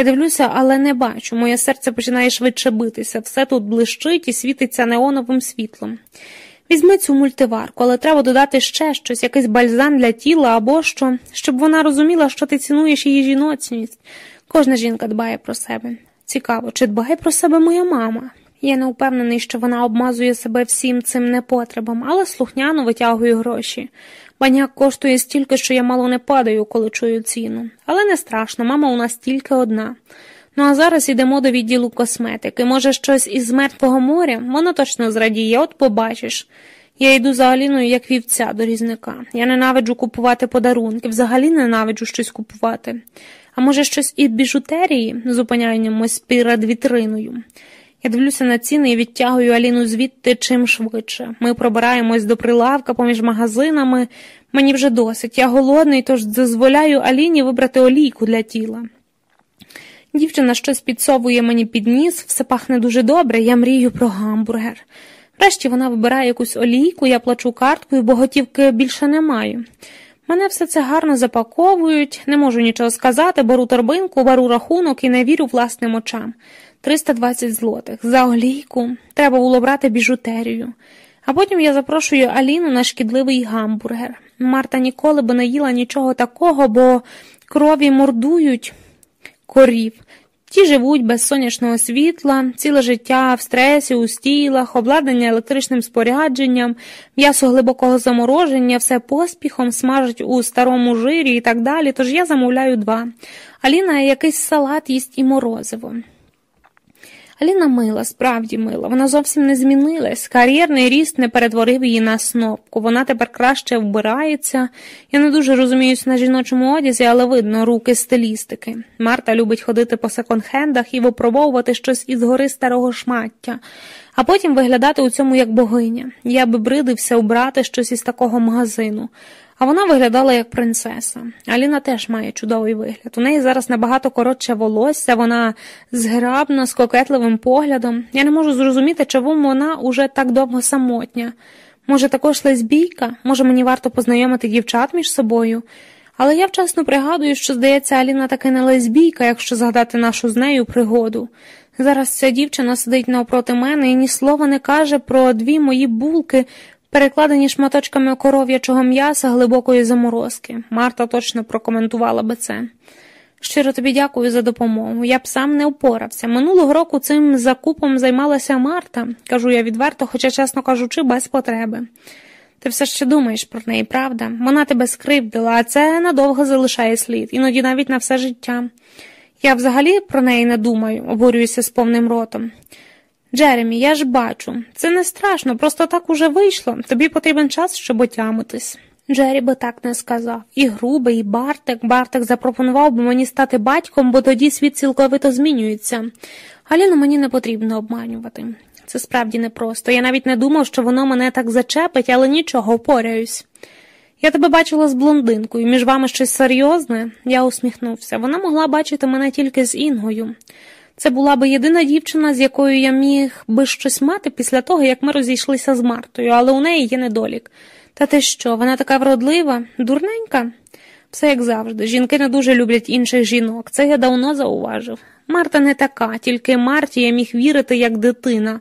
Я дивлюся, але не бачу. Моє серце починає швидше битися, все тут блищить і світиться неоновим світлом. Візьми цю мультиварку, але треба додати ще щось, якийсь бальзам для тіла або що, щоб вона розуміла, що ти цінуєш її жіноцність. Кожна жінка дбає про себе. Цікаво, чи дбає про себе моя мама? Я не впевнений, що вона обмазує себе всім цим непотребом, але слухняно витягую гроші. Баняк коштує стільки, що я мало не падаю, коли чую ціну. Але не страшно, мама у нас тільки одна. Ну а зараз йдемо до відділу косметики. Може, щось із мертвого моря? Воно точно зрадіє, от побачиш. Я йду за Аліною, як вівця до різника. Я ненавиджу купувати подарунки, взагалі ненавиджу щось купувати. А може, щось із біжутерії, зупиняємось перед вітриною. Я дивлюся на ціни і відтягую Аліну звідти чим швидше. Ми пробираємось до прилавка поміж магазинами. Мені вже досить. Я голодний, тож дозволяю Аліні вибрати олійку для тіла. Дівчина щось підсовує мені під ніс, все пахне дуже добре, я мрію про гамбургер. Врешті вона вибирає якусь олійку, я плачу карткою, бо готівки більше не маю. Мене все це гарно запаковують, не можу нічого сказати, беру торбинку, беру рахунок і не вірю власним очам. 320 злотих. За олійку треба було брати біжутерію. А потім я запрошую Аліну на шкідливий гамбургер. Марта ніколи би не їла нічого такого, бо крові мордують корів. Ті живуть без сонячного світла, ціле життя в стресі, у стілах, обладнання електричним спорядженням, м'ясо глибокого замороження, все поспіхом смажать у старому жирі і так далі. Тож я замовляю два. Аліна якийсь салат їсть і морозиво. Аліна мила, справді мила. Вона зовсім не змінилась. Кар'єрний ріст не перетворив її на снопку. Вона тепер краще вбирається. Я не дуже розуміюсь на жіночому одязі, але видно руки стилістики. Марта любить ходити по секонд-хендах і випробовувати щось із гори старого шмаття, а потім виглядати у цьому як богиня. Я би бридився обрати щось із такого магазину. А вона виглядала як принцеса. Аліна теж має чудовий вигляд. У неї зараз набагато коротше волосся, вона зграбна, з кокетливим поглядом. Я не можу зрозуміти, чому вона уже так довго самотня. Може, також лесбійка? Може, мені варто познайомити дівчат між собою? Але я вчасно пригадую, що, здається, Аліна таки не лесбійка, якщо згадати нашу з нею пригоду. Зараз ця дівчина сидить навпроти мене і ні слова не каже про дві мої булки, перекладені шматочками коров'ячого м'яса глибокої заморозки. Марта точно прокоментувала би це. Щиро тобі дякую за допомогу. Я б сам не впорався. Минулого року цим закупом займалася Марта, кажу я відверто, хоча, чесно кажучи, без потреби. Ти все ще думаєш про неї, правда? Вона тебе скривдила, а це надовго залишає слід, іноді навіть на все життя. Я взагалі про неї не думаю, обурююся з повним ротом. Джеремі, я ж бачу, це не страшно, просто так уже вийшло. Тобі потрібен час, щоб отямитись. Джері би так не сказав. І грубий, і Бартик. Бартик запропонував би мені стати батьком, бо тоді світ цілковито змінюється. Галіну мені не потрібно обманювати. Це справді непросто. Я навіть не думав, що воно мене так зачепить, але нічого, впоряюсь. Я тебе бачила з блондинкою, між вами щось серйозне? Я усміхнувся. Вона могла бачити мене тільки з Інгою. Це була би єдина дівчина, з якою я міг би щось мати після того, як ми розійшлися з Мартою, але у неї є недолік. Та ти що, вона така вродлива, дурненька? Все як завжди. Жінки не дуже люблять інших жінок. Це я давно зауважив. Марта не така, тільки Марті я міг вірити як дитина.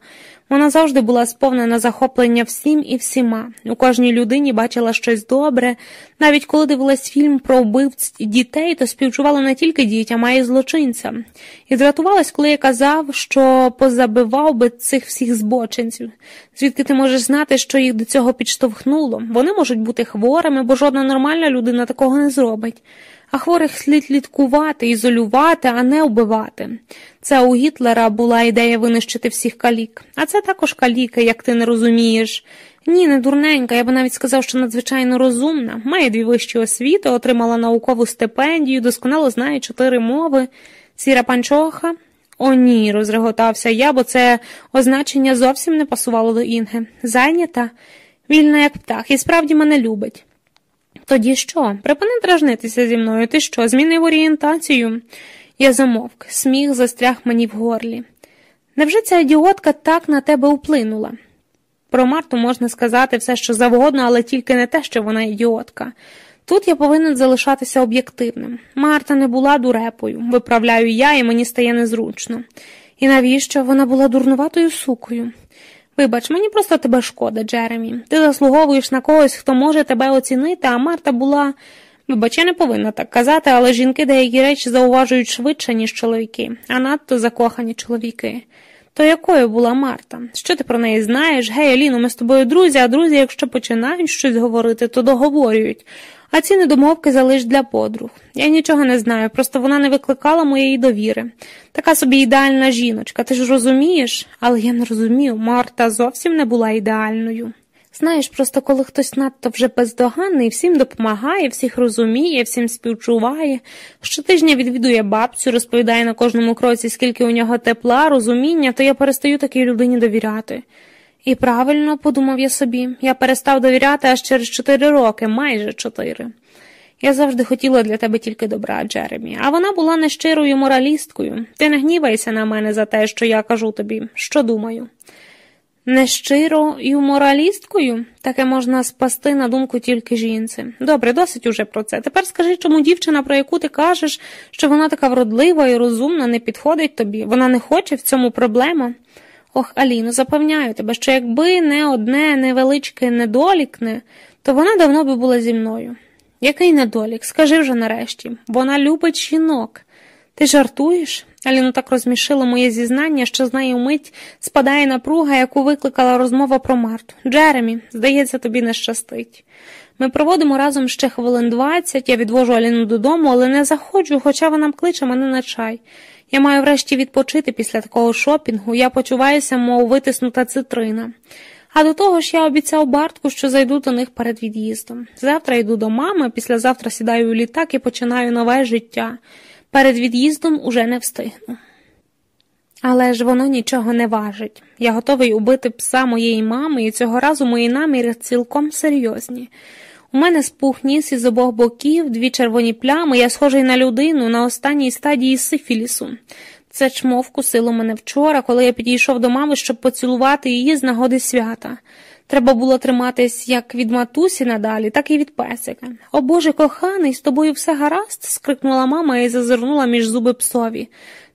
Вона завжди була сповнена захоплення всім і всіма. У кожній людині бачила щось добре. Навіть коли дивилась фільм про вбивць дітей, то співчувала не тільки дітям, а й злочинцям. І дратувалась, коли я казав, що позабивав би цих всіх збочинців. Звідки ти можеш знати, що їх до цього підштовхнуло? Вони можуть бути хворими, бо жодна нормальна людина такого не зробить а хворих слід літкувати, ізолювати, а не вбивати. Це у Гітлера була ідея винищити всіх калік, а це також каліки, як ти не розумієш. Ні, не дурненька, я би навіть сказав, що надзвичайно розумна, має дві вищі освіти, отримала наукову стипендію, досконало знає чотири мови. Сіра панчоха? О, ні, розреготався я, бо це означення зовсім не пасувало до Інги. Зайнята, вільна, як птах, і справді мене любить. Тоді що? Припини дражнитися зі мною, ти що, змінив орієнтацію? Я замовк, сміх застряг мені в горлі. Невже ця ідіотка так на тебе вплинула? Про Марту можна сказати все, що завгодно, але тільки не те, що вона ідіотка. Тут я повинен залишатися об'єктивним. Марта не була дурепою, виправляю я, і мені стає незручно. І навіщо вона була дурнуватою сукою? Вибач, мені просто тебе шкода, Джеремі. Ти заслуговуєш на когось, хто може тебе оцінити, а Марта була. Вибач, я не повинна так казати, але жінки деякі речі зауважують швидше, ніж чоловіки, а надто закохані чоловіки. То якою була Марта? Що ти про неї знаєш? Гей, Аліно, ми з тобою друзі, а друзі, якщо починають щось говорити, то договорюють. А ці недомовки залиш для подруг. Я нічого не знаю, просто вона не викликала моєї довіри. Така собі ідеальна жіночка, ти ж розумієш? Але я не розумію, Марта зовсім не була ідеальною. Знаєш, просто коли хтось надто вже бездоганний, всім допомагає, всіх розуміє, всім співчуває, щотижня відвідує бабцю, розповідає на кожному кроці, скільки у нього тепла, розуміння, то я перестаю такій людині довіряти. І правильно, подумав я собі, я перестав довіряти аж через чотири роки, майже чотири. Я завжди хотіла для тебе тільки добра, Джеремі, а вона була нещирою моралісткою. Ти не гнівайся на мене за те, що я кажу тобі, що думаю. Нещирою моралісткою таке можна спасти на думку тільки жінці. Добре, досить уже про це. Тепер скажи, чому дівчина, про яку ти кажеш, що вона така вродлива і розумна, не підходить тобі, вона не хоче в цьому проблема. Ох, Аліно, запевняю тебе, що якби не одне невеличке недолікне, то вона давно би була зі мною. Який недолік? Скажи вже нарешті, вона любить жінок. Ти жартуєш? Аліну так розмішило моє зізнання, що з нею мить спадає напруга, яку викликала розмова про Марту. Джеремі, здається, тобі не щастить. Ми проводимо разом ще хвилин двадцять, я відвожу Аліну додому, але не заходжу, хоча вона кличе мене на чай. Я маю врешті відпочити після такого шопінгу, я почуваюся, мов витиснута цитрина. А до того ж я обіцяв Бартку, що зайду до них перед від'їздом. Завтра йду до мами, післязавтра сідаю у літак і починаю нове життя. Перед від'їздом уже не встигну. Але ж воно нічого не важить. Я готовий убити пса моєї мами, і цього разу мої наміри цілком серйозні. У мене спух ніс із обох боків, дві червоні плями, я схожий на людину на останній стадії сифілісу. Це чмо вкусило мене вчора, коли я підійшов до мами, щоб поцілувати її з нагоди свята. Треба було триматись як від матусі надалі, так і від песика. О Боже коханий, з тобою все гаразд? скрикнула мама і зазирнула між зуби псові.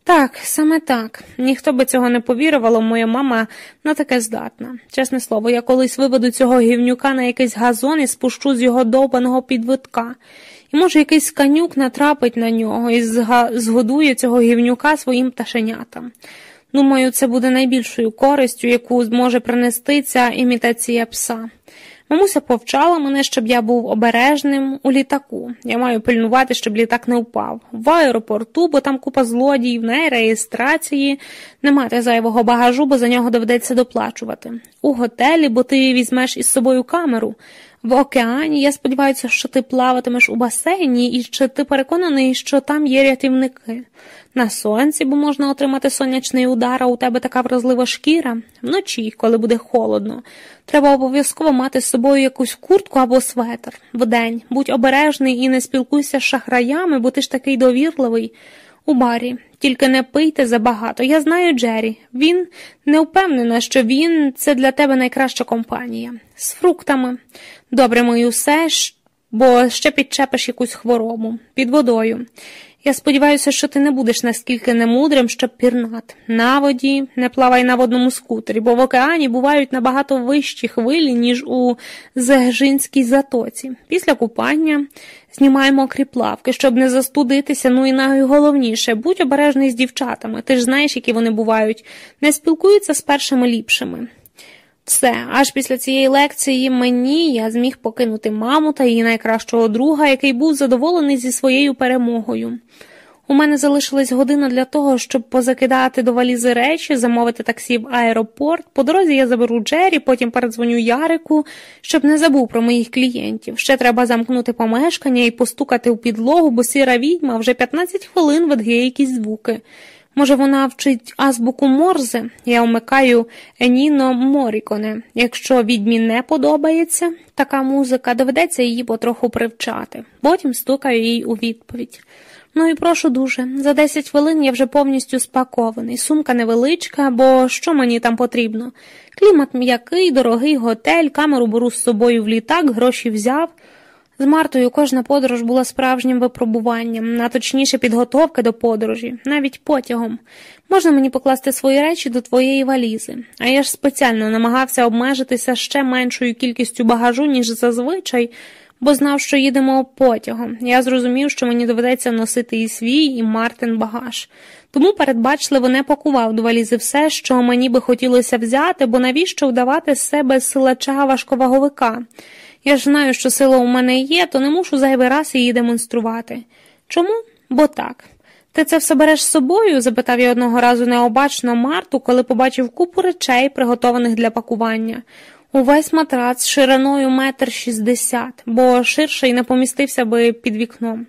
Так, саме так. Ніхто би цього не повірив, моя мама на таке здатна. Чесне слово, я колись виведу цього гівнюка на якийсь газон і спущу з його довбаного підвитка. І, може, якийсь канюк натрапить на нього і згодує цього гівнюка своїм пташенятам. Думаю, це буде найбільшою користю, яку зможе принести ця імітація пса. Мамуся повчала мене, щоб я був обережним у літаку. Я маю пильнувати, щоб літак не впав. В аеропорту, бо там купа злодіїв, не реєстрації, не мати зайвого багажу, бо за нього доведеться доплачувати. У готелі, бо ти візьмеш із собою камеру. В океані я сподіваюся, що ти плаватимеш у басейні, і чи ти переконаний, що там є рятівники. На сонці, бо можна отримати сонячний удар, а у тебе така вразлива шкіра, вночі, коли буде холодно. Треба обов'язково мати з собою якусь куртку або светр. Вдень будь обережний і не спілкуйся з шахраями, бо ти ж такий довірливий. У барі, тільки не пийте забагато. Я знаю Джері. Він не впевнена, що він це для тебе найкраща компанія. З фруктами. Добре мий усе, бо ще підчепиш якусь хворобу під водою. Я сподіваюся, що ти не будеш наскільки немудрим, щоб пірнати. На воді не плавай на водному скутері, бо в океані бувають набагато вищі хвилі, ніж у Зегжинській затоці. Після купання знімаємо мокрі плавки, щоб не застудитися, ну і найголовніше, будь обережний з дівчатами. Ти ж знаєш, які вони бувають, не спілкуються з першими ліпшими. Все, аж після цієї лекції мені я зміг покинути маму та її найкращого друга, який був задоволений зі своєю перемогою. У мене залишилась година для того, щоб позакидати до валізи речі, замовити таксі в аеропорт. По дорозі я заберу Джері, потім передзвоню Ярику, щоб не забув про моїх клієнтів. Ще треба замкнути помешкання і постукати у підлогу, бо сіра відьма вже 15 хвилин видає якісь звуки. Може, вона вчить азбуку морзе, я вмикаю Еніно Моріконе. Якщо відьмі не подобається така музика, доведеться її потроху привчати. Потім стукаю їй у відповідь. Ну і прошу дуже, за 10 хвилин я вже повністю спакований, сумка невеличка, бо що мені там потрібно? Клімат м'який, дорогий готель, камеру беру з собою в літак, гроші взяв. З Мартою кожна подорож була справжнім випробуванням, а точніше підготовка до подорожі, навіть потягом. Можна мені покласти свої речі до твоєї валізи, а я ж спеціально намагався обмежитися ще меншою кількістю багажу, ніж зазвичай, бо знав, що їдемо потягом. Я зрозумів, що мені доведеться носити і свій, і Мартин багаж. Тому передбачливо не пакував до валізи все, що мені би хотілося взяти, бо навіщо вдавати з себе силача важковаговика. Я ж знаю, що сила у мене є, то не мушу зайвий раз її демонструвати. Чому? Бо так. Ти це все береш з собою? запитав я одного разу необачно Марту, коли побачив купу речей, приготованих для пакування. Увесь матрац шириною метр шістдесят, бо ширший не помістився би під вікном,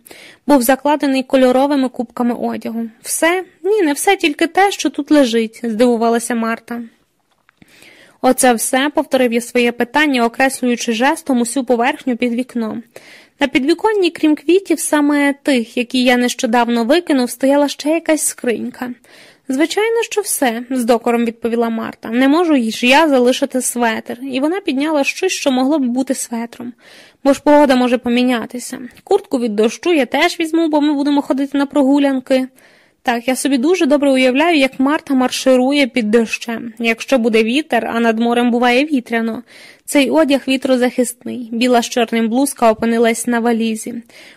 був закладений кольоровими кубками одягу. Все? Ні, не все, тільки те, що тут лежить, здивувалася Марта. Оце все, повторив я своє питання, окреслюючи жестом усю поверхню під вікном. На підвіконні, крім квітів, саме тих, які я нещодавно викинув, стояла ще якась скринька. Звичайно, що все, з докором відповіла Марта. Не можу ж я залишити светр, і вона підняла щось, що могло б бути светром, бо ж погода може помінятися. Куртку від дощу я теж візьму, бо ми будемо ходити на прогулянки. Так, я собі дуже добре уявляю, як Марта марширує під дощем. Якщо буде вітер, а над морем буває вітряно. Цей одяг вітрозахисний, біла з чорним блузка опинилась на валізі.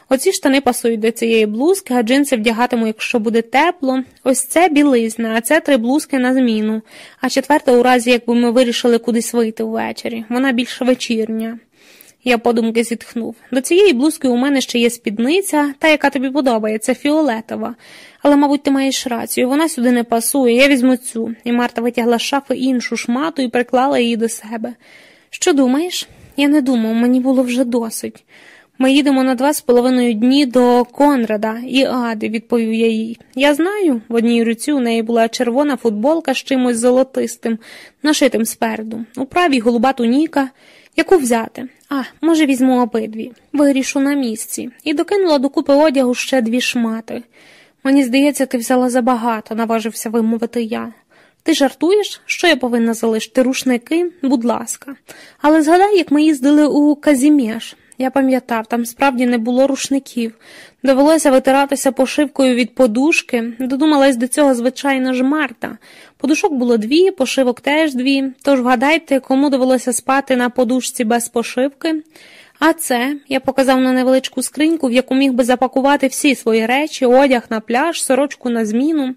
Оці штани пасують до цієї блузки, а джинси вдягатиму, якщо буде тепло. Ось це білизна, а це три блузки на зміну. А четверта у разі, якби ми вирішили кудись вийти ввечері. Вона більш вечірня. Я подумки зітхнув. До цієї блузки у мене ще є спідниця, та, яка тобі подобається, фіолетова. Але, мабуть, ти маєш рацію, вона сюди не пасує, я візьму цю. І Марта витягла з шафи іншу шмату і приклала її до себе. Що думаєш? Я не думав, мені було вже досить. Ми їдемо на два з половиною дні до Конрада і Ади, відповів я їй. Я знаю, в одній руці у неї була червона футболка з чимось золотистим, нашитим спереду, у правій голуба туніка. Яку взяти? А, може, візьму обидві, вирішу на місці, і докинула до купи одягу ще дві шмати. Мені здається, ти взяла забагато, наважився вимовити я. Ти жартуєш, що я повинна залишити рушники, будь ласка. Але згадай, як ми їздили у Казімєш. Я пам'ятав, там справді не було рушників. Довелося витиратися пошивкою від подушки. Додумалась до цього, звичайно ж, Марта. Подушок було дві, пошивок теж дві. Тож вгадайте, кому довелося спати на подушці без пошивки. А це я показав на невеличку скриньку, в яку міг би запакувати всі свої речі, одяг на пляж, сорочку на зміну.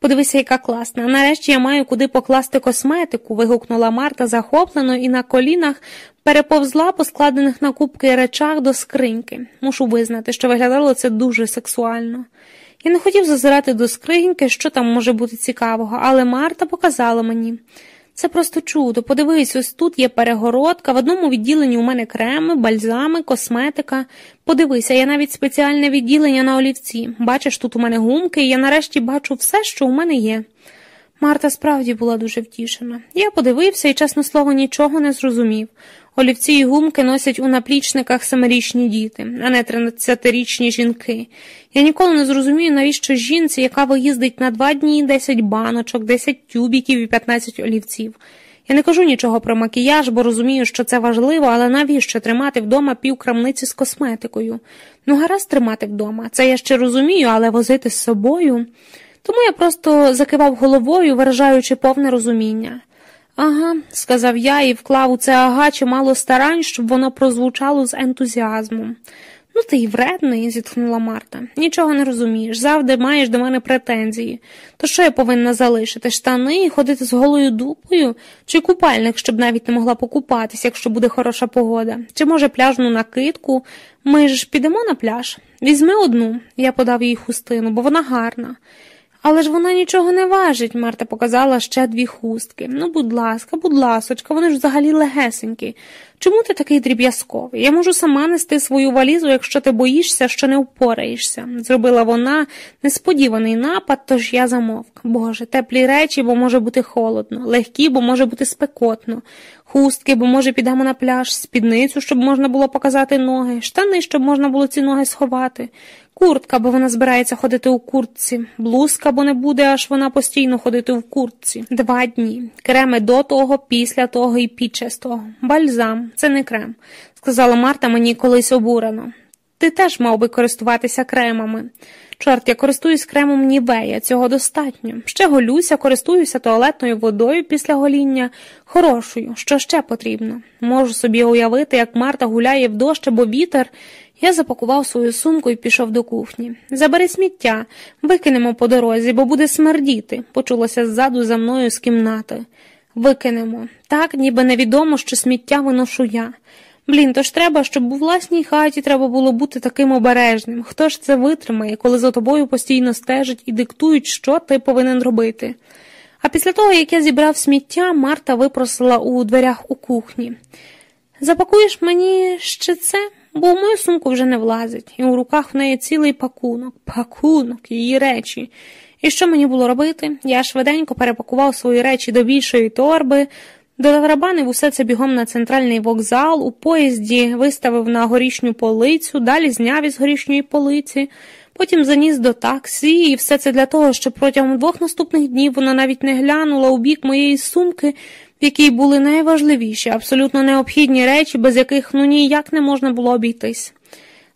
Подивися, яка класна. Нарешті я маю куди покласти косметику. вигукнула Марта захоплено і на колінах переповзла по складених на кубки речах до скриньки. Мушу визнати, що виглядало це дуже сексуально. Я не хотів зазирати до скриньки, що там може бути цікавого, але Марта показала мені. Це просто чудо. Подивись, ось тут є перегородка, в одному відділенні у мене креми, бальзами, косметика. Подивися, я навіть спеціальне відділення на олівці. Бачиш, тут у мене гумки, і я нарешті бачу все, що у мене є. Марта справді була дуже втішена. Я подивився і, чесно слово, нічого не зрозумів. Олівці й гумки носять у наплічниках семирічні діти, а не тринадцятирічні жінки. Я ніколи не зрозумію, навіщо жінці, яка виїздить на два дні 10 баночок, 10 тюбіків і 15 олівців. Я не кажу нічого про макіяж, бо розумію, що це важливо, але навіщо тримати вдома пів крамниці з косметикою? Ну, гаразд тримати вдома. Це я ще розумію, але возити з собою. Тому я просто закивав головою, виражаючи повне розуміння. Ага, сказав я і вклав у це ага чимало старань, щоб воно прозвучало з ентузіазмом. Ну, ти й вредний, зітхнула Марта. Нічого не розумієш, завжди маєш до мене претензії. То що я повинна залишити? Штани і ходити з голою дупою? Чи купальник, щоб навіть не могла покупатися, якщо буде хороша погода? Чи, може, пляжну накидку? Ми ж підемо на пляж? Візьми одну, я подав їй хустину, бо вона гарна. Але ж вона нічого не важить, Марта показала ще дві хустки. Ну, будь ласка, будь ласочка, вони ж взагалі легесенькі. Чому ти такий дріб'язковий? Я можу сама нести свою валізу, якщо ти боїшся, що не впораєшся. Зробила вона несподіваний напад, тож я замовк. Боже, теплі речі, бо може бути холодно, легкі, бо може бути спекотно, хустки, бо може підемо на пляж, спідницю, щоб можна було показати ноги, штани, щоб можна було ці ноги сховати. Куртка, бо вона збирається ходити у куртці, блузка, бо не буде аж вона постійно ходити в куртці. Два дні. Креми до того, після того і під час того. Бальзам, це не крем, сказала Марта мені колись обурено. Ти теж мав би користуватися кремами. Чорт, я користуюсь кремом Нівея, цього достатньо. Ще голюся, користуюся туалетною водою після гоління, хорошою, що ще потрібно. Можу собі уявити, як Марта гуляє в дощ або вітер, я запакував свою сумку і пішов до кухні. Забери сміття, викинемо по дорозі, бо буде смердіти, почулося ззаду за мною з кімнати. Викинемо. Так, ніби невідомо, що сміття виношу я. Блін, то ж треба, щоб у власній хаті треба було бути таким обережним. Хто ж це витримає, коли за тобою постійно стежать і диктують, що ти повинен робити? А після того, як я зібрав сміття, Марта випросила у дверях у кухні. Запакуєш мені ще це? Бо в мою сумку вже не влазить, і у руках в неї цілий пакунок, пакунок, її речі. І що мені було робити? Я швиденько перепакував свої речі до більшої торби, додаврабанив усе це бігом на центральний вокзал, у поїзді виставив на горішню полицю, далі зняв із горішньої полиці, потім заніс до таксі, і все це для того, щоб протягом двох наступних днів вона навіть не глянула у бік моєї сумки, в якій були найважливіші, абсолютно необхідні речі, без яких ну ніяк не можна було обійтись.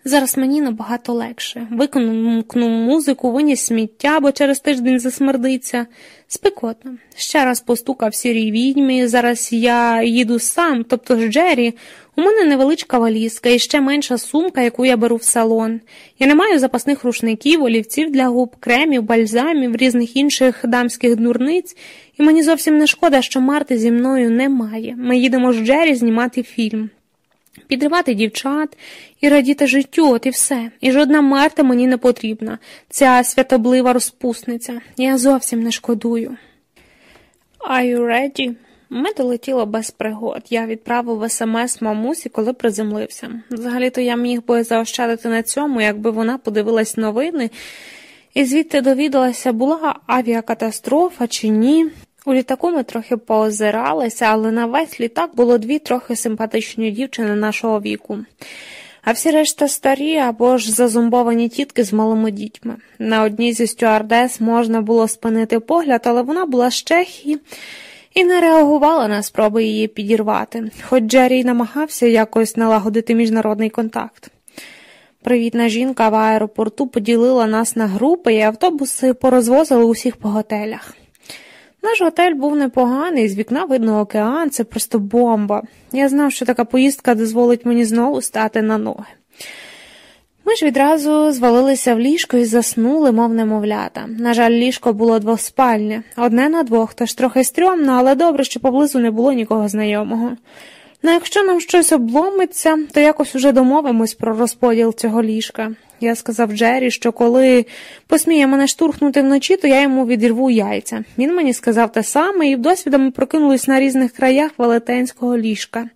Зараз мені набагато легше. Виконув музику, виніс сміття, бо через тиждень засмердиться. Спекотно. Ще раз постукав сірій відьмі. Зараз я їду сам, тобто з Джері. У мене невеличка валізка і ще менша сумка, яку я беру в салон. Я не маю запасних рушників, олівців для губ, кремів, бальзамів, різних інших дамських дурниць, і мені зовсім не шкода, що Марти зі мною немає. Ми їдемо з Джері знімати фільм. Підривати дівчат і радіти життю, от і все. І жодна Марта мені не потрібна. Ця святоблива розпусниця. Я зовсім не шкодую. Are you ready? Ми долетіло без пригод. Я відправив смс мамусі, коли приземлився. Взагалі-то я міг би заощадити на цьому, якби вона подивилась новини, і звідти довідалася, була авіакатастрофа чи ні. У літаку ми трохи поозиралися, але на весь літак було дві трохи симпатичні дівчини нашого віку. А всі решта старі або ж зазумбовані тітки з малими дітьми. На одній зі стюардес можна було спинити погляд, але вона була з Чехії і не реагувала на спроби її підірвати, хоч Джері намагався якось налагодити міжнародний контакт. Привітна жінка в аеропорту поділила нас на групи, і автобуси порозвозили усіх по готелях. Наш готель був непоганий, з вікна видно океан, це просто бомба. Я знав, що така поїздка дозволить мені знову стати на ноги. Ми ж відразу звалилися в ліжко і заснули, мов немовлята. На жаль, ліжко було двоспальне, одне на двох, тож трохи стрьомно, але добре, що поблизу не було нікого знайомого. Ну якщо нам щось обломиться, то якось уже домовимось про розподіл цього ліжка. Я сказав Джері, що коли посміє мене штурхнути вночі, то я йому відірву яйця. Він мені сказав те саме, і вдосвіда ми прокинулись на різних краях велетенського ліжка.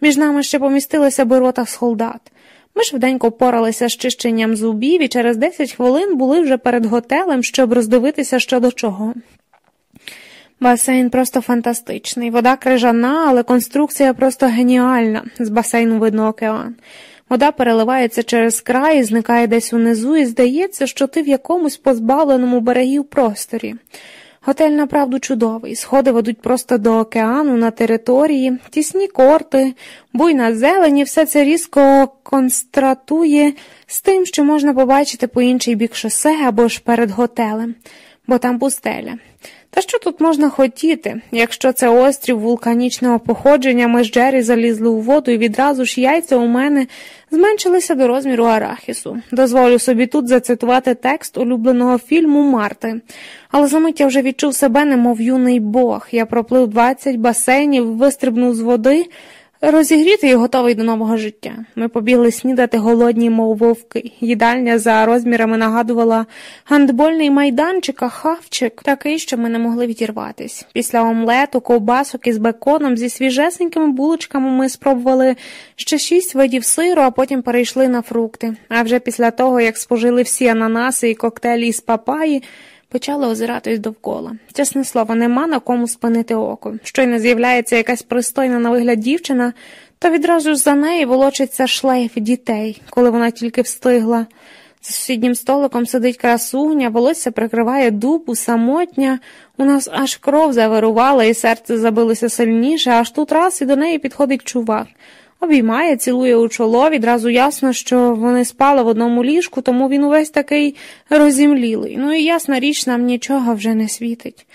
Між нами ще помістилися би рота солдат. Ми швиденько впоралися з чищенням зубів і через 10 хвилин були вже перед готелем, щоб роздивитися що до чого. Басейн просто фантастичний. Вода крижана, але конструкція просто геніальна. З басейну видно океан. Вода переливається через край, зникає десь унизу, і здається, що ти в якомусь позбавленому берегів просторі. Готель направду чудовий, сходи ведуть просто до океану на території, тісні корти, буйна зелені, все це різко констратує з тим, що можна побачити по інший бік шосе або ж перед готелем, бо там пустеля. Та що тут можна хотіти? Якщо це острів вулканічного походження, ми з Джері залізли у воду і відразу ж яйця у мене зменшилися до розміру арахісу. Дозволю собі тут зацитувати текст улюбленого фільму Марти. Але за мить я вже відчув себе, немов юний бог. Я проплив 20 басейнів, вистрибнув з води. Розігрітий і готовий до нового життя. Ми побігли снідати голодні, мов вовки. Їдальня за розмірами нагадувала гандбольний майданчик, а хавчик, такий, що ми не могли відірватись. Після омлету, ковбасок із беконом зі свіжесенькими булочками ми спробували ще шість видів сиру, а потім перейшли на фрукти. А вже після того, як спожили всі ананаси і коктейлі з папаї, Почали озиратись довкола. Чесне слово, нема на кому спинити око. Щойно з'являється якась пристойна на вигляд дівчина, то відразу ж за неї волочиться шлейф дітей, коли вона тільки встигла. За сусіднім столиком сидить красуня, волосся прикриває дубу, самотня. У нас аж кров завирувала, і серце забилося сильніше, аж тут раз і до неї підходить чувак. Обіймає, цілує у чоло, відразу ясно, що вони спали в одному ліжку, тому він увесь такий розімлілий. Ну і ясна річ, нам нічого вже не світить.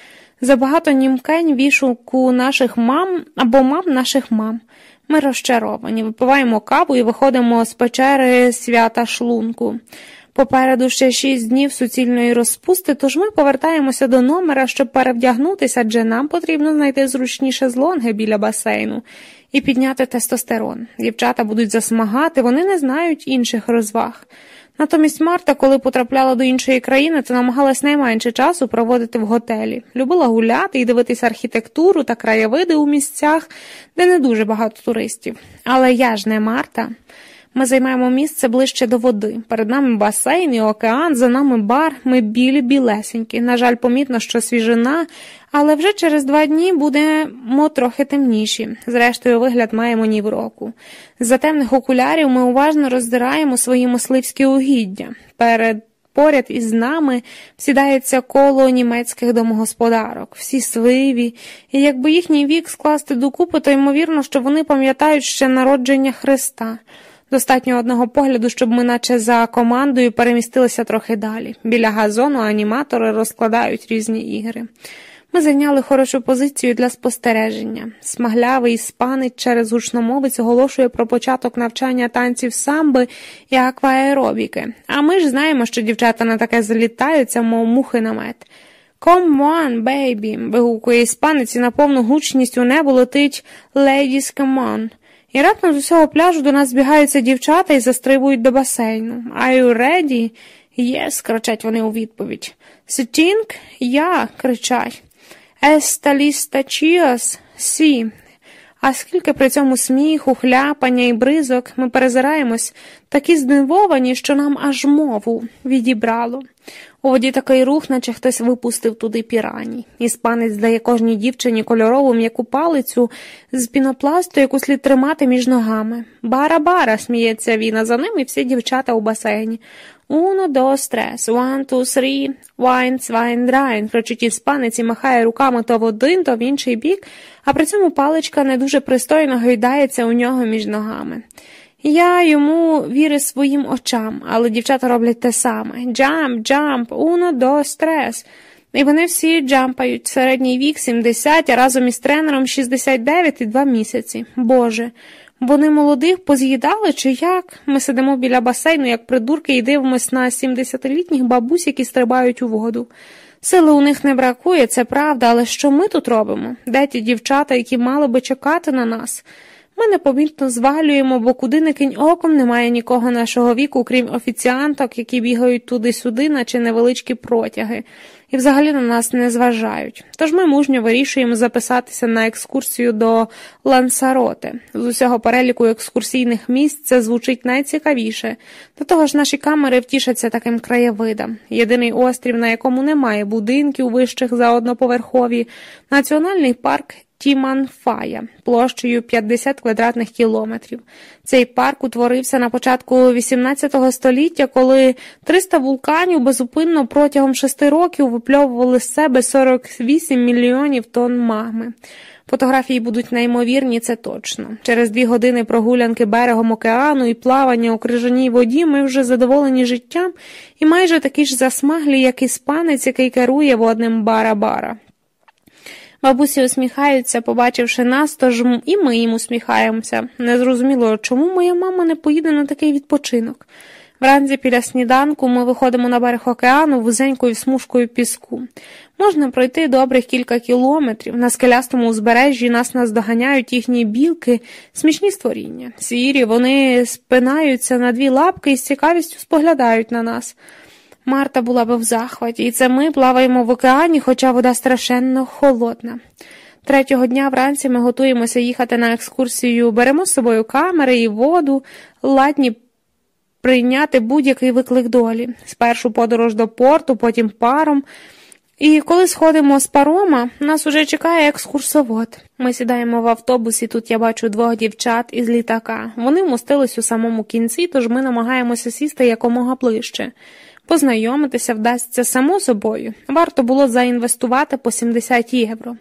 Забагато німкень вішуку наших мам або мам наших мам. Ми розчаровані, випиваємо каву і виходимо з печери свята шлунку. Попереду ще шість днів суцільної розпусти, тож ми повертаємося до номера, щоб перевдягнутися, адже нам потрібно знайти зручніше злонги біля басейну і підняти тестостерон. Дівчата будуть засмагати, вони не знають інших розваг. Натомість Марта, коли потрапляла до іншої країни, то намагалась найменше часу проводити в готелі, любила гуляти і дивитися архітектуру та краєвиди у місцях, де не дуже багато туристів. Але я ж не Марта. Ми займаємо місце ближче до води. Перед нами басейн і океан, за нами бар, ми білі білесенькі. На жаль, помітно, що свіжина, але вже через два дні будемо трохи темніші. Зрештою, вигляд маємо ні в року. За темних окулярів ми уважно роздираємо свої мисливські угіддя. Перед Поряд із нами сідається коло німецьких домогосподарок, всі сливі, і якби їхній вік скласти докупи, то ймовірно, що вони пам'ятають ще народження Христа. Достатньо одного погляду, щоб ми, наче за командою, перемістилися трохи далі. Біля газону аніматори розкладають різні ігри. Ми зайняли хорошу позицію для спостереження. Смаглявий іспанець через гучномовець оголошує про початок навчання танців самби і акваеробіки. А ми ж знаємо, що дівчата на таке залітаються, мов мухи на мед. «Come on, baby!» – вигукує іспанець і на повну гучність у небо летить «Ladies, come on!» І раптом з усього пляжу до нас збігаються дівчата і застрибують до басейну. «Are you ready?» «Yes», – кричать вони у відповідь. «Sitting?» «Я», – кричать. «Esta lista chicas?» «Сі». А скільки при цьому сміху, хляпання і бризок ми перезираємось, такі здивовані, що нам аж мову відібрало. У воді такий рух, наче хтось випустив туди пірані. Іспанець дає кожній дівчині кольорову м'яку палицю з пінопласту, яку слід тримати між ногами. Бара-бара, сміється він, а за ним і всі дівчата у басейні. Уно, dos, tres, one, two, three, wine, zwei, drei, кричить іспанець і махає руками то в один, то в інший бік, а при цьому паличка не дуже пристойно гойдається у нього між ногами. Я йому вірю своїм очам, але дівчата роблять те саме джамп, джамп, уно, до, стрес. І вони всі джампають середній вік 70, а разом із тренером 69 і 2 місяці. Боже, Вони молодих поз'їдали чи як? Ми сидимо біля басейну, як придурки, і дивимось на 70-літніх бабусь, які стрибають у воду. Сили у них не бракує, це правда, але що ми тут робимо? Де ті дівчата, які мали би чекати на нас? Ми непомітно звалюємо, бо куди не кинь оком немає нікого нашого віку, крім офіціанток, які бігають туди-сюди, наче невеличкі протяги, і взагалі на нас не зважають. Тож ми мужньо вирішуємо записатися на екскурсію до Лансароте. З усього переліку екскурсійних місць це звучить найцікавіше. До того ж, наші камери втішаться таким краєвидом. Єдиний острів, на якому немає будинків вищих за одноповерхові, національний парк Тіманфая площею 50 квадратних кілометрів. Цей парк утворився на початку XVIII століття, коли 300 вулканів безупинно протягом шести років випльовували з себе 48 мільйонів тонн магми. Фотографії будуть неймовірні, це точно. Через дві години прогулянки берегом океану і плавання у крижаній воді ми вже задоволені життям і майже такі ж засмаглі, як іспанець, який керує водним бара-бара. Бабусі усміхаються, побачивши нас, тож і ми їм усміхаємося. Незрозуміло, чому моя мама не поїде на такий відпочинок. Вранці біля сніданку ми виходимо на берег океану вузенькою смужкою піску. Можна пройти добрих кілька кілометрів. На скелястому узбережжі нас наздоганяють їхні білки, смішні створіння. Сірі, вони спинаються на дві лапки і з цікавістю споглядають на нас. Марта була би в захваті, і це ми плаваємо в океані, хоча вода страшенно холодна. Третього дня вранці ми готуємося їхати на екскурсію, беремо з собою камери і воду, ладні прийняти будь-який виклик долі. Спершу подорож до порту, потім паром. І коли сходимо з парома, нас уже чекає екскурсовод. Ми сідаємо в автобусі, тут я бачу двох дівчат із літака. Вони вмостились у самому кінці, тож ми намагаємося сісти якомога ближче. Познайомитися вдасться само собою. Варто було заінвестувати по 70 євро.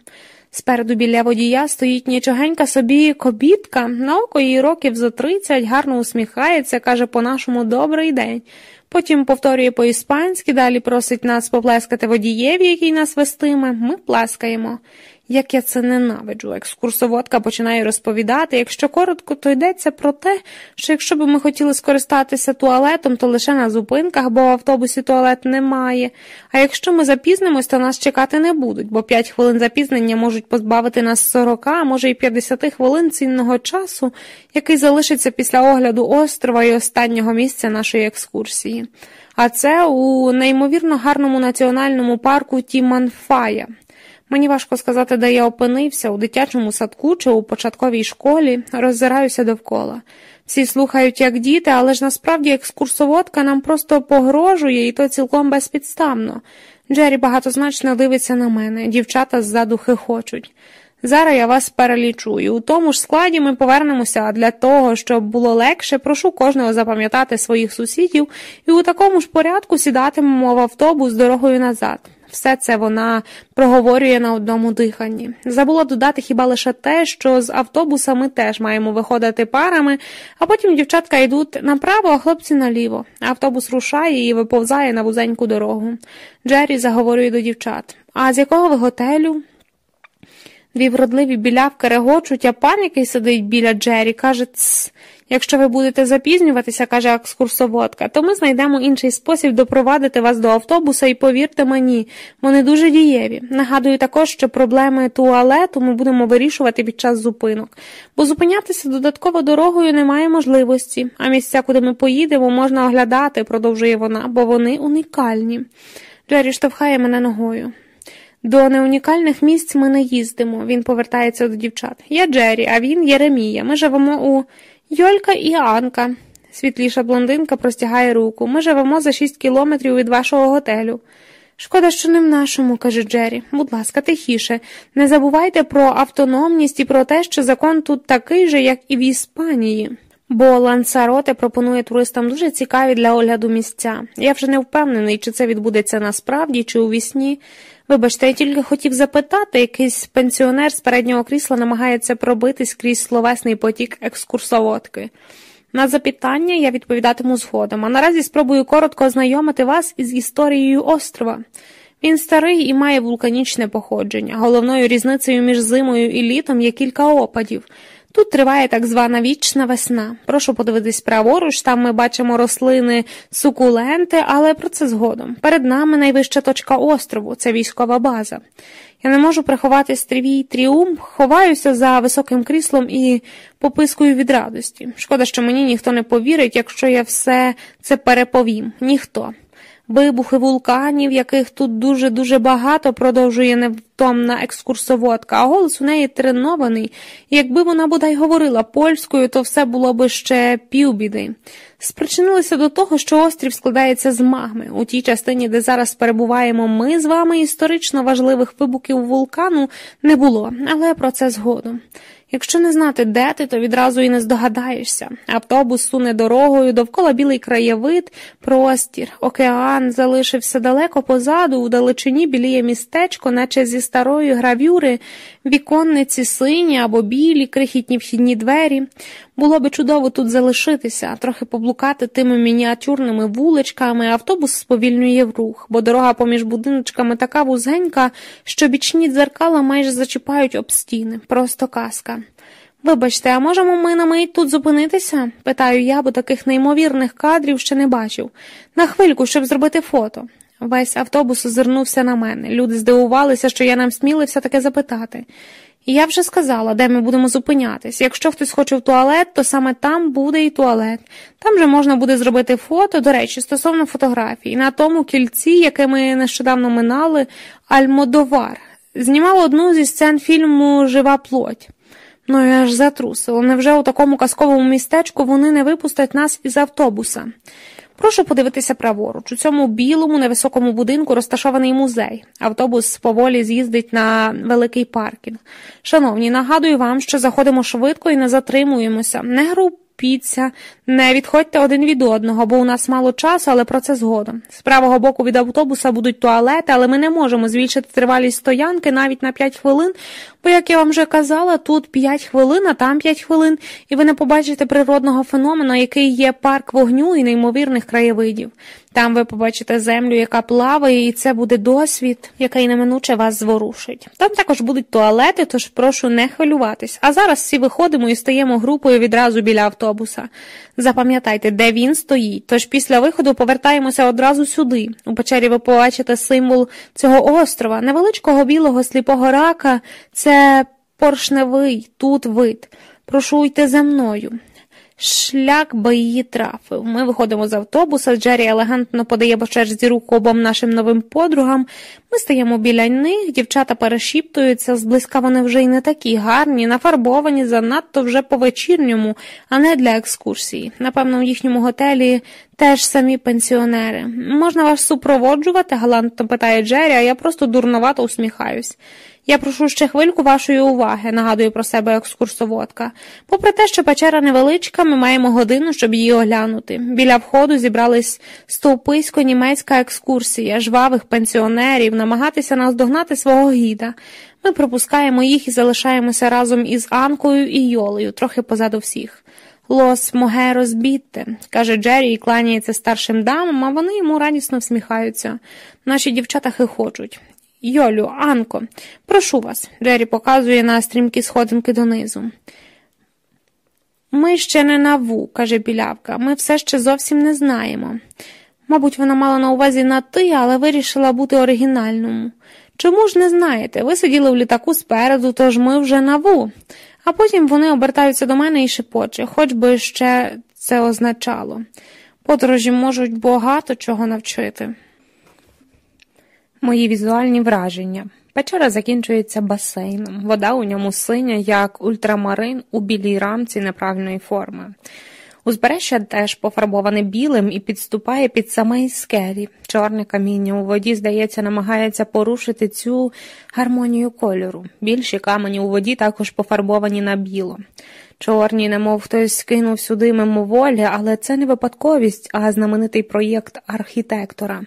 Спереду біля водія стоїть нічогенька собі кобітка, на око її років за 30, гарно усміхається, каже по-нашому добрий день. Потім повторює по-іспанськи, далі просить нас поплескати водієві, який нас вестиме. Ми плескаємо. Як я це ненавиджу. Екскурсоводка починає розповідати, якщо коротко, то йдеться про те, що якщо б ми хотіли скористатися туалетом, то лише на зупинках, бо в автобусі туалет немає. А якщо ми запізнимось, то нас чекати не будуть, бо 5 хвилин запізнення можуть позбавити нас 40, а може й 50 хвилин цінного часу, який залишиться після огляду острова і останнього місця нашої екскурсії. А це у неймовірно гарному національному парку Тіманфая. Мені важко сказати, де я опинився, у дитячому садку чи у початковій школі, роззираюся довкола. Всі слухають, як діти, але ж насправді екскурсоводка нам просто погрожує, і то цілком безпідставно. Джері багатозначно дивиться на мене, дівчата ззаду хихочуть. Зараз я вас перелічую. У тому ж складі ми повернемося, а для того, щоб було легше, прошу кожного запам'ятати своїх сусідів і у такому ж порядку сідатимемо в автобус дорогою назад. Все це вона проговорює на одному диханні. Забула додати хіба лише те, що з автобуса ми теж маємо виходити парами, а потім дівчатка йдуть направо, а хлопці наліво. Автобус рушає і виповзає на вузеньку дорогу. Джері заговорює до дівчат. А з якого ви готелю? Дві вродливі білявки регочуть, а пан, який сидить біля Джері, каже «Цс, Якщо ви будете запізнюватися, каже екскурсоводка, то ми знайдемо інший спосіб допровадити вас до автобуса і повірте мені, вони дуже дієві. Нагадую також, що проблеми туалету ми будемо вирішувати під час зупинок, бо зупинятися додатково дорогою немає можливості, а місця, куди ми поїдемо, можна оглядати, продовжує вона, бо вони унікальні. Джері штовхає мене ногою. До неунікальних місць ми не їздимо, він повертається до дівчат. Я Джері, а він Єремія. Ми живемо у. Йолька і Анка. Світліша блондинка простягає руку. Ми живемо за шість кілометрів від вашого готелю. Шкода, що не в нашому, каже Джері. Будь ласка, тихіше. Не забувайте про автономність і про те, що закон тут такий же, як і в Іспанії. Бо Лансароте пропонує туристам дуже цікаві для огляду місця. Я вже не впевнений, чи це відбудеться насправді, чи у вісні. Вибачте, я тільки хотів запитати, якийсь пенсіонер з переднього крісла намагається пробитись крізь словесний потік екскурсоводки. На запитання я відповідатиму згодом, а наразі спробую коротко ознайомити вас із історією острова. Він старий і має вулканічне походження. Головною різницею між зимою і літом є кілька опадів. Тут триває так звана вічна весна. Прошу подивитись праворуч, там ми бачимо рослини, сукуленти, але про це згодом. Перед нами найвища точка острову це військова база. Я не можу приховати стрівій тріумф, ховаюся за високим кріслом і попискую від радості. Шкода, що мені ніхто не повірить, якщо я все це переповім. Ніхто. Вибухи вулканів, яких тут дуже-дуже багато, продовжує невтомна екскурсоводка, а голос у неї тренований, якби вона бодай говорила польською, то все було би ще півбіди. Спричинилося до того, що острів складається з магми. У тій частині, де зараз перебуваємо ми з вами, історично важливих вибухів вулкану не було, але про це згодом. Якщо не знати, де ти, то відразу і не здогадаєшся. Автобус суне дорогою, довкола білий краєвид, простір, океан залишився далеко позаду, у далечині біліє містечко, наче зі старої гравюри, віконниці сині або білі, крихітні вхідні двері. Було би чудово тут залишитися, трохи поблукати тими мініатюрними вуличками, автобус сповільнює в рух, бо дорога поміж будиночками така вузенька, що бічні дзеркала майже зачіпають об стіни. Просто казка. Вибачте, а можемо ми на мить тут зупинитися? питаю я, бо таких неймовірних кадрів ще не бачив. На хвильку, щоб зробити фото. Весь автобус озирнувся на мене. Люди здивувалися, що я нам смілився таке запитати. Я вже сказала, де ми будемо зупинятись. Якщо хтось хоче в туалет, то саме там буде і туалет. Там же можна буде зробити фото, до речі, стосовно фотографій. На тому кільці, яке ми нещодавно минали, Альмодовар, знімав одну зі сцен фільму Жива плоть. Ну я ж затрусила. Невже у такому казковому містечку вони не випустять нас із автобуса? Прошу подивитися праворуч. У цьому білому невисокому будинку розташований музей. Автобус поволі з'їздить на великий паркінг. Шановні, нагадую вам, що заходимо швидко і не затримуємося. Не груп Піться, не відходьте один від одного, бо у нас мало часу, але про це згодом. З правого боку від автобуса будуть туалети, але ми не можемо збільшити тривалість стоянки навіть на 5 хвилин, бо, як я вам вже казала, тут 5 хвилин, а там 5 хвилин, і ви не побачите природного феномену, який є парк вогню і неймовірних краєвидів. Там ви побачите землю, яка плаває, і це буде досвід, який неминуче вас зворушить. Там також будуть туалети, тож прошу не хвилюватись. А зараз всі виходимо і стаємо групою відразу біля автобуса. Запам'ятайте, де він стоїть. Тож після виходу повертаємося одразу сюди. У печері ви побачите символ цього острова, невеличкого білого сліпого рака. Це поршневий тут вид. Прошу йти за мною. Шлях би її трафив. Ми виходимо з автобуса, Джері елегантно подає по черзі руку обом нашим новим подругам. Ми стаємо біля них, дівчата перешіптуються, зблизька вони вже й не такі гарні, нафарбовані занадто вже по вечірньому, а не для екскурсії. Напевно, в їхньому готелі теж самі пенсіонери. Можна вас супроводжувати? галантно питає Джері, а я просто дурновато усміхаюсь. Я прошу ще хвильку вашої уваги, нагадує про себе екскурсоводка. Попри те, що печера невеличка, ми маємо годину, щоб її оглянути. Біля входу зібрались стовписько німецька екскурсія, жвавих пенсіонерів, намагатися наздогнати свого гіда. Ми пропускаємо їх і залишаємося разом із Анкою і Йолею, трохи позаду всіх. Los Mogeros bitte, каже Джері і кланяється старшим дамам, а вони йому радісно всміхаються. Наші дівчата хихочуть. Йолю, Анко, прошу вас, Джері показує на стрімкі сходинки донизу. Ми ще не на vous, каже білявка, ми все ще зовсім не знаємо. Мабуть, вона мала на увазі на ти, але вирішила бути оригінальною. Чому ж не знаєте? Ви сиділи в літаку спереду, тож ми вже на vous. А потім вони обертаються до мене і шепоче, хоч би ще це означало. Подорожі можуть багато чого навчити. Мої візуальні враження. Печера закінчується басейном, вода у ньому синя, як ультрамарин у білій рамці неправильної форми. Узбережжя теж пофарбоване білим і підступає під самий скелі. Чорне каміння у воді, здається, намагається порушити цю гармонію кольору. Більші камені у воді також пофарбовані на біло. Чорні, немов хтось скинув сюди мимоволі, але це не випадковість, а знаменитий проєкт архітектора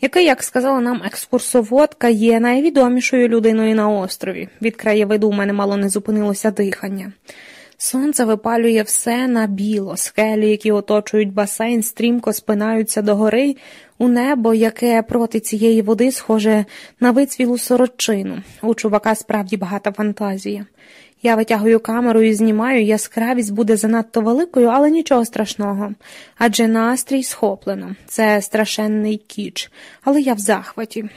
який, як сказала нам екскурсоводка, є найвідомішою людиною на острові. Від краєвиду у мене мало не зупинилося дихання. Сонце випалює все на біло, скелі, які оточують басейн, стрімко спинаються догори у небо, яке проти цієї води схоже на вицвілу сорочину. У чувака справді багата фантазія. Я витягую камеру і знімаю, яскравість буде занадто великою, але нічого страшного. Адже настрій схоплено. Це страшенний кіч, але я в захваті.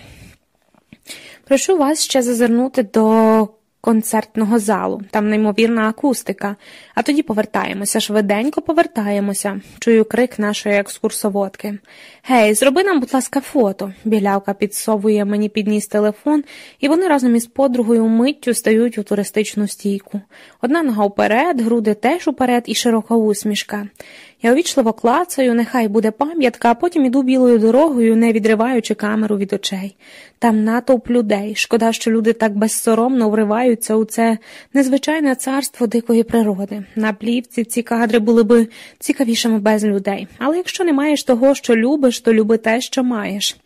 Прошу вас ще зазирнути до концертного залу, там неймовірна акустика, а тоді повертаємося, швиденько повертаємося. Чую крик нашої екскурсоводки. Гей, зроби нам, будь ласка, фото. Білявка підсовує мені підніс телефон, і вони разом із подругою миттю стають у туристичну стійку. Одна нога вперед, груди теж уперед і широка усмішка. Я увічливо клацаю, нехай буде пам'ятка, а потім іду білою дорогою, не відриваючи камеру від очей. Там натовп людей. Шкода, що люди так безсоромно вриваються у це незвичайне царство дикої природи. На плівці ці кадри були би цікавішими без людей. Але якщо не маєш того, що любиш, то люби те, що маєш.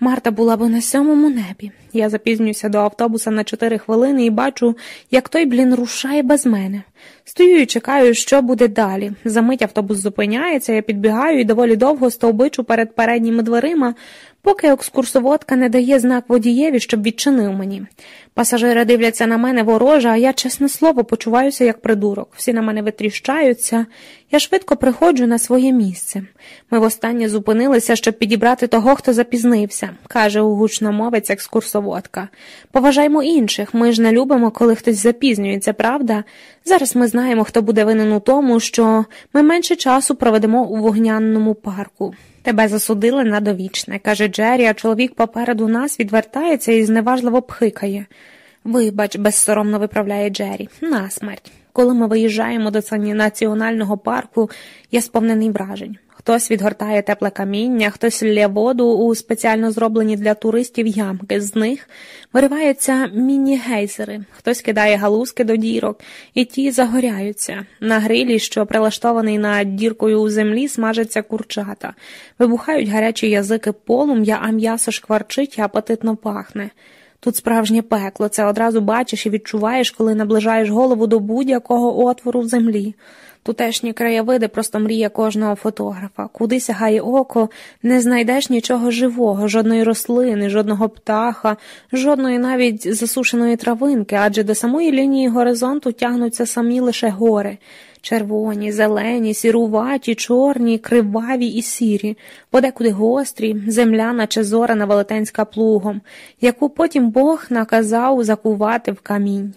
Марта була би на сьомому небі. Я запізнююся до автобуса на чотири хвилини і бачу, як той блін рушає без мене. Стою і чекаю, що буде далі. Замить автобус зупиняється, я підбігаю і доволі довго стовбичу перед передніми дверима, поки екскурсоводка не дає знак водієві, щоб відчинив мені. Пасажири дивляться на мене вороже, а я, чесне слово, почуваюся як придурок. Всі на мене витріщаються. Я швидко приходжу на своє місце. Ми востаннє зупинилися, щоб підібрати того, хто запізнився, каже гучномовець екскурсоводка. Поважаймо інших, ми ж не любимо, коли хтось запізнюється, правда? Зараз ми знаємо, хто буде винен у тому, що ми менше часу проведемо у вогнянному парку. Тебе засудили на довічне, каже Джері, а чоловік попереду нас відвертається і зневажливо пхикає. Вибач, безсоромно виправляє Джері, насмерть. Коли ми виїжджаємо до національного парку, я сповнений вражень. Хтось відгортає тепле каміння, хтось лє воду у спеціально зроблені для туристів ямки. З них вириваються міні-гейзери, хтось кидає галузки до дірок, і ті загоряються. На грилі, що прилаштований над діркою у землі, смажаться курчата, вибухають гарячі язики полум'я, а м'ясо шкварчить і апетитно пахне. Тут справжнє пекло, це одразу бачиш і відчуваєш, коли наближаєш голову до будь-якого отвору в землі. Тутешні краєвиди просто мрія кожного фотографа. Куди сягає око, не знайдеш нічого живого, жодної рослини, жодного птаха, жодної навіть засушеної травинки, адже до самої лінії горизонту тягнуться самі лише гори. Червоні, зелені, сіруваті, чорні, криваві і сірі, подекуди гострі, земля, наче зорана велетенська плугом, яку потім Бог наказав закувати в камінь.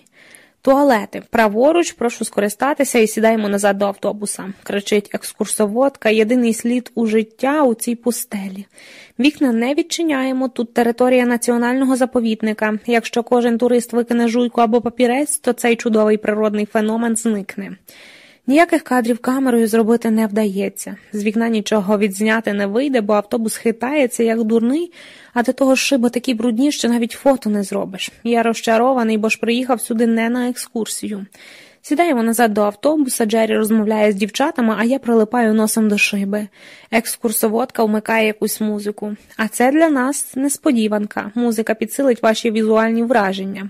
Туалети, праворуч, прошу скористатися і сідаємо назад до автобуса, кричить екскурсоводка, єдиний слід у життя у цій пустелі. Вікна не відчиняємо, тут територія національного заповідника. Якщо кожен турист викине жуйку або папірець, то цей чудовий природний феномен зникне. Ніяких кадрів камерою зробити не вдається. З вікна нічого відзняти не вийде, бо автобус хитається, як дурний, а до того ж шиба такі брудні, що навіть фото не зробиш. Я розчарований, бо ж приїхав сюди не на екскурсію. Сідаємо назад до автобуса, Джері розмовляє з дівчатами, а я прилипаю носом до шиби. Екскурсоводка вмикає якусь музику. А це для нас несподіванка. Музика підсилить ваші візуальні враження.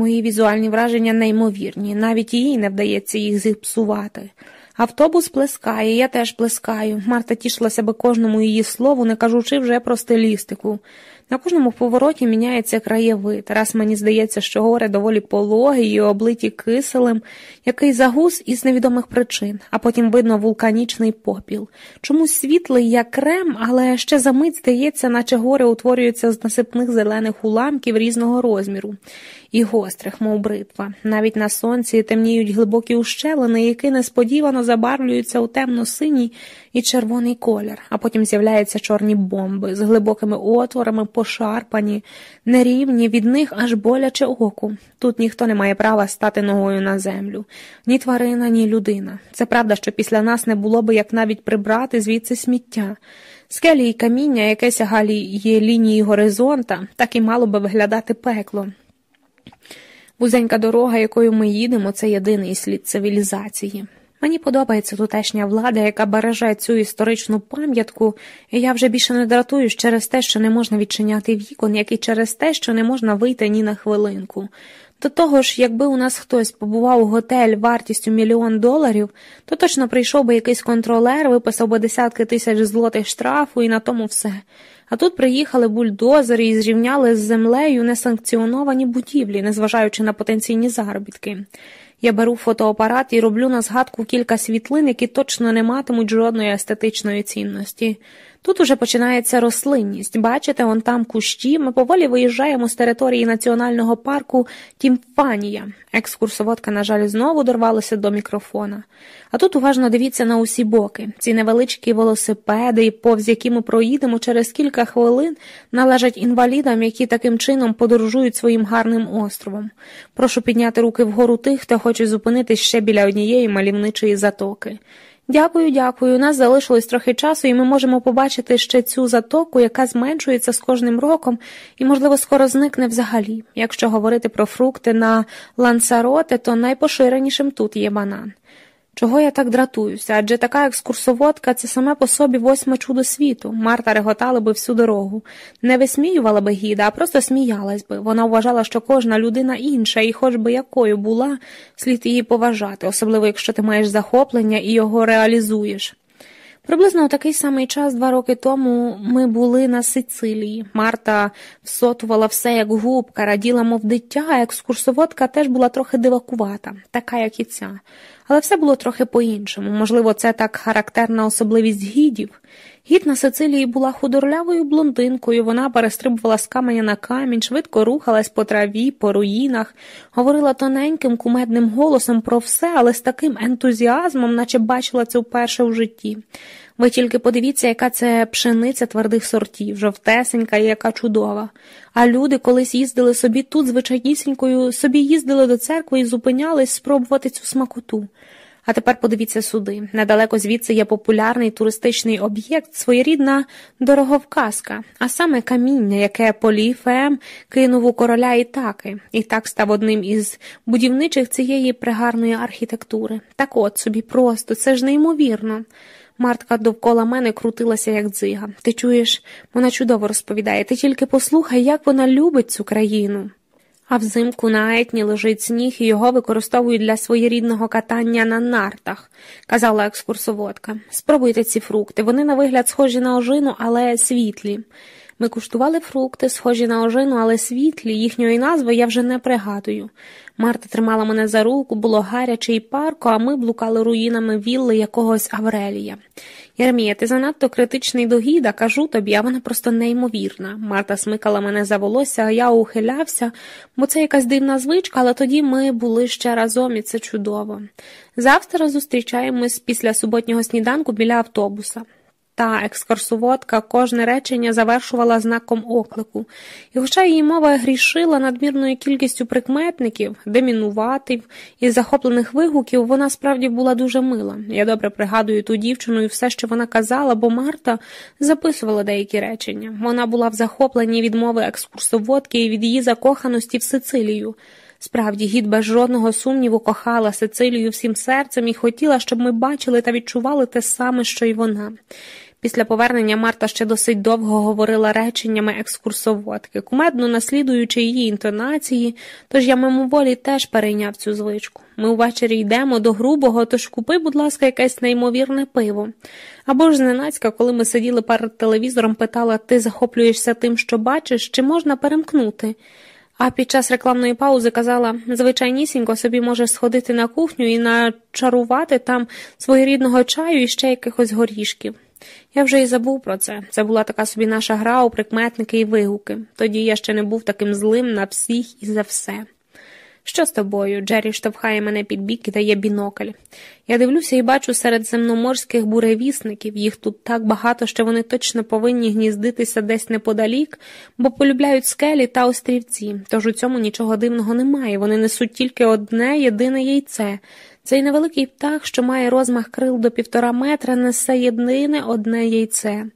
Мої візуальні враження неймовірні, навіть їй не вдається їх зіпсувати. Автобус плескає, я теж плескаю. Марта тішилася би кожному її слову, не кажучи вже про стилістику. На кожному повороті міняється краєвид. Раз мені здається, що гори доволі пологі і облиті киселем, який загус із невідомих причин, а потім видно вулканічний попіл. Чомусь світлий, як крем, але ще за мить здається, наче гори утворюються з насипних зелених уламків різного розміру і гострих, мов бритва. Навіть на сонці темніють глибокі ущелини, які несподівано забарвлюються у темно-синій і червоний колір, а потім з'являються чорні бомби з глибокими отворами, пошарпані, нерівні, від них аж боляче оку. Тут ніхто не має права стати ногою на землю, ні тварина, ні людина. Це правда, що після нас не було би як навіть прибрати звідси сміття. Скелі й каміння, яке сягає лінії горизонта, так і мало би виглядати пекло. Вузенька дорога, якою ми їдемо, це єдиний слід цивілізації. Мені подобається тутешня влада, яка береже цю історичну пам'ятку, і я вже більше не дратуюсь через те, що не можна відчиняти вікон, як і через те, що не можна вийти ні на хвилинку. До того ж, якби у нас хтось побував у готель вартістю мільйон доларів, то точно прийшов би якийсь контролер, виписав би десятки тисяч злотих штрафу і на тому все. А тут приїхали бульдозери і зрівняли з землею несанкціоновані будівлі, незважаючи на потенційні заробітки. Я беру фотоапарат і роблю на згадку кілька світлин, які точно не матимуть жодної естетичної цінності. Тут уже починається рослинність. Бачите, он там кущі. Ми поволі виїжджаємо з території національного парку Тімфанія. Екскурсоводка, на жаль, знову дорвалася до мікрофона. А тут уважно дивіться на усі боки. Ці невеличкі велосипеди, повз які ми проїдемо через кілька хвилин, належать інвалідам, які таким чином подорожують своїм гарним островом. Прошу підняти руки вгору тих, хто хоче зупинитись ще біля однієї малівничої затоки. Дякую, дякую. У нас залишилось трохи часу, і ми можемо побачити ще цю затоку, яка зменшується з кожним роком і, можливо, скоро зникне взагалі. Якщо говорити про фрукти на лансароте, то найпоширенішим тут є банан. Чого я так дратуюся? Адже така екскурсоводка це саме по собі восьме чудо світу. Марта реготала би всю дорогу. Не висміювала би гіда, а просто сміялась би. Вона вважала, що кожна людина інша, і хоч би якою була, слід її поважати, особливо якщо ти маєш захоплення і його реалізуєш. Приблизно у такий самий час, два роки тому, ми були на Сицилії. Марта всотувала все як губка, раділа, мов дитя, а екскурсоводка теж була трохи дивакувата, така, як і ця. Але все було трохи по-іншому. Можливо, це так характерна особливість гідів. Гід на Сицилії була худорлявою блондинкою, вона перестрибувала з каменя на камінь, швидко рухалась по траві, по руїнах, говорила тоненьким, кумедним голосом про все, але з таким ентузіазмом, наче бачила це вперше в житті. Ви тільки подивіться, яка це пшениця твердих сортів, жовтесенька і яка чудова. А люди колись їздили собі тут, звичайнісінькою, собі їздили до церкви і зупинялись спробувати цю смакоту. А тепер подивіться сюди. Недалеко звідси є популярний туристичний об'єкт, своєрідна дороговказка, а саме каміння, яке Поліфеем кинув у короля Ітаки, і так став одним із будівничих цієї пригарної архітектури. Так от собі просто, це ж неймовірно. Мартка довкола мене крутилася, як дзига. Ти чуєш, вона чудово розповідає, ти тільки послухай, як вона любить цю країну. А взимку на етні лежить сніг і його використовують для своєрідного катання на нартах, казала екскурсоводка. Спробуйте ці фрукти. Вони на вигляд схожі на ожину, але світлі. Ми куштували фрукти, схожі на ожину, але світлі, їхньої назви я вже не пригадую. Марта тримала мене за руку, було гаряче і парко, а ми блукали руїнами вілли якогось Аврелія. Єрмія, ти занадто критичний до гіда, кажу тобі, а вона просто неймовірна. Марта смикала мене за волосся, а я ухилявся, бо це якась дивна звичка, але тоді ми були ще разом, і це чудово. Завтра зустрічаємось після суботнього сніданку біля автобуса та екскурсоводка кожне речення завершувала знаком оклику, і, хоча її мова грішила надмірною кількістю прикметників, демінуватив і захоплених вигуків, вона справді була дуже мила. Я добре пригадую ту дівчину і все, що вона казала, бо Марта записувала деякі речення. Вона була в захопленні від мови екскурсоводки і від її закоханості в Сицилію. Справді, гід без жодного сумніву кохала Сицилію всім серцем і хотіла, щоб ми бачили та відчували те саме, що й вона. Після повернення Марта ще досить довго говорила реченнями екскурсоводки, кумедно наслідуючи її інтонації, тож я мимоволі теж перейняв цю звичку. Ми ввечері йдемо до грубого, тож купи, будь ласка, якесь неймовірне пиво. Або ж зненацька, коли ми сиділи перед телевізором, питала ти захоплюєшся тим, що бачиш, чи можна перемкнути? А під час рекламної паузи казала звичайнісінько собі можеш сходити на кухню і начарувати там своєрідного чаю і ще якихось горішків. Я вже й забув про це. Це була така собі наша гра у прикметники і вигуки. Тоді я ще не був таким злим на всіх і за все. Що з тобою? Джері штовхає мене під бік і дає бінокль. Я дивлюся і бачу серед земноморських буревісників. Їх тут так багато, що вони точно повинні гніздитися десь неподалік, бо полюбляють скелі та острівці. Тож у цьому нічого дивного немає. Вони несуть тільки одне єдине яйце. Цей невеликий птах, що має розмах крил до півтора метра, несе єдине одне яйце.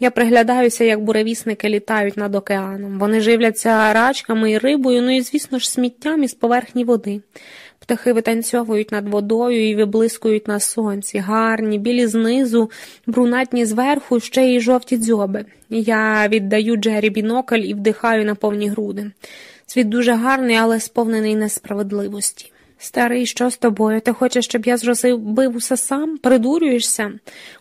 Я приглядаюся, як буревісники літають над океаном. Вони живляться рачками і рибою, ну і, звісно ж, сміттям із поверхні води. Птахи витанцьовують над водою і виблискують на сонці, гарні, білі знизу, брунатні зверху, ще й жовті дзьоби. Я віддаю Джері бінокль і вдихаю на повні груди. Світ дуже гарний, але сповнений несправедливості. Старий, що з тобою? Ти хочеш, щоб я зробив усе сам? Придурюєшся?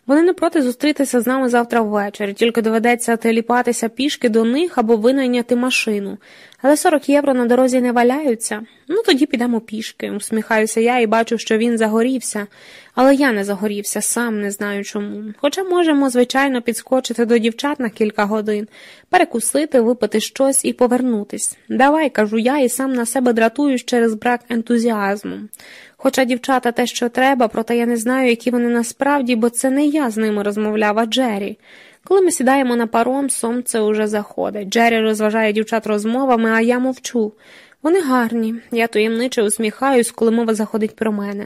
Вони не проти зустрітися з нами завтра ввечері, тільки доведеться теліпатися пішки до них або винайняти машину. Але 40 євро на дорозі не валяються. Ну тоді підемо пішки. Усміхаюся я і бачу, що він загорівся. Але я не загорівся, сам не знаю чому. Хоча можемо, звичайно, підскочити до дівчат на кілька годин, перекусити, випити щось і повернутись. Давай, кажу я, і сам на себе дратуюсь через брак ентузіазму. Хоча дівчата те, що треба, проте я не знаю, які вони насправді, бо це не я з ними розмовляв, а Джері. Коли ми сідаємо на паром, сонце уже заходить. Джері розважає дівчат розмовами, а я мовчу. Вони гарні, я таємниче усміхаюсь, коли мова заходить про мене.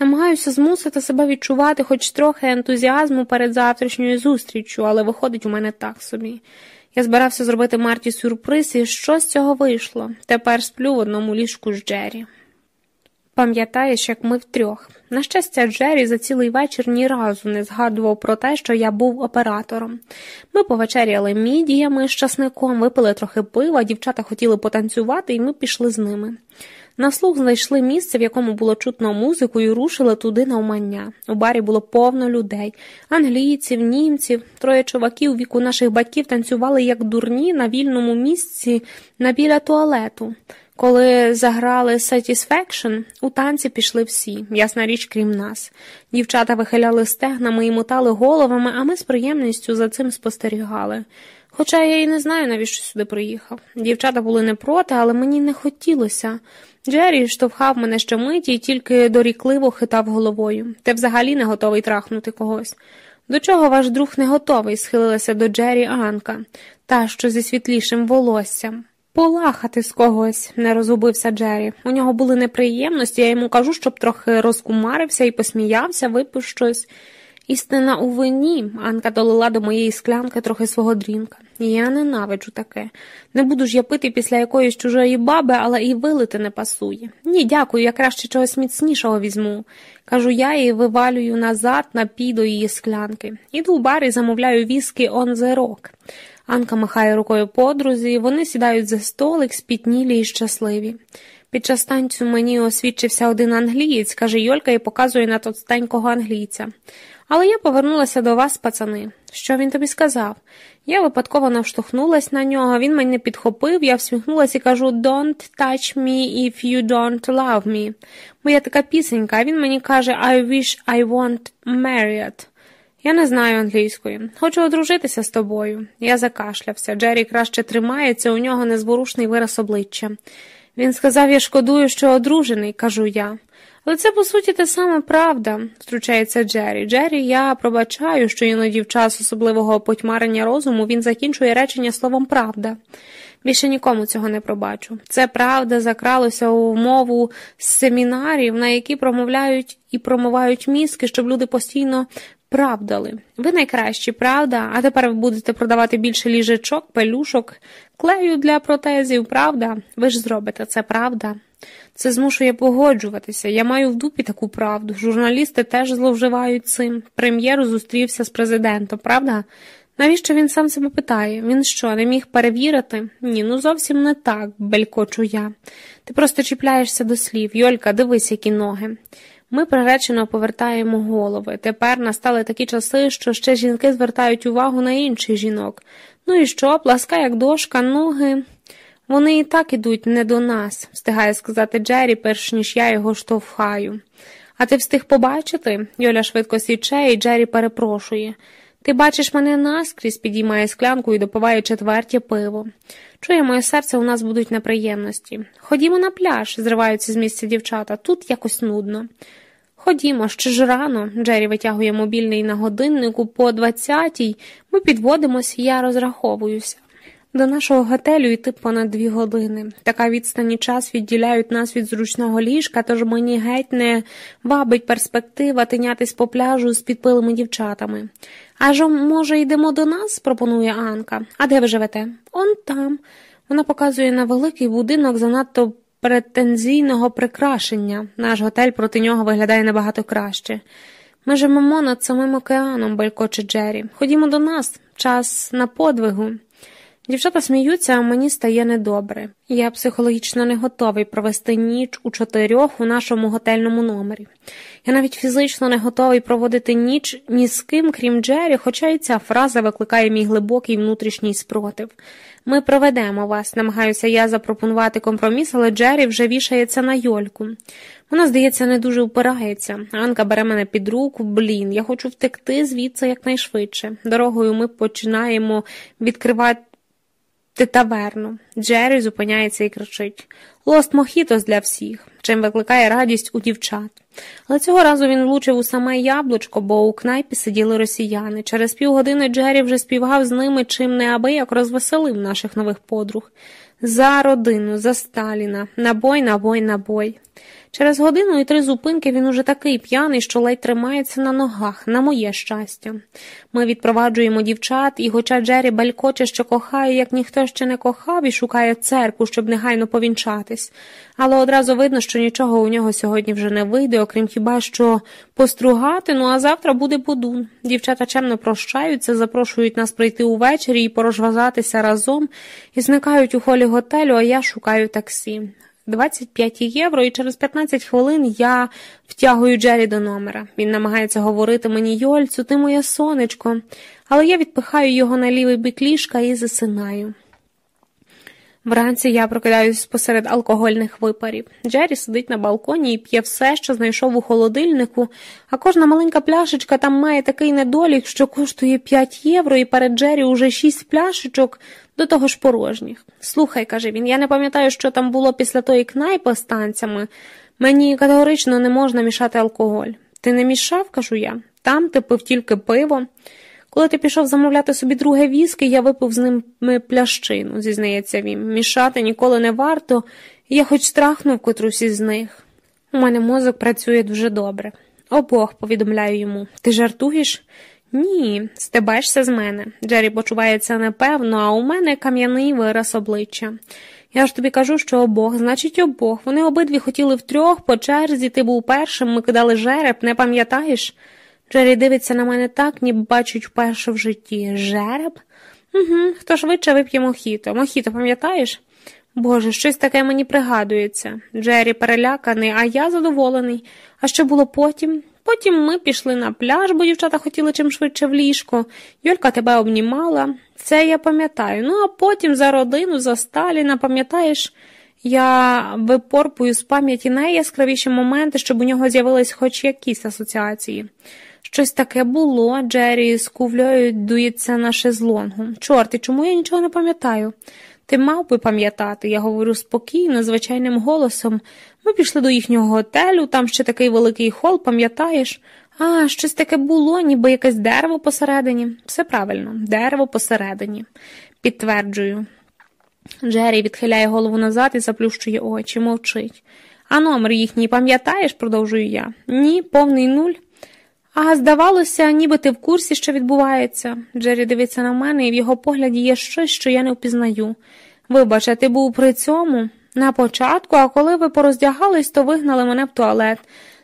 Намагаюся змусити себе відчувати хоч трохи ентузіазму перед завтрашньою зустріччю, але виходить у мене так собі. Я збирався зробити Марті сюрприз, і що з цього вийшло? Тепер сплю в одному ліжку з Джері. Пам'ятаєш, як ми втрьох. На щастя, Джері за цілий вечір ні разу не згадував про те, що я був оператором. Ми повечеряли мідіями з часником, випили трохи пива, дівчата хотіли потанцювати, і ми пішли з ними. На слух знайшли місце, в якому було чутно музику, і рушили туди на умання. У барі було повно людей англійців, німців, троє чуваків віку наших батьків танцювали як дурні на вільному місці на біля туалету. Коли заграли Satisfaction, у танці пішли всі, ясна річ, крім нас. Дівчата вихиляли стегнами і мотали головами, а ми з приємністю за цим спостерігали. Хоча я і не знаю, навіщо сюди приїхав. Дівчата були не проти, але мені не хотілося. Джері штовхав мене ще миті і тільки дорікливо хитав головою. Ти взагалі не готовий трахнути когось. До чого ваш друг не готовий? схилилася до Джері Анка, та що зі світлішим волоссям. Полахати з когось, не розгубився Джері. У нього були неприємності, я йому кажу, щоб трохи розкумарився і посміявся, випив щось. Істина у вині, Анка долила до моєї склянки трохи свого дрінка. Я ненавиджу таке. Не буду ж я пити після якоїсь чужої баби, але і вилити не пасує. Ні, дякую, я краще чогось міцнішого візьму. Кажу я і вивалюю назад напій до її склянки. Іду в бар і замовляю віскі on the rock. Анка махає рукою подрузі, вони сідають за столик, спітнілі і щасливі. Під час танцю мені освідчився один англієць, каже Йолька і показує на товстенького англійця. Але я повернулася до вас, пацани. Що він тобі сказав? Я випадково навштовхнулась на нього, він мене підхопив, я всміхнулася і кажу Don't touch me if you don't love me. Моя така пісенька, а він мені каже I wish I want married. Я не знаю англійської. Хочу одружитися з тобою. Я закашлявся. Джері краще тримається, у нього незворушний вираз обличчя. Він сказав, я шкодую, що одружений, кажу я. Але це, по суті, те саме правда, втручається Джері. Джері, я пробачаю, що іноді в час особливого потьмарення розуму він закінчує речення словом правда. Більше нікому цього не пробачу. Це правда закралося у мову семінарів, на які промовляють і промивають мізки, щоб люди постійно правдали. Ви найкращі, правда, а тепер ви будете продавати більше ліжечок, пелюшок, клею для протезів, правда? Ви ж зробите це, правда? Це змушує погоджуватися. Я маю в дупі таку правду. Журналісти теж зловживають цим. Прем'єр зустрівся з президентом, правда? Навіщо він сам себе питає? Він що, не міг перевірити? Ні, ну зовсім не так, белькочу я. Ти просто чіпляєшся до слів. Йолька, дивись, які ноги. Ми приречено повертаємо голови. Тепер настали такі часи, що ще жінки звертають увагу на інших жінок. Ну і що, пласка, як дошка, ноги. Вони і так ідуть не до нас, встигає сказати Джері, перш ніж я його штовхаю. А ти встиг побачити? Йоля швидко січе, і Джері перепрошує. Ти бачиш мене наскрізь, підіймає склянку і допиває четверті пиво. Чує моє серце, у нас будуть неприємності. Ходімо на пляж, зриваються з місця дівчата, тут якось нудно. Ходімо, ще ж рано. Джері витягує мобільний на годиннику по двадцятій. Ми підводимось, я розраховуюся. До нашого готелю йти понад дві години. Така відстань і час відділяють нас від зручного ліжка, тож мені геть не вабить перспектива тинятись по пляжу з підпилими дівчатами. Аж, може, йдемо до нас? пропонує Анка. А де ви живете? Он там. Вона показує на великий будинок занадто претензійного прикрашення. Наш готель проти нього виглядає набагато краще. Ми живемо над самим океаном, белькоче Джері. Ходімо до нас, час на подвигу. Дівчата сміються, а мені стає недобре. Я психологічно не готовий провести ніч у чотирьох у нашому готельному номері. Я навіть фізично не готовий проводити ніч ні з ким, крім Джері, хоча і ця фраза викликає мій глибокий внутрішній спротив. Ми проведемо вас, намагаюся я запропонувати компроміс, але Джері вже вішається на Йольку. Вона, здається, не дуже впирається. Анка бере мене під руку, блін, я хочу втекти звідси якнайшвидше. Дорогою ми починаємо відкривати таверну. Джері зупиняється і кричить Лост Мохітос для всіх, чим викликає радість у дівчат. Але цього разу він влучив у саме яблучко, бо у кнайпі сиділи росіяни. Через півгодини Джері вже співав з ними чим неабияк розвеселив наших нових подруг. За родину, за Сталіна, набой, набой, набой. Через годину і три зупинки він уже такий п'яний, що ледь тримається на ногах, на моє щастя. Ми відпроваджуємо дівчат, і, хоча Джері белькоче, що кохає, як ніхто ще не кохав, і шукає церкву, щоб негайно повінчатись, але одразу видно, що нічого у нього сьогодні вже не вийде, окрім хіба що постругати, ну а завтра буде будун. Дівчата чемно прощаються, запрошують нас прийти увечері і порозважатися разом і зникають у холі готелю, а я шукаю таксі. 25 євро, і через 15 хвилин я втягую Джері до номера. Він намагається говорити мені Йольцю, ти моє сонечко, але я відпихаю його на лівий бік ліжка і засинаю. Вранці я прокидаюсь посеред алкогольних випарів. Джері сидить на балконі і п'є все, що знайшов у холодильнику, а кожна маленька пляшечка там має такий недолік, що коштує 5 євро, і перед Джері уже 6 пляшечок, до того ж порожніх. Слухай, каже він, я не пам'ятаю, що там було після тої кнайпи з танцями. Мені категорично не можна мішати алкоголь. Ти не мішав, кажу я. Там ти пив тільки пиво. Коли ти пішов замовляти собі друге віски, я випив з ними плящину, зізнається він. Мішати ніколи не варто, я хоч страхнув котрусь із них. У мене мозок працює дуже добре. Обох, повідомляю йому. Ти жартуєш? Ні, стебаєшся з мене. Джері почувається непевно, а у мене кам'яний вираз обличчя. Я ж тобі кажу, що обох, значить, обох. Вони обидві хотіли втрьох, по черзі, ти був першим, ми кидали жереб, не пам'ятаєш? Джері дивиться на мене так, ніби бачить вперше в житті. Жереб? Угу, Хто швидше вип'є мохіто. Мохіто, пам'ятаєш? Боже, щось таке мені пригадується. Джері переляканий, а я задоволений. А що було потім? Потім ми пішли на пляж, бо дівчата хотіли чим швидше в ліжко. Юлька тебе обнімала. Це я пам'ятаю. Ну, а потім за родину, за Сталіна, пам'ятаєш, я випорпую з пам'яті найяскравіші моменти, щоб у нього з'явились хоч якісь асоціації. Щось таке було, Джері з кувлею дується на шезлонгу. Чорт, і чому я нічого не пам'ятаю? Ти мав би пам'ятати, я говорю спокійно, звичайним голосом. Ми пішли до їхнього готелю, там ще такий великий хол, пам'ятаєш? А, щось таке було, ніби якесь дерево посередині. Все правильно, дерево посередині. Підтверджую. Джері відхиляє голову назад і заплющує очі, мовчить. А номер їхній пам'ятаєш, продовжую я. Ні, повний нуль. А здавалося, ніби ти в курсі, що відбувається. Джері дивиться на мене, і в його погляді є щось, що я не впізнаю. Вибач, а ти був при цьому на початку, а коли ви пороздягались, то вигнали мене в туалет.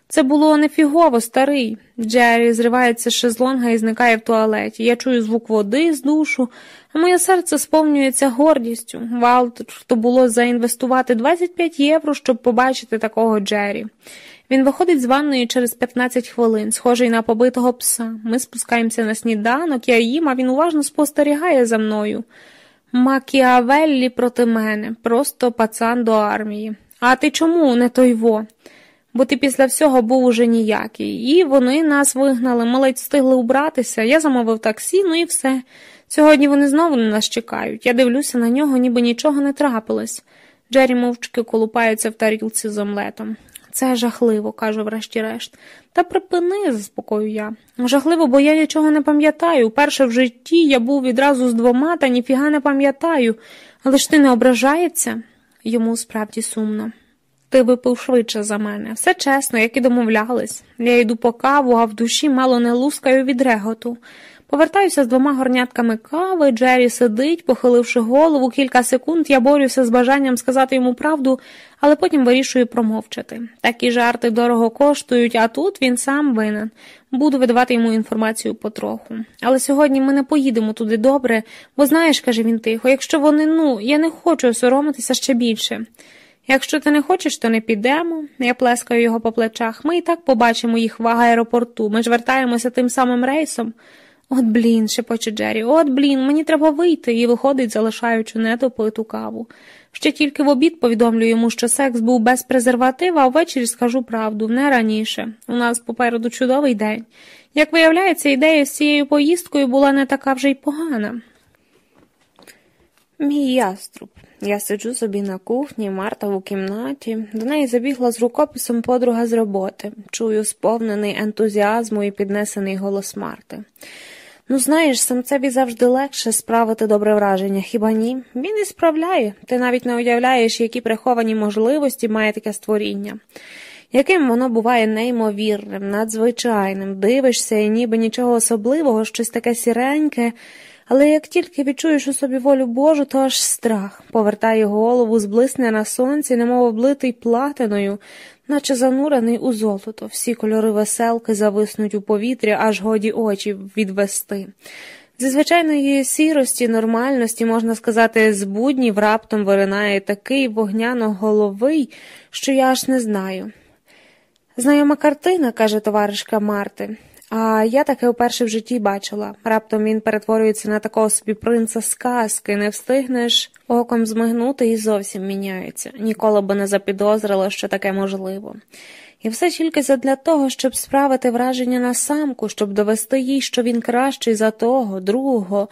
Це було нефігово, старий. Джері зривається з шезлонга і зникає в туалеті. Я чую звук води з душу, а моє серце сповнюється гордістю. Варто було заінвестувати 25 євро, щоб побачити такого Джері. Він виходить з ванної через 15 хвилин, схожий на побитого пса. Ми спускаємося на сніданок, я їм, а він уважно спостерігає за мною. Макіавеллі проти мене, просто пацан до армії. А ти чому не той во? Бо ти після всього був уже ніякий. І вони нас вигнали, ми ледь встигли убратися, я замовив таксі, ну і все. Сьогодні вони знову на нас чекають. Я дивлюся на нього, ніби нічого не трапилось. Джері мовчки колупається в тарілці з омлетом. Це жахливо, кажу врешті-решт. Та припини, заспокою я. Жахливо, бо я нічого не пам'ятаю. Уперше в житті я був відразу з двома та ніфіга не пам'ятаю. Але ж ти не ображається? Йому справді сумно. Ти випив швидше за мене. Все чесно, як і домовлялись. Я йду по каву, а в душі мало не лускаю від реготу. Повертаюся з двома горнятками кави, Джері сидить, похиливши голову, кілька секунд я борюся з бажанням сказати йому правду, але потім вирішую промовчати. Такі жарти дорого коштують, а тут він сам винен. Буду видавати йому інформацію потроху. Але сьогодні ми не поїдемо туди добре, бо знаєш, каже він тихо, якщо вони, ну, я не хочу соромитися ще більше. Якщо ти не хочеш, то не підемо. Я плескаю його по плечах. Ми і так побачимо їх в аеропорту. Ми ж вертаємося тим самим рейсом. От блін, шепоче Джері, от блін, мені треба вийти, і виходить, залишаючи недопиту каву. Ще тільки в обід повідомлю йому, що секс був без презерватива, а ввечері скажу правду, не раніше. У нас попереду чудовий день. Як виявляється, ідея з цією поїздкою була не така вже й погана. Мій яструб. Я сиджу собі на кухні, Марта у кімнаті. До неї забігла з рукописом подруга з роботи. Чую сповнений ентузіазму і піднесений голос Марти. Ну, знаєш, самцеві завжди легше справити добре враження, хіба ні? Він і справляє. Ти навіть не уявляєш, які приховані можливості має таке створіння. Яким воно буває неймовірним, надзвичайним, дивишся і ніби нічого особливого, щось таке сіреньке, але як тільки відчуєш у собі волю Божу, то аж страх повертає голову, зблисне на сонці, немов облитий платиною, наче занурений у золото, всі кольори веселки зависнуть у повітря, аж годі очі відвести. Зі звичайної сірості, нормальності, можна сказати, з буднів раптом виринає такий вогняно-головий, що я аж не знаю. Знайома картина, каже товаришка Марти. А я таке вперше в житті бачила. Раптом він перетворюється на такого собі принца сказки, не встигнеш оком змигнути і зовсім міняється. Ніколи би не запідозрила, що таке можливо. І все тільки задля того, щоб справити враження на самку, щоб довести їй, що він кращий за того, другого.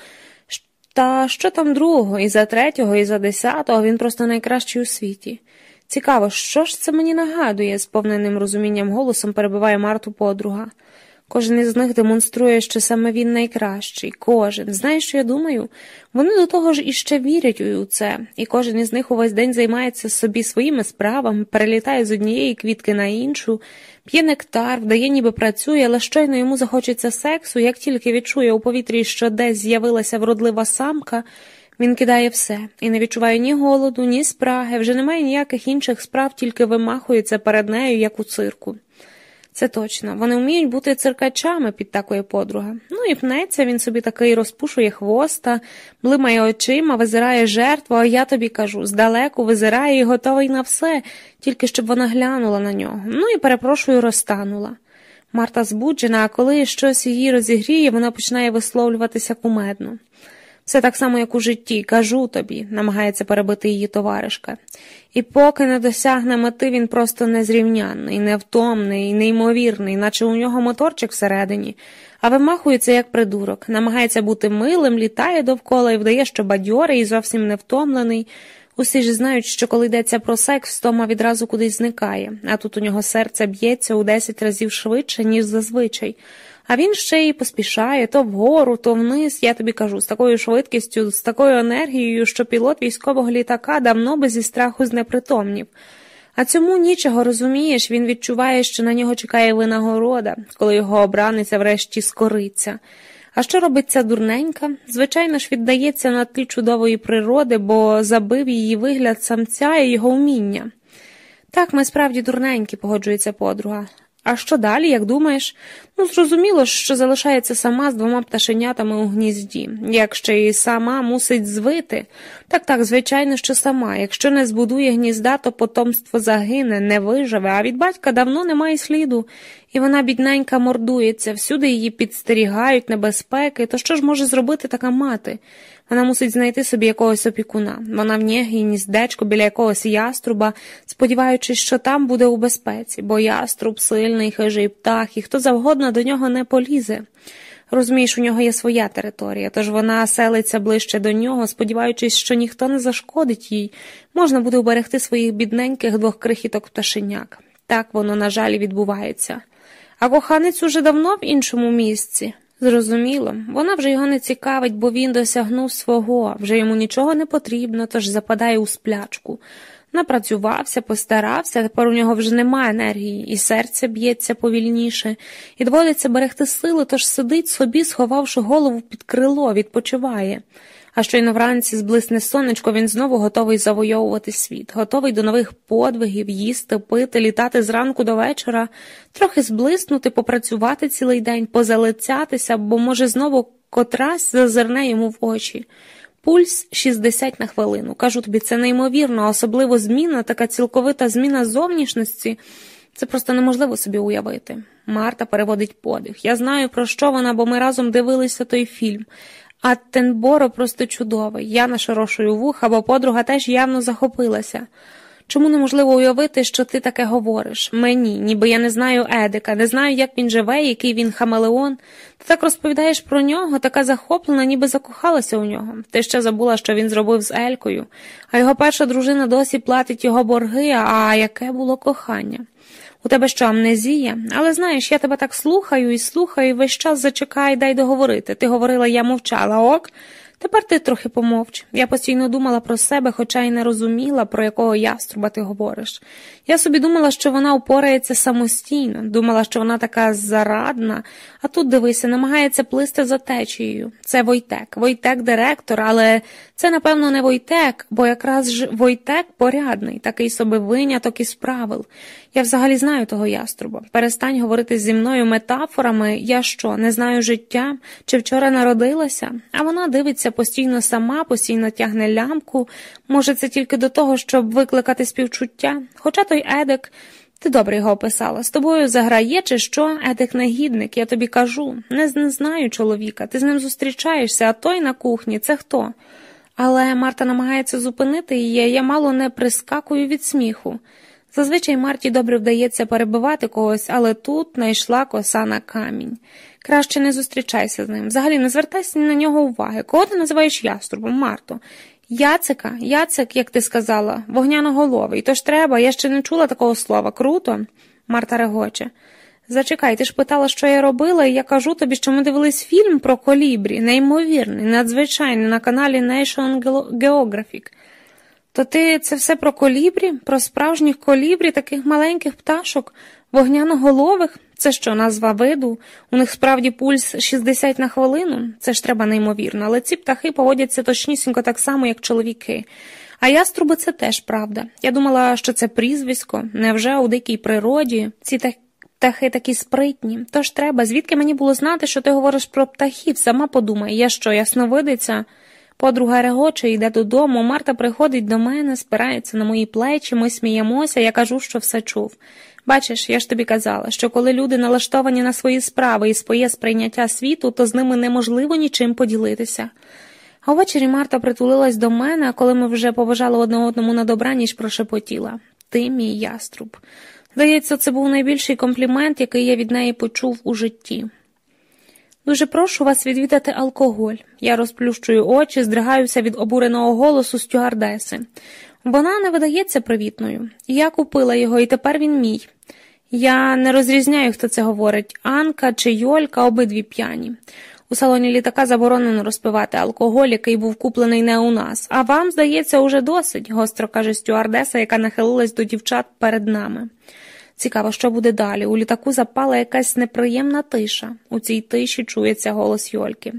Та що там другого, і за третього, і за десятого він просто найкращий у світі. Цікаво, що ж це мені нагадує, сповненим розумінням голосом перебиває Марту подруга. Кожен із них демонструє, що саме він найкращий, кожен. Знаєш, що я думаю? Вони до того ж іще вірять у це, і кожен із них увесь день займається собі своїми справами, перелітає з однієї квітки на іншу, п'є нектар, вдає, ніби працює, але щойно йому захочеться сексу, як тільки відчує у повітрі, що десь з'явилася вродлива самка. Він кидає все і не відчуває ні голоду, ні спраги, вже немає ніяких інших справ, тільки вимахується перед нею, як у цирку. Це точно, вони вміють бути циркачами, підтакує подруга. Ну і пнеться він собі такий розпушує хвоста, блимає очима, визирає жертву, а я тобі кажу, здалеку визирає і готовий на все, тільки щоб вона глянула на нього. Ну і перепрошую, розтанула. Марта збуджена, а коли щось її розігріє, вона починає висловлюватися кумедно. Все так само, як у житті, кажу тобі, намагається перебити її товаришка. І поки не досягне мети, він просто незрівнянний, невтомний, неймовірний, наче у нього моторчик всередині, а вимахується як придурок, намагається бути милим, літає довкола і вдає, що бадьорий і зовсім не втомлений. Усі ж знають, що коли йдеться про секс, стома відразу кудись зникає, а тут у нього серце б'ється у десять разів швидше, ніж зазвичай. А він ще й поспішає то вгору, то вниз, я тобі кажу, з такою швидкістю, з такою енергією, що пілот військового літака давно би зі страху знепритомнів. А цьому нічого розумієш, він відчуває, що на нього чекає винагорода, коли його обраниця врешті скориться. А що робить ця дурненька? Звичайно ж, віддається на тлі чудової природи, бо забив її вигляд самця і його вміння. Так, ми справді дурненькі, погоджується подруга. А що далі, як думаєш? Ну, зрозуміло, що залишається сама з двома пташенятами у гнізді, як ще сама мусить звити. Так так, звичайно, що сама. Якщо не збудує гнізда, то потомство загине, не виживе, а від батька давно немає сліду, і вона, бідненька, мордується, всюди її підстерігають небезпеки. То що ж може зробити така мати? Вона мусить знайти собі якогось опікуна. Вона в нєгі гніздечко біля якогось яструба, сподіваючись, що там буде у безпеці, бо яструб сильний, хижий птах, і хто завгодно до нього не полізе. Розумієш, у нього є своя територія, тож вона селиться ближче до нього, сподіваючись, що ніхто не зашкодить їй, можна буде уберегти своїх бідненьких двох крихіток пташеняк. Так воно, на жаль, відбувається. А коханець уже давно в іншому місці. Зрозуміло, вона вже його не цікавить, бо він досягнув свого, вже йому нічого не потрібно, тож западає у сплячку. Напрацювався, постарався, тепер у нього вже немає енергії, і серце б'ється повільніше, і доводиться берегти сили, тож сидить собі, сховавши голову під крило, відпочиває. А щойно вранці зблисне сонечко, він знову готовий завойовувати світ, готовий до нових подвигів, їсти, пити, літати зранку до вечора, трохи зблиснути, попрацювати цілий день, позалицятися, бо, може, знову котрась зазирне йому в очі. Пульс 60 на хвилину. Кажу тобі, це неймовірно, особливо зміна, така цілковита зміна зовнішності. Це просто неможливо собі уявити. Марта переводить подих. Я знаю, про що вона, бо ми разом дивилися той фільм. А Тенборо просто чудовий. Я нашорошую вуха, бо подруга теж явно захопилася. Чому неможливо уявити, що ти таке говориш? Мені, ніби я не знаю Едика, не знаю, як він живе, який він хамелеон. Ти так розповідаєш про нього, така захоплена, ніби закохалася у нього. Ти ще забула, що він зробив з Елькою, а його перша дружина досі платить його борги, а яке було кохання. У тебе що, амнезія? Але знаєш, я тебе так слухаю і слухаю, і весь час зачекай, дай договорити. Ти говорила, я мовчала, ок? Тепер ти трохи помовч. Я постійно думала про себе, хоча й не розуміла, про якого яструба ти говориш. Я собі думала, що вона упорається самостійно, думала, що вона така зарадна, а тут, дивися, намагається плисти за течією. Це Войтек, Войтек директор, але це, напевно, не Войтек, бо якраз ж Войтек порядний, такий собі виняток із правил. Я взагалі знаю того яструба. Перестань говорити зі мною метафорами, я що, не знаю життя, чи вчора народилася, а вона дивиться постійно сама, постійно тягне лямку. Може, це тільки до того, щоб викликати співчуття. Хоча той Едик. Ти добре його описала. З тобою заграє, чи що, Едик негідник, я тобі кажу. Не, не знаю чоловіка. Ти з ним зустрічаєшся, а той на кухні це хто? Але Марта намагається зупинити її, я мало не прискакую від сміху. Зазвичай Марті добре вдається перебивати когось, але тут найшла коса на камінь. Краще не зустрічайся з ним. Взагалі не звертайся на нього уваги. Кого ти називаєш яструбом, Марто? Яцика, Яцик, як ти сказала, вогняноголовий. Тож треба, я ще не чула такого слова. Круто? Марта регоче. Зачекай, ти ж питала, що я робила, і я кажу тобі, що ми дивились фільм про колібрі, неймовірний, надзвичайний, на каналі National Geographic. То ти це все про колібрі, про справжніх колібрі, таких маленьких пташок, вогняноголових? Це що, назва виду? У них справді пульс 60 на хвилину? Це ж треба неймовірно, але ці птахи поводяться точнісінько так само, як чоловіки. А яструби це теж правда. Я думала, що це прізвисько, невже у дикій природі ці птахи такі спритні. Тож треба, звідки мені було знати, що ти говориш про птахів? Сама подумай, я що, ясновидиця? Подруга регоче йде додому, Марта приходить до мене, спирається на мої плечі, ми сміємося, я кажу, що все чув. Бачиш, я ж тобі казала, що коли люди налаштовані на свої справи і своє сприйняття світу, то з ними неможливо нічим поділитися. А ввечері Марта притулилась до мене, коли ми вже поважали одне одному на добраніч, прошепотіла Ти мій яструб. Здається, це був найбільший комплімент, який я від неї почув у житті. Дуже прошу вас відвідати алкоголь. Я розплющую очі, здригаюся від обуреного голосу стюардеси. Вона не видається привітною. Я купила його, і тепер він мій. Я не розрізняю, хто це говорить Анка чи Йолька, обидві п'яні. У салоні літака заборонено розпивати алкоголь, який був куплений не у нас. А вам, здається, уже досить, гостро каже стюардеса, яка нахилилась до дівчат перед нами. Цікаво, що буде далі. У літаку запала якась неприємна тиша. У цій тиші чується голос Йольки.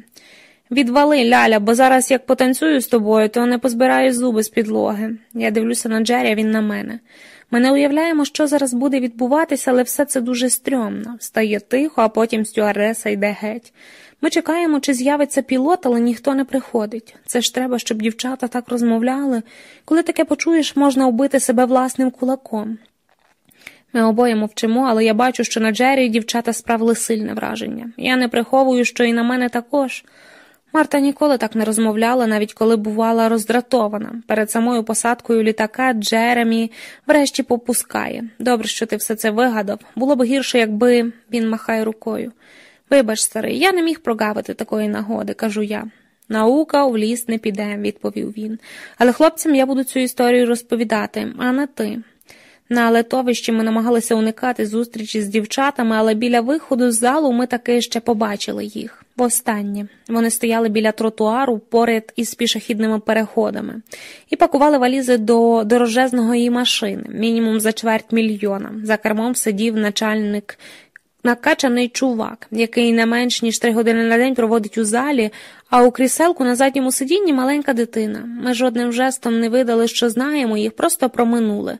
Відвали, Ляля, бо зараз як потанцюю з тобою, то не позбираю зуби з підлоги. Я дивлюся на Джері, а він на мене. Ми не уявляємо, що зараз буде відбуватися, але все це дуже стрьомно. Стає тихо, а потім стюардеса йде геть. Ми чекаємо, чи з'явиться пілот, але ніхто не приходить. Це ж треба, щоб дівчата так розмовляли. Коли таке почуєш, можна вбити себе власним кулаком. Ми обоє мовчимо, але я бачу, що на Джері дівчата справили сильне враження. Я не приховую, що і на мене також. Марта ніколи так не розмовляла, навіть коли бувала роздратована. Перед самою посадкою літака Джеремі врешті попускає. Добре, що ти все це вигадав. Було б гірше, якби він махає рукою. Вибач, старий, я не міг прогавити такої нагоди, кажу я. Наука в ліс не піде, відповів він. Але хлопцям я буду цю історію розповідати, а не ти. На летовищі ми намагалися уникати зустрічі з дівчатами, але біля виходу з залу ми таки ще побачили їх. Востаннє вони стояли біля тротуару поряд із пішохідними переходами і пакували валізи до дорожезного її машини, мінімум за чверть мільйона. За кермом сидів начальник накачаний чувак, який не менш ніж три години на день проводить у залі, а у кріселку на задньому сидінні маленька дитина. Ми жодним жестом не видали, що знаємо, їх просто проминули,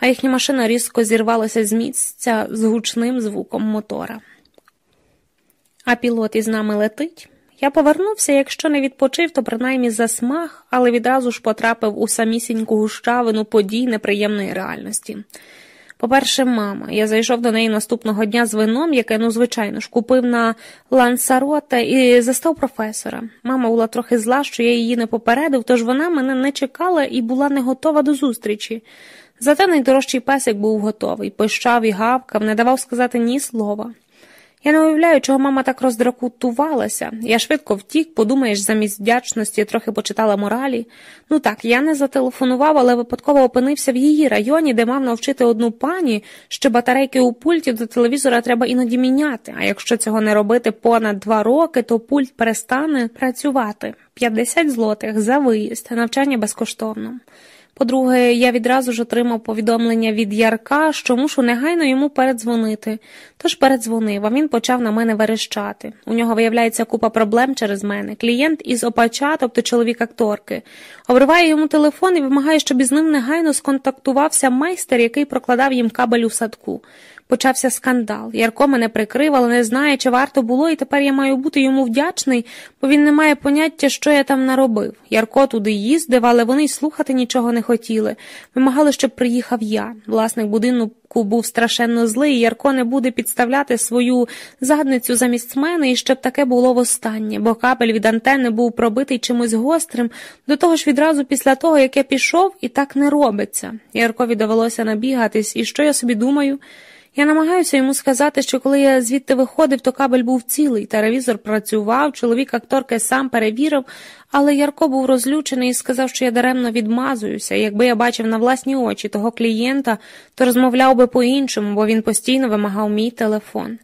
а їхня машина різко зірвалася з місця з гучним звуком мотора. А пілот із нами летить. Я повернувся, якщо не відпочив, то принаймні засмах, але відразу ж потрапив у самісіньку гущавину подій неприємної реальності. По-перше, мама. Я зайшов до неї наступного дня з вином, яке, ну, звичайно ж, купив на лансарота і застав професора. Мама була трохи зла, що я її не попередив, тож вона мене не чекала і була не готова до зустрічі. Зате найдорожчий песик був готовий, пищав і гавкав, не давав сказати ні слова. Я не уявляю, чого мама так роздракутувалася. Я швидко втік, подумаєш, замість вдячності трохи почитала моралі. Ну так, я не зателефонував, але випадково опинився в її районі, де мав навчити одну пані, що батарейки у пульті до телевізора треба іноді міняти. А якщо цього не робити понад два роки, то пульт перестане працювати. 50 злотих за виїзд, навчання безкоштовно. По-друге, я відразу ж отримав повідомлення від Ярка, що мушу негайно йому передзвонити. Тож передзвонив, а він почав на мене верещати. У нього виявляється купа проблем через мене. Клієнт із опача, тобто чоловік акторки, обриває йому телефон і вимагає, щоб із ним негайно сконтактувався майстер, який прокладав їм кабель у садку. Почався скандал. Ярко мене прикрив, але не знає, чи варто було, і тепер я маю бути йому вдячний, бо він не має поняття, що я там наробив. Ярко туди їздив, але вони й слухати нічого не хотіли. Вимагали, щоб приїхав я. Власник будинку був страшенно злий, Ярко не буде підставляти свою задницю замість мене, і щоб таке було востаннє, бо капель від антени був пробитий чимось гострим, до того ж відразу після того, як я пішов, і так не робиться. Яркові довелося набігатись, і що я собі думаю? Я намагаюся йому сказати, що коли я звідти виходив, то кабель був цілий, телевізор працював, чоловік акторки сам перевірив, але Ярко був розлючений і сказав, що я даремно відмазуюся. Якби я бачив на власні очі того клієнта, то розмовляв би по-іншому, бо він постійно вимагав мій телефон.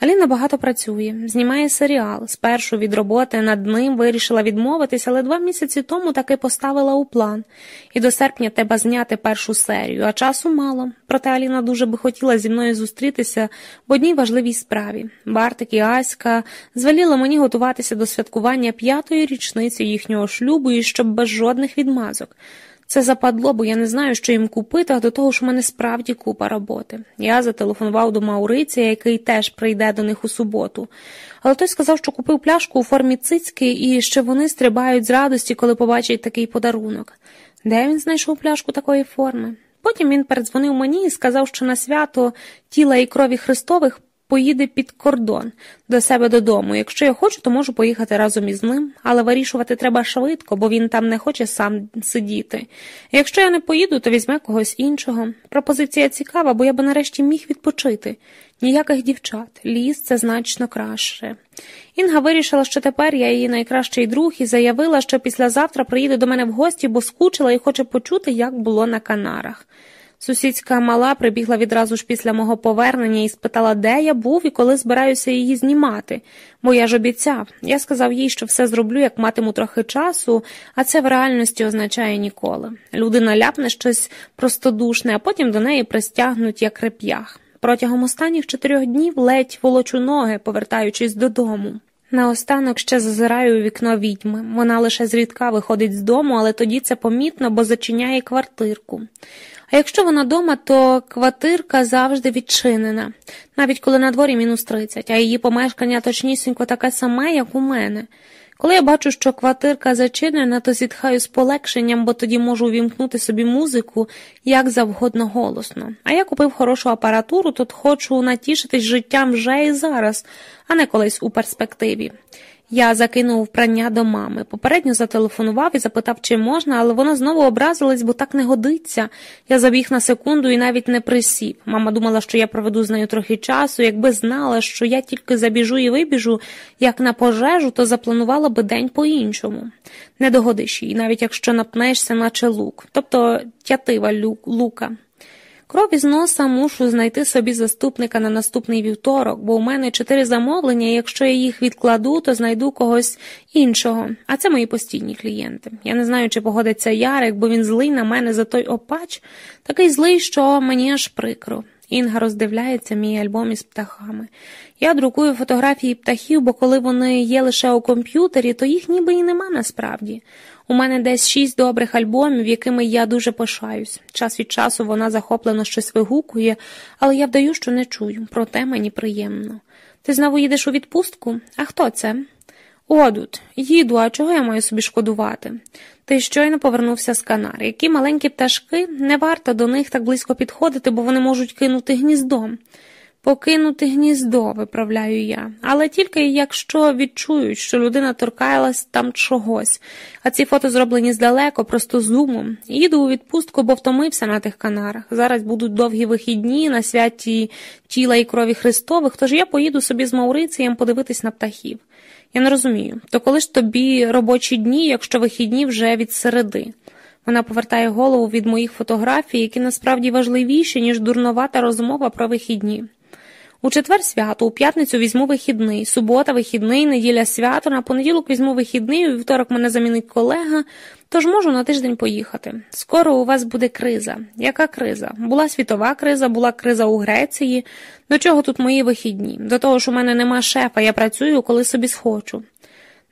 Аліна багато працює, знімає серіал. Спершу від роботи над ним вирішила відмовитись, але два місяці тому таки поставила у план. І до серпня треба зняти першу серію, а часу мало. Проте Аліна дуже би хотіла зі мною зустрітися в одній важливій справі. Бартик і Аська звеліли мені готуватися до святкування п'ятої річниці їхнього шлюбу і щоб без жодних відмазок. Це западло, бо я не знаю, що їм купити, а до того ж у мене справді купа роботи. Я зателефонував до Мауриція, який теж прийде до них у суботу. Але той сказав, що купив пляшку у формі цицьки і що вони стрибають з радості, коли побачать такий подарунок. Де він знайшов пляшку такої форми? Потім він передзвонив мені і сказав, що на свято тіла і крові Христових поїде під кордон до себе додому. Якщо я хочу, то можу поїхати разом із ним, але вирішувати треба швидко, бо він там не хоче сам сидіти. Якщо я не поїду, то візьме когось іншого. Пропозиція цікава, бо я би нарешті міг відпочити. Ніяких дівчат, ліс це значно краще. Інга вирішила, що тепер я її найкращий друг, і заявила, що післязавтра приїде до мене в гості, бо скучила і хоче почути, як було на Канарах. Сусідська мала прибігла відразу ж після мого повернення і спитала, де я був і коли збираюся її знімати, бо я ж обіцяв. Я сказав їй, що все зроблю, як матиму трохи часу, а це в реальності означає ніколи. Людина ляпне щось простодушне, а потім до неї пристягнуть як реп'ях. Протягом останніх чотирьох днів ледь волочу ноги, повертаючись додому. Наостанок ще зазираю у вікно відьми. Вона лише зрідка виходить з дому, але тоді це помітно, бо зачиняє квартирку. А якщо вона дома, то квартирка завжди відчинена, навіть коли на дворі мінус 30, а її помешкання точнісінько таке саме, як у мене. Коли я бачу, що квартирка зачинена, то зітхаю з полегшенням, бо тоді можу увімкнути собі музику як завгодно голосно. А я купив хорошу апаратуру, то хочу натішитись життям вже і зараз, а не колись у перспективі. Я закинув прання до мами. Попередньо зателефонував і запитав, чи можна, але вона знову образилась, бо так не годиться. Я забіг на секунду і навіть не присів. Мама думала, що я проведу з нею трохи часу. Якби знала, що я тільки забіжу і вибіжу, як на пожежу, то запланувала би день по-іншому. Не догодиш їй, навіть якщо напнешся, наче лук, тобто тятива лука. Кров із носа мушу знайти собі заступника на наступний вівторок, бо у мене чотири замовлення, і якщо я їх відкладу, то знайду когось іншого. А це мої постійні клієнти. Я не знаю, чи погодиться Ярик, бо він злий на мене за той опач, такий злий, що мені аж прикро. Інга роздивляється мій альбом із птахами. Я друкую фотографії птахів, бо коли вони є лише у комп'ютері, то їх ніби і нема насправді. У мене десь шість добрих альбомів, якими я дуже пишаюсь. Час від часу вона захоплено щось вигукує, але я вдаю, що не чую, проте мені приємно. Ти знову їдеш у відпустку? А хто це? Одут, їду, а чого я маю собі шкодувати? Ти щойно повернувся з канар. Які маленькі пташки, не варто до них так близько підходити, бо вони можуть кинути гніздо. Покинути гніздо, виправляю я, але тільки якщо відчують, що людина торкалась там чогось, а ці фото зроблені здалеко, просто зумом. Їду у відпустку, бо втомився на тих канарах. Зараз будуть довгі вихідні на святі тіла і крові Христових, тож я поїду собі з Маурицієм подивитись на птахів. Я не розумію, то коли ж тобі робочі дні, якщо вихідні вже від середи? Вона повертає голову від моїх фотографій, які насправді важливіші, ніж дурновата розмова про вихідні. У четвер свято, у п'ятницю візьму вихідний, субота, вихідний, неділя свято, на понеділок візьму вихідний, у вівторок мене замінить колега, тож можу на тиждень поїхати. Скоро у вас буде криза. Яка криза? Була світова криза, була криза у Греції. До чого тут мої вихідні? До того ж у мене нема шефа, я працюю, коли собі схочу.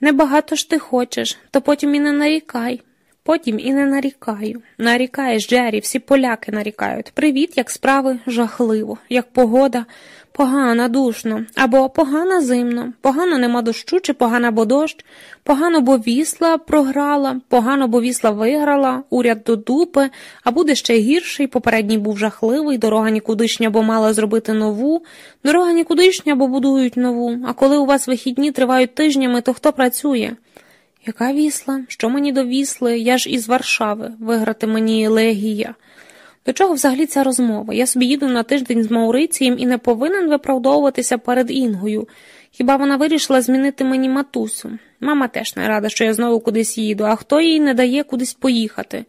Небагато ж ти хочеш, то потім і не нарікай. Потім і не нарікаю. Нарікаєш, Джері, всі поляки нарікають. Привіт, як справи, жахливо, як погода. Погано, душно, або погано зимно, погано нема дощу, чи погано, бо дощ, погано, бо вісла програла, погано, бо вісла виграла, уряд до дупи, а буде ще гірший, попередній був жахливий, дорога нікудишня, бо мала зробити нову, дорога нікудишня, бо будують нову, а коли у вас вихідні тривають тижнями, то хто працює? Яка вісла? Що мені до вісли? Я ж із Варшави, виграти мені легія. До чого взагалі ця розмова? Я собі їду на тиждень з Маурицієм і не повинен виправдовуватися перед Інгою. Хіба вона вирішила змінити мені матусю? Мама теж не рада, що я знову кудись їду, а хто їй не дає кудись поїхати?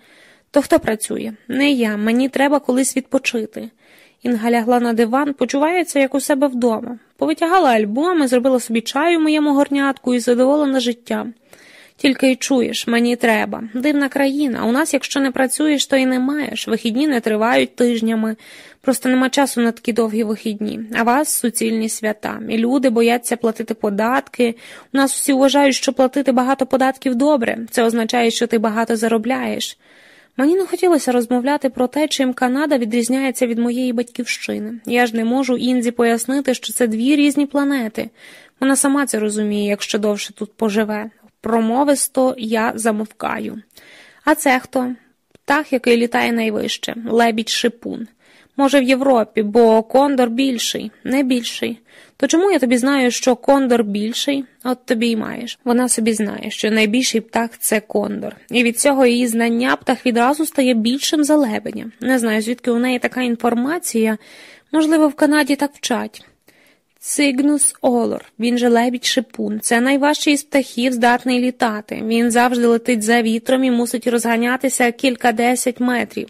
То хто працює? Не я, мені треба колись відпочити. Інга лягла на диван, почувається, як у себе вдома. Повитягала альбоми, зробила собі чаю моєму горнятку і задоволена життям. Тільки й чуєш, мені треба. Дивна країна. У нас, якщо не працюєш, то і не маєш. Вихідні не тривають тижнями. Просто нема часу на такі довгі вихідні. А вас суцільні свята. І люди бояться платити податки. У нас всі вважають, що платити багато податків добре. Це означає, що ти багато заробляєш. Мені не хотілося розмовляти про те, чим Канада відрізняється від моєї батьківщини. Я ж не можу Інзі пояснити, що це дві різні планети. Вона сама це розуміє, якщо довше тут поживе. Промовисто я замовкаю. А це хто? Птах, який літає найвище, лебідь шипун. Може, в Європі, бо кондор більший, не більший. То чому я тобі знаю, що кондор більший? От тобі й маєш. Вона собі знає, що найбільший птах це кондор, і від цього її знання птах відразу стає більшим за лебедя. Не знаю, звідки у неї така інформація. Можливо, в Канаді так вчать. Цигнус Олор, він же лебідь шипун. Це найважчий із птахів, здатний літати. Він завжди летить за вітром і мусить розганятися кілька десять метрів,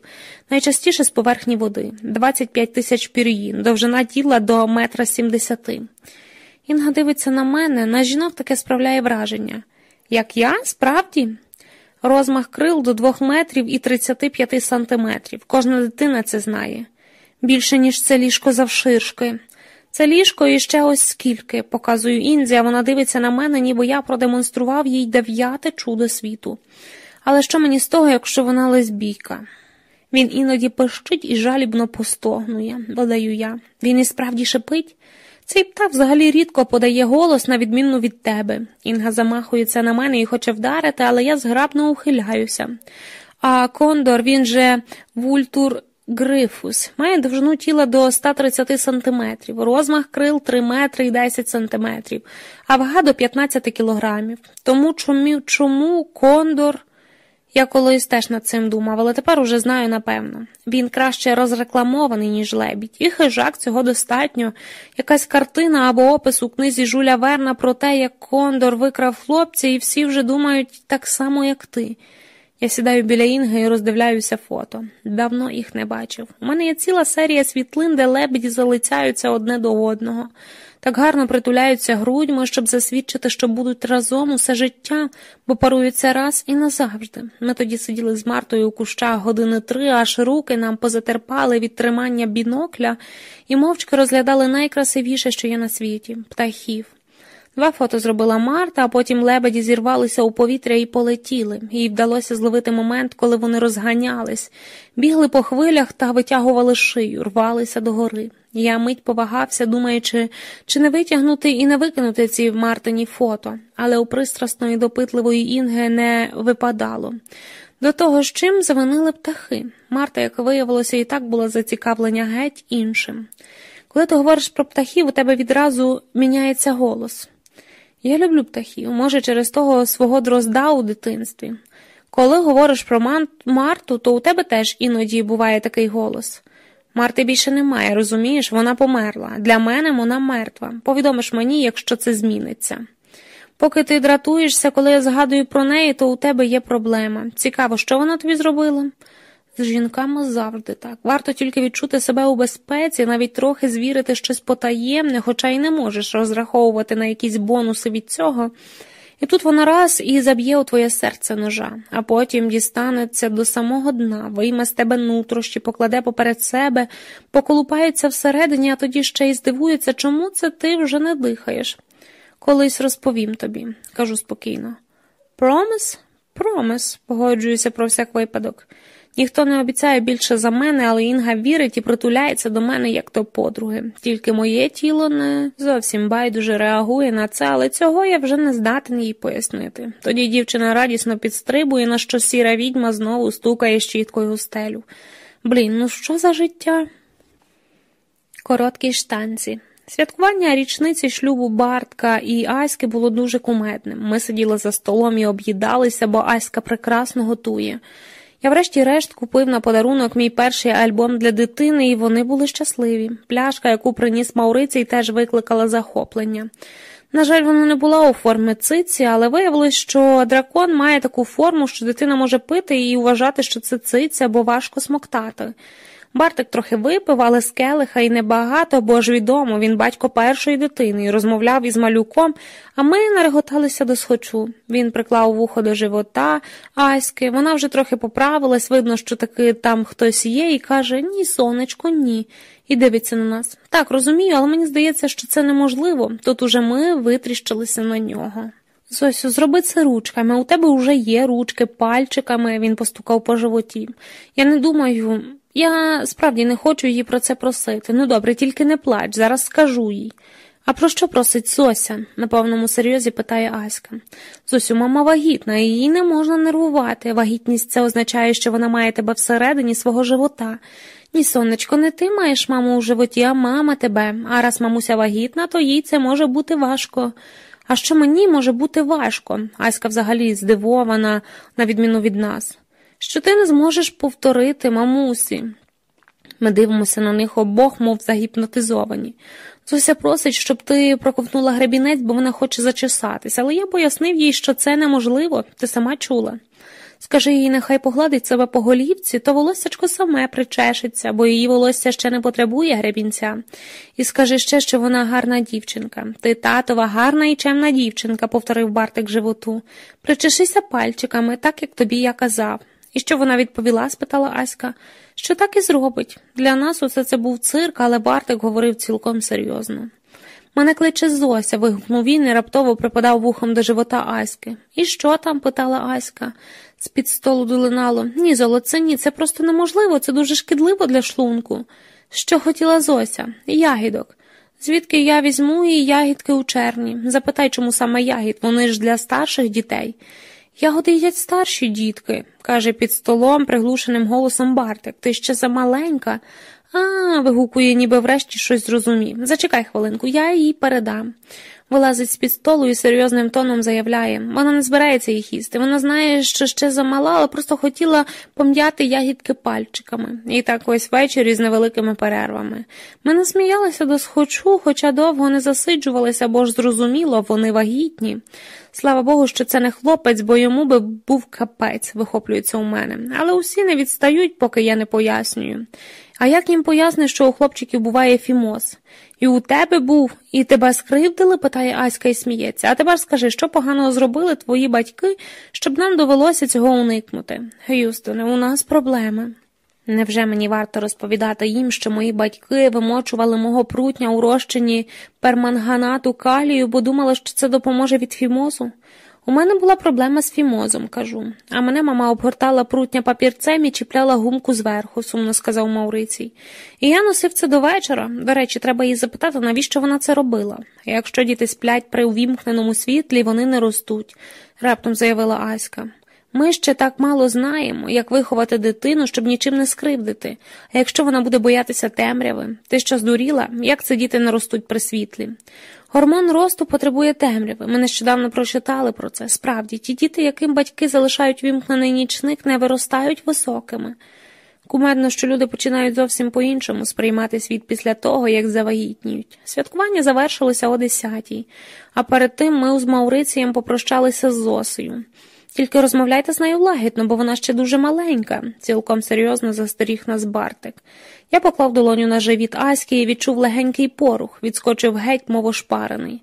найчастіше з поверхні води, 25 тисяч пір'їн, довжина тіла до метра сімдесяти. Інга дивиться на мене, на жінок таке справляє враження. Як я, справді? Розмах крил до двох метрів і 35 сантиметрів. Кожна дитина це знає. Більше, ніж це ліжко завширшки. Це ліжко і ще ось скільки, показую Інзі, а вона дивиться на мене, ніби я продемонстрував їй дев'яте чудо світу. Але що мені з того, якщо вона лесбійка? Він іноді пищить і жалібно постогнує, додаю я. Він і справді шипить. Цей птах взагалі рідко подає голос, на відміну від тебе. Інга замахується на мене і хоче вдарити, але я зграбно ухиляюся. А Кондор, він же вультур Грифус має довжину тіла до 130 см, розмах крил 3 метри і 10 см, а вага до 15 кілограмів. Тому чому, чому кондор? Я колись теж над цим думав, але тепер уже знаю напевно. Він краще розрекламований, ніж лебідь, і хижак цього достатньо. Якась картина або опис у книзі Жуля Верна про те, як кондор викрав хлопця, і всі вже думають так само, як ти. Я сідаю біля Інги і роздивляюся фото. Давно їх не бачив. У мене є ціла серія світлин, де лебеді залицяються одне до одного. так гарно притуляються грудьми, щоб засвідчити, що будуть разом усе життя, бо паруються раз і назавжди. Ми тоді сиділи з Мартою у кущах години три, аж руки нам позатерпали від тримання бінокля і мовчки розглядали найкрасивіше, що є на світі птахів. Два фото зробила Марта, а потім лебеді зірвалися у повітря і полетіли. Їй вдалося зловити момент, коли вони розганялись, бігли по хвилях та витягували шию, рвалися догори. Я мить повагався, думаючи, чи не витягнути і не викинути ці Мартині фото, але у пристрасної допитливої Інги не випадало. До того з чим завинили птахи. Марта, як виявилося, і так була зацікавлення геть іншим. Коли ти говориш про птахів, у тебе відразу міняється голос. Я люблю птахів, може, через того свого дрозда у дитинстві. Коли говориш про Марту, то у тебе теж іноді буває такий голос. Марти більше немає, розумієш, вона померла. Для мене вона мертва. Повідомиш мені, якщо це зміниться. Поки ти дратуєшся, коли я згадую про неї, то у тебе є проблема. Цікаво, що вона тобі зробила? З жінками завжди так. Варто тільки відчути себе у безпеці, навіть трохи звірити щось потаємне, хоча й не можеш розраховувати на якісь бонуси від цього. І тут вона раз і заб'є у твоє серце ножа, а потім дістанеться до самого дна, вийме з тебе нутрощі, покладе поперед себе, поколупається всередині, а тоді ще й здивується, чому це ти вже не дихаєш. Колись розповім тобі, кажу спокійно. Промис? Промис, погоджуюся про всяк випадок. Ніхто не обіцяє більше за мене, але Інга вірить і притуляється до мене як до подруги. Тільки моє тіло не зовсім байдуже реагує на це, але цього я вже не здатен їй пояснити. Тоді дівчина радісно підстрибує, на що сіра відьма знову стукає щіткою у стелю. Блін, ну що за життя? Короткі штанці. Святкування річниці шлюбу Бартка і Аськи було дуже кумедним. Ми сиділи за столом і об'їдалися, бо Аська прекрасно готує. Я, врешті-решт, купив на подарунок мій перший альбом для дитини, і вони були щасливі. Пляшка, яку приніс Маурицій, теж викликала захоплення. На жаль, вона не була у формі циці, але виявилось, що дракон має таку форму, що дитина може пити і вважати, що це циця, бо важко смоктати. Бартик трохи випив, але з келиха і небагато, бо ж відомо, він батько першої дитини і розмовляв із малюком, а ми нареготалися до схочу. Він приклав вухо до живота, Аськи, вона вже трохи поправилась, видно, що таки там хтось є, і каже Ні, сонечко, ні. І дивиться на нас. Так, розумію, але мені здається, що це неможливо. Тут уже ми витріщилися на нього. Зосю, зроби це ручками. У тебе вже є ручки, пальчиками, він постукав по животі. Я не думаю. Я справді не хочу її про це просити. Ну добре, тільки не плач, зараз скажу їй. А про що просить Зося? на повному серйозі питає Аська. Зосю, мама вагітна, її не можна нервувати. Вагітність це означає, що вона має тебе всередині свого живота. Ні, сонечко, не ти маєш маму у животі, а мама тебе. А раз мамуся вагітна, то їй це може бути важко. А що мені може бути важко? Аська взагалі здивована, на відміну від нас що ти не зможеш повторити, мамусі. Ми дивимося на них обох, мов загіпнотизовані. Зося просить, щоб ти проковтнула гребінець, бо вона хоче зачесатись, але я пояснив їй, що це неможливо, ти сама чула. Скажи їй, нехай погладить себе по голівці, то волоссячко саме причешеться, бо її волосся ще не потребує гребінця. І скажи ще, що вона гарна дівчинка. Ти татова, гарна і чемна дівчинка, повторив Бартик животу. Причешися пальчиками, так як тобі я казав. І що вона відповіла? спитала Аська. Що так і зробить. Для нас усе це був цирк, але Бартик говорив цілком серйозно. Мене кличе Зося, вигукнув він і раптово припадав вухом до живота Аськи. І що там? питала Аська. З під столу долинало. Ні, золоце, ні, це просто неможливо, це дуже шкідливо для шлунку. Що хотіла Зося? Ягідок. Звідки я візьму і ягідки у червні? Запитай, чому саме ягід, вони ж для старших дітей. Ягоди їдять старші дітки, каже під столом приглушеним голосом Бартик. Ти ще замаленька. А, вигукує, ніби врешті щось зрозумів. Зачекай хвилинку, я їй передам. Вилазить з під столу і серйозним тоном заявляє вона не збирається їх їсти. Вона знає, що ще замала, але просто хотіла пом'яти ягідки пальчиками. І так ось ввечері з невеликими перервами. Ми не сміялися до схочу, хоча довго не засиджувалися, бо ж зрозуміло, вони вагітні. Слава Богу, що це не хлопець, бо йому би був капець, вихоплюється у мене. Але усі не відстають, поки я не пояснюю. А як їм поясниш, що у хлопчиків буває фімоз? І у тебе був, і тебе скривдили? питає Аська і сміється. А тепер скажи, що поганого зробили твої батьки, щоб нам довелося цього уникнути? Гюстоне, у нас проблеми. Невже мені варто розповідати їм, що мої батьки вимочували мого прутня у розчині перманганату калію, бо думали, що це допоможе від фімозу? У мене була проблема з фімозом, кажу, а мене мама обгортала прутня папірцем і чіпляла гумку зверху, сумно сказав Маурицій. І я носив це до вечора. До речі, треба їй запитати, навіщо вона це робила. Якщо діти сплять при увімкненому світлі, вони не ростуть, раптом заявила Аська. Ми ще так мало знаємо, як виховати дитину, щоб нічим не скривдити. А якщо вона буде боятися темряви, ти що здуріла, як це діти не ростуть при світлі? Гормон росту потребує темряви. Ми нещодавно прочитали про це. Справді, ті діти, яким батьки залишають вімкнений нічник, не виростають високими. Кумедно, що люди починають зовсім по-іншому сприймати світ після того, як завагітніють. Святкування завершилося о десятій, а перед тим ми з Маурицієм попрощалися з Зосею. Тільки розмовляйте з нею лагідно, бо вона ще дуже маленька, цілком серйозно застеріг нас Бартик. Я поклав долоню на живіт Аськи і відчув легенький порух, відскочив геть, мов ошпарений.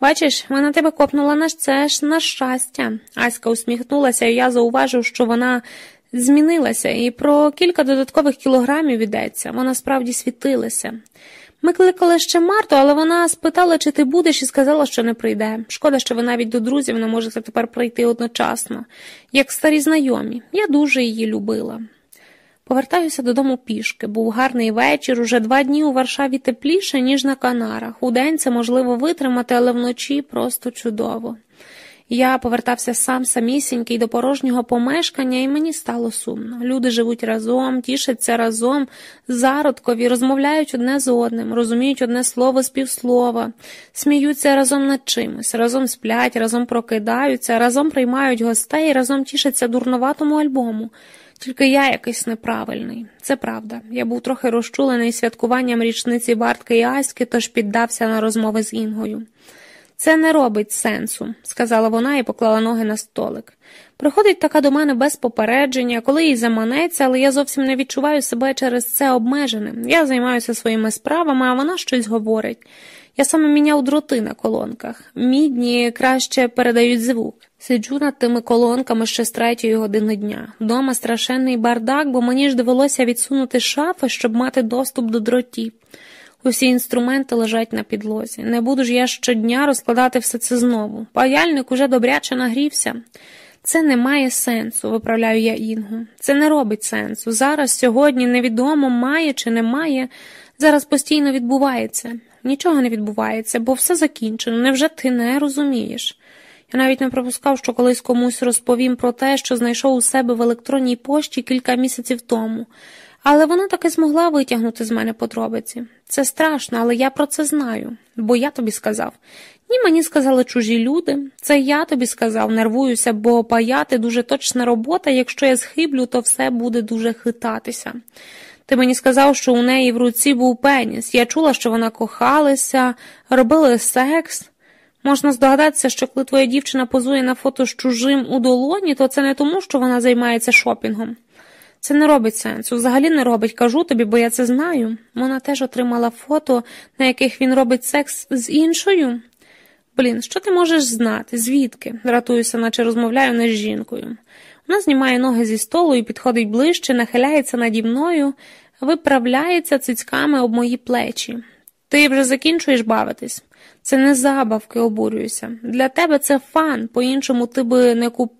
Бачиш, вона тебе копнула на це ж на щастя. Аська усміхнулася, і я зауважив, що вона змінилася, і про кілька додаткових кілограмів йдеться. Вона справді світилася. Ми кликали ще Марту, але вона спитала, чи ти будеш, і сказала, що не прийде. Шкода, що ви навіть до друзів не можете тепер прийти одночасно, як старі знайомі. Я дуже її любила. Повертаюся додому пішки. Був гарний вечір, уже два дні у Варшаві тепліше, ніж на Канарах. Удень це можливо витримати, але вночі просто чудово. Я повертався сам самісінький до порожнього помешкання, і мені стало сумно. Люди живуть разом, тішаться разом, зародкові, розмовляють одне з одним, розуміють одне слово з півслова, сміються разом над чимось, разом сплять, разом прокидаються, разом приймають гостей, разом тішаться дурноватому альбому. Тільки я якийсь неправильний. Це правда. Я був трохи розчулений святкуванням річниці Бартки і Аськи, тож піддався на розмови з Інгою. Це не робить сенсу, сказала вона і поклала ноги на столик. Приходить така до мене без попередження, коли їй заманеться, але я зовсім не відчуваю себе через це обмеженим. Я займаюся своїми справами, а вона щось говорить. Я саме міняв дроти на колонках. Мідні краще передають звук. Сиджу над тими колонками ще з третьої години дня. Вдома страшенний бардак, бо мені ж довелося відсунути шафи, щоб мати доступ до дротів. Усі інструменти лежать на підлозі. Не буду ж я щодня розкладати все це знову. Паяльник уже добряче нагрівся. Це не має сенсу, виправляю я Інгу. Це не робить сенсу. Зараз, сьогодні, невідомо, має чи не має. Зараз постійно відбувається. Нічого не відбувається, бо все закінчено. Невже ти не розумієш? Я навіть не припускав, що колись комусь розповім про те, що знайшов у себе в електронній пошті кілька місяців тому. Але вона таки змогла витягнути з мене подробиці. Це страшно, але я про це знаю, бо я тобі сказав. Ні, мені сказали чужі люди. Це я тобі сказав, нервуюся, бо паяти дуже точна робота, якщо я схиблю, то все буде дуже хитатися. Ти мені сказав, що у неї в руці був пеніс. Я чула, що вона кохалася, робили секс. Можна здогадатися, що коли твоя дівчина позує на фото з чужим у долоні, то це не тому, що вона займається шопінгом. Це не робить сенсу, взагалі не робить, кажу тобі, бо я це знаю. Вона теж отримала фото, на яких він робить секс з іншою. Блін, що ти можеш знати? Звідки? дратуюся, наче розмовляю не з жінкою. Вона знімає ноги зі столу і підходить ближче, нахиляється наді мною, виправляється цицьками об мої плечі. Ти вже закінчуєш бавитись? Це не забавки, обурююся. Для тебе це фан, по-іншому ти би не куп...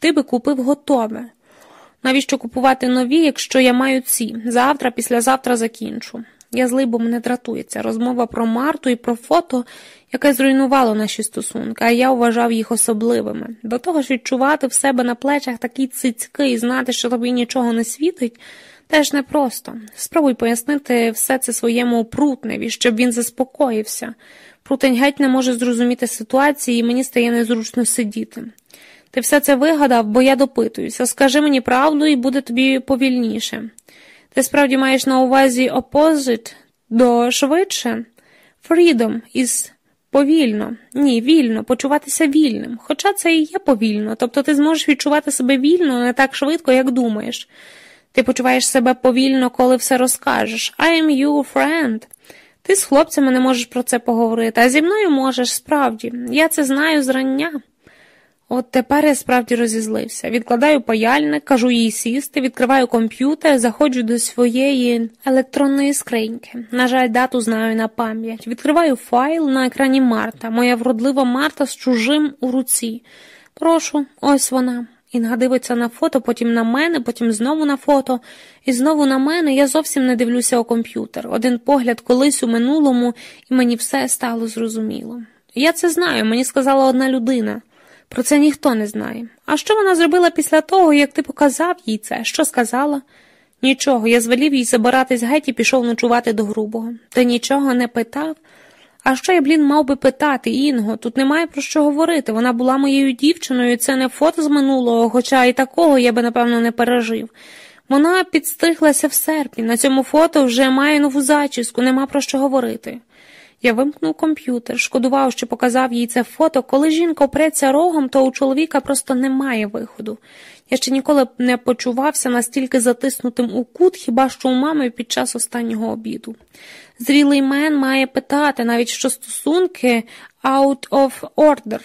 ти би купив готове. Навіщо купувати нові, якщо я маю ці? Завтра, післязавтра закінчу. Я злий, бо мене дратується. Розмова про Марту і про фото, яке зруйнувало наші стосунки, а я вважав їх особливими. До того ж, відчувати в себе на плечах такі цицьки і знати, що тобі нічого не світить, теж непросто. Спробуй пояснити все це своєму прутневі, щоб він заспокоївся. Прутень геть не може зрозуміти ситуації, і мені стає незручно сидіти. Ти все це вигадав, бо я допитуюся. Скажи мені правду і буде тобі повільніше. Ти справді маєш на увазі opposite до швидше? Freedom із повільно. Ні, вільно, почуватися вільним. Хоча це і є повільно, тобто ти зможеш відчувати себе вільно не так швидко, як думаєш. Ти почуваєш себе повільно, коли все розкажеш. I am your friend. Ти з хлопцями не можеш про це поговорити, а зі мною можеш справді. Я це знаю зрання. От тепер я справді розізлився. Відкладаю паяльник, кажу їй сісти, відкриваю комп'ютер, заходжу до своєї електронної скриньки. На жаль, дату знаю на пам'ять. Відкриваю файл на екрані Марта, моя вродлива Марта з чужим у руці. Прошу, ось вона. Інга дивиться на фото, потім на мене, потім знову на фото, і знову на мене я зовсім не дивлюся у комп'ютер. Один погляд колись у минулому, і мені все стало зрозуміло. Я це знаю, мені сказала одна людина. Про це ніхто не знає. А що вона зробила після того, як ти показав їй це? Що сказала? Нічого, я звелів їй забиратись геть і пішов ночувати до грубого. Ти нічого не питав? А що я, блін, мав би питати, Інго? Тут немає про що говорити. Вона була моєю дівчиною, це не фото з минулого, хоча і такого я би, напевно, не пережив. Вона підстриглася в серпні. На цьому фото вже має нову зачіску, нема про що говорити. Я вимкнув комп'ютер, шкодував, що показав їй це фото. Коли жінка опреться рогом, то у чоловіка просто немає виходу. Я ще ніколи не почувався настільки затиснутим у кут, хіба що у мами під час останнього обіду. Зрілий мен має питати, навіть що стосунки out of order.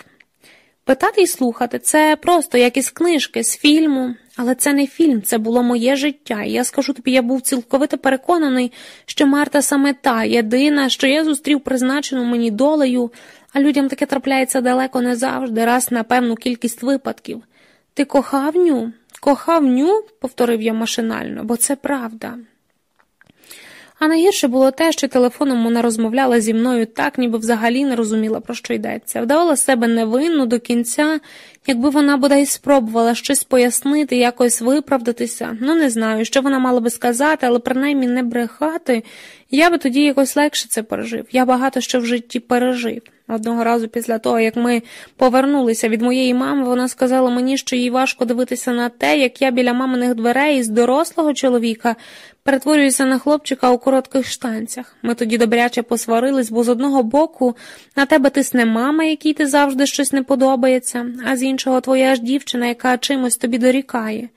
Питати і слухати це просто як із книжки, з фільму, але це не фільм, це було моє життя. І я скажу тобі, я був цілковито переконаний, що Марта саме та єдина, що я зустрів призначену мені долею, а людям таке трапляється далеко не завжди, раз на певну кількість випадків. Ти кохав ню? Кохав ню, повторив я машинально, бо це правда. А найгірше було те, що телефоном вона розмовляла зі мною так, ніби взагалі не розуміла, про що йдеться. Вдавала себе невинну до кінця, якби вона бодай спробувала щось пояснити, якось виправдатися. Ну, не знаю, що вона мала би сказати, але принаймні не брехати, я би тоді якось легше це пережив. Я багато що в житті пережив. Одного разу після того, як ми повернулися від моєї мами, вона сказала мені, що їй важко дивитися на те, як я біля маминих дверей з дорослого чоловіка перетворююся на хлопчика у коротких штанцях. Ми тоді добряче посварились, бо з одного боку на тебе тисне мама, якій ти завжди щось не подобається, а з іншого твоя ж дівчина, яка чимось тобі дорікає.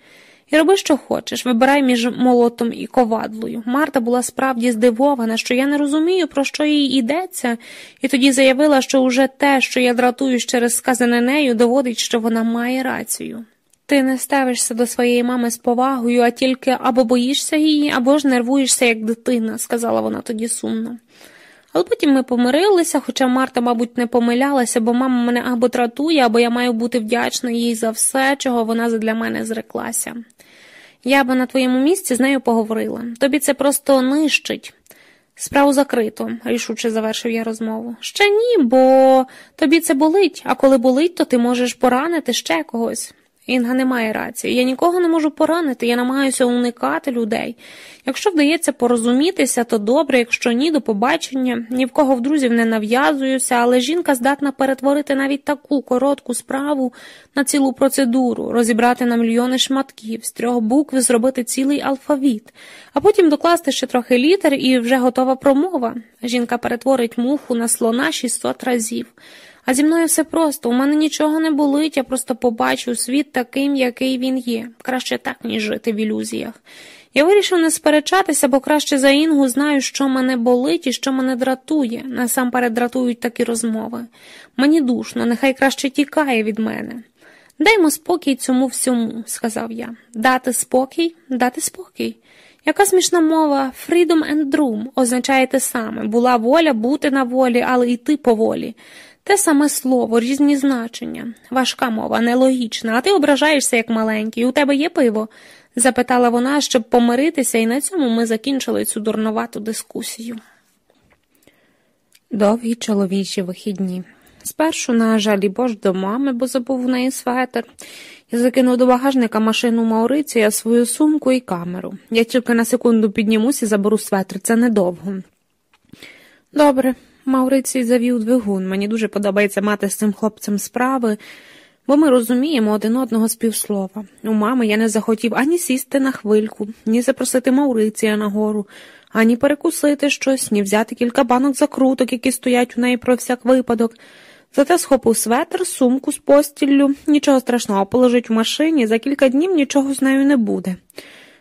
І роби, що хочеш, вибирай між молотом і ковадлою. Марта була справді здивована, що я не розумію, про що їй йдеться, і тоді заявила, що уже те, що я дратуюсь через сказане нею, доводить, що вона має рацію. Ти не ставишся до своєї мами з повагою, а тільки або боїшся її, або ж нервуєшся, як дитина, сказала вона тоді сумно. Але потім ми помирилися, хоча Марта, мабуть, не помилялася, бо мама мене або тратує, або я маю бути вдячна їй за все, чого вона для мене зреклася. Я би на твоєму місці з нею поговорила. Тобі це просто нищить. Справу закрито, рішуче завершив я розмову. Ще ні, бо тобі це болить, а коли болить, то ти можеш поранити ще когось. Інга не має рації. Я нікого не можу поранити, я намагаюся уникати людей. Якщо вдається порозумітися, то добре, якщо ні, до побачення, ні в кого в друзів не нав'язуюся, але жінка здатна перетворити навіть таку коротку справу на цілу процедуру, розібрати на мільйони шматків, з трьох букв зробити цілий алфавіт, а потім докласти ще трохи літер і вже готова промова. Жінка перетворить муху на слона 600 разів. А зі мною все просто. У мене нічого не болить, я просто побачу світ таким, який він є. Краще так, ніж жити в ілюзіях. Я вирішив не сперечатися, бо краще за Інгу знаю, що мене болить і що мене дратує. Насамперед дратують такі розмови. Мені душно, нехай краще тікає від мене. Даймо спокій цьому всьому, сказав я. Дати спокій, дати спокій. Яка смішна мова freedom and room означає те саме була воля бути на волі, але йти по волі. Те саме слово, різні значення, важка мова, нелогічна, а ти ображаєшся як маленький. У тебе є пиво? запитала вона, щоб помиритися, і на цьому ми закінчили цю дурновату дискусію. Довгі чоловічі вихідні. Спершу, на жалі бож до мами, бо забув в неї светер. Я закинув до багажника машину Мауриція, свою сумку і камеру. Я тільки на секунду піднімусь і заберу светр, це недовго. Добре, Маурицій завів двигун. Мені дуже подобається мати з цим хлопцем справи, бо ми розуміємо один одного з півслова. У мами я не захотів ані сісти на хвильку, ні запросити Мауриція нагору, ані перекусити щось, ні взяти кілька банок закруток, які стоять у неї про всяк випадок. Зате схопив светр, сумку з постіллю, нічого страшного положить в машині, за кілька днів нічого з нею не буде.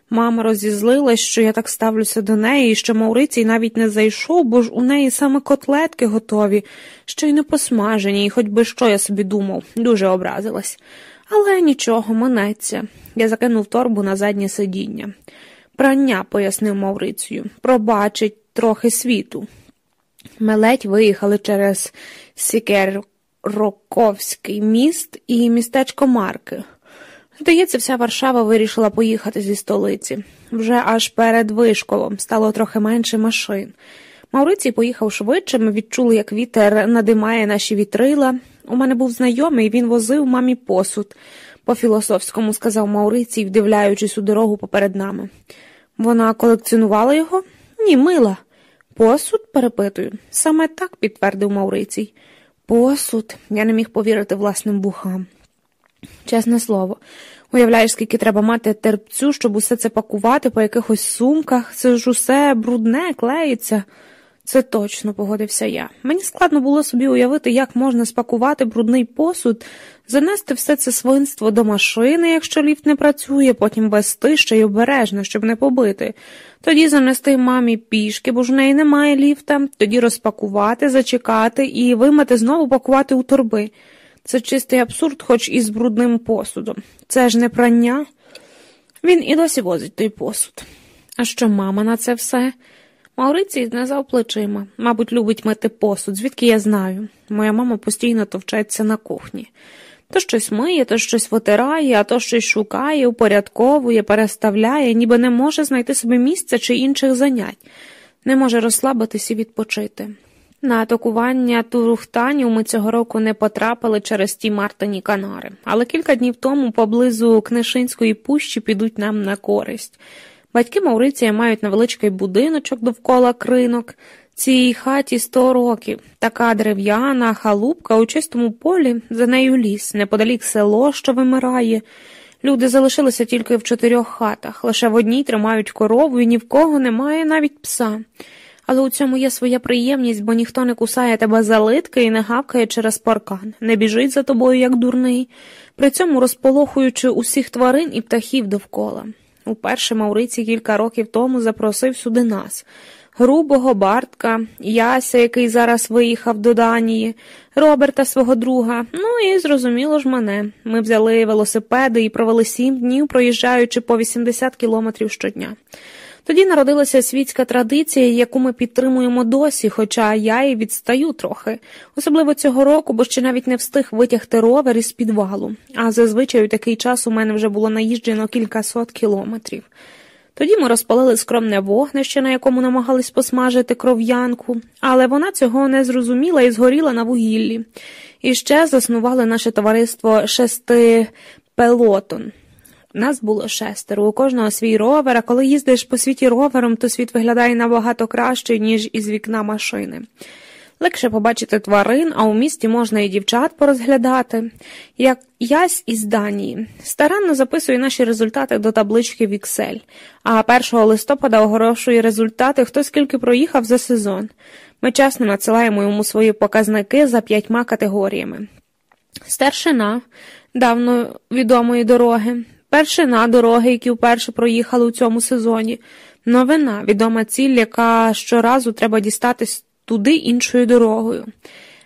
Мама розізлилась, що я так ставлюся до неї, і що Маурицій навіть не зайшов, бо ж у неї саме котлетки готові, що й не посмажені, і хоч би що я собі думав, дуже образилась. Але нічого, минеться. Я закинув торбу на заднє сидіння. Прання, пояснив Маурицію, пробачить трохи світу. Ми ледь виїхали через Сікерроковський міст і містечко Марки. Здається, вся Варшава вирішила поїхати зі столиці. Вже аж перед вишколом стало трохи менше машин. Маурицій поїхав швидше, ми відчули, як вітер надимає наші вітрила. У мене був знайомий, він возив мамі посуд, по філософському сказав Маурицій, вдивляючись у дорогу поперед нами. Вона колекціонувала його? Ні, мила. Посуд, перепитую. Саме так підтвердив Маурицій. Посуд, я не міг повірити власним бухам. Чесне слово, уявляєш, скільки треба мати терпцю, щоб усе це пакувати по якихось сумках, це ж усе брудне, клеїться. Це точно, погодився я. Мені складно було собі уявити, як можна спакувати брудний посуд, занести все це свинство до машини, якщо ліфт не працює, потім вести ще й обережно, щоб не побити. Тоді занести мамі пішки, бо ж в неї немає ліфта, тоді розпакувати, зачекати і вимати знову пакувати у торби. Це чистий абсурд, хоч і з брудним посудом. Це ж не прання. Він і досі возить той посуд. А що мама на це все? Маурицій знизав плечима. Мабуть, любить мити посуд, звідки я знаю. Моя мама постійно товчеться на кухні. То щось миє, то щось витирає, а то щось шукає, упорядковує, переставляє, ніби не може знайти собі місця чи інших занять, не може розслабитись і відпочити. На атакування турухтанів ми цього року не потрапили через ті Мартині Канари, але кілька днів тому поблизу Книшинської пущі підуть нам на користь. Батьки Мауриція мають невеличкий будиночок довкола кринок. Цій хаті сто років, така дерев'яна халупка у чистому полі, за нею ліс, неподалік село, що вимирає. Люди залишилися тільки в чотирьох хатах, лише в одній тримають корову і ні в кого немає навіть пса. Але у цьому є своя приємність, бо ніхто не кусає тебе за литки і не гавкає через паркан, не біжить за тобою, як дурний, при цьому розполохуючи усіх тварин і птахів довкола. Уперше Мауриці кілька років тому запросив сюди нас. Грубого Бартка, Яся, який зараз виїхав до Данії, Роберта свого друга, ну і зрозуміло ж мене. Ми взяли велосипеди і провели сім днів, проїжджаючи по 80 кілометрів щодня. Тоді народилася світська традиція, яку ми підтримуємо досі, хоча я і відстаю трохи, особливо цього року, бо ще навіть не встиг витягти ровер із підвалу, а зазвичай у такий час у мене вже було наїжджено кількасот кілометрів. Тоді ми розпалили скромне вогнище, на якому намагались посмажити кров'янку, але вона цього не зрозуміла і згоріла на вугіллі. І ще заснували наше товариство шести пелотон. Нас було шестеро, у кожного свій ровер, а коли їздиш по світі ровером, то світ виглядає набагато краще, ніж із вікна машини. Легше побачити тварин, а у місті можна і дівчат порозглядати. Як ясь із Данії. Старанно записує наші результати до таблички в Excel, а 1 листопада оголошує результати, хто скільки проїхав за сезон. Ми чесно надсилаємо йому свої показники за п'ятьма категоріями. Старшина давно відомої дороги, першина дороги, які вперше проїхали у цьому сезоні, новина. Відома ціль, яка щоразу треба дістатись туди іншою дорогою.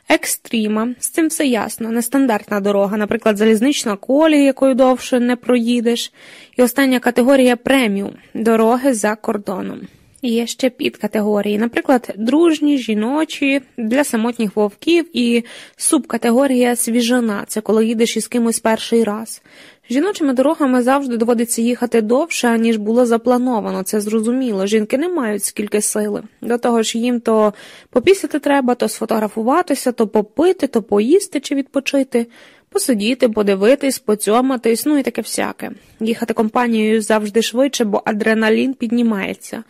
Екстріма, з цим все ясно, нестандартна дорога, наприклад, залізнична колія, якою довше не проїдеш, і остання категорія преміум. Дороги за кордоном. І Є ще підкатегорії, наприклад, дружні, жіночі, для самотніх вовків і субкатегорія свіжина. Це коли їдеш із кимось перший раз. Жіночими дорогами завжди доводиться їхати довше, ніж було заплановано, це зрозуміло. Жінки не мають скільки сили. До того ж, їм то попісити треба, то сфотографуватися, то попити, то поїсти чи відпочити, посидіти, подивитись, поцьоматись, ну і таке всяке. Їхати компанією завжди швидше, бо адреналін піднімається.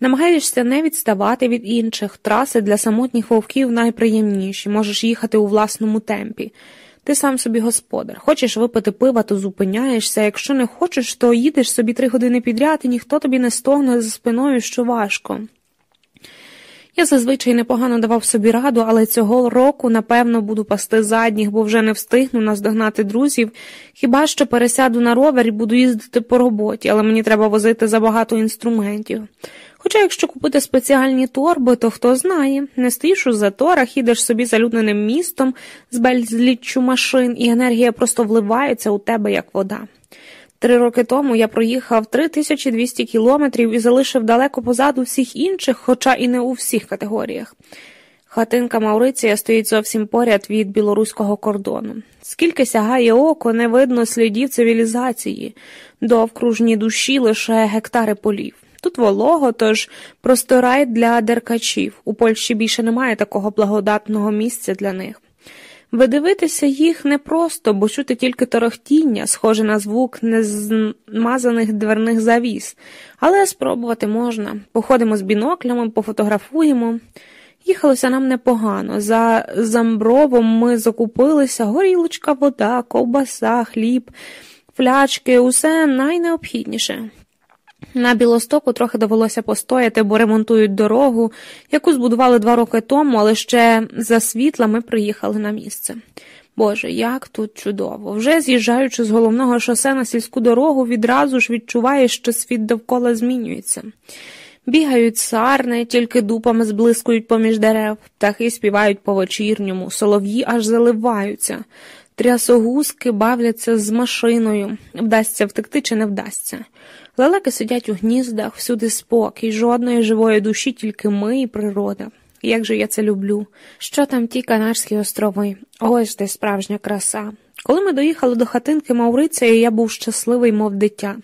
Намагаєшся не відставати від інших, траси для самотніх вовків найприємніші, можеш їхати у власному темпі. Ти сам собі господар. Хочеш випити пива, то зупиняєшся. Якщо не хочеш, то їдеш собі три години підряд, і ніхто тобі не стогне за спиною, що важко. Я зазвичай непогано давав собі раду, але цього року, напевно, буду пасти задніх, бо вже не встигну наздогнати друзів. Хіба що пересяду на ровер і буду їздити по роботі, але мені треба возити забагато інструментів. Хоча, якщо купити спеціальні торби, то хто знає, не стоїш у заторах, їдеш собі залюдненим містом з безліччю машин, і енергія просто вливається у тебе як вода. Три роки тому я проїхав 3200 кілометрів і залишив далеко позаду всіх інших, хоча і не у всіх категоріях. Хатинка Мауриція стоїть зовсім поряд від білоруського кордону. Скільки сягає око, не видно слідів цивілізації, довкружні душі лише гектари полів. Тут волого, тож просто рай для деркачів. У Польщі більше немає такого благодатного місця для них. Видивитися їх непросто, бо чути тільки торохтіння, схоже на звук незмазаних дверних завіс, але спробувати можна. Походимо з біноклями, пофотографуємо. Їхалося нам непогано. За замбровом ми закупилися горілочка, вода, ковбаса, хліб, флячки, усе найнеобхідніше. На Білостоку трохи довелося постояти, бо ремонтують дорогу, яку збудували два роки тому, але ще за світла ми приїхали на місце. Боже, як тут чудово! Вже з'їжджаючи з головного шосе на сільську дорогу, відразу ж відчуваєш, що світ довкола змінюється. Бігають сарни, тільки дупами зблискують поміж дерев, птахи співають по вечірньому, солов'ї аж заливаються, трясогузки бавляться з машиною, вдасться втекти чи не вдасться. Лелеки сидять у гніздах, всюди спокій, жодної живої душі, тільки ми і природа. Як же я це люблю? Що там ті Канарські острови? Ось де справжня краса. Коли ми доїхали до хатинки Мауриція, я був щасливий, мов дитя.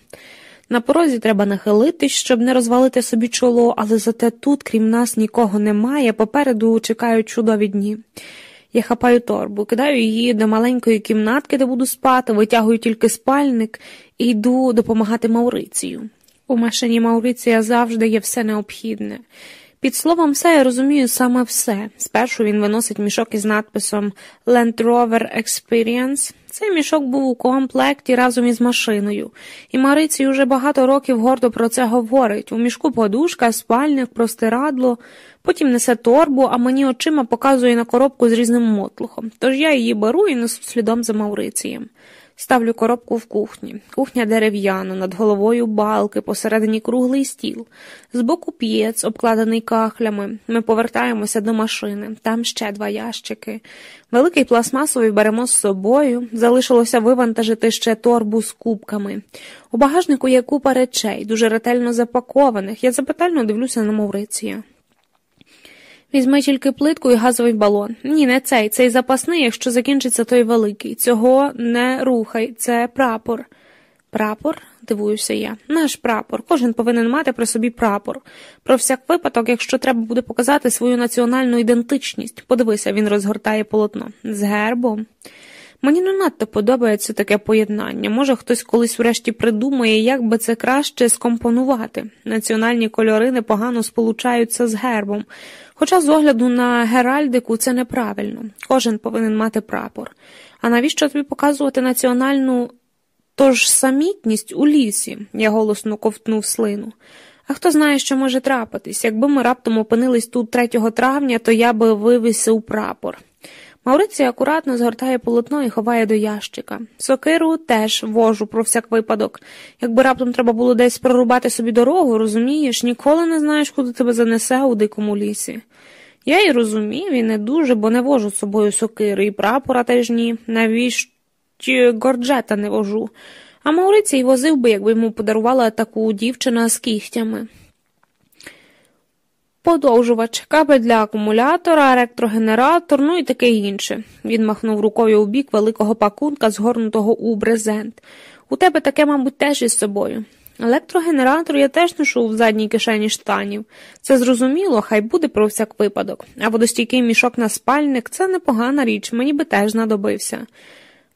На порозі треба нахилитись, щоб не розвалити собі чоло, але зате тут, крім нас, нікого немає, попереду чекають чудові дні. Я хапаю торбу, кидаю її до маленької кімнатки, де буду спати, витягую тільки спальник і йду допомагати Маурицію. У машині Мауриція завжди є все необхідне. Під словом, все я розумію саме все. Спершу він виносить мішок із надписом Land Rover Experience. Цей мішок був у комплекті разом із машиною, і Мариці вже багато років гордо про це говорить. У мішку подушка, спальник, простирадло, потім несе торбу, а мені очима показує на коробку з різним мотлухом. Тож я її беру і несу слідом за Маурицієм. Ставлю коробку в кухні. Кухня дерев'яна, над головою балки, посередині круглий стіл, збоку п'єць, обкладений кахлями. Ми повертаємося до машини, там ще два ящики. Великий пластмасовий беремо з собою, залишилося вивантажити ще торбу з кубками. У багажнику є купа речей, дуже ретельно запакованих. Я запитально дивлюся на Мавриція. Візьми тільки плитку і газовий балон. Ні, не цей, цей запасний, якщо закінчиться той великий. Цього не рухай, це прапор. Прапор? дивуюся я. Наш прапор. Кожен повинен мати при собі прапор. Про всяк випадок, якщо треба буде показати свою національну ідентичність. Подивися, він розгортає полотно. З гербом. Мені не надто подобається таке поєднання. Може, хтось колись врешті придумає, як би це краще скомпонувати. Національні кольори непогано сполучаються з гербом. Хоча з огляду на геральдику це неправильно. Кожен повинен мати прапор. А навіщо тобі показувати національну тож самітність у лісі? Я голосно ковтнув слину. А хто знає, що може трапитись? Якби ми раптом опинились тут 3 травня, то я би вивісив прапор. Мауриція акуратно згортає полотно і ховає до ящика. Сокиру теж вожу про всяк випадок. Якби раптом треба було десь прорубати собі дорогу, розумієш, ніколи не знаєш, куди тебе занесе у дикому лісі. Я й розумів і не дуже, бо не вожу з собою сокири, і прапора теж ні, навіщо горджета не вожу. А Маурицій возив би, якби йому подарувала таку дівчина з кігтями подовжувач, кабель для акумулятора, електрогенератор, ну і таке інше. Він махнув рукою у бік великого пакунка, згорнутого у брезент. У тебе таке, мабуть, теж із собою. Електрогенератор я теж ношу в задній кишені штанів. Це зрозуміло, хай буде про всяк випадок. А водостійкий мішок на спальник це непогана річ, мені би теж знадобився.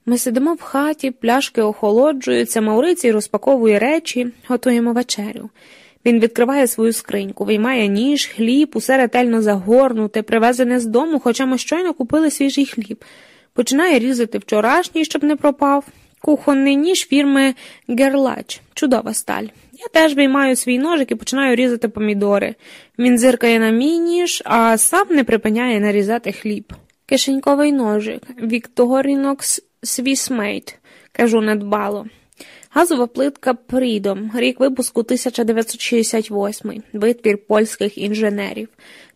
Ми сидимо в хаті, пляшки охолоджуються, Маурицій розпаковує речі, готуємо вечерю. Він відкриває свою скриньку, виймає ніж, хліб, усе ретельно загорнуте, привезене з дому, хоча ми щойно купили свіжий хліб. Починає різати вчорашній, щоб не пропав. Кухонний ніж фірми Герлач, чудова сталь. Я теж виймаю свій ножик і починаю різати помідори. Він зиркає на мій ніж, а сам не припиняє нарізати хліб. Кишеньковий ножик Victorinox Swissmade, кажу недбало. Газова плитка Прідом, рік випуску 1968, витвір польських інженерів.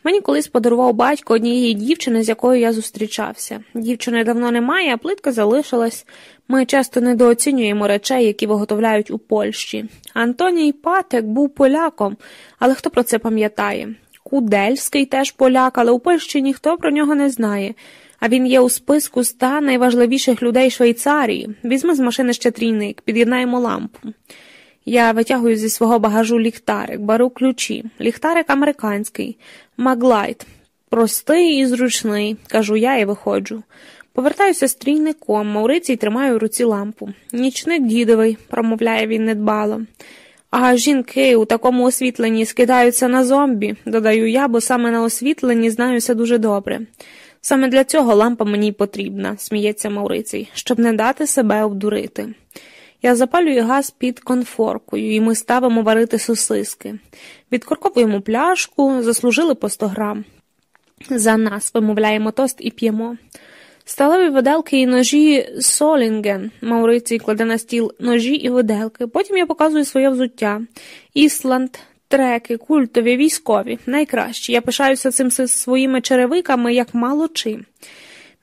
Мені колись подарував батько однієї дівчини, з якою я зустрічався. Дівчини давно немає, а плитка залишилась. Ми часто недооцінюємо речей, які виготовляють у Польщі. Антоній Патек був поляком, але хто про це пам'ятає? Кудельський теж поляк, але у Польщі ніхто про нього не знає. А він є у списку ста найважливіших людей Швейцарії. Візьми з машини ще трійник, під'єднаємо лампу. Я витягую зі свого багажу ліхтарик, беру ключі. Ліхтарик американський, Maglite. Простий і зручний, кажу я і виходжу. Повертаюся з трійником, Маурицій тримаю у руці лампу. Нічник дідовий, промовляє він недбало. А жінки у такому освітленні скидаються на зомбі, додаю я, бо саме на освітленні знаюся дуже добре. Саме для цього лампа мені потрібна, сміється Маурицій, щоб не дати себе обдурити. Я запалюю газ під конфоркою, і ми ставимо варити сосиски. Відкорковуємо пляшку, заслужили по 100 грам. За нас вимовляємо тост і п'ємо. Сталеві виделки і ножі Солінген. Маурицій кладе на стіл ножі і виделки. Потім я показую своє взуття. Ісланд, треки, культові, військові, найкращі. Я пишаюся цим своїми черевиками, як мало чим.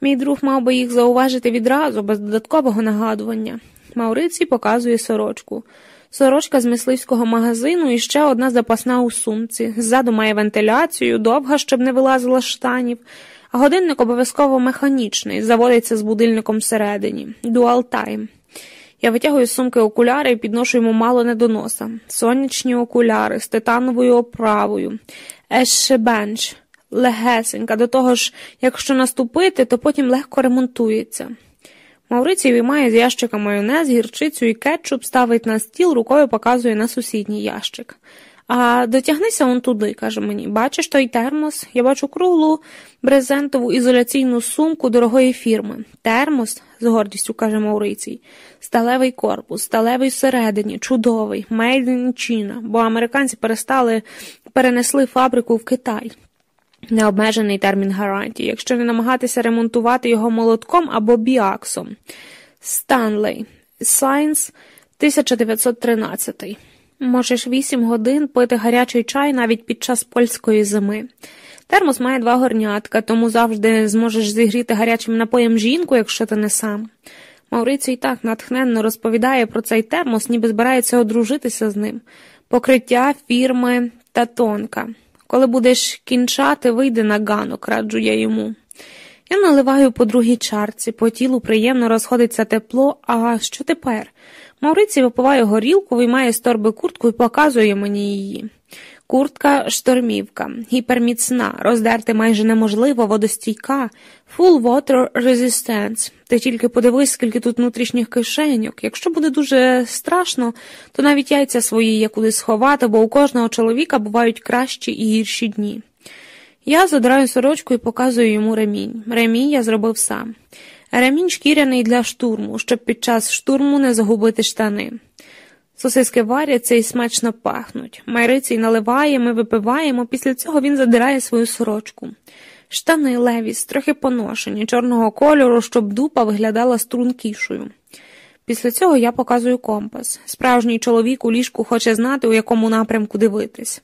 Мій друг мав би їх зауважити відразу, без додаткового нагадування. Маурицій показує сорочку. Сорочка з мисливського магазину і ще одна запасна у сумці. Ззаду має вентиляцію, довга, щоб не вилазила штанів, а годинник обов'язково механічний, заводиться з будильником всередині. Дуал тайм. Я витягую з сумки окуляри і підношу йому мало не до носа. Сонячні окуляри з титановою оправою, ешебенч, легесенька, до того ж, якщо наступити, то потім легко ремонтується. Маврицій виймає з ящика майонез, гірчицю і кетчуп, ставить на стіл, рукою показує на сусідній ящик. А дотягнися он туди, каже мені. Бачиш той термос? Я бачу круглу брезентову ізоляційну сумку дорогої фірми. Термос, з гордістю каже Маурицій, сталевий корпус, сталевий всередині, чудовий, made in бо американці перестали перенесли фабрику в Китай. Необмежений термін гарантії, якщо не намагатися ремонтувати його молотком або біаксом. Stanley, since, 1913 Можеш вісім годин пити гарячий чай навіть під час польської зими. Термос має два горнятка, тому завжди зможеш зігріти гарячим напоєм жінку, якщо ти не сам. Маурицій так натхненно розповідає про цей термос, ніби збирається одружитися з ним. Покриття фірми та тонка. Коли будеш кінчати, вийди на ганок, раджу я йому. Я наливаю по другій чарці, по тілу приємно розходиться тепло, а що тепер? Мауриці випиває горілку, виймає з торби куртку і показує мені її. Куртка штормівка, гіперміцна, роздерти майже неможливо, водостійка, full water resistance. Ти тільки подивись, скільки тут внутрішніх кишеньок. Якщо буде дуже страшно, то навіть яйця свої є куди сховати, бо у кожного чоловіка бувають кращі і гірші дні. Я задраю сорочку і показую йому ремінь. Ремінь я зробив сам. Ремінь шкіряний для штурму, щоб під час штурму не загубити штани. Сосиски варяться і смачно пахнуть. Майрицій наливає, ми випиваємо, після цього він задирає свою сорочку. Штани левіс, трохи поношені, чорного кольору, щоб дупа виглядала стрункішою. Після цього я показую компас. Справжній чоловік у ліжку хоче знати, у якому напрямку дивитись.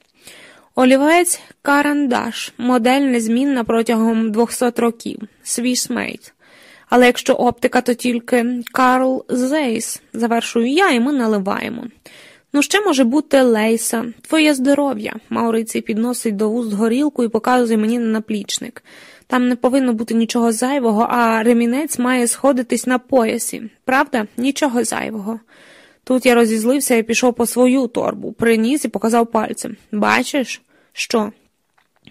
Олівець карандаш, модель незмінна протягом 200 років, свій смейт. Але якщо оптика, то тільки Карл Зейс, завершую я, і ми наливаємо. Ну, ще може бути Лейса, твоє здоров'я. Маурицій підносить до вуст горілку і показує мені на наплічник. Там не повинно бути нічого зайвого, а ремінець має сходитись на поясі. Правда, нічого зайвого. Тут я розізлився і пішов по свою торбу, приніс і показав пальцем. Бачиш, що?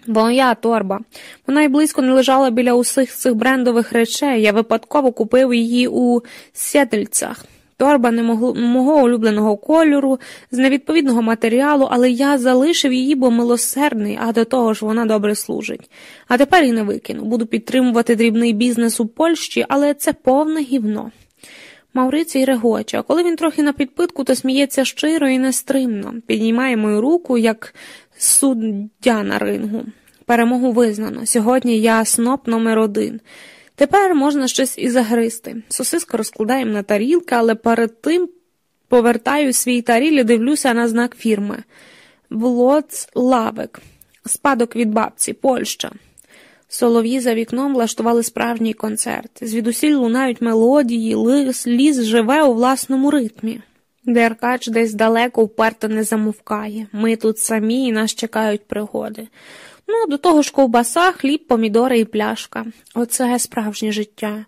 Моя торба. Вона й близько не лежала біля усіх цих брендових речей. Я випадково купив її у сєдельцях. Торба не могло, мого улюбленого кольору, з невідповідного матеріалу, але я залишив її, бо милосердний, а до того ж вона добре служить. А тепер і не викину. Буду підтримувати дрібний бізнес у Польщі, але це повне гівно. Маурицій регоче, а коли він трохи на підпитку, то сміється щиро і нестримно, піднімає мою руку, як суддя на рингу. Перемогу визнано. Сьогодні я сноп номер один. Тепер можна щось і загристи. Сосиску розкладаємо на тарілки, але перед тим повертаю свій таріль і дивлюся на знак фірми. Влоц Лавик, спадок від бабці, Польща. Солов'ї за вікном влаштували справжній концерт. Звідусіль лунають мелодії, ліс живе у власному ритмі. Деркач десь далеко вперто не замовкає. Ми тут самі і нас чекають пригоди. Ну, до того ж ковбаса, хліб, помідори і пляшка. Оце справжнє життя.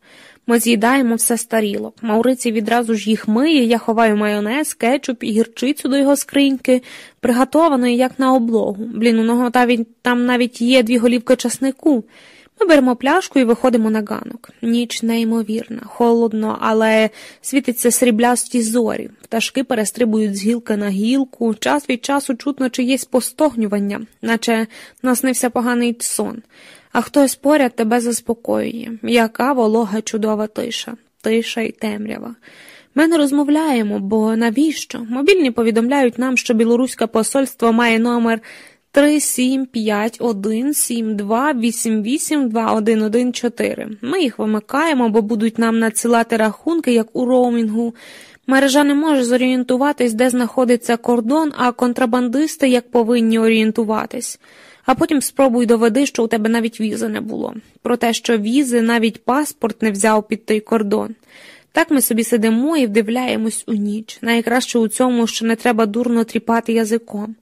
Ми з'їдаємо все старілок. Мауриці відразу ж їх миє, я ховаю майонез, кетчуп і гірчицю до його скриньки, приготованої, як на облогу. Блін, у нього там навіть є дві голівки часнику. Ми беремо пляшку і виходимо на ганок. Ніч неймовірна, холодно, але світиться сріблясті зорі. Пташки перестрибують з гілки на гілку, час від часу чутно чиєсь постогнювання, наче наснився поганий сон, а хтось поряд тебе заспокоює. Яка волога чудова тиша, тиша і темрява. Ми не розмовляємо, бо навіщо? Мобільні повідомляють нам, що білоруське посольство має номер 3751728821114. Ми їх вимикаємо, бо будуть нам надсилати рахунки, як у роумінгу. Мережа не може зорієнтуватись, де знаходиться кордон, а контрабандисти як повинні орієнтуватись. А потім спробуй доведи, що у тебе навіть візи не було. Про те, що візи, навіть паспорт не взяв під той кордон. Так ми собі сидимо і вдивляємось у ніч. Найкраще у цьому, що не треба дурно тріпати язиком.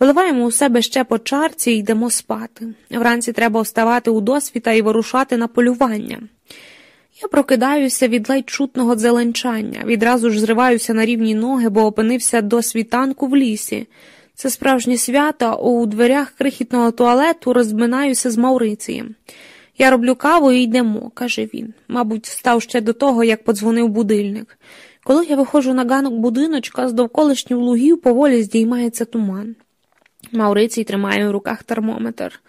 Виливаємо у себе ще по чарці і йдемо спати. Вранці треба вставати у досвіта і вирушати на полювання. Я прокидаюся від ледь чутного дзеленчання, відразу ж зриваюся на рівні ноги, бо опинився до світанку в лісі. Це справжнє свято, у дверях крихітного туалету розминаюся з Маурицієм. Я роблю каву і йдемо, каже він. Мабуть, встав ще до того, як подзвонив будильник. Коли я виходжу на ганок будиночка, з довколишніх лугів поволі здіймається туман. Маурицій тримає в руках термометр.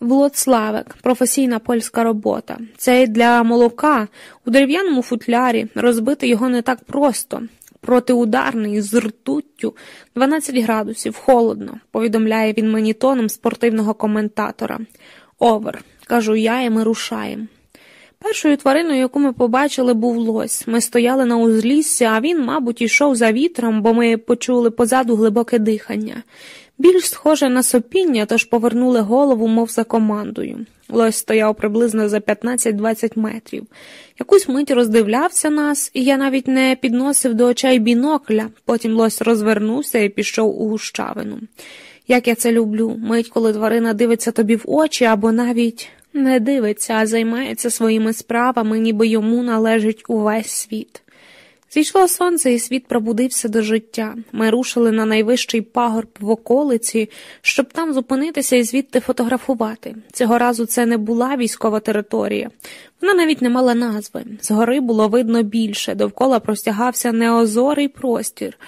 Влоцлавик, професійна польська робота. Це для молока у дерев'яному футлярі розбити його не так просто. Протиударний з ртуттю 12 градусів, холодно, повідомляє він мені тоном спортивного коментатора. Овер, кажу я, і ми рушаємо. Першою твариною, яку ми побачили, був лось. Ми стояли на узліссі, а він, мабуть, йшов за вітром, бо ми почули позаду глибоке дихання. Більш схоже на сопіння, тож повернули голову, мов за командою. Лось стояв приблизно за 15-20 метрів. Якусь мить роздивлявся нас, і я навіть не підносив до очей бінокля. Потім лось розвернувся і пішов у гущавину. Як я це люблю, мить, коли тварина дивиться тобі в очі або навіть не дивиться, а займається своїми справами, ніби йому належить увесь світ. Зійшло сонце, і світ пробудився до життя. Ми рушили на найвищий пагорб в околиці, щоб там зупинитися і звідти фотографувати. Цього разу це не була військова територія. Вона навіть не мала назви. Згори було видно більше, довкола простягався неозорий простір.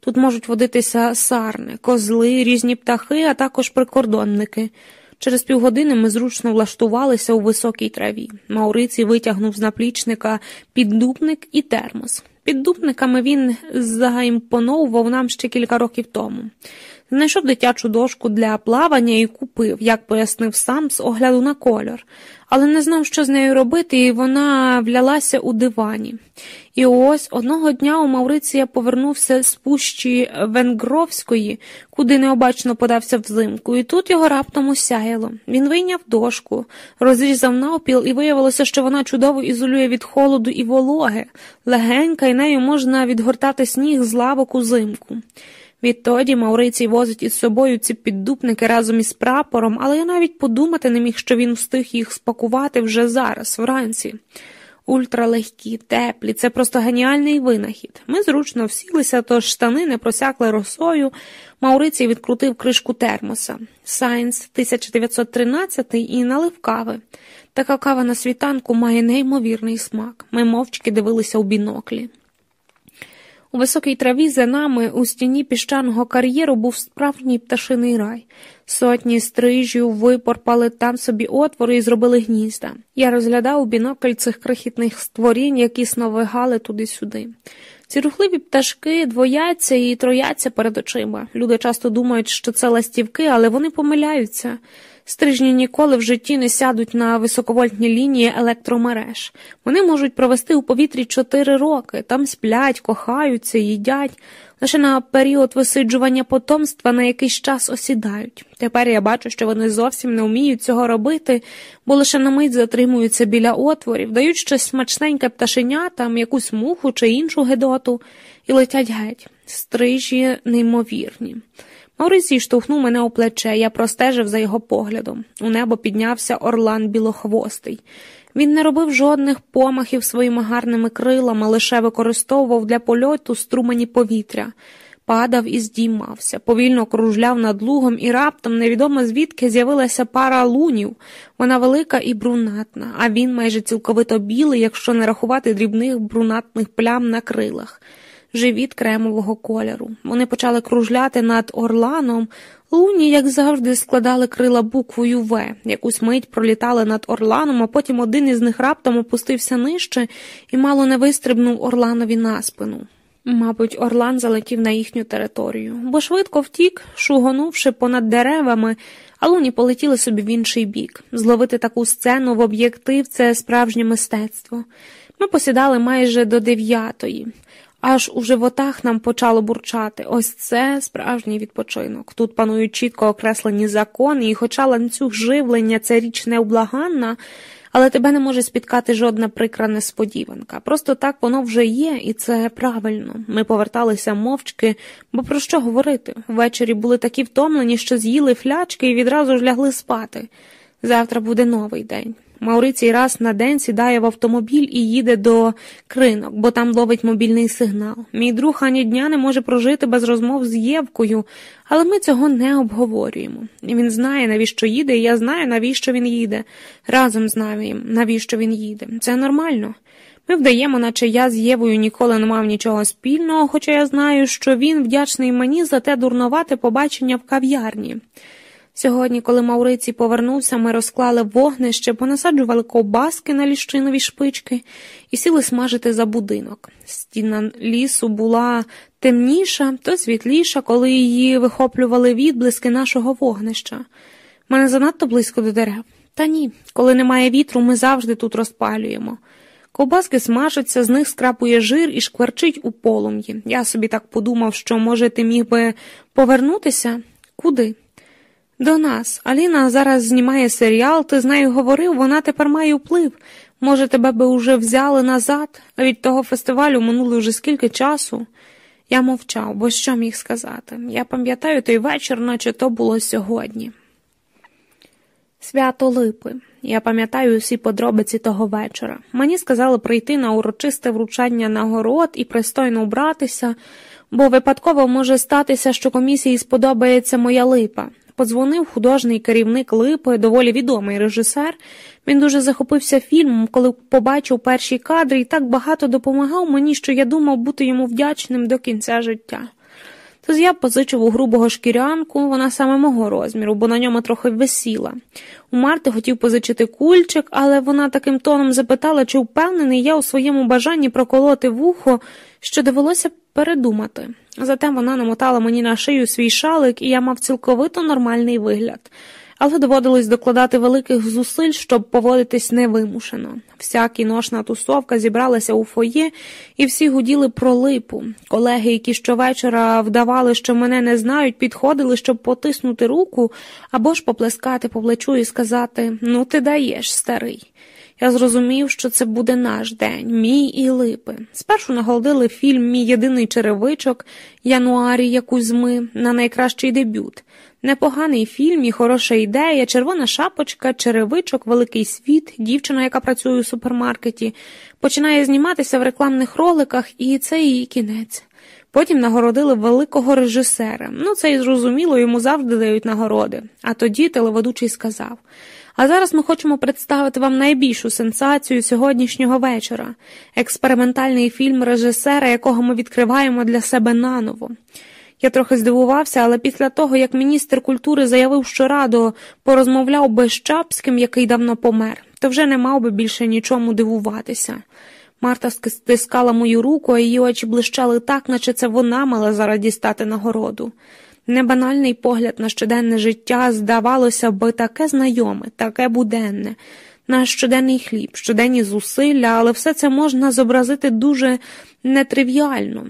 Тут можуть водитися сарни, козли, різні птахи, а також прикордонники. Через півгодини ми зручно влаштувалися у високій траві. Мауриці витягнув з наплічника піддупник і термос. Піддупниками він заімпоновував нам ще кілька років тому. Знайшов дитячу дошку для плавання і купив, як пояснив сам з огляду на кольор, але не знав, що з нею робити, і вона влялася у дивані. І ось одного дня у Мавриція повернувся з пущі Венгровської, куди необачно подався взимку, і тут його раптом осяяло. Він вийняв дошку, розрізав навпіл, і виявилося, що вона чудово ізолює від холоду і вологи, легенька, і нею можна відгортати сніг з лавок узимку. Відтоді Маурицій возить із собою ці піддупники разом із прапором, але я навіть подумати не міг, що він встиг їх спакувати вже зараз, вранці. Ультралегкі, теплі, це просто геніальний винахід. Ми зручно всілися, тож штани не просякли росою. Маурицій відкрутив кришку термоса. Since 1913 і налив кави. Така кава на світанку має неймовірний смак. Ми мовчки дивилися у біноклі. Високій траві за нами у стіні піщаного кар'єру був справжній пташиний рай. Сотні стрижів випорпали там собі отвори і зробили гнізда. Я розглядав у бінокль цих крихітних створінь, які сновигали туди-сюди. Ці рухливі пташки двояться і трояться перед очима. Люди часто думають, що це ластівки, але вони помиляються. Стрижні ніколи в житті не сядуть на високовольтні лінії електромереж. Вони можуть провести у повітрі чотири роки, там сплять, кохаються, їдять. Лише на період висиджування потомства на якийсь час осідають. Тепер я бачу, що вони зовсім не вміють цього робити, бо лише на мить затримуються біля отворів, дають щось смачненьке пташеня, там якусь муху чи іншу гедоту, і летять геть. Стрижі неймовірні. Маурицій штовхнув мене у плече, я простежив за його поглядом. У небо піднявся орлан білохвостий. Він не робив жодних помахів своїми гарними крилами, лише використовував для польоту струмені повітря, падав і здіймався, повільно кружляв над лугом, і раптом невідомо звідки з'явилася пара лунів. Вона велика і брунатна, а він майже цілковито білий, якщо не рахувати дрібних брунатних плям на крилах живіт кремового кольору. Вони почали кружляти над орланом. Луні, як завжди, складали крила буквою В, якусь мить пролітали над орланом, а потім один із них раптом опустився нижче і мало не вистрибнув Орланові на спину. Мабуть, Орлан залетів на їхню територію, бо швидко втік, шугонувши понад деревами, а луні полетіли собі в інший бік. Зловити таку сцену в об'єктив це справжнє мистецтво. Ми посідали майже до дев'ятої. Аж у животах нам почало бурчати. Ось це справжній відпочинок. Тут панують чітко окреслені закони, і, хоча ланцюг живлення це річ необлаганна, але тебе не може спіткати жодна прикра несподіванка. Просто так воно вже є, і це правильно. Ми поверталися мовчки, бо про що говорити? Ввечері були такі втомлені, що з'їли флячки і відразу ж лягли спати. Завтра буде новий день. Маурицій раз на день сідає в автомобіль і їде до кринок, бо там ловить мобільний сигнал. Мій друг ані дня не може прожити без розмов з Євкою, але ми цього не обговорюємо. Він знає, навіщо їде, і я знаю, навіщо він їде. Разом знаємо, навіщо він їде. Це нормально. Ми вдаємо, наче я з Євою ніколи не мав нічого спільного, хоча я знаю, що він вдячний мені за те дурновате побачення в кав'ярні. Сьогодні, коли Мауриці повернувся, ми розклали вогнище, понасаджували ковбаски на ліщинові шпички і сіли смажити за будинок. Стіна лісу була темніша, то світліша, коли її вихоплювали відблиски нашого вогнища. Мене занадто близько до дерев. Та ні, коли немає вітру, ми завжди тут розпалюємо. Ковбаски смажаться, з них скрапує жир і шкварчить у полум'ї. Я собі так подумав, що, може, ти міг би повернутися? Куди? До нас. Аліна зараз знімає серіал, ти з нею говорив, вона тепер має вплив. Може, тебе би уже взяли назад, від того фестивалю минуло вже скільки часу. Я мовчав, бо що міг сказати. Я пам'ятаю той вечір, наче то було сьогодні. Свято липи. Я пам'ятаю усі подробиці того вечора. Мені сказали прийти на урочисте вручання нагород і пристойно убратися, бо випадково може статися, що комісії сподобається моя липа. Подзвонив художній керівник Липи, доволі відомий режисер. Він дуже захопився фільмом, коли побачив перші кадри і так багато допомагав мені, що я думав бути йому вдячним до кінця життя. Тож я позичив у грубого шкірянку, вона саме мого розміру, бо на ньому трохи висіла. У Марти хотів позичити кульчик, але вона таким тоном запитала, чи впевнений я у своєму бажанні проколоти вухо, що довелося передумати. Зате вона намотала мені на шию свій шалик, і я мав цілковито нормальний вигляд, але доводилось докладати великих зусиль, щоб поводитись невимушено. Вся кіношна тусовка зібралася у фоє, і всі гуділи про липу. Колеги, які щовечора вдавали, що мене не знають, підходили, щоб потиснути руку або ж поплескати по плечу і сказати Ну, ти даєш, старий. Я зрозумів, що це буде наш день, мій і липи. Спершу наголодили фільм Мій єдиний черевичок Януарі Кузьми на найкращий дебют. Непоганий фільм і хороша ідея, червона шапочка, черевичок, великий світ, дівчина, яка працює у супермаркеті, починає зніматися в рекламних роликах, і це її кінець. Потім нагородили великого режисера. Ну, це і зрозуміло, йому завжди дають нагороди. А тоді телеведучий сказав А зараз ми хочемо представити вам найбільшу сенсацію сьогоднішнього вечора експериментальний фільм режисера, якого ми відкриваємо для себе наново. Я трохи здивувався, але після того, як міністр культури заявив, що радо порозмовляв би з Чапським, який давно помер, то вже не мав би більше нічому дивуватися. Марта стискала мою руку, а її очі блищали так, наче це вона мала зараз дістати нагороду. Небанальний погляд на щоденне життя, здавалося би, таке знайоме, таке буденне, наш щоденний хліб, щоденні зусилля, але все це можна зобразити дуже нетривіально.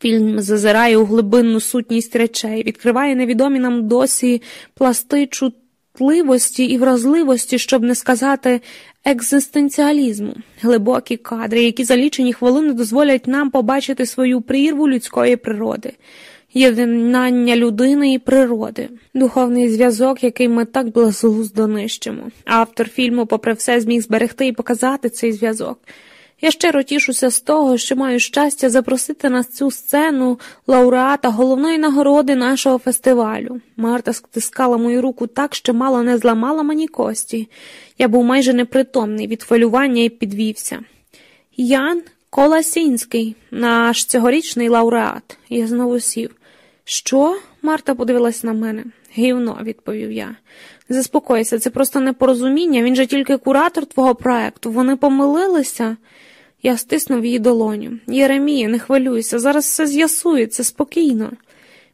Фільм зазирає у глибинну сутність речей, відкриває невідомі нам досі пласти чутливості і вразливості, щоб не сказати екзистенціалізму, глибокі кадри, які за лічені хвилини дозволять нам побачити свою прірву людської природи. Єднання людини і природи, духовний зв'язок, який ми так безглуздо нищимо. Автор фільму, попри все, зміг зберегти і показати цей зв'язок. Я щиро тішуся з того, що маю щастя запросити на цю сцену лауреата головної нагороди нашого фестивалю. Марта стискала мою руку так, що мало не зламала мені кості. Я був майже непритомний від хвилювання і підвівся. Ян Коласінський, наш цьогорічний лауреат. Я знову сів. Що? Марта подивилась на мене. Гівно, відповів я. Заспокойся, це просто непорозуміння. Він же тільки куратор твого проекту. Вони помилилися. Я стиснув її долоню. Єремія, не хвилюйся, зараз все з'ясується спокійно.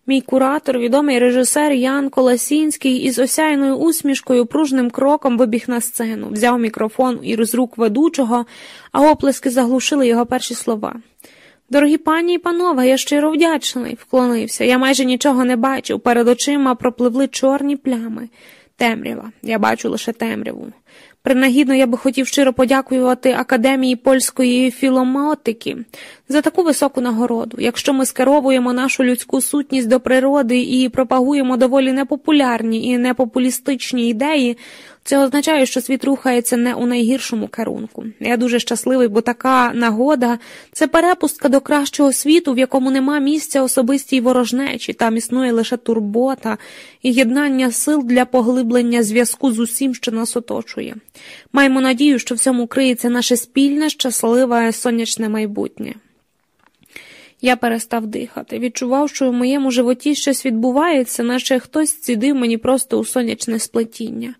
Мій куратор, відомий режисер Ян Коласінський, із осяйною усмішкою пружним кроком вибіг на сцену, взяв мікрофон із рук ведучого, а оплески заглушили його перші слова. Дорогі пані і панове, я щиро вдячний, вклонився. Я майже нічого не бачив. Перед очима пропливли чорні плями. Темрява. Я бачу лише темряву. Принагідно я би хотів щиро подякувати Академії польської філомотики за таку високу нагороду. Якщо ми скеровуємо нашу людську сутність до природи і пропагуємо доволі непопулярні і непопулістичні ідеї, це означає, що світ рухається не у найгіршому керунку. Я дуже щасливий, бо така нагода це перепустка до кращого світу, в якому нема місця особистій ворожнечі, там існує лише турбота і єднання сил для поглиблення зв'язку з усім, що нас оточує. Маємо надію, що в цьому криється наше спільне, щасливе сонячне майбутнє. Я перестав дихати, відчував, що в моєму животі щось відбувається, наче хтось цідив мені просто у сонячне сплетіння.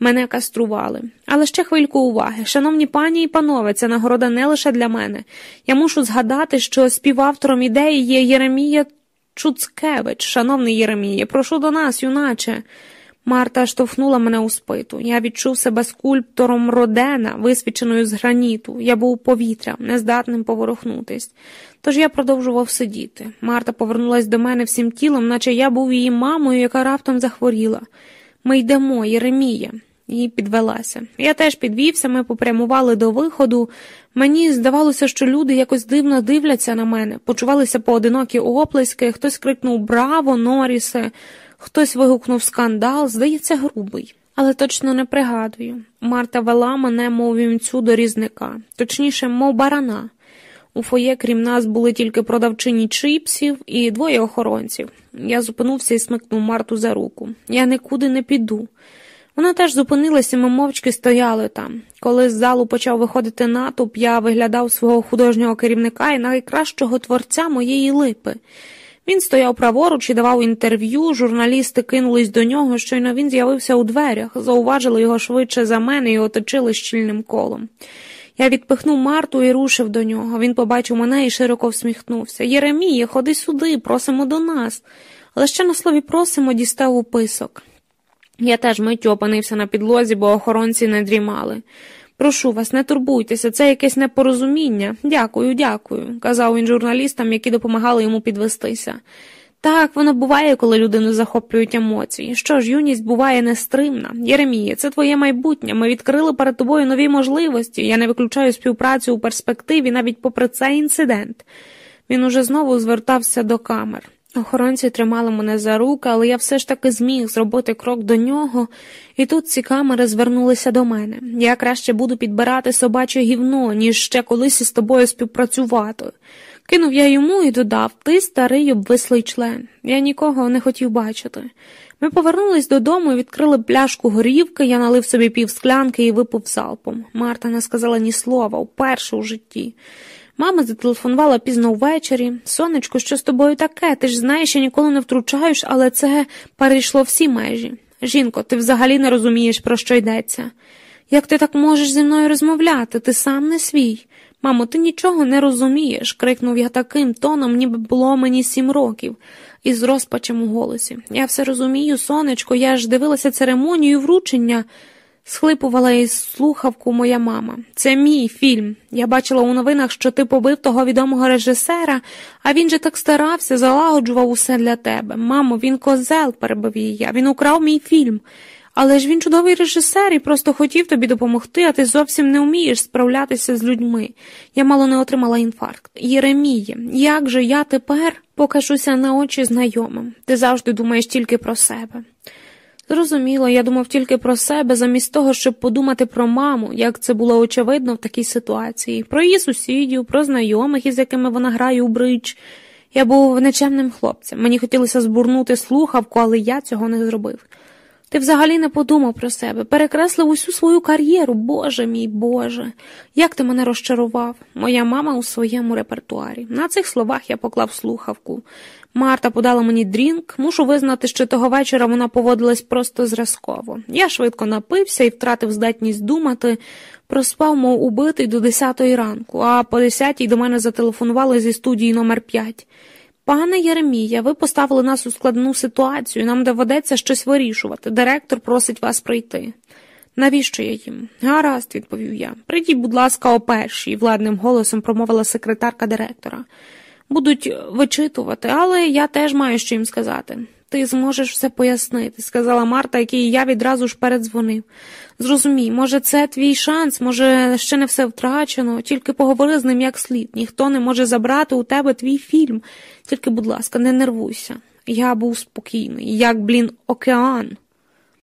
Мене кастрували. Але ще хвильку уваги. Шановні пані і панове, ця нагорода не лише для мене. Я мушу згадати, що співавтором ідеї є Єремія Чуцкевич. Шановний Єреміє, прошу до нас, юначе. Марта штовхнула мене у спиту. Я відчув себе скульптором Родена, висвіченою з граніту. Я був повітря, нездатним поворухнутись. Тож я продовжував сидіти. Марта повернулась до мене всім тілом, наче я був її мамою, яка раптом захворіла. Ми йдемо, Єремія. І підвелася. Я теж підвівся, ми попрямували до виходу. Мені здавалося, що люди якось дивно дивляться на мене, почувалися поодинокі оплески, хтось крикнув Браво, Норісе, хтось вигукнув скандал, здається, грубий. Але точно не пригадую. Марта вела мене, мов вімцю до різника, точніше, мов барана. У фоє, крім нас, були тільки продавчині чипсів і двоє охоронців. Я зупинився і смикнув Марту за руку. Я нікуди не піду. Вона теж зупинилася, ми мовчки стояли там. Коли з залу почав виходити натовп, я виглядав свого художнього керівника і найкращого творця моєї липи. Він стояв праворуч і давав інтерв'ю, журналісти кинулись до нього, щойно він з'явився у дверях, зауважили його швидше за мене і оточили щільним колом. Я відпихнув Марту і рушив до нього. Він побачив мене і широко всміхнувся. Єреміє, ходи сюди, просимо до нас. Але ще на слові просимо дістав уписок. Я теж миттю опинився на підлозі, бо охоронці не дрімали. Прошу вас, не турбуйтеся, це якесь непорозуміння. Дякую, дякую, казав він журналістам, які допомагали йому підвестися. Так, воно буває, коли людину захоплюють емоції. Що ж, юність буває нестримна. Єреміє, це твоє майбутнє. Ми відкрили перед тобою нові можливості. Я не виключаю співпрацю у перспективі навіть попри цей інцидент. Він уже знову звертався до камер. Охоронці тримали мене за руки, але я все ж таки зміг зробити крок до нього, і тут ці камери звернулися до мене. Я краще буду підбирати собаче гівно, ніж ще колись із тобою співпрацювати Кинув я йому і додав ти старий обвислий член. Я нікого не хотів бачити. Ми повернулись додому відкрили пляшку горівки, я налив собі пів склянки і випив залпом. Марта не сказала ні слова, вперше у житті. Мама зателефонувала пізно ввечері. Сонечко, що з тобою таке? Ти ж знаєш, я ніколи не втручаюсь, але це перейшло всі межі. Жінко, ти взагалі не розумієш, про що йдеться. Як ти так можеш зі мною розмовляти? Ти сам не свій. Мамо, ти нічого не розумієш, крикнув я таким тоном, ніби було мені сім років, із розпачем у голосі. Я все розумію, сонечко, я ж дивилася церемонію вручення, схлипувала із слухавку моя мама. Це мій фільм. Я бачила у новинах, що ти побив того відомого режисера, а він же так старався, залагоджував усе для тебе. Мамо, він козел, перебив її я. Він украв мій фільм. Але ж він чудовий режисер і просто хотів тобі допомогти, а ти зовсім не вмієш справлятися з людьми. Я мало не отримала інфаркт. Єреміє, як же я тепер покажуся на очі знайомим? Ти завжди думаєш тільки про себе. Зрозуміло, я думав тільки про себе, замість того, щоб подумати про маму, як це було очевидно в такій ситуації, про її сусідів, про знайомих, із якими вона грає у бридж. Я був нечемним хлопцем. Мені хотілося жбурнути слухавку, але я цього не зробив. Ти взагалі не подумав про себе, перекреслив усю свою кар'єру, Боже мій Боже, як ти мене розчарував, моя мама у своєму репертуарі. На цих словах я поклав слухавку. Марта подала мені дрінк, мушу визнати, що того вечора вона поводилась просто зразково. Я швидко напився і втратив здатність думати, проспав, мов убитий до десятої ранку, а по десятій до мене зателефонували зі студії номер 5 Пане Єремія, ви поставили нас у складну ситуацію, нам доведеться щось вирішувати. Директор просить вас прийти. Навіщо я їм? Гаразд, відповів я. Прийдіть, будь ласка, о першій, владним голосом промовила секретарка директора. Будуть вичитувати, але я теж маю що їм сказати. Ти зможеш все пояснити, сказала Марта, який я відразу ж передзвонив. Зрозумій, може, це твій шанс, може, ще не все втрачено, тільки поговори з ним як слід. Ніхто не може забрати у тебе твій фільм. Тільки, будь ласка, не нервуйся. Я був спокійний, як, блін, океан.